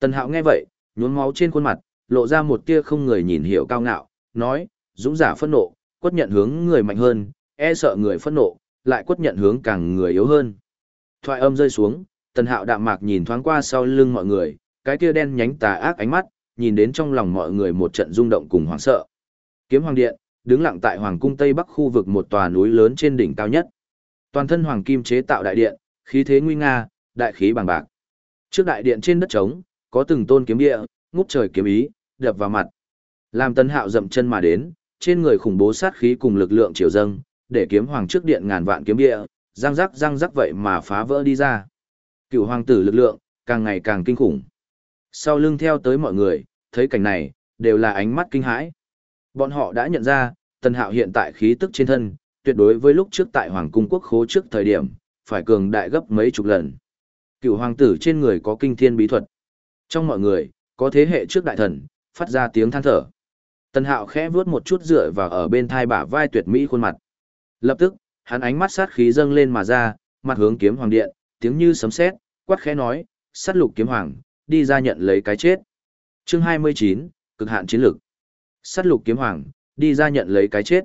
Speaker 1: Tần hạo nghe vậy, nhuốm máu trên khuôn mặt, lộ ra một tia không người nhìn hiểu cao ngạo, nói, dũng giả phẫn nộ, quất nhận hướng người mạnh hơn, e sợ người phẫn nộ, lại quất nhận hướng càng người yếu hơn. Thoại âm rơi xuống, tần hạo đạm mạc nhìn thoáng qua sau lưng mọi người, cái tia đen nhánh tà ác ánh mắt, nhìn đến trong lòng mọi người một trận rung động cùng hoảng sợ. Kiếm Hoàng Điện, đứng lặng tại hoàng cung tây bắc khu vực một tòa núi lớn trên đỉnh cao nhất. Toàn thân hoàng kim chế tạo đại điện, khí thế nguy nga, đại khí bằng bạc. Trước đại điện trên đất trống, có từng tôn kiếm địa, ngút trời kiếm ý, đập vào mặt. Làm Tân Hạo dậm chân mà đến, trên người khủng bố sát khí cùng lực lượng triều dâng, để kiếm hoàng trước điện ngàn vạn kiếm địa, răng rắc răng rắc vậy mà phá vỡ đi ra. Cựu hoàng tử lực lượng, càng ngày càng kinh khủng. Sau lưng theo tới mọi người, thấy cảnh này, đều là ánh mắt kinh hãi. Bọn họ đã nhận ra, Tần Hạo hiện tại khí tức trên thân, tuyệt đối với lúc trước tại Hoàng cung quốc khố trước thời điểm, phải cường đại gấp mấy chục lần. Cựu hoàng tử trên người có kinh thiên bí thuật. Trong mọi người, có thế hệ trước đại thần, phát ra tiếng than thở. Tần Hạo khẽ vuốt một chút dựa và ở bên thai bả vai tuyệt mỹ khuôn mặt. Lập tức, hắn ánh mắt sát khí dâng lên mà ra, mặt hướng kiếm hoàng điện, tiếng như sấm sét, quát khẽ nói, sát lục kiếm hoàng, đi ra nhận lấy cái chết. Chương 29, cực hạn chiến lược. Sát lục kiếm hoàng, đi ra nhận lấy cái chết.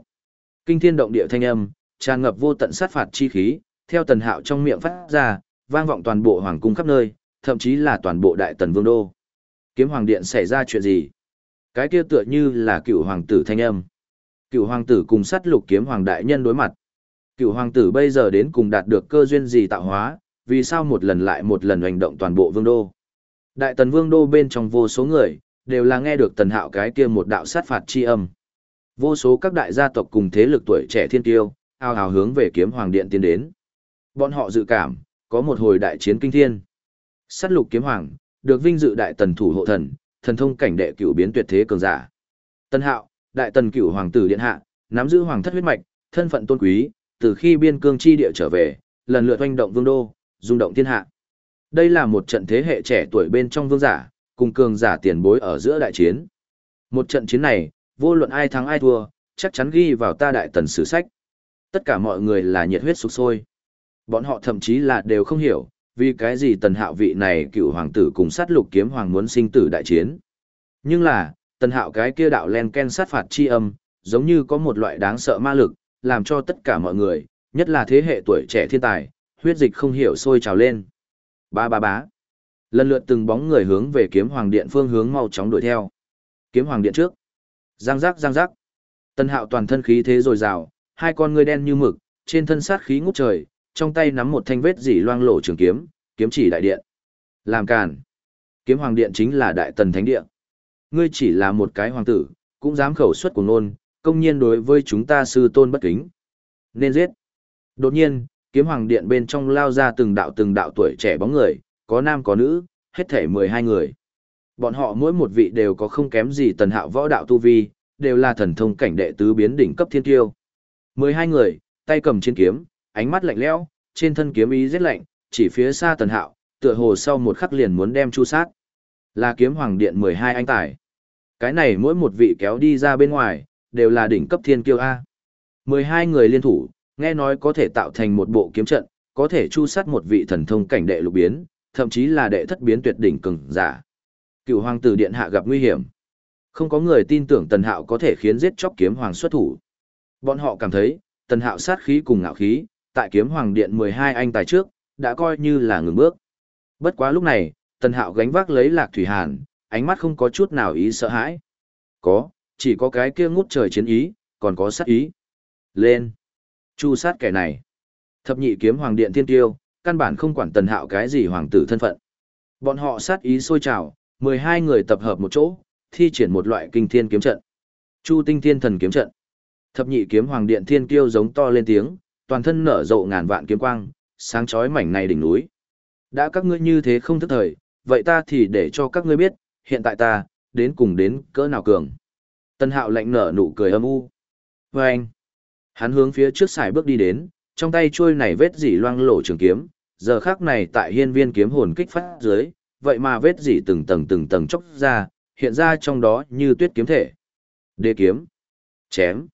Speaker 1: Kinh thiên động địa thanh âm, tràn ngập vô tận sát phạt chi khí, theo tần hạo trong miệng phát ra, vang vọng toàn bộ hoàng cung khắp nơi, thậm chí là toàn bộ đại tần vương đô. Kiếm hoàng điện xảy ra chuyện gì? Cái kia tựa như là cựu hoàng tử thanh âm. Cựu hoàng tử cùng sát lục kiếm hoàng đại nhân đối mặt. Cựu hoàng tử bây giờ đến cùng đạt được cơ duyên gì tạo hóa, vì sao một lần lại một lần hành động toàn bộ vương đô. Đại tần vương đô bên trong vô số người, đều là nghe được tần hạo cái kia một đạo sát phạt chi âm. Vô số các đại gia tộc cùng thế lực tuổi trẻ thiên tiêu, ao hào hướng về kiếm hoàng điện tiến đến. Bọn họ dự cảm, có một hồi đại chiến kinh thiên. Sát lục kiếm hoàng, được vinh dự đại tần thủ hộ thần, thần thông cảnh đệ cửu biến tuyệt thế cường giả. Tân hạo, đại tần cửu hoàng tử điện hạ, nắm giữ hoàng thất huyết mạch, thân phận tôn quý, từ khi biên cương chi địa trở về, lần lượt oanh động vương đô, rung động thiên hạ. Đây là một trận thế hệ trẻ tuổi bên trong vương giả, cùng cường giả tiền bối ở giữa đại chiến. Một trận chiến này, vô luận ai thắng ai thua, chắc chắn ghi vào ta đại tần sử sách. Tất cả mọi người là nhiệt huyết sục sôi. Bọn họ thậm chí là đều không hiểu, vì cái gì tần hạo vị này cựu hoàng tử cùng sát lục kiếm hoàng muốn sinh tử đại chiến. Nhưng là, tần hạo cái kia đạo len ken sát phạt chi âm, giống như có một loại đáng sợ ma lực, làm cho tất cả mọi người, nhất là thế hệ tuổi trẻ thiên tài, huyết dịch không hiểu sôi trào lên. Ba ba bá. Lần lượt từng bóng người hướng về kiếm hoàng điện phương hướng mau chóng đuổi theo. Kiếm hoàng điện trước. Giang giác giang giác. Tân hạo toàn thân khí thế dồi dào, hai con ngươi đen như mực, trên thân sát khí ngút trời, trong tay nắm một thanh vết dỉ loang lổ trường kiếm, kiếm chỉ đại điện. Làm càn. Kiếm hoàng điện chính là đại tần thánh điện. Ngươi chỉ là một cái hoàng tử, cũng dám khẩu xuất của ngôn, công nhiên đối với chúng ta sư tôn bất kính. Nên giết. Đột nhiên, kiếm hoàng điện bên trong lao ra từng đạo từng đạo tuổi trẻ bóng người, có nam có nữ, hết thể 12 người. Bọn họ mỗi một vị đều có không kém gì tần hạo võ đạo tu vi, đều là thần thông cảnh đệ tứ biến đỉnh cấp thiên tiêu. 12 người, tay cầm trên kiếm, ánh mắt lạnh lẽo, trên thân kiếm ý rất lạnh, chỉ phía xa tần hạo, tựa hồ sau một khắc liền muốn đem chu sát. Là kiếm hoàng điện 12 anh tài. Cái này mỗi một vị kéo đi ra bên ngoài, đều là đỉnh cấp thiên kiêu A. 12 người liên thủ, nghe nói có thể tạo thành một bộ kiếm trận, có thể chu sát một vị thần thông cảnh đệ lục biến, thậm chí là đệ thất biến tuyệt đỉnh cường giả. Cựu hoàng tử điện hạ gặp nguy hiểm. Không có người tin tưởng Tần Hạo có thể khiến giết chóc kiếm hoàng xuất thủ. Bọn họ cảm thấy, Tần Hạo sát khí cùng ngạo khí, tại kiếm hoàng điện 12 anh tài trước, đã coi như là ngừng bước. Bất quá lúc này, Tần Hạo gánh vác lấy Lạc Thủy Hàn, ánh mắt không có chút nào ý sợ hãi. Có, chỉ có cái kia ngút trời chiến ý, còn có sát ý. Lên. Chu sát kẻ này. Thập nhị kiếm hoàng điện thiên tiêu, căn bản không quản tần hạo cái gì hoàng tử thân phận. Bọn họ sát ý sôi trào, 12 người tập hợp một chỗ, thi triển một loại kinh thiên kiếm trận. Chu tinh thiên thần kiếm trận. Thập nhị kiếm hoàng điện thiên kiêu giống to lên tiếng, toàn thân nở rộ ngàn vạn kiếm quang, sáng chói mảnh này đỉnh núi. Đã các ngươi như thế không thức thời, vậy ta thì để cho các ngươi biết, hiện tại ta, đến cùng đến cỡ nào cường. Tân hạo lạnh nở nụ cười âm u. vâng anh, hắn hướng phía trước xài bước đi đến, trong tay chuôi này vết dỉ loang lổ trường kiếm, giờ khác này tại hiên viên kiếm hồn kích phát dưới, vậy mà vết dỉ từng tầng từng tầng chốc ra, hiện ra trong đó như tuyết kiếm thể. Đế kiếm. Chém.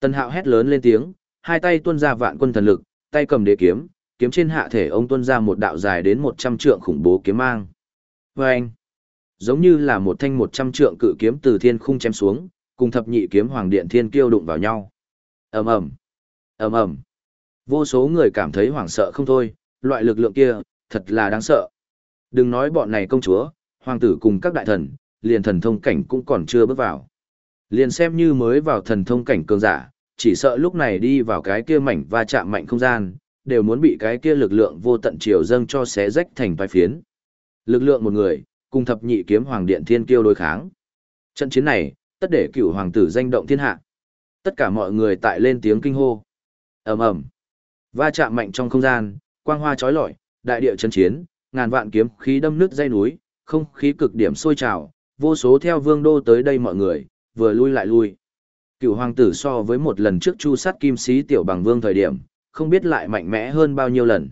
Speaker 1: Tân hạo hét lớn lên tiếng, hai tay tuôn ra vạn quân thần lực, tay cầm đế kiếm, kiếm trên hạ thể ông tuôn ra một đạo dài đến 100 trượng khủng bố kiếm mang. Vâng! anh. Giống như là một thanh 100 trượng cự kiếm từ thiên khung chém xuống, cùng thập nhị kiếm hoàng điện thiên kiêu đụng vào nhau ầm ầm ầm ầm Vô số người cảm thấy hoảng sợ không thôi, loại lực lượng kia, thật là đáng sợ. Đừng nói bọn này công chúa, hoàng tử cùng các đại thần, liền thần thông cảnh cũng còn chưa bước vào. Liền xem như mới vào thần thông cảnh cường giả, chỉ sợ lúc này đi vào cái kia mảnh va chạm mạnh không gian, đều muốn bị cái kia lực lượng vô tận chiều dâng cho xé rách thành vài phiến. Lực lượng một người, cùng thập nhị kiếm hoàng điện thiên kiêu đối kháng. Trận chiến này, tất để cửu hoàng tử danh động thiên hạ. Tất cả mọi người tại lên tiếng kinh hô. ầm ầm, va chạm mạnh trong không gian, quang hoa chói lọi, đại địa chấn chiến, ngàn vạn kiếm khí đâm nước dây núi, không khí cực điểm sôi trào, vô số theo vương đô tới đây mọi người, vừa lui lại lui. Cựu hoàng tử so với một lần trước chu sát kim sĩ tiểu bằng vương thời điểm, không biết lại mạnh mẽ hơn bao nhiêu lần.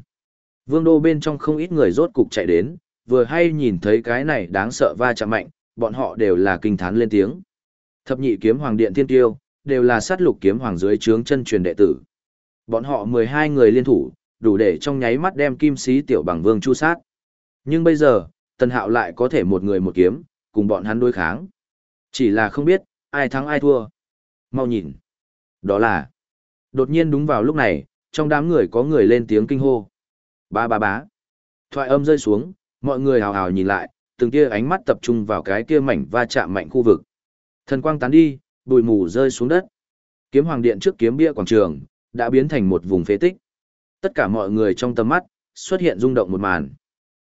Speaker 1: Vương đô bên trong không ít người rốt cục chạy đến, vừa hay nhìn thấy cái này đáng sợ va chạm mạnh, bọn họ đều là kinh thán lên tiếng. Thập nhị kiếm hoàng điện thiên tiêu, đều là sát lục kiếm hoàng dưới trướng chân truyền đệ tử. Bọn họ 12 người liên thủ, đủ để trong nháy mắt đem kim sĩ tiểu bằng vương chu sát. Nhưng bây giờ, Tần Hạo lại có thể một người một kiếm, cùng bọn hắn đối kháng. Chỉ là không biết, ai thắng ai thua. Mau nhìn. Đó là... Đột nhiên đúng vào lúc này, trong đám người có người lên tiếng kinh hô. Ba ba bá. Thoại âm rơi xuống, mọi người hào hào nhìn lại, từng kia ánh mắt tập trung vào cái kia mảnh va chạm mạnh khu vực. Thần quang tán đi, bụi mù rơi xuống đất. Kiếm hoàng điện trước kiếm bia quảng trường, đã biến thành một vùng phế tích. Tất cả mọi người trong tầm mắt, xuất hiện rung động một màn.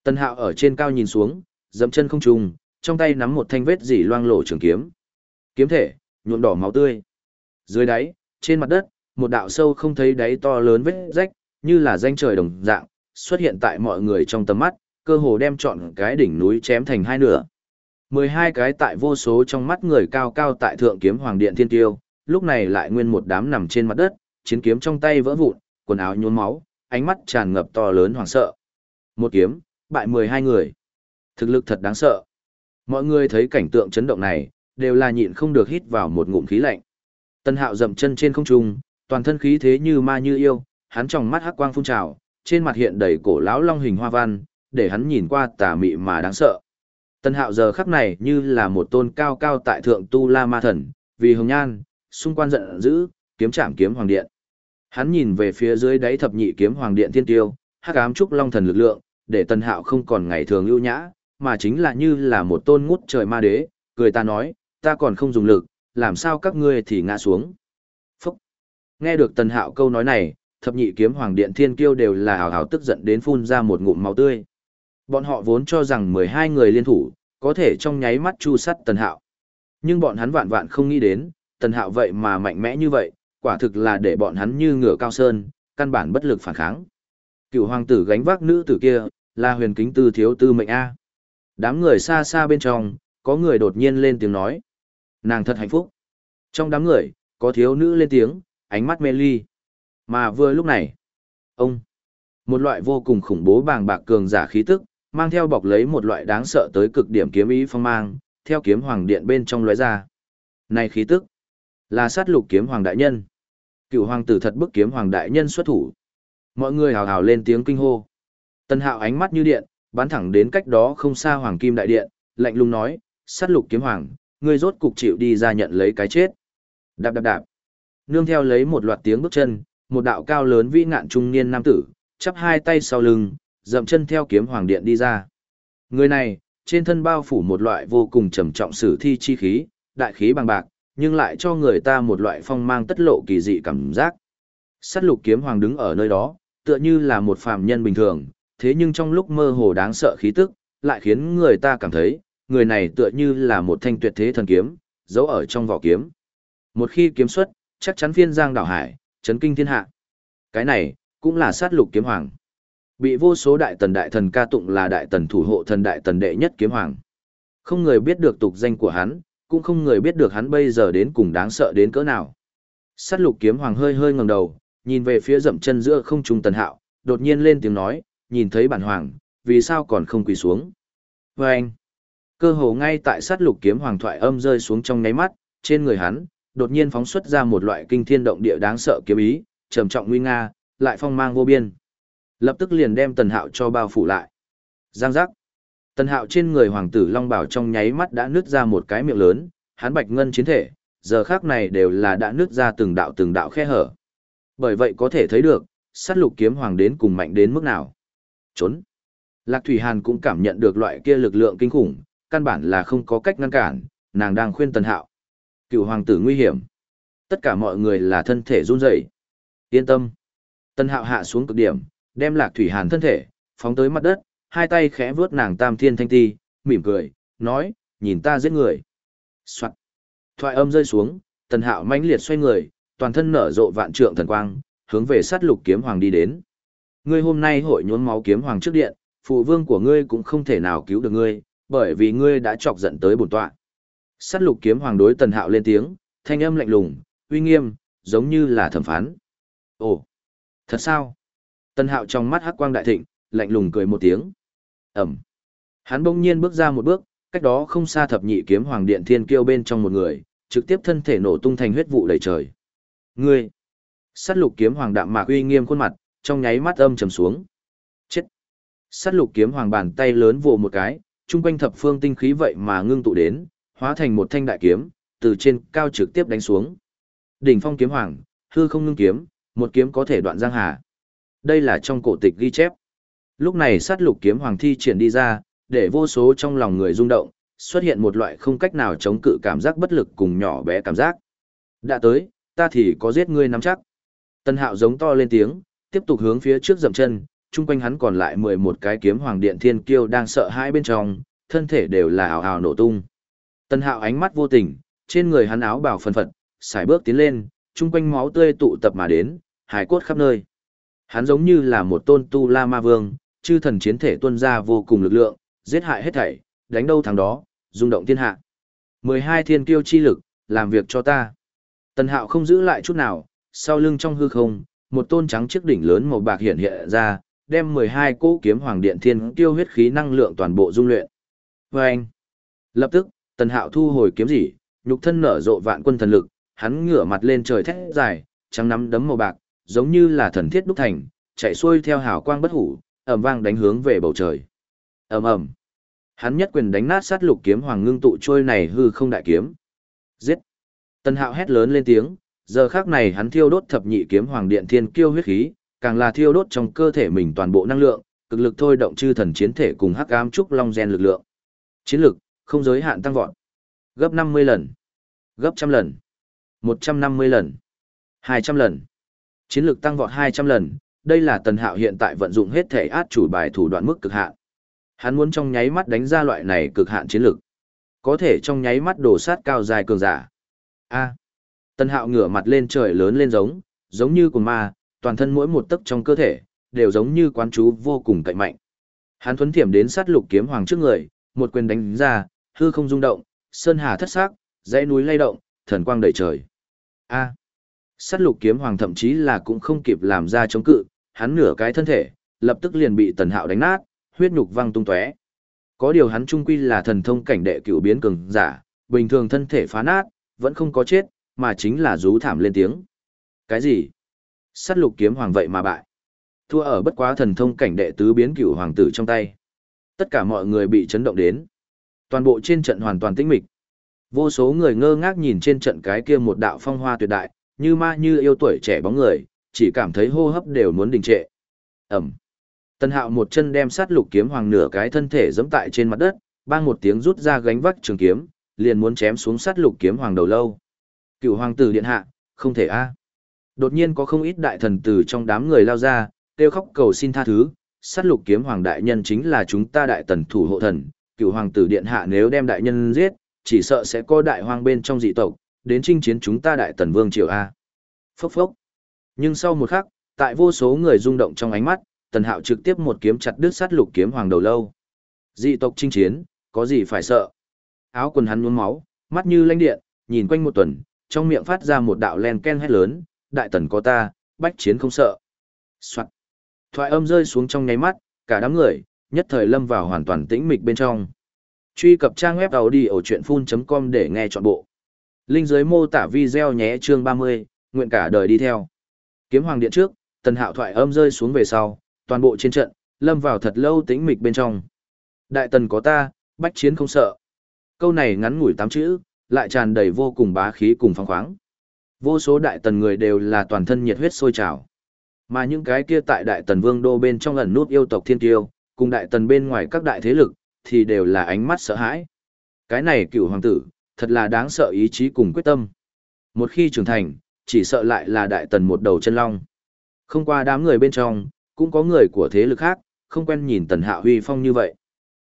Speaker 1: Tân hạo ở trên cao nhìn xuống, dẫm chân không trùng, trong tay nắm một thanh vết dỉ loang lổ trường kiếm. Kiếm thể, nhuộm đỏ máu tươi. Dưới đáy, trên mặt đất, một đạo sâu không thấy đáy to lớn vết rách, như là danh trời đồng dạng, xuất hiện tại mọi người trong tầm mắt, cơ hồ đem trọn cái đỉnh núi chém thành hai nửa mười hai cái tại vô số trong mắt người cao cao tại thượng kiếm hoàng điện thiên tiêu, lúc này lại nguyên một đám nằm trên mặt đất, chiến kiếm trong tay vỡ vụn, quần áo nhuốm máu, ánh mắt tràn ngập to lớn hoảng sợ. Một kiếm, bại mười hai người. Thực lực thật đáng sợ. Mọi người thấy cảnh tượng chấn động này, đều là nhịn không được hít vào một ngụm khí lạnh. Tân Hạo dậm chân trên không trung, toàn thân khí thế như ma như yêu, hắn trong mắt hắc quang phun trào, trên mặt hiện đầy cổ lão long hình hoa văn, để hắn nhìn qua tà mị mà đáng sợ. Tần Hạo giờ khắc này như là một tôn cao cao tại thượng tu la ma thần, vì hồng nhan, xung quanh giận dữ, kiếm chạm kiếm hoàng điện. Hắn nhìn về phía dưới đáy thập nhị kiếm hoàng điện thiên tiêu, hắc ám trúc long thần lực lượng, để Tần Hạo không còn ngày thường ưu nhã, mà chính là như là một tôn ngút trời ma đế, cười ta nói, ta còn không dùng lực, làm sao các ngươi thì ngã xuống. Phúc! Nghe được Tần Hạo câu nói này, thập nhị kiếm hoàng điện thiên kiêu đều là hào hào tức giận đến phun ra một ngụm máu tươi. Bọn họ vốn cho rằng 12 người liên thủ, có thể trong nháy mắt chu sắt Tần Hạo. Nhưng bọn hắn vạn vạn không nghĩ đến, Tần Hạo vậy mà mạnh mẽ như vậy, quả thực là để bọn hắn như ngựa cao sơn, căn bản bất lực phản kháng. Cựu hoàng tử gánh vác nữ tử kia, là huyền kính tư thiếu tư mệnh A. Đám người xa xa bên trong, có người đột nhiên lên tiếng nói. Nàng thật hạnh phúc. Trong đám người, có thiếu nữ lên tiếng, ánh mắt mê ly. Mà vừa lúc này, ông, một loại vô cùng khủng bố bàng bạc cường giả khí tức, mang theo bọc lấy một loại đáng sợ tới cực điểm kiếm ý phong mang, theo kiếm hoàng điện bên trong lóe ra. Này khí tức, là sát lục kiếm hoàng đại nhân. Cựu hoàng tử thật bức kiếm hoàng đại nhân xuất thủ. Mọi người hào hào lên tiếng kinh hô. Tân hạo ánh mắt như điện, bắn thẳng đến cách đó không xa hoàng kim đại điện, lạnh lùng nói, sát lục kiếm hoàng, ngươi rốt cục chịu đi ra nhận lấy cái chết. Đạp đạp đạp. Nương theo lấy một loạt tiếng bước chân, một đạo cao lớn vĩ ngạn trung niên nam tử, chắp hai tay sau lưng, dậm chân theo kiếm hoàng điện đi ra. Người này, trên thân bao phủ một loại vô cùng trầm trọng sử thi chi khí, đại khí bằng bạc, nhưng lại cho người ta một loại phong mang tất lộ kỳ dị cảm giác. Sát lục kiếm hoàng đứng ở nơi đó, tựa như là một phàm nhân bình thường, thế nhưng trong lúc mơ hồ đáng sợ khí tức, lại khiến người ta cảm thấy, người này tựa như là một thanh tuyệt thế thần kiếm, giấu ở trong vỏ kiếm. Một khi kiếm xuất, chắc chắn phiên giang đảo hải, chấn kinh thiên hạ. Cái này, cũng là sát lục kiếm hoàng. Bị vô số đại tần đại thần ca tụng là đại tần thủ hộ thần đại tần đệ nhất kiếm hoàng. Không người biết được tục danh của hắn, cũng không người biết được hắn bây giờ đến cùng đáng sợ đến cỡ nào. Sát lục kiếm hoàng hơi hơi ngẩng đầu, nhìn về phía dậm chân giữa không trung tần hạo, đột nhiên lên tiếng nói, nhìn thấy bản hoàng, vì sao còn không quỳ xuống. Và anh, cơ hồ ngay tại sát lục kiếm hoàng thoại âm rơi xuống trong ngáy mắt, trên người hắn, đột nhiên phóng xuất ra một loại kinh thiên động địa đáng sợ kiếm ý, trầm trọng nguy nga, lại phong mang vô biên. Lập tức liền đem tần hạo cho bao phủ lại. Giang giác. Tần hạo trên người hoàng tử Long Bảo trong nháy mắt đã nứt ra một cái miệng lớn, hắn bạch ngân chiến thể, giờ khác này đều là đã nứt ra từng đạo từng đạo khe hở. Bởi vậy có thể thấy được, sát lục kiếm hoàng đến cùng mạnh đến mức nào. Trốn. Lạc Thủy Hàn cũng cảm nhận được loại kia lực lượng kinh khủng, căn bản là không có cách ngăn cản, nàng đang khuyên Tần Hạo. Cựu hoàng tử nguy hiểm. Tất cả mọi người là thân thể run rẩy. Yên tâm. tần hạo hạ xuống cực điểm, đem lạc thủy hàn thân thể, phóng tới mặt đất, hai tay khẽ vướt nàng tam thiên thanh ti, mỉm cười, nói, nhìn ta giết người. Soạn. Thoại âm rơi xuống, tần hạo mãnh liệt xoay người, toàn thân nở rộ vạn trượng thần quang, hướng về sát lục kiếm hoàng đi đến. Ngươi hôm nay hội nhốn máu kiếm hoàng trước điện, phụ vương của ngươi cũng không thể nào cứu được ngươi, bởi vì ngươi đã chọc giận tới bổn tọa. Sát lục kiếm hoàng đối tần hạo lên tiếng, thanh âm lạnh lùng, uy nghiêm, giống như là thẩm phán. Ồ, thật sao? Tân hạo trong mắt hắc quang đại thịnh, lạnh lùng cười một tiếng. Ẩm. Hắn bỗng nhiên bước ra một bước, cách đó không xa thập nhị kiếm hoàng điện thiên kiêu bên trong một người, trực tiếp thân thể nổ tung thành huyết vụ đầy trời. Ngươi! Sát lục kiếm hoàng đạm mạc uy nghiêm khuôn mặt, trong nháy mắt âm trầm xuống. Chết! Sát lục kiếm hoàng bàn tay lớn vồ một cái, trung quanh thập phương tinh khí vậy mà ngưng tụ đến, hóa thành một thanh đại kiếm, từ trên cao trực tiếp đánh xuống. Đỉnh phong kiếm hoàng, hư không ngưng kiếm, một kiếm có thể đoạn giang hà. Đây là trong cổ tịch ghi chép. Lúc này sát lục kiếm hoàng thi triển đi ra, để vô số trong lòng người rung động, xuất hiện một loại không cách nào chống cự cảm giác bất lực cùng nhỏ bé cảm giác. Đã tới, ta thì có giết ngươi nắm chắc. Tân hạo giống to lên tiếng, tiếp tục hướng phía trước dậm chân, chung quanh hắn còn lại 11 cái kiếm hoàng điện thiên kiêu đang sợ hãi bên trong, thân thể đều là ảo ảo nổ tung. Tân hạo ánh mắt vô tình, trên người hắn áo bào phân phật, xài bước tiến lên, chung quanh máu tươi tụ tập mà đến, hải cốt khắp nơi. Hắn giống như là một tôn tu la ma vương, chư thần chiến thể tuân ra vô cùng lực lượng, giết hại hết thảy, đánh đâu thắng đó, rung động thiên hạ. 12 thiên kiêu chi lực, làm việc cho ta. Tần Hạo không giữ lại chút nào, sau lưng trong hư không, một tôn trắng chiếc đỉnh lớn màu bạc hiện hiện ra, đem 12 cỗ kiếm hoàng điện thiên kiêu huyết khí năng lượng toàn bộ dung luyện. Và anh, lập tức, Tần Hạo thu hồi kiếm gì, nhục thân nở rộ vạn quân thần lực, hắn ngửa mặt lên trời thét dài, trắng nắm đấm màu bạc, giống như là thần thiết đúc thành, chạy xuôi theo hào quang bất hủ, ầm vang đánh hướng về bầu trời. Ầm ầm. Hắn nhất quyền đánh nát sát lục kiếm hoàng ngưng tụ trôi này hư không đại kiếm. Giết. Tần Hạo hét lớn lên tiếng, giờ khác này hắn thiêu đốt thập nhị kiếm hoàng điện thiên kiêu huyết khí, càng là thiêu đốt trong cơ thể mình toàn bộ năng lượng, cực lực thôi động chư thần chiến thể cùng hắc ám trúc long gen lực lượng. Chiến lực không giới hạn tăng vọt. Gấp 50 lần, gấp trăm lần, 150 lần, 200 lần. Chiến lược tăng vọt 200 lần, đây là Tần Hạo hiện tại vận dụng hết thể át chủ bài thủ đoạn mức cực hạn. Hắn muốn trong nháy mắt đánh ra loại này cực hạn chiến lược, Có thể trong nháy mắt đổ sát cao dài cường giả. A. Tần Hạo ngửa mặt lên trời lớn lên giống, giống như của ma, toàn thân mỗi một tấc trong cơ thể đều giống như quán chú vô cùng cậy mạnh. Hắn thuấn thiểm đến sát lục kiếm hoàng trước người, một quyền đánh ra, hư không rung động, sơn hà thất sắc, dãy núi lay động, thần quang đầy trời. A. Sát lục kiếm hoàng thậm chí là cũng không kịp làm ra chống cự, hắn nửa cái thân thể, lập tức liền bị tần hạo đánh nát, huyết nhục văng tung tóe. Có điều hắn trung quy là thần thông cảnh đệ cửu biến cường giả, bình thường thân thể phá nát, vẫn không có chết, mà chính là rú thảm lên tiếng. Cái gì? Sát lục kiếm hoàng vậy mà bại. Thua ở bất quá thần thông cảnh đệ tứ biến cửu hoàng tử trong tay. Tất cả mọi người bị chấn động đến. Toàn bộ trên trận hoàn toàn tĩnh mịch. Vô số người ngơ ngác nhìn trên trận cái kia một đạo phong hoa tuyệt đại, như ma như yêu tuổi trẻ bóng người, chỉ cảm thấy hô hấp đều muốn đình trệ. Ẩm. Tân hạo một chân đem sát lục kiếm hoàng nửa cái thân thể giẫm tại trên mặt đất, bang một tiếng rút ra gánh vác trường kiếm, liền muốn chém xuống sát lục kiếm hoàng đầu lâu. Cựu hoàng tử điện hạ, không thể a. Đột nhiên có không ít đại thần từ trong đám người lao ra, kêu khóc cầu xin tha thứ, sát lục kiếm hoàng đại nhân chính là chúng ta đại tần thủ hộ thần, cựu hoàng tử điện hạ nếu đem đại nhân giết, chỉ sợ sẽ có đại hoang bên trong dị tộc, đến chinh chiến chúng ta đại tần vương triều a. Phốc phốc. Nhưng sau một khắc, tại vô số người rung động trong ánh mắt, tần hạo trực tiếp một kiếm chặt đứt sát lục kiếm hoàng đầu lâu. Dị tộc chinh chiến, có gì phải sợ? Áo quần hắn nhuốm máu, mắt như lanh điện, nhìn quanh một tuần, trong miệng phát ra một đạo len ken hét lớn, đại tần có ta, bách chiến không sợ. soạt Thoại âm rơi xuống trong nháy mắt, cả đám người, nhất thời lâm vào hoàn toàn tĩnh mịch bên trong. Truy cập trang web đầu đi ở truyện full.com để nghe trọn bộ. Linh dưới mô tả video nhé chương 30, nguyện cả đời đi theo. Kiếm hoàng điện trước, tần hạo thoại âm rơi xuống về sau, toàn bộ trên trận, lâm vào thật lâu tĩnh mịch bên trong. Đại tần có ta, bách chiến không sợ. Câu này ngắn ngủi tám chữ, lại tràn đầy vô cùng bá khí cùng phong khoáng. Vô số đại tần người đều là toàn thân nhiệt huyết sôi trào. Mà những cái kia tại đại tần vương đô bên trong ẩn nút yêu tộc thiên tiêu, cùng đại tần bên ngoài các đại thế lực, thì đều là ánh mắt sợ hãi. Cái này cựu hoàng tử, thật là đáng sợ ý chí cùng quyết tâm. Một khi trưởng thành, chỉ sợ lại là đại tần một đầu chân long. Không qua đám người bên trong, cũng có người của thế lực khác, không quen nhìn tần hạ huy phong như vậy.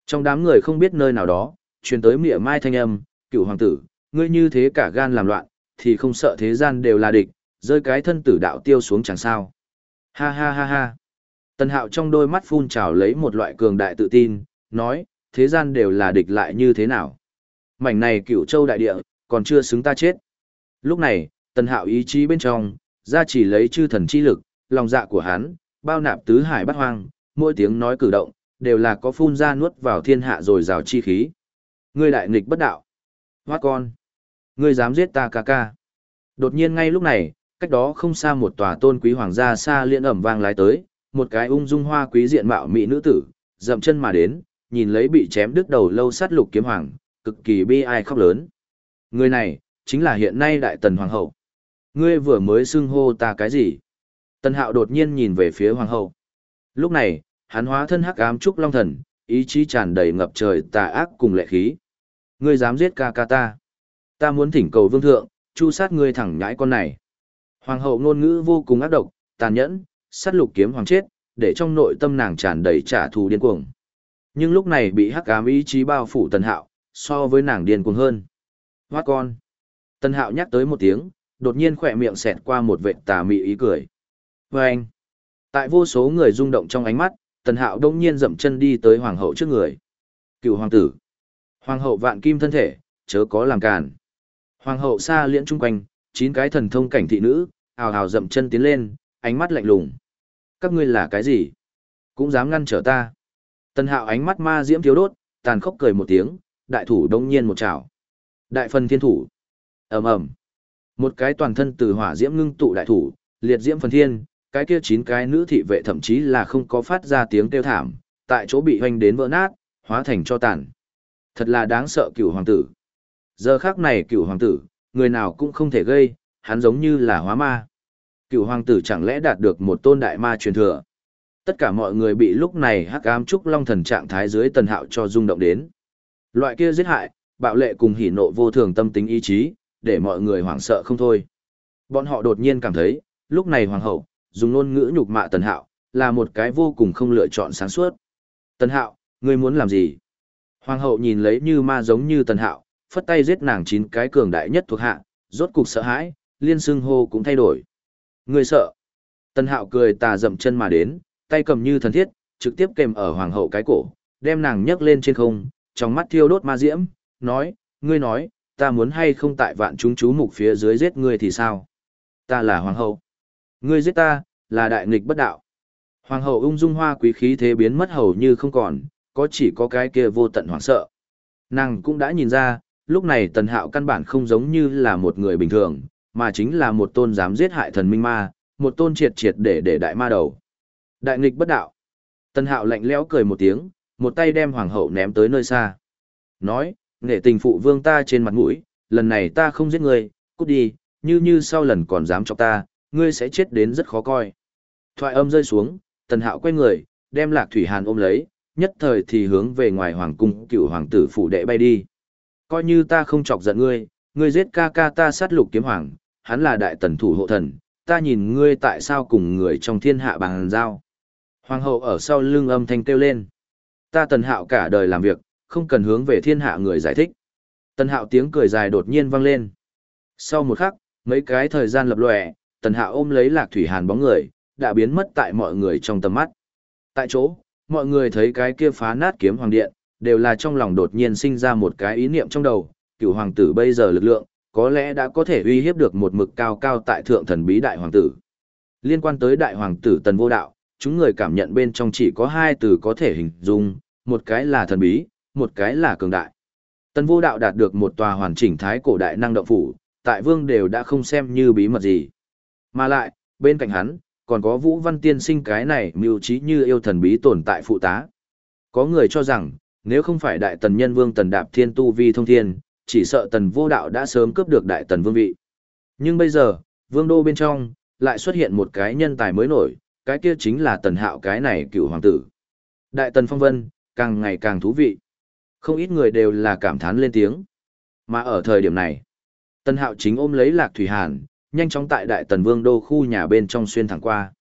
Speaker 1: Trong đám người không biết nơi nào đó, truyền tới mỉa mai thanh âm, cựu hoàng tử, ngươi như thế cả gan làm loạn, thì không sợ thế gian đều là địch, rơi cái thân tử đạo tiêu xuống chẳng sao. Ha ha ha ha. Tần hạo trong đôi mắt phun trào lấy một loại cường đại tự tin, nói, thế gian đều là địch lại như thế nào. Mảnh này cựu châu đại địa, còn chưa xứng ta chết. Lúc này, tần hạo ý chí bên trong, ra chỉ lấy chư thần chi lực, lòng dạ của hắn, bao nạp tứ hải bắt hoang, mỗi tiếng nói cử động, đều là có phun ra nuốt vào thiên hạ rồi rào chi khí. Ngươi đại nghịch bất đạo. Hoát con. Ngươi dám giết ta ca ca. Đột nhiên ngay lúc này, cách đó không xa một tòa tôn quý hoàng gia xa liên ẩm vang lái tới, một cái ung dung hoa quý diện mạo mỹ nữ tử, dậm chân mà đến, nhìn lấy bị chém đứt đầu lâu sát lục kiếm hoàng, cực kỳ bi ai khóc lớn. Người này, chính là hiện nay đại tần hoàng hậu. Ngươi vừa mới xưng hô ta cái gì? Tần hạo đột nhiên nhìn về phía hoàng hậu. Lúc này, hắn hóa thân hắc ám trúc long thần, ý chí tràn đầy ngập trời tà ác cùng lệ khí. Ngươi dám giết ca ca ta. Ta muốn thỉnh cầu vương thượng, chu sát ngươi thẳng nhãi con này. Hoàng hậu ngôn ngữ vô cùng ác độc, tàn nhẫn, sát lục kiếm hoàng chết, để trong nội tâm nàng tràn đầy trả thù điên cuồng. Nhưng lúc này bị hắc ám ý chí bao phủ tần hạo, so với nàng điên cuồng hơn. Hoát con. Tần hạo nhắc tới một tiếng, đột nhiên khỏe miệng xẹt qua một vệ tà mị ý cười. Và anh. Tại vô số người rung động trong ánh mắt, tần hạo đông nhiên dậm chân đi tới hoàng hậu trước người. Cựu hoàng tử. Hoàng hậu vạn kim thân thể, chớ có làm càn. Hoàng hậu xa liễn chung quanh, chín cái thần thông cảnh thị nữ, ào ào dậm chân tiến lên, ánh mắt lạnh lùng. Các ngươi là cái gì? Cũng dám ngăn trở ta. Tần hạo ánh mắt ma diễm thiếu đốt, tàn khốc cười một tiếng, đại thủ đông nhiên một chảo. Đại phần thiên thủ. ầm ầm Một cái toàn thân từ hỏa diễm ngưng tụ đại thủ, liệt diễm phần thiên, cái kia chín cái nữ thị vệ thậm chí là không có phát ra tiếng kêu thảm, tại chỗ bị hoành đến vỡ nát, hóa thành cho tàn. Thật là đáng sợ cửu hoàng tử. Giờ khác này cửu hoàng tử, người nào cũng không thể gây, hắn giống như là hóa ma. Cửu hoàng tử chẳng lẽ đạt được một tôn đại ma truyền thừa. Tất cả mọi người bị lúc này hắc ám trúc long thần trạng thái dưới tần hạo cho rung động đến. Loại kia giết hại, bạo lệ cùng hỉ nộ vô thường tâm tính ý chí, để mọi người hoảng sợ không thôi. Bọn họ đột nhiên cảm thấy, lúc này hoàng hậu, dùng ngôn ngữ nhục mạ tần hạo, là một cái vô cùng không lựa chọn sáng suốt. Tần hạo, ngươi muốn làm gì? Hoàng hậu nhìn lấy như ma giống như tần hạo, phất tay giết nàng chín cái cường đại nhất thuộc hạ, rốt cục sợ hãi, liên xưng hô cũng thay đổi. Ngươi sợ? Tần hạo cười tà dậm chân mà đến, tay cầm như thần thiết, trực tiếp kèm ở hoàng hậu cái cổ, đem nàng nhấc lên trên không, trong mắt thiêu đốt ma diễm, nói, ngươi nói, ta muốn hay không tại vạn chúng chú mục phía dưới giết ngươi thì sao? Ta là hoàng hậu. Ngươi giết ta, là đại nghịch bất đạo. Hoàng hậu ung dung hoa quý khí thế biến mất hầu như không còn, có chỉ có cái kia vô tận hoảng sợ. Nàng cũng đã nhìn ra, lúc này tần hạo căn bản không giống như là một người bình thường, mà chính là một tôn dám giết hại thần minh ma, một tôn triệt triệt để để đại ma đầu. Đại nghịch bất đạo. Tần hạo lạnh lẽo cười một tiếng, một tay đem hoàng hậu ném tới nơi xa. Nói, nghệ tình phụ vương ta trên mặt mũi, lần này ta không giết ngươi, cút đi, như như sau lần còn dám chọc ta, ngươi sẽ chết đến rất khó coi. Thoại âm rơi xuống, tần hạo quay người, đem lạc thủy hàn ôm lấy, nhất thời thì hướng về ngoài hoàng cung cựu hoàng tử phủ đệ bay đi. Coi như ta không chọc giận ngươi, ngươi giết ca ca ta sát lục kiếm hoàng, hắn là đại tần thủ hộ thần, ta nhìn ngươi tại sao cùng người trong thiên hạ bằng giao. Hoàng hậu ở sau lưng âm thanh kêu lên. Ta tần hạo cả đời làm việc, không cần hướng về thiên hạ người giải thích. Tần hạo tiếng cười dài đột nhiên vang lên. Sau một khắc, mấy cái thời gian lập lòe, tần hạo ôm lấy lạc thủy hàn bóng người, đã biến mất tại mọi người trong tầm mắt. Tại chỗ, mọi người thấy cái kia phá nát kiếm hoàng điện, đều là trong lòng đột nhiên sinh ra một cái ý niệm trong đầu, cựu hoàng tử bây giờ lực lượng, có lẽ đã có thể uy hiếp được một mực cao cao tại thượng thần bí đại hoàng tử. Liên quan tới đại hoàng tử tần vô đạo, chúng người cảm nhận bên trong chỉ có hai từ có thể hình dung, một cái là thần bí, một cái là cường đại. Tần vô đạo đạt được một tòa hoàn chỉnh thái cổ đại năng động phủ, tại vương đều đã không xem như bí mật gì. Mà lại, bên cạnh hắn, còn có Vũ Văn Tiên sinh cái này mưu trí như yêu thần bí tồn tại phụ tá. Có người cho rằng, nếu không phải đại tần nhân vương tần đạp thiên tu vi thông thiên, chỉ sợ tần vô đạo đã sớm cướp được đại tần vương vị. Nhưng bây giờ, vương đô bên trong, lại xuất hiện một cái nhân tài mới nổi, cái kia chính là tần hạo cái này cựu hoàng tử. Đại tần phong vân, càng ngày càng thú vị. Không ít người đều là cảm thán lên tiếng. Mà ở thời điểm này, Tân Hạo chính ôm lấy Lạc Thủy Hàn, nhanh chóng tại Đại Tần Vương đô khu nhà bên trong xuyên thẳng qua.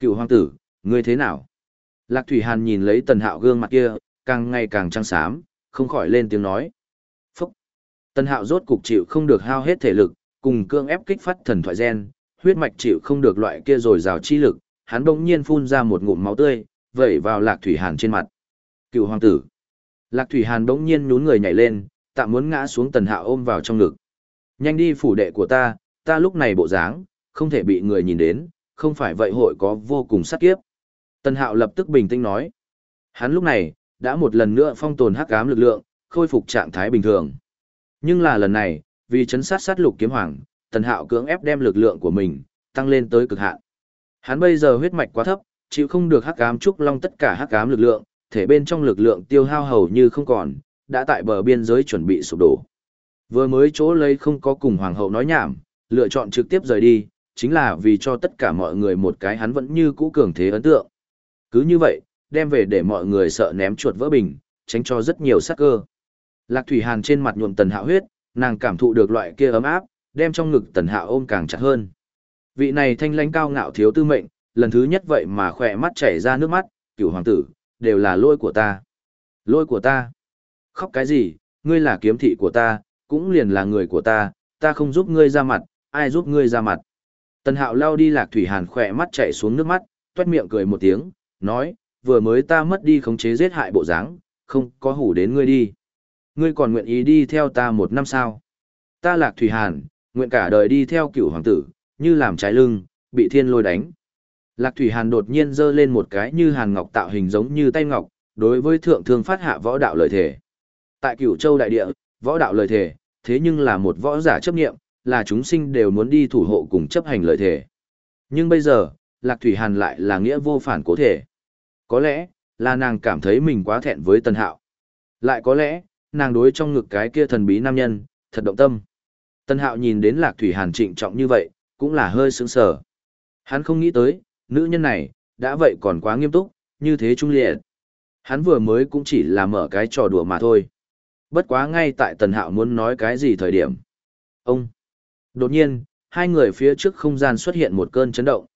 Speaker 1: Cựu hoàng tử, ngươi thế nào? Lạc Thủy Hàn nhìn lấy Tần Hạo gương mặt kia, càng ngày càng trăng xám, không khỏi lên tiếng nói. Phúc! Tần Hạo rốt cục chịu không được hao hết thể lực, cùng cương ép kích phát thần thoại gen, huyết mạch chịu không được loại kia rồi rào chi lực, hắn bỗng nhiên phun ra một ngụm máu tươi, vẩy vào Lạc Thủy Hàn trên mặt. Cựu hoàng tử! Lạc Thủy Hàn bỗng nhiên nhún người nhảy lên, tạm muốn ngã xuống Tần Hạo ôm vào trong ngực. Nhanh đi phủ đệ của ta, ta lúc này bộ dáng, không thể bị người nhìn đến, không phải vậy hội có vô cùng sát kiếp. Tần Hạo lập tức bình tĩnh nói. Hắn lúc này, đã một lần nữa phong tồn hắc ám lực lượng, khôi phục trạng thái bình thường. Nhưng là lần này, vì chấn sát sát lục kiếm hoàng, Tần Hạo cưỡng ép đem lực lượng của mình tăng lên tới cực hạn. Hắn bây giờ huyết mạch quá thấp, chịu không được hắc ám trúc long tất cả hắc ám lực lượng, thể bên trong lực lượng tiêu hao hầu như không còn, đã tại bờ biên giới chuẩn bị sụp đổ. Vừa mới chỗ lấy không có cùng hoàng hậu nói nhảm, lựa chọn trực tiếp rời đi, chính là vì cho tất cả mọi người một cái hắn vẫn như cũ cường thế ấn tượng. Cứ như vậy, đem về để mọi người sợ ném chuột vỡ bình, tránh cho rất nhiều sát cơ. Lạc Thủy Hàn trên mặt nhuộm tần hạo huyết, nàng cảm thụ được loại kia ấm áp, đem trong ngực tần hạo ôm càng chặt hơn. Vị này thanh lãnh cao ngạo thiếu tư mệnh, lần thứ nhất vậy mà khỏe mắt chảy ra nước mắt, cửu hoàng tử, đều là lỗi của ta. Lỗi của ta. Khóc cái gì, ngươi là kiếm thị của ta, cũng liền là người của ta, ta không giúp ngươi ra mặt, ai giúp ngươi ra mặt. Tần hạo lao đi lạc thủy hàn khỏe mắt chảy xuống nước mắt, tuét miệng cười một tiếng, nói, vừa mới ta mất đi khống chế giết hại bộ dáng, không có hủ đến ngươi đi. Ngươi còn nguyện ý đi theo ta một năm sao? Ta lạc thủy hàn, nguyện cả đời đi theo cửu hoàng tử, như làm trái lưng, bị thiên lôi đánh. Lạc thủy hàn đột nhiên giơ lên một cái như hàn ngọc tạo hình giống như tay ngọc, đối với thượng thương phát hạ võ đạo lời thể. Tại cửu châu đại địa, võ đạo lời thể, thế nhưng là một võ giả chấp niệm, là chúng sinh đều muốn đi thủ hộ cùng chấp hành lời thể. Nhưng bây giờ, Lạc Thủy Hàn lại là nghĩa vô phản cố thể. Có lẽ, là nàng cảm thấy mình quá thẹn với Tân Hạo. Lại có lẽ, nàng đối trong ngực cái kia thần bí nam nhân, thật động tâm. Tân Hạo nhìn đến Lạc Thủy Hàn trịnh trọng như vậy, cũng là hơi sững sờ. Hắn không nghĩ tới, nữ nhân này, đã vậy còn quá nghiêm túc, như thế trung liệt. Hắn vừa mới cũng chỉ là mở cái trò đùa mà thôi. Bất quá ngay tại Tần Hạo muốn nói cái gì thời điểm. Ông! Đột nhiên, hai người phía trước không gian xuất hiện một cơn chấn động.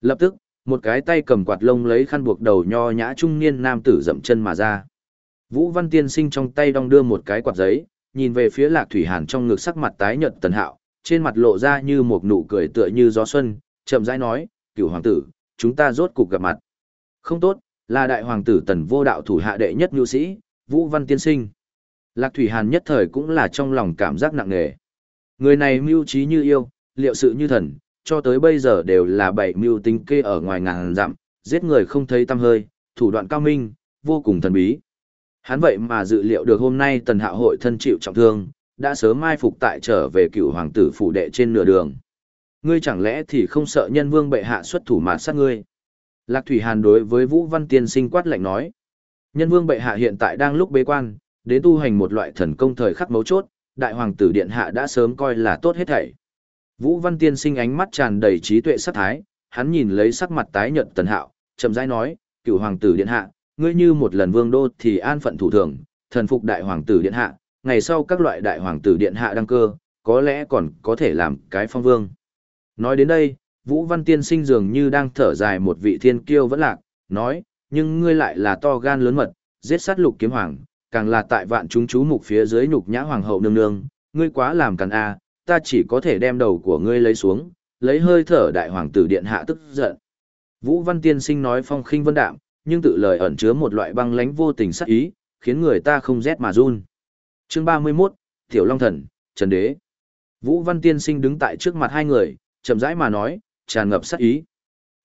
Speaker 1: Lập tức, một cái tay cầm quạt lông lấy khăn buộc đầu nho nhã trung niên nam tử dậm chân mà ra. Vũ Văn Tiên Sinh trong tay đong đưa một cái quạt giấy, nhìn về phía Lạc Thủy Hàn trong ngực sắc mặt tái nhợt Tần Hạo, trên mặt lộ ra như một nụ cười tựa như gió xuân, chậm rãi nói, "Cửu hoàng tử, chúng ta rốt cục gặp mặt." Không tốt, là đại hoàng tử Tần Vô Đạo thủ hạ đệ nhất nhu sĩ, Vũ Văn Tiên Sinh. Lạc Thủy Hàn nhất thời cũng là trong lòng cảm giác nặng nề. Người này mưu trí như yêu, liệu sự như thần, cho tới bây giờ đều là bảy mưu tính kê ở ngoài ngàn dặm, giết người không thấy tâm hơi, thủ đoạn cao minh, vô cùng thần bí. Hắn vậy mà dự liệu được hôm nay tần hạ hội thân chịu trọng thương, đã sớm mai phục tại trở về cựu hoàng tử phủ đệ trên nửa đường. Ngươi chẳng lẽ thì không sợ nhân vương bệ hạ xuất thủ mà sát ngươi? Lạc Thủy Hàn đối với Vũ Văn Tiên sinh quát lạnh nói. Nhân vương bệ hạ hiện tại đang lúc bế quan, đến tu hành một loại thần công thời khắc mấu chốt, đại hoàng tử điện hạ đã sớm coi là tốt hết thảy. Vũ Văn Tiên sinh ánh mắt tràn đầy trí tuệ sát thái, hắn nhìn lấy sắc mặt tái nhợt Tần Hạo, chậm rãi nói, "Cửu hoàng tử điện hạ, ngươi như một lần vương đô thì an phận thủ thường, thần phục đại hoàng tử điện hạ, ngày sau các loại đại hoàng tử điện hạ đăng cơ, có lẽ còn có thể làm cái phong vương." Nói đến đây, Vũ Văn Tiên sinh dường như đang thở dài một vị thiên kiêu vẫn lạc, nói, "Nhưng ngươi lại là to gan lớn mật, giết sát lục kiếm hoàng, càng là tại vạn chúng chú mục phía dưới nhục nhã hoàng hậu nương nương, ngươi quá làm càn a, ta chỉ có thể đem đầu của ngươi lấy xuống, lấy hơi thở đại hoàng tử điện hạ tức giận. Vũ Văn Tiên Sinh nói phong khinh vân đạm, nhưng tự lời ẩn chứa một loại băng lãnh vô tình sát ý, khiến người ta không rét mà run. Chương 31, Tiểu Long Thần, Trần Đế. Vũ Văn Tiên Sinh đứng tại trước mặt hai người, chậm rãi mà nói, tràn ngập sát ý.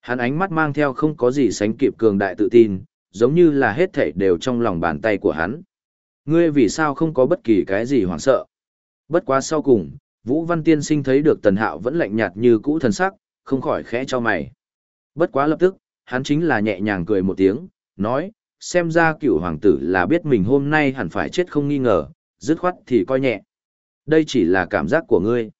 Speaker 1: Hắn ánh mắt mang theo không có gì sánh kịp cường đại tự tin, giống như là hết thảy đều trong lòng bàn tay của hắn. Ngươi vì sao không có bất kỳ cái gì hoảng sợ? Bất quá sau cùng, Vũ Văn Tiên Sinh thấy được Tần Hạo vẫn lạnh nhạt như cũ thần sắc, không khỏi khẽ cho mày. Bất quá lập tức, hắn chính là nhẹ nhàng cười một tiếng, nói, xem ra cựu hoàng tử là biết mình hôm nay hẳn phải chết không nghi ngờ, dứt khoát thì coi nhẹ. Đây chỉ là cảm giác của ngươi.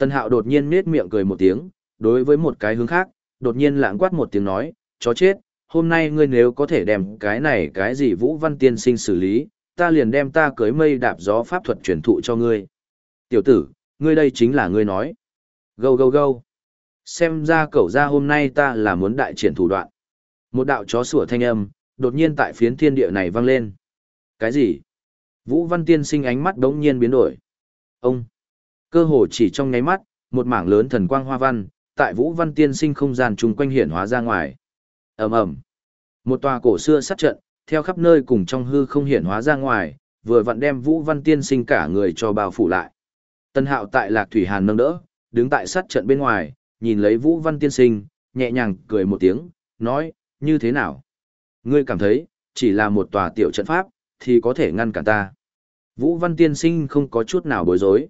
Speaker 1: Tân Hạo đột nhiên nết miệng cười một tiếng, đối với một cái hướng khác, đột nhiên lãng quát một tiếng nói, chó chết, hôm nay ngươi nếu có thể đem cái này cái gì Vũ Văn Tiên Sinh xử lý, ta liền đem ta cưới mây đạp gió pháp thuật truyền thụ cho ngươi. Tiểu tử, ngươi đây chính là ngươi nói. Gâu gâu gâu. Xem ra cậu ra hôm nay ta là muốn đại triển thủ đoạn. Một đạo chó sủa thanh âm, đột nhiên tại phiến thiên địa này vang lên. Cái gì? Vũ Văn Tiên sinh ánh mắt đống nhiên biến đổi. Ông! Cơ hồ chỉ trong nháy mắt, một mảng lớn thần quang hoa văn, tại Vũ Văn Tiên sinh không gian chung quanh hiển hóa ra ngoài. ầm ầm Một tòa cổ xưa sát trận, theo khắp nơi cùng trong hư không hiển hóa ra ngoài, vừa vặn đem Vũ Văn Tiên sinh cả người cho bao phủ lại. Tân Hạo tại Lạc Thủy Hàn nâng đỡ, đứng tại sát trận bên ngoài, nhìn lấy Vũ Văn Tiên sinh, nhẹ nhàng cười một tiếng, nói, như thế nào? Ngươi cảm thấy, chỉ là một tòa tiểu trận pháp, thì có thể ngăn cản ta. Vũ Văn Tiên sinh không có chút nào bối rối.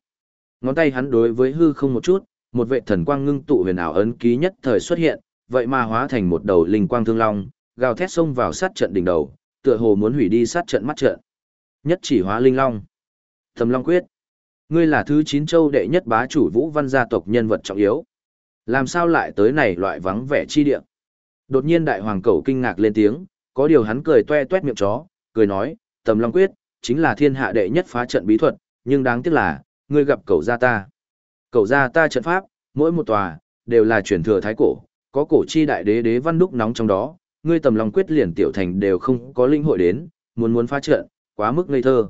Speaker 1: Ngón tay hắn đối với hư không một chút, một vệ thần quang ngưng tụ huyền ảo ấn ký nhất thời xuất hiện, vậy mà hóa thành một đầu linh quang thương long, gào thét xông vào sát trận đỉnh đầu, tựa hồ muốn hủy đi sát trận mắt trận. Nhất chỉ hóa linh long. Thầm Long quyết. Ngươi là thứ chín châu đệ nhất bá chủ Vũ Văn gia tộc nhân vật trọng yếu. Làm sao lại tới này loại vắng vẻ chi địa? Đột nhiên đại hoàng cầu kinh ngạc lên tiếng, có điều hắn cười toe toét miệng chó, cười nói, Tầm Long quyết chính là thiên hạ đệ nhất phá trận bí thuật, nhưng đáng tiếc là, ngươi gặp cầu gia ta. Cầu gia ta trận pháp, mỗi một tòa, đều là truyền thừa thái cổ, có cổ chi đại đế đế văn đúc nóng trong đó, ngươi tầm lòng quyết liền tiểu thành đều không có linh hội đến, muốn muốn phá trận, quá mức ngây thơ.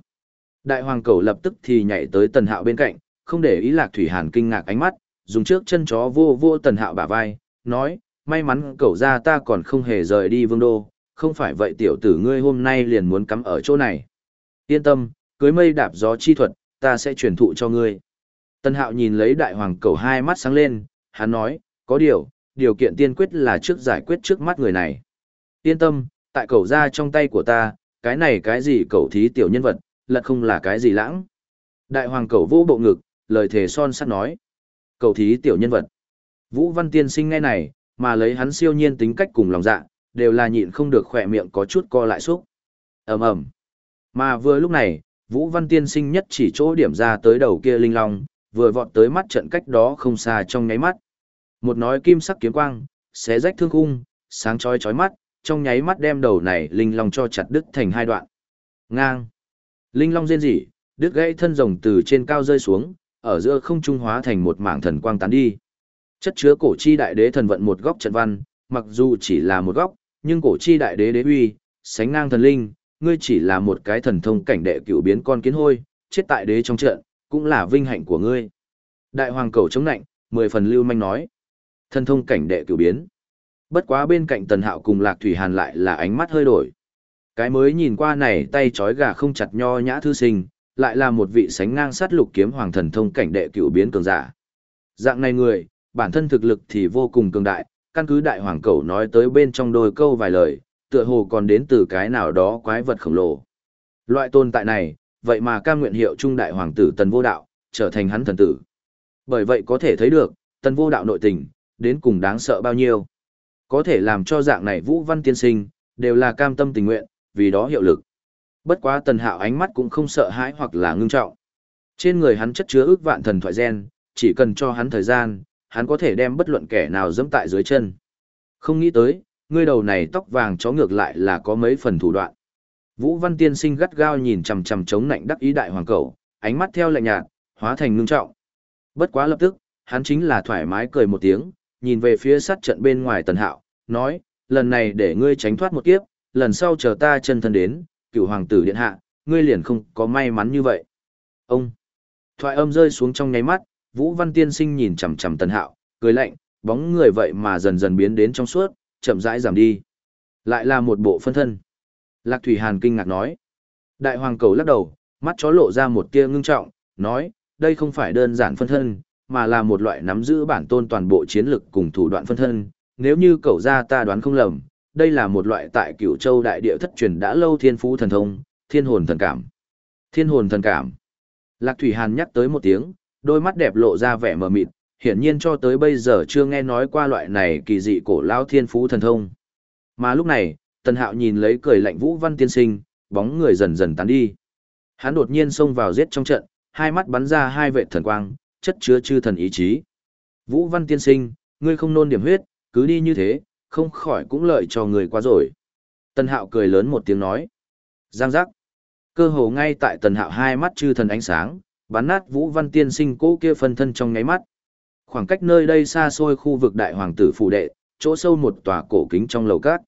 Speaker 1: Đại hoàng cầu lập tức thì nhảy tới tần hạo bên cạnh, không để ý lạc thủy hàn kinh ngạc ánh mắt, dùng trước chân chó vô vô tần hạo bả vai, nói, may mắn cầu gia ta còn không hề rời đi vương đô, không phải vậy tiểu tử ngươi hôm nay liền muốn cắm ở chỗ này. Yên tâm, cưới mây đạp gió chi thuật, ta sẽ truyền thụ cho ngươi. Tân hạo nhìn lấy đại hoàng cầu hai mắt sáng lên, hắn nói, có điều, điều kiện tiên quyết là trước giải quyết trước mắt người này. Yên tâm, tại cầu ra trong tay của ta, cái này cái gì cầu thí tiểu nhân vật, lật không là cái gì lãng. Đại hoàng cầu vô bộ ngực, lời thề son sắt nói. Cầu thí tiểu nhân vật. Vũ Văn Tiên sinh nghe này, mà lấy hắn siêu nhiên tính cách cùng lòng dạ, đều là nhịn không được khỏe miệng có chút co lại xúc. ầm ầm Mà vừa lúc này, Vũ Văn Tiên sinh nhất chỉ chỗ điểm ra tới đầu kia linh long, vừa vọt tới mắt trận cách đó không xa trong nháy mắt. Một nói kim sắc kiếm quang, xé rách thương khung, sáng chói chói mắt, trong nháy mắt đem đầu này linh long cho chặt đứt thành hai đoạn. Ngang. Linh long rên rỉ, đứt gãy thân rồng từ trên cao rơi xuống, ở giữa không trung hóa thành một mảng thần quang tán đi. Chất chứa cổ chi đại đế thần vận một góc trận văn, mặc dù chỉ là một góc, nhưng cổ chi đại đế đế uy, sánh ngang thần linh, ngươi chỉ là một cái thần thông cảnh đệ cửu biến con kiến hôi, chết tại đế trong trận, cũng là vinh hạnh của ngươi. Đại hoàng cầu chống nạnh, mười phần lưu manh nói. Thần thông cảnh đệ cửu biến. Bất quá bên cạnh tần hạo cùng lạc thủy hàn lại là ánh mắt hơi đổi. Cái mới nhìn qua này tay trói gà không chặt nho nhã thư sinh, lại là một vị sánh ngang sát lục kiếm hoàng thần thông cảnh đệ cửu biến cường giả. Dạng này người, bản thân thực lực thì vô cùng cường đại, căn cứ đại hoàng cầu nói tới bên trong đôi câu vài lời, tựa hồ còn đến từ cái nào đó quái vật khổng lồ. Loại tồn tại này, vậy mà cam nguyện hiệu trung đại hoàng tử tần vô đạo, trở thành hắn thần tử. Bởi vậy có thể thấy được, tần vô đạo nội tình, đến cùng đáng sợ bao nhiêu. Có thể làm cho dạng này vũ văn tiên sinh, đều là cam tâm tình nguyện, vì đó hiệu lực. Bất quá tần hạo ánh mắt cũng không sợ hãi hoặc là ngưng trọng. Trên người hắn chất chứa ước vạn thần thoại gen, chỉ cần cho hắn thời gian, hắn có thể đem bất luận kẻ nào dẫm tại dưới chân. Không nghĩ tới, ngươi đầu này tóc vàng chó ngược lại là có mấy phần thủ đoạn. Vũ Văn Tiên Sinh gắt gao nhìn chằm chằm chống nạnh đắc ý đại hoàng cẩu, ánh mắt theo lạnh nhạt, hóa thành ngưng trọng. Bất quá lập tức, hắn chính là thoải mái cười một tiếng, nhìn về phía sát trận bên ngoài Tần Hạo, nói, lần này để ngươi tránh thoát một kiếp, lần sau chờ ta chân thân đến, cựu hoàng tử điện hạ, ngươi liền không có may mắn như vậy. Ông! Thoại âm rơi xuống trong nháy mắt, Vũ Văn Tiên Sinh nhìn chằm chằm Tần Hạo, cười lạnh, bóng người vậy mà dần dần biến đến trong suốt, chậm rãi giảm đi. Lại là một bộ phân thân. Lạc Thủy Hàn kinh ngạc nói. Đại hoàng cầu lắc đầu, mắt chó lộ ra một tia ngưng trọng, nói, đây không phải đơn giản phân thân, mà là một loại nắm giữ bản tôn toàn bộ chiến lực cùng thủ đoạn phân thân. Nếu như cầu ra ta đoán không lầm, đây là một loại tại cửu châu đại địa thất truyền đã lâu thiên phú thần thông, thiên hồn thần cảm. Thiên hồn thần cảm. Lạc Thủy Hàn nhắc tới một tiếng, đôi mắt đẹp lộ ra vẻ mờ mịt, hiển nhiên cho tới bây giờ chưa nghe nói qua loại này kỳ dị cổ lao thiên phú thần thông. Mà lúc này, Tần Hạo nhìn lấy cười lạnh Vũ Văn tiên sinh, bóng người dần dần tán đi. Hắn đột nhiên xông vào giết trong trận, hai mắt bắn ra hai vệ thần quang, chất chứa chư thần ý chí. Vũ Văn tiên sinh, ngươi không nôn điểm huyết, cứ đi như thế, không khỏi cũng lợi cho người quá rồi. Tần Hạo cười lớn một tiếng nói. Giang giác. Cơ hồ ngay tại tần hạo hai mắt chư thần ánh sáng, bắn nát Vũ Văn Tiên sinh cố kia phân thân trong ngáy mắt. Khoảng cách nơi đây xa xôi khu vực đại hoàng tử phủ đệ, chỗ sâu một tòa cổ kính trong lầu cát.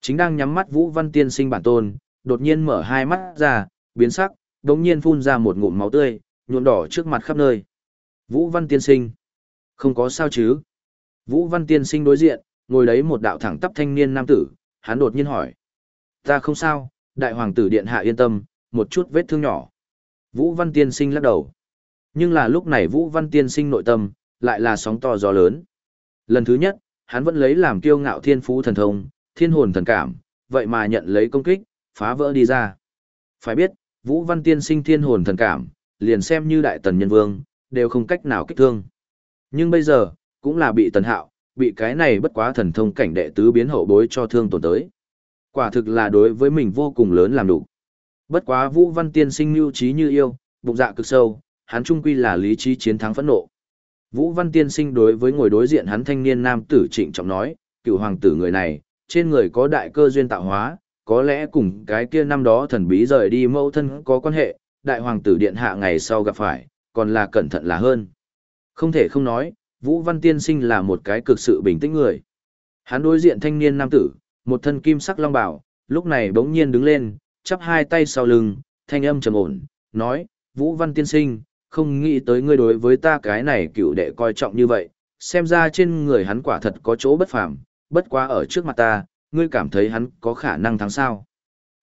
Speaker 1: Chính đang nhắm mắt Vũ Văn Tiên sinh bản tôn, đột nhiên mở hai mắt ra, biến sắc, đột nhiên phun ra một ngụm máu tươi, nhuộm đỏ trước mặt khắp nơi. Vũ Văn Tiên sinh, không có sao chứ? Vũ Văn Tiên sinh đối diện, ngồi đấy một đạo thẳng tắp thanh niên nam tử, hắn đột nhiên hỏi. Ta không sao, đại hoàng tử điện hạ yên tâm, một chút vết thương nhỏ. Vũ Văn Tiên sinh lắc đầu. Nhưng là lúc này Vũ Văn Tiên sinh nội tâm, lại là sóng to gió lớn. Lần thứ nhất, hắn vẫn lấy làm kiêu ngạo thiên phú thần thông, thiên hồn thần cảm, vậy mà nhận lấy công kích, phá vỡ đi ra. Phải biết, Vũ Văn Tiên sinh thiên hồn thần cảm, liền xem như đại tần nhân vương, đều không cách nào kích thương. Nhưng bây giờ, cũng là bị tần hạo, bị cái này bất quá thần thông cảnh đệ tứ biến hậu bối cho thương tổn tới. Quả thực là đối với mình vô cùng lớn làm đủ. Bất quá Vũ Văn Tiên sinh lưu trí như yêu, bụng dạ cực sâu, hắn trung quy là lý trí chiến thắng phẫn nộ. Vũ Văn Tiên sinh đối với ngồi đối diện hắn thanh niên nam tử trịnh trọng nói, cựu hoàng tử người này, trên người có đại cơ duyên tạo hóa, có lẽ cùng cái kia năm đó thần bí rời đi mẫu thân có quan hệ, đại hoàng tử điện hạ ngày sau gặp phải, còn là cẩn thận là hơn. Không thể không nói, Vũ Văn Tiên sinh là một cái cực sự bình tĩnh người. Hắn đối diện thanh niên nam tử, một thân kim sắc long bảo, lúc này bỗng nhiên đứng lên, chắp hai tay sau lưng, thanh âm trầm ổn, nói, Vũ Văn Tiên sinh, không nghĩ tới ngươi đối với ta cái này cựu đệ coi trọng như vậy, xem ra trên người hắn quả thật có chỗ bất phàm, bất quá ở trước mặt ta, ngươi cảm thấy hắn có khả năng thắng sao?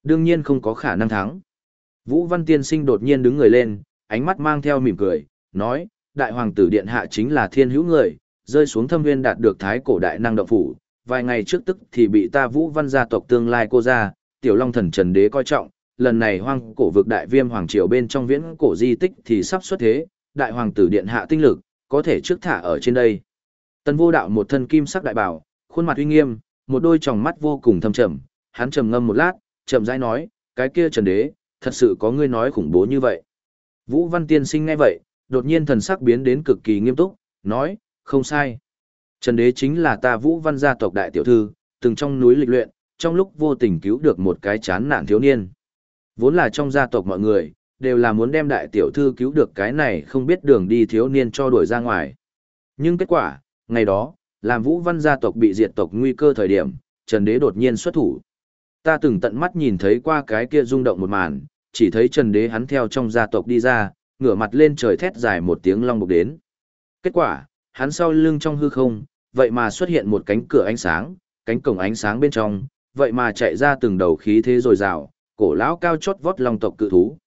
Speaker 1: Đương nhiên không có khả năng thắng. Vũ Văn Tiên Sinh đột nhiên đứng người lên, ánh mắt mang theo mỉm cười, nói, đại hoàng tử điện hạ chính là thiên hữu người, rơi xuống thâm viên đạt được thái cổ đại năng động phủ, vài ngày trước tức thì bị ta Vũ Văn gia tộc tương lai cô ra, tiểu long thần trần đế coi trọng, lần này hoang cổ vực đại viêm hoàng triều bên trong viễn cổ di tích thì sắp xuất thế, đại hoàng tử điện hạ tinh lực, có thể trước thả ở trên đây. Tần vô đạo một thân kim sắc đại bảo, khuôn mặt uy nghiêm, một đôi tròng mắt vô cùng thâm trầm, hắn trầm ngâm một lát, chậm rãi nói, cái kia trần đế, thật sự có ngươi nói khủng bố như vậy. Vũ Văn Tiên Sinh nghe vậy, đột nhiên thần sắc biến đến cực kỳ nghiêm túc, nói, không sai. Trần đế chính là ta Vũ Văn gia tộc đại tiểu thư, từng trong núi lịch luyện, trong lúc vô tình cứu được một cái chán nản thiếu niên. Vốn là trong gia tộc mọi người, đều là muốn đem đại tiểu thư cứu được cái này không biết đường đi thiếu niên cho đuổi ra ngoài. Nhưng kết quả, ngày đó, làm Vũ Văn gia tộc bị diệt tộc nguy cơ thời điểm, Trần Đế đột nhiên xuất thủ. Ta từng tận mắt nhìn thấy qua cái kia rung động một màn, chỉ thấy Trần Đế hắn theo trong gia tộc đi ra, ngửa mặt lên trời thét dài một tiếng long bục đến. Kết quả, hắn sau lưng trong hư không, vậy mà xuất hiện một cánh cửa ánh sáng, cánh cổng ánh sáng bên trong, vậy mà chạy ra từng đầu khí thế rồi rào, cổ lão cao chót vót long tộc cự thú.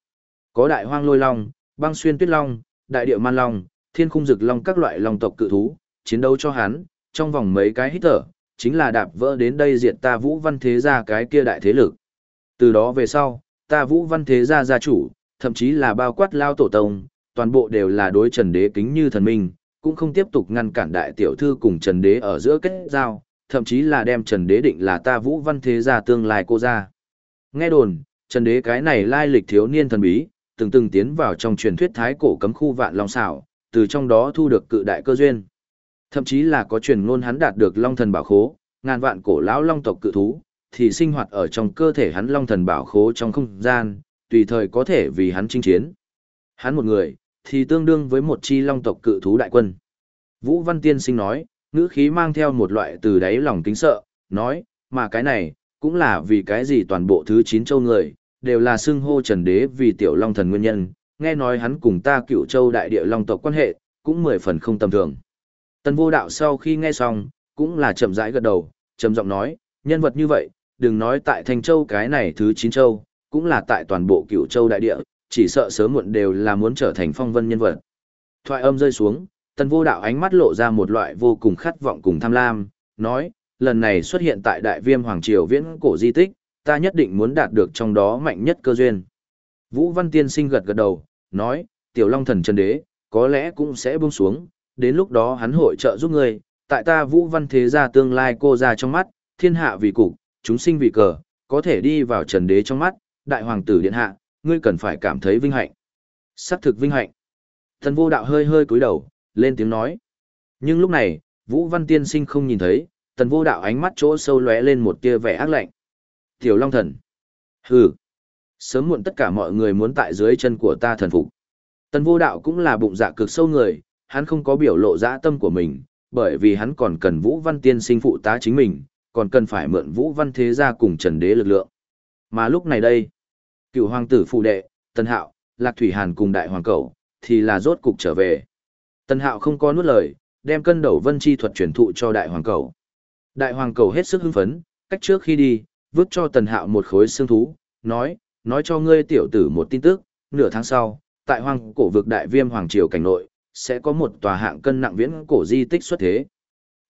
Speaker 1: Có đại hoang lôi long, băng xuyên tuyết long, đại địa man long, thiên khung rực long các loại long tộc cự thú, chiến đấu cho hắn, trong vòng mấy cái hít thở, chính là đạp vỡ đến đây diệt ta vũ văn thế gia cái kia đại thế lực. Từ đó về sau, ta vũ văn thế gia gia chủ, thậm chí là bao quát lao tổ tông, toàn bộ đều là đối trần đế kính như thần minh, cũng không tiếp tục ngăn cản đại tiểu thư cùng trần đế ở giữa kết giao, thậm chí là đem trần đế định là ta vũ văn thế gia tương lai cô gia. Nghe đồn, Trần Đế cái này lai lịch thiếu niên thần bí, từng từng tiến vào trong truyền thuyết thái cổ cấm khu vạn long xảo, từ trong đó thu được cự đại cơ duyên. Thậm chí là có truyền ngôn hắn đạt được long thần bảo khố, ngàn vạn cổ lão long tộc cự thú, thì sinh hoạt ở trong cơ thể hắn long thần bảo khố trong không gian, tùy thời có thể vì hắn chinh chiến. Hắn một người, thì tương đương với một chi long tộc cự thú đại quân. Vũ Văn Tiên Sinh nói, ngữ khí mang theo một loại từ đáy lòng kính sợ, nói, mà cái này, cũng là vì cái gì toàn bộ thứ chín châu người, đều là xưng hô Trần Đế vì tiểu long thần nguyên nhân, nghe nói hắn cùng ta cựu châu đại địa long tộc quan hệ, cũng mười phần không tầm thường. Tần vô đạo sau khi nghe xong, cũng là chậm rãi gật đầu, trầm giọng nói, nhân vật như vậy, đừng nói tại Thanh Châu cái này thứ chín châu, cũng là tại toàn bộ cựu châu đại địa, chỉ sợ sớm muộn đều là muốn trở thành phong vân nhân vật. Thoại âm rơi xuống, tần vô đạo ánh mắt lộ ra một loại vô cùng khát vọng cùng tham lam, nói, lần này xuất hiện tại đại viêm hoàng triều viễn cổ di tích, ta nhất định muốn đạt được trong đó mạnh nhất cơ duyên. Vũ Văn Tiên sinh gật gật đầu, nói, tiểu long thần chân đế, có lẽ cũng sẽ buông xuống, đến lúc đó hắn hội trợ giúp ngươi, tại ta Vũ Văn thế gia tương lai cô ra trong mắt, thiên hạ vì cục, chúng sinh vì cờ, có thể đi vào trần đế trong mắt, đại hoàng tử điện hạ, ngươi cần phải cảm thấy vinh hạnh. Sắc thực vinh hạnh. Thần vô đạo hơi hơi cúi đầu, lên tiếng nói. Nhưng lúc này, Vũ Văn Tiên sinh không nhìn thấy, tần vô đạo ánh mắt chỗ sâu lóe lên một tia vẻ ác lạnh. Tiểu Long Thần. Hừ. Sớm muộn tất cả mọi người muốn tại dưới chân của ta thần phục. Tần vô đạo cũng là bụng dạ cực sâu người, hắn không có biểu lộ dã tâm của mình, bởi vì hắn còn cần Vũ Văn Tiên sinh phụ tá chính mình, còn cần phải mượn Vũ Văn Thế gia cùng Trần Đế lực lượng. Mà lúc này đây, cựu hoàng tử phụ đệ, Tần Hạo, Lạc Thủy Hàn cùng Đại Hoàng Cẩu, thì là rốt cục trở về. Tần Hạo không có nuốt lời, đem cân đầu vân chi thuật truyền thụ cho Đại Hoàng Cẩu. Đại Hoàng Cầu hết sức hưng phấn, cách trước khi đi, vứt cho Tần Hạo một khối xương thú, nói, nói cho ngươi tiểu tử một tin tức, nửa tháng sau, tại Hoàng cổ vực Đại Viêm Hoàng Triều cảnh nội, sẽ có một tòa hạng cân nặng viễn cổ di tích xuất thế.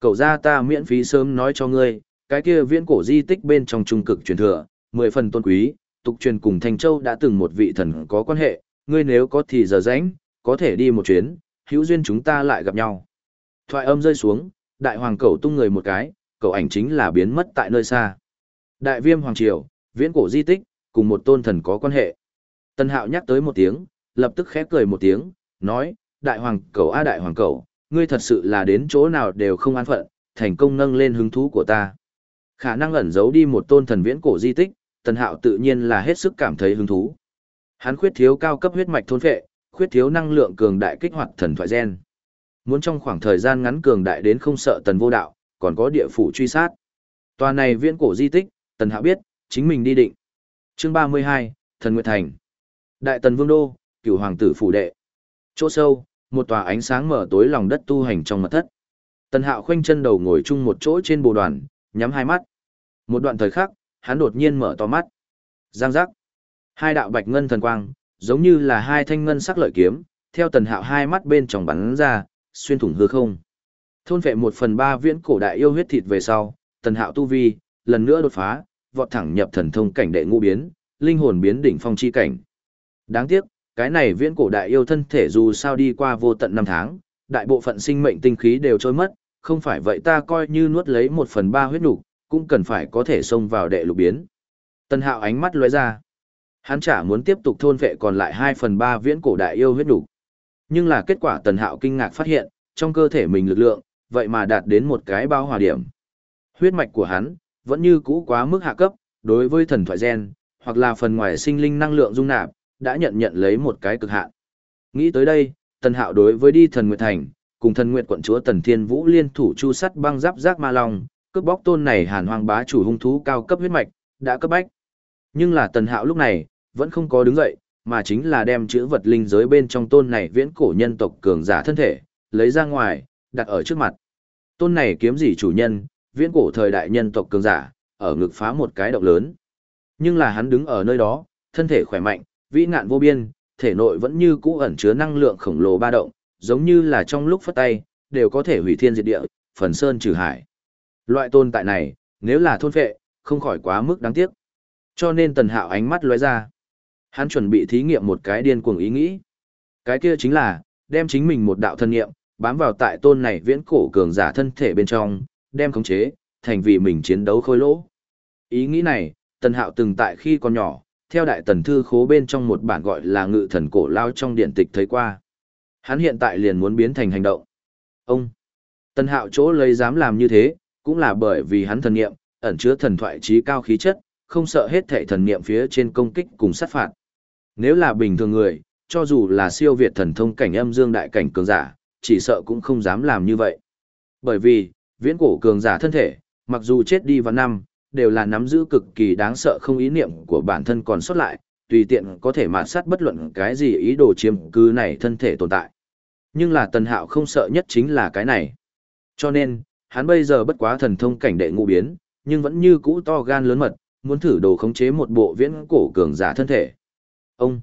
Speaker 1: Cầu ra ta miễn phí sớm nói cho ngươi, cái kia viễn cổ di tích bên trong trung cực truyền thừa, mười phần tôn quý, tục truyền cùng Thành Châu đã từng một vị thần có quan hệ, ngươi nếu có thì giờ rảnh, có thể đi một chuyến, hữu duyên chúng ta lại gặp nhau. Thoại âm rơi xuống, đại hoàng Cầu tung người một cái, cậu ảnh chính là biến mất tại nơi xa. Đại viêm hoàng triều, viễn cổ di tích, cùng một tôn thần có quan hệ. Tân hạo nhắc tới một tiếng, lập tức khép cười một tiếng, nói, đại hoàng cậu a đại hoàng cậu, ngươi thật sự là đến chỗ nào đều không an phận, thành công nâng lên hứng thú của ta. Khả năng ẩn giấu đi một tôn thần viễn cổ di tích, tần hạo tự nhiên là hết sức cảm thấy hứng thú. Hắn khuyết thiếu cao cấp huyết mạch thôn phệ, khuyết thiếu năng lượng cường đại kích hoạt thần thoại gen. Muốn trong khoảng thời gian ngắn cường đại đến không sợ tần vô đạo, còn có địa phủ truy sát. Tòa này viễn cổ di tích, tần hạo biết, chính mình đi định. Chương 32, Thần Nguyệt Thành. Đại tần vương đô, cửu hoàng tử phủ đệ. Chỗ sâu, một tòa ánh sáng mở tối lòng đất tu hành trong mật thất. Tần Hạo khoanh chân đầu ngồi chung một chỗ trên bồ đoàn, nhắm hai mắt. Một đoạn thời khắc, hắn đột nhiên mở to mắt. Giang giác. Hai đạo bạch ngân thần quang, giống như là hai thanh ngân sắc lợi kiếm, theo Tần Hạo hai mắt bên trong bắn ra, xuyên thủng hư không. Thôn vệ một phần ba viễn cổ đại yêu huyết thịt về sau, Tần Hạo tu vi, lần nữa đột phá, vọt thẳng nhập thần thông cảnh đệ ngũ biến, linh hồn biến đỉnh phong chi cảnh. Đáng tiếc, cái này viễn cổ đại yêu thân thể dù sao đi qua vô tận năm tháng, đại bộ phận sinh mệnh tinh khí đều trôi mất, không phải vậy ta coi như nuốt lấy một phần ba huyết nục cũng cần phải có thể xông vào đệ lục biến. tần hạo ánh mắt lóe ra. Hắn chả muốn tiếp tục thôn vệ còn lại hai phần ba viễn cổ đại yêu huyết nục Nhưng là kết quả tần hạo kinh ngạc phát hiện, trong cơ thể mình lực lượng, vậy mà đạt đến một cái bao hòa điểm. Huyết mạch của hắn, vẫn như cũ quá mức hạ cấp, đối với thần thoại gen, hoặc là phần ngoài sinh linh năng lượng dung nạp, đã nhận nhận lấy một cái cực hạn. Nghĩ tới đây, Tần Hạo đối với đi thần Nguyệt Thành, cùng thần Nguyệt quận chúa Tần Thiên Vũ liên thủ chu sắt băng giáp giác ma long, cướp bóc tôn này hàn hoang bá chủ hung thú cao cấp huyết mạch, đã cấp bách. Nhưng là Tần Hạo lúc này, vẫn không có đứng dậy, mà chính là đem chữ vật linh giới bên trong tôn này viễn cổ nhân tộc cường giả thân thể, lấy ra ngoài, đặt ở trước mặt. Tôn này kiếm gì chủ nhân, viễn cổ thời đại nhân tộc cường giả, ở ngực phá một cái động lớn. Nhưng là hắn đứng ở nơi đó, thân thể khỏe mạnh, vĩ ngạn vô biên, thể nội vẫn như cũ ẩn chứa năng lượng khổng lồ ba động, giống như là trong lúc phất tay, đều có thể hủy thiên diệt địa, phần sơn trừ hải. Loại tồn tại này, nếu là thôn phệ, không khỏi quá mức đáng tiếc. Cho nên tần hạo ánh mắt lóe ra. Hắn chuẩn bị thí nghiệm một cái điên cuồng ý nghĩ. Cái kia chính là, đem chính mình một đạo thân nghiệm, bám vào tại tôn này viễn cổ cường giả thân thể bên trong, đem khống chế, thành vì mình chiến đấu khôi lỗ. Ý nghĩ này, tần hạo từng tại khi còn nhỏ, theo đại tần thư khố bên trong một bản gọi là ngự thần cổ lao trong điện tịch thấy qua. Hắn hiện tại liền muốn biến thành hành động. Ông, tần hạo chỗ lấy dám làm như thế, cũng là bởi vì hắn thần nghiệm, ẩn chứa thần thoại trí cao khí chất, không sợ hết thảy thần nghiệm phía trên công kích cùng sát phạt. Nếu là bình thường người, cho dù là siêu việt thần thông cảnh âm dương đại cảnh cường giả, chỉ sợ cũng không dám làm như vậy. Bởi vì, viễn cổ cường giả thân thể, mặc dù chết đi vào năm, đều là nắm giữ cực kỳ đáng sợ không ý niệm của bản thân còn sót lại, tùy tiện có thể mạt sát bất luận cái gì ý đồ chiếm cứ này thân thể tồn tại. Nhưng là tần hạo không sợ nhất chính là cái này. Cho nên, hắn bây giờ bất quá thần thông cảnh đệ ngũ biến, nhưng vẫn như cũ to gan lớn mật, muốn thử đồ khống chế một bộ viễn cổ cường giả thân thể. Ông!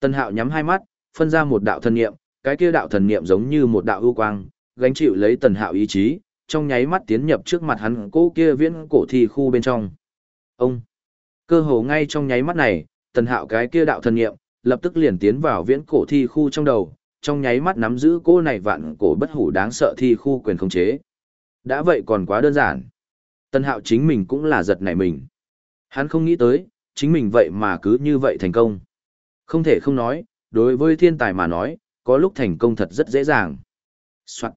Speaker 1: Tần hạo nhắm hai mắt, phân ra một đạo thần niệm, cái kia đạo thần niệm giống như một đạo ưu quang, gánh chịu lấy tần hạo ý chí, trong nháy mắt tiến nhập trước mặt hắn cố kia viễn cổ thi khu bên trong. Ông! Cơ hồ ngay trong nháy mắt này, tần hạo cái kia đạo thần niệm lập tức liền tiến vào viễn cổ thi khu trong đầu, trong nháy mắt nắm giữ cô này vạn cổ bất hủ đáng sợ thi khu quyền khống chế. Đã vậy còn quá đơn giản. Tần hạo chính mình cũng là giật nảy mình. Hắn không nghĩ tới, chính mình vậy mà cứ như vậy thành công. Không thể không nói, đối với thiên tài mà nói, có lúc thành công thật rất dễ dàng. Soạn.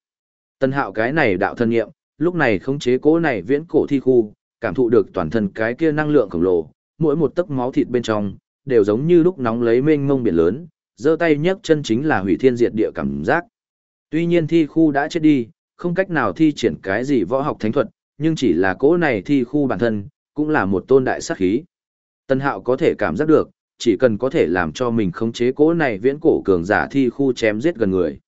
Speaker 1: Tân hạo cái này đạo thân nghiệm, lúc này khống chế cố này viễn cổ thi khu, cảm thụ được toàn thân cái kia năng lượng khổng lồ, mỗi một tấc máu thịt bên trong, đều giống như lúc nóng lấy mênh mông biển lớn, giơ tay nhấc chân chính là hủy thiên diệt địa cảm giác. Tuy nhiên thi khu đã chết đi, không cách nào thi triển cái gì võ học thánh thuật, nhưng chỉ là cố này thi khu bản thân, cũng là một tôn đại sát khí. Tân hạo có thể cảm giác được, chỉ cần có thể làm cho mình khống chế cỗ này viễn cổ cường giả thi khu chém giết gần người.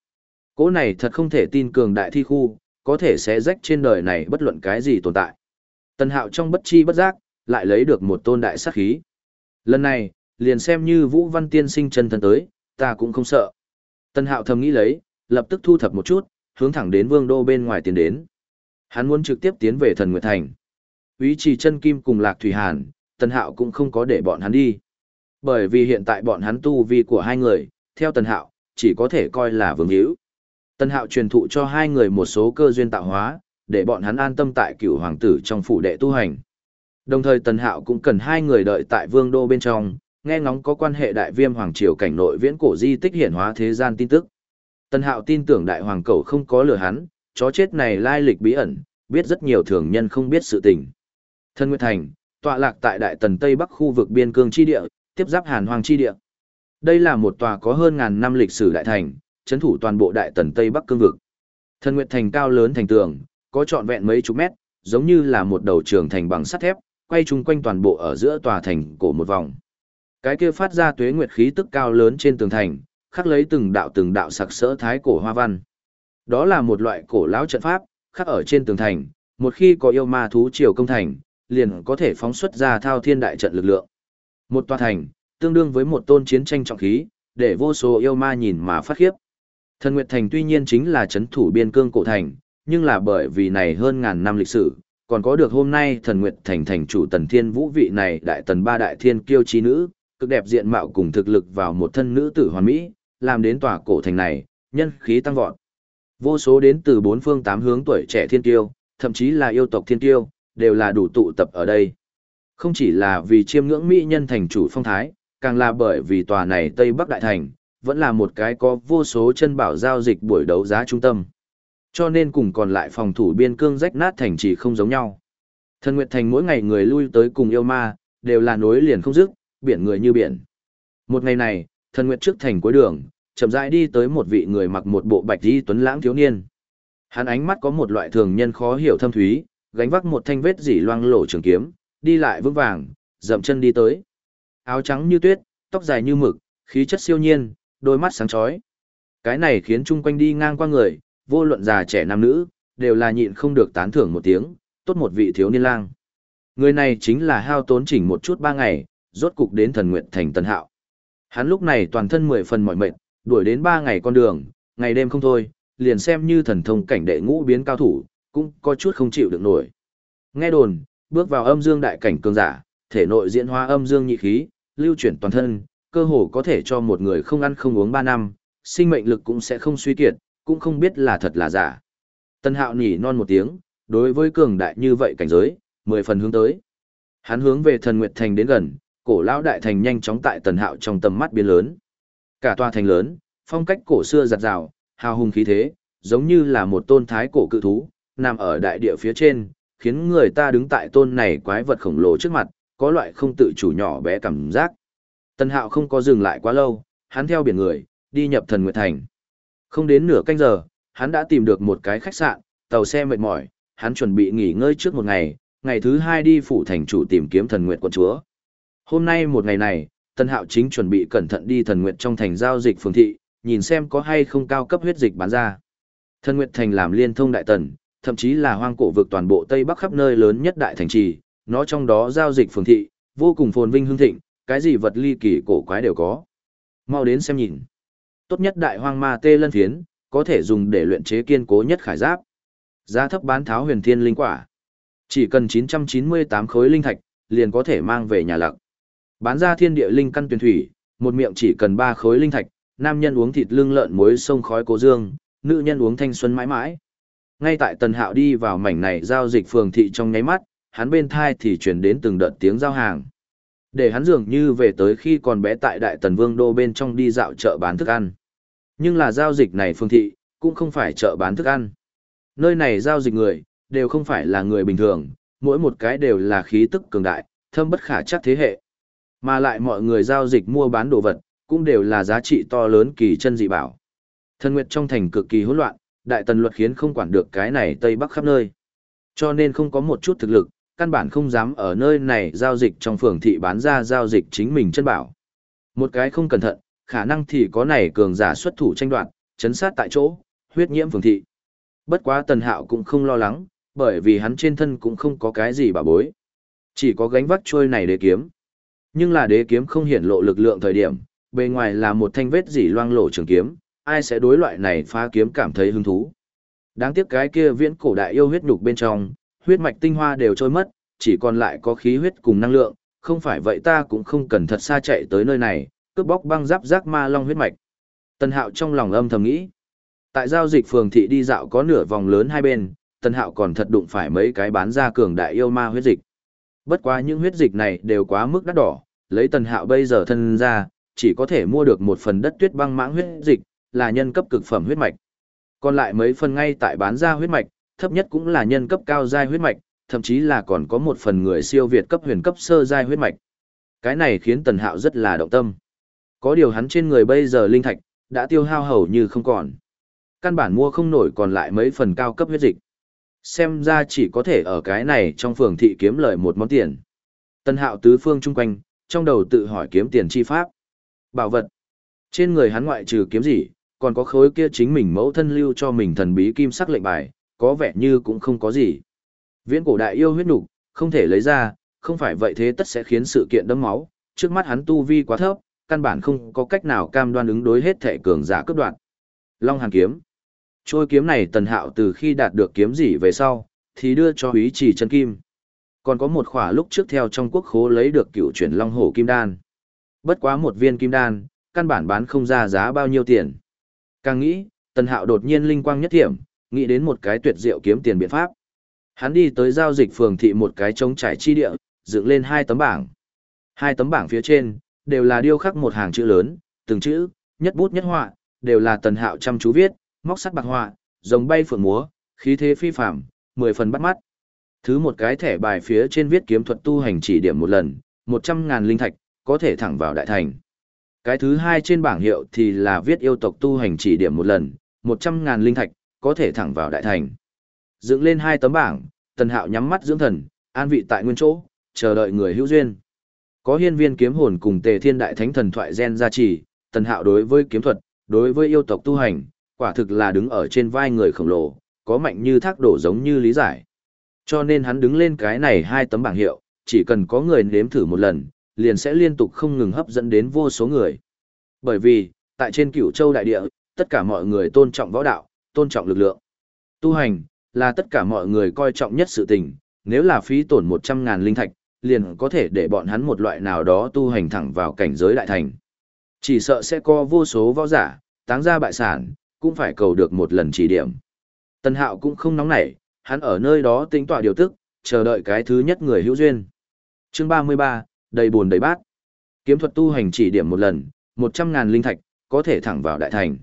Speaker 1: Cỗ này thật không thể tin cường đại thi khu, có thể sẽ rách trên đời này bất luận cái gì tồn tại. Tân hạo trong bất chi bất giác, lại lấy được một tôn đại sát khí. Lần này, liền xem như Vũ Văn Tiên sinh chân thân tới, ta cũng không sợ. Tân hạo thầm nghĩ lấy, lập tức thu thập một chút, hướng thẳng đến vương đô bên ngoài tiến đến. Hắn muốn trực tiếp tiến về thần Nguyệt Thành. Ý trì chân kim cùng Lạc Thủy Hàn, Tân hạo cũng không có để bọn hắn đi. Bởi vì hiện tại bọn hắn tu vi của hai người, theo tần hạo, chỉ có thể coi là vương hữu. tần hạo truyền thụ cho hai người một số cơ duyên tạo hóa, để bọn hắn an tâm tại cửu hoàng tử trong phủ đệ tu hành. Đồng thời Tần Hạo cũng cần hai người đợi tại vương đô bên trong, nghe ngóng có quan hệ đại viêm hoàng triều cảnh nội viễn cổ di tích hiển hóa thế gian tin tức. Tần Hạo tin tưởng đại hoàng cầu không có lừa hắn, chó chết này lai lịch bí ẩn, biết rất nhiều thường nhân không biết sự tình. Thân Nguyệt Thành, tọa lạc tại đại tần Tây Bắc khu vực biên cương chi địa, tiếp giáp Hàn Hoàng chi địa. Đây là một tòa có hơn ngàn năm lịch sử đại thành, chấn thủ toàn bộ đại tần Tây Bắc cương vực. thần Nguyệt Thành cao lớn thành tường, có trọn vẹn mấy chục mét, giống như là một đầu trường thành bằng sắt thép, quay chung quanh toàn bộ ở giữa tòa thành cổ một vòng. Cái kia phát ra tuế nguyệt khí tức cao lớn trên tường thành, khắc lấy từng đạo từng đạo sặc sỡ thái cổ hoa văn. Đó là một loại cổ lão trận pháp, khắc ở trên tường thành, một khi có yêu ma thú triều công thành, liền có thể phóng xuất ra thao thiên đại trận lực lượng. Một tòa thành, tương đương với một tôn chiến tranh trọng khí, để vô số yêu ma nhìn mà phát khiếp. Thần Nguyệt Thành tuy nhiên chính là chấn thủ biên cương cổ thành, nhưng là bởi vì này hơn ngàn năm lịch sử, còn có được hôm nay thần nguyệt thành thành chủ tần thiên vũ vị này đại tần ba đại thiên kiêu trí nữ, cực đẹp diện mạo cùng thực lực vào một thân nữ tử hoàn mỹ, làm đến tòa cổ thành này, nhân khí tăng vọt. Vô số đến từ bốn phương tám hướng tuổi trẻ thiên kiêu, thậm chí là yêu tộc thiên kiêu, đều là đủ tụ tập ở đây. Không chỉ là vì chiêm ngưỡng mỹ nhân thành chủ phong thái, càng là bởi vì tòa này Tây Bắc Đại Thành, vẫn là một cái có vô số chân bảo giao dịch buổi đấu giá trung tâm. Cho nên cùng còn lại phòng thủ biên cương rách nát thành chỉ không giống nhau. Thần Nguyệt Thành mỗi ngày người lui tới cùng yêu ma, đều là nối liền không dứt, biển người như biển. Một ngày này, Thần Nguyệt trước thành cuối đường, chậm rãi đi tới một vị người mặc một bộ bạch y tuấn lãng thiếu niên. Hắn ánh mắt có một loại thường nhân khó hiểu thâm thúy, gánh vác một thanh vết dỉ loang lổ trường kiếm, đi lại vững vàng, dậm chân đi tới. Áo trắng như tuyết, tóc dài như mực, khí chất siêu nhiên, đôi mắt sáng chói. Cái này khiến chung quanh đi ngang qua người, vô luận già trẻ nam nữ, đều là nhịn không được tán thưởng một tiếng, tốt một vị thiếu niên lang. Người này chính là hao tốn chỉnh một chút ba ngày, rốt cục đến thần nguyện thành tân hạo. Hắn lúc này toàn thân mười phần mỏi mệt, đuổi đến ba ngày con đường, ngày đêm không thôi, liền xem như thần thông cảnh đệ ngũ biến cao thủ, cũng có chút không chịu được nổi. Nghe đồn, bước vào âm dương đại cảnh cường giả, thể nội diễn hóa âm dương nhị khí, lưu chuyển toàn thân, cơ hồ có thể cho một người không ăn không uống ba năm, sinh mệnh lực cũng sẽ không suy kiệt, cũng không biết là thật là giả. Tân hạo nhỉ non một tiếng, đối với cường đại như vậy cảnh giới, mười phần hướng tới. Hắn hướng về thần Nguyệt Thành đến gần, cổ lão đại thành nhanh chóng tại tần hạo trong tầm mắt biến lớn. Cả tòa thành lớn, phong cách cổ xưa giật rào, hào hùng khí thế, giống như là một tôn thái cổ cự thú, nằm ở đại địa phía trên, khiến người ta đứng tại tôn này quái vật khổng lồ trước mặt, có loại không tự chủ nhỏ bé cảm giác. Tần hạo không có dừng lại quá lâu, hắn theo biển người, đi nhập thần Nguyệt Thành. Không đến nửa canh giờ, hắn đã tìm được một cái khách sạn, tàu xe mệt mỏi, hắn chuẩn bị nghỉ ngơi trước một ngày, ngày thứ hai đi phủ thành chủ tìm kiếm thần Nguyệt quận chúa. Hôm nay một ngày này, Tân Hạo chính chuẩn bị cẩn thận đi thần Nguyệt trong thành giao dịch phường thị, nhìn xem có hay không cao cấp huyết dịch bán ra. Thần Nguyệt thành làm liên thông đại tần, thậm chí là hoang cổ vực toàn bộ Tây Bắc khắp nơi lớn nhất đại thành trì, nó trong đó giao dịch phường thị, vô cùng phồn vinh hương thịnh, cái gì vật ly kỳ cổ quái đều có. Mau đến xem nhìn. Tốt nhất đại hoang ma tê lân phiến, có thể dùng để luyện chế kiên cố nhất khải giáp. Giá thấp bán tháo huyền thiên linh quả. Chỉ cần 998 khối linh thạch, liền có thể mang về nhà lặc. Bán ra thiên địa linh căn tuyển thủy, một miệng chỉ cần 3 khối linh thạch, nam nhân uống thịt lương lợn muối sông khói cố dương, nữ nhân uống thanh xuân mãi mãi. Ngay tại Tần Hạo đi vào mảnh này giao dịch phường thị trong nháy mắt, hắn bên thai thì chuyển đến từng đợt tiếng giao hàng. Để hắn dường như về tới khi còn bé tại Đại Tần Vương Đô bên trong đi dạo chợ bán thức ăn. Nhưng là giao dịch này phương thị, cũng không phải chợ bán thức ăn. Nơi này giao dịch người, đều không phải là người bình thường, mỗi một cái đều là khí tức cường đại, thâm bất khả chắc thế hệ. Mà lại mọi người giao dịch mua bán đồ vật, cũng đều là giá trị to lớn kỳ chân dị bảo. Thần Nguyệt trong thành cực kỳ hỗn loạn, đại tần luật khiến không quản được cái này Tây Bắc khắp nơi. Cho nên không có một chút thực lực, căn bản không dám ở nơi này giao dịch trong phường thị bán ra giao dịch chính mình chân bảo. Một cái không cẩn thận, khả năng thì có này cường giả xuất thủ tranh đoạt, chấn sát tại chỗ, huyết nhiễm phường thị. Bất quá tần hạo cũng không lo lắng, bởi vì hắn trên thân cũng không có cái gì bảo bối. Chỉ có gánh vác trôi này đế kiếm. Nhưng là đế kiếm không hiển lộ lực lượng thời điểm, bề ngoài là một thanh vết dỉ loang lổ trường kiếm, ai sẽ đối loại này phá kiếm cảm thấy hứng thú. Đáng tiếc cái kia viễn cổ đại yêu huyết nhục bên trong, huyết mạch tinh hoa đều trôi mất, chỉ còn lại có khí huyết cùng năng lượng, không phải vậy ta cũng không cần thật xa chạy tới nơi này, cướp bóc băng giáp giác ma long huyết mạch. Tần Hạo trong lòng âm thầm nghĩ. Tại giao dịch phường thị đi dạo có nửa vòng lớn hai bên, Tần Hạo còn thật đụng phải mấy cái bán ra cường đại yêu ma huyết dịch. Bất quá những huyết dịch này đều quá mức đắt đỏ, lấy Tần Hạo bây giờ thân ra, chỉ có thể mua được một phần đất tuyết băng mãng huyết dịch, là nhân cấp cực phẩm huyết mạch. Còn lại mấy phần ngay tại bán ra huyết mạch, thấp nhất cũng là nhân cấp cao giai huyết mạch, thậm chí là còn có một phần người siêu việt cấp huyền cấp sơ giai huyết mạch. Cái này khiến Tần Hạo rất là động tâm. Có điều hắn trên người bây giờ linh thạch đã tiêu hao hầu như không còn. Căn bản mua không nổi còn lại mấy phần cao cấp huyết dịch. Xem ra chỉ có thể ở cái này trong phường thị kiếm lời một món tiền. Tần Hạo tứ phương chung quanh, trong đầu tự hỏi kiếm tiền chi pháp. Bảo vật. Trên người hắn ngoại trừ kiếm gì, còn có khối kia chính mình mẫu thân lưu cho mình thần bí kim sắc lệnh bài, có vẻ như cũng không có gì. Viễn cổ đại yêu huyết nục, không thể lấy ra, không phải vậy thế tất sẽ khiến sự kiện đẫm máu, trước mắt hắn tu vi quá thấp, căn bản không có cách nào cam đoan ứng đối hết thể cường giả cấp đoạn. Long Hàn kiếm. Trôi kiếm này Tần Hạo từ khi đạt được kiếm gì về sau, thì đưa cho Úy Chỉ chân kim. Còn có một khỏa lúc trước theo trong quốc khố lấy được cựu chuyển Long Hổ kim đan. Bất quá một viên kim đan, căn bản bán không ra giá bao nhiêu tiền. Càng nghĩ, Tần Hạo đột nhiên linh quang nhất thiểm, nghĩ đến một cái tuyệt diệu kiếm tiền biện pháp. Hắn đi tới giao dịch phường thị một cái trống trải chi địa, dựng lên hai tấm bảng. Hai tấm bảng phía trên, đều là điêu khắc một hàng chữ lớn, từng chữ, nhất bút nhất họa, đều là tần hạo chăm chú viết, móc sắt bạc họa, rồng bay phượng múa, khí thế phi phàm, mười phần bắt mắt. Thứ một cái thẻ bài phía trên viết kiếm thuật tu hành chỉ điểm một lần, một trăm ngàn linh thạch, có thể thẳng vào đại thành. Cái thứ hai trên bảng hiệu thì là viết yêu tộc tu hành chỉ điểm một lần, một trăm ngàn linh thạch, có thể thẳng vào đại thành. Dựng lên hai tấm bảng, tần hạo nhắm mắt dưỡng thần, an vị tại nguyên chỗ, chờ đợi người hữu duyên. Có hiên viên kiếm hồn cùng tề thiên đại thánh thần thoại gen gia trì, tần hạo đối với kiếm thuật, đối với yêu tộc tu hành, quả thực là đứng ở trên vai người khổng lồ, có mạnh như thác đổ giống như lý giải. Cho nên hắn đứng lên cái này hai tấm bảng hiệu, chỉ cần có người nếm thử một lần, liền sẽ liên tục không ngừng hấp dẫn đến vô số người. Bởi vì, tại trên cửu châu đại địa, tất cả mọi người tôn trọng võ đạo, tôn trọng lực lượng. Tu hành, là tất cả mọi người coi trọng nhất sự tình, nếu là phí tổn 100.000 linh thạch, liền có thể để bọn hắn một loại nào đó tu hành thẳng vào cảnh giới đại thành. Chỉ sợ sẽ có vô số võ giả, táng ra bại sản, cũng phải cầu được một lần chỉ điểm. Tân hạo cũng không nóng nảy, hắn ở nơi đó tính tỏa điều tức, chờ đợi cái thứ nhất người hữu duyên. Chương 33, đầy buồn đầy bát. Kiếm thuật tu hành chỉ điểm một lần, 100.000 linh thạch, có thể thẳng vào đại thành.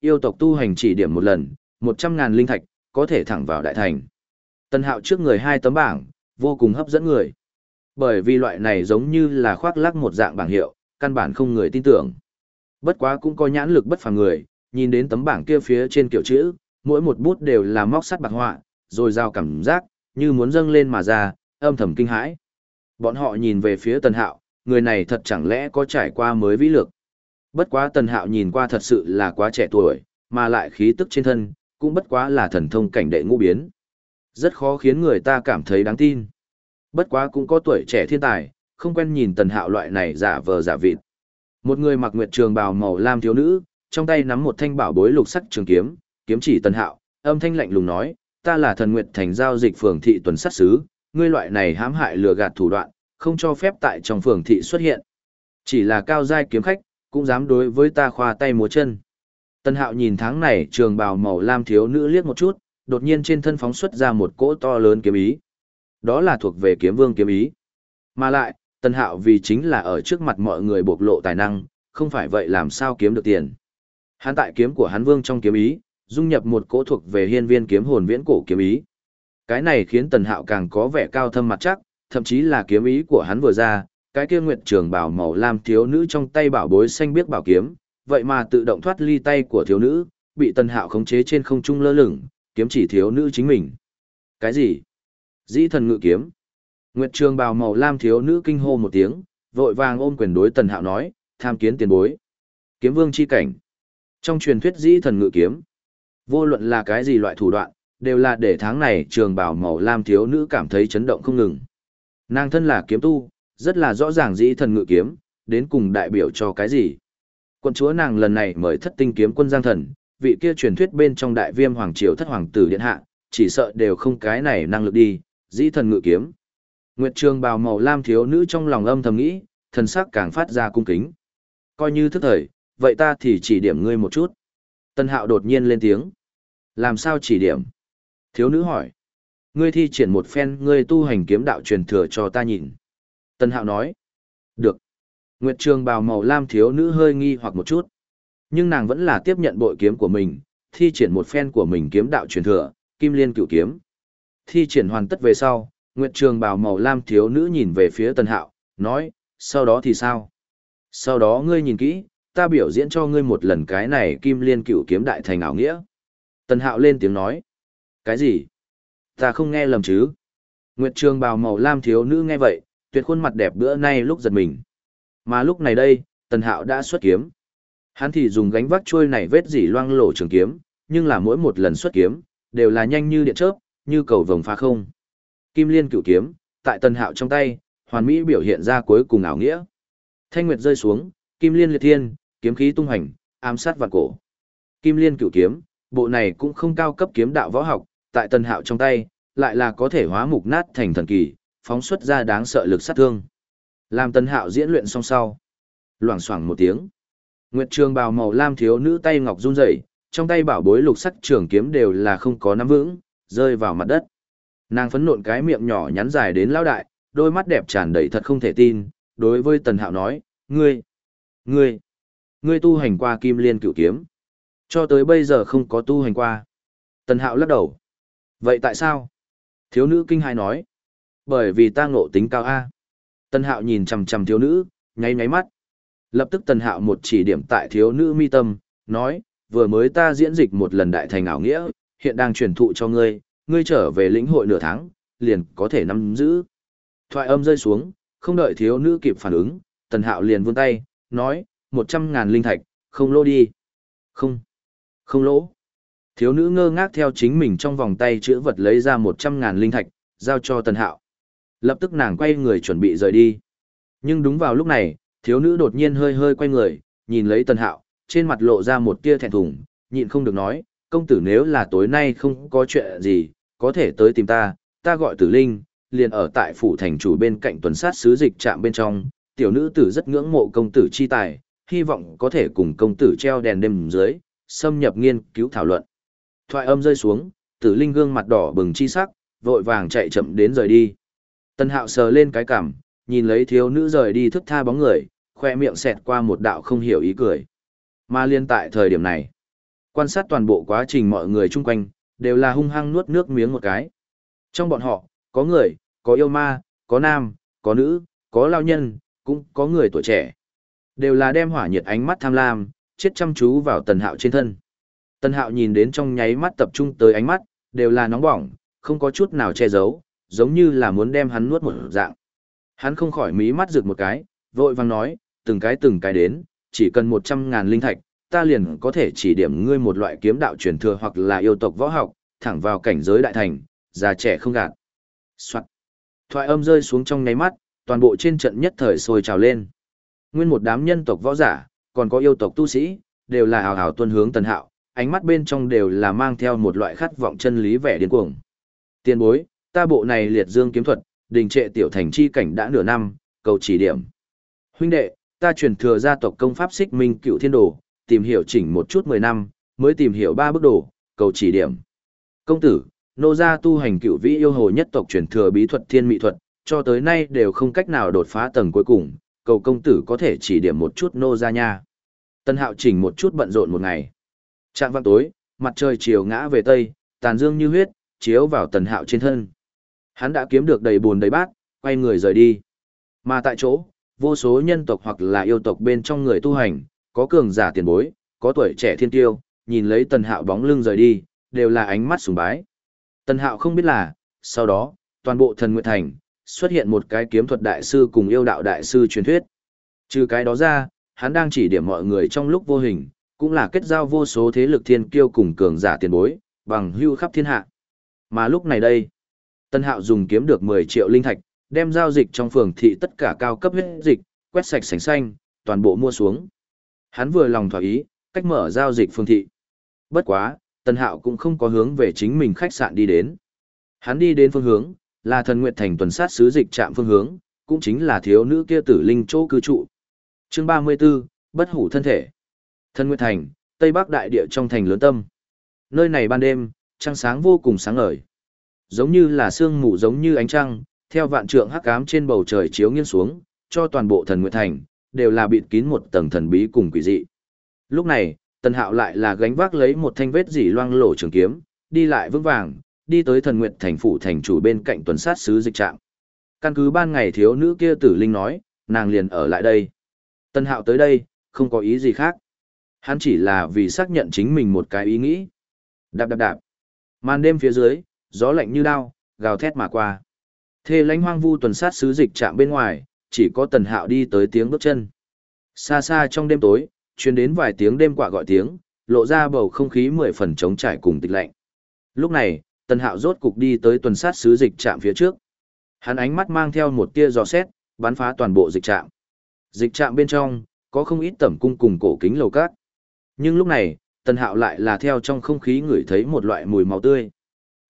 Speaker 1: Yêu tộc tu hành chỉ điểm một lần, 100.000 linh thạch, có thể thẳng vào đại thành. Tân hạo trước người hai tấm bảng, vô cùng hấp dẫn người. Bởi vì loại này giống như là khoác lắc một dạng bảng hiệu, căn bản không người tin tưởng. Bất quá cũng có nhãn lực bất phàm người, nhìn đến tấm bảng kia phía trên kiểu chữ, mỗi một bút đều là móc sắt bạc họa, rồi giao cảm giác, như muốn dâng lên mà ra, âm thầm kinh hãi. Bọn họ nhìn về phía Tần Hạo, người này thật chẳng lẽ có trải qua mới vĩ lực. Bất quá Tần Hạo nhìn qua thật sự là quá trẻ tuổi, mà lại khí tức trên thân, cũng bất quá là thần thông cảnh đệ ngũ biến. Rất khó khiến người ta cảm thấy đáng tin. Bất quá cũng có tuổi trẻ thiên tài, không quen nhìn tần hạo loại này giả vờ giả vịt. Một người mặc nguyệt trường bào màu lam thiếu nữ, trong tay nắm một thanh bảo bối lục sắc trường kiếm, kiếm chỉ tần hạo, âm thanh lạnh lùng nói, ta là thần nguyệt thành giao dịch phường thị tuần sát sứ, ngươi loại này hãm hại lừa gạt thủ đoạn, không cho phép tại trong phường thị xuất hiện. Chỉ là cao giai kiếm khách, cũng dám đối với ta khoa tay múa chân. Tần hạo nhìn tháng này trường bào màu lam thiếu nữ liếc một chút, đột nhiên trên thân phóng xuất ra một cỗ to lớn kiếm ý. Đó là thuộc về kiếm vương kiếm ý. Mà lại, Tần Hạo vì chính là ở trước mặt mọi người bộc lộ tài năng, không phải vậy làm sao kiếm được tiền. Hắn tại kiếm của hắn vương trong kiếm ý, dung nhập một cỗ thuộc về hiên viên kiếm hồn viễn cổ kiếm ý. Cái này khiến Tần Hạo càng có vẻ cao thâm mặt chắc, thậm chí là kiếm ý của hắn vừa ra, cái kia nguyệt trường bảo màu lam thiếu nữ trong tay bảo bối xanh biếc bảo kiếm, vậy mà tự động thoát ly tay của thiếu nữ, bị Tần Hạo khống chế trên không trung lơ lửng, kiếm chỉ thiếu nữ chính mình. Cái gì? Dĩ thần ngự kiếm. Nguyệt trường bào màu lam thiếu nữ kinh hô một tiếng, vội vàng ôm quyền đối Tần Hạo nói, tham kiến tiền bối. Kiếm vương chi cảnh. Trong truyền thuyết dĩ thần ngự kiếm, vô luận là cái gì loại thủ đoạn, đều là để tháng này trường bào màu lam thiếu nữ cảm thấy chấn động không ngừng. Nàng thân là kiếm tu, rất là rõ ràng dĩ thần ngự kiếm, đến cùng đại biểu cho cái gì. Quân chúa nàng lần này mời thất tinh kiếm quân giang thần, vị kia truyền thuyết bên trong đại viêm hoàng triều thất hoàng tử điện hạ, chỉ sợ đều không cái này năng lực đi, dĩ thần ngự kiếm. Nguyệt trường bào màu lam thiếu nữ trong lòng âm thầm nghĩ, thần sắc càng phát ra cung kính. Coi như thức thời, vậy ta thì chỉ điểm ngươi một chút. Tân hạo đột nhiên lên tiếng. Làm sao chỉ điểm? Thiếu nữ hỏi. Ngươi thi triển một phen ngươi tu hành kiếm đạo truyền thừa cho ta nhìn. Tân hạo nói. Được. Nguyệt trường bào màu lam thiếu nữ hơi nghi hoặc một chút. Nhưng nàng vẫn là tiếp nhận bội kiếm của mình, thi triển một phen của mình kiếm đạo truyền thừa, kim liên cựu kiếm. Thi triển hoàn tất về sau, Nguyệt trường bào màu lam thiếu nữ nhìn về phía Tân Hạo, nói, sau đó thì sao? Sau đó ngươi nhìn kỹ, ta biểu diễn cho ngươi một lần cái này kim liên cựu kiếm đại thành ảo nghĩa. Tân Hạo lên tiếng nói, cái gì? Ta không nghe lầm chứ? Nguyệt trường bào màu lam thiếu nữ nghe vậy, tuyệt khuôn mặt đẹp bữa nay lúc giật mình. Mà lúc này đây, Tần Hạo đã xuất kiếm. Hắn thì dùng gánh vác trôi này vết dỉ loang lổ trường kiếm, nhưng là mỗi một lần xuất kiếm, đều là nhanh như điện chớp, như cầu vồng phá không. Kim liên Cựu kiếm, tại Tần Hạo trong tay, hoàn mỹ biểu hiện ra cuối cùng ảo nghĩa. Thanh nguyệt rơi xuống, kim liên liệt thiên, kiếm khí tung hành, ám sát vạn cổ. Kim liên Cựu kiếm, bộ này cũng không cao cấp kiếm đạo võ học, tại Tần Hạo trong tay, lại là có thể hóa mục nát thành thần kỳ, phóng xuất ra đáng sợ lực sát thương. Làm Tần Hạo diễn luyện xong sau, loảng xoảng một tiếng. Nguyệt Trường bào màu lam thiếu nữ tay ngọc run rẩy, trong tay bảo bối lục sắc trường kiếm đều là không có nắm vững, rơi vào mặt đất. Nàng phấn nộn cái miệng nhỏ nhắn dài đến lao đại, đôi mắt đẹp tràn đầy thật không thể tin, đối với Tần Hạo nói, ngươi, ngươi, ngươi tu hành qua kim liên cửu kiếm. Cho tới bây giờ không có tu hành qua. Tần Hạo lắc đầu. Vậy tại sao? Thiếu nữ kinh hài nói. Bởi vì ta ngộ tính cao A. Tần Hạo nhìn chằm chằm thiếu nữ, nháy nháy mắt. Lập tức Tần Hạo một chỉ điểm tại thiếu nữ mi tâm, nói, vừa mới ta diễn dịch một lần đại thành ảo nghĩa, hiện đang truyền thụ cho ngươi, ngươi trở về lĩnh hội nửa tháng, liền có thể nắm giữ. Thoại âm rơi xuống, không đợi thiếu nữ kịp phản ứng, Tần Hạo liền vươn tay, nói, một trăm ngàn linh thạch, không lô đi. Không, không lỗ. Thiếu nữ ngơ ngác theo chính mình trong vòng tay chữ vật lấy ra một trăm ngàn linh thạch, giao cho Tần Hạo. Lập tức nàng quay người chuẩn bị rời đi. Nhưng đúng vào lúc này, thiếu nữ đột nhiên hơi hơi quay người, nhìn lấy Tần Hạo, trên mặt lộ ra một tia thẹn thùng, nhịn không được nói, công tử nếu là tối nay không có chuyện gì, có thể tới tìm ta, ta gọi tử linh, liền ở tại phủ thành chủ bên cạnh tuần sát sứ dịch trạm bên trong, tiểu nữ tử rất ngưỡng mộ công tử chi tài, hy vọng có thể cùng công tử treo đèn đêm dưới, xâm nhập nghiên cứu thảo luận. Thoại âm rơi xuống, tử linh gương mặt đỏ bừng chi sắc, vội vàng chạy chậm đến rời đi. Tân hạo sờ lên cái cằm, nhìn lấy thiếu nữ rời đi thức tha bóng người, khoe miệng xẹt qua một đạo không hiểu ý cười. Mà liên tại thời điểm này, quan sát toàn bộ quá trình mọi người chung quanh, đều là hung hăng nuốt nước miếng một cái. Trong bọn họ, có người, có yêu ma, có nam, có nữ, có lao nhân, cũng có người tuổi trẻ. Đều là đem hỏa nhiệt ánh mắt tham lam, chết chăm chú vào tần hạo trên thân. Tần hạo nhìn đến trong nháy mắt tập trung tới ánh mắt, đều là nóng bỏng, không có chút nào che giấu, giống như là muốn đem hắn nuốt một dạng. Hắn không khỏi mí mắt rực một cái, vội vàng nói, từng cái từng cái đến, chỉ cần 100 ngàn linh thạch, ta liền có thể chỉ điểm ngươi một loại kiếm đạo truyền thừa hoặc là yêu tộc võ học, thẳng vào cảnh giới đại thành, già trẻ không gạt. Soạn. Thoại âm rơi xuống trong nháy mắt, toàn bộ trên trận nhất thời sôi trào lên. Nguyên một đám nhân tộc võ giả, còn có yêu tộc tu sĩ, đều là hào hào tuân hướng tần hạo, ánh mắt bên trong đều là mang theo một loại khát vọng chân lý vẻ điên cuồng. Tiên bối, ta bộ này liệt dương kiếm thuật, đình trệ tiểu thành chi cảnh đã nửa năm, cầu chỉ điểm. Huynh đệ, ta truyền thừa gia tộc công pháp xích minh cựu thiên đồ, tìm hiểu chỉnh một chút 10 năm, mới tìm hiểu ba bước đồ, cầu chỉ điểm. Công tử, nô gia tu hành cựu vĩ yêu hồ nhất tộc truyền thừa bí thuật thiên mỹ thuật, cho tới nay đều không cách nào đột phá tầng cuối cùng, cầu công tử có thể chỉ điểm một chút nô gia nha. Tân hạo chỉnh một chút bận rộn một ngày. Trạng vang tối, mặt trời chiều ngã về tây, tàn dương như huyết, chiếu vào tần hạo trên thân. Hắn đã kiếm được đầy buồn đầy bát, quay người rời đi. Mà tại chỗ, vô số nhân tộc hoặc là yêu tộc bên trong người tu hành, có cường giả tiền bối, có tuổi trẻ thiên tiêu, nhìn lấy tần hạo bóng lưng rời đi, đều là ánh mắt sùng bái. Tần hạo không biết là, sau đó, toàn bộ thần nguyệt thành, xuất hiện một cái kiếm thuật đại sư cùng yêu đạo đại sư truyền thuyết. Trừ cái đó ra, hắn đang chỉ điểm mọi người trong lúc vô hình, cũng là kết giao vô số thế lực thiên kiêu cùng cường giả tiền bối, bằng hưu khắp thiên hạ. Mà lúc này đây, Tân Hạo dùng kiếm được 10 triệu linh thạch, đem giao dịch trong phường thị tất cả cao cấp huyết dịch, quét sạch sành xanh, toàn bộ mua xuống. Hắn vừa lòng thỏa ý, cách mở giao dịch phường thị. Bất quá, Tân Hạo cũng không có hướng về chính mình khách sạn đi đến. Hắn đi đến phương hướng, là thần nguyệt thành tuần sát sứ dịch trạm phương hướng, cũng chính là thiếu nữ kia tử linh chỗ cư trụ. Chương 34, bất hủ thân thể. Thần nguyệt thành, Tây Bắc đại địa trong thành lớn tâm. Nơi này ban đêm, trăng sáng vô cùng sáng ngời. Giống như là sương mù giống như ánh trăng, theo vạn trượng hắc ám trên bầu trời chiếu nghiêng xuống, cho toàn bộ thần nguyệt thành, đều là bịt kín một tầng thần bí cùng quỷ dị. Lúc này, Tần Hạo lại là gánh vác lấy một thanh vết dỉ loang lổ trường kiếm, đi lại vững vàng, đi tới thần nguyệt thành phủ thành chủ bên cạnh tuần sát sứ dịch trạm. Căn cứ ban ngày thiếu nữ kia tử linh nói, nàng liền ở lại đây. Tần Hạo tới đây, không có ý gì khác. Hắn chỉ là vì xác nhận chính mình một cái ý nghĩ. Đạp đạp đạp. Màn đêm phía dưới, gió lạnh như đao, gào thét mà qua. Thê lãnh hoang vu tuần sát sứ dịch chạm bên ngoài, chỉ có tần hạo đi tới tiếng bước chân. Xa xa trong đêm tối, truyền đến vài tiếng đêm quạ gọi tiếng, lộ ra bầu không khí mười phần trống trải cùng tịch lạnh. Lúc này, tần hạo rốt cục đi tới tuần sát sứ dịch chạm phía trước. Hắn ánh mắt mang theo một tia giò xét, bắn phá toàn bộ dịch trạm. Dịch trạm bên trong, có không ít tẩm cung cùng cổ kính lầu cát. Nhưng lúc này, tần hạo lại là theo trong không khí ngửi thấy một loại mùi máu tươi.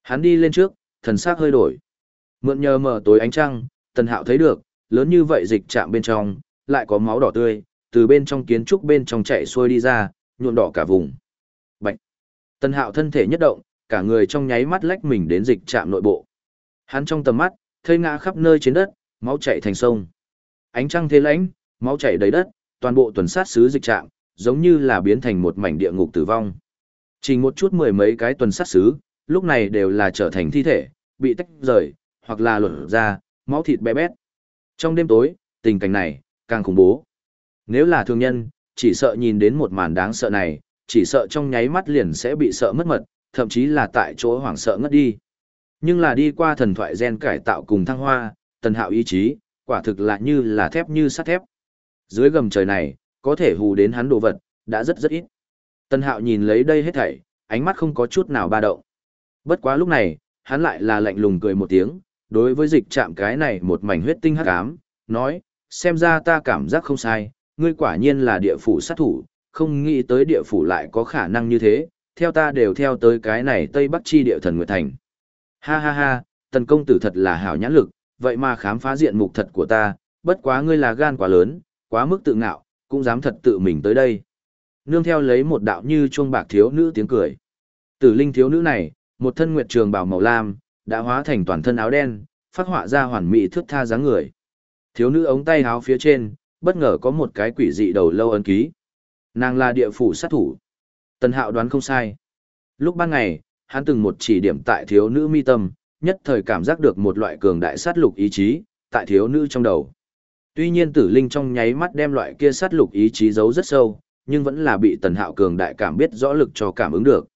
Speaker 1: Hắn đi lên trước, thần sắc hơi đổi. Mượn nhờ mở tối ánh trăng, tần hạo thấy được, lớn như vậy dịch chạm bên trong, lại có máu đỏ tươi, từ bên trong kiến trúc bên trong chạy xuôi đi ra, nhuộm đỏ cả vùng. Bạch! Tần hạo thân thể nhất động, cả người trong nháy mắt lách mình đến dịch chạm nội bộ. Hắn trong tầm mắt, thây ngã khắp nơi trên đất, máu chảy thành sông. Ánh trăng thế lãnh, máu chảy đầy đất, toàn bộ tuần sát xứ dịch trạm, giống như là biến thành một mảnh địa ngục tử vong. Chỉ một chút mười mấy cái tuần sát xứ, lúc này đều là trở thành thi thể, bị tách rời, hoặc là lột ra, máu thịt bé bét. Trong đêm tối, tình cảnh này, càng khủng bố. Nếu là thương nhân, chỉ sợ nhìn đến một màn đáng sợ này, chỉ sợ trong nháy mắt liền sẽ bị sợ mất mật, thậm chí là tại chỗ hoảng sợ ngất đi. Nhưng là đi qua thần thoại gen cải tạo cùng thăng hoa, tần hạo ý chí, quả thực là như là thép như sắt thép. Dưới gầm trời này, có thể hù đến hắn đồ vật, đã rất rất ít. Tần hạo nhìn lấy đây hết thảy, ánh mắt không có chút nào ba động. Bất quá lúc này, hắn lại là lạnh lùng cười một tiếng, đối với dịch chạm cái này một mảnh huyết tinh hắc ám, nói, xem ra ta cảm giác không sai, ngươi quả nhiên là địa phủ sát thủ, không nghĩ tới địa phủ lại có khả năng như thế, theo ta đều theo tới cái này Tây Bắc chi địa thần Nguyệt Thành. Ha ha ha, tần công tử thật là hảo nhãn lực, vậy mà khám phá diện mục thật của ta, bất quá ngươi là gan quá lớn, quá mức tự ngạo, cũng dám thật tự mình tới đây. Nương theo lấy một đạo như chuông bạc thiếu nữ tiếng cười. Tử linh thiếu nữ này, một thân nguyệt trường bào màu lam, đã hóa thành toàn thân áo đen, phát họa ra hoàn mỹ thước tha dáng người. Thiếu nữ ống tay áo phía trên, bất ngờ có một cái quỷ dị đầu lâu ấn ký. Nàng là địa phủ sát thủ. Tần Hạo đoán không sai. Lúc ban ngày, hắn từng một chỉ điểm tại thiếu nữ mi tâm, nhất thời cảm giác được một loại cường đại sát lục ý chí, tại thiếu nữ trong đầu. Tuy nhiên tử linh trong nháy mắt đem loại kia sát lục ý chí giấu rất sâu, nhưng vẫn là bị tần hạo cường đại cảm biết rõ lực cho cảm ứng được.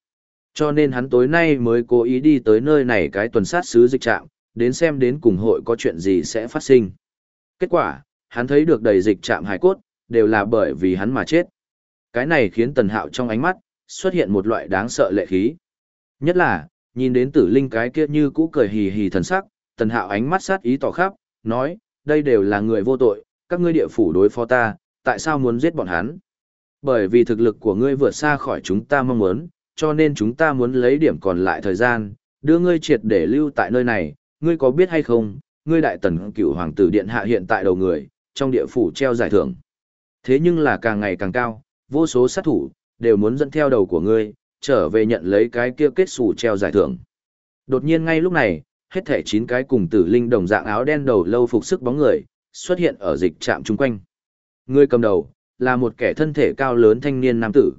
Speaker 1: Cho nên hắn tối nay mới cố ý đi tới nơi này cái tuần sát sứ dịch trạm, đến xem đến cùng hội có chuyện gì sẽ phát sinh. Kết quả, hắn thấy được đầy dịch trạm hải cốt, đều là bởi vì hắn mà chết. Cái này khiến tần hạo trong ánh mắt, xuất hiện một loại đáng sợ lệ khí. Nhất là, nhìn đến tử linh cái kia như cũ cười hì hì thần sắc, tần hạo ánh mắt sát ý tỏ khắp, nói, đây đều là người vô tội, các ngươi địa phủ đối phó ta, tại sao muốn giết bọn hắn? Bởi vì thực lực của ngươi vượt xa khỏi chúng ta mong muốn, cho nên chúng ta muốn lấy điểm còn lại thời gian, đưa ngươi triệt để lưu tại nơi này, ngươi có biết hay không, ngươi đại tần cựu hoàng tử điện hạ hiện tại đầu người, trong địa phủ treo giải thưởng. Thế nhưng là càng ngày càng cao, vô số sát thủ, đều muốn dẫn theo đầu của ngươi, trở về nhận lấy cái kia kết xù treo giải thưởng. Đột nhiên ngay lúc này, hết thể chín cái cùng tử linh đồng dạng áo đen đầu lâu phục sức bóng người, xuất hiện ở dịch trạm chung quanh. Người cầm đầu, là một kẻ thân thể cao lớn thanh niên nam tử.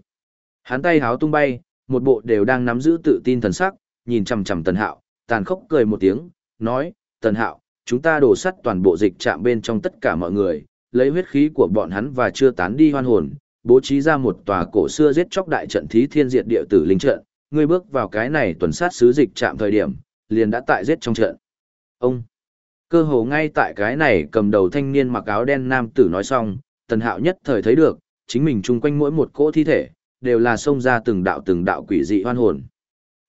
Speaker 1: Hắn tay háo tung bay, một bộ đều đang nắm giữ tự tin thần sắc, nhìn chằm chằm Tần Hạo, tàn khốc cười một tiếng, nói, Tần Hạo, chúng ta đổ sắt toàn bộ dịch trạm bên trong tất cả mọi người, lấy huyết khí của bọn hắn và chưa tán đi hoan hồn, bố trí ra một tòa cổ xưa giết chóc đại trận thí thiên diệt địa tử linh trận, ngươi bước vào cái này tuần sát sứ dịch trạm thời điểm, liền đã tại giết trong trận. Ông, cơ hồ ngay tại cái này cầm đầu thanh niên mặc áo đen nam tử nói xong, tần hạo nhất thời thấy được, chính mình chung quanh mỗi một cỗ thi thể, đều là xông ra từng đạo từng đạo quỷ dị hoan hồn.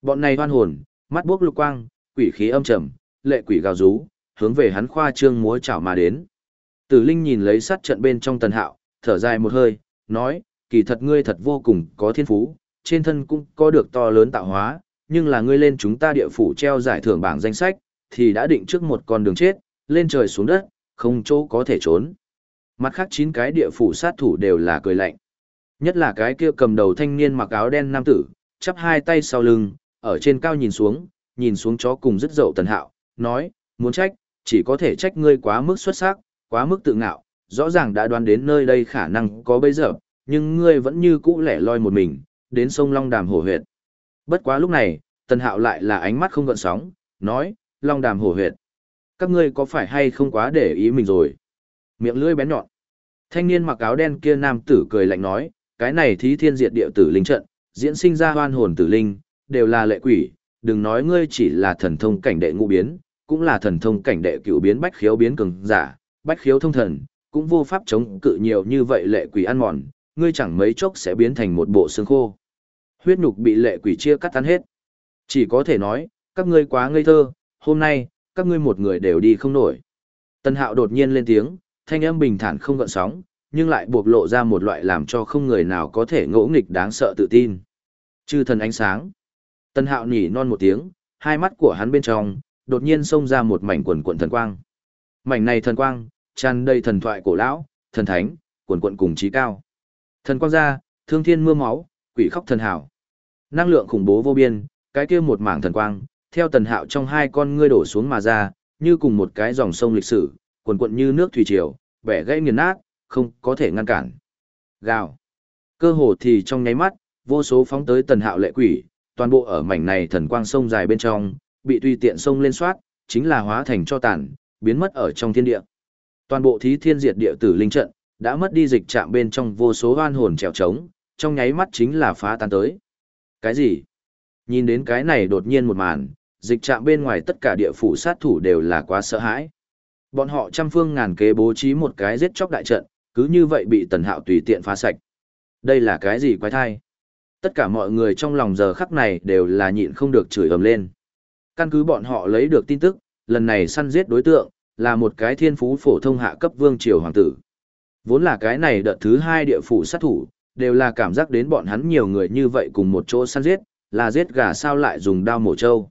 Speaker 1: Bọn này hoan hồn, mắt buốc lục quang, quỷ khí âm trầm, lệ quỷ gào rú, hướng về hắn khoa trương múa chảo mà đến. Tử Linh nhìn lấy sát trận bên trong tần hạo, thở dài một hơi, nói, kỳ thật ngươi thật vô cùng có thiên phú, trên thân cũng có được to lớn tạo hóa, nhưng là ngươi lên chúng ta địa phủ treo giải thưởng bảng danh sách, thì đã định trước một con đường chết, lên trời xuống đất, không chỗ có thể trốn. Mặt khác chín cái địa phủ sát thủ đều là cười lạnh. Nhất là cái kia cầm đầu thanh niên mặc áo đen nam tử, chắp hai tay sau lưng, ở trên cao nhìn xuống, nhìn xuống chó cùng rất dậu tần hạo, nói, muốn trách, chỉ có thể trách ngươi quá mức xuất sắc, quá mức tự ngạo, rõ ràng đã đoán đến nơi đây khả năng có bây giờ, nhưng ngươi vẫn như cũ lẻ loi một mình, đến sông Long Đàm hổ huyệt. Bất quá lúc này, Tần Hạo lại là ánh mắt không gợn sóng, nói, Long Đàm hổ huyệt. Các ngươi có phải hay không quá để ý mình rồi? Miệng lưỡi bén nhọn. Thanh niên mặc áo đen kia nam tử cười lạnh nói, cái này thí thiên diệt địa tử linh trận, diễn sinh ra hoan hồn tử linh, đều là lệ quỷ, đừng nói ngươi chỉ là thần thông cảnh đệ ngũ biến, cũng là thần thông cảnh đệ cửu biến bách khiếu biến cường giả, bách khiếu thông thần, cũng vô pháp chống cự nhiều như vậy lệ quỷ ăn mòn, ngươi chẳng mấy chốc sẽ biến thành một bộ xương khô. Huyết nhục bị lệ quỷ chia cắt tan hết. Chỉ có thể nói, các ngươi quá ngây thơ, hôm nay, các ngươi một người đều đi không nổi. Tân hạo đột nhiên lên tiếng, thanh âm bình thản không gợn sóng, nhưng lại buộc lộ ra một loại làm cho không người nào có thể ngỗ nghịch đáng sợ tự tin. Chư thần ánh sáng. Tân hạo nhỉ non một tiếng, hai mắt của hắn bên trong, đột nhiên xông ra một mảnh quần quần thần quang. Mảnh này thần quang, tràn đầy thần thoại cổ lão, thần thánh, quần quần cùng trí cao. Thần quang ra, thương thiên mưa máu, quỷ khóc thần hảo. Năng lượng khủng bố vô biên, cái kia một mảng thần quang, theo tần hạo trong hai con ngươi đổ xuống mà ra, như cùng một cái dòng sông lịch sử, quần quận như nước thủy triều, bẻ gãy nghiền nát, không có thể ngăn cản. Gào. Cơ hồ thì trong nháy mắt, vô số phóng tới tần hạo lệ quỷ, toàn bộ ở mảnh này thần quang sông dài bên trong, bị tùy tiện sông lên soát, chính là hóa thành cho tàn, biến mất ở trong thiên địa. Toàn bộ thí thiên diệt địa tử linh trận, đã mất đi dịch chạm bên trong vô số oan hồn trèo trống, trong nháy mắt chính là phá tan tới. Cái gì? Nhìn đến cái này đột nhiên một màn, dịch trạm bên ngoài tất cả địa phủ sát thủ đều là quá sợ hãi. Bọn họ trăm phương ngàn kế bố trí một cái giết chóc đại trận, cứ như vậy bị tần hạo tùy tiện phá sạch. Đây là cái gì quái thai? Tất cả mọi người trong lòng giờ khắc này đều là nhịn không được chửi ầm lên. Căn cứ bọn họ lấy được tin tức, lần này săn giết đối tượng, là một cái thiên phú phổ thông hạ cấp vương triều hoàng tử. Vốn là cái này đợt thứ hai địa phủ sát thủ, đều là cảm giác đến bọn hắn nhiều người như vậy cùng một chỗ săn giết, là giết gà sao lại dùng đao mổ trâu.